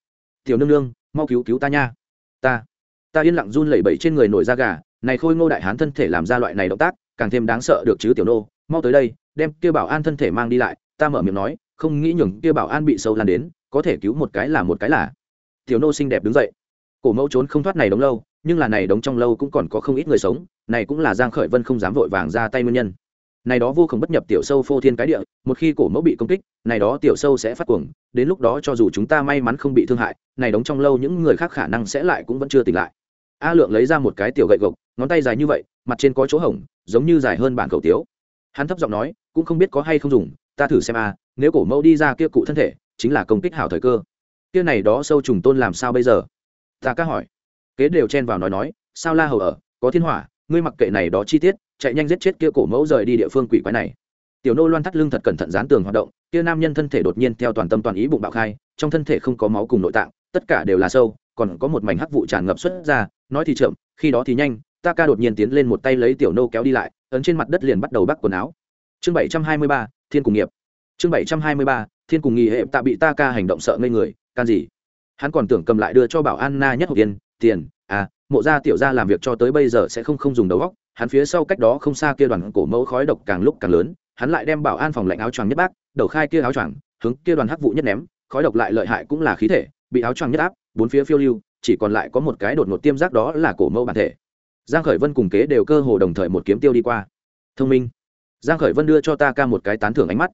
Tiểu nương nương, mau cứu cứu ta nha. Ta ta yên lặng run lẩy bẩy trên người nổi da gà, này khôi ngô đại hán thân thể làm ra loại này động tác, càng thêm đáng sợ được chứ tiểu nô, mau tới đây, đem kia bảo an thân thể mang đi lại, ta mở miệng nói, không nghĩ nhường kia bảo an bị sâu lan đến, có thể cứu một cái là một cái là. Tiểu nô xinh đẹp đứng dậy. Cổ mẫu trốn không thoát này đống lâu nhưng là này đống trong lâu cũng còn có không ít người sống, này cũng là giang khởi vân không dám vội vàng ra tay nguyên nhân. Này đó vô cùng bất nhập tiểu sâu phô thiên cái địa, một khi cổ mẫu bị công kích, này đó tiểu sâu sẽ phát cuồng, đến lúc đó cho dù chúng ta may mắn không bị thương hại, này đóng trong lâu những người khác khả năng sẽ lại cũng vẫn chưa tỉnh lại. A lượng lấy ra một cái tiểu gậy gộc, ngón tay dài như vậy, mặt trên có chỗ hổng, giống như dài hơn bản cầu tiếu. Hắn thấp giọng nói, cũng không biết có hay không dùng, ta thử xem a, nếu cổ mẫu đi ra kia cụ thân thể, chính là công kích hảo thời cơ. Kia này đó sâu trùng tôn làm sao bây giờ? Ta ca hỏi kế đều chen vào nói nói, sao la hầu ở? Có thiên hỏa, ngươi mặc kệ này đó chi tiết, chạy nhanh giết chết kia cổ mẫu rời đi địa phương quỷ quái này. Tiểu nô loan thắt lưng thật cẩn thận dán tường hoạt động, kia nam nhân thân thể đột nhiên theo toàn tâm toàn ý bụng bạo khai, trong thân thể không có máu cùng nội tạng, tất cả đều là sâu, còn có một mảnh hắc vụ tràn ngập xuất ra, nói thì chậm, khi đó thì nhanh, ta ca đột nhiên tiến lên một tay lấy tiểu nô kéo đi lại, ấn trên mặt đất liền bắt đầu bắt quần áo. Chương bảy trăm hai mươi ba, thiên cùng nghiệp. Chương bảy trăm hai mươi ba, thiên cùng nghi hệ tạ bị ta ca hành động sợ ngây người, can gì? Hắn còn tưởng cầm lại đưa cho bảo an na nhất hộp tiên tiền à mộ gia tiểu gia làm việc cho tới bây giờ sẽ không không dùng đầu óc, hắn phía sau cách đó không xa kia đoàn cổ mẫu khói độc càng lúc càng lớn, hắn lại đem bảo an phòng lạnh áo choàng nhất bác, đầu khai kia áo choàng, hướng kia đoàn hắc vụ nhất ném, khói độc lại lợi hại cũng là khí thể, bị áo choàng nhất áp, bốn phía phiêu lưu, chỉ còn lại có một cái đột ngột tiêm giác đó là cổ mẫu bản thể. Giang khởi vân cùng kế đều cơ hồ đồng thời một kiếm tiêu đi qua. Thông minh. Giang khởi vân đưa cho ta ca một cái tán thưởng ánh mắt.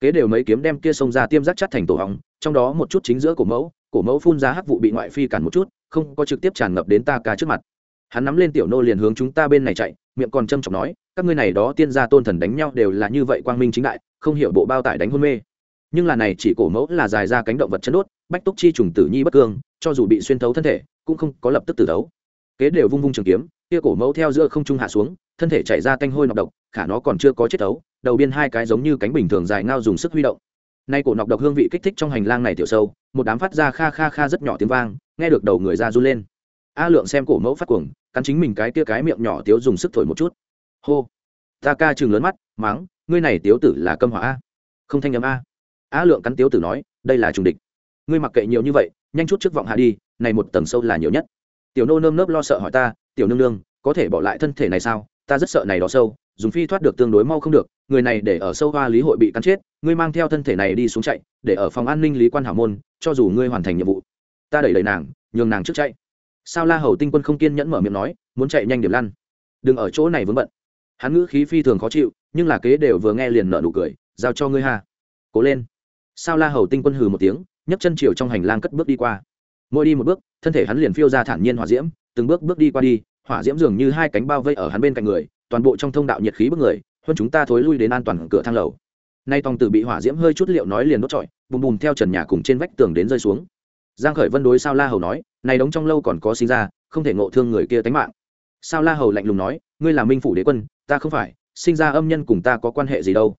Kế đều mấy kiếm đem kia xông ra tiêm giác chắt thành tổ hỏng trong đó một chút chính giữa cổ mẫu cổ mẫu phun ra hắc vụ bị ngoại phi cản một chút, không có trực tiếp tràn ngập đến ta ca trước mặt. Hắn nắm lên tiểu nô liền hướng chúng ta bên này chạy, miệng còn châm chọc nói, các ngươi này đó tiên gia tôn thần đánh nhau đều là như vậy quang minh chính đại, không hiểu bộ bao tải đánh hôn mê. Nhưng là này chỉ cổ mẫu là dài ra cánh động vật chân đốt, bách túc chi trùng tử nhi bất cương, cho dù bị xuyên thấu thân thể, cũng không có lập tức tử thấu. Kế đều vung vung trường kiếm, kia cổ mẫu theo giữa không trung hạ xuống, thân thể chảy ra tanh hôi nọc độc, khả nó còn chưa có chết thấu, đầu biên hai cái giống như cánh bình thường dài ngao dùng sức huy động nay cổ nọc độc hương vị kích thích trong hành lang này tiểu sâu, một đám phát ra kha kha kha rất nhỏ tiếng vang, nghe được đầu người ra run lên. A lượng xem cổ mẫu phát cuồng, cắn chính mình cái kia cái miệng nhỏ tiếu dùng sức thổi một chút. Hô. Ta ca chừng lớn mắt, máng, ngươi này tiếu tử là câm hỏa a. Không thanh âm a. A lượng cắn tiếu tử nói, đây là trùng địch. Ngươi mặc kệ nhiều như vậy, nhanh chút trước vọng hạ đi, này một tầng sâu là nhiều nhất. Tiểu nô nơm nớp lo sợ hỏi ta, tiểu nương nương, có thể bỏ lại thân thể này sao? Ta rất sợ này đó sâu dùng phi thoát được tương đối mau không được, người này để ở sâu hoa lý hội bị cắn chết, ngươi mang theo thân thể này đi xuống chạy, để ở phòng an ninh lý quan hảo môn, cho dù ngươi hoàn thành nhiệm vụ. Ta đẩy đẩy nàng, nhường nàng trước chạy. Sao la hầu tinh quân không kiên nhẫn mở miệng nói, muốn chạy nhanh điểm lăn. Đừng ở chỗ này vướng bận. Hắn ngữ khí phi thường khó chịu, nhưng là kế đều vừa nghe liền nợ nụ cười, giao cho ngươi ha. Cố lên. Sao la hầu tinh quân hừ một tiếng, nhấc chân chiều trong hành lang cất bước đi qua. Mỗi đi một bước, thân thể hắn liền phiêu ra thản nhiên hỏa diễm, từng bước bước đi qua đi, hỏa diễm dường như hai cánh bao vây ở hắn bên cạnh người toàn bộ trong thông đạo nhiệt khí bức người, hơn chúng ta thối lui đến an toàn cửa thang lầu. Nay tòng tử bị hỏa diễm hơi chút liệu nói liền đốt trọi, bùm bùm theo trần nhà cùng trên vách tường đến rơi xuống. Giang khởi vân đối sao la hầu nói, này đóng trong lâu còn có sinh ra, không thể ngộ thương người kia tánh mạng. Sao la hầu lạnh lùng nói, ngươi là minh phủ đế quân, ta không phải, sinh ra âm nhân cùng ta có quan hệ gì đâu.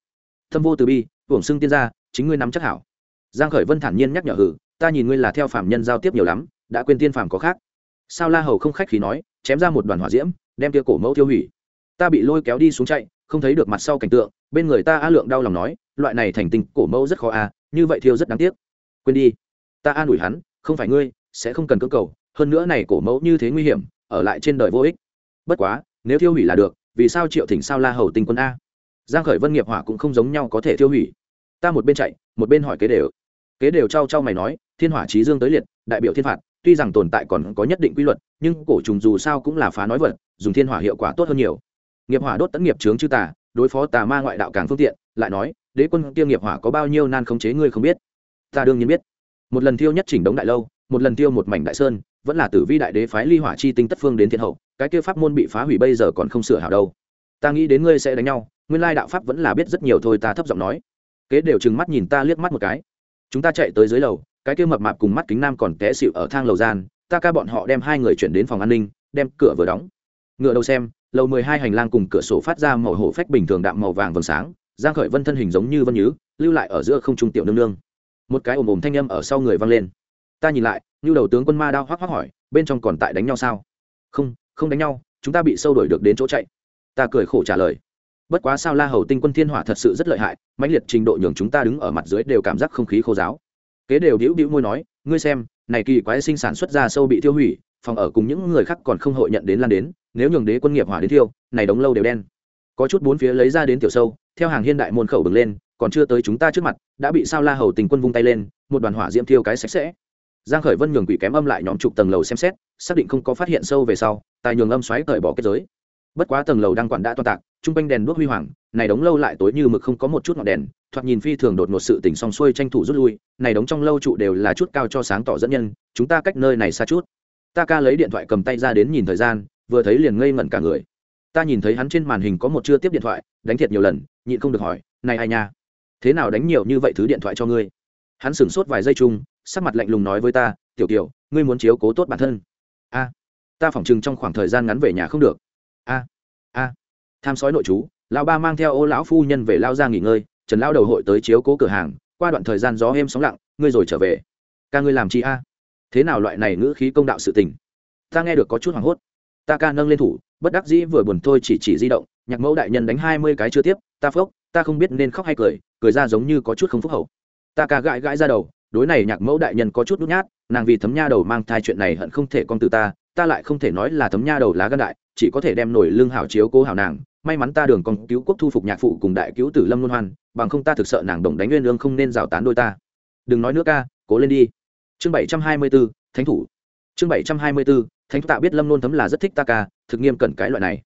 Thâm vô từ bi uổng xưng tiên gia, chính ngươi nắm chắc hảo. Giang khởi vân thản nhiên nhắc nhở hử ta nhìn ngươi là theo phạm nhân giao tiếp nhiều lắm, đã quên tiên phàm có khác. Sao la hầu không khách khí nói, chém ra một đoàn hỏa diễm, đem kia cổ mẫu tiêu hủy ta bị lôi kéo đi xuống chạy, không thấy được mặt sau cảnh tượng, bên người ta a lượng đau lòng nói, loại này thành tình cổ mẫu rất khó a, như vậy thiêu rất đáng tiếc. Quên đi, ta an ủi hắn, không phải ngươi, sẽ không cần cơ cầu, hơn nữa này cổ mẫu như thế nguy hiểm, ở lại trên đời vô ích. Bất quá, nếu thiêu hủy là được, vì sao triệu thỉnh sao la hầu tình quân a? Giang khởi vân nghiệp hỏa cũng không giống nhau có thể thiêu hủy. Ta một bên chạy, một bên hỏi kế đều. Kế đều trao trao mày nói, thiên hỏa trí dương tới liệt, đại biểu thiên phạt, tuy rằng tồn tại còn có nhất định quy luật, nhưng cổ trùng dù sao cũng là phá nói vật, dùng thiên hỏa hiệu quả tốt hơn nhiều nghiệp hỏa đốt tấn nghiệp chướng chư tà, đối phó tà ma ngoại đạo càng phương tiện, lại nói, đế quân kia nghiệp hỏa có bao nhiêu nan khống chế ngươi không biết? Ta đương nhiên biết. Một lần tiêu nhất chỉnh đống đại lâu, một lần tiêu một mảnh đại sơn, vẫn là tử vi đại đế phái ly hỏa chi tinh tất phương đến thiên hậu, cái kia pháp môn bị phá hủy bây giờ còn không sửa hảo đâu. Ta nghĩ đến ngươi sẽ đánh nhau, nguyên lai đạo pháp vẫn là biết rất nhiều thôi, ta thấp giọng nói. Kế đều trừng mắt nhìn ta liếc mắt một cái. Chúng ta chạy tới dưới lầu, cái kia mập mạp cùng mắt kính nam còn té xịu ở thang lầu gian, ta ca bọn họ đem hai người chuyển đến phòng an ninh, đem cửa vừa đóng. Ngựa đầu xem lầu mười hai hành lang cùng cửa sổ phát ra màu hổ phách bình thường đạm màu vàng vầng sáng, giang khởi vân thân hình giống như vân nhứ, lưu lại ở giữa không trung tiểu nương nương. Một cái ồm ồm thanh âm ở sau người vang lên. Ta nhìn lại như đầu tướng quân ma đao hoắc hoắc hỏi, bên trong còn tại đánh nhau sao? Không không đánh nhau, chúng ta bị sâu đuổi được đến chỗ chạy. Ta cười khổ trả lời. Bất quá sao la hầu tinh quân thiên hỏa thật sự rất lợi hại, mãnh liệt trình độ nhường chúng ta đứng ở mặt dưới đều cảm giác không khí khô giáo kế đều đĩu đĩu môi nói, ngươi xem, này kỳ quái sinh sản xuất ra sâu bị tiêu hủy, phòng ở cùng những người khác còn không hội nhận đến lan đến nếu nhường đế quân nghiệp hỏa đến thiêu, này đống lâu đều đen. Có chút bốn phía lấy ra đến tiểu sâu, theo hàng hiên đại môn khẩu bừng lên, còn chưa tới chúng ta trước mặt, đã bị sao la hầu tình quân vung tay lên, một đoàn hỏa diễm thiêu cái sạch sẽ. Giang khởi vân nhường quỷ kém âm lại nhóm chục tầng lầu xem xét, xác định không có phát hiện sâu về sau, tài nhường âm xoáy cởi bỏ kết giới. Bất quá tầng lầu đang quản đã toan tạc, trung quanh đèn đuốc huy hoàng, này đống lâu lại tối như mực không có một chút ngọn đèn, thoạt nhìn phi thường đột ngột sự tỉnh song xuôi tranh thủ rút lui, này đống trong lâu trụ đều là chút cao cho sáng tỏ dẫn nhân, chúng ta cách nơi này xa chút. Ta ca lấy điện thoại cầm tay ra đến nhìn thời gian vừa thấy liền ngây ngẩn cả người. Ta nhìn thấy hắn trên màn hình có một chưa tiếp điện thoại, đánh thiệt nhiều lần, nhịn không được hỏi, này ai nha? Thế nào đánh nhiều như vậy thứ điện thoại cho ngươi? Hắn sửng sốt vài giây chung, sắc mặt lạnh lùng nói với ta, tiểu tiểu ngươi muốn chiếu cố tốt bản thân. A, ta phỏng chừng trong khoảng thời gian ngắn về nhà không được. A a, tham sói nội chú, lão ba mang theo ô lão phu nhân về lao ra nghỉ ngơi, trần lão đầu hội tới chiếu cố cửa hàng, qua đoạn thời gian gió êm sóng lặng, ngươi rồi trở về. Ca ngươi làm chi a? Thế nào loại này ngữ khí công đạo sự tình? Ta nghe được có chút hoảng hốt ta ca nâng lên thủ, bất đắc dĩ vừa buồn thôi chỉ chỉ di động, nhạc mẫu đại nhân đánh hai mươi cái chưa tiếp, ta phốc, ta không biết nên khóc hay cười cười ra giống như có chút không phúc hậu. Ta ca gãi gãi ra đầu, đối này nhạc mẫu đại nhân có chút nút nhát, nàng vì thấm nha đầu mang thai chuyện này hận không thể con từ ta ta lại không thể nói là thấm nha đầu lá gan đại, chỉ có thể đem nổi lương hảo chiếu cố hảo nàng, may mắn ta đường con cứu quốc thu phục nhạc phụ cùng đại cứu tử lâm luân hoan, bằng không ta thực sợ nàng đồng đánh nguyên lương không nên rào tán đôi ta. Đừng nói nữa ca, cố lên đi. Chương bảy trăm hai mươi bốn thánh thủ chương bảy trăm hai mươi b ố thánh tạ biết lâm nôn thấm là rất thích ta ca, thực nghiêm cẩn cái loại này.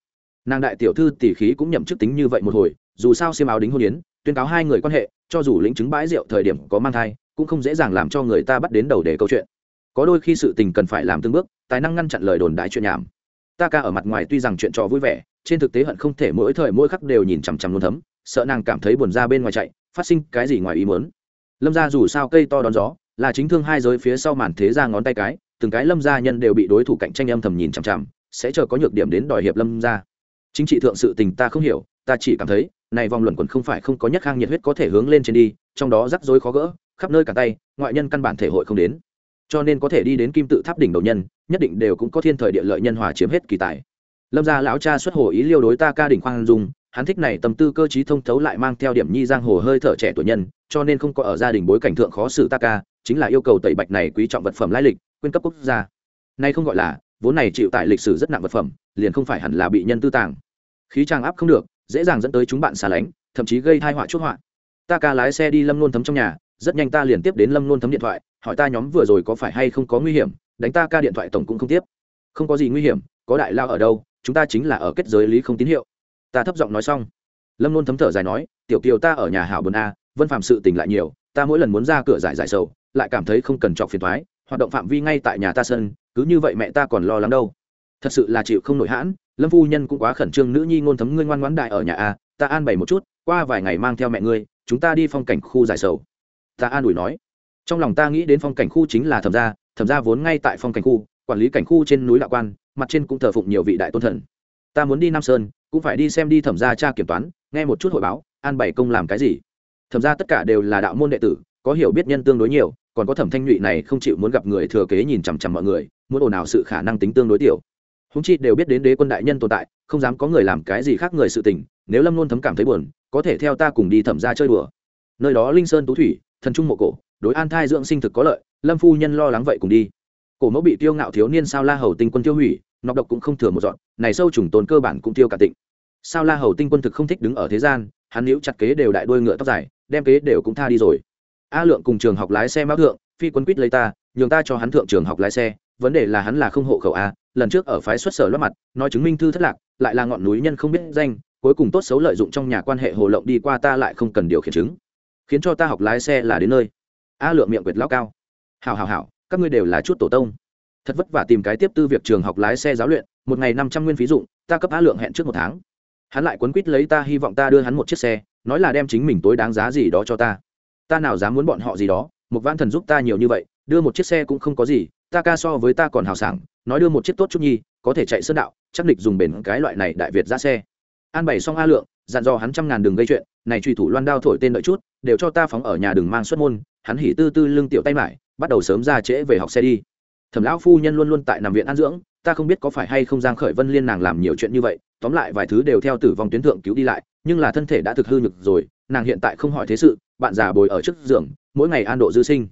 Nàng đại tiểu thư tỷ khí cũng nhậm chức tính như vậy một hồi, dù sao xiêm áo đính hôn yến, tuyên cáo hai người quan hệ, cho dù lĩnh chứng bãi rượu thời điểm có mang thai, cũng không dễ dàng làm cho người ta bắt đến đầu để câu chuyện. Có đôi khi sự tình cần phải làm từng bước, tài năng ngăn chặn lời đồn đại chuyện nhảm. Ta ca ở mặt ngoài tuy rằng chuyện trò vui vẻ, trên thực tế hận không thể mỗi thời mỗi khắc đều nhìn chằm chằm luôn thấm, sợ nàng cảm thấy buồn ra bên ngoài chạy, phát sinh cái gì ngoài ý muốn. Lâm ra dù sao cây to đón gió, là chính thương hai giới phía sau màn thế ra ngón tay cái từng cái lâm gia nhân đều bị đối thủ cạnh tranh âm thầm nhìn chằm chằm, sẽ chờ có nhược điểm đến đòi hiệp lâm gia. Chính trị thượng sự tình ta không hiểu, ta chỉ cảm thấy, này vòng luận quẩn không phải không có nhất khang nhiệt huyết có thể hướng lên trên đi, trong đó rắc rối khó gỡ, khắp nơi cả tay, ngoại nhân căn bản thể hội không đến. Cho nên có thể đi đến kim tự tháp đỉnh đầu nhân, nhất định đều cũng có thiên thời địa lợi nhân hòa chiếm hết kỳ tài. Lâm gia lão cha xuất hồ ý liêu đối ta ca đỉnh khoan dung, hắn thích này tâm tư cơ trí thông thấu lại mang theo điểm nhi giang hồ hơi thở trẻ tuổi nhân, cho nên không có ở gia đình bối cảnh thượng khó xử ta ca chính là yêu cầu tẩy bạch này quý trọng vật phẩm lai lịch, quyên cấp quốc gia. Nay không gọi là, vốn này chịu tại lịch sử rất nặng vật phẩm, liền không phải hẳn là bị nhân tư tàng. Khí trang áp không được, dễ dàng dẫn tới chúng bạn xả lánh, thậm chí gây thai họa chuốc họa. Ta ca lái xe đi lâm nôn thấm trong nhà, rất nhanh ta liền tiếp đến lâm nôn thấm điện thoại, hỏi ta nhóm vừa rồi có phải hay không có nguy hiểm, đánh ta ca điện thoại tổng cũng không tiếp. Không có gì nguy hiểm, có đại lao ở đâu, chúng ta chính là ở kết giới lý không tín hiệu. Ta thấp giọng nói xong. Lâm nôn thấm thở dài nói, tiểu kiều ta ở nhà hảo bồn a, vân phạm sự tình lại nhiều, ta mỗi lần muốn ra cửa giải giải sầu lại cảm thấy không cần chọc phiền thoái, hoạt động phạm vi ngay tại nhà ta sân, cứ như vậy mẹ ta còn lo lắng đâu. Thật sự là chịu không nổi hãn, lâm phu nhân cũng quá khẩn trương, nữ nhi ngôn thấm ngươi ngoan ngoãn đại ở nhà a, ta an bày một chút, qua vài ngày mang theo mẹ ngươi, chúng ta đi phong cảnh khu giải sầu. Ta an ủi nói. Trong lòng ta nghĩ đến phong cảnh khu chính là thẩm gia thẩm gia vốn ngay tại phong cảnh khu, quản lý cảnh khu trên núi lạc quan, mặt trên cũng thờ phụng nhiều vị đại tôn thần. Ta muốn đi nam sơn, cũng phải đi xem đi thẩm gia tra kiểm toán, nghe một chút hội báo, an bày công làm cái gì. Thẩm gia tất cả đều là đạo môn đệ tử, có hiểu biết nhân tương đối nhiều còn có thẩm thanh nhụy này không chịu muốn gặp người thừa kế nhìn chằm chằm mọi người, muốn ồn ào sự khả năng tính tương đối tiểu. Húng chi đều biết đến đế quân đại nhân tồn tại, không dám có người làm cái gì khác người sự tình, nếu lâm luôn thấm cảm thấy buồn, có thể theo ta cùng đi thẩm ra chơi đùa. Nơi đó linh sơn tú thủy, thần trung mộ cổ, đối an thai dưỡng sinh thực có lợi, lâm phu nhân lo lắng vậy cùng đi. Cổ mẫu bị tiêu ngạo thiếu niên sao la hầu tinh quân tiêu hủy, nọc độc cũng không thừa một dọn, này sâu trùng tồn cơ bản cũng tiêu cả tịnh. Sao la hầu tinh quân thực không thích đứng ở thế gian, hắn níu chặt kế đều đại đuôi ngựa tóc dài, đem kế đều cũng tha đi rồi a lượng cùng trường học lái xe mão thượng, phi quân quýt lấy ta, nhường ta cho hắn thượng trường học lái xe, vấn đề là hắn là không hộ khẩu a, lần trước ở phái xuất sở lót mặt, nói chứng minh thư thất lạc, lại là ngọn núi nhân không biết danh, cuối cùng tốt xấu lợi dụng trong nhà quan hệ hồ lộng đi qua ta lại không cần điều khiển chứng, khiến cho ta học lái xe là đến nơi. A lượng miệng quyệt lao cao. Hào hào hào các ngươi đều là chút tổ tông. Thật vất vả tìm cái tiếp tư việc trường học lái xe giáo luyện, một ngày năm trăm nguyên phí dụng, ta cấp a lượng hẹn trước một tháng. Hắn lại quấn quýt lấy ta, hy vọng ta đưa hắn một chiếc xe, nói là đem chính mình tối đáng giá gì đó cho ta ta nào dám muốn bọn họ gì đó một văn thần giúp ta nhiều như vậy, đưa một chiếc xe cũng không có gì, ta ca so với ta còn hào sảng, nói đưa một chiếc tốt chút nhi, có thể chạy sơn đạo, chắc địch dùng bền cái loại này đại việt ra xe. An bày xong a lượng, dặn dò hắn trăm ngàn đường gây chuyện, này truy thủ loan đao thổi tên đợi chút, đều cho ta phóng ở nhà đường mang xuất môn, hắn hỉ tư tư lưng tiểu tay mải, bắt đầu sớm ra trễ về học xe đi. Thẩm lão phu nhân luôn luôn tại nằm viện an dưỡng, ta không biết có phải hay không giang khởi vân liên nàng làm nhiều chuyện như vậy, tóm lại vài thứ đều theo tử vong tuyến thượng cứu đi lại, nhưng là thân thể đã thực hư nhược rồi, nàng hiện tại không hỏi thế sự bạn già bồi ở trước giường, mỗi ngày an độ dư sinh.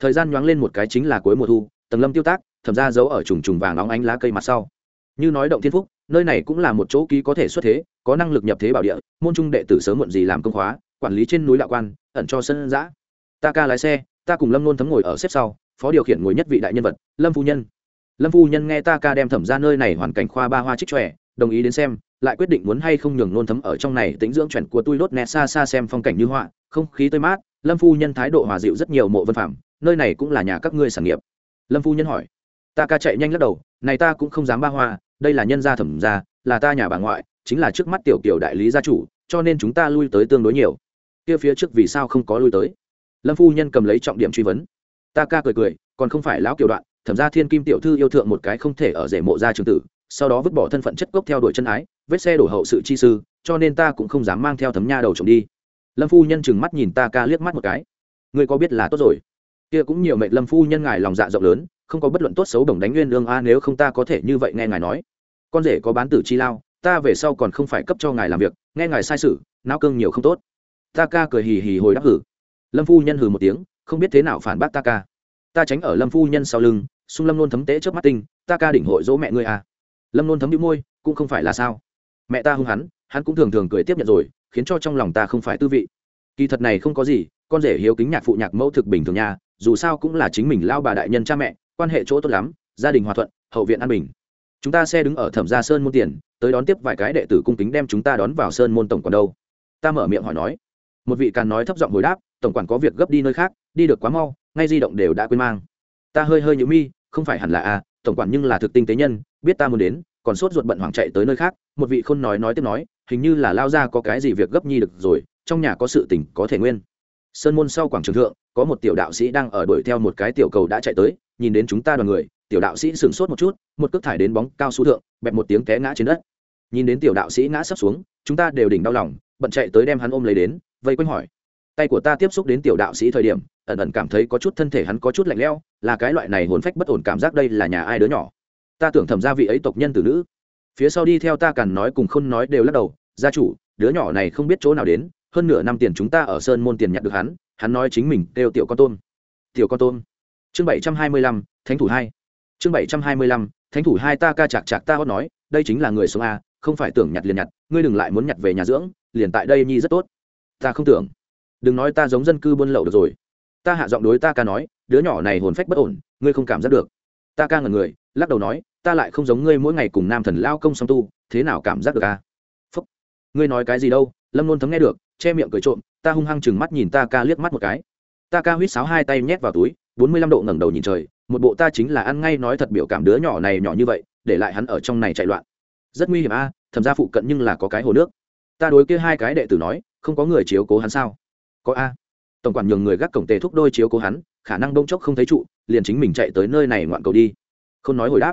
Thời gian nhoáng lên một cái chính là cuối mùa thu, tầng lâm tiêu tác, thẩm ra giấu ở trùng trùng vàng óng ánh lá cây mặt sau. Như nói động thiên phúc, nơi này cũng là một chỗ ký có thể xuất thế, có năng lực nhập thế bảo địa, môn trung đệ tử sớm muộn gì làm công khóa, quản lý trên núi lạ quan, ẩn cho sân giã. Ta ca lái xe, ta cùng lâm nôn thấm ngồi ở xếp sau, phó điều khiển ngồi nhất vị đại nhân vật, lâm phu nhân. Lâm phu nhân nghe ta ca đem thẩm ra nơi này hoàn cảnh khoa ba hoa trích tròe, đồng ý đến xem, lại quyết định muốn hay không nhường nôn thấm ở trong này tính dưỡng chuẩn của tôi đốt nét xa xa xem phong cảnh như họa không khí tươi mát, lâm phu nhân thái độ hòa dịu rất nhiều mộ vân phạm nơi này cũng là nhà các ngươi sản nghiệp. Lâm phu nhân hỏi, ta ca chạy nhanh lắc đầu, này ta cũng không dám ba hoa, đây là nhân gia thẩm gia, là ta nhà bà ngoại, chính là trước mắt tiểu kiểu đại lý gia chủ, cho nên chúng ta lui tới tương đối nhiều. Kia phía trước vì sao không có lui tới? Lâm phu nhân cầm lấy trọng điểm truy vấn. Ta ca cười cười, còn không phải lão kiểu đoạn, thẩm ra thiên kim tiểu thư yêu thượng một cái không thể ở rể mộ gia trường tử, sau đó vứt bỏ thân phận chất cốc theo đuổi chân ái, vết xe đổ hậu sự chi sư, cho nên ta cũng không dám mang theo thấm nha đầu chồng đi lâm phu nhân chừng mắt nhìn ta ca liếc mắt một cái. Ngươi có biết là tốt rồi? Kia cũng nhiều mệnh lâm phu nhân ngài lòng dạ rộng lớn, không có bất luận tốt xấu đồng đánh nguyên lương a, nếu không ta có thể như vậy nghe ngài nói. Con rể có bán tử chi lao, ta về sau còn không phải cấp cho ngài làm việc, nghe ngài sai sự não cương nhiều không tốt. Ta ca cười hì hì hồi đáp hử. Lâm phu nhân hừ một tiếng, không biết thế nào phản bác ta ca. Ta tránh ở lâm phu nhân sau lưng, xung lâm luôn thấm tế trước mắt tinh, ta ca đỉnh hội dỗ mẹ ngươi à lâm luôn thấm đĩu môi, cũng không phải là sao. Mẹ ta hung hắn hắn cũng thường thường cười tiếp nhận rồi khiến cho trong lòng ta không phải tư vị. Kỳ thật này không có gì, con rể hiếu kính nhạc phụ nhạc mẫu thực bình thường nha, dù sao cũng là chính mình lao bà đại nhân cha mẹ, quan hệ chỗ tốt lắm, gia đình hòa thuận, hậu viện an bình. Chúng ta xe đứng ở thẩm gia sơn môn tiền, tới đón tiếp vài cái đệ tử cung kính đem chúng ta đón vào sơn môn tổng quản đâu. Ta mở miệng hỏi nói. Một vị càn nói thấp giọng hồi đáp, tổng quản có việc gấp đi nơi khác, đi được quá mau, ngay di động đều đã quên mang. Ta hơi hơi nhữ mi, không phải hẳn là a tổng quản nhưng là thực tinh tế nhân, biết ta muốn đến, còn sốt ruột bận hoảng chạy tới nơi khác. Một vị khôn nói nói tiếp nói hình như là lao ra có cái gì việc gấp nhi được rồi trong nhà có sự tình có thể nguyên. Sơn môn sau quảng trường thượng có một tiểu đạo sĩ đang ở đuổi theo một cái tiểu cầu đã chạy tới nhìn đến chúng ta đoàn người tiểu đạo sĩ sửng sốt một chút một cước thải đến bóng cao su thượng bẹp một tiếng té ngã trên đất. Nhìn đến tiểu đạo sĩ ngã sấp xuống chúng ta đều đỉnh đau lòng bận chạy tới đem hắn ôm lấy đến vây quanh hỏi. Tay của ta tiếp xúc đến tiểu đạo sĩ thời điểm ẩn ẩn cảm thấy có chút thân thể hắn có chút lạnh leo, là cái loại này hồn phách bất ổn cảm giác đây là nhà ai đứa nhỏ. Ta tưởng thầm ra vị ấy tộc nhân tử nữ phía sau đi theo ta càn nói cùng khôn nói đều lắc đầu, gia chủ, đứa nhỏ này không biết chỗ nào đến, hơn nửa năm tiền chúng ta ở sơn môn tiền nhặt được hắn hắn nói chính mình đều tiểu con tôm. Tiểu con tôm? Chương bảy trăm hai mươi lăm, thánh thủ hai. Chương bảy trăm hai mươi lăm, thánh thủ hai ta ca chạc chạc ta hót nói, đây chính là người sống a, không phải tưởng nhặt liền nhặt, ngươi đừng lại muốn nhặt về nhà dưỡng, liền tại đây nhi rất tốt. Ta không tưởng. Đừng nói ta giống dân cư buôn lậu được rồi. Ta hạ giọng đối ta ca nói, đứa nhỏ này hồn phách bất ổn, ngươi không cảm giác được. Ta ca ngần người, lắc đầu nói ta lại không giống ngươi mỗi ngày cùng nam thần lao công song tu, thế nào cảm giác được a phúc. Ngươi nói cái gì đâu, lâm luôn thấm nghe được, che miệng cười trộm, ta hung hăng chừng mắt nhìn ta ca liếc mắt một cái. Ta ca huýt sáo hai tay nhét vào túi, bốn mươi lăm độ ngẩng đầu nhìn trời, một bộ ta chính là ăn ngay nói thật biểu cảm đứa nhỏ này nhỏ như vậy, để lại hắn ở trong này chạy loạn. Rất nguy hiểm a thầm ra phụ cận nhưng là có cái hồ nước. Ta đối kia hai cái đệ tử nói, không có người chiếu cố hắn sao? Có a. Tổng quản nhường người gác cổng tề thúc đôi chiếu cố hắn, khả năng đông chốc không thấy trụ, liền chính mình chạy tới nơi này ngoạn cầu đi. Không nói hồi đáp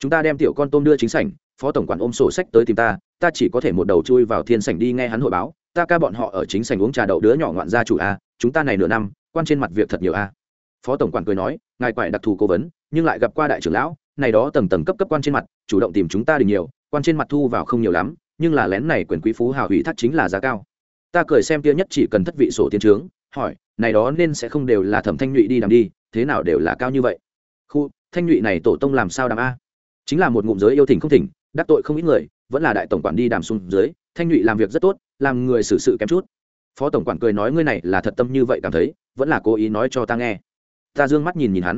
chúng ta đem tiểu con tôm đưa chính sảnh, phó tổng quản ôm sổ sách tới tìm ta ta chỉ có thể một đầu chui vào thiên sảnh đi nghe hắn hội báo. Ta ca bọn họ ở chính sảnh uống trà đậu đứa nhỏ ngoạn gia chủ a, chúng ta này nửa năm, quan trên mặt việc thật nhiều a. Phó tổng quản cười nói, ngài quải đặc thù cố vấn, nhưng lại gặp qua đại trưởng lão, này đó tầng tầng cấp cấp quan trên mặt, chủ động tìm chúng ta đình nhiều, quan trên mặt thu vào không nhiều lắm, nhưng là lén này quyền quý phú hào hủy thác chính là giá cao. Ta cười xem kia nhất chỉ cần thất vị sổ tiên trướng, hỏi, này đó nên sẽ không đều là thẩm thanh nhụy đi đàm đi, thế nào đều là cao như vậy? Khu, thanh nhụy này tổ tông làm sao đàm a? Chính là một ngụm giới yêu thỉnh không thỉnh, đắc tội không ít người, vẫn là đại tổng quản đi đàm xuống dưới, thanh nhụy làm việc rất tốt, làm người xử sự kém chút. Phó tổng quản cười nói ngươi này là thật tâm như vậy cảm thấy, vẫn là cố ý nói cho ta nghe. Ta d ư ơ n g mắt nhìn nhìn hắn.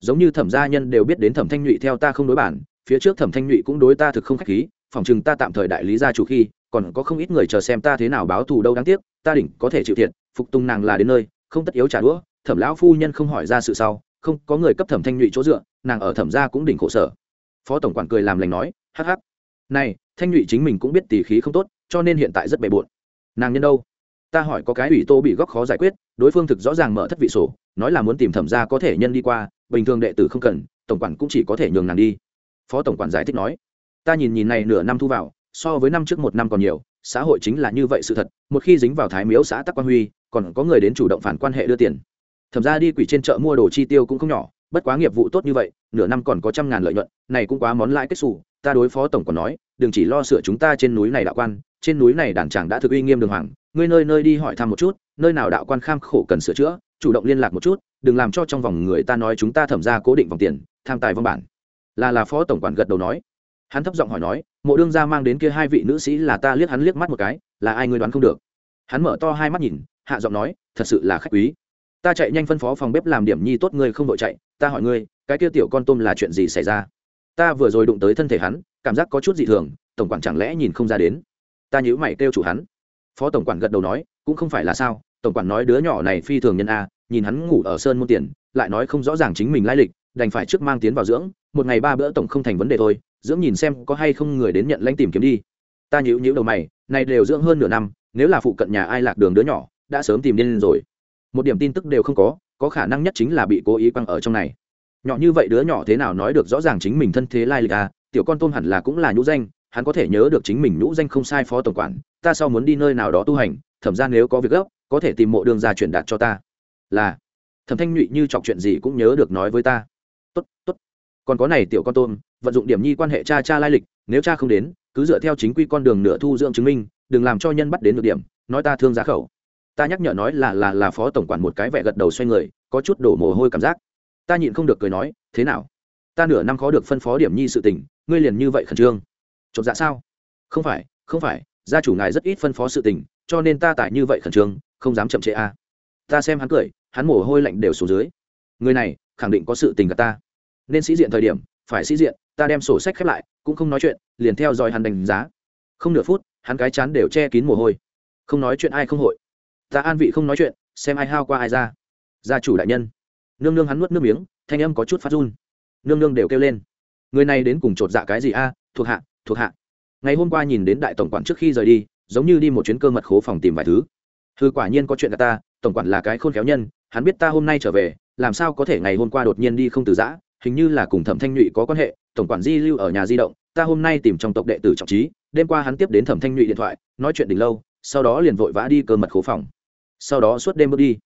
Giống như thẩm gia nhân đều biết đến thẩm thanh nhụy theo ta không đối bản, phía trước thẩm thanh nhụy cũng đối ta thực không k h á c h khí, phòng chừng ta tạm thời đại lý gia chủ khi, còn có không ít người chờ xem ta thế nào báo thù đâu đáng tiếc, ta đỉnh có thể chịu thiệt, phục tùng nàng là đến nơi, không tất yếu trả đũa, thẩm lão phu nhân không hỏi ra sự sau, không có người cấp thẩm thanh nhụy chỗ dựa, nàng ở thẩm gia cũng đỉnh khổ sở phó tổng quản cười làm lành nói, hắc hắc. Này, thanh nhụy chính mình cũng biết tỉ khí không tốt, cho nên hiện tại rất bề bộn. Nàng nhân đâu? Ta hỏi có cái ủy tô bị góc khó giải quyết, đối phương thực rõ ràng mở thất vị sổ, nói là muốn tìm thẩm ra có thể nhân đi qua, bình thường đệ tử không cần, tổng quản cũng chỉ có thể nhường nàng đi. Phó tổng quản giải thích nói, ta nhìn nhìn này nửa năm thu vào, so với năm trước một năm còn nhiều, xã hội chính là như vậy sự thật, một khi dính vào thái miếu xã tắc quan huy, còn có người đến chủ động phản quan hệ đưa tiền. Thẩm ra đi quỷ trên chợ mua đồ chi tiêu cũng không nhỏ bất quá nghiệp vụ tốt như vậy, nửa năm còn có trăm ngàn lợi nhuận, này cũng quá món lãi kết xù, ta đối phó tổng còn nói, đừng chỉ lo sửa chúng ta trên núi này đạo quan, trên núi này đàn chàng đã thực uy nghiêm đường hoàng, ngươi nơi nơi đi hỏi thăm một chút, nơi nào đạo quan kham khổ cần sửa chữa, chủ động liên lạc một chút, đừng làm cho trong vòng người ta nói chúng ta thẩm ra cố định vòng tiền, tham tài văn bản. Là là phó tổng quản gật đầu nói. Hắn thấp giọng hỏi nói, mộ đương gia mang đến kia hai vị nữ sĩ là ta liếc hắn liếc mắt một cái, là ai ngươi đoán không được? Hắn mở to hai mắt nhìn, hạ giọng nói, thật sự là khách quý ta chạy nhanh phân phó phòng bếp làm điểm nhi tốt ngươi không đội chạy, ta hỏi ngươi, cái kia tiểu con tôm là chuyện gì xảy ra? Ta vừa rồi đụng tới thân thể hắn, cảm giác có chút dị thường, tổng quản chẳng lẽ nhìn không ra đến? Ta nhữ mày kêu chủ hắn. Phó tổng quản gật đầu nói, cũng không phải là sao, tổng quản nói đứa nhỏ này phi thường nhân a, nhìn hắn ngủ ở sơn môn tiền, lại nói không rõ ràng chính mình lai lịch, đành phải trước mang tiến vào dưỡng, một ngày ba bữa tổng không thành vấn đề thôi, dưỡng nhìn xem có hay không người đến nhận lãnh tìm kiếm đi. Ta nhữ nhữ đầu mày, này đều dưỡng hơn nửa năm, nếu là phụ cận nhà ai lạc đường đứa nhỏ, đã sớm tìm điên rồi một điểm tin tức đều không có có khả năng nhất chính là bị cố ý quăng ở trong này. Nhỏ như vậy đứa nhỏ thế nào nói được rõ ràng chính mình thân thế lai lịch à tiểu con tôm hẳn là cũng là nhũ danh, hắn có thể nhớ được chính mình nhũ danh không sai phó tổng quản, ta sau muốn đi nơi nào đó tu hành, thẩm ra nếu có việc gấp, có thể tìm mộ đường ra truyền đạt cho ta. Là, thẩm thanh nhụy như chọc chuyện gì cũng nhớ được nói với ta. Tốt tốt. Còn có này tiểu con tôm, vận dụng điểm nhi quan hệ cha cha lai lịch, nếu cha không đến, cứ dựa theo chính quy con đường nửa thu dưỡng chứng minh, đừng làm cho nhân bắt đến được điểm, nói ta thương giá khẩu ta nhắc nhở nói là là là phó tổng quản một cái vẻ gật đầu xoay người, có chút đổ mồ hôi cảm giác. Ta nhịn không được cười nói, thế nào? Ta nửa năm khó được phân phó điểm nhi sự tình, ngươi liền như vậy khẩn trương. Chột dạ sao? Không phải không phải, gia chủ ngài rất ít phân phó sự tình, cho nên ta tại như vậy khẩn trương, không dám chậm trễ a. Ta xem hắn cười, hắn mồ hôi lạnh đều xuống dưới. Người này, khẳng định có sự tình gặp ta. Nên sĩ diện thời điểm, phải sĩ diện, ta đem sổ sách khép lại, cũng không nói chuyện, liền theo dõi hắn đánh giá. Không nửa phút, hắn cái chán đều che kín mồ hôi. Không nói chuyện ai không hội ta an vị không nói chuyện, xem ai hao qua ai ra. Gia chủ đại nhân. Nương nương hắn nuốt nước miếng, thanh âm có chút phát run. Nương nương đều kêu lên. Người này đến cùng chột dạ cái gì a? Thuộc hạ thuộc hạ. Ngày hôm qua nhìn đến đại tổng quản trước khi rời đi, giống như đi một chuyến cơ mật khố phòng tìm vài thứ. Thư quả nhiên có chuyện cả ta, tổng quản là cái khôn khéo nhân, hắn biết ta hôm nay trở về, làm sao có thể ngày hôm qua đột nhiên đi không từ giã, hình như là cùng thẩm thanh nhụy có quan hệ, tổng quản di lưu ở nhà di động, ta hôm nay tìm trong tộc đệ tử trọng trí, đêm qua hắn tiếp đến thẩm thanh nhụy điện thoại, nói chuyện đỉnh lâu, sau đó liền vội vã đi cơ mật khố phòng sau đó suốt đêm bước đi.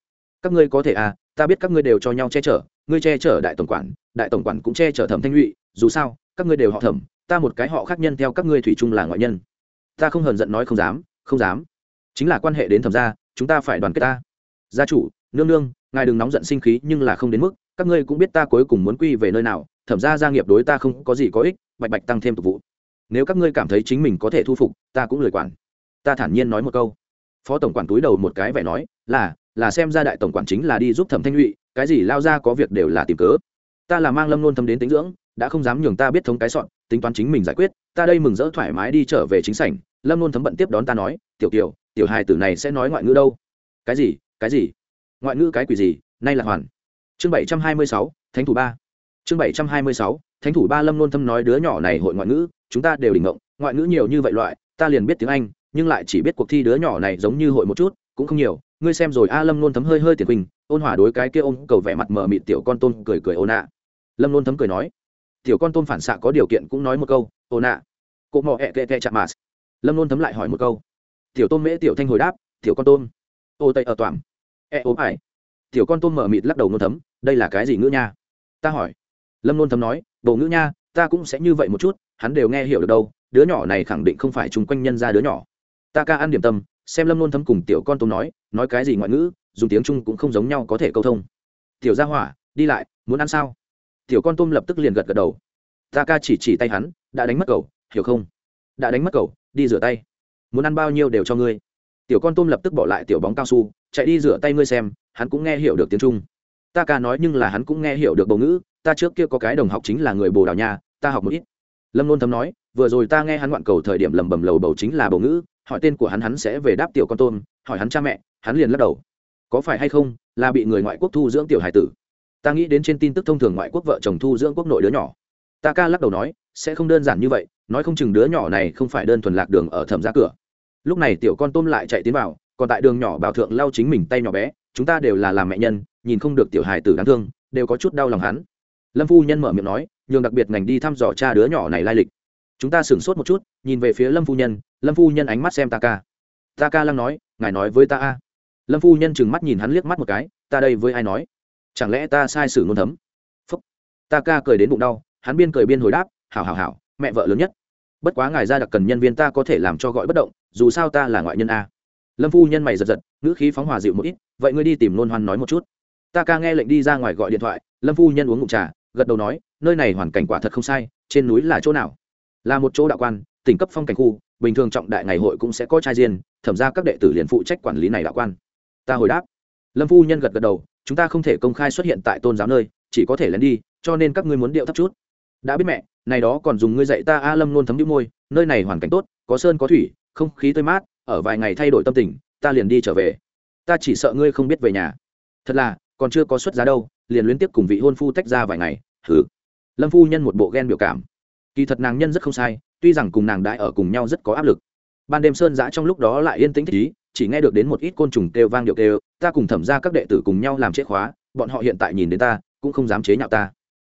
Các ngươi có thể à ta biết các ngươi đều cho nhau che chở, ngươi che chở đại tổng quản, đại tổng quản cũng che chở thẩm thanh nhụy, dù sao, các ngươi đều họ thẩm, ta một cái họ khác nhân theo các ngươi thủy chung là ngoại nhân. Ta không hờn giận nói không dám không dám. Chính là quan hệ đến thẩm gia, chúng ta phải đoàn kết ta. Gia chủ, nương nương, ngài đừng nóng giận sinh khí, nhưng là không đến mức, các ngươi cũng biết ta cuối cùng muốn quy về nơi nào, thẩm ra gia nghiệp đối ta không có gì có ích, bạch bạch tăng thêm tục vụ. Nếu các ngươi cảm thấy chính mình có thể thu phục, ta cũng lười quản. Ta thản nhiên nói một câu phó tổng quản túi đầu một cái vẻ nói, là là xem ra đại tổng quản chính là đi giúp thẩm thanh nhụy, cái gì lao ra có việc đều là tìm cớ. Ta là mang lâm nôn thâm đến tính dưỡng, đã không dám nhường ta biết thống cái sọn tính toán chính mình giải quyết, ta đây mừng rỡ thoải mái đi trở về chính sảnh. Lâm nôn thấm bận tiếp đón ta nói, tiểu kiều, tiểu hài tử này sẽ nói ngoại ngữ đâu? Cái gì cái gì? Ngoại ngữ cái quỷ gì? Nay là hoàn. Chương bảy trăm hai mươi sáu, thánh thủ ba. Chương bảy trăm hai mươi sáu, thánh thủ ba lâm nôn thâm nói đứa nhỏ này hội ngoại ngữ, chúng ta đều đỉnh ngộng, ngoại ngữ nhiều như vậy loại, ta liền biết tiếng anh nhưng lại chỉ biết cuộc thi đứa nhỏ này giống như hội một chút, cũng không nhiều. Ngươi xem rồi, a lâm nôn thấm hơi hơi tiền quỳnh, ôn hòa đối cái kia ôm cầu vẻ mặt mờ mịt tiểu con tôn cười cười ôn ạ lâm nôn thấm cười nói, tiểu con tôm phản xạ có điều kiện cũng nói một câu ôn ạ cụ mò hẹ kệ kệ chạm mà lâm nôn thấm lại hỏi một câu, tiểu tôm mễ tiểu thanh hồi đáp, tiểu con tôm. Ô tây ở toạm ẹ ốm ải tiểu con tôm mở mịt lắc đầu nôn thấm, đây là cái gì ngữ nha? Ta hỏi. Lâm nôn thấm nói bộ ngữ nha, ta cũng sẽ như vậy một chút, hắn đều nghe hiểu được đâu, đứa nhỏ này khẳng định không phải chung quanh nhân ra đứa nhỏ ta ca ăn điểm tâm, xem lâm nôn thấm cùng tiểu con tôm nói nói cái gì ngoại ngữ, dùng tiếng trung cũng không giống nhau có thể câu thông. Tiểu gia hỏa, đi lại, muốn ăn sao? Tiểu con tôm lập tức liền gật gật đầu. Ta ca chỉ chỉ tay hắn, đã đánh mất cầu hiểu không? Đã đánh mất cầu đi rửa tay. Muốn ăn bao nhiêu đều cho ngươi. Tiểu con tôm lập tức bỏ lại tiểu bóng cao su, chạy đi rửa tay ngươi xem, hắn cũng nghe hiểu được tiếng trung. Ta ca nói nhưng là hắn cũng nghe hiểu được bầu ngữ, ta trước kia có cái đồng học chính là người bồ đào nha, ta học một ít. Lâm nôn thấm nói, vừa rồi ta nghe hắn ngoạn cầu thời điểm lầm bầm lầu bầu chính là bầu ngữ hỏi tên của hắn hắn sẽ về đáp tiểu con tôm, hỏi hắn cha mẹ, hắn liền lắc đầu. Có phải hay không, là bị người ngoại quốc thu dưỡng tiểu hải tử? Ta nghĩ đến trên tin tức thông thường ngoại quốc vợ chồng thu dưỡng quốc nội đứa nhỏ. Ta ca lắc đầu nói, sẽ không đơn giản như vậy, nói không chừng đứa nhỏ này không phải đơn thuần lạc đường ở thẩm ra cửa. Lúc này tiểu con tôm lại chạy tiến vào, còn tại đường nhỏ bảo thượng lau chính mình tay nhỏ bé, chúng ta đều là làm mẹ nhân, nhìn không được tiểu hài tử đáng thương, đều có chút đau lòng hắn. Lâm phu nhân mở miệng nói, nhường đặc biệt ngành đi thăm dò cha đứa nhỏ này lai lịch chúng ta sửng sốt một chút, nhìn về phía lâm phu nhân, lâm phu nhân ánh mắt xem ta ca ta ca lăng nói, ngài nói với ta a. Lâm phu nhân chừng mắt nhìn hắn liếc mắt một cái, ta đây với ai nói? Chẳng lẽ ta sai sử nôn thấm? Phúc. Ta ca cười đến bụng đau, hắn biên cười biên hồi đáp, hảo hảo hảo, mẹ vợ lớn nhất. Bất quá ngài ra đặc cần nhân viên ta có thể làm cho gọi bất động, dù sao ta là ngoại nhân a. Lâm phu nhân mày giật giật, ngữ khí phóng hòa dịu một ít, vậy ngươi đi tìm nôn hoan nói một chút. Ta ca nghe lệnh đi ra ngoài gọi điện thoại, lâm phu nhân uống ngụm trà, gật đầu nói, nơi này hoàn cảnh quả thật không sai, trên núi là chỗ nào? Là một chỗ đạo quan, tỉnh cấp phong cảnh khu, bình thường trọng đại ngày hội cũng sẽ có trai riêng, thẩm ra các đệ tử liền phụ trách quản lý này đạo quan. Ta hồi đáp. Lâm phu nhân gật gật đầu, chúng ta không thể công khai xuất hiện tại tôn giáo nơi, chỉ có thể lén đi, cho nên các ngươi muốn điệu thấp chút. Đã biết mẹ, này đó còn dùng ngươi dạy ta a lâm luôn thấm đĩu môi, nơi này hoàn cảnh tốt, có sơn có thủy, không khí tươi mát, ở vài ngày thay đổi tâm tình, ta liền đi trở về. Ta chỉ sợ ngươi không biết về nhà. Thật là, còn chưa có xuất giá đâu, liền liên tiếp cùng vị hôn phu tách ra vài ngày thử lâm phu nhân một bộ ghen biểu cảm kỳ thật nàng nhân rất không sai, tuy rằng cùng nàng đại ở cùng nhau rất có áp lực. Ban đêm sơn giã trong lúc đó lại yên tĩnh thích ý, chỉ nghe được đến một ít côn trùng kêu vang điệu kêu, ta cùng thẩm ra các đệ tử cùng nhau làm chế khóa, bọn họ hiện tại nhìn đến ta, cũng không dám chế nhạo ta.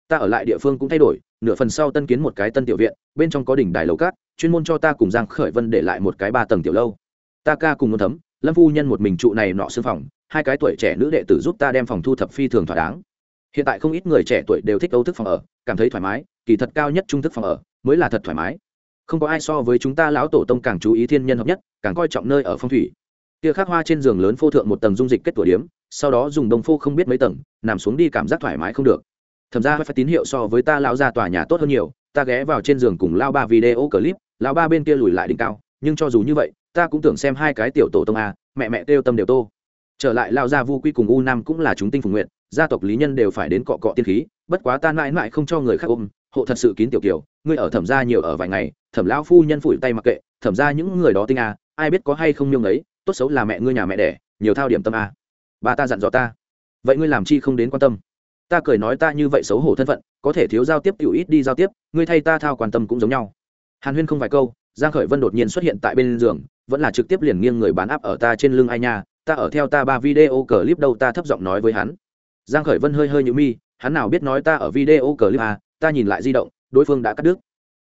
Ta ở lại địa phương cũng thay đổi, nửa phần sau tân kiến một cái tân tiểu viện, bên trong có đỉnh đài lầu cát, chuyên môn cho ta cùng giang khởi vân để lại một cái ba tầng tiểu lâu. Ta ca cùng muốn thấm, lâm phu nhân một mình trụ này nọ xương phòng, hai cái tuổi trẻ nữ đệ tử giúp ta đem phòng thu thập phi thường thỏa đáng hiện tại không ít người trẻ tuổi đều thích âu thức phòng ở, cảm thấy thoải mái, kỳ thật cao nhất trung thức phòng ở mới là thật thoải mái. Không có ai so với chúng ta lão tổ tông càng chú ý thiên nhân hợp nhất, càng coi trọng nơi ở phong thủy. Kia khắc hoa trên giường lớn phô thượng một tầng dung dịch kết tủa điếm, sau đó dùng đồng phô không biết mấy tầng, nằm xuống đi cảm giác thoải mái không được. Thẩm ra phải tín hiệu so với ta lão ra tòa nhà tốt hơn nhiều, ta ghé vào trên giường cùng lao ba video clip lao ba bên kia lùi lại đỉnh cao, nhưng cho dù như vậy, ta cũng tưởng xem hai cái tiểu tổ tông a, mẹ mẹ kêu tâm đều tô. Trở lại lao gia vu quy cùng u nam cũng là chúng tinh phục nguyện gia tộc lý nhân đều phải đến cọ cọ tiên khí bất quá ta mãi mãi không cho người khác ôm hộ thật sự kín tiểu kiều ngươi ở thẩm gia nhiều ở vài ngày thẩm lão phu nhân phủi tay mặc kệ thẩm ra những người đó tinh à, ai biết có hay không miêu ấy tốt xấu là mẹ ngươi nhà mẹ đẻ nhiều thao điểm tâm à. bà ta dặn dò ta. Vậy ngươi làm chi không đến quan tâm? Ta cười nói ta như vậy xấu hổ thân phận có thể thiếu giao tiếp tiểu ít đi giao tiếp ngươi thay ta thao quan tâm cũng giống nhau. Hàn huyên không vài câu giang khởi vân đột nhiên xuất hiện tại bên giường vẫn là trực tiếp liền nghiêng người bán áp ở ta trên lưng ai nha ta ở theo ta ba video clip đâu ta thấp giọng nói với hắn giang khởi vân hơi hơi nhíu mi, hắn nào biết nói ta ở video clip à ta nhìn lại di động, đối phương đã cắt đứt.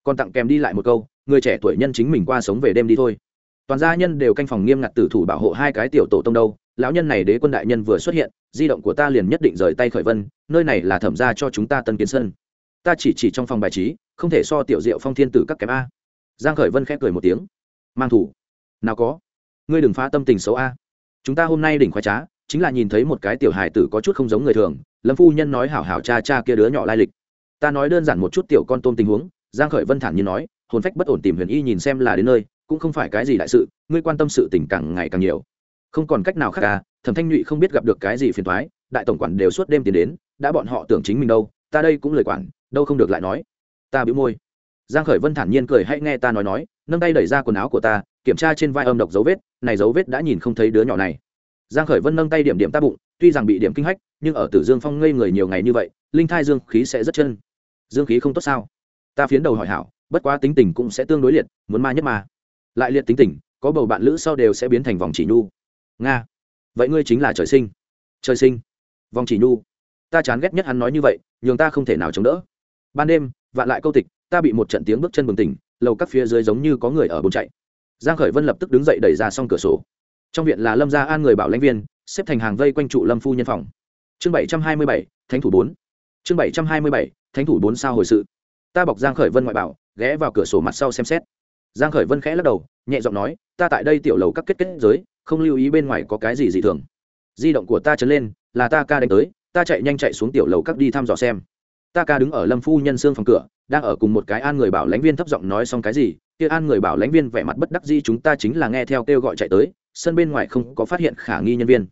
Còn tặng kèm đi lại một câu, người trẻ tuổi nhân chính mình qua sống về đêm đi thôi. Toàn gia nhân đều canh phòng nghiêm ngặt tử thủ bảo hộ hai cái tiểu tổ tông đâu, lão nhân này đế quân đại nhân vừa xuất hiện, di động của ta liền nhất định rời tay khởi vân, nơi này là thẩm gia cho chúng ta tân kiến sơn. Ta chỉ chỉ trong phòng bài trí, không thể so tiểu diệu phong thiên tử các kém a. Giang khởi vân khẽ cười một tiếng. Mang thủ. Nào có. Ngươi đừng phá tâm tình xấu a. Chúng ta hôm nay đỉnh khoái trá chính là nhìn thấy một cái tiểu hài tử có chút không giống người thường, lâm phu nhân nói hảo hảo cha cha kia đứa nhỏ lai lịch. Ta nói đơn giản một chút tiểu con tôm tình huống, giang khởi vân thản như nói, hồn phách bất ổn tìm huyền y nhìn xem là đến nơi, cũng không phải cái gì đại sự, ngươi quan tâm sự tình càng ngày càng nhiều. Không còn cách nào khác à thẩm thanh nhụy không biết gặp được cái gì phiền toái, đại tổng quản đều suốt đêm tiến đến, đã bọn họ tưởng chính mình đâu, ta đây cũng lời quản, đâu không được lại nói. Ta bĩu môi. Giang khởi vân thản nhiên cười hãy nghe ta nói nói, nâng tay đẩy ra quần áo của ta, kiểm tra trên vai âm độc dấu vết, này dấu vết đã nhìn không thấy đứa nhỏ này giang khởi vân nâng tay điểm điểm ta bụng, tuy rằng bị điểm kinh hách, nhưng ở tử dương phong ngây người nhiều ngày như vậy, linh thai dương khí sẽ rất chân. Dương khí không tốt sao? Ta phiến đầu hỏi hảo, bất quá tính tình cũng sẽ tương đối liệt, muốn ma nhất mà lại liệt tính tình, có bầu bạn lữ sau đều sẽ biến thành vòng chỉ nhu. Nga, vậy ngươi chính là trời sinh. Trời sinh. Vòng chỉ nhu. Ta chán ghét nhất hắn nói như vậy, nhường ta không thể nào chống đỡ. Ban đêm, vạn lại câu tịch, ta bị một trận tiếng bước chân bừng tỉnh, lầu các phía dưới giống như có người ở bồn chạy. Giang khởi vân lập tức đứng dậy đẩy ra xong cửa sổ trong viện là lâm gia an người bảo lãnh viên, xếp thành hàng vây quanh trụ lâm phu nhân phòng. Chương bảy trăm hai mươi bảy, thánh thủ bốn. Chương bảy trăm hai mươi bảy, thánh thủ bốn sao hồi sự. Ta bọc giang khởi vân ngoại bảo, ghé vào cửa sổ mặt sau xem xét. Giang khởi vân khẽ lắc đầu, nhẹ giọng nói, ta tại đây tiểu lầu các kết kết giới, không lưu ý bên ngoài có cái gì dị thường. Di động của ta chấn lên, là ta ca đánh tới, ta chạy nhanh chạy xuống tiểu lầu các đi thăm dò xem. Ta ca đứng ở lâm phu nhân xương phòng cửa, đang ở cùng một cái an người bảo lãnh viên thấp giọng nói xong cái gì, kia an người bảo lãnh viên vẻ mặt bất đắc dĩ chúng ta chính là nghe theo kêu gọi chạy tới sân bên ngoài không có phát hiện khả nghi nhân viên.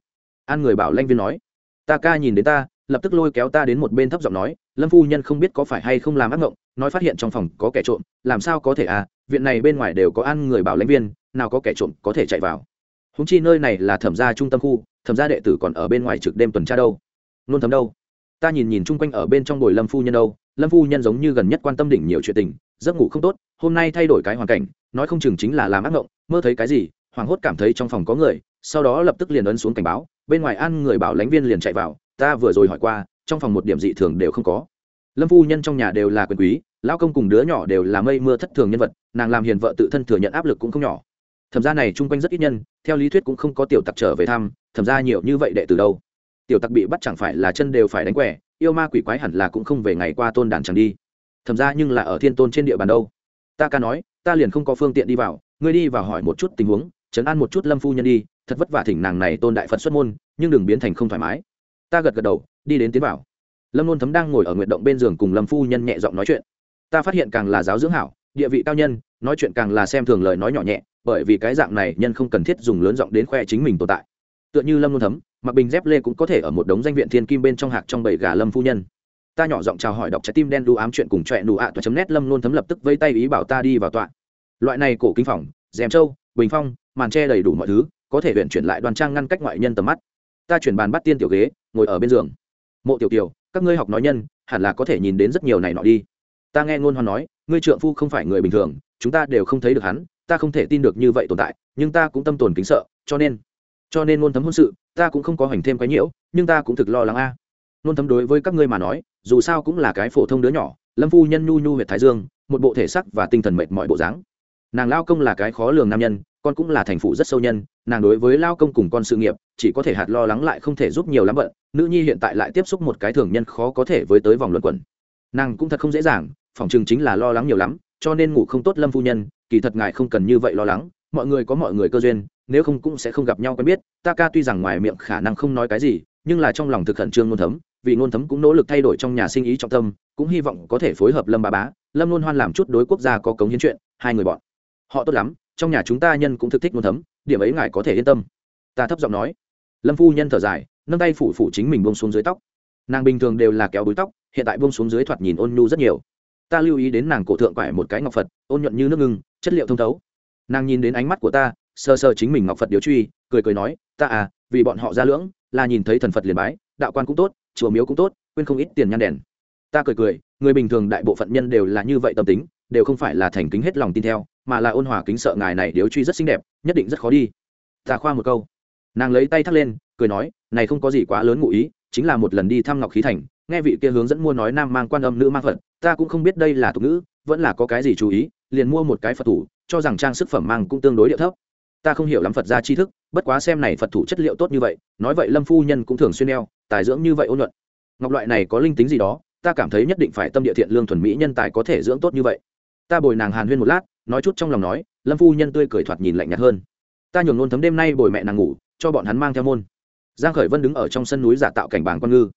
An người bảo lãnh viên nói, ta ca nhìn đến ta, lập tức lôi kéo ta đến một bên thấp giọng nói, lâm phu nhân không biết có phải hay không làm ác ngộng, nói phát hiện trong phòng có kẻ trộm, làm sao có thể à viện này bên ngoài đều có an người bảo lãnh viên, nào có kẻ trộm có thể chạy vào. Húng chi nơi này là thẩm gia trung tâm khu, thẩm gia đệ tử còn ở bên ngoài trực đêm tuần tra đâu. Nôn thấm đâu? Ta nhìn nhìn chung quanh ở bên trong đồi lâm phu nhân đâu, lâm phu nhân giống như gần nhất quan tâm đỉnh nhiều chuyện tình, giấc ngủ không tốt, hôm nay thay đổi cái hoàn cảnh, nói không chừng chính là làm ác mộng mơ thấy cái gì hoảng hốt cảm thấy trong phòng có người, sau đó lập tức liền ấn xuống cảnh báo, bên ngoài ăn người bảo lãnh viên liền chạy vào, ta vừa rồi hỏi qua, trong phòng một điểm dị thường đều không có. Lâm phu nhân trong nhà đều là quyền quý, lão công cùng đứa nhỏ đều là mây mưa thất thường nhân vật, nàng làm hiền vợ tự thân thừa nhận áp lực cũng không nhỏ. Thẩm gia này chung quanh rất ít nhân, theo lý thuyết cũng không có tiểu tặc trở về thăm, thẩm gia nhiều như vậy đệ từ đâu. Tiểu tặc bị bắt chẳng phải là chân đều phải đánh quẻ, yêu ma quỷ quái hẳn là cũng không về ngày qua tôn đàn chẳng đi. Thẩm ra nhưng là ở thiên tôn trên địa bàn đâu. Ta ca nói, ta liền không có phương tiện đi vào, ngươi đi vào hỏi một chút tình huống chấn an một chút lâm phu nhân đi, thật vất vả thỉnh nàng này tôn đại phật xuất môn, nhưng đừng biến thành không thoải mái. Ta gật gật đầu, đi đến tiến vào. Lâm nôn thấm đang ngồi ở nguyện động bên giường cùng lâm phu nhân nhẹ giọng nói chuyện. Ta phát hiện càng là giáo dưỡng hảo, địa vị cao nhân, nói chuyện càng là xem thường lời nói nhỏ nhẹ, bởi vì cái dạng này nhân không cần thiết dùng lớn giọng đến khoe chính mình tồn tại. Tựa như lâm nôn thấm, mặc bình dép lê cũng có thể ở một đống danh viện thiên kim bên trong hạc trong bảy gà lâm phu nhân. Ta nhỏ giọng chào hỏi đọc trái tim đen đu ám chuyện cùng trọe nụ ạ toa chấm nét lâm nôn thấm lập tức vây tay ý bảo ta đi vào tọa. Loại này cổ kinh phòng dèm châu, bình phong màn tre đầy đủ mọi thứ, có thể huyện chuyển lại đoàn trang ngăn cách ngoại nhân tầm mắt. Ta chuyển bàn bắt tiên tiểu ghế, ngồi ở bên giường. Mộ tiểu tiểu các ngươi học nói nhân, hẳn là có thể nhìn đến rất nhiều này nọ đi. Ta nghe ngôn hoan nói, ngươi trượng phu không phải người bình thường, chúng ta đều không thấy được hắn, ta không thể tin được như vậy tồn tại, nhưng ta cũng tâm tồn kính sợ, cho nên cho nên ngôn thấm hôn sự, ta cũng không có hành thêm cái nhiễu, nhưng ta cũng thực lo lắng a. À. ngôn thấm đối với các ngươi mà nói, dù sao cũng là cái phổ thông đứa nhỏ, lâm phu nhân nhu nhu huyệt thái dương, một bộ thể sắc và tinh thần mệt mọi bộ dáng nàng lao công là cái khó lường nam nhân, con cũng là thành phụ rất sâu nhân, nàng đối với lao công cùng con sự nghiệp, chỉ có thể hạt lo lắng lại không thể giúp nhiều lắm bận, nữ nhi hiện tại lại tiếp xúc một cái thường nhân khó có thể với tới vòng luận quẩn. Nàng cũng thật không dễ dàng, phòng chừng chính là lo lắng nhiều lắm, cho nên ngủ không tốt lâm phu nhân, kỳ thật ngài không cần như vậy lo lắng, mọi người có mọi người cơ duyên, nếu không cũng sẽ không gặp nhau quen biết, ta ca tuy rằng ngoài miệng khả năng không nói cái gì, nhưng là trong lòng thực khẩn trương ngôn thấm, vì ngôn thấm cũng nỗ lực thay đổi trong nhà sinh ý trọng tâm, cũng hy vọng có thể phối hợp lâm ba bá, lâm luôn hoan làm chút đối quốc gia có cống hiến chuyện, hai người bọn họ tốt lắm, trong nhà chúng ta nhân cũng thực thích muốn thấm, điểm ấy ngài có thể yên tâm. Ta thấp giọng nói. Lâm phu nhân thở dài, nâng tay phủ phủ chính mình buông xuống dưới tóc. Nàng bình thường đều là kéo búi tóc, hiện tại buông xuống dưới thoạt nhìn ôn nhu rất nhiều. Ta lưu ý đến nàng cổ thượng quải một cái ngọc phật, ôn nhuận như nước ngưng chất liệu thông thấu. Nàng nhìn đến ánh mắt của ta sơ sơ chính mình ngọc phật điếu truy, cười cười nói, ta à vì bọn họ ra lưỡng, là nhìn thấy thần phật liền bái, đạo quan cũng tốt, chùa miếu cũng tốt, quên không ít tiền nhan đèn. Ta cười cười, người bình thường đại bộ phận nhân đều là như vậy tâm tính đều không phải là thành kính hết lòng tin theo, mà là ôn hòa kính sợ ngài này điếu truy rất xinh đẹp, nhất định rất khó đi. Ta khoa một câu. Nàng lấy tay thắt lên, cười nói, này không có gì quá lớn ngụ ý, chính là một lần đi thăm ngọc khí thành, nghe vị kia hướng dẫn mua nói nam mang quan âm nữ mang phật, ta cũng không biết đây là tục ngữ, vẫn là có cái gì chú ý, liền mua một cái phật thủ, cho rằng trang sức phẩm mang cũng tương đối điệu thấp. Ta không hiểu lắm phật gia tri thức, bất quá xem này phật thủ chất liệu tốt như vậy, nói vậy lâm phu nhân cũng thường xuyên đeo tài dưỡng như vậy ôn nhuận. Ngọc loại này có linh tính gì đó, ta cảm thấy nhất định phải tâm địa thiện lương thuần mỹ nhân tài có thể dưỡng tốt như vậy ta bồi nàng hàn huyên một lát, nói chút trong lòng nói, lâm phu nhân tươi cười thoạt nhìn lạnh nhạt hơn. Ta nhường nôn thấm đêm nay bồi mẹ nàng ngủ, cho bọn hắn mang theo môn. Giang khởi vân đứng ở trong sân núi giả tạo cảnh bảng con ngư.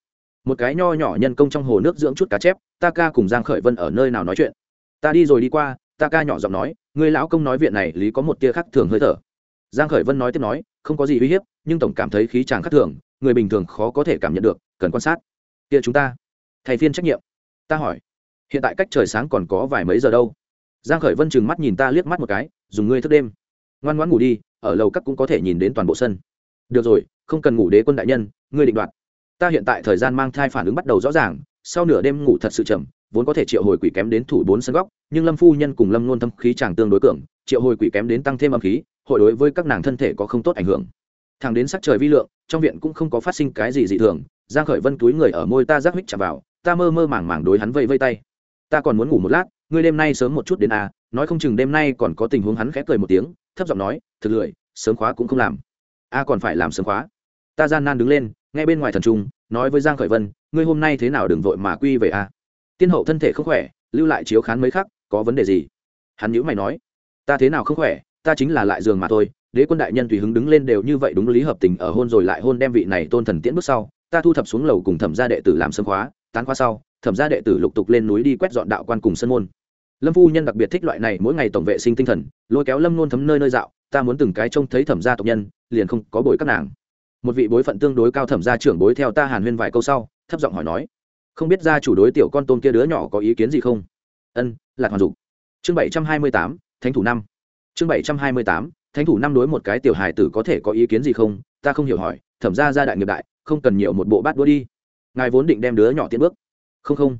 Một cái nho nhỏ nhân công trong hồ nước dưỡng chút cá chép, ta ca cùng giang khởi vân ở nơi nào nói chuyện? Ta đi rồi đi qua, ta ca nhỏ giọng nói, người lão công nói viện này lý có một tia khác thường hơi thở. Giang khởi vân nói tiếp nói, không có gì uy hiếp, nhưng tổng cảm thấy khí chàng khác thường, người bình thường khó có thể cảm nhận được, cần quan sát. Kia chúng ta. Thầy phiên trách nhiệm. Ta hỏi, hiện tại cách trời sáng còn có vài mấy giờ đâu? Giang khởi vân chừng mắt nhìn ta liếc mắt một cái, dùng ngươi thức đêm. Ngoan ngoãn ngủ đi, ở lầu các cũng có thể nhìn đến toàn bộ sân. Được rồi, không cần ngủ đế quân đại nhân, ngươi định đoạt. Ta hiện tại thời gian mang thai phản ứng bắt đầu rõ ràng, sau nửa đêm ngủ thật sự chậm, vốn có thể triệu hồi quỷ kém đến thủ bốn sân góc, nhưng lâm phu nhân cùng lâm luôn thâm khí chàng tương đối cường, triệu hồi quỷ kém đến tăng thêm âm khí, hội đối với các nàng thân thể có không tốt ảnh hưởng. Thẳng đến sắc trời vi lượng, trong viện cũng không có phát sinh cái gì dị thường, giang khởi vân túi người ở môi ta giác huyết chạm vào, ta mơ mơ màng màng đối hắn vây vây tay. Ta còn muốn ngủ một lát ngươi đêm nay sớm một chút đến à nói không chừng đêm nay còn có tình huống hắn khẽ cười một tiếng, thấp giọng nói, thực lười, sớm khóa cũng không làm. A, còn phải làm sớm khóa. Ta gian nan đứng lên, nghe bên ngoài thần trung, nói với giang khởi vân, ngươi hôm nay thế nào đừng vội mà quy về a tiên hậu thân thể không khỏe, lưu lại chiếu khán mấy khắc, có vấn đề gì? Hắn nhữ mày nói, ta thế nào không khỏe, ta chính là lại giường mà thôi, đế quân đại nhân tùy hứng đứng lên đều như vậy đúng lý hợp tình ở hôn rồi lại hôn đem vị này tôn thần tiễn bước sau, ta thu thập xuống lầu cùng thẩm gia đệ tử làm sớm khóa, tán khóa sau thẩm gia đệ tử lục tục lên núi đi quét dọn đạo quan cùng sân môn. Lâm phu nhân đặc biệt thích loại này, mỗi ngày tổng vệ sinh tinh thần, lôi kéo lâm nôn thấm nơi nơi dạo, ta muốn từng cái trông thấy thẩm gia tộc nhân, liền không có bồi các nàng. Một vị bối phận tương đối cao thẩm gia trưởng bối theo ta hàn huyên vài câu sau, thấp giọng hỏi nói, không biết gia chủ đối tiểu con tôm kia đứa nhỏ có ý kiến gì không? Ân, lạc hoàn dục. Chương bảy trăm hai mươi tám, thánh thủ năm. Chương bảy trăm hai mươi tám, thánh thủ năm đối một cái tiểu hài tử có thể có ý kiến gì không? Ta không hiểu hỏi, thẩm gia gia đại nghiệp đại, không cần nhiều một bộ bát đũa đi. Ngài vốn định đem đứa nhỏ tiến bước không không.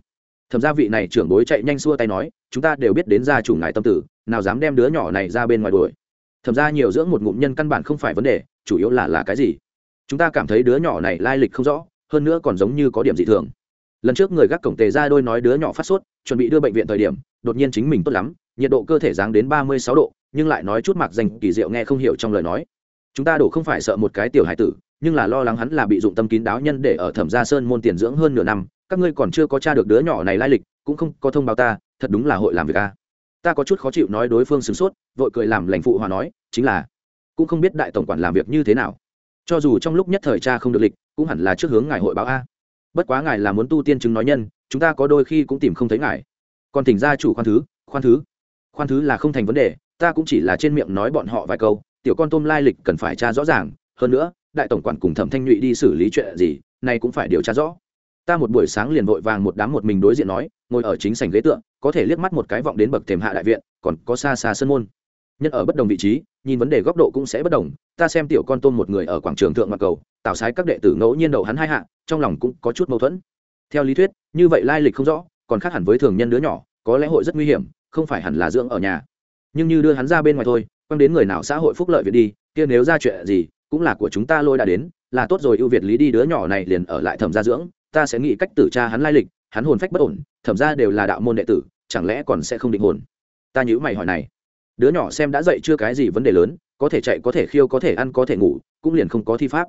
Thẩm gia vị này trưởng bối chạy nhanh xua tay nói, chúng ta đều biết đến gia chủ ngài tâm tử, nào dám đem đứa nhỏ này ra bên ngoài đuổi. Thẩm ra nhiều dưỡng một ngụm nhân căn bản không phải vấn đề, chủ yếu là là cái gì? Chúng ta cảm thấy đứa nhỏ này lai lịch không rõ, hơn nữa còn giống như có điểm dị thường. Lần trước người gác cổng tề ra đôi nói đứa nhỏ phát sốt, chuẩn bị đưa bệnh viện thời điểm, đột nhiên chính mình tốt lắm, nhiệt độ cơ thể giáng đến ba mươi sáu độ, nhưng lại nói chút mặc danh, kỳ diệu nghe không hiểu trong lời nói. Chúng ta đổ không phải sợ một cái tiểu hải tử, nhưng là lo lắng hắn là bị dụng tâm kín đáo nhân để ở thẩm gia sơn môn tiền dưỡng hơn nửa năm các ngươi còn chưa có t r a được đứa nhỏ này lai lịch, cũng không có thông báo ta, thật đúng là hội làm việc a. Ta có chút khó chịu nói đối phương sửng sốt, vội cười làm lành phụ hòa nói, chính là, cũng không biết đại tổng quản làm việc như thế nào. Cho dù trong lúc nhất thời cha không được lịch, cũng hẳn là trước hướng ngài hội báo a. Bất quá ngài là muốn tu tiên chứng nói nhân, chúng ta có đôi khi cũng tìm không thấy ngài. Còn thỉnh ra chủ khoan thứ khoan thứ. Khoan thứ là không thành vấn đề, ta cũng chỉ là trên miệng nói bọn họ vài câu, tiểu con tôm lai lịch cần phải tra rõ ràng. Hơn nữa, đại tổng quản cùng thẩm thanh nhụy đi xử lý chuyện gì nay cũng phải điều tra rõ ta một buổi sáng liền vội vàng một đám một mình đối diện nói, ngồi ở chính sảnh ghế tượng có thể liếc mắt một cái vọng đến bậc thềm hạ đại viện, còn có xa xa sân môn. Nhân ở bất đồng vị trí, nhìn vấn đề góc độ cũng sẽ bất đồng, ta xem tiểu con tôm một người ở quảng trường thượng mặt cầu tạo sái các đệ tử ngẫu nhiên đậu hắn hai hạ, trong lòng cũng có chút mâu thuẫn. Theo lý thuyết, như vậy lai lịch không rõ, còn khác hẳn với thường nhân đứa nhỏ, có lẽ hội rất nguy hiểm, không phải hẳn là dưỡng ở nhà. Nhưng như đưa hắn ra bên ngoài thôi, quăng đến người nào xã hội phúc lợi việc đi, kia nếu ra chuyện gì, cũng là của chúng ta lôi đã đến, là tốt rồi ưu việt lý đi đứa nhỏ này liền ở lại thẩm gia dưỡng ta sẽ nghĩ cách tử tra hắn lai lịch, hắn hồn phách bất ổn, thẩm ra đều là đạo môn đệ tử, chẳng lẽ còn sẽ không định hồn? Ta nhữ mày hỏi này. Đứa nhỏ xem đã dậy chưa cái gì vấn đề lớn, có thể chạy, có thể khiêu, có thể ăn, có thể ngủ, cũng liền không có thi pháp.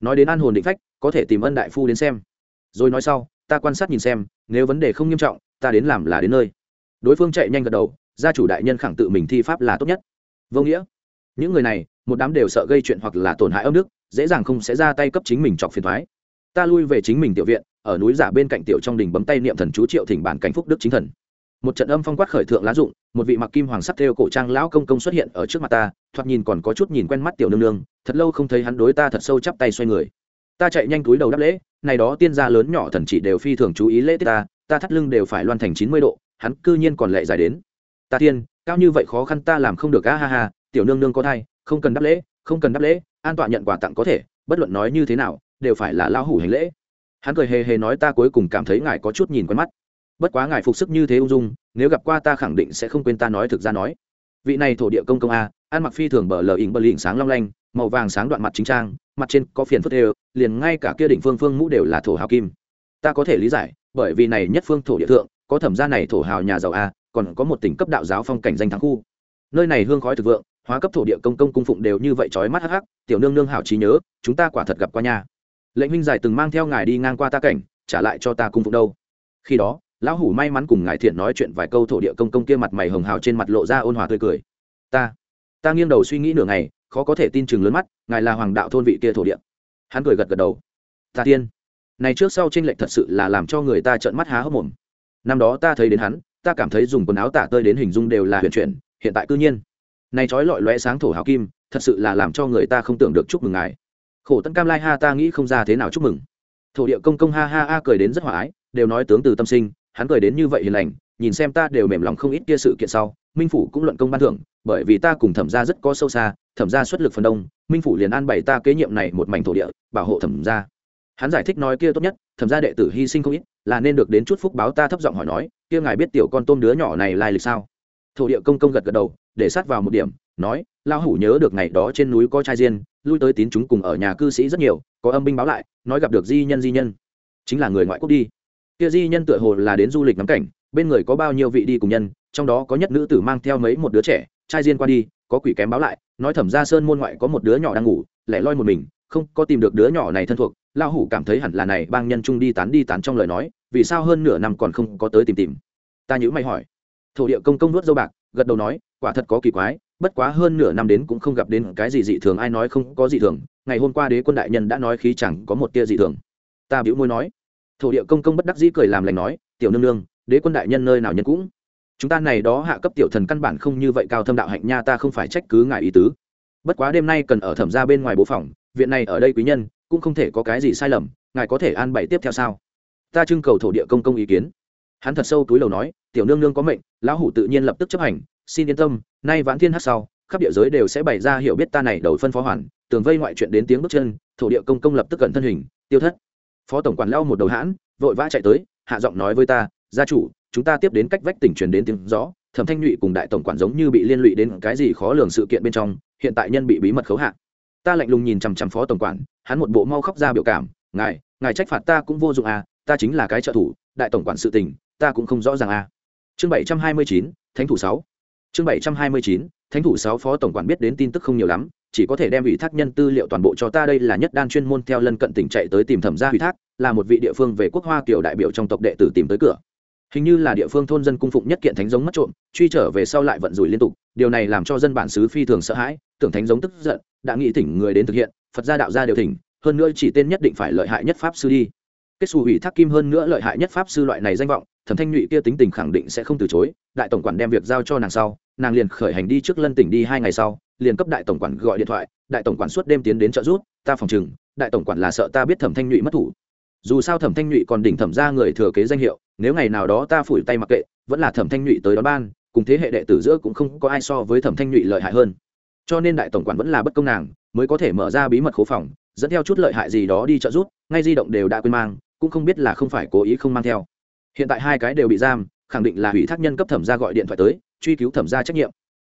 Nói đến an hồn định phách, có thể tìm ân đại phu đến xem. Rồi nói sau, ta quan sát nhìn xem, nếu vấn đề không nghiêm trọng, ta đến làm là đến nơi. Đối phương chạy nhanh gật đầu, gia chủ đại nhân khẳng tự mình thi pháp là tốt nhất. Vô nghĩa. Những người này, một đám đều sợ gây chuyện hoặc là tổn hại âm đức, dễ dàng không sẽ ra tay cấp chính mình chọc phiền thoái ta lui về chính mình tiểu viện, ở núi giả bên cạnh tiểu trong đình bấm tay niệm thần chú triệu thỉnh bản cảnh phúc đức chính thần. Một trận âm phong quát khởi thượng lá dụng, một vị mặc kim hoàng sắc theo cổ trang lão công công xuất hiện ở trước mặt ta, thoạt nhìn còn có chút nhìn quen mắt tiểu nương nương, thật lâu không thấy hắn đối ta thật sâu chắp tay xoay người. Ta chạy nhanh túi đầu đáp lễ, này đó tiên gia lớn nhỏ thần chỉ đều phi thường chú ý lễ tiết ta ta thắt lưng đều phải loan thành chín mươi độ, hắn cư nhiên còn lệ dài đến. Ta tiên, cao như vậy khó khăn ta làm không được a ha ha, tiểu nương nương có thai, không cần đáp lễ, không cần đáp lễ, an tọa nhận quà tặng có thể, bất luận nói như thế nào đều phải là lao hủ hành lễ. Hắn cười hề hề nói ta cuối cùng cảm thấy ngài có chút nhìn quen mắt. Bất quá ngài phục sức như thế ung dung, nếu gặp qua ta khẳng định sẽ không quên ta nói thực ra nói. Vị này thổ địa công công a, ăn mặc phi thường bờ lờ ỉnh bờ lỉnh sáng long lanh, màu vàng sáng đoạn mặt chính trang, mặt trên có phiền phất đều, liền ngay cả kia đỉnh phương phương mũ đều là thổ hào kim. Ta có thể lý giải, bởi vì này nhất phương thổ địa thượng, có thẩm gia này thổ hào nhà giàu a, còn có một tỉnh cấp đạo giáo phong cảnh danh thắng khu. Nơi này hương khói thực vượng, hóa cấp thổ địa công công cung phụng đều như vậy trói mắt hắc hắc, tiểu nương nương hảo trí nhớ, chúng ta quả thật gặp qua nhà lệnh huynh giải từng mang theo ngài đi ngang qua ta cảnh, trả lại cho ta cung phục đâu. Khi đó, lão hủ may mắn cùng ngài thiện nói chuyện vài câu thổ địa công công kia mặt mày hồng hào trên mặt lộ ra ôn hòa tươi cười. Ta ta nghiêng đầu suy nghĩ nửa ngày, khó có thể tin chừng lớn mắt, ngài là hoàng đạo thôn vị kia thổ địa. Hắn cười gật gật đầu. Ta tiên, này trước sau tranh lệch thật sự là làm cho người ta trợn mắt há hốc mồm. Năm đó ta thấy đến hắn, ta cảm thấy dùng quần áo tả tơi đến hình dung đều là huyền chuyển, hiện tại cư nhiên. Này trói lọi lóe sáng thổ hào kim, thật sự là làm cho người ta không tưởng được chúc mừng ngài khổ tân cam lai ha ta nghĩ không ra thế nào chúc mừng. Thổ địa công công ha ha ha cười đến rất hòa ái, đều nói tướng từ tâm sinh, hắn cười đến như vậy hiền lành, nhìn xem ta đều mềm lòng không ít kia sự kiện sau, minh phủ cũng luận công ban thưởng, bởi vì ta cùng thẩm gia rất có sâu xa, thẩm gia xuất lực phần đông, minh phủ liền an bày ta kế nhiệm này một mảnh thổ địa, bảo hộ thẩm gia. Hắn giải thích nói kia tốt nhất, thẩm gia đệ tử hy sinh không ít, là nên được đến chút phúc báo ta thấp giọng hỏi nói, kia ngài biết tiểu con tôm đứa nhỏ này lai lịch sao? Thổ địa công công gật gật đầu, để sát vào một điểm, nói Lão hủ nhớ được ngày đó trên núi có trai diên, lui tới tín chúng cùng ở nhà cư sĩ rất nhiều, có âm binh báo lại, nói gặp được di nhân di nhân. Chính là người ngoại quốc đi. Kia di nhân tựa hồ là đến du lịch ngắm cảnh, bên người có bao nhiêu vị đi cùng nhân, trong đó có nhất nữ tử mang theo mấy một đứa trẻ, trai diên qua đi, có quỷ kém báo lại, nói thẩm ra sơn môn ngoại có một đứa nhỏ đang ngủ, lẻ loi một mình, không có tìm được đứa nhỏ này thân thuộc. Lão hủ cảm thấy hẳn là này bang nhân trung đi tán đi tán trong lời nói, vì sao hơn nửa năm còn không có tới tìm tìm? Ta nhữ mày hỏi. Thổ địa công công nuốt dâu bạc, gật đầu nói, quả thật có kỳ quái bất quá hơn nửa năm đến cũng không gặp đến cái gì dị thường, ai nói không có dị thường. Ngày hôm qua đế quân đại nhân đã nói khí chẳng có một tia dị thường. Ta bĩu môi nói. Thổ địa công công bất đắc dĩ cười làm lành nói, tiểu nương nương, đế quân đại nhân nơi nào nhân cũng. Chúng ta này đó hạ cấp tiểu thần căn bản không như vậy cao thâm đạo hạnh nha, ta không phải trách cứ ngài ý tứ. Bất quá đêm nay cần ở thẩm ra bên ngoài bộ phòng, viện này ở đây quý nhân, cũng không thể có cái gì sai lầm, ngài có thể an bày tiếp theo sao? Ta trưng cầu thổ địa công công ý kiến. Hắn thật sâu túi lầu nói, tiểu nương nương có mệnh, lão hủ tự nhiên lập tức chấp hành xin yên tâm, nay vãn thiên hát sau, khắp địa giới đều sẽ bày ra hiểu biết ta này đầu phân phó hoàn, tường vây ngoại chuyện đến tiếng bước chân, thổ địa công công lập tức cận thân hình, tiêu thất. Phó tổng quản lao một đầu hãn, vội vã chạy tới, hạ giọng nói với ta, gia chủ, chúng ta tiếp đến cách vách tỉnh truyền đến tiếng rõ thẩm thanh nhụy cùng đại tổng quản giống như bị liên lụy đến cái gì khó lường sự kiện bên trong, hiện tại nhân bị bí mật khấu hạ. Ta lạnh lùng nhìn chằm chằm phó tổng quản, hắn một bộ mau khóc ra biểu cảm, ngài ngài trách phạt ta cũng vô dụng à ta chính là cái trợ thủ, đại tổng quản sự tình, ta cũng không rõ ràng à. Chương bảy trăm hai mươi chín, thánh thủ sáu chương bảy trăm hai mươi chín, thánh thủ sáu phó tổng quản biết đến tin tức không nhiều lắm, chỉ có thể đem ủy thác nhân tư liệu toàn bộ cho ta đây là nhất đan chuyên môn theo lân cận tỉnh chạy tới tìm thẩm gia ủy thác, là một vị địa phương về quốc hoa kiểu đại biểu trong tộc đệ tử tìm tới cửa. Hình như là địa phương thôn dân cung phụng nhất kiện thánh giống mất trộm, truy trở về sau lại vận rủi liên tục, điều này làm cho dân bản xứ phi thường sợ hãi, tưởng thánh giống tức giận, đã nghĩ thỉnh người đến thực hiện, phật gia đạo gia đều thỉnh hơn nữa chỉ tên nhất định phải lợi hại nhất pháp sư đi. Kết xù ủy thác kim hơn nữa lợi hại nhất pháp sư loại này danh vọng thẩm thanh nhụy kia tính tình khẳng định sẽ không từ chối, đại tổng quản đem việc giao cho nàng sau, nàng liền khởi hành đi trước lân tỉnh đi hai ngày sau, liền cấp đại tổng quản gọi điện thoại, đại tổng quản suốt đêm tiến đến trợ giúp, ta phòng chừng đại tổng quản là sợ ta biết thẩm thanh nhụy mất thủ. Dù sao thẩm thanh nhụy còn đỉnh thẩm ra người thừa kế danh hiệu, nếu ngày nào đó ta phủi tay mặc kệ, vẫn là thẩm thanh nhụy tới đón ban, cùng thế hệ đệ tử giữa cũng không có ai so với thẩm thanh nhụy lợi hại hơn. Cho nên đại tổng quản vẫn là bất công nàng, mới có thể mở ra bí mật khố phòng, dẫn theo chút lợi hại gì đó đi trợ giúp, ngay di động đều đã quên mang, cũng không biết là không phải cố ý không mang theo hiện tại hai cái đều bị giam, khẳng định là ủy thác nhân cấp thẩm ra gọi điện thoại tới, truy cứu thẩm ra trách nhiệm.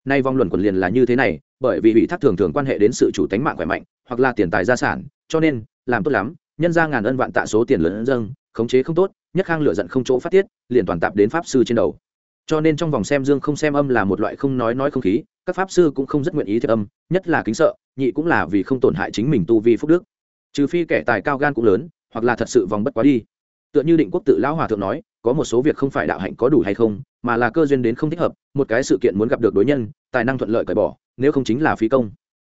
Nay vòng luận quần liền là như thế này, bởi vì ủy thác thường thường quan hệ đến sự chủ tánh mạng khỏe mạnh, hoặc là tiền tài gia sản, cho nên, làm tốt lắm, nhân ra ngàn ân vạn tạ số tiền lớn dâng, khống chế không tốt, nhất khang lựa giận không chỗ phát tiết, liền toàn tạp đến pháp sư trên đầu. Cho nên trong vòng xem dương không xem âm là một loại không nói nói không khí, các pháp sư cũng không rất nguyện ý thiệt âm, nhất là kính sợ, nhị cũng là vì không tổn hại chính mình tu vi phúc đức. Trừ phi kẻ tài cao gan cũng lớn, hoặc là thật sự vòng bất quá đi tựa như định quốc tự lão hòa thượng nói, có một số việc không phải đạo hạnh có đủ hay không, mà là cơ duyên đến không thích hợp, một cái sự kiện muốn gặp được đối nhân, tài năng thuận lợi cởi bỏ, nếu không chính là phí công.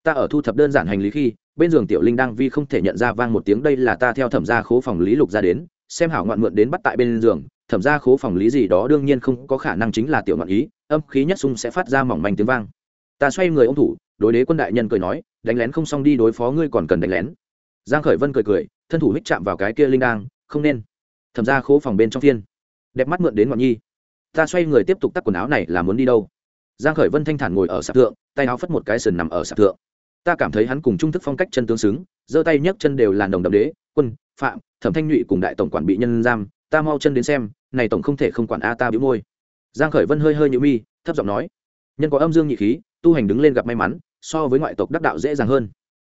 Ta ở thu thập đơn giản hành lý khi, bên giường tiểu linh đang vi không thể nhận ra vang một tiếng đây là ta theo thẩm gia khố phòng lý lục ra đến, xem hảo ngoạn mượn đến bắt tại bên giường, thẩm gia khố phòng lý gì đó đương nhiên không có khả năng chính là tiểu ngoạn ý, âm khí nhất sung sẽ phát ra mỏng manh tiếng vang. Ta xoay người ông thủ, đối đế quân đại nhân cười nói, đánh lén không xong đi đối phó ngươi còn cần đánh lén. Giang khởi vân cười cười, thân thủ hích chạm vào cái kia linh đang, không nên thẩm ra khố phòng bên trong thiên đẹp mắt mượn đến ngọn nhi. Ta xoay người tiếp tục tắt quần áo này là muốn đi đâu? Giang khởi vân thanh thản ngồi ở sạp thượng, tay áo phất một cái sườn nằm ở sạp thượng. Ta cảm thấy hắn cùng trung thức phong cách chân tướng xứng, giơ tay nhấc chân đều là đồng đậm đế, quân, phạm, thẩm thanh nhụy cùng đại tổng quản bị nhân giam, ta mau chân đến xem, này tổng không thể không quản a ta bĩu môi. Giang khởi vân hơi hơi nhũ mi, thấp giọng nói, nhân có âm dương nhị khí, tu hành đứng lên gặp may mắn, so với ngoại tộc đắc đạo dễ dàng hơn.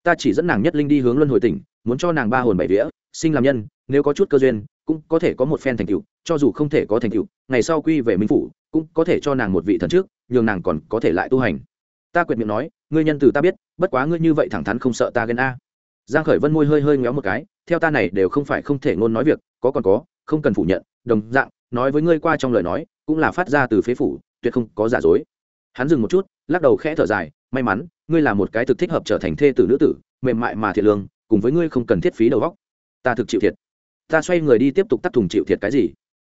Ta chỉ dẫn nàng nhất linh đi hướng luân hồi tỉnh, muốn cho nàng ba hồn bảy vía, sinh làm nhân, nếu có chút cơ duyên cũng có thể có một phen thành tựu, cho dù không thể có thành tựu, ngày sau quy về minh phủ, cũng có thể cho nàng một vị thần trước, nhường nàng còn có thể lại tu hành. Ta quyệt miệng nói, ngươi nhân từ ta biết, bất quá ngươi như vậy thẳng thắn không sợ ta ghen a. Giang khởi vân môi hơi hơi ngéo một cái, theo ta này đều không phải không thể ngôn nói việc, có còn có, không cần phủ nhận, đồng dạng, nói với ngươi qua trong lời nói, cũng là phát ra từ phế phủ, tuyệt không có giả dối. Hắn dừng một chút, lắc đầu khẽ thở dài, may mắn, ngươi là một cái thực thích hợp trở thành thê tử nữ tử, mềm mại mà thiệt lương, cùng với ngươi không cần thiết phí đầu óc. Ta thực chịu thiệt ta xoay người đi tiếp tục tắt thùng chịu thiệt cái gì?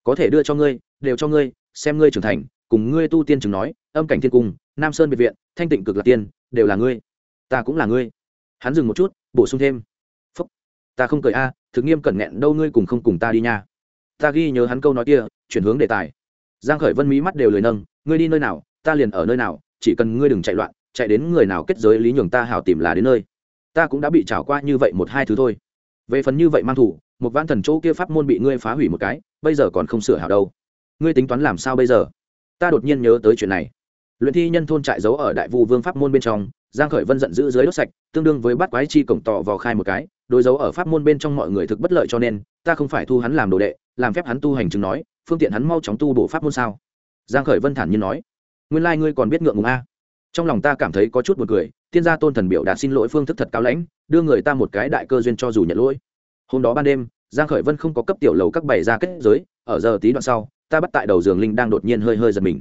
Có thể đưa cho ngươi, đều cho ngươi, xem ngươi trưởng thành, cùng ngươi tu tiên chứng nói, âm cảnh thiên cung, nam sơn biệt viện, thanh tịnh cực lạc tiên, đều là ngươi. Ta cũng là ngươi. Hắn dừng một chút, bổ sung thêm. Phúc. Ta không cười a, thực nghiêm cẩn nghẹn đâu ngươi cùng không cùng ta đi nha. Ta ghi nhớ hắn câu nói kia, chuyển hướng đề tài. Giang khởi vân mí mắt đều lười nâng, ngươi đi nơi nào, ta liền ở nơi nào, chỉ cần ngươi đừng chạy loạn, chạy đến người nào kết giới lý nhường ta hảo tìm là đến nơi. Ta cũng đã bị trảo qua như vậy một hai thứ thôi. Về phần như vậy mang thủ một văn thần chỗ kia pháp môn bị ngươi phá hủy một cái, bây giờ còn không sửa hảo đâu. Ngươi tính toán làm sao bây giờ? Ta đột nhiên nhớ tới chuyện này. Luyện thi nhân thôn trại giấu ở đại vu vương pháp môn bên trong, giang khởi vân giận dữ dưới đốt sạch, tương đương với bắt quái chi cổng tỏ vào khai một cái, đối dấu ở pháp môn bên trong mọi người thực bất lợi cho nên, ta không phải thu hắn làm đồ đệ, làm phép hắn tu hành chứng nói, phương tiện hắn mau chóng tu bổ pháp môn sao? Giang khởi vân thản nhiên nói. Nguyên lai like ngươi còn biết ngượng ngùng a. Trong lòng ta cảm thấy có chút buồn cười, tiên gia tôn thần biểu đạt xin lỗi phương thức thật cao lãnh, đưa người ta một cái đại cơ duyên cho dù nhận lỗi hôm đó ban đêm, giang khởi vân không có cấp tiểu lầu các bày ra kết giới, ở giờ tí đoạn sau, ta bắt tại đầu giường linh đang đột nhiên hơi hơi giật mình.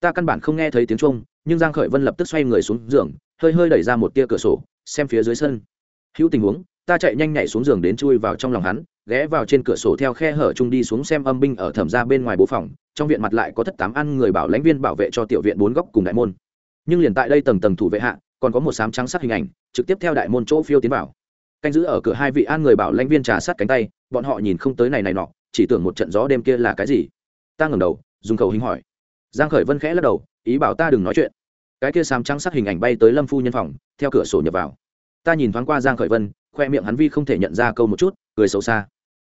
Ta căn bản không nghe thấy tiếng chuông, nhưng giang khởi vân lập tức xoay người xuống giường, hơi hơi đẩy ra một tia cửa sổ, xem phía dưới sân. Hữu tình huống, ta chạy nhanh nhảy xuống giường đến chui vào trong lòng hắn, ghé vào trên cửa sổ theo khe hở chung đi xuống xem âm binh ở thẩm ra bên ngoài bố phòng, trong viện mặt lại có thất tám ăn người bảo lãnh viên bảo vệ cho tiểu viện bốn góc cùng đại môn. Nhưng liền tại đây tầng tầng thủ vệ hạ, còn có một sám trắng sắc hình ảnh, trực tiếp theo đại môn chỗ phiêu tiến vào canh giữ ở cửa hai vị an người bảo lãnh viên trà sát cánh tay, bọn họ nhìn không tới này này nọ, chỉ tưởng một trận gió đêm kia là cái gì. Ta ngẩng đầu, dùng khẩu hình hỏi. Giang khởi vân khẽ lắc đầu, ý bảo ta đừng nói chuyện. Cái kia sám trắng sắc hình ảnh bay tới lâm phu nhân phòng, theo cửa sổ nhập vào. Ta nhìn thoáng qua giang khởi vân, khoe miệng hắn vi không thể nhận ra câu một chút, cười xấu xa.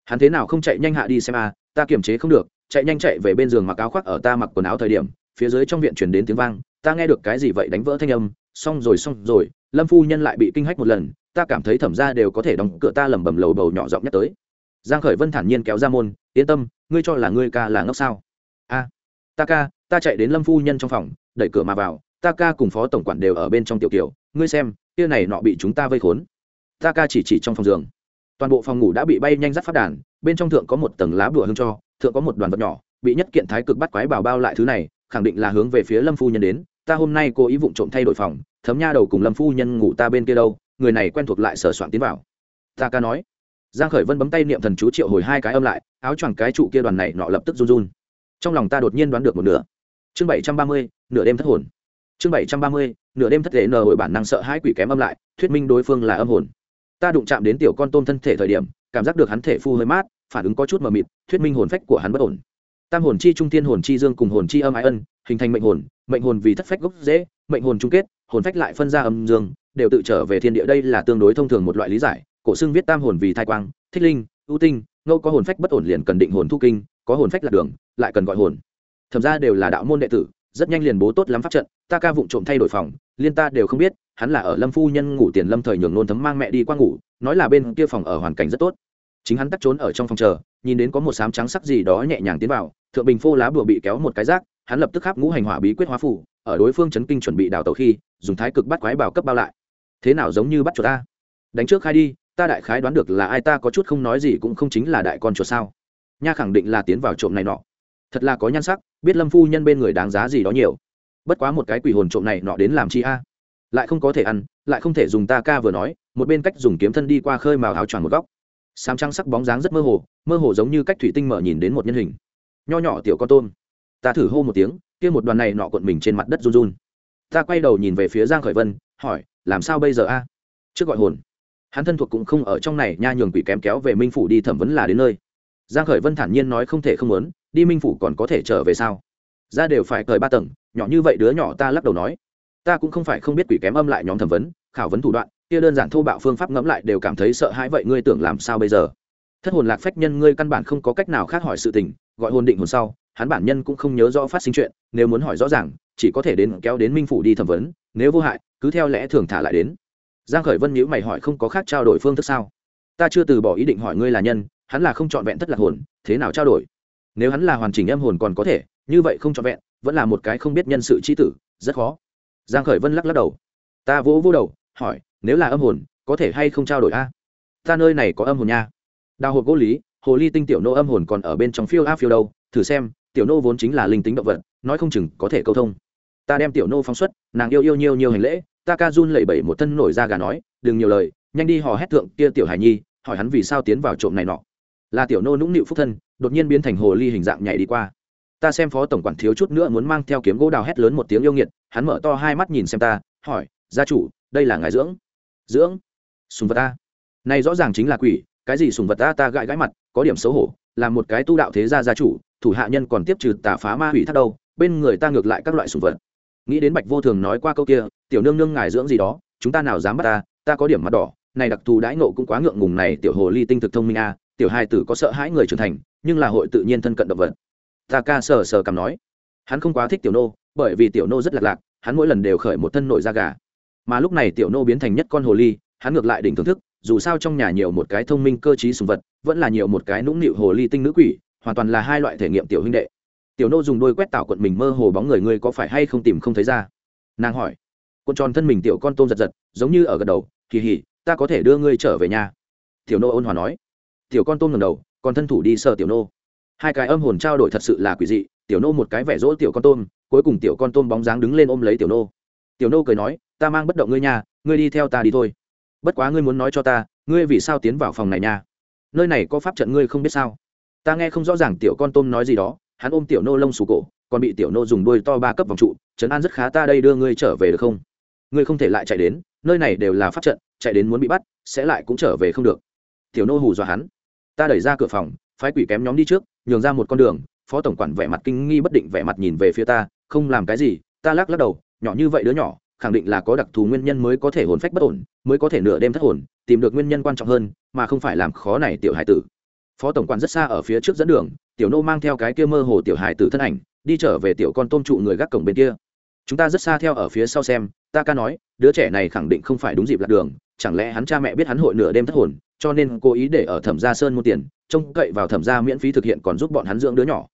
Hắn thế nào không chạy nhanh hạ đi xem a à, ta kiềm chế không được, chạy nhanh chạy về bên giường mặc áo khoác ở ta mặc quần áo thời điểm, phía dưới trong viện truyền đến tiếng vang, ta nghe được cái gì vậy đánh vỡ thanh âm, xong rồi xong rồi, lâm phu nhân lại bị kinh hách một lần ta cảm thấy thẩm ra đều có thể đóng cửa ta lẩm bẩm lầu bầu nhỏ giọng nhắc tới. Giang khởi vân thản nhiên kéo ra môn, yên tâm, ngươi cho là ngươi ca là ngốc sao? A, ta ca, ta chạy đến lâm phu nhân trong phòng, đẩy cửa mà vào, ta ca cùng phó tổng quản đều ở bên trong tiểu kiều, ngươi xem, kia này nọ bị chúng ta vây khốn. Ta ca chỉ chỉ trong phòng giường. Toàn bộ phòng ngủ đã bị bay nhanh dắt phát đàn, bên trong thượng có một tầng lá bùa hương cho, thượng có một đoàn vật nhỏ, bị nhất kiện thái cực bắt quái bảo bao lại thứ này, khẳng định là hướng về phía lâm phu nhân đến. Ta hôm nay cố ý vụng trộm thay đổi phòng, thấm nha đầu cùng lâm phu nhân ngủ ta bên kia đâu người này quen thuộc lại sở soạn tiến vào. Ta ca nói. Giang khởi vân bấm tay niệm thần chú triệu hồi hai cái âm lại, áo choàng cái trụ kia đoàn này nọ lập tức run run. Trong lòng ta đột nhiên đoán được một nửa. Chương bảy trăm ba mươi, nửa đêm thất hồn. Chương bảy trăm ba mươi, nửa đêm thất thể nờ hội bản năng sợ hãi quỷ kém âm lại, thuyết minh đối phương là âm hồn. Ta đụng chạm đến tiểu con tôm thân thể thời điểm, cảm giác được hắn thể phu hơi mát, phản ứng có chút mờ mịt, thuyết minh hồn phách của hắn bất ổn. Tam hồn chi trung thiên hồn chi dương cùng hồn chi âm ái ân, hình thành mệnh hồn mệnh hồn vì thất phách gốc dễ mệnh hồn chung kết, hồn phách lại phân ra âm dương đều tự trở về thiên địa đây là tương đối thông thường một loại lý giải, cổ xưng viết tam hồn vì thai quang, thích linh, ưu tinh, ngẫu có hồn phách bất ổn liền cần định hồn thu kinh, có hồn phách lạc đường, lại cần gọi hồn. Thậm ra đều là đạo môn đệ tử, rất nhanh liền bố tốt lắm pháp trận, ta ca vụng trộm thay đổi phòng, liên ta đều không biết, hắn là ở lâm phu nhân ngủ tiền lâm thời nhường nôn thấm mang mẹ đi qua ngủ, nói là bên kia phòng ở hoàn cảnh rất tốt. Chính hắn tắt trốn ở trong phòng chờ, nhìn đến có một sám trắng sắc gì đó nhẹ nhàng tiến vào, thượng bình phô lá bùa bị kéo một cái rác, hắn lập tức khắp ngũ hành hỏa bí quyết hóa phủ ở đối phương chấn kinh chuẩn bị đào tàu khi, dùng thái cực bắt quái bảo cấp bao lại thế nào giống như bắt chuột ta? Đánh trước khai đi, ta đại khái đoán được là ai ta có chút không nói gì cũng không chính là đại con chuột sao? Nha khẳng định là tiến vào trộm này nọ. Thật là có nhan sắc, biết lâm phu nhân bên người đáng giá gì đó nhiều. Bất quá một cái quỷ hồn trộm này nọ đến làm chi a? Lại không có thể ăn, lại không thể dùng ta ca vừa nói, một bên cách dùng kiếm thân đi qua khơi màu áo choàng một góc. Sám trăng sắc bóng dáng rất mơ hồ mơ hồ giống như cách thủy tinh mở nhìn đến một nhân hình. Nho nhỏ tiểu con tôm. Ta thử hô một tiếng, kia một đoàn này nọ cuộn mình trên mặt đất run run. Ta quay đầu nhìn về phía giang khởi vân, hỏi làm sao bây giờ a? Trước gọi hồn. Hắn thân thuộc cũng không ở trong này, nha nhường quỷ kém kéo về minh phủ đi thẩm vấn là đến nơi. Giang khởi vân thản nhiên nói không thể không muốn, đi minh phủ còn có thể trở về sao? Ra đều phải cởi ba tầng, nhỏ như vậy đứa nhỏ ta lắc đầu nói. Ta cũng không phải không biết quỷ kém âm lại nhóm thẩm vấn, khảo vấn thủ đoạn, kia đơn giản thô bạo phương pháp ngẫm lại đều cảm thấy sợ hãi, vậy ngươi tưởng làm sao bây giờ? Thất hồn lạc phách nhân ngươi căn bản không có cách nào khác hỏi sự tình, gọi hồn định hồn sau, hắn bản nhân cũng không nhớ rõ phát sinh chuyện, nếu muốn hỏi rõ ràng, chỉ có thể đến kéo đến minh phủ đi thẩm vấn, nếu vô hại cứ theo lẽ thường thả lại đến. Giang khởi vân nhíu mày hỏi không có khác trao đổi phương thức sao? Ta chưa từ bỏ ý định hỏi ngươi là nhân, hắn là không chọn vẹn thất lạc hồn, thế nào trao đổi? Nếu hắn là hoàn chỉnh âm hồn còn có thể, như vậy không chọn vẹn, vẫn là một cái không biết nhân sự chi tử, rất khó. Giang khởi vân lắc lắc đầu. Ta vỗ vỗ đầu, hỏi, nếu là âm hồn, có thể hay không trao đổi a? Ta nơi này có âm hồn nha. Đào hộp gỗ lý, hồ ly tinh tiểu nô âm hồn còn ở bên trong phiêu a phiêu đâu, thử xem, tiểu nô vốn chính là linh tính động vật, nói không chừng có thể câu thông. Ta đem tiểu nô phóng xuất, nàng yêu yêu nhiều nhiều hành lễ ta ca run lẩy bẩy một thân nổi ra gà nói, đừng nhiều lời, nhanh đi hò hét thượng kia tiểu hải nhi, hỏi hắn vì sao tiến vào trộm này nọ. Là tiểu nô nũng nịu phúc thân, đột nhiên biến thành hồ ly hình dạng nhảy đi qua. Ta xem phó tổng quản thiếu chút nữa muốn mang theo kiếm gỗ đào hét lớn một tiếng yêu nghiệt, hắn mở to hai mắt nhìn xem ta, hỏi, gia chủ, đây là ngài dưỡng? Dưỡng? Sùng vật ta. Này rõ ràng chính là quỷ, cái gì sùng vật ta ta gãi gãi mặt, có điểm xấu hổ làm một cái tu đạo thế gia gia chủ, thủ hạ nhân còn tiếp trừ tà phá ma hủy thác đâu, bên người ta ngược lại các loại sùng vật nghĩ đến bạch vô thường nói qua câu kia, tiểu nương nương ngài dưỡng gì đó, chúng ta nào dám bắt ta ta có điểm mặt đỏ, này đặc thù đãi nộ cũng quá ngượng ngùng này, tiểu hồ ly tinh thực thông minh a, tiểu hai tử có sợ hãi người trưởng thành, nhưng là hội tự nhiên thân cận động vật. Ta ca sờ sờ cầm nói. Hắn không quá thích tiểu nô, bởi vì tiểu nô rất lạc lạc, hắn mỗi lần đều khởi một thân nội da gà. Mà lúc này tiểu nô biến thành nhất con hồ ly, hắn ngược lại đỉnh thưởng thức, dù sao trong nhà nhiều một cái thông minh cơ t sùng vật, vẫn là nhiều một cái nũng nịu hồ ly tinh nữ quỷ, hoàn toàn là hai loại thể nghiệm tiểu huynh đệ tiểu nô dùng đôi quét tạo quận mình mơ hồ bóng người ngươi có phải hay không tìm không thấy ra? Nàng hỏi. Cuộn tròn thân mình tiểu con tôm giật giật, giống như ở gật đầu kỳ hỉ ta có thể đưa ngươi trở về nhà. Tiểu nô ôn hòa nói. Tiểu con tôm ngầm đầu, còn thân thủ đi sờ tiểu nô. Hai cái âm hồn trao đổi thật sự là quỷ dị, tiểu nô một cái vẻ rỗ tiểu con tôm, cuối cùng tiểu con tôm bóng dáng đứng lên ôm lấy tiểu nô. Tiểu nô cười nói, ta mang bất động ngươi nhà ngươi đi theo ta đi thôi. Bất quá ngươi muốn nói cho ta, ngươi vì sao tiến vào phòng này nha? Nơi này có pháp trận ngươi không biết sao? Ta nghe không rõ ràng tiểu con tôm nói gì đó hắn ôm tiểu nô lông xù cổ, còn bị tiểu nô dùng đôi to ba cấp vòng trụ, trấn an rất khá, ta đây đưa ngươi trở về được không? Ngươi không thể lại chạy đến, nơi này đều là pháp trận, chạy đến muốn bị bắt, sẽ lại cũng trở về không được. Tiểu nô hù dọa hắn. Ta đẩy ra cửa phòng, phái quỷ kém nhóm đi trước, nhường ra một con đường, phó tổng quản vẻ mặt kinh nghi bất định vẻ mặt nhìn về phía ta, không làm cái gì, ta lắc lắc đầu, nhỏ như vậy đứa nhỏ, khẳng định là có đặc thù nguyên nhân mới có thể hồn phách bất ổn, mới có thể nửa đêm thất hồn, tìm được nguyên nhân quan trọng hơn, mà không phải làm khó này tiểu hải tử. Phó tổng quản rất xa ở phía trước dẫn đường tiểu nô mang theo cái kia mơ hồ tiểu hải tử thân ảnh, đi trở về tiểu con tôm trụ người gác cổng bên kia. Chúng ta rất xa theo ở phía sau xem, ta ca nói, đứa trẻ này khẳng định không phải đúng dịp lạc đường, chẳng lẽ hắn cha mẹ biết hắn hội nửa đêm thất hồn, cho nên cố ý để ở thẩm gia sơn mua tiền, trông cậy vào thẩm gia miễn phí thực hiện còn giúp bọn hắn dưỡng đứa nhỏ.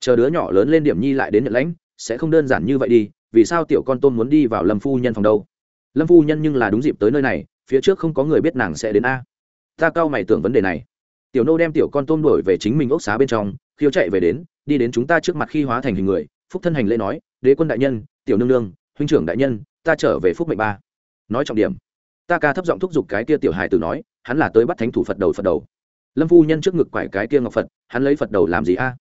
Chờ đứa nhỏ lớn lên điểm nhi lại đến nhận lãnh, sẽ không đơn giản như vậy đi, vì sao tiểu con tôm muốn đi vào lâm phu nhân phòng đâu? Lâm phu nhân nhưng là đúng dịp tới nơi này, phía trước không có người biết nàng sẽ đến a. Ta cao mày tưởng vấn đề này tiểu nô đem tiểu con tôm đổi về chính mình ốc xá bên trong, khiêu chạy về đến, đi đến chúng ta trước mặt khi hóa thành hình người, phúc thân hành lễ nói, đế quân đại nhân, tiểu nương nương, huynh trưởng đại nhân, ta trở về phúc mệnh ba. Nói trọng điểm. Ta ca thấp giọng thúc giục cái kia tiểu hài tử nói, hắn là tới bắt thánh thủ phật đầu phật đầu. Lâm phu nhân trước ngực quải cái kia ngọc phật, hắn lấy phật đầu làm gì a?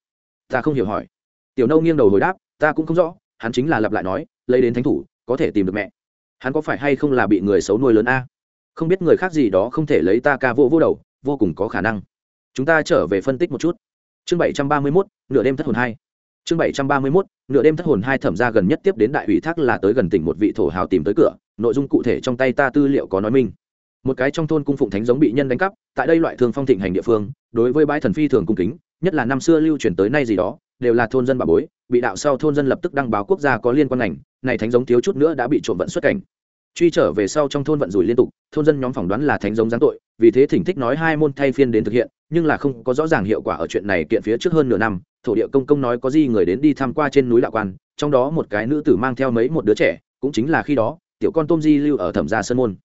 Ta không hiểu hỏi. Tiểu nâu nghiêng đầu hồi đáp, ta cũng không rõ, hắn chính là lặp lại nói, lấy đến thánh thủ, có thể tìm được mẹ. Hắn có phải hay không là bị người xấu nuôi lớn a? Không biết người khác gì đó không thể lấy ta ca vô vô đầu, vô cùng có khả năng chúng ta trở về phân tích một chút. Chương bảy trăm ba mươi mốt, nửa đêm thất hồn hai. Chương bảy trăm ba mươi mốt, nửa đêm thất hồn hai thẩm ra gần nhất tiếp đến đại ủy thác là tới gần tỉnh một vị thổ hào tìm tới cửa, nội dung cụ thể trong tay ta tư liệu có nói minh. Một cái trong thôn cung phụng thánh giống bị nhân đánh cắp, tại đây loại thường phong thịnh hành địa phương, đối với bãi thần phi thường cung kính, nhất là năm xưa lưu truyền tới nay gì đó, đều là thôn dân bà bối, bị đạo sau thôn dân lập tức đăng báo quốc gia có liên quan ngành, này thánh giống thiếu chút nữa đã bị trộm vận xuất cảnh. Truy trở về sau trong thôn vận rủi liên tục, thôn dân nhóm phỏng đoán là thánh giống giáng tội, vì thế thỉnh thích nói hai môn thay phiên đến thực hiện nhưng là không có rõ ràng hiệu quả ở chuyện này kiện phía trước hơn nửa năm, thổ địa công công nói có gì người đến đi tham qua trên núi lạ quan, trong đó một cái nữ tử mang theo mấy một đứa trẻ, cũng chính là khi đó, tiểu con tôm di lưu ở thẩm gia sơn môn.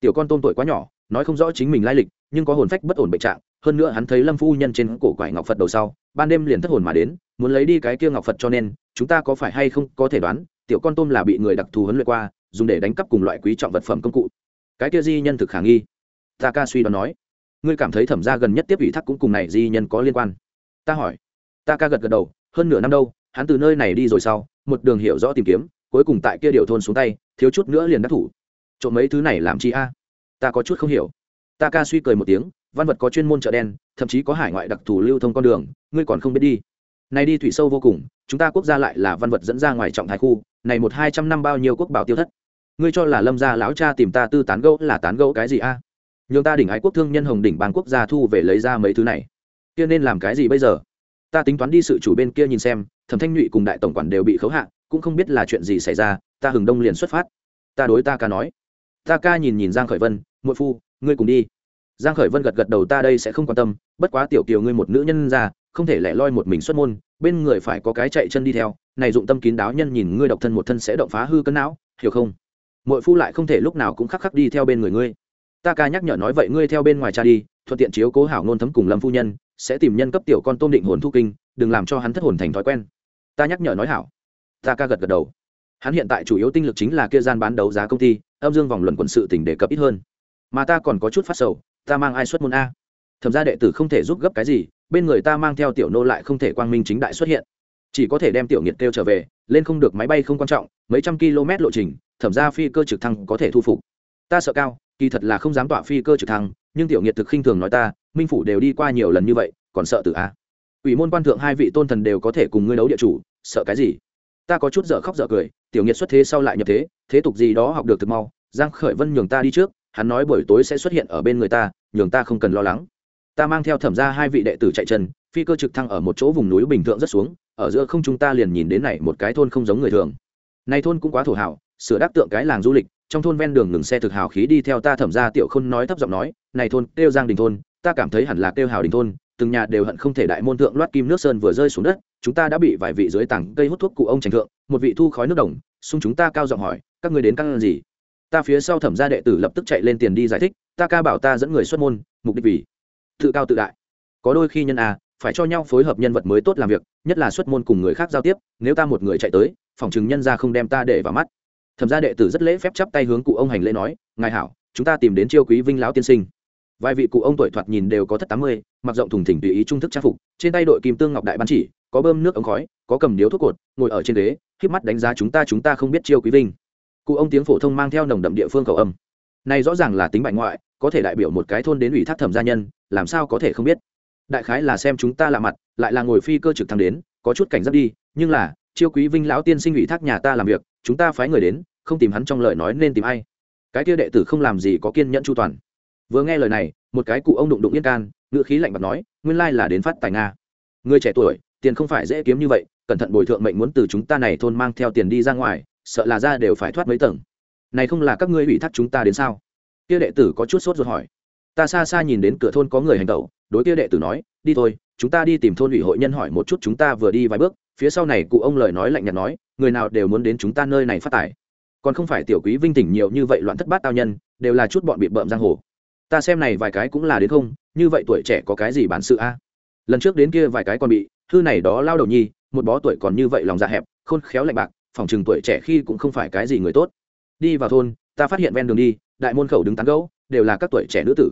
Tiểu con tôm tuổi quá nhỏ, nói không rõ chính mình lai lịch, nhưng có hồn phách bất ổn bệnh trạng, hơn nữa hắn thấy lâm phu nhân trên cổ quải ngọc phật đầu sau, ban đêm liền thất hồn mà đến, muốn lấy đi cái kia ngọc phật cho nên, chúng ta có phải hay không có thể đoán, tiểu con tôm là bị người đặc thù huấn luyện qua, dùng để đánh cắp cùng loại quý trọng vật phẩm công cụ. Cái kia di nhân thực khả nghi. Ta ca suy đoán nói ngươi cảm thấy thẩm ra gần nhất tiếp ủy thác cũng cùng này di nhân có liên quan? Ta hỏi. Ta ca gật gật đầu, hơn nửa năm đâu, hắn từ nơi này đi rồi sau, một đường hiểu rõ tìm kiếm, cuối cùng tại kia điều thôn xuống tay, thiếu chút nữa liền đắc thủ. Trộm mấy thứ này làm chi a? Ta có chút không hiểu. Ta ca suy cười một tiếng, văn vật có chuyên môn chợ đen, thậm chí có hải ngoại đặc thù lưu thông con đường, ngươi còn không biết đi. Này đi thủy sâu vô cùng, chúng ta quốc gia lại là văn vật dẫn ra ngoài trọng thái khu, này một hai trăm năm bao nhiêu quốc bảo tiêu thất? Ngươi cho là lâm gia lão cha tìm ta tư tán gẫu là tán gẫu cái gì a? à? Nhường ta đỉnh ái quốc thương nhân hồng đỉnh bang quốc gia thu về lấy ra mấy thứ này. Kia nên làm cái gì bây giờ? Ta tính toán đi sự chủ bên kia nhìn xem, thẩm thanh nhụy cùng đại tổng quản đều bị khấu hạ, cũng không biết là chuyện gì xảy ra, ta hừng đông liền xuất phát. Ta đối ta ca nói. Ta ca nhìn nhìn giang khởi vân, muội phu, ngươi cùng đi. Giang khởi vân gật gật đầu, ta đây sẽ không quan tâm, bất quá tiểu kiều ngươi một nữ nhân ra, không thể lẻ loi một mình xuất môn, bên người phải có cái chạy chân đi theo, này dụng tâm kín đáo nhân nhìn ngươi độc thân một thân sẽ động phá hư cân não, hiểu không? Muội phu lại không thể lúc nào cũng khắc khắc đi theo bên người ngươi ta ca nhắc nhở nói vậy ngươi theo bên ngoài cha đi, thuận tiện chiếu cố hảo nôn thấm cùng lâm phu nhân, sẽ tìm nhân cấp tiểu con tôm định hồn thu kinh, đừng làm cho hắn thất hồn thành thói quen. Ta nhắc nhở nói hảo. Ta ca gật gật đầu. Hắn hiện tại chủ yếu tinh lực chính là kia gian bán đấu giá công ty, âm dương vòng luận quân sự tỉnh đề cập ít hơn. Mà ta còn có chút phát sầu, ta mang ai xuất môn a? Thẩm gia đệ tử không thể giúp gấp cái gì, bên người ta mang theo tiểu nô lại không thể quang minh chính đại xuất hiện. Chỉ có thể đem tiểu nghiệt kêu trở về, lên không được máy bay không quan trọng, mấy trăm km lộ trình, thẩm ra phi cơ trực thăng có thể thu phục. Ta sợ cao kỳ thật là không dám tỏa phi cơ trực thăng, nhưng tiểu nghiệt thực khinh thường nói ta, minh phủ đều đi qua nhiều lần như vậy, còn sợ tự a? Ủy môn quan thượng hai vị tôn thần đều có thể cùng ngươi đấu địa chủ, sợ cái gì? Ta có chút dở khóc dở cười, tiểu nghiệt xuất thế sau lại nhập thế thế tục gì đó học được thực mau, giang khởi vân nhường ta đi trước, hắn nói buổi tối sẽ xuất hiện ở bên người ta, nhường ta không cần lo lắng. Ta mang theo thẩm ra hai vị đệ tử chạy chân phi cơ trực thăng ở một chỗ vùng núi bình thường rất xuống, ở giữa không chúng ta liền nhìn đến này một cái thôn không giống người thường. Nay thôn cũng quá thổ hảo, sửa đáp tượng cái làng du lịch trong thôn ven đường ngừng xe thực hào khí đi theo ta thẩm ra tiểu khôn nói thấp giọng nói, này thôn, kêu giang đình thôn, ta cảm thấy hẳn là kêu hào đình thôn, từng nhà đều hận không thể đại môn thượng loát kim nước sơn vừa rơi xuống đất, chúng ta đã bị vài vị dưới tảng cây hút thuốc cụ ông trành thượng, một vị thu khói nước đồng, xung chúng ta cao giọng hỏi, các người đến căn gì? Ta phía sau thẩm gia đệ tử lập tức chạy lên tiền đi giải thích, ta ca bảo ta dẫn người xuất môn, mục đích vì tự cao tự đại. Có đôi khi nhân a phải cho nhau phối hợp nhân vật mới tốt làm việc, nhất là xuất môn cùng người khác giao tiếp, nếu ta một người chạy tới, phòng chứng nhân ra không đem ta để vào mắt thẩm gia đệ tử rất lễ phép chắp tay hướng cụ ông hành lễ nói, ngài hảo, chúng ta tìm đến chiêu quý vinh lão tiên sinh. Vài vị cụ ông tuổi thoạt nhìn đều có thất tám mươi, mặc rộng thùng thỉnh tùy ý trung thức trang phục, trên tay đội kim tương ngọc đại ban chỉ, có bơm nước ống khói, có cầm điếu thuốc cột, ngồi ở trên ghế, khiếp mắt đánh giá chúng ta chúng ta không biết chiêu quý vinh. Cụ ông tiếng phổ thông mang theo nồng đậm địa phương cầu âm. Này rõ ràng là tính bại ngoại, có thể đại biểu một cái thôn đến ủy thác thẩm gia nhân, làm sao có thể không biết? Đại khái là xem chúng ta lạ mặt, lại là ngồi phi cơ trực thăng đến, có chút cảnh giác đi, nhưng là, chiêu quý vinh lão tiên sinh ủy thác nhà ta làm việc chúng ta phái người đến, không tìm hắn trong lời nói nên tìm ai. Cái kia đệ tử không làm gì có kiên nhẫn chu toàn. Vừa nghe lời này, một cái cụ ông đụng đụng yên can ngựa khí lạnh mặt nói, nguyên lai là đến phát tài nga. Người trẻ tuổi, tiền không phải dễ kiếm như vậy, cẩn thận bồi thượng mệnh muốn từ chúng ta này thôn mang theo tiền đi ra ngoài, sợ là ra đều phải thoát mấy tầng. Này không là các ngươi ủy thác chúng ta đến sao? Kia đệ tử có chút sốt ruột hỏi. Ta xa xa nhìn đến cửa thôn có người hành tẩu, đối kia đệ tử nói, đi thôi, chúng ta đi tìm thôn ủy hội nhân hỏi một chút chúng ta vừa đi vài bước, phía sau này cụ ông lời nói lạnh nhạt nói người nào đều muốn đến chúng ta nơi này phát tài. Còn không phải tiểu quý vinh tỉnh nhiều như vậy loạn thất bát tao nhân, đều là chút bọn bị bợm giang hồ. Ta xem này vài cái cũng là đến không, như vậy tuổi trẻ có cái gì bản sự a? Lần trước đến kia vài cái còn bị thư này đó lao đầu nhi, một bó tuổi còn như vậy lòng dạ hẹp, khôn khéo lạnh bạc, phòng chừng tuổi trẻ khi cũng không phải cái gì người tốt. Đi vào thôn, ta phát hiện ven đường đi, đại môn khẩu đứng tán gấu đều là các tuổi trẻ nữ tử.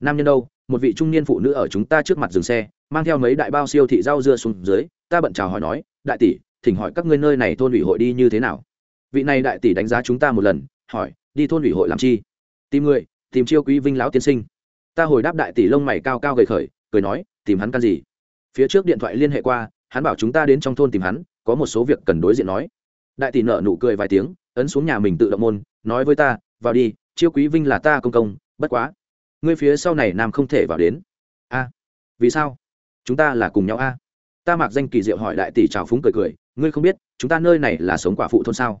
Nam nhân đâu, một vị trung niên phụ nữ ở chúng ta trước mặt dừng xe, mang theo mấy đại bao siêu thị rau dưa xuống dưới, ta bận chào hỏi nói, đại tỷ thỉnh hỏi các ngươi nơi này thôn ủy hội đi như thế nào? Vị này đại tỷ đánh giá chúng ta một lần, hỏi, đi thôn ủy hội làm chi? Tìm người, tìm chiêu quý vinh lão tiên sinh. Ta hồi đáp đại tỷ lông mày cao cao gầy khởi, cười nói, tìm hắn căn gì? Phía trước điện thoại liên hệ qua, hắn bảo chúng ta đến trong thôn tìm hắn, có một số việc cần đối diện nói. Đại tỷ nợ nụ cười vài tiếng, ấn xuống nhà mình tự động môn, nói với ta, vào đi, chiêu quý vinh là ta công công, bất quá. Ngươi phía sau này nam không thể vào đến. A, vì sao? Chúng ta là cùng nhau a. Ta mặc danh kỳ diệu hỏi đại tỷ trào phúng cười cười ngươi không biết chúng ta nơi này là sống quả phụ thôn sao?